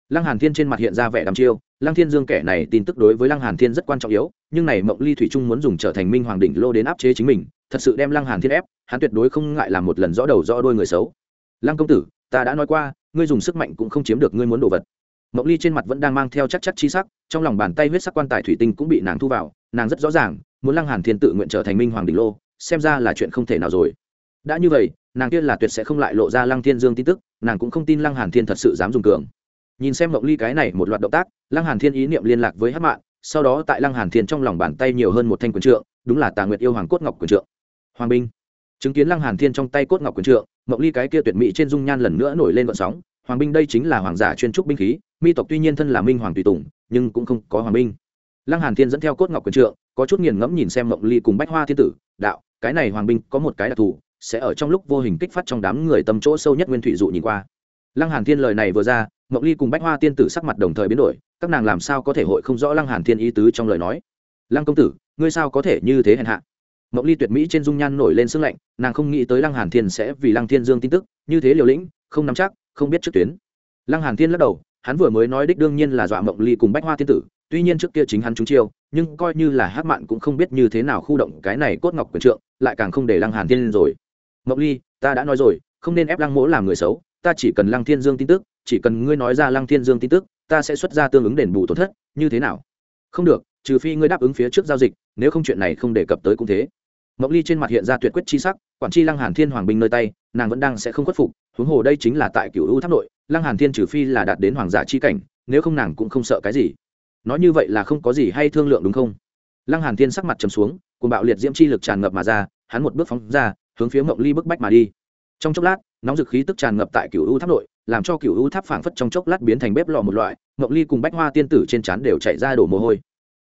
Lăng hàn thiên trên mặt hiện ra vẻ đăm chiêu, lăng thiên dương kẻ này tin tức đối với lăng hàn thiên rất quan trọng yếu, nhưng này mộng ly thủy trung muốn dùng trở thành minh hoàng đỉnh lô đến áp chế chính mình, thật sự đem lăng hàn thiên ép, hắn tuyệt đối không ngại làm một lần rõ đầu rõ đuôi người xấu. Lăng công tử, ta đã nói qua, ngươi dùng sức mạnh cũng không chiếm được ngươi muốn đồ vật. Mộng ly trên mặt vẫn đang mang theo chắc chắc chi sắc, trong lòng bàn tay huyết sắc quan tài thủy tinh cũng bị nàng thu vào, nàng rất rõ ràng muốn lăng hàn thiên tự nguyện trở thành minh hoàng đỉnh lô, xem ra là chuyện không thể nào rồi. Đã như vậy, nàng kia là tuyệt sẽ không lại lộ ra lăng thiên dương tin tức, nàng cũng không tin lăng hàn thiên thật sự dám dùng cường. Nhìn xem mộng ly cái này một loạt động tác, lăng hàn thiên ý niệm liên lạc với hát mạn, sau đó tại lăng hàn thiên trong lòng bàn tay nhiều hơn một thanh quyền trượng, đúng là tà nguyệt yêu hoàng cốt ngọc quyền trượng. Hoàng binh. Chứng kiến lăng hàn thiên trong tay cốt ngọc quyền trượng, mộng ly cái kia tuyệt mỹ trên dung nhan lần nữa nổi lên vận sóng. Hoàng binh đây chính là hoàng giả chuyên trúc binh khí, mi tộc tuy nhiên thân là minh hoàng tùy tùng, nhưng cũng không có hoàng binh. Lăng hàn thiên dẫn theo cốt ngọc quyền trượng có chút nghiền ngẫm nhìn xem mộng ly cùng bách hoa thiên tử, đạo, cái này hoàng binh có một cái đặc thù, sẽ ở trong lúc vô hình kích phát trong đám người tâm chỗ sâu nhất nguyên thủy dụ nhìn qua. Lăng hàn thiên lời này vừa ra, mộng ly cùng bách hoa tiên tử sắc mặt đồng thời biến đổi, các nàng làm sao có thể hội không rõ lăng hàn thiên ý tứ trong lời nói? Lăng công tử, ngươi sao có thể như thế hèn hạ? Mộng ly tuyệt mỹ trên dung nhan nổi lên sương lạnh, nàng không nghĩ tới lăng hàn thiên sẽ vì lăng thiên dương tin tức, như thế liều lĩnh, không nắm chắc, không biết trước tuyến. Lăng hàn thiên lắc đầu, hắn vừa mới nói đích đương nhiên là dọa mộng ly cùng bách hoa tiên tử tuy nhiên trước kia chính hắn trúng chiêu, nhưng coi như là hát mạn cũng không biết như thế nào khu động cái này cốt ngọc quyền trượng, lại càng không để lăng hàn thiên lên rồi. Mộng ly, ta đã nói rồi, không nên ép lăng mỗ làm người xấu, ta chỉ cần lăng thiên dương tin tức, chỉ cần ngươi nói ra lăng thiên dương tin tức, ta sẽ xuất ra tương ứng đền bù tổn thất, như thế nào? Không được, trừ phi ngươi đáp ứng phía trước giao dịch, nếu không chuyện này không đề cập tới cũng thế. Mộng ly trên mặt hiện ra tuyệt quyết chi sắc, quản chi lăng hàn thiên hoàng binh nơi tay, nàng vẫn đang sẽ không khuất phục, huống hồ đây chính là tại cựu u tháp nội, lăng hàn thiên trừ phi là đạt đến hoàng giả chi cảnh, nếu không nàng cũng không sợ cái gì nói như vậy là không có gì hay thương lượng đúng không? Lăng hàn thiên sắc mặt trầm xuống cùng bạo liệt diễm chi lực tràn ngập mà ra, hắn một bước phóng ra, hướng phía mộng ly bức bách mà đi. Trong chốc lát, nóng dực khí tức tràn ngập tại cửu u tháp nội, làm cho cửu u tháp phảng phất trong chốc lát biến thành bếp lò một loại, mộng ly cùng bách hoa tiên tử trên trán đều chạy ra đổ mồ hôi.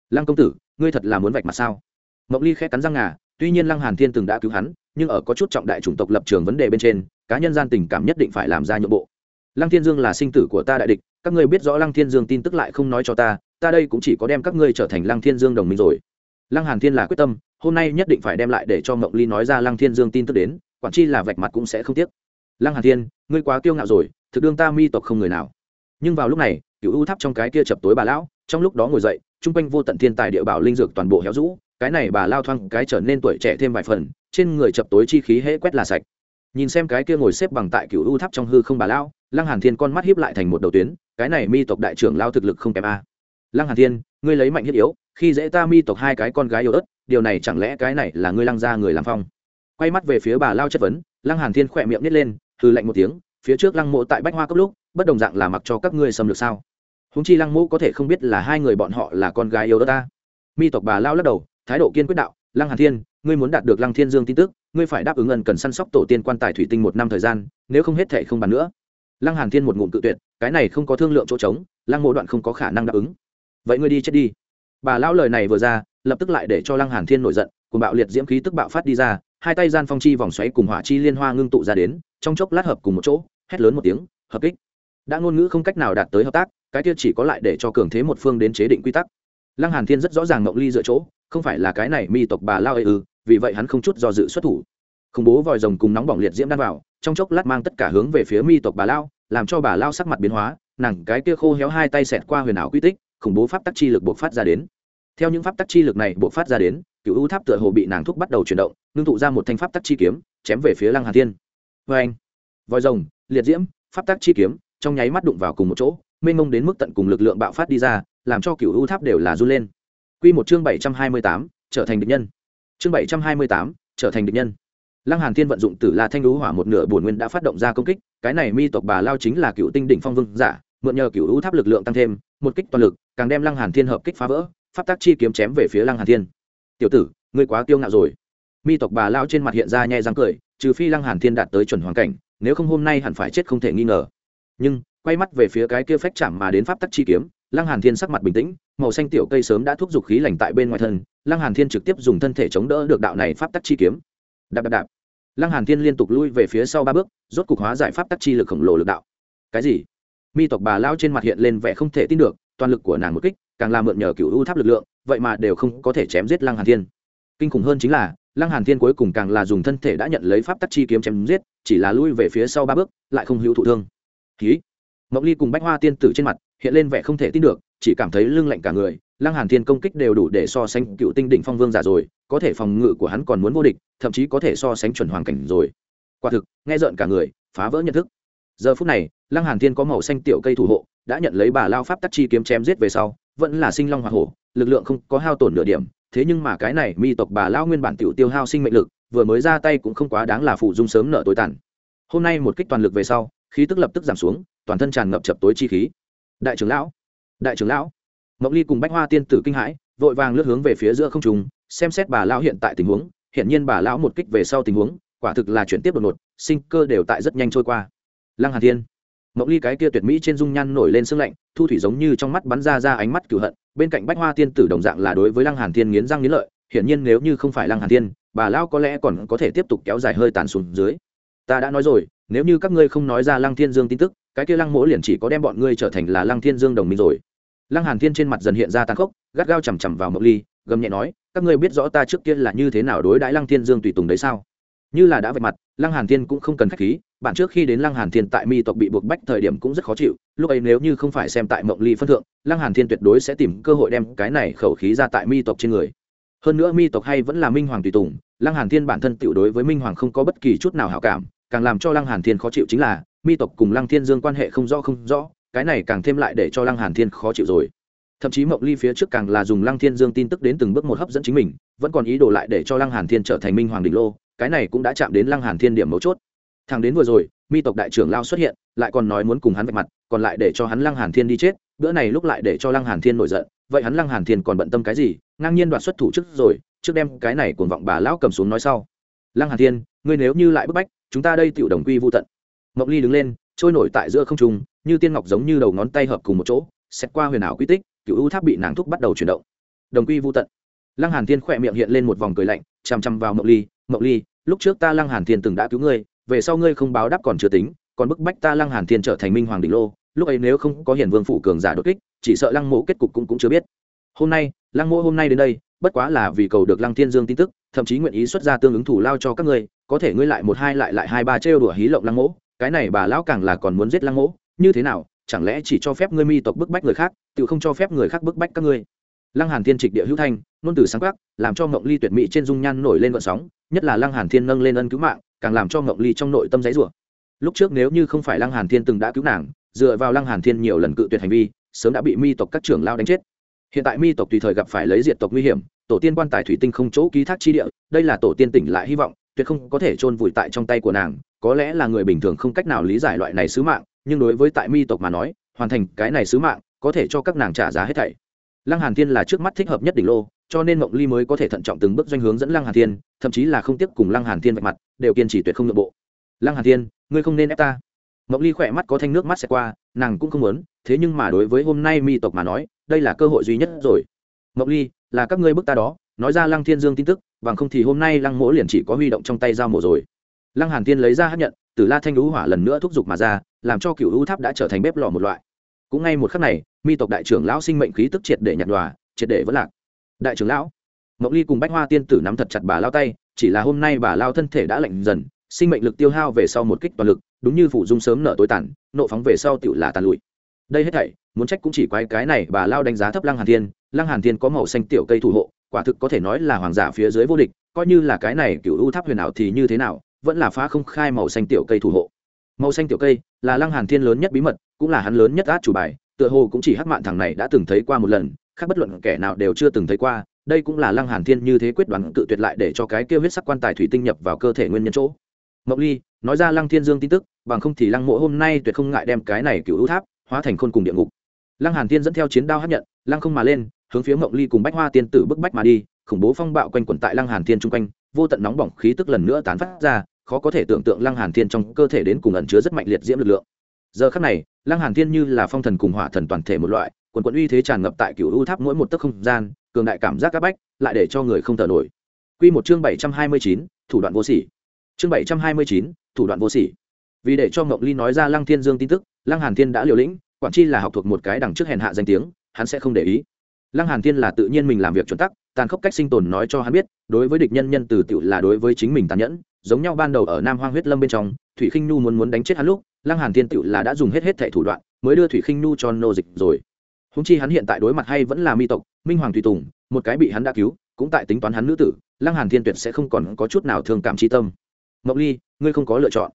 Lăng công tử, ngươi thật là muốn vạch mặt sao? Mộng ly khẽ cắn răng ngà, tuy nhiên lăng hàn thiên từng đã cứu hắn, nhưng ở có chút trọng đại chủng tộc lập trường vấn đề bên trên, cá nhân gian tình cảm nhất định phải làm ra nhượng bộ. Lăng thiên dương là sinh tử của ta đại địch, các ngươi biết rõ lăng thiên dương tin tức lại không nói cho ta ta đây cũng chỉ có đem các ngươi trở thành lăng thiên dương đồng minh rồi. Lăng hàn thiên là quyết tâm, hôm nay nhất định phải đem lại để cho mộng ly nói ra lăng thiên dương tin tức đến, quản chi là vạch mặt cũng sẽ không tiếc. Lăng hàn thiên, ngươi quá kiêu ngạo rồi, thực đương ta mi tộc không người nào. Nhưng vào lúc này, cựu u tháp trong cái kia chập tối bà lão, trong lúc đó ngồi dậy, chung quanh vô tận thiên tài địa bảo linh dược toàn bộ héo rũ, cái này bà lao thoang cái trở nên tuổi trẻ thêm vài phần, trên người chập tối chi khí hễ quét là sạch. Nhìn xem cái kia ngồi xếp bằng tại cựu u tháp trong hư không bà lao lăng hàn thiên con mắt hiếp lại thành một đầu tuyến, cái này mi tộc đại trưởng lao thực lực không kém a lăng hàn thiên, ngươi lấy mạnh thiết yếu, khi dễ ta mi tộc hai cái con gái yếu ớt, điều này chẳng lẽ cái này là ngươi lăng ra người làm phong? Quay mắt về phía bà lao chất vấn, lăng hàn thiên khỏe miệng nít lên, hừ lạnh một tiếng, phía trước lăng mộ tại bách hoa cấp lúc, bất đồng dạng là mặc cho các ngươi xâm lược sao? Húng chi lăng mộ có thể không biết là hai người bọn họ là con gái yêu ớt ta. Mi tộc bà lao lắc đầu, thái độ kiên quyết đạo, lăng hàn thiên, ngươi muốn đạt được lăng thiên dương tin tức, ngươi phải đáp ứng ân cần săn sóc tổ tiên quan tài thủy tinh một năm thời gian, nếu không hết thể không bàn nữa. Lăng hàn thiên một ngụm cự tuyệt, cái này không có thương lượng chỗ trống, lăng mộ đoạn không có khả năng đáp ứng vậy ngươi đi chết đi. Bà lão lời này vừa ra, lập tức lại để cho lăng hàn thiên nổi giận, cùng bạo liệt diễm khí tức bạo phát đi ra, hai tay gian phong chi vòng xoáy cùng hỏa chi liên hoa ngưng tụ ra đến, trong chốc lát hợp cùng một chỗ, hét lớn một tiếng, hợp kích. Đã ngôn ngữ không cách nào đạt tới hợp tác, cái kia chỉ có lại để cho cường thế một phương đến chế định quy tắc. Lăng hàn thiên rất rõ ràng ngọc ly dựa chỗ, không phải là cái này mi tộc bà lao ấy ư, vì vậy hắn không chút do dự xuất thủ. Khủng bố vòi rồng cùng nóng bỏng liệt diễm đan vào, trong chốc lát mang tất cả hướng về phía mi tộc bà lao làm cho bà lao sắc mặt biến hóa, nàng cái kia khô héo hai tay xẹt qua huyền ảo quy tích khủng bố pháp tắc chi lực bộc phát ra đến. Theo những pháp tắc chi lực này bộc phát ra đến, cựu u tháp tựa hồ bị nàng thúc bắt đầu chuyển động, ngưng tụ ra một thanh pháp tắc chi kiếm, chém về phía lăng hàn thiên. Vê anh vòi rồng, liệt diễm, pháp tắc chi kiếm, trong nháy mắt đụng vào cùng một chỗ, mênh mông đến mức tận cùng lực lượng bạo phát đi ra, làm cho cựu u tháp đều là run lên. Quy một chương bảy trăm hai mươi tám, trở thành địch nhân. Chương bảy trăm hai mươi tám, trở thành địch nhân. Lăng hàn thiên vận dụng tử la thanh lũ hỏa một nửa bổn nguyên đã phát động ra công kích, cái này mi tộc bà lao chính là cựu tinh đỉnh phong vương giả mượn nhờ cựu u tháp lực lượng tăng thêm, một kích toàn lực, càng đem lăng hàn thiên hợp kích phá vỡ, pháp tắc chi kiếm chém về phía lăng hàn thiên. Tiểu tử, ngươi quá kiêu ngạo rồi. Mi tộc bà lao trên mặt hiện ra nhẹ răng cười, trừ phi lăng hàn thiên đạt tới chuẩn hoàn cảnh, nếu không hôm nay hẳn phải chết không thể nghi ngờ. Nhưng, quay mắt về phía cái kia phách chạm mà đến pháp tắc chi kiếm, lăng hàn thiên sắc mặt bình tĩnh, màu xanh tiểu cây sớm đã thúc giục khí lành tại bên ngoài thân, lăng hàn thiên trực tiếp dùng thân thể chống đỡ được đạo này pháp tắc chi kiếm. Đạp đạp đạp. Lăng hàn thiên liên tục lui về phía sau ba bước, rốt cục hóa giải pháp tắc chi lực khổng lồ lực đạo. Cái gì? Mi tộc bà lao trên mặt hiện lên vẻ không thể tin được, toàn lực của nàng một kích, càng làm mượn nhờ cựu u tháp lực lượng, vậy mà đều không có thể chém giết lăng hàn thiên. Kinh khủng hơn chính là, lăng hàn thiên cuối cùng càng là dùng thân thể đã nhận lấy pháp tắc chi kiếm chém giết, chỉ là lui về phía sau ba bước, lại không hữu thụ thương. Ký mộng ly cùng bách hoa tiên tử trên mặt hiện lên vẻ không thể tin được, chỉ cảm thấy lưng lạnh cả người, lăng hàn thiên công kích đều đủ để so sánh cựu tinh đỉnh phong vương giả rồi, có thể phòng ngự của hắn còn muốn vô địch, thậm chí có thể so sánh chuẩn hoàng cảnh rồi. Quả thực, nghe rợn cả người, phá vỡ nhận thức giờ phút này, lăng hàn thiên có màu xanh tiểu cây thủ hộ, đã nhận lấy bà lao pháp tắc chi kiếm chém giết về sau, vẫn là sinh long hỏa hổ, lực lượng không có hao tổn nửa điểm. Thế nhưng mà cái này mi tộc bà lao nguyên bản tiểu tiêu hao sinh mệnh lực, vừa mới ra tay cũng không quá đáng là phụ dung sớm nợ tối tàn. Hôm nay một kích toàn lực về sau, khí tức lập tức giảm xuống, toàn thân tràn ngập chập tối chi khí. Đại trưởng lão, đại trưởng lão. Mộng ly cùng bách hoa tiên tử kinh hãi, vội vàng lướt hướng về phía giữa không trung, xem xét bà lão hiện tại tình huống. Hiện nhiên bà lão một kích về sau tình huống, quả thực là chuyển tiếp đột ngột, sinh cơ đều tại rất nhanh trôi qua lăng hàn thiên. Mộng ly cái kia tuyệt mỹ trên dung nhan nổi lên sương lạnh, thu thủy giống như trong mắt bắn ra ra ánh mắt cửu hận, bên cạnh bách hoa tiên tử đồng dạng là đối với lăng hàn thiên nghiến răng nghiến lợi, hiển nhiên nếu như không phải lăng hàn thiên, bà lão có lẽ còn có thể tiếp tục kéo dài hơi tàn xuống dưới. Ta đã nói rồi, nếu như các ngươi không nói ra lăng thiên dương tin tức, cái kia lăng mỗ liền chỉ có đem bọn ngươi trở thành là lăng thiên dương đồng minh rồi. Lăng hàn thiên trên mặt dần hiện ra tàn khốc, gắt gao chằm chằm vào mộng ly, gầm nhẹ nói, các ngươi biết rõ ta trước kia là như thế nào đối đãi lăng thiên dương tùy tùng đấy sao? Như là đã vạch mặt, lăng hàn thiên cũng không cần khách khí bạn trước khi đến lăng hàn thiên tại mi tộc bị buộc bách thời điểm cũng rất khó chịu, lúc ấy nếu như không phải xem tại mộng ly phân thượng, lăng hàn thiên tuyệt đối sẽ tìm cơ hội đem cái này khẩu khí ra tại mi tộc trên người. Hơn nữa mi tộc hay vẫn là minh hoàng tùy tùng, lăng hàn thiên bản thân tiểu đối với minh hoàng không có bất kỳ chút nào hảo cảm, càng làm cho lăng hàn thiên khó chịu chính là, mi tộc cùng lăng thiên dương quan hệ không rõ không rõ, cái này càng thêm lại để cho lăng hàn thiên khó chịu rồi. Thậm chí mộng ly phía trước càng là dùng lăng thiên dương tin tức đến từng bước một hấp dẫn chính mình, vẫn còn ý đồ lại để cho lăng hàn thiên trở thành minh hoàng đỉnh lô, cái này cũng đã chạm đến lăng hàn thiên điểm mấu chốt thằng đến vừa rồi, mi tộc đại trưởng lao xuất hiện, lại còn nói muốn cùng hắn vạch mặt, còn lại để cho hắn lăng hàn thiên đi chết, bữa này lúc lại để cho lăng hàn thiên nổi giận, vậy hắn lăng hàn thiên còn bận tâm cái gì? Ngang nhiên đoạt xuất thủ trước rồi, trước đem cái này cuồng vọng bà lão cầm xuống nói sau. Lăng hàn thiên, ngươi nếu như lại bức bách, chúng ta đây tiểu đồng quy vu tận. Mộng ly đứng lên, trôi nổi tại giữa không trung, như tiên ngọc giống như đầu ngón tay hợp cùng một chỗ, xét qua huyền ảo quy tích cựu u tháp bị nàng thúc bắt đầu chuyển động. Đồng quy vu tận. Lăng hàn thiên khỏe miệng hiện lên một vòng cười lạnh, chằm chằm vào mộng ly mộng ly, lúc trước ta lăng hàn thiên từng đã cứu ngươi về sau ngươi không báo đáp còn chưa tính còn bức bách ta lăng hàn thiên trở thành minh hoàng đỉnh lô lúc ấy nếu không có hiển vương phụ cường giả đột kích chỉ sợ lăng mộ kết cục cũng cũng chưa biết. Hôm nay lăng mộ hôm nay đến đây bất quá là vì cầu được lăng thiên dương tin tức thậm chí nguyện ý xuất ra tương ứng thủ lao cho các ngươi có thể ngươi lại một hai lại lại hai ba trêu đùa hí lộng lăng mộ cái này bà lão càng là còn muốn giết lăng mộ, như thế nào chẳng lẽ chỉ cho phép ngươi mi tộc bức bách người khác tự không cho phép người khác bức bách các ngươi lăng hàn thiên trịch địa hữu thanh nôn từ sáng quắc, làm cho ngộng ly tuyệt mỹ trên dung nhan nổi lên vận sóng, nhất là lăng hàn thiên nâng lên ân cứu mạng, càng làm cho ngộng ly trong nội tâm giấy rủa. Lúc trước nếu như không phải lăng hàn thiên từng đã cứu nàng, dựa vào lăng hàn thiên nhiều lần cự tuyệt hành vi, sớm đã bị mi tộc các trưởng lao đánh chết. Hiện tại mi tộc tùy thời gặp phải lấy diệt tộc nguy hiểm, tổ tiên quan tài thủy tinh không chỗ ký thác chi địa, đây là tổ tiên tỉnh lại hy vọng, tuyệt không có thể chôn vùi tại trong tay của nàng, có lẽ là người bình thường không cách nào lý giải loại này sứ mạng, nhưng đối với tại mi tộc mà nói, hoàn thành cái này sứ mạng, có thể cho các nàng trả giá hết thảy lăng hàn thiên là trước mắt thích hợp nhất đỉnh lô, cho nên mộng ly mới có thể thận trọng từng bước doanh hướng dẫn lăng hàn thiên, thậm chí là không tiếp cùng lăng hàn thiên vạch mặt, đều kiên trì tuyệt không nhượng bộ. Lăng hàn thiên, ngươi không nên ép ta. Mộng ly khỏe mắt có thanh nước mắt sẽ qua, nàng cũng không muốn, thế nhưng mà đối với hôm nay mi tộc mà nói, đây là cơ hội duy nhất rồi. Mộng ly, là các ngươi bức ta đó, nói ra lăng thiên dương tin tức, bằng không thì hôm nay lăng mỗ liền chỉ có huy động trong tay dao mổ rồi. Lăng hàn thiên lấy ra hát nhận, từ la thanh lũ hỏa lần nữa thúc giục mà ra, làm cho cựu u tháp đã trở thành bếp lò một loại cũng ngay một khắc này, mi tộc đại trưởng lão sinh mệnh khí tức triệt để nhặt đòa triệt để vẫn lạc. Đại trưởng lão mộng ly cùng bách hoa tiên tử nắm thật chặt bà lao tay, chỉ là hôm nay bà lao thân thể đã lạnh dần, sinh mệnh lực tiêu hao về sau một kích toàn lực, đúng như phủ dung sớm nở tối tàn, nộ phóng về sau tựu là tàn lụi. Đây hết thảy, muốn trách cũng chỉ quái cái này bà lao đánh giá thấp lăng hàn thiên, lăng hàn thiên có màu xanh tiểu cây thủ hộ, quả thực có thể nói là hoàng giả phía dưới vô địch, coi như là cái này cựu u tháp huyền ảo thì như thế nào, vẫn là phá không khai màu xanh tiểu cây thủ hộ. Màu xanh tiểu cây là lăng hàn thiên lớn nhất bí mật cũng là hắn lớn nhất át chủ bài, tựa hồ cũng chỉ hắc mạn thằng này đã từng thấy qua một lần, khác bất luận kẻ nào đều chưa từng thấy qua, đây cũng là lăng hàn thiên như thế quyết đoán tự tuyệt lại để cho cái kia huyết sắc quan tài thủy tinh nhập vào cơ thể nguyên nhân chỗ. Mộng ly, nói ra lăng thiên dương tin tức, bằng không thì lăng mộ hôm nay tuyệt không ngại đem cái này cựu ưu tháp hóa thành khôn cùng địa ngục. Lăng hàn thiên dẫn theo chiến đao hấp nhận, lăng không mà lên, hướng phía mộng ly cùng bách hoa tiên tử bức bách mà đi, khủng bố phong bạo quanh quẩn tại lăng hàn thiên trung quanh, vô tận nóng bỏng khí tức lần nữa tán phát ra, khó có thể tưởng tượng lăng hàn thiên trong cơ thể đến cùng ẩn chứa rất mạnh liệt diễm lực lượng. Giờ khắc này lăng hàn thiên như là phong thần cùng hỏa thần toàn thể một loại, quần quận uy thế tràn ngập tại cựu u tháp mỗi một tấc không gian, cường đại cảm giác các bách, lại để cho người không thở nổi. Quy một chương bảy trăm hai mươi chín, thủ đoạn vô sỉ. Chương bảy trăm hai mươi chín, thủ đoạn vô sỉ. Vì để cho ngọc ly nói ra lăng thiên dương tin tức, lăng hàn thiên đã liều lĩnh, quản chi là học thuộc một cái đằng trước hèn hạ danh tiếng, hắn sẽ không để ý. Lăng hàn thiên là tự nhiên mình làm việc chuẩn tắc, tàn khốc cách sinh tồn nói cho hắn biết, đối với địch nhân nhân từ tiểu là đối với chính mình tàn nhẫn, giống nhau ban đầu ở nam hoang huyết lâm bên trong, thủy khinh nhu muốn muốn đánh chết hắn lúc lăng hàn thiên tự là đã dùng hết hết thẻ thủ đoạn, mới đưa thủy khinh Nu cho nô dịch rồi. Húng chi hắn hiện tại đối mặt hay vẫn là mi tộc, minh hoàng Thủy tùng, một cái bị hắn đã cứu, cũng tại tính toán hắn nữ tử, lăng hàn thiên tuyệt sẽ không còn có chút nào thương cảm chi tâm. Mộng ly, ngươi không có lựa chọn.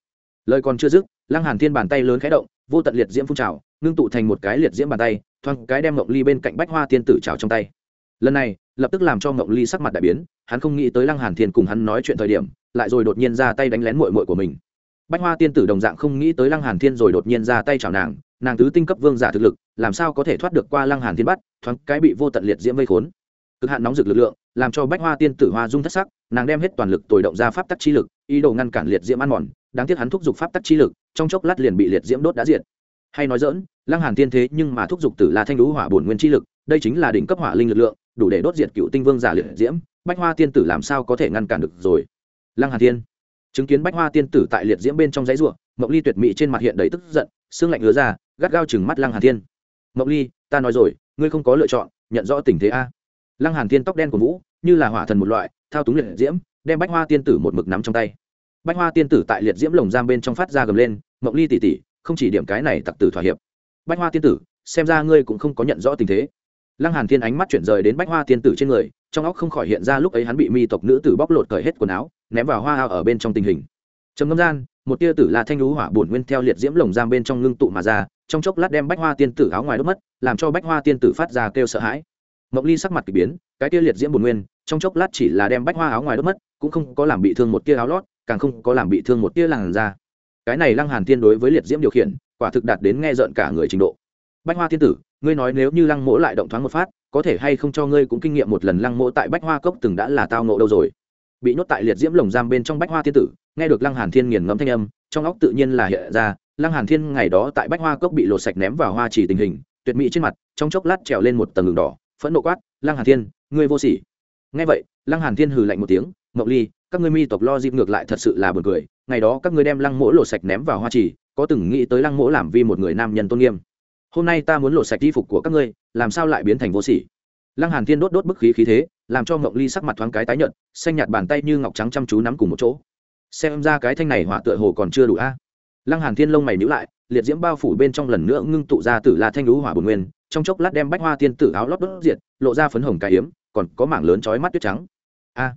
Lời còn chưa dứt, lăng hàn thiên bàn tay lớn khẽ động, vô tận liệt diễm phun trào, ngưng tụ thành một cái liệt diễm bàn tay, thoáng cái đem mộng ly bên cạnh bách hoa tiên tử trào trong tay. Lần này, lập tức làm cho mộng ly sắc mặt đại biến, hắn không nghĩ tới lăng hàn thiên cùng hắn nói chuyện thời điểm, lại rồi đột nhiên ra tay đánh lén muội muội của mình bách hoa tiên tử đồng dạng không nghĩ tới lăng hàn thiên rồi đột nhiên ra tay chào nàng nàng tứ tinh cấp vương giả thực lực, làm sao có thể thoát được qua lăng hàn thiên bắt, thoáng cái bị vô tận liệt diễm vây khốn. Cực hạn nóng rực lực lượng, làm cho bách hoa tiên tử hoa dung thất sắc, nàng đem hết toàn lực tồi động ra pháp tắc chi lực, ý đồ ngăn cản liệt diễm ăn mòn, đáng tiếc hắn thúc giục pháp tắc chi lực, trong chốc lát liền bị liệt diễm đốt đã diệt. Hay nói dỡn lăng hàn tiên thế nhưng mà thúc giục tử la thanh lũ hỏa bổn nguyên chi lực, đây chính là đỉnh cấp hỏa linh lực lượng, đủ để đốt diệt cựu tinh vương giả liệt diễm, bách hoa tiên tử làm sao có thể ngăn cản được rồi? Lăng hàn tiên chứng kiến bách hoa tiên tử tại liệt diễm bên trong dãy ruộng mộng ly tuyệt mỹ trên mặt hiện đầy tức giận, xương lạnh hứa ra, gắt gao chừng mắt lăng hàn thiên. Mộng ly, ta nói rồi, ngươi không có lựa chọn, nhận rõ tình thế a. Lăng hàn thiên tóc đen của vũ, như là hỏa thần một loại, thao túng liệt diễm, đem bách hoa tiên tử một mực nắm trong tay. Bách hoa tiên tử tại liệt diễm lồng giam bên trong phát ra gầm lên mộng ly tỉ tỉ không chỉ điểm cái này tặc tử thỏa hiệp. Bách hoa tiên tử, xem ra ngươi cũng không có nhận rõ tình thế. Lăng hàn thiên ánh mắt chuyển rời đến bách hoa tiên tử trên người, trong óc không khỏi hiện ra lúc ấy hắn bị mi tộc nữ tử bóc lột cởi hết quần áo ném vào hoa ao ở bên trong tình hình. Trầm ngâm gian, một tia tử là thanh lũ hỏa bổn nguyên theo liệt diễm lồng giam bên trong ngưng tụ mà ra, trong chốc lát đem bách hoa tiên tử áo ngoài đốt mất, làm cho bách hoa tiên tử phát ra kêu sợ hãi. Mộng ly sắc mặt kỳ biến, cái tia liệt diễm bổn nguyên, trong chốc lát chỉ là đem bách hoa áo ngoài đốt mất, cũng không có làm bị thương một tia áo lót, càng không có làm bị thương một tia làn da. Cái này lăng hàn tiên đối với liệt diễm điều khiển, quả thực đạt đến nghe rợn cả người trình độ. Bách hoa tiên tử, ngươi nói nếu như lăng mỗ lại động thoáng một phát, có thể hay không cho ngươi cũng kinh nghiệm một lần lăng mỗ tại bách hoa cốc từng đã là tao ngộ đâu rồi? Bị nhốt tại liệt diễm lồng giam bên trong bách hoa tiên tử, nghe được lăng hàn thiên nghiền ngẫm thanh âm, trong óc tự nhiên là hiện ra, lăng hàn thiên ngày đó tại bách hoa cốc bị lột sạch ném vào hoa chỉ tình hình, tuyệt mỹ trên mặt, trong chốc lát trèo lên một tầng đường đỏ, phẫn nộ quát, lăng hàn thiên, ngươi vô sỉ. Nghe vậy, lăng hàn thiên hừ lạnh một tiếng ngọc ly, các ngươi mi tộc lo dịp ngược lại thật sự là buồn cười, ngày đó các ngươi đem lăng mỗ lột sạch ném vào hoa chỉ, có từng nghĩ tới lăng mỗ làm vi một người nam nhân tôn nghiêm. Hôm nay ta muốn lột sạch y phục của các ngươi, làm sao lại biến thành vô sỉ? Lăng hàn thiên đốt đốt bức khí khí thế làm cho ngọc ly sắc mặt thoáng cái tái nhợt, xanh nhạt bàn tay như ngọc trắng chăm chú nắm cùng một chỗ. Xem ra cái thanh này họa tựa hồ còn chưa đủ a. Lăng hàn thiên lông mày nhíu lại, liệt diễm bao phủ bên trong lần nữa ngưng tụ ra tử la thanh lũ hỏa bồn nguyên, trong chốc lát đem bách hoa tiên tử áo lót đốt diệt, lộ ra phấn hồng cài hiếm còn có mảng lớn chói mắt tuyết trắng. A.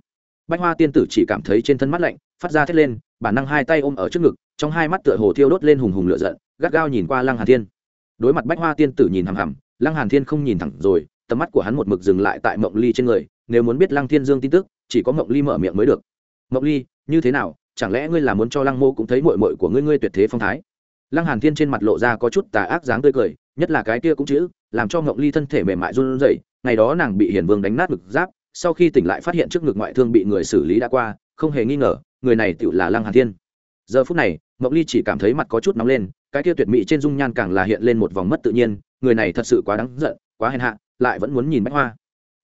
Bách hoa tiên tử chỉ cảm thấy trên thân mắt lạnh, phát ra thét lên, bản năng hai tay ôm ở trước ngực, trong hai mắt tựa hồ thiêu đốt lên hùng hùng lửa giận, gắt gao nhìn qua lăng hàn thiên. Đối mặt bách hoa tiên tử nhìn hằm hằm, lăng hàn thiên không nhìn thẳng rồi, tầm mắt của hắn một mực dừng lại tại mộng ly trên người nếu muốn biết lăng thiên dương tin tức, chỉ có mộng ly mở miệng mới được. Mộng ly, như thế nào? Chẳng lẽ ngươi là muốn cho lăng mô cũng thấy mội mội của ngươi ngươi tuyệt thế phong thái? Lăng hàn thiên trên mặt lộ ra có chút tà ác dáng tươi cười, nhất là cái kia cũng chữ, làm cho mộng ly thân thể mềm mại run rẩy, ngày đó nàng bị hiền vương đánh nát ngực giáp, sau khi tỉnh lại phát hiện trước ngực ngoại thương bị người xử lý đã qua, không hề nghi ngờ, người này tự là lăng hàn thiên. Giờ phút này, mộng ly chỉ cảm thấy mặt có chút nóng lên, cái kia tuyệt mỹ trên dung nhan càng là hiện lên một vòng mất tự nhiên, người này thật sự quá đáng giận, quá hèn hạ, lại vẫn muốn nhìn bách hoa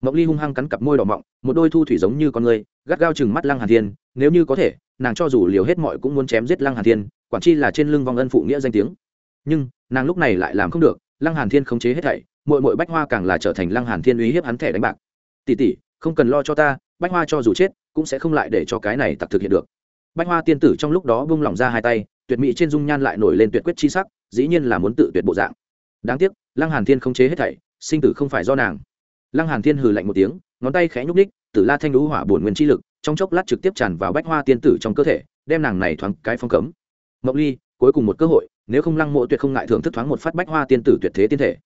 mộng ly hung hăng cắn cặp môi đỏ mọng, một đôi thu thủy giống như con người, gắt gao chừng mắt lăng hàn thiên, nếu như có thể, nàng cho dù liều hết mọi cũng muốn chém giết lăng hàn thiên, quản chi là trên lưng vong ân phụ nghĩa danh tiếng. Nhưng, nàng lúc này lại làm không được, lăng hàn thiên khống chế hết thảy, muội muội bách hoa càng là trở thành lăng hàn thiên uy hiếp hắn thẻ đánh bạc. Tỷ tỷ, không cần lo cho ta, bách hoa cho dù chết, cũng sẽ không lại để cho cái này tặc thực hiện được. Bách hoa tiên tử trong lúc đó bung lỏng ra hai tay, tuyệt mỹ trên dung nhan lại nổi lên tuyệt quyết chi sắc, dĩ nhiên là muốn tự tuyệt bộ dạng. Đáng tiếc, lăng hàn thiên không chế hết thảy, sinh tử không phải do nàng lăng hàn thiên hừ lạnh một tiếng, ngón tay khẽ nhúc ních tử la thanh lũ hỏa bổn nguyên chi lực, trong chốc lát trực tiếp tràn vào bách hoa tiên tử trong cơ thể, đem nàng này thoáng cái phong cấm. Mộng ly, cuối cùng một cơ hội, nếu không lăng mộ tuyệt không ngại thưởng thức thoáng một phát bách hoa tiên tử tuyệt thế tiên thể.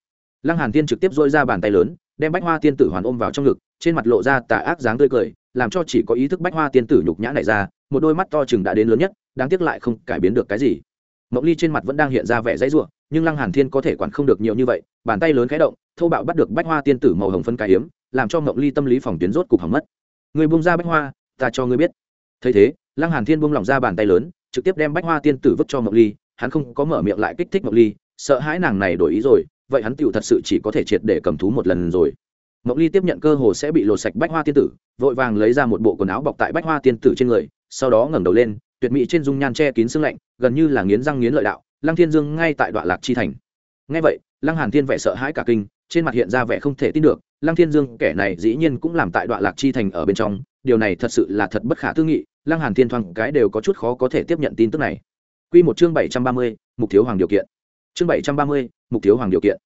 Lăng hàn tiên trực tiếp dôi ra bàn tay lớn, đem bách hoa tiên tử hoàn ôm vào trong ngực, trên mặt lộ ra tà ác dáng tươi cười, làm cho chỉ có ý thức bách hoa tiên tử nhục nhã này ra, một đôi mắt to chừng đã đến lớn nhất, đáng tiếc lại không cải biến được cái gì. Mộng ly trên mặt vẫn đang hiện ra vẻ dãy ruộng nhưng lăng hàn thiên có thể quản không được nhiều như vậy, bàn tay lớn khẽ động, thô bạo bắt được bách hoa tiên tử màu hồng phân cái hiếm, làm cho mộng ly tâm lý phòng tuyến rốt cục hỏng mất. Người buông ra bách hoa, ta cho ngươi biết. Thấy thế, lăng hàn thiên buông lỏng ra bàn tay lớn, trực tiếp đem bách hoa tiên tử vứt cho mộng ly, hắn không có mở miệng lại kích thích mộng ly, sợ hãi nàng này đổi ý rồi, vậy hắn tựu thật sự chỉ có thể triệt để cầm thú một lần rồi. Mộng ly tiếp nhận cơ hồ sẽ bị lột sạch bách hoa tiên tử, vội vàng lấy ra một bộ quần áo bọc tại bách hoa tiên tử trên người, sau đó ngẩng đầu lên, tuyệt mỹ trên dung nhan che kín xương lạnh, gần như là nghiến răng nghiến lợi đạo lăng thiên dương ngay tại đoạn lạc chi thành. Ngay vậy lăng hàn thiên vẻ sợ hãi cả kinh trên mặt hiện ra vẻ không thể tin được. Lăng thiên dương kẻ này dĩ nhiên cũng làm tại đoạn lạc chi thành ở bên trong điều này thật sự là thật bất khả tư nghị. Lăng hàn thiên thoáng cái đều có chút khó có thể tiếp nhận tin tức này. Quy một chương bảy trăm ba mươi, mục thiếu hoàng điều kiện. Chương bảy trăm ba mươi, mục thiếu hoàng điều kiện.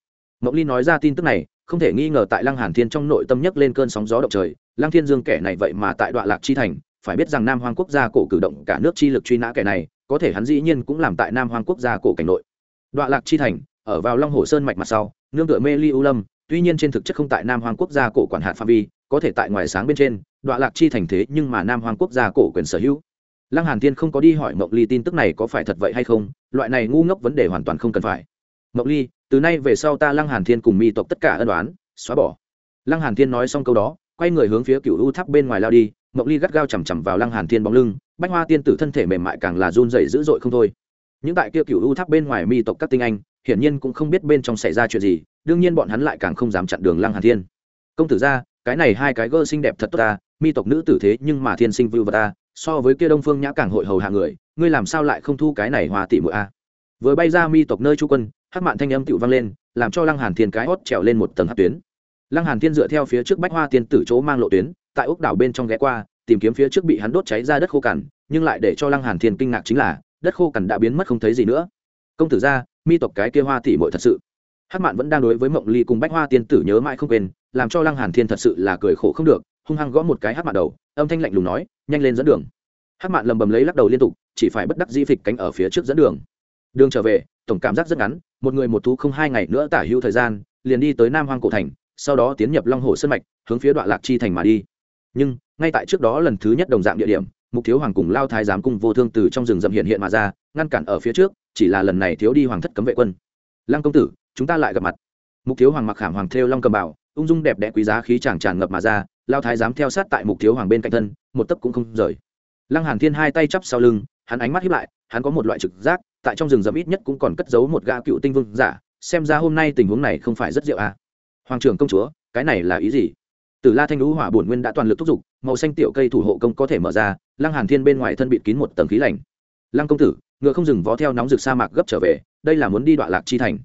Mộng ly nói ra tin tức này không thể nghi ngờ tại lăng hàn thiên trong nội tâm nhấc lên cơn sóng gió động trời. Lăng thiên dương kẻ này vậy mà tại đoạn lạc chi thành phải biết rằng nam hoàng quốc gia cổ cử động cả nước chi lực truy nã kẻ này, có thể hắn dĩ nhiên cũng làm tại nam hoàng quốc gia cổ cảnh nội. Đoạn lạc chi thành, ở vào long hồ sơn mạch mặt sau, nương tựa mê ly u lâm, tuy nhiên trên thực chất không tại nam hoàng quốc gia cổ quản hạt phạm vi, có thể tại ngoài sáng bên trên đoạn lạc chi thành thế nhưng mà nam hoàng quốc gia cổ quyền sở hữu. Lăng hàn thiên không có đi hỏi mộng ly tin tức này có phải thật vậy hay không, loại này ngu ngốc vấn đề hoàn toàn không cần phải. Mộng ly, từ nay về sau ta lăng hàn thiên cùng mi tộc tất cả ân đoán xóa bỏ. Lăng hàn thiên nói xong câu đó, quay người hướng phía cựu u tháp bên ngoài lao đi mộng ly gắt gao chầm chằm vào lăng hàn thiên bóng lưng, bách hoa tiên tử thân thể mềm mại càng là run rẩy dữ dội không thôi. Những tại kia cựu u tháp bên ngoài mi tộc các tinh anh, hiển nhiên cũng không biết bên trong xảy ra chuyện gì, đương nhiên bọn hắn lại càng không dám chặn đường lăng hàn thiên. Công tử ra, cái này hai cái gơ xinh đẹp thật tốt ta, mi tộc nữ tử thế nhưng mà thiên sinh vưu vật ta, so với kia đông phương nhã càng hội hầu hạ người, ngươi làm sao lại không thu cái này hòa tỷ muội a? Vừa bay ra mi tộc nơi chu quân hắc mạn thanh âm tựu vang lên, làm cho lăng hàn thiên cái hót trèo lên một tầng hạt tuyến. Lăng hàn thiên dựa theo phía trước bách hoa tiên tử chỗ mang lộ tuyến tại ốc đảo bên trong ghé qua, tìm kiếm phía trước bị hắn đốt cháy ra đất khô cằn, nhưng lại để cho lăng hàn thiên kinh ngạc chính là, đất khô cằn đã biến mất không thấy gì nữa. Công tử ra mi tộc cái kia hoa tỷ muội thật sự. Hắc mạn vẫn đang đối với mộng ly cùng bách hoa tiên tử nhớ mãi không quên, làm cho lăng hàn thiên thật sự là cười khổ không được, hung hăng gõ một cái hắc mạn đầu, âm thanh lạnh lùng nói, nhanh lên dẫn đường. Hắc mạn lầm bầm lấy lắc đầu liên tục, chỉ phải bất đắc dĩ phịch cánh ở phía trước dẫn đường. Đường trở về, tổng cảm giác rất ngắn, một người một thú không hai ngày nữa tả hữu thời gian, liền đi tới nam hoang cổ thành, sau đó tiến nhập long hồ sơn mạch, hướng phía đoạn lạc chi thành mà đi nhưng, ngay tại trước đó lần thứ nhất đồng dạng địa điểm, mục thiếu hoàng cùng lao thái giám cung vô thương từ trong rừng rậm hiện hiện mà ra, ngăn cản ở phía trước, chỉ là lần này thiếu đi hoàng thất cấm vệ quân. Lăng công tử, chúng ta lại gặp mặt. Mục thiếu hoàng mặc khảm hoàng thêu long cầm bảo ung dung đẹp đẽ quý giá khí chàng tràn ngập mà ra, lao thái giám theo sát tại mục thiếu hoàng bên cạnh thân, một tấc cũng không rời. Lăng hàn thiên hai tay chắp sau lưng, hắn ánh mắt hiếp lại, hắn có một loại trực giác, tại trong rừng rậm ít nhất cũng còn cất giấu một gã cựu tinh vương giả, xem ra hôm nay tình huống này không phải rất diệu à. Hoàng trưởng công chúa, cái này là ý gì? Tử La Thanh Vũ Hỏa bổn nguyên đã toàn lực thúc giục, màu xanh tiểu cây thủ hộ công có thể mở ra, Lăng Hàn Thiên bên ngoài thân bịt kín một tầng khí lạnh. Lăng công tử, ngựa không dừng vó theo nóng rực sa mạc gấp trở về, đây là muốn đi đoạn lạc chi thành.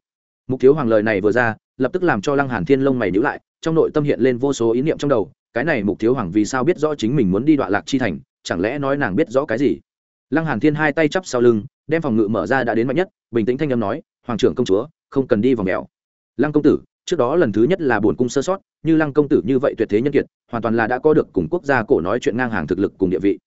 Mục thiếu hoàng lời này vừa ra, lập tức làm cho Lăng Hàn Thiên lông mày nhíu lại, trong nội tâm hiện lên vô số ý niệm trong đầu, cái này Mục thiếu hoàng vì sao biết rõ chính mình muốn đi đoạn lạc chi thành, chẳng lẽ nói nàng biết rõ cái gì? Lăng Hàn Thiên hai tay chắp sau lưng, đem phòng ngự mở ra đã đến mạnh nhất bình tĩnh thanh âm nói hoàng trưởng công chúa không cần đi vào mèo lăng công tử trước đó lần thứ nhất là bổn cung sơ sót, như lăng công tử như vậy tuyệt thế nhân kiệt, hoàn toàn là đã có được cùng quốc gia cổ nói chuyện ngang hàng thực lực cùng địa vị.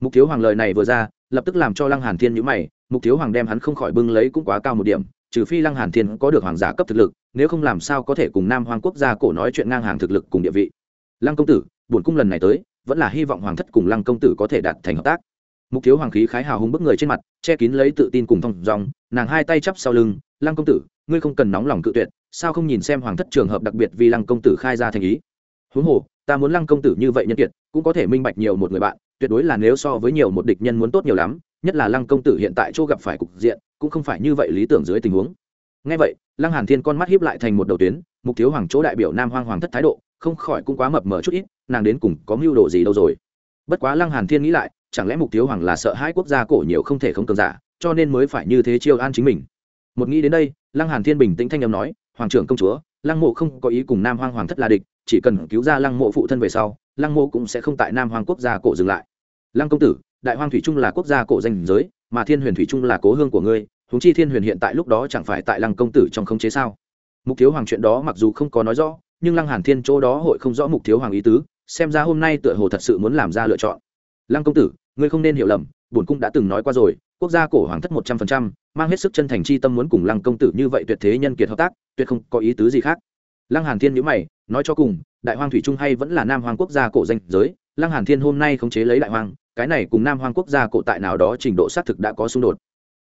Mục thiếu hoàng lời này vừa ra, lập tức làm cho lăng hàn thiên nhíu mày, mục thiếu hoàng đem hắn không khỏi bưng lấy cũng quá cao một điểm, trừ phi lăng hàn thiên có được hoàng giả cấp thực lực, nếu không làm sao có thể cùng nam hoàng quốc gia cổ nói chuyện ngang hàng thực lực cùng địa vị. Lăng công tử bổn cung lần này tới, vẫn là hy vọng hoàng thất cùng lăng công tử có thể đạt thành hợp tác mục thiếu hoàng khí khái hào hùng bức người trên mặt, che kín lấy tự tin cùng thông dòng nàng hai tay chắp sau lưng, lăng công tử, ngươi không cần nóng lòng cự tuyệt, sao không nhìn xem hoàng thất trường hợp đặc biệt vì lăng công tử khai ra thành ý? Huống hồ, ta muốn lăng công tử như vậy nhân kiệt, cũng có thể minh bạch nhiều một người bạn, tuyệt đối là nếu so với nhiều một địch nhân muốn tốt nhiều lắm, nhất là lăng công tử hiện tại chỗ gặp phải cục diện, cũng không phải như vậy lý tưởng dưới tình huống. Ngay vậy, lăng hàn thiên con mắt hiếp lại thành một đầu tuyến, mục thiếu hoàng chỗ đại biểu nam hoang hoàng thất thái độ, không khỏi cũng quá mập mờ chút ít, nàng đến cùng có mưu đồ gì đâu rồi? Bất quá lăng hàn thiên nghĩ lại chẳng lẽ mục thiếu hoàng là sợ hai quốc gia cổ nhiều không thể không cường giả, cho nên mới phải như thế chiêu an chính mình? Một nghĩ đến đây, lăng hàn thiên bình tĩnh thanh âm nói, hoàng trưởng công chúa, lăng mộ không có ý cùng nam hoang hoàng thất là địch, chỉ cần cứu ra lăng mộ phụ thân về sau, lăng mộ cũng sẽ không tại nam hoàng quốc gia cổ dừng lại. Lăng công tử, đại hoàng thủy trung là quốc gia cổ danh giới, mà thiên huyền thủy trung là cố hương của ngươi, huống chi thiên huyền hiện tại lúc đó chẳng phải tại lăng công tử trong khống chế sao? Mục thiếu hoàng chuyện đó mặc dù không có nói rõ, nhưng lăng hàn thiên chỗ đó hội không rõ mục thiếu hoàng ý tứ, xem ra hôm nay tựa hồ thật sự muốn làm ra lựa chọn lăng công tử ngươi không nên hiểu lầm bổn cung đã từng nói qua rồi quốc gia cổ hoàng thất một trăm phần trăm mang hết sức chân thành chi tâm muốn cùng lăng công tử như vậy tuyệt thế nhân kiệt hợp tác tuyệt không có ý tứ gì khác. Lăng hàn thiên nhữ mày nói cho cùng đại Hoàng thủy trung hay vẫn là nam hoàng quốc gia cổ danh giới lăng hàn thiên hôm nay không chế lấy đại Hoàng, cái này cùng nam hoàng quốc gia cổ tại nào đó trình độ xác thực đã có xung đột.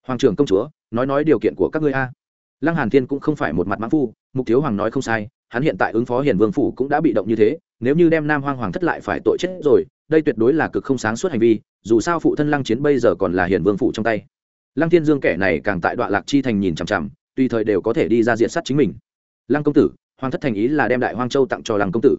Hoàng trưởng công chúa nói nói điều kiện của các ngươi a. Lăng hàn thiên cũng không phải một mặt mãn phu mục thiếu hoàng nói không sai hắn hiện tại ứng phó hiền vương phủ cũng đã bị động như thế nếu như đem nam Hoàng hoàng thất lại phải tội chết rồi đây tuyệt đối là cực không sáng suốt hành vi, dù sao phụ thân lăng chiến bây giờ còn là hiền vương phụ trong tay. Lăng thiên dương kẻ này càng tại đoạn lạc chi thành nhìn chằm chằm, tùy thời đều có thể đi ra diện sát chính mình. Lăng công tử, hoàng thất thành ý là đem đại hoang châu tặng cho lăng công tử.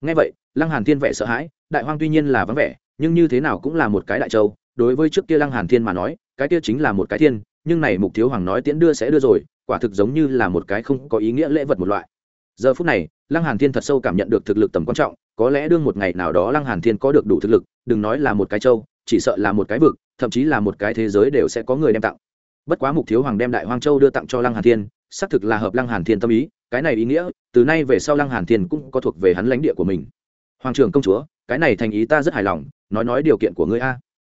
Ngay vậy, lăng hàn thiên vẻ sợ hãi, đại hoang tuy nhiên là vắng vẻ, nhưng như thế nào cũng là một cái đại châu, đối với trước kia lăng hàn thiên mà nói, cái kia chính là một cái thiên, nhưng này mục thiếu hoàng nói tiễn đưa sẽ đưa rồi, quả thực giống như là một cái không có ý nghĩa lễ vật một loại giờ phút này, lăng hàn thiên thật sâu cảm nhận được thực lực tầm quan trọng, có lẽ đương một ngày nào đó lăng hàn thiên có được đủ thực lực, đừng nói là một cái châu, chỉ sợ là một cái vực, thậm chí là một cái thế giới đều sẽ có người đem tặng. Bất quá mục thiếu hoàng đem đại hoang châu đưa tặng cho lăng hàn thiên, xác thực là hợp lăng hàn thiên tâm ý, cái này ý nghĩa, từ nay về sau lăng hàn thiên cũng có thuộc về hắn lãnh địa của mình. Hoàng trưởng công chúa, cái này thành ý ta rất hài lòng, nói nói điều kiện của ngươi a.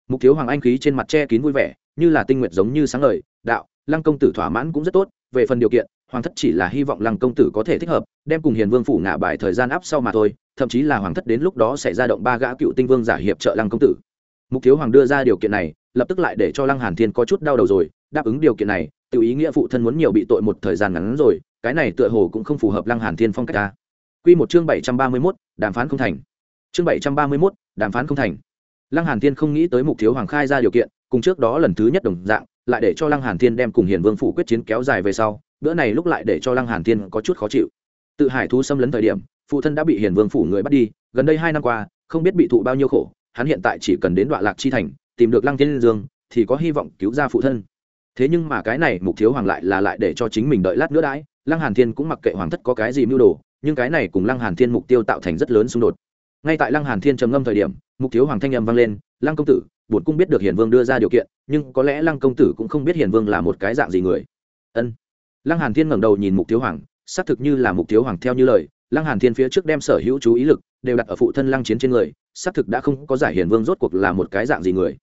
Mục thiếu hoàng anh khí trên mặt che kín vui vẻ, như là tinh nguyện giống như sáng ngời, đạo, lăng công tử thỏa mãn cũng rất tốt, về phần điều kiện hoàng thất chỉ là hy vọng lăng công tử có thể thích hợp đem cùng hiền vương phủ ngả bài thời gian áp sau mà thôi thậm chí là hoàng thất đến lúc đó sẽ ra động ba gã cựu tinh vương giả hiệp trợ lăng công tử. Mục thiếu hoàng đưa ra điều kiện này lập tức lại để cho lăng hàn thiên có chút đau đầu rồi đáp ứng điều kiện này tự ý nghĩa phụ thân muốn nhiều bị tội một thời gian ngắn rồi cái này tựa hồ cũng không phù hợp lăng hàn thiên phong cách ta. Quy một chương bảy trăm ba mươi 731, đàm phán không thành. Chương bảy trăm ba mươi 731, đàm phán không thành. Lăng hàn thiên không nghĩ tới mục thiếu hoàng khai ra điều kiện cùng trước đó lần thứ nhất đồng dạng, lại để cho lăng hàn thiên đem cùng hiền vương phủ quyết chiến kéo dài về sau, bữa này lúc lại để cho lăng hàn thiên có chút khó chịu. Tự hải thú xâm lấn thời điểm, phụ thân đã bị hiền vương phủ người bắt đi, gần đây hai năm qua, không biết bị thụ bao nhiêu khổ, hắn hiện tại chỉ cần đến đoạn lạc chi thành, tìm được lăng thiên dương, thì có hy vọng cứu ra phụ thân. Thế nhưng mà cái này mục thiếu hoàng lại là lại để cho chính mình đợi lát nữa đãi, lăng hàn thiên cũng mặc kệ hoàng thất có cái gì mưu đồ, nhưng cái này cùng lăng hàn thiên mục tiêu tạo thành rất lớn xung đột. Ngay tại lăng hàn thiên trầm ngâm thời điểm, mục thiếu hoàng thanh âm vang lên, lăng công tử bổn cung biết được hiền vương đưa ra điều kiện, nhưng có lẽ lăng công tử cũng không biết hiền vương là một cái dạng gì người. Ân. Lăng hàn thiên ngẩng đầu nhìn mục thiếu hoàng, xác thực như là mục thiếu hoàng theo như lời, lăng hàn thiên phía trước đem sở hữu chú ý lực đều đặt ở phụ thân lăng chiến trên người, xác thực đã không có giải hiền vương rốt cuộc là một cái dạng gì người.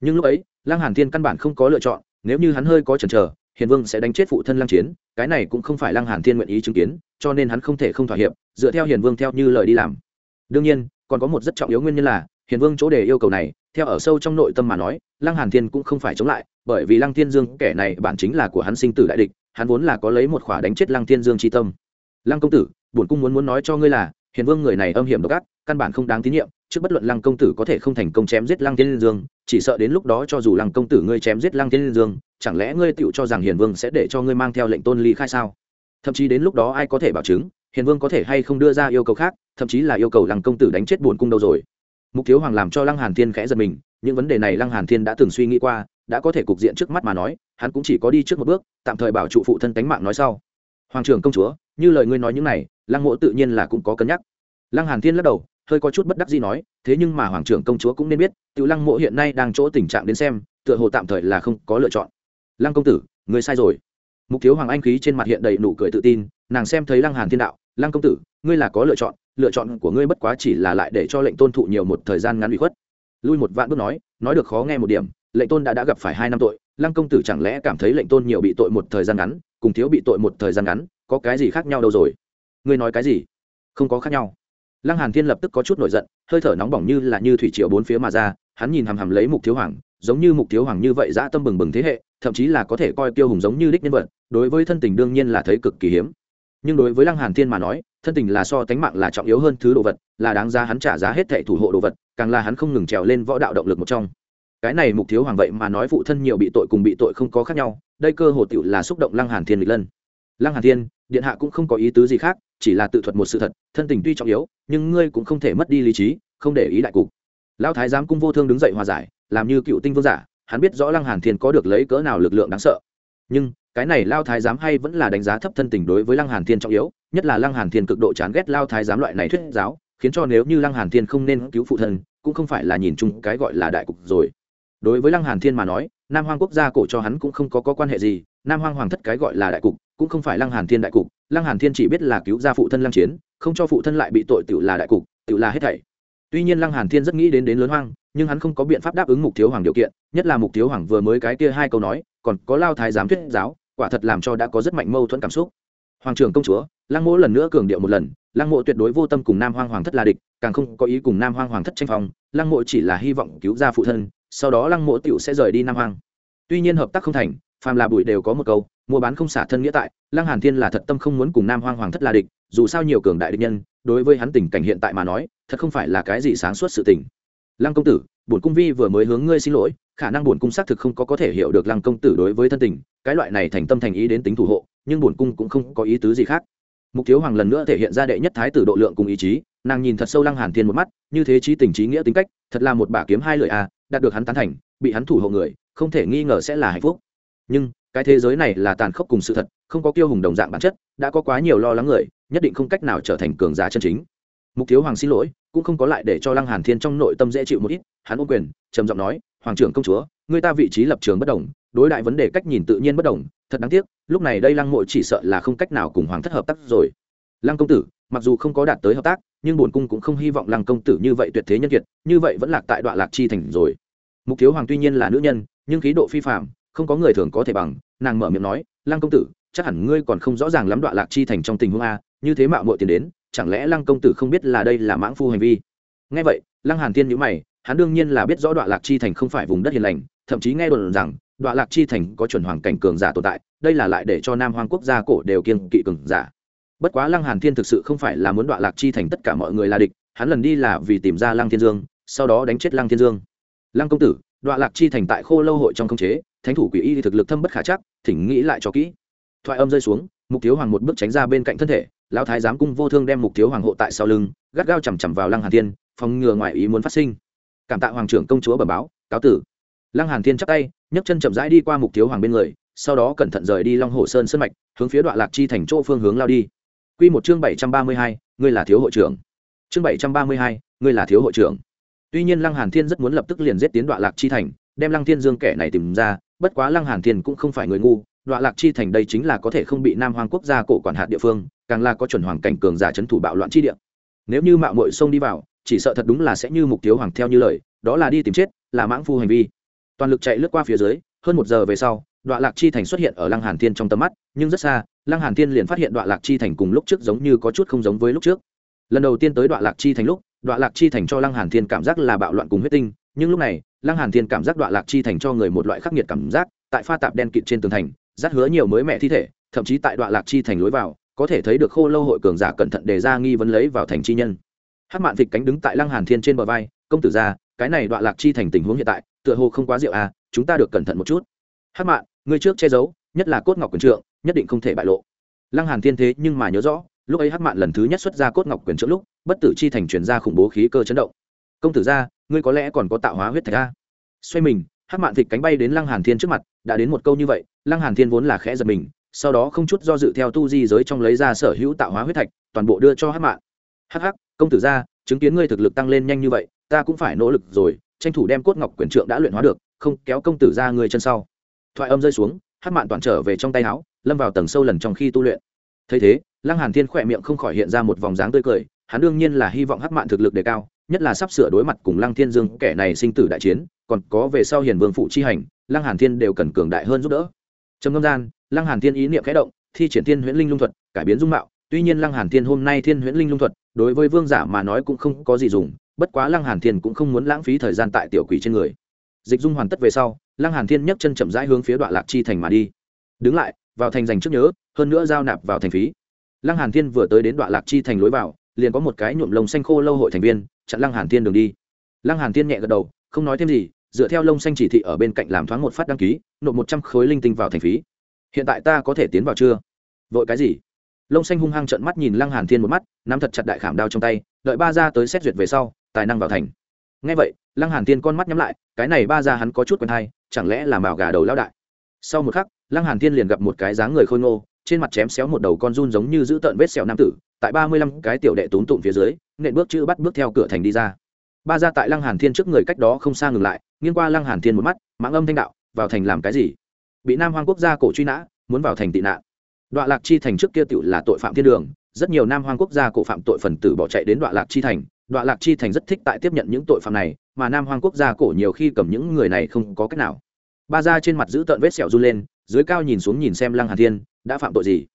Nhưng lúc ấy, lăng hàn thiên căn bản không có lựa chọn, nếu như hắn hơi có chần chờ, hiền vương sẽ đánh chết phụ thân lăng chiến, cái này cũng không phải lăng hàn thiên nguyện ý chứng kiến, cho nên hắn không thể không thỏa hiệp, dựa theo hiền vương theo như lời đi làm. Đương nhiên, còn có một rất trọng yếu nguyên nhân là, hiền vương chỗ đề yêu cầu này theo ở sâu trong nội tâm mà nói, lăng hàn thiên cũng không phải chống lại, bởi vì lăng thiên dương kẻ này bản chính là của hắn sinh tử đại địch, hắn vốn là có lấy một khỏa đánh chết lăng thiên dương chi tâm. Lăng công tử, bổn cung muốn muốn nói cho ngươi là, hiền vương người này âm hiểm độc ác, căn bản không đáng tín nhiệm, trước bất luận lăng công tử có thể không thành công chém giết lăng thiên dương, chỉ sợ đến lúc đó cho dù lăng công tử ngươi chém giết lăng thiên dương, chẳng lẽ ngươi tựu cho rằng hiền vương sẽ để cho ngươi mang theo lệnh tôn ly khai sao? Thậm chí đến lúc đó ai có thể bảo chứng, hiền vương có thể hay không đưa ra yêu cầu khác, thậm chí là yêu cầu lăng công tử đánh chết bổn cung đâu rồi? Mục thiếu hoàng làm cho lăng hàn thiên khẽ giật mình, những vấn đề này lăng hàn thiên đã từng suy nghĩ qua, đã có thể cục diện trước mắt mà nói, hắn cũng chỉ có đi trước một bước, tạm thời bảo trụ phụ thân tánh mạng nói sau. Hoàng trưởng công chúa, như lời ngươi nói những này, lăng mộ tự nhiên là cũng có cân nhắc. Lăng hàn thiên lắc đầu, hơi có chút bất đắc dĩ nói, thế nhưng mà hoàng trưởng công chúa cũng nên biết, Tiểu lăng mộ hiện nay đang chỗ tình trạng đến xem, tựa hồ tạm thời là không có lựa chọn. Lăng công tử người sai rồi. Mục thiếu hoàng anh khí trên mặt hiện đầy nụ cười tự tin, nàng xem thấy lăng hàn thiên đạo, lăng công tử, ngươi là có lựa chọn lựa chọn của ngươi bất quá chỉ là lại để cho lệnh tôn thụ nhiều một thời gian ngắn bị khuất. Lui một vạn bước nói nói được khó nghe một điểm, lệnh tôn đã đã gặp phải hai năm tội, lăng công tử chẳng lẽ cảm thấy lệnh tôn nhiều bị tội một thời gian ngắn, cùng thiếu bị tội một thời gian ngắn, có cái gì khác nhau đâu rồi? Ngươi nói cái gì? Không có khác nhau. Lăng hàn thiên lập tức có chút nổi giận, hơi thở nóng bỏng như là như thủy triều bốn phía mà ra, hắn nhìn hằm hằm lấy mục thiếu hoàng, giống như mục thiếu hoàng như vậy dã tâm bừng bừng thế hệ, thậm chí là có thể coi tiêu hùng giống như đích nhân vật, đối với thân tình đương nhiên là thấy cực kỳ hiếm nhưng đối với lăng hàn thiên mà nói, thân tình là so tánh mạng là trọng yếu hơn thứ đồ vật, là đáng ra hắn trả giá hết thệ thủ hộ đồ vật, càng là hắn không ngừng trèo lên võ đạo động lực một trong. Cái này mục thiếu hoàng vậy mà nói phụ thân nhiều bị tội cùng bị tội không có khác nhau, đây cơ hồ tiểu là xúc động lăng hàn thiên lịch lân. Lăng hàn thiên, điện hạ cũng không có ý tứ gì khác, chỉ là tự thuật một sự thật, thân tình tuy trọng yếu, nhưng ngươi cũng không thể mất đi lý trí, không để ý đại cục. Lão thái giám cung vô thương đứng dậy hòa giải, làm như cựu tinh vương giả, hắn biết rõ lăng hàn thiên có được lấy cỡ nào lực lượng đáng sợ. Nhưng cái này lao thái giám hay vẫn là đánh giá thấp thân tình đối với lăng hàn thiên trọng yếu nhất là lăng hàn thiên cực độ chán ghét lao thái giám loại này thuyết giáo khiến cho nếu như lăng hàn thiên không nên cứu phụ thân cũng không phải là nhìn chung cái gọi là đại cục rồi. Đối với lăng hàn thiên mà nói nam hoang quốc gia cổ cho hắn cũng không có, có quan hệ gì nam hoang hoàng thất cái gọi là đại cục cũng không phải lăng hàn thiên đại cục lăng hàn thiên chỉ biết là cứu ra phụ thân lăng chiến không cho phụ thân lại bị tội tự là đại cục tự là hết thảy. Tuy nhiên lăng hàn thiên rất nghĩ đến đến lớn hoang nhưng hắn không có biện pháp đáp ứng mục thiếu hoàng điều kiện nhất là mục thiếu hoàng vừa mới cái kia hai câu nói còn có lao thái giám thuyết giáo quả thật làm cho đã có rất mạnh mâu thuẫn cảm xúc. Hoàng trưởng công chúa, lăng Mộ lần nữa cường điệu một lần, lăng mộ tuyệt đối vô tâm cùng nam hoang hoàng thất là địch, càng không có ý cùng nam hoang hoàng thất tranh phong, lăng mộ chỉ là hy vọng cứu ra phụ thân, sau đó lăng mộ tiểu sẽ rời đi nam hoang. Tuy nhiên hợp tác không thành, phàm là bụi đều có một câu, mua bán không xả thân nghĩa tại, lăng hàn thiên là thật tâm không muốn cùng nam hoang hoàng thất là địch, dù sao nhiều cường đại địch nhân, đối với hắn tình cảnh hiện tại mà nói, thật không phải là cái gì sáng suốt sự tình. Lăng công tử, bổn cung vi vừa mới hướng ngươi xin lỗi, khả năng bổn cung xác thực không có có thể hiểu được lăng công tử đối với thân tình cái loại này thành tâm thành ý đến tính thủ hộ nhưng bổn cung cũng không có ý tứ gì khác. Mục thiếu hoàng lần nữa thể hiện ra đệ nhất thái tử độ lượng cùng ý chí nàng nhìn thật sâu lăng hàn thiên một mắt như thế trí tình trí nghĩa tính cách thật là một bả kiếm hai lợi a à, đạt được hắn tán thành bị hắn thủ hộ người không thể nghi ngờ sẽ là hạnh phúc. Nhưng cái thế giới này là tàn khốc cùng sự thật không có kiêu hùng đồng dạng bản chất đã có quá nhiều lo lắng người nhất định không cách nào trở thành cường giả chân chính. Mục thiếu hoàng xin lỗi cũng không có lại để cho lăng hàn thiên trong nội tâm dễ chịu một ít hắn ôm quyền trầm giọng nói hoàng trưởng công chúa người ta vị trí lập trường bất đồng, đối đại vấn đề cách nhìn tự nhiên bất đồng, thật đáng tiếc, lúc này đây lăng mộ chỉ sợ là không cách nào cùng hoàng thất hợp tác rồi. Lăng công tử, mặc dù không có đạt tới hợp tác, nhưng bổn cung cũng không hy vọng lăng công tử như vậy tuyệt thế nhân kiệt, như vậy vẫn lạc tại đoạn lạc chi thành rồi. Mục thiếu hoàng tuy nhiên là nữ nhân, nhưng khí độ phi phạm không có người thường có thể bằng, nàng mở miệng nói, lăng công tử, chắc hẳn ngươi còn không rõ ràng lắm đoạn lạc chi thành trong tình huống a, như thế mạo muội tiền đến, chẳng lẽ lăng công tử không biết là đây là mãng phu hành vi? Nghe vậy, lăng hàn thiên nhíu mày, hắn đương nhiên là biết rõ đoạn lạc chi thành không phải vùng đất hiền lành thậm chí nghe đồn rằng đoạn lạc chi thành có chuẩn hoàng cảnh cường giả tồn tại, đây là lại để cho nam hoàng quốc gia cổ đều kiên kỵ cường giả. Bất quá lăng hàn thiên thực sự không phải là muốn đoạn lạc chi thành tất cả mọi người là địch, hắn lần đi là vì tìm ra lăng thiên dương, sau đó đánh chết lăng thiên dương. Lăng công tử đoạn lạc chi thành tại khô lâu hội trong không chế, thánh thủ quỷ y thực lực thâm bất khả chắc, thỉnh nghĩ lại cho kỹ. Thoại âm rơi xuống, mục thiếu hoàng một bước tránh ra bên cạnh thân thể, lão thái giám cung vô thương đem mục thiếu hoàng hộ tại sau lưng, gắt gao chằm chằm vào lăng hàn thiên, phòng ngừa ngoại ý muốn phát sinh. Cảm tạ hoàng trưởng công chúa bẩm báo, cáo tử lăng hàn thiên chắp tay nhấc chân chậm rãi đi qua mục thiếu hoàng bên người sau đó cẩn thận rời đi long hồ sơn sơn mạch hướng phía đoạn lạc chi thành chỗ phương hướng lao đi. Quy một chương bảy trăm ba mươi hai, ngươi là thiếu hội trưởng. Chương bảy trăm ba mươi hai, ngươi là thiếu hội trưởng. Tuy nhiên lăng hàn thiên rất muốn lập tức liền giết tiến đoạn lạc chi thành đem lăng thiên dương kẻ này tìm ra bất quá lăng hàn thiên cũng không phải người ngu đoạn lạc chi thành đây chính là có thể không bị nam hoàng quốc gia cổ quản hạt địa phương càng là có chuẩn hoàng cảnh cường giả chấn thủ bạo loạn chi địa. Nếu như mạo muội xông đi vào chỉ sợ thật đúng là sẽ như mục thiếu hoàng theo như lời đó là đi tìm chết là mãng phu hành vi toàn lực chạy lướt qua phía dưới, hơn một giờ về sau đoạn lạc chi thành xuất hiện ở lăng hàn thiên trong tầm mắt, nhưng rất xa, lăng hàn thiên liền phát hiện đoạn lạc chi thành cùng lúc trước giống như có chút không giống với lúc trước. Lần đầu tiên tới đoạn lạc chi thành lúc đoạn lạc chi thành cho lăng hàn thiên cảm giác là bạo loạn cùng huyết tinh, nhưng lúc này, lăng hàn thiên cảm giác đoạn lạc chi thành cho người một loại khắc nghiệt cảm giác, tại pha tạp đen kịt trên tường thành, rát hứa nhiều mới mẹ thi thể, thậm chí tại đoạn lạc chi thành lối vào, có thể thấy được khô lâu hội cường giả cẩn thận đề ra nghi vấn lấy vào thành chi nhân. Hát mạn vịt cánh đứng tại lăng hàn thiên trên bờ vai, công tử ra cái này đoạn lạc chi thành tình huống hiện tại tựa hồ không quá rượu à chúng ta được cẩn thận một chút. Hát mạn, người trước che giấu, nhất là cốt ngọc quyền trượng, nhất định không thể bại lộ. Lăng hàn thiên thế nhưng mà nhớ rõ, lúc ấy hát mạn lần thứ nhất xuất ra cốt ngọc quyền trượng lúc, bất tử chi thành truyền ra khủng bố khí cơ chấn động. Công tử ra, ngươi có lẽ còn có tạo hóa huyết thạch a. Xoay mình, hát mạn thịt cánh bay đến lăng hàn thiên trước mặt, đã đến một câu như vậy, lăng hàn thiên vốn là khẽ giật mình, sau đó không chút do dự theo tu di giới trong lấy ra sở hữu tạo hóa huyết thạch, toàn bộ đưa cho hát mạn. Hắc hắc, công tử ra, chứng kiến ngươi thực lực tăng lên nhanh như vậy, ta cũng phải nỗ lực rồi tranh thủ đem cốt ngọc quyền trượng đã luyện hóa được, không kéo công tử ra người chân sau. Thoại âm rơi xuống hát mạn toàn trở về trong tay áo, lâm vào tầng sâu lần trong khi tu luyện. Thấy thế, lăng hàn thiên khỏe miệng không khỏi hiện ra một vòng dáng tươi cười, hắn đương nhiên là hy vọng hát mạn thực lực đề cao, nhất là sắp sửa đối mặt cùng lăng thiên dương, kẻ này sinh tử đại chiến, còn có về sau hiền vương phụ chi hành, lăng hàn thiên đều cần cường đại hơn giúp đỡ. Trong ngâm gian, lăng hàn thiên ý niệm khẽ động, thi triển thiên huyễn linh lung thuật, cải biến dung mạo. Tuy nhiên lăng hàn thiên hôm nay thiên huyễn linh lung thuật, đối với vương giả mà nói cũng không có gì dùng bất quá lăng hàn thiên cũng không muốn lãng phí thời gian tại tiểu quỷ trên người. Dịch dung hoàn tất về sau, lăng hàn thiên nhấc chân chậm rãi hướng phía đoạn lạc chi thành mà đi. Đứng lại, vào thành dành trước nhớ, hơn nữa giao nạp vào thành phí. Lăng hàn thiên vừa tới đến đoạn lạc chi thành lối vào, liền có một cái nhuộm lông xanh khô lâu hội thành viên, chặn lăng hàn thiên đường đi. Lăng hàn thiên nhẹ gật đầu, không nói thêm gì, dựa theo lông xanh chỉ thị ở bên cạnh làm thoáng một phát đăng ký, nộp một trăm khối linh tinh vào thành phí. Hiện tại ta có thể tiến vào chưa? Vội cái gì? Lông xanh hung hăng trợn mắt nhìn lăng hàn thiên một mắt, nắm thật chặt đại khảm đao trong tay, đợi ba ra tới xét duyệt về sau tài năng vào thành. Ngay vậy, lăng hàn thiên con mắt nhắm lại, cái này ba ra hắn có chút quen hay, chẳng lẽ là mào gà đầu lao đại? Sau một khắc, lăng hàn thiên liền gặp một cái dáng người khôi ngô, trên mặt chém xéo một đầu con run giống như giữ tợn vết sẹo nam tử, tại ba mươi lăm cái tiểu đệ tún tụng phía dưới, nện bước chữ bắt bước theo cửa thành đi ra. Ba ra tại lăng hàn thiên trước người cách đó không xa ngừng lại, nghiêng qua lăng hàn thiên một mắt, mãng âm thanh đạo, vào thành làm cái gì? Bị nam hoang quốc gia cổ truy nã, muốn vào thành tị nạn. Đọa lạc chi thành trước kia tựu là tội phạm thiên đường, rất nhiều nam hoang quốc gia cổ phạm tội phần tử bỏ chạy đến đọa lạc chi thành đọa lạc chi thành rất thích tại tiếp nhận những tội phạm này, mà nam hoang quốc gia cổ nhiều khi cầm những người này không có cách nào. Ba ra trên mặt giữ tợn vết sẹo run lên, dưới cao nhìn xuống nhìn xem lăng hàn thiên, đã phạm tội gì?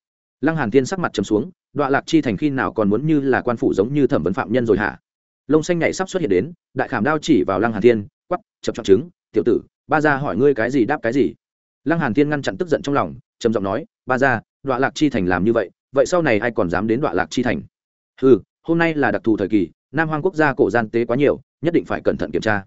Lăng hàn thiên sắc mặt trầm xuống đọa lạc chi thành khi nào còn muốn như là quan phủ giống như thẩm vấn phạm nhân rồi hả? Lông xanh nhảy sắp xuất hiện đến, đại khảm đao chỉ vào lăng hàn thiên, quắp, chập chọc chứng tiểu tử, ba ra hỏi ngươi cái gì đáp cái gì? Lăng hàn thiên ngăn chặn tức giận trong lòng, trầm giọng nói, ba ra đọa lạc chi thành làm như vậy vậy sau này ai còn dám đến đọa lạc chi thành? Ừ hôm nay là đặc thù thời kỳ nam hoang quốc gia cổ gian tế quá nhiều, nhất định phải cẩn thận kiểm tra.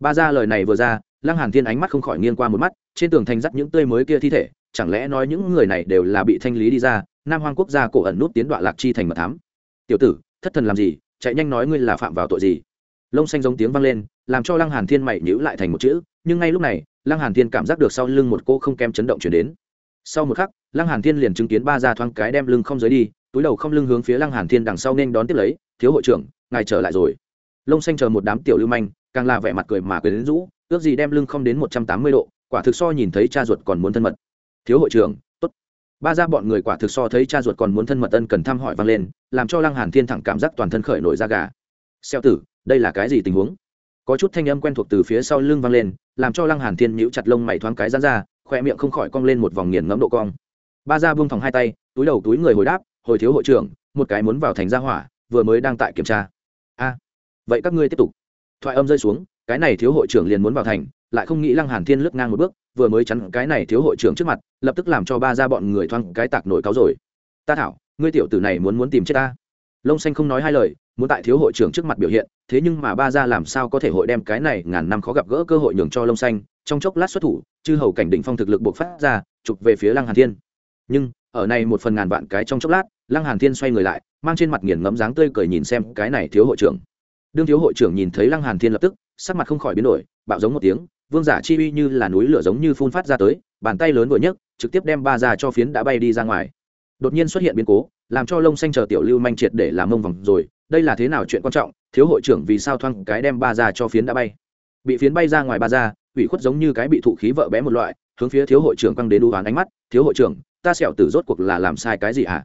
Ba ra lời này vừa ra, lăng hàn thiên ánh mắt không khỏi nghiêng qua một mắt, trên tường thành dắt những tươi mới kia thi thể, chẳng lẽ nói những người này đều là bị thanh lý đi ra, nam hoang quốc gia cổ ẩn nút tiến đoạn lạc chi thành mật thám? Tiểu tử, thất thần làm gì, chạy nhanh nói ngươi là phạm vào tội gì? Lông xanh giống tiếng vang lên, làm cho lăng hàn thiên mày nhíu lại thành một chữ, nhưng ngay lúc này, lăng hàn thiên cảm giác được sau lưng một cô không kém chấn động chuyển đến. Sau một khắc, lăng hàn thiên liền chứng kiến ba gia thoáng cái đem lưng không dưới đi, túi đầu không lưng hướng phía lăng hàn thiên đằng sau nên đón tiếp lấy, thiếu hội trưởng ngài trở lại rồi. Lông xanh chờ một đám tiểu lưu manh, càng là vẻ mặt cười mà cười đến rũ, ước gì đem lưng không đến một trăm tám mươi độ, quả thực so nhìn thấy cha ruột còn muốn thân mật. Thiếu hội trưởng, tốt. Ba ra bọn người quả thực so thấy cha ruột còn muốn thân mật ân cần thăm hỏi vang lên, làm cho lăng hàn thiên thẳng cảm giác toàn thân khởi nổi da gà. Xeo tử, đây là cái gì tình huống? Có chút thanh âm quen thuộc từ phía sau lưng vang lên, làm cho lăng hàn thiên nhíu chặt lông mày thoáng cái rán ra, khoe miệng không khỏi cong lên một vòng nghiền ngẫm độ cong. Ba ra buông thòng hai tay, túi đầu túi người hồi đáp, hồi thiếu hội trưởng, một cái muốn vào thành gia hỏa, vừa mới đang tại kiểm tra a, vậy các ngươi tiếp tục. Thoại âm rơi xuống, cái này thiếu hội trưởng liền muốn vào thành, lại không nghĩ lăng hàn thiên lướt ngang một bước, vừa mới chắn cái này thiếu hội trưởng trước mặt, lập tức làm cho ba ra bọn người thoang cái tạc nổi cáo rồi. Ta thảo, ngươi tiểu tử này muốn muốn tìm chết ta. Lông xanh không nói hai lời, muốn tại thiếu hội trưởng trước mặt biểu hiện, thế nhưng mà ba ra làm sao có thể hội đem cái này ngàn năm khó gặp gỡ cơ hội nhường cho lông xanh, trong chốc lát xuất thủ, chư hầu cảnh đỉnh phong thực lực buộc phát ra, chụp về phía lăng hàn thiên. Nhưng, ở này một phần ngàn vạn cái trong chốc lát lăng hàn thiên xoay người lại, mang trên mặt nghiền ngẫm dáng tươi cười nhìn xem cái này thiếu hội trưởng. Đương thiếu hội trưởng nhìn thấy lăng hàn thiên lập tức, sắc mặt không khỏi biến đổi, bạo giống một tiếng, vương giả chi uy như là núi lửa giống như phun phát ra tới, bàn tay lớn vừa nhấc, trực tiếp đem ba ra cho phiến đã bay đi ra ngoài. Đột nhiên xuất hiện biến cố, làm cho lông xanh chờ tiểu lưu manh triệt để làm mông vòng rồi, đây là thế nào chuyện quan trọng, thiếu hội trưởng vì sao thoang cái đem ba ra cho phiến đã bay? Bị phiến bay ra ngoài ba ra ủy khuất giống như cái bị thụ khí vợ bé một loại, hướng phía thiếu hội trưởng quăng đến đu hoán ánh mắt, thiếu hội trưởng, ta sẹo tử rốt cuộc là làm sai cái gì hả?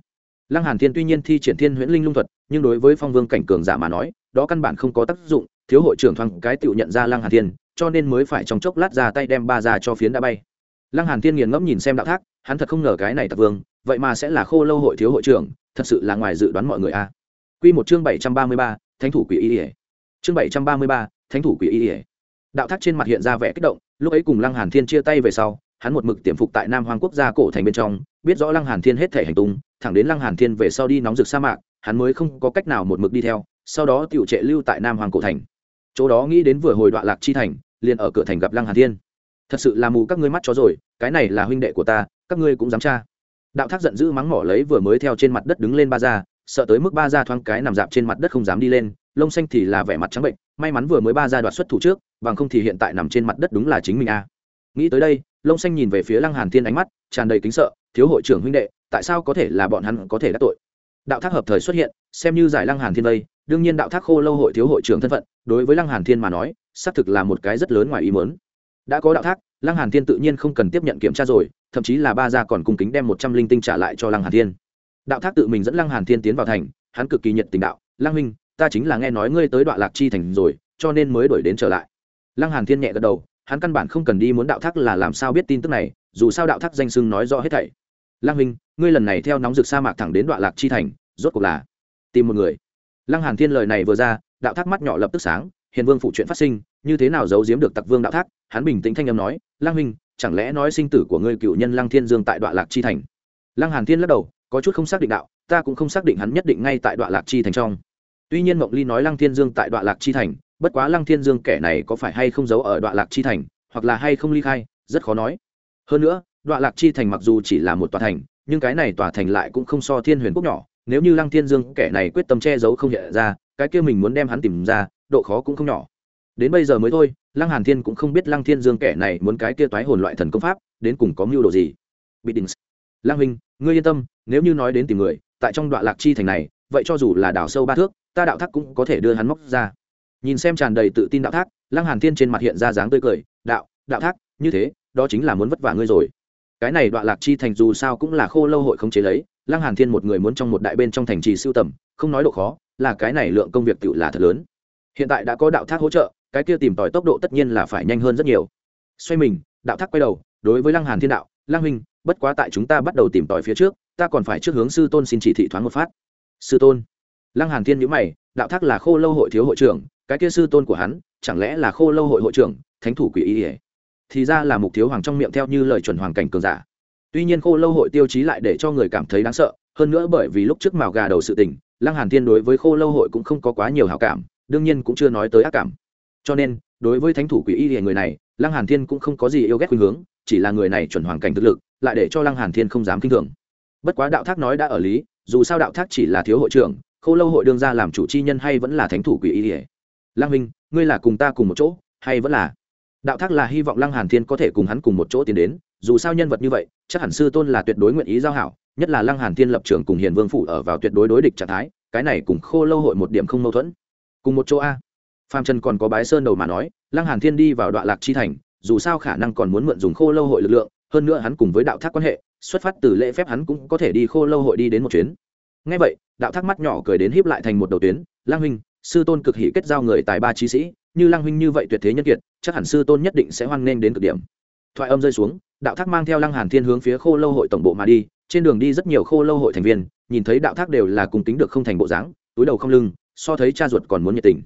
Lăng hàn thiên tuy nhiên thi triển thiên huyễn linh lung thuật nhưng đối với phong vương cảnh cường giả mà nói đó căn bản không có tác dụng thiếu hội trưởng thoáng cái tựu nhận ra lăng hàn thiên cho nên mới phải trong chốc lát ra tay đem ba ra cho phiến đã bay. Lăng hàn thiên nghiền ngẫm nhìn xem đạo thác hắn thật không ngờ cái này tặc vương vậy mà sẽ là khô lâu hội thiếu hội trưởng thật sự là ngoài dự đoán mọi người a. Quy một chương bảy trăm ba mươi ba, thánh thủ quỷ y ỉa chương bảy trăm ba mươi ba, thánh thủ quỷ y ỉa đạo thác trên mặt hiện ra vẻ kích động lúc ấy cùng lăng hàn thiên chia tay về sau hắn một mực tiềm phục tại nam hoàng quốc gia cổ thành bên trong biết rõ lăng hàn thiên hết thể hành tung thẳng đến lăng hàn thiên về sau đi nóng rực sa mạc, hắn mới không có cách nào một mực đi theo, sau đó tiểu trệ lưu tại nam hoàng cổ thành. Chỗ đó nghĩ đến vừa hồi đoạn lạc chi thành, liền ở cửa thành gặp lăng hàn thiên. Thật sự là mù các ngươi mắt chó rồi, cái này là huynh đệ của ta, các ngươi cũng dám tra. Đạo thác giận dữ mắng mỏ lấy vừa mới theo trên mặt đất đứng lên ba ra sợ tới mức ba ra thoáng cái nằm dạp trên mặt đất không dám đi lên, lông xanh thì là vẻ mặt trắng bệnh, may mắn vừa mới ba ra đoạt xuất thủ trước, bằng không thì hiện tại nằm trên mặt đất đúng là chính mình a. Nghĩ tới đây, lông xanh nhìn về phía lăng hàn thiên ánh mắt, tràn đầy kính sợ thiếu hội trưởng huynh đệ, tại sao có thể là bọn hắn có thể đắc tội? Đạo thác hợp thời xuất hiện, xem như giải lăng hàn thiên vây, đương nhiên đạo thác khô lâu hội thiếu hội trưởng thân phận, đối với lăng hàn thiên mà nói, xác thực là một cái rất lớn ngoài ý muốn. Đã có đạo thác, lăng hàn thiên tự nhiên không cần tiếp nhận kiểm tra rồi, thậm chí là ba gia còn cung kính đem một trăm linh tinh trả lại cho lăng hàn thiên. Đạo thác tự mình dẫn lăng hàn thiên tiến vào thành, hắn cực kỳ nhiệt tình đạo, lăng huynh, ta chính là nghe nói ngươi tới đoạn lạc chi thành rồi, cho nên mới đổi đến trở lại. Lăng hàn thiên nhẹ gật đầu, hắn căn bản không cần đi muốn đạo thác là làm sao biết tin tức này, dù sao đạo thác danh sưng nói rõ hết thảy lăng huynh, ngươi lần này theo nóng rực sa mạc thẳng đến đoạn lạc chi thành, rốt cuộc là tìm một người. Lăng hàn thiên lời này vừa ra, đạo thác mắt nhỏ lập tức sáng, hiền vương phụ chuyện phát sinh, như thế nào giấu giếm được tặc vương đạo thác? Hắn bình tĩnh thanh âm nói, lăng huynh, chẳng lẽ nói sinh tử của ngươi cựu nhân lăng thiên dương tại đoạn lạc chi thành? Lăng hàn thiên lắc đầu, có chút không xác định đạo, ta cũng không xác định hắn nhất định ngay tại đoạn lạc chi thành trong. Tuy nhiên mộng ly nói lăng thiên dương tại đoạn lạc chi thành, bất quá lăng thiên dương kẻ này có phải hay không giấu ở đoạn lạc chi thành, hoặc là hay không ly khai, rất khó nói. Hơn nữa đoạn lạc chi thành mặc dù chỉ là một tòa thành, nhưng cái này tòa thành lại cũng không so thiên huyền quốc nhỏ. Nếu như lăng thiên dương kẻ này quyết tâm che giấu không hiện ra, cái kia mình muốn đem hắn tìm ra, độ khó cũng không nhỏ. Đến bây giờ mới thôi, lăng hàn thiên cũng không biết lăng thiên dương kẻ này muốn cái kia toái hồn loại thần công pháp, đến cùng có mưu đồ gì. Bị lăng huynh ngươi yên tâm, nếu như nói đến tìm người, tại trong đoạn lạc chi thành này, vậy cho dù là đào sâu ba thước, ta đạo thác cũng có thể đưa hắn móc ra. Nhìn xem tràn đầy tự tin đạo thác, lăng hàn thiên trên mặt hiện ra dáng tươi cười, đạo đạo thác, như thế, đó chính là muốn vất vả ngươi rồi cái này đoạn lạc chi thành dù sao cũng là khô lâu hội không chế lấy, lăng hàn thiên một người muốn trong một đại bên trong thành trì siêu tầm, không nói độ khó, là cái này lượng công việc tự là thật lớn. Hiện tại đã có đạo thác hỗ trợ, cái kia tìm tòi tốc độ tất nhiên là phải nhanh hơn rất nhiều. Xoay mình, đạo thác quay đầu, đối với lăng hàn thiên đạo, lăng huynh, bất quá tại chúng ta bắt đầu tìm tòi phía trước, ta còn phải trước hướng sư tôn xin chỉ thị thoáng một phát. Sư tôn? Lăng hàn thiên nhíu mày, đạo thác là khô lâu hội thiếu hội trưởng, cái kia sư tôn của hắn, chẳng lẽ là khô lâu hội hội trưởng, thánh thủ quỷ y ỉa thì ra là mục thiếu hoàng trong miệng theo như lời chuẩn hoàng cảnh cường giả. Tuy nhiên khô lâu hội tiêu chí lại để cho người cảm thấy đáng sợ, hơn nữa bởi vì lúc trước mào gà đầu sự tình, lăng hàn thiên đối với khô lâu hội cũng không có quá nhiều hảo cảm, đương nhiên cũng chưa nói tới ác cảm. Cho nên, đối với thánh thủ quỷ y người này, lăng hàn thiên cũng không có gì yêu ghét khuynh hướng, chỉ là người này chuẩn hoàng cảnh thực lực, lại để cho lăng hàn thiên không dám kinh thường. Bất quá đạo thác nói đã ở lý, dù sao đạo thác chỉ là thiếu hội trưởng, khô lâu hội đương ra làm chủ chi nhân hay vẫn là thánh thủ quỷ y lăng minh ngươi là cùng ta cùng một chỗ, hay vẫn là đạo thác là hy vọng lăng hàn thiên có thể cùng hắn cùng một chỗ tiến đến, dù sao nhân vật như vậy, chắc hẳn sư tôn là tuyệt đối nguyện ý giao hảo, nhất là lăng hàn thiên lập trường cùng hiền vương phủ ở vào tuyệt đối đối địch trạng thái, cái này cùng khô lâu hội một điểm không mâu thuẫn. Cùng một chỗ a. Phạm trần còn có bái sơn đầu mà nói, lăng hàn thiên đi vào đoạn lạc chi thành, dù sao khả năng còn muốn mượn dùng khô lâu hội lực lượng, hơn nữa hắn cùng với đạo thác quan hệ, xuất phát từ lễ phép hắn cũng có thể đi khô lâu hội đi đến một chuyến. Ngay vậy, đạo thác mắt nhỏ cười đến híp lại thành một đầu tuyến lang huynh sư tôn cực hỷ kết giao người tài ba trí sĩ, như lang huynh như vậy tuyệt thế nhân kiệt, chắc hẳn sư tôn nhất định sẽ hoan nghênh đến cực điểm. Thoại âm rơi xuống, đạo thác mang theo lăng hàn thiên hướng phía khô lâu hội tổng bộ mà đi, trên đường đi rất nhiều khô lâu hội thành viên, nhìn thấy đạo thác đều là cùng tính được không thành bộ dáng, túi đầu không lưng, so thấy cha ruột còn muốn nhiệt tình.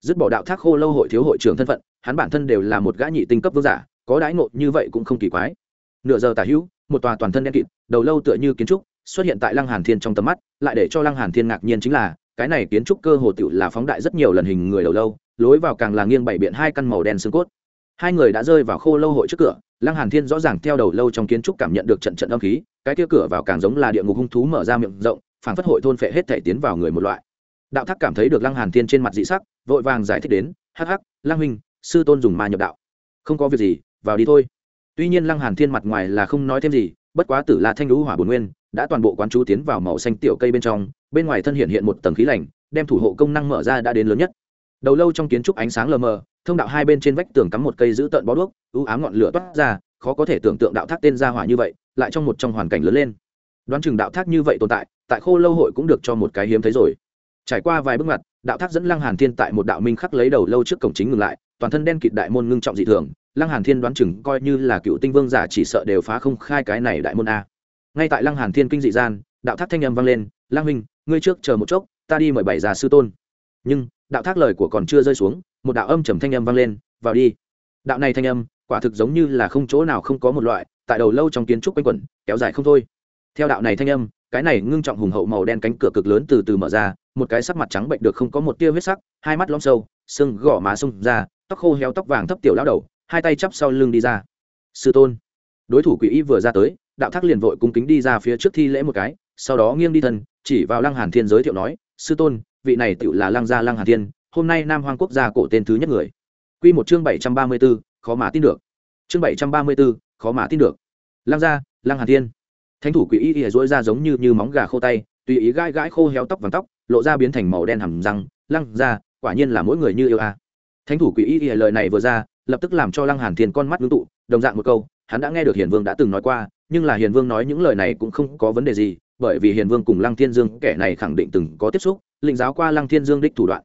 Dứt bỏ đạo thác khô lâu hội thiếu hội trưởng thân phận, hắn bản thân đều là một gã nhị tinh cấp vương giả, có đãi ngộ như vậy cũng không kỳ quái. Nửa giờ tả hữu, một tòa toàn thân đen kịt, đầu lâu tựa như kiến trúc, xuất hiện tại lăng hàn thiên trong tầm mắt, lại để cho lăng hàn thiên ngạc nhiên chính là cái này kiến trúc cơ hồ tựu là phóng đại rất nhiều lần hình người đầu lâu, lối vào càng là nghiêng bảy biện hai căn màu đen xương cốt. Hai người đã rơi vào khô lâu hội trước cửa, lăng hàn thiên rõ ràng theo đầu lâu trong kiến trúc cảm nhận được trận trận âm khí, cái kia cửa vào càng giống là địa ngục hung thú mở ra miệng rộng, phảng phất hội thôn phệ hết thể tiến vào người một loại. Đạo thác cảm thấy được lăng hàn thiên trên mặt dị sắc, vội vàng giải thích đến, hắc hắc, lăng huynh, sư tôn dùng ma nhập đạo. Không có việc gì, vào đi thôi. Tuy nhiên lăng hàn thiên mặt ngoài là không nói thêm gì bất quá tử la thanh lũ hỏa bồn nguyên đã toàn bộ quán chú tiến vào màu xanh tiểu cây bên trong bên ngoài thân hiện hiện một tầng khí lạnh đem thủ hộ công năng mở ra đã đến lớn nhất. Đầu lâu trong kiến trúc ánh sáng lờ mờ thông đạo hai bên trên vách tường cắm một cây giữ tợn bó đuốc ưu ám ngọn lửa toát ra khó có thể tưởng tượng đạo thác tên ra hỏa như vậy lại trong một trong hoàn cảnh lớn lên. Đoán chừng đạo thác như vậy tồn tại tại khô lâu hội cũng được cho một cái hiếm thấy rồi. Trải qua vài bước ngoặt, đạo thác dẫn lăng hàn thiên tại một đạo minh khắc lấy đầu lâu trước cổng chính ngừng lại toàn thân đen kịt đại môn ngưng trọng dị thường lăng hàn thiên đoán chừng coi như là cựu tinh vương giả chỉ sợ đều phá không khai cái này đại môn a. Ngay tại lăng hàn thiên kinh dị gian, đạo thác thanh âm vang lên, lăng huynh, ngươi trước chờ một chốc, ta đi mời bảy già sư tôn. Nhưng, đạo thác lời của còn chưa rơi xuống, một đạo âm trầm thanh âm vang lên, vào đi. Đạo này thanh âm, quả thực giống như là không chỗ nào không có một loại, tại đầu lâu trong kiến trúc quanh quẩn, kéo dài không thôi. Theo đạo này thanh âm, cái này ngưng trọng hùng hậu màu đen cánh cửa cực lớn từ từ mở ra, một cái sắc mặt trắng bệnh được không có một tia huyết sắc, hai mắt lõm sâu, xương gò má sung ra, tóc khô héo tóc vàng thấp tiểu lão đầu hai tay chắp sau lưng đi ra. Sư tôn. Đối thủ quỷ y vừa ra tới đạo thác liền vội cung kính đi ra phía trước thi lễ một cái sau đó nghiêng đi thân chỉ vào lăng hàn thiên giới thiệu nói sư tôn vị này tựu là lăng gia lăng hàn thiên hôm nay nam hoang quốc gia cổ tên thứ nhất người. Quy một chương bảy trăm ba mươi 734, khó mà tin được. Chương bảy trăm ba mươi 734, khó mà tin được. Lăng gia lăng hàn thiên. Thánh thủ quỷ y ỉa dỗi ra giống như như móng gà khô tay tùy ý gãi gãi khô héo tóc vàng tóc lộ ra biến thành màu đen hầm răng. Lăng ra quả nhiên là mỗi người như yêu a. Thánh thủ quỷ y ỉa lời này vừa ra lập tức làm cho lăng hàn thiên con mắt ngưng tụ, đồng dạng một câu, hắn đã nghe được hiền vương đã từng nói qua, nhưng là hiền vương nói những lời này cũng không có vấn đề gì, bởi vì hiền vương cùng lăng thiên dương kẻ này khẳng định từng có tiếp xúc, lĩnh giáo qua lăng thiên dương đích thủ đoạn.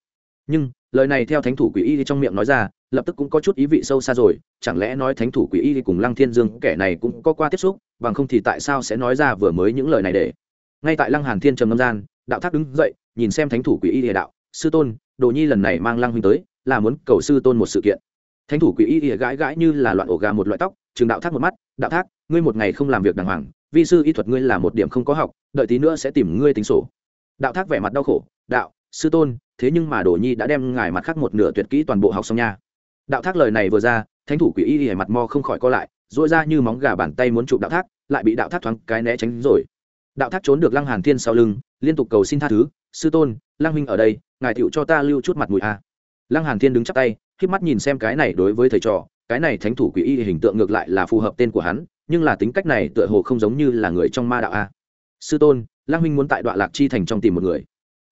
Nhưng, lời này theo thánh thủ quỷ y trong miệng nói ra, lập tức cũng có chút ý vị sâu xa rồi, chẳng lẽ nói thánh thủ quỷ y cùng lăng thiên dương kẻ này cũng có qua tiếp xúc, bằng không thì tại sao sẽ nói ra vừa mới những lời này để? Ngay tại lăng hàn thiên trầm ngâm gian, đạo thác đứng dậy, nhìn xem thánh thủ quỷ y địa đạo, sư tôn, đồ nhi lần này mang lăng huynh tới, là muốn cầu sư tôn một sự kiện thánh thủ quỷ y ỉa gãi gãi như là loạn ổ gà một loại tóc chừng đạo thác một mắt, đạo thác, ngươi một ngày không làm việc đàng hoàng, vi sư y thuật ngươi là một điểm không có học, đợi tí nữa sẽ tìm ngươi tính sổ. Đạo thác vẻ mặt đau khổ, đạo, sư tôn, thế nhưng mà đồ nhi đã đem ngài mặt khác một nửa tuyệt kỹ toàn bộ học xong nha. Đạo thác lời này vừa ra, thánh thủ quỷ y ỉa mặt mo không khỏi co lại dỗi ra như móng gà bàn tay muốn chụp đạo thác, lại bị đạo thác thoáng cái né tránh rồi. Đạo thác trốn được lăng hàn thiên sau lưng, liên tục cầu xin tha thứ, sư tôn, lăng huynh ở đây, ngài tựu cho ta lưu chút mặt mũi a à. lăng hàn thiên đứng chắp tay khi mắt nhìn xem cái này đối với thầy trò, cái này thánh thủ quỷ y hình tượng ngược lại là phù hợp tên của hắn, nhưng là tính cách này tựa hồ không giống như là người trong ma đạo a. Sư tôn lang huynh muốn tại đoạn lạc chi thành trong tìm một người.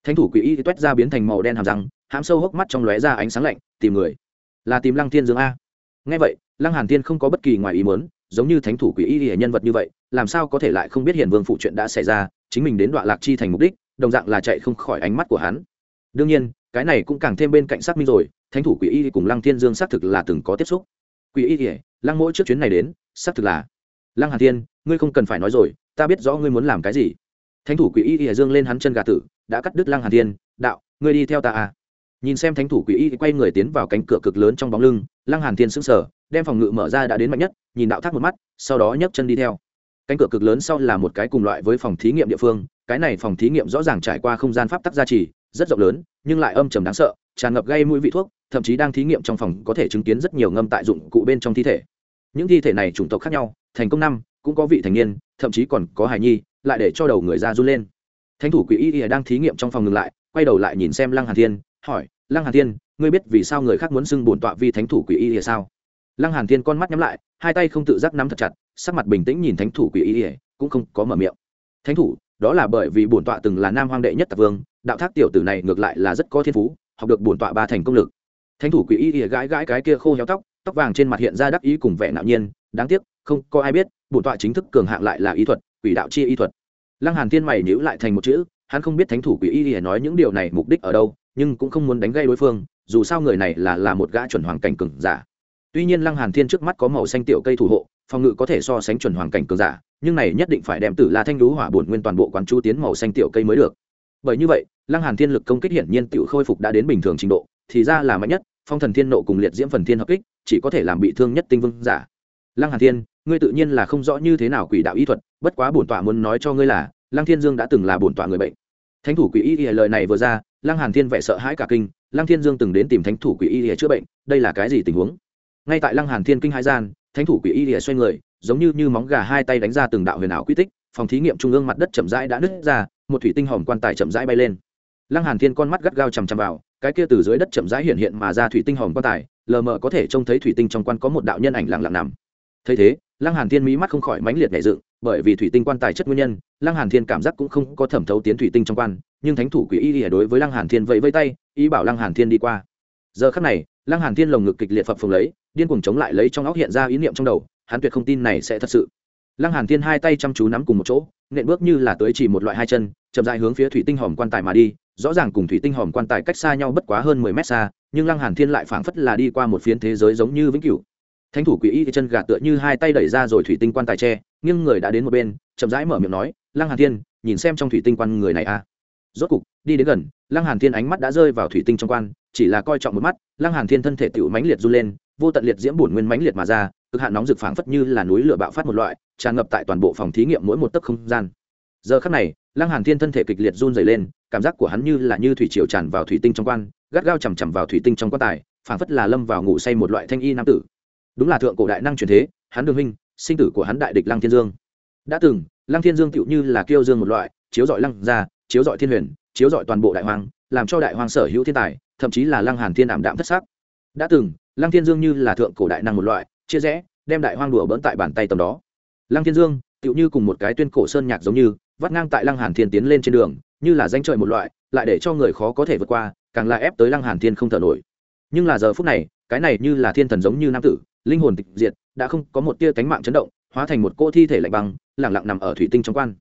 Thánh thủ quỷ y tuét ra biến thành màu đen hàm răng, hãm sâu hốc mắt trong lóe ra ánh sáng lạnh, tìm người. Là tìm lăng thiên dương a. Ngay vậy, lăng hàn thiên không có bất kỳ ngoài ý muốn, giống như thánh thủ quỷ y hệ nhân vật như vậy, làm sao có thể lại không biết hiền vương phụ chuyện đã xảy ra, chính mình đến đoạn lạc chi thành mục đích, đồng dạng là chạy không khỏi ánh mắt của hắn. Đương nhiên cái này cũng càng thêm bên cạnh xác minh rồi, thánh thủ quỷ y cùng lăng thiên dương xác thực là từng có tiếp xúc. Quỷ y hệ lăng mỗi trước chuyến này đến, xác thực là, lăng hàn thiên, ngươi không cần phải nói rồi, ta biết rõ ngươi muốn làm cái gì. Thánh thủ quỷ y hệ dương lên hắn chân gà tử, đã cắt đứt lăng hàn thiên, đạo, ngươi đi theo ta à. Nhìn xem thánh thủ quỷ y quay người tiến vào cánh cửa cực lớn trong bóng lưng, lăng hàn thiên sững sờ, đem phòng ngự mở ra đã đến mạnh nhất, nhìn đạo thác một mắt, sau đó nhấc chân đi theo. Cánh cửa cực lớn sau là một cái cùng loại với phòng thí nghiệm địa phương, cái này phòng thí nghiệm rõ ràng trải qua không gian pháp tắc gia trì rất rộng lớn, nhưng lại âm trầm đáng sợ, tràn ngập gây mũi vị thuốc, thậm chí đang thí nghiệm trong phòng có thể chứng kiến rất nhiều ngâm tại dụng cụ bên trong thi thể. Những thi thể này chủng tộc khác nhau, thành công năm, cũng có vị thành niên, thậm chí còn có hài nhi, lại để cho đầu người ra run lên. Thánh thủ quỷ y y đang thí nghiệm trong phòng ngừng lại, quay đầu lại nhìn xem lăng hàn thiên, hỏi, lăng hàn thiên, ngươi biết vì sao người khác muốn xưng bổn tọa vi thánh thủ quỷ y y sao? Lăng hàn thiên con mắt nhắm lại, hai tay không tự giác nắm thật chặt, sắc mặt bình tĩnh nhìn thánh thủ quỷ y y, cũng không có mở miệng. Thánh thủ đó là bởi vì bổn tọa từng là nam hoang đệ nhất tạc vương, đạo thác tiểu tử này ngược lại là rất có thiên phú, học được bổn tọa ba thành công lực. Thánh thủ quỷ y y gãi gãi cái kia khô héo tóc tóc vàng trên mặt hiện ra đắc ý cùng vẻ ngạo nhiên, đáng tiếc, không có ai biết, bổn tọa chính thức cường hạng lại là ý thuật, quỷ đạo chi y thuật. Lăng hàn thiên mày nhíu lại thành một chữ, hắn không biết thánh thủ quỷ y y nói những điều này mục đích ở đâu, nhưng cũng không muốn đánh gây đối phương, dù sao người này là là một gã chuẩn hoàng cảnh cường giả. Tuy nhiên lăng hàn thiên trước mắt có màu xanh tiểu cây thủ hộ, phòng ngự có thể so sánh chuẩn hoàng cảnh cường giả nhưng này nhất định phải đem tử la thanh lũ hỏa bổn nguyên toàn bộ quán chú tiến màu xanh tiểu cây mới được. Bởi như vậy, lăng hàn thiên lực công kích hiển nhiên tiểu khôi phục đã đến bình thường trình độ, thì ra là mạnh nhất, phong thần thiên nộ cùng liệt diễm phần thiên hợp kích, chỉ có thể làm bị thương nhất tinh vương giả. Lăng hàn thiên, ngươi tự nhiên là không rõ như thế nào quỷ đạo y thuật, bất quá bổn tọa muốn nói cho ngươi là, lăng thiên dương đã từng là bổn tọa người bệnh. Thánh thủ quỷ y y lời này vừa ra, lăng hàn thiên vẻ sợ hãi cả kinh, lăng thiên dương từng đến tìm thánh thủ quỷ y y chữa bệnh, đây là cái gì tình huống? Ngay tại lăng hàn thiên kinh hai gian, thánh thủ quỷ y y xoay người giống như như móng gà hai tay đánh ra từng đạo huyền ảo quy tích, phòng thí nghiệm trung ương mặt đất chậm rãi đã nứt ra, một thủy tinh hòm quan tài chậm rãi bay lên. Lăng hàn thiên con mắt gắt gao chằm chằm vào, cái kia từ dưới đất chậm rãi hiện hiện mà ra thủy tinh hòm quan tài, lờ mờ có thể trông thấy thủy tinh trong quan có một đạo nhân ảnh lặng lặng nằm. Thấy thế, lăng hàn thiên mí mắt không khỏi mãnh liệt nhảy dựng, bởi vì thủy tinh quan tài chất nguyên nhân, lăng hàn thiên cảm giác cũng không có thẩm thấu tiến thủy tinh trong quan, nhưng thánh thủ quỷ y lìa đối với lăng hàn thiên vẫy vẫy tay, ý bảo lăng hàn thiên đi qua. Giờ khắc này, lăng hàn thiên lồng ngực kịch liệt phập phồng lấy, điên cuồng chống lại lấy trong óc hiện ra ý niệm trong đầu hắn tuyệt không tin này sẽ thật sự lăng hàn thiên hai tay chăm chú nắm cùng một chỗ, nện bước như là tới chỉ một loại hai chân, chậm rãi hướng phía thủy tinh hòm quan tài mà đi, rõ ràng cùng thủy tinh hòm quan tài cách xa nhau bất quá hơn mười mét xa, nhưng lăng hàn thiên lại phảng phất là đi qua một phiến thế giới giống như vĩnh cửu thánh thủ quỷ y chân gạt tựa như hai tay đẩy ra rồi thủy tinh quan tài tre nhưng người đã đến một bên, chậm rãi mở miệng nói, lăng hàn thiên, nhìn xem trong thủy tinh quan người này a à. rốt cục, đi đến gần, lăng hàn thiên ánh mắt đã rơi vào thủy tinh trong quan, chỉ là coi trọng một mắt, lăng hàn thiên thân thể tiểu mãnh liệt run lên, vô tận liệt diễm bổn nguyên mãnh liệt mà ra cực hạn nóng rực phảng phất như là núi lửa bạo phát một loại, tràn ngập tại toàn bộ phòng thí nghiệm mỗi một tấc không gian. Giờ khắc này, lăng hàn thiên thân thể kịch liệt run rẩy lên, cảm giác của hắn như là như thủy triều tràn vào thủy tinh trong quan, gắt gao chầm chầm vào thủy tinh trong quan tài, phảng phất là lâm vào ngủ say một loại thanh y nam tử. Đúng là thượng cổ đại năng truyền thế, hắn đường huynh, sinh tử của hắn đại địch lăng thiên dương. Đã từng, lăng thiên dương tựu như là kiêu dương một loại, chiếu dọi lăng ra chiếu dọi thiên huyền, chiếu dọi toàn bộ đại hoàng làm cho đại hoàng sở hữu thiên tài, thậm chí là lăng hàn thiên ảm đạm thất sắc. Đã từng, lăng thiên dương như là thượng cổ đại năng một loại chia rẽ, đem đại hoang đùa bỡn tại bàn tay tầm đó. Lăng thiên dương, tựu như cùng một cái tuyên cổ sơn nhạc giống như, vắt ngang tại lăng hàn thiên tiến lên trên đường, như là danh trời một loại, lại để cho người khó có thể vượt qua, càng là ép tới lăng hàn thiên không thở nổi. Nhưng là giờ phút này, cái này như là thiên thần giống như nam tử, linh hồn tịch diệt, đã không có một tia cánh mạng chấn động, hóa thành một cô thi thể lạnh băng, lẳng lặng nằm ở thủy tinh trong quan.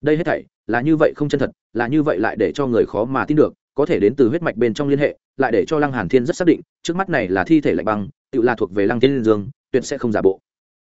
Đây hết thảy, là như vậy không chân thật, là như vậy lại để cho người khó mà tin được, có thể đến từ huyết mạch bên trong liên hệ, lại để cho lăng hàn thiên rất xác định, trước mắt này là thi thể lạnh băng tự là thuộc về lăng thiên dương tuyệt sẽ không giả bộ.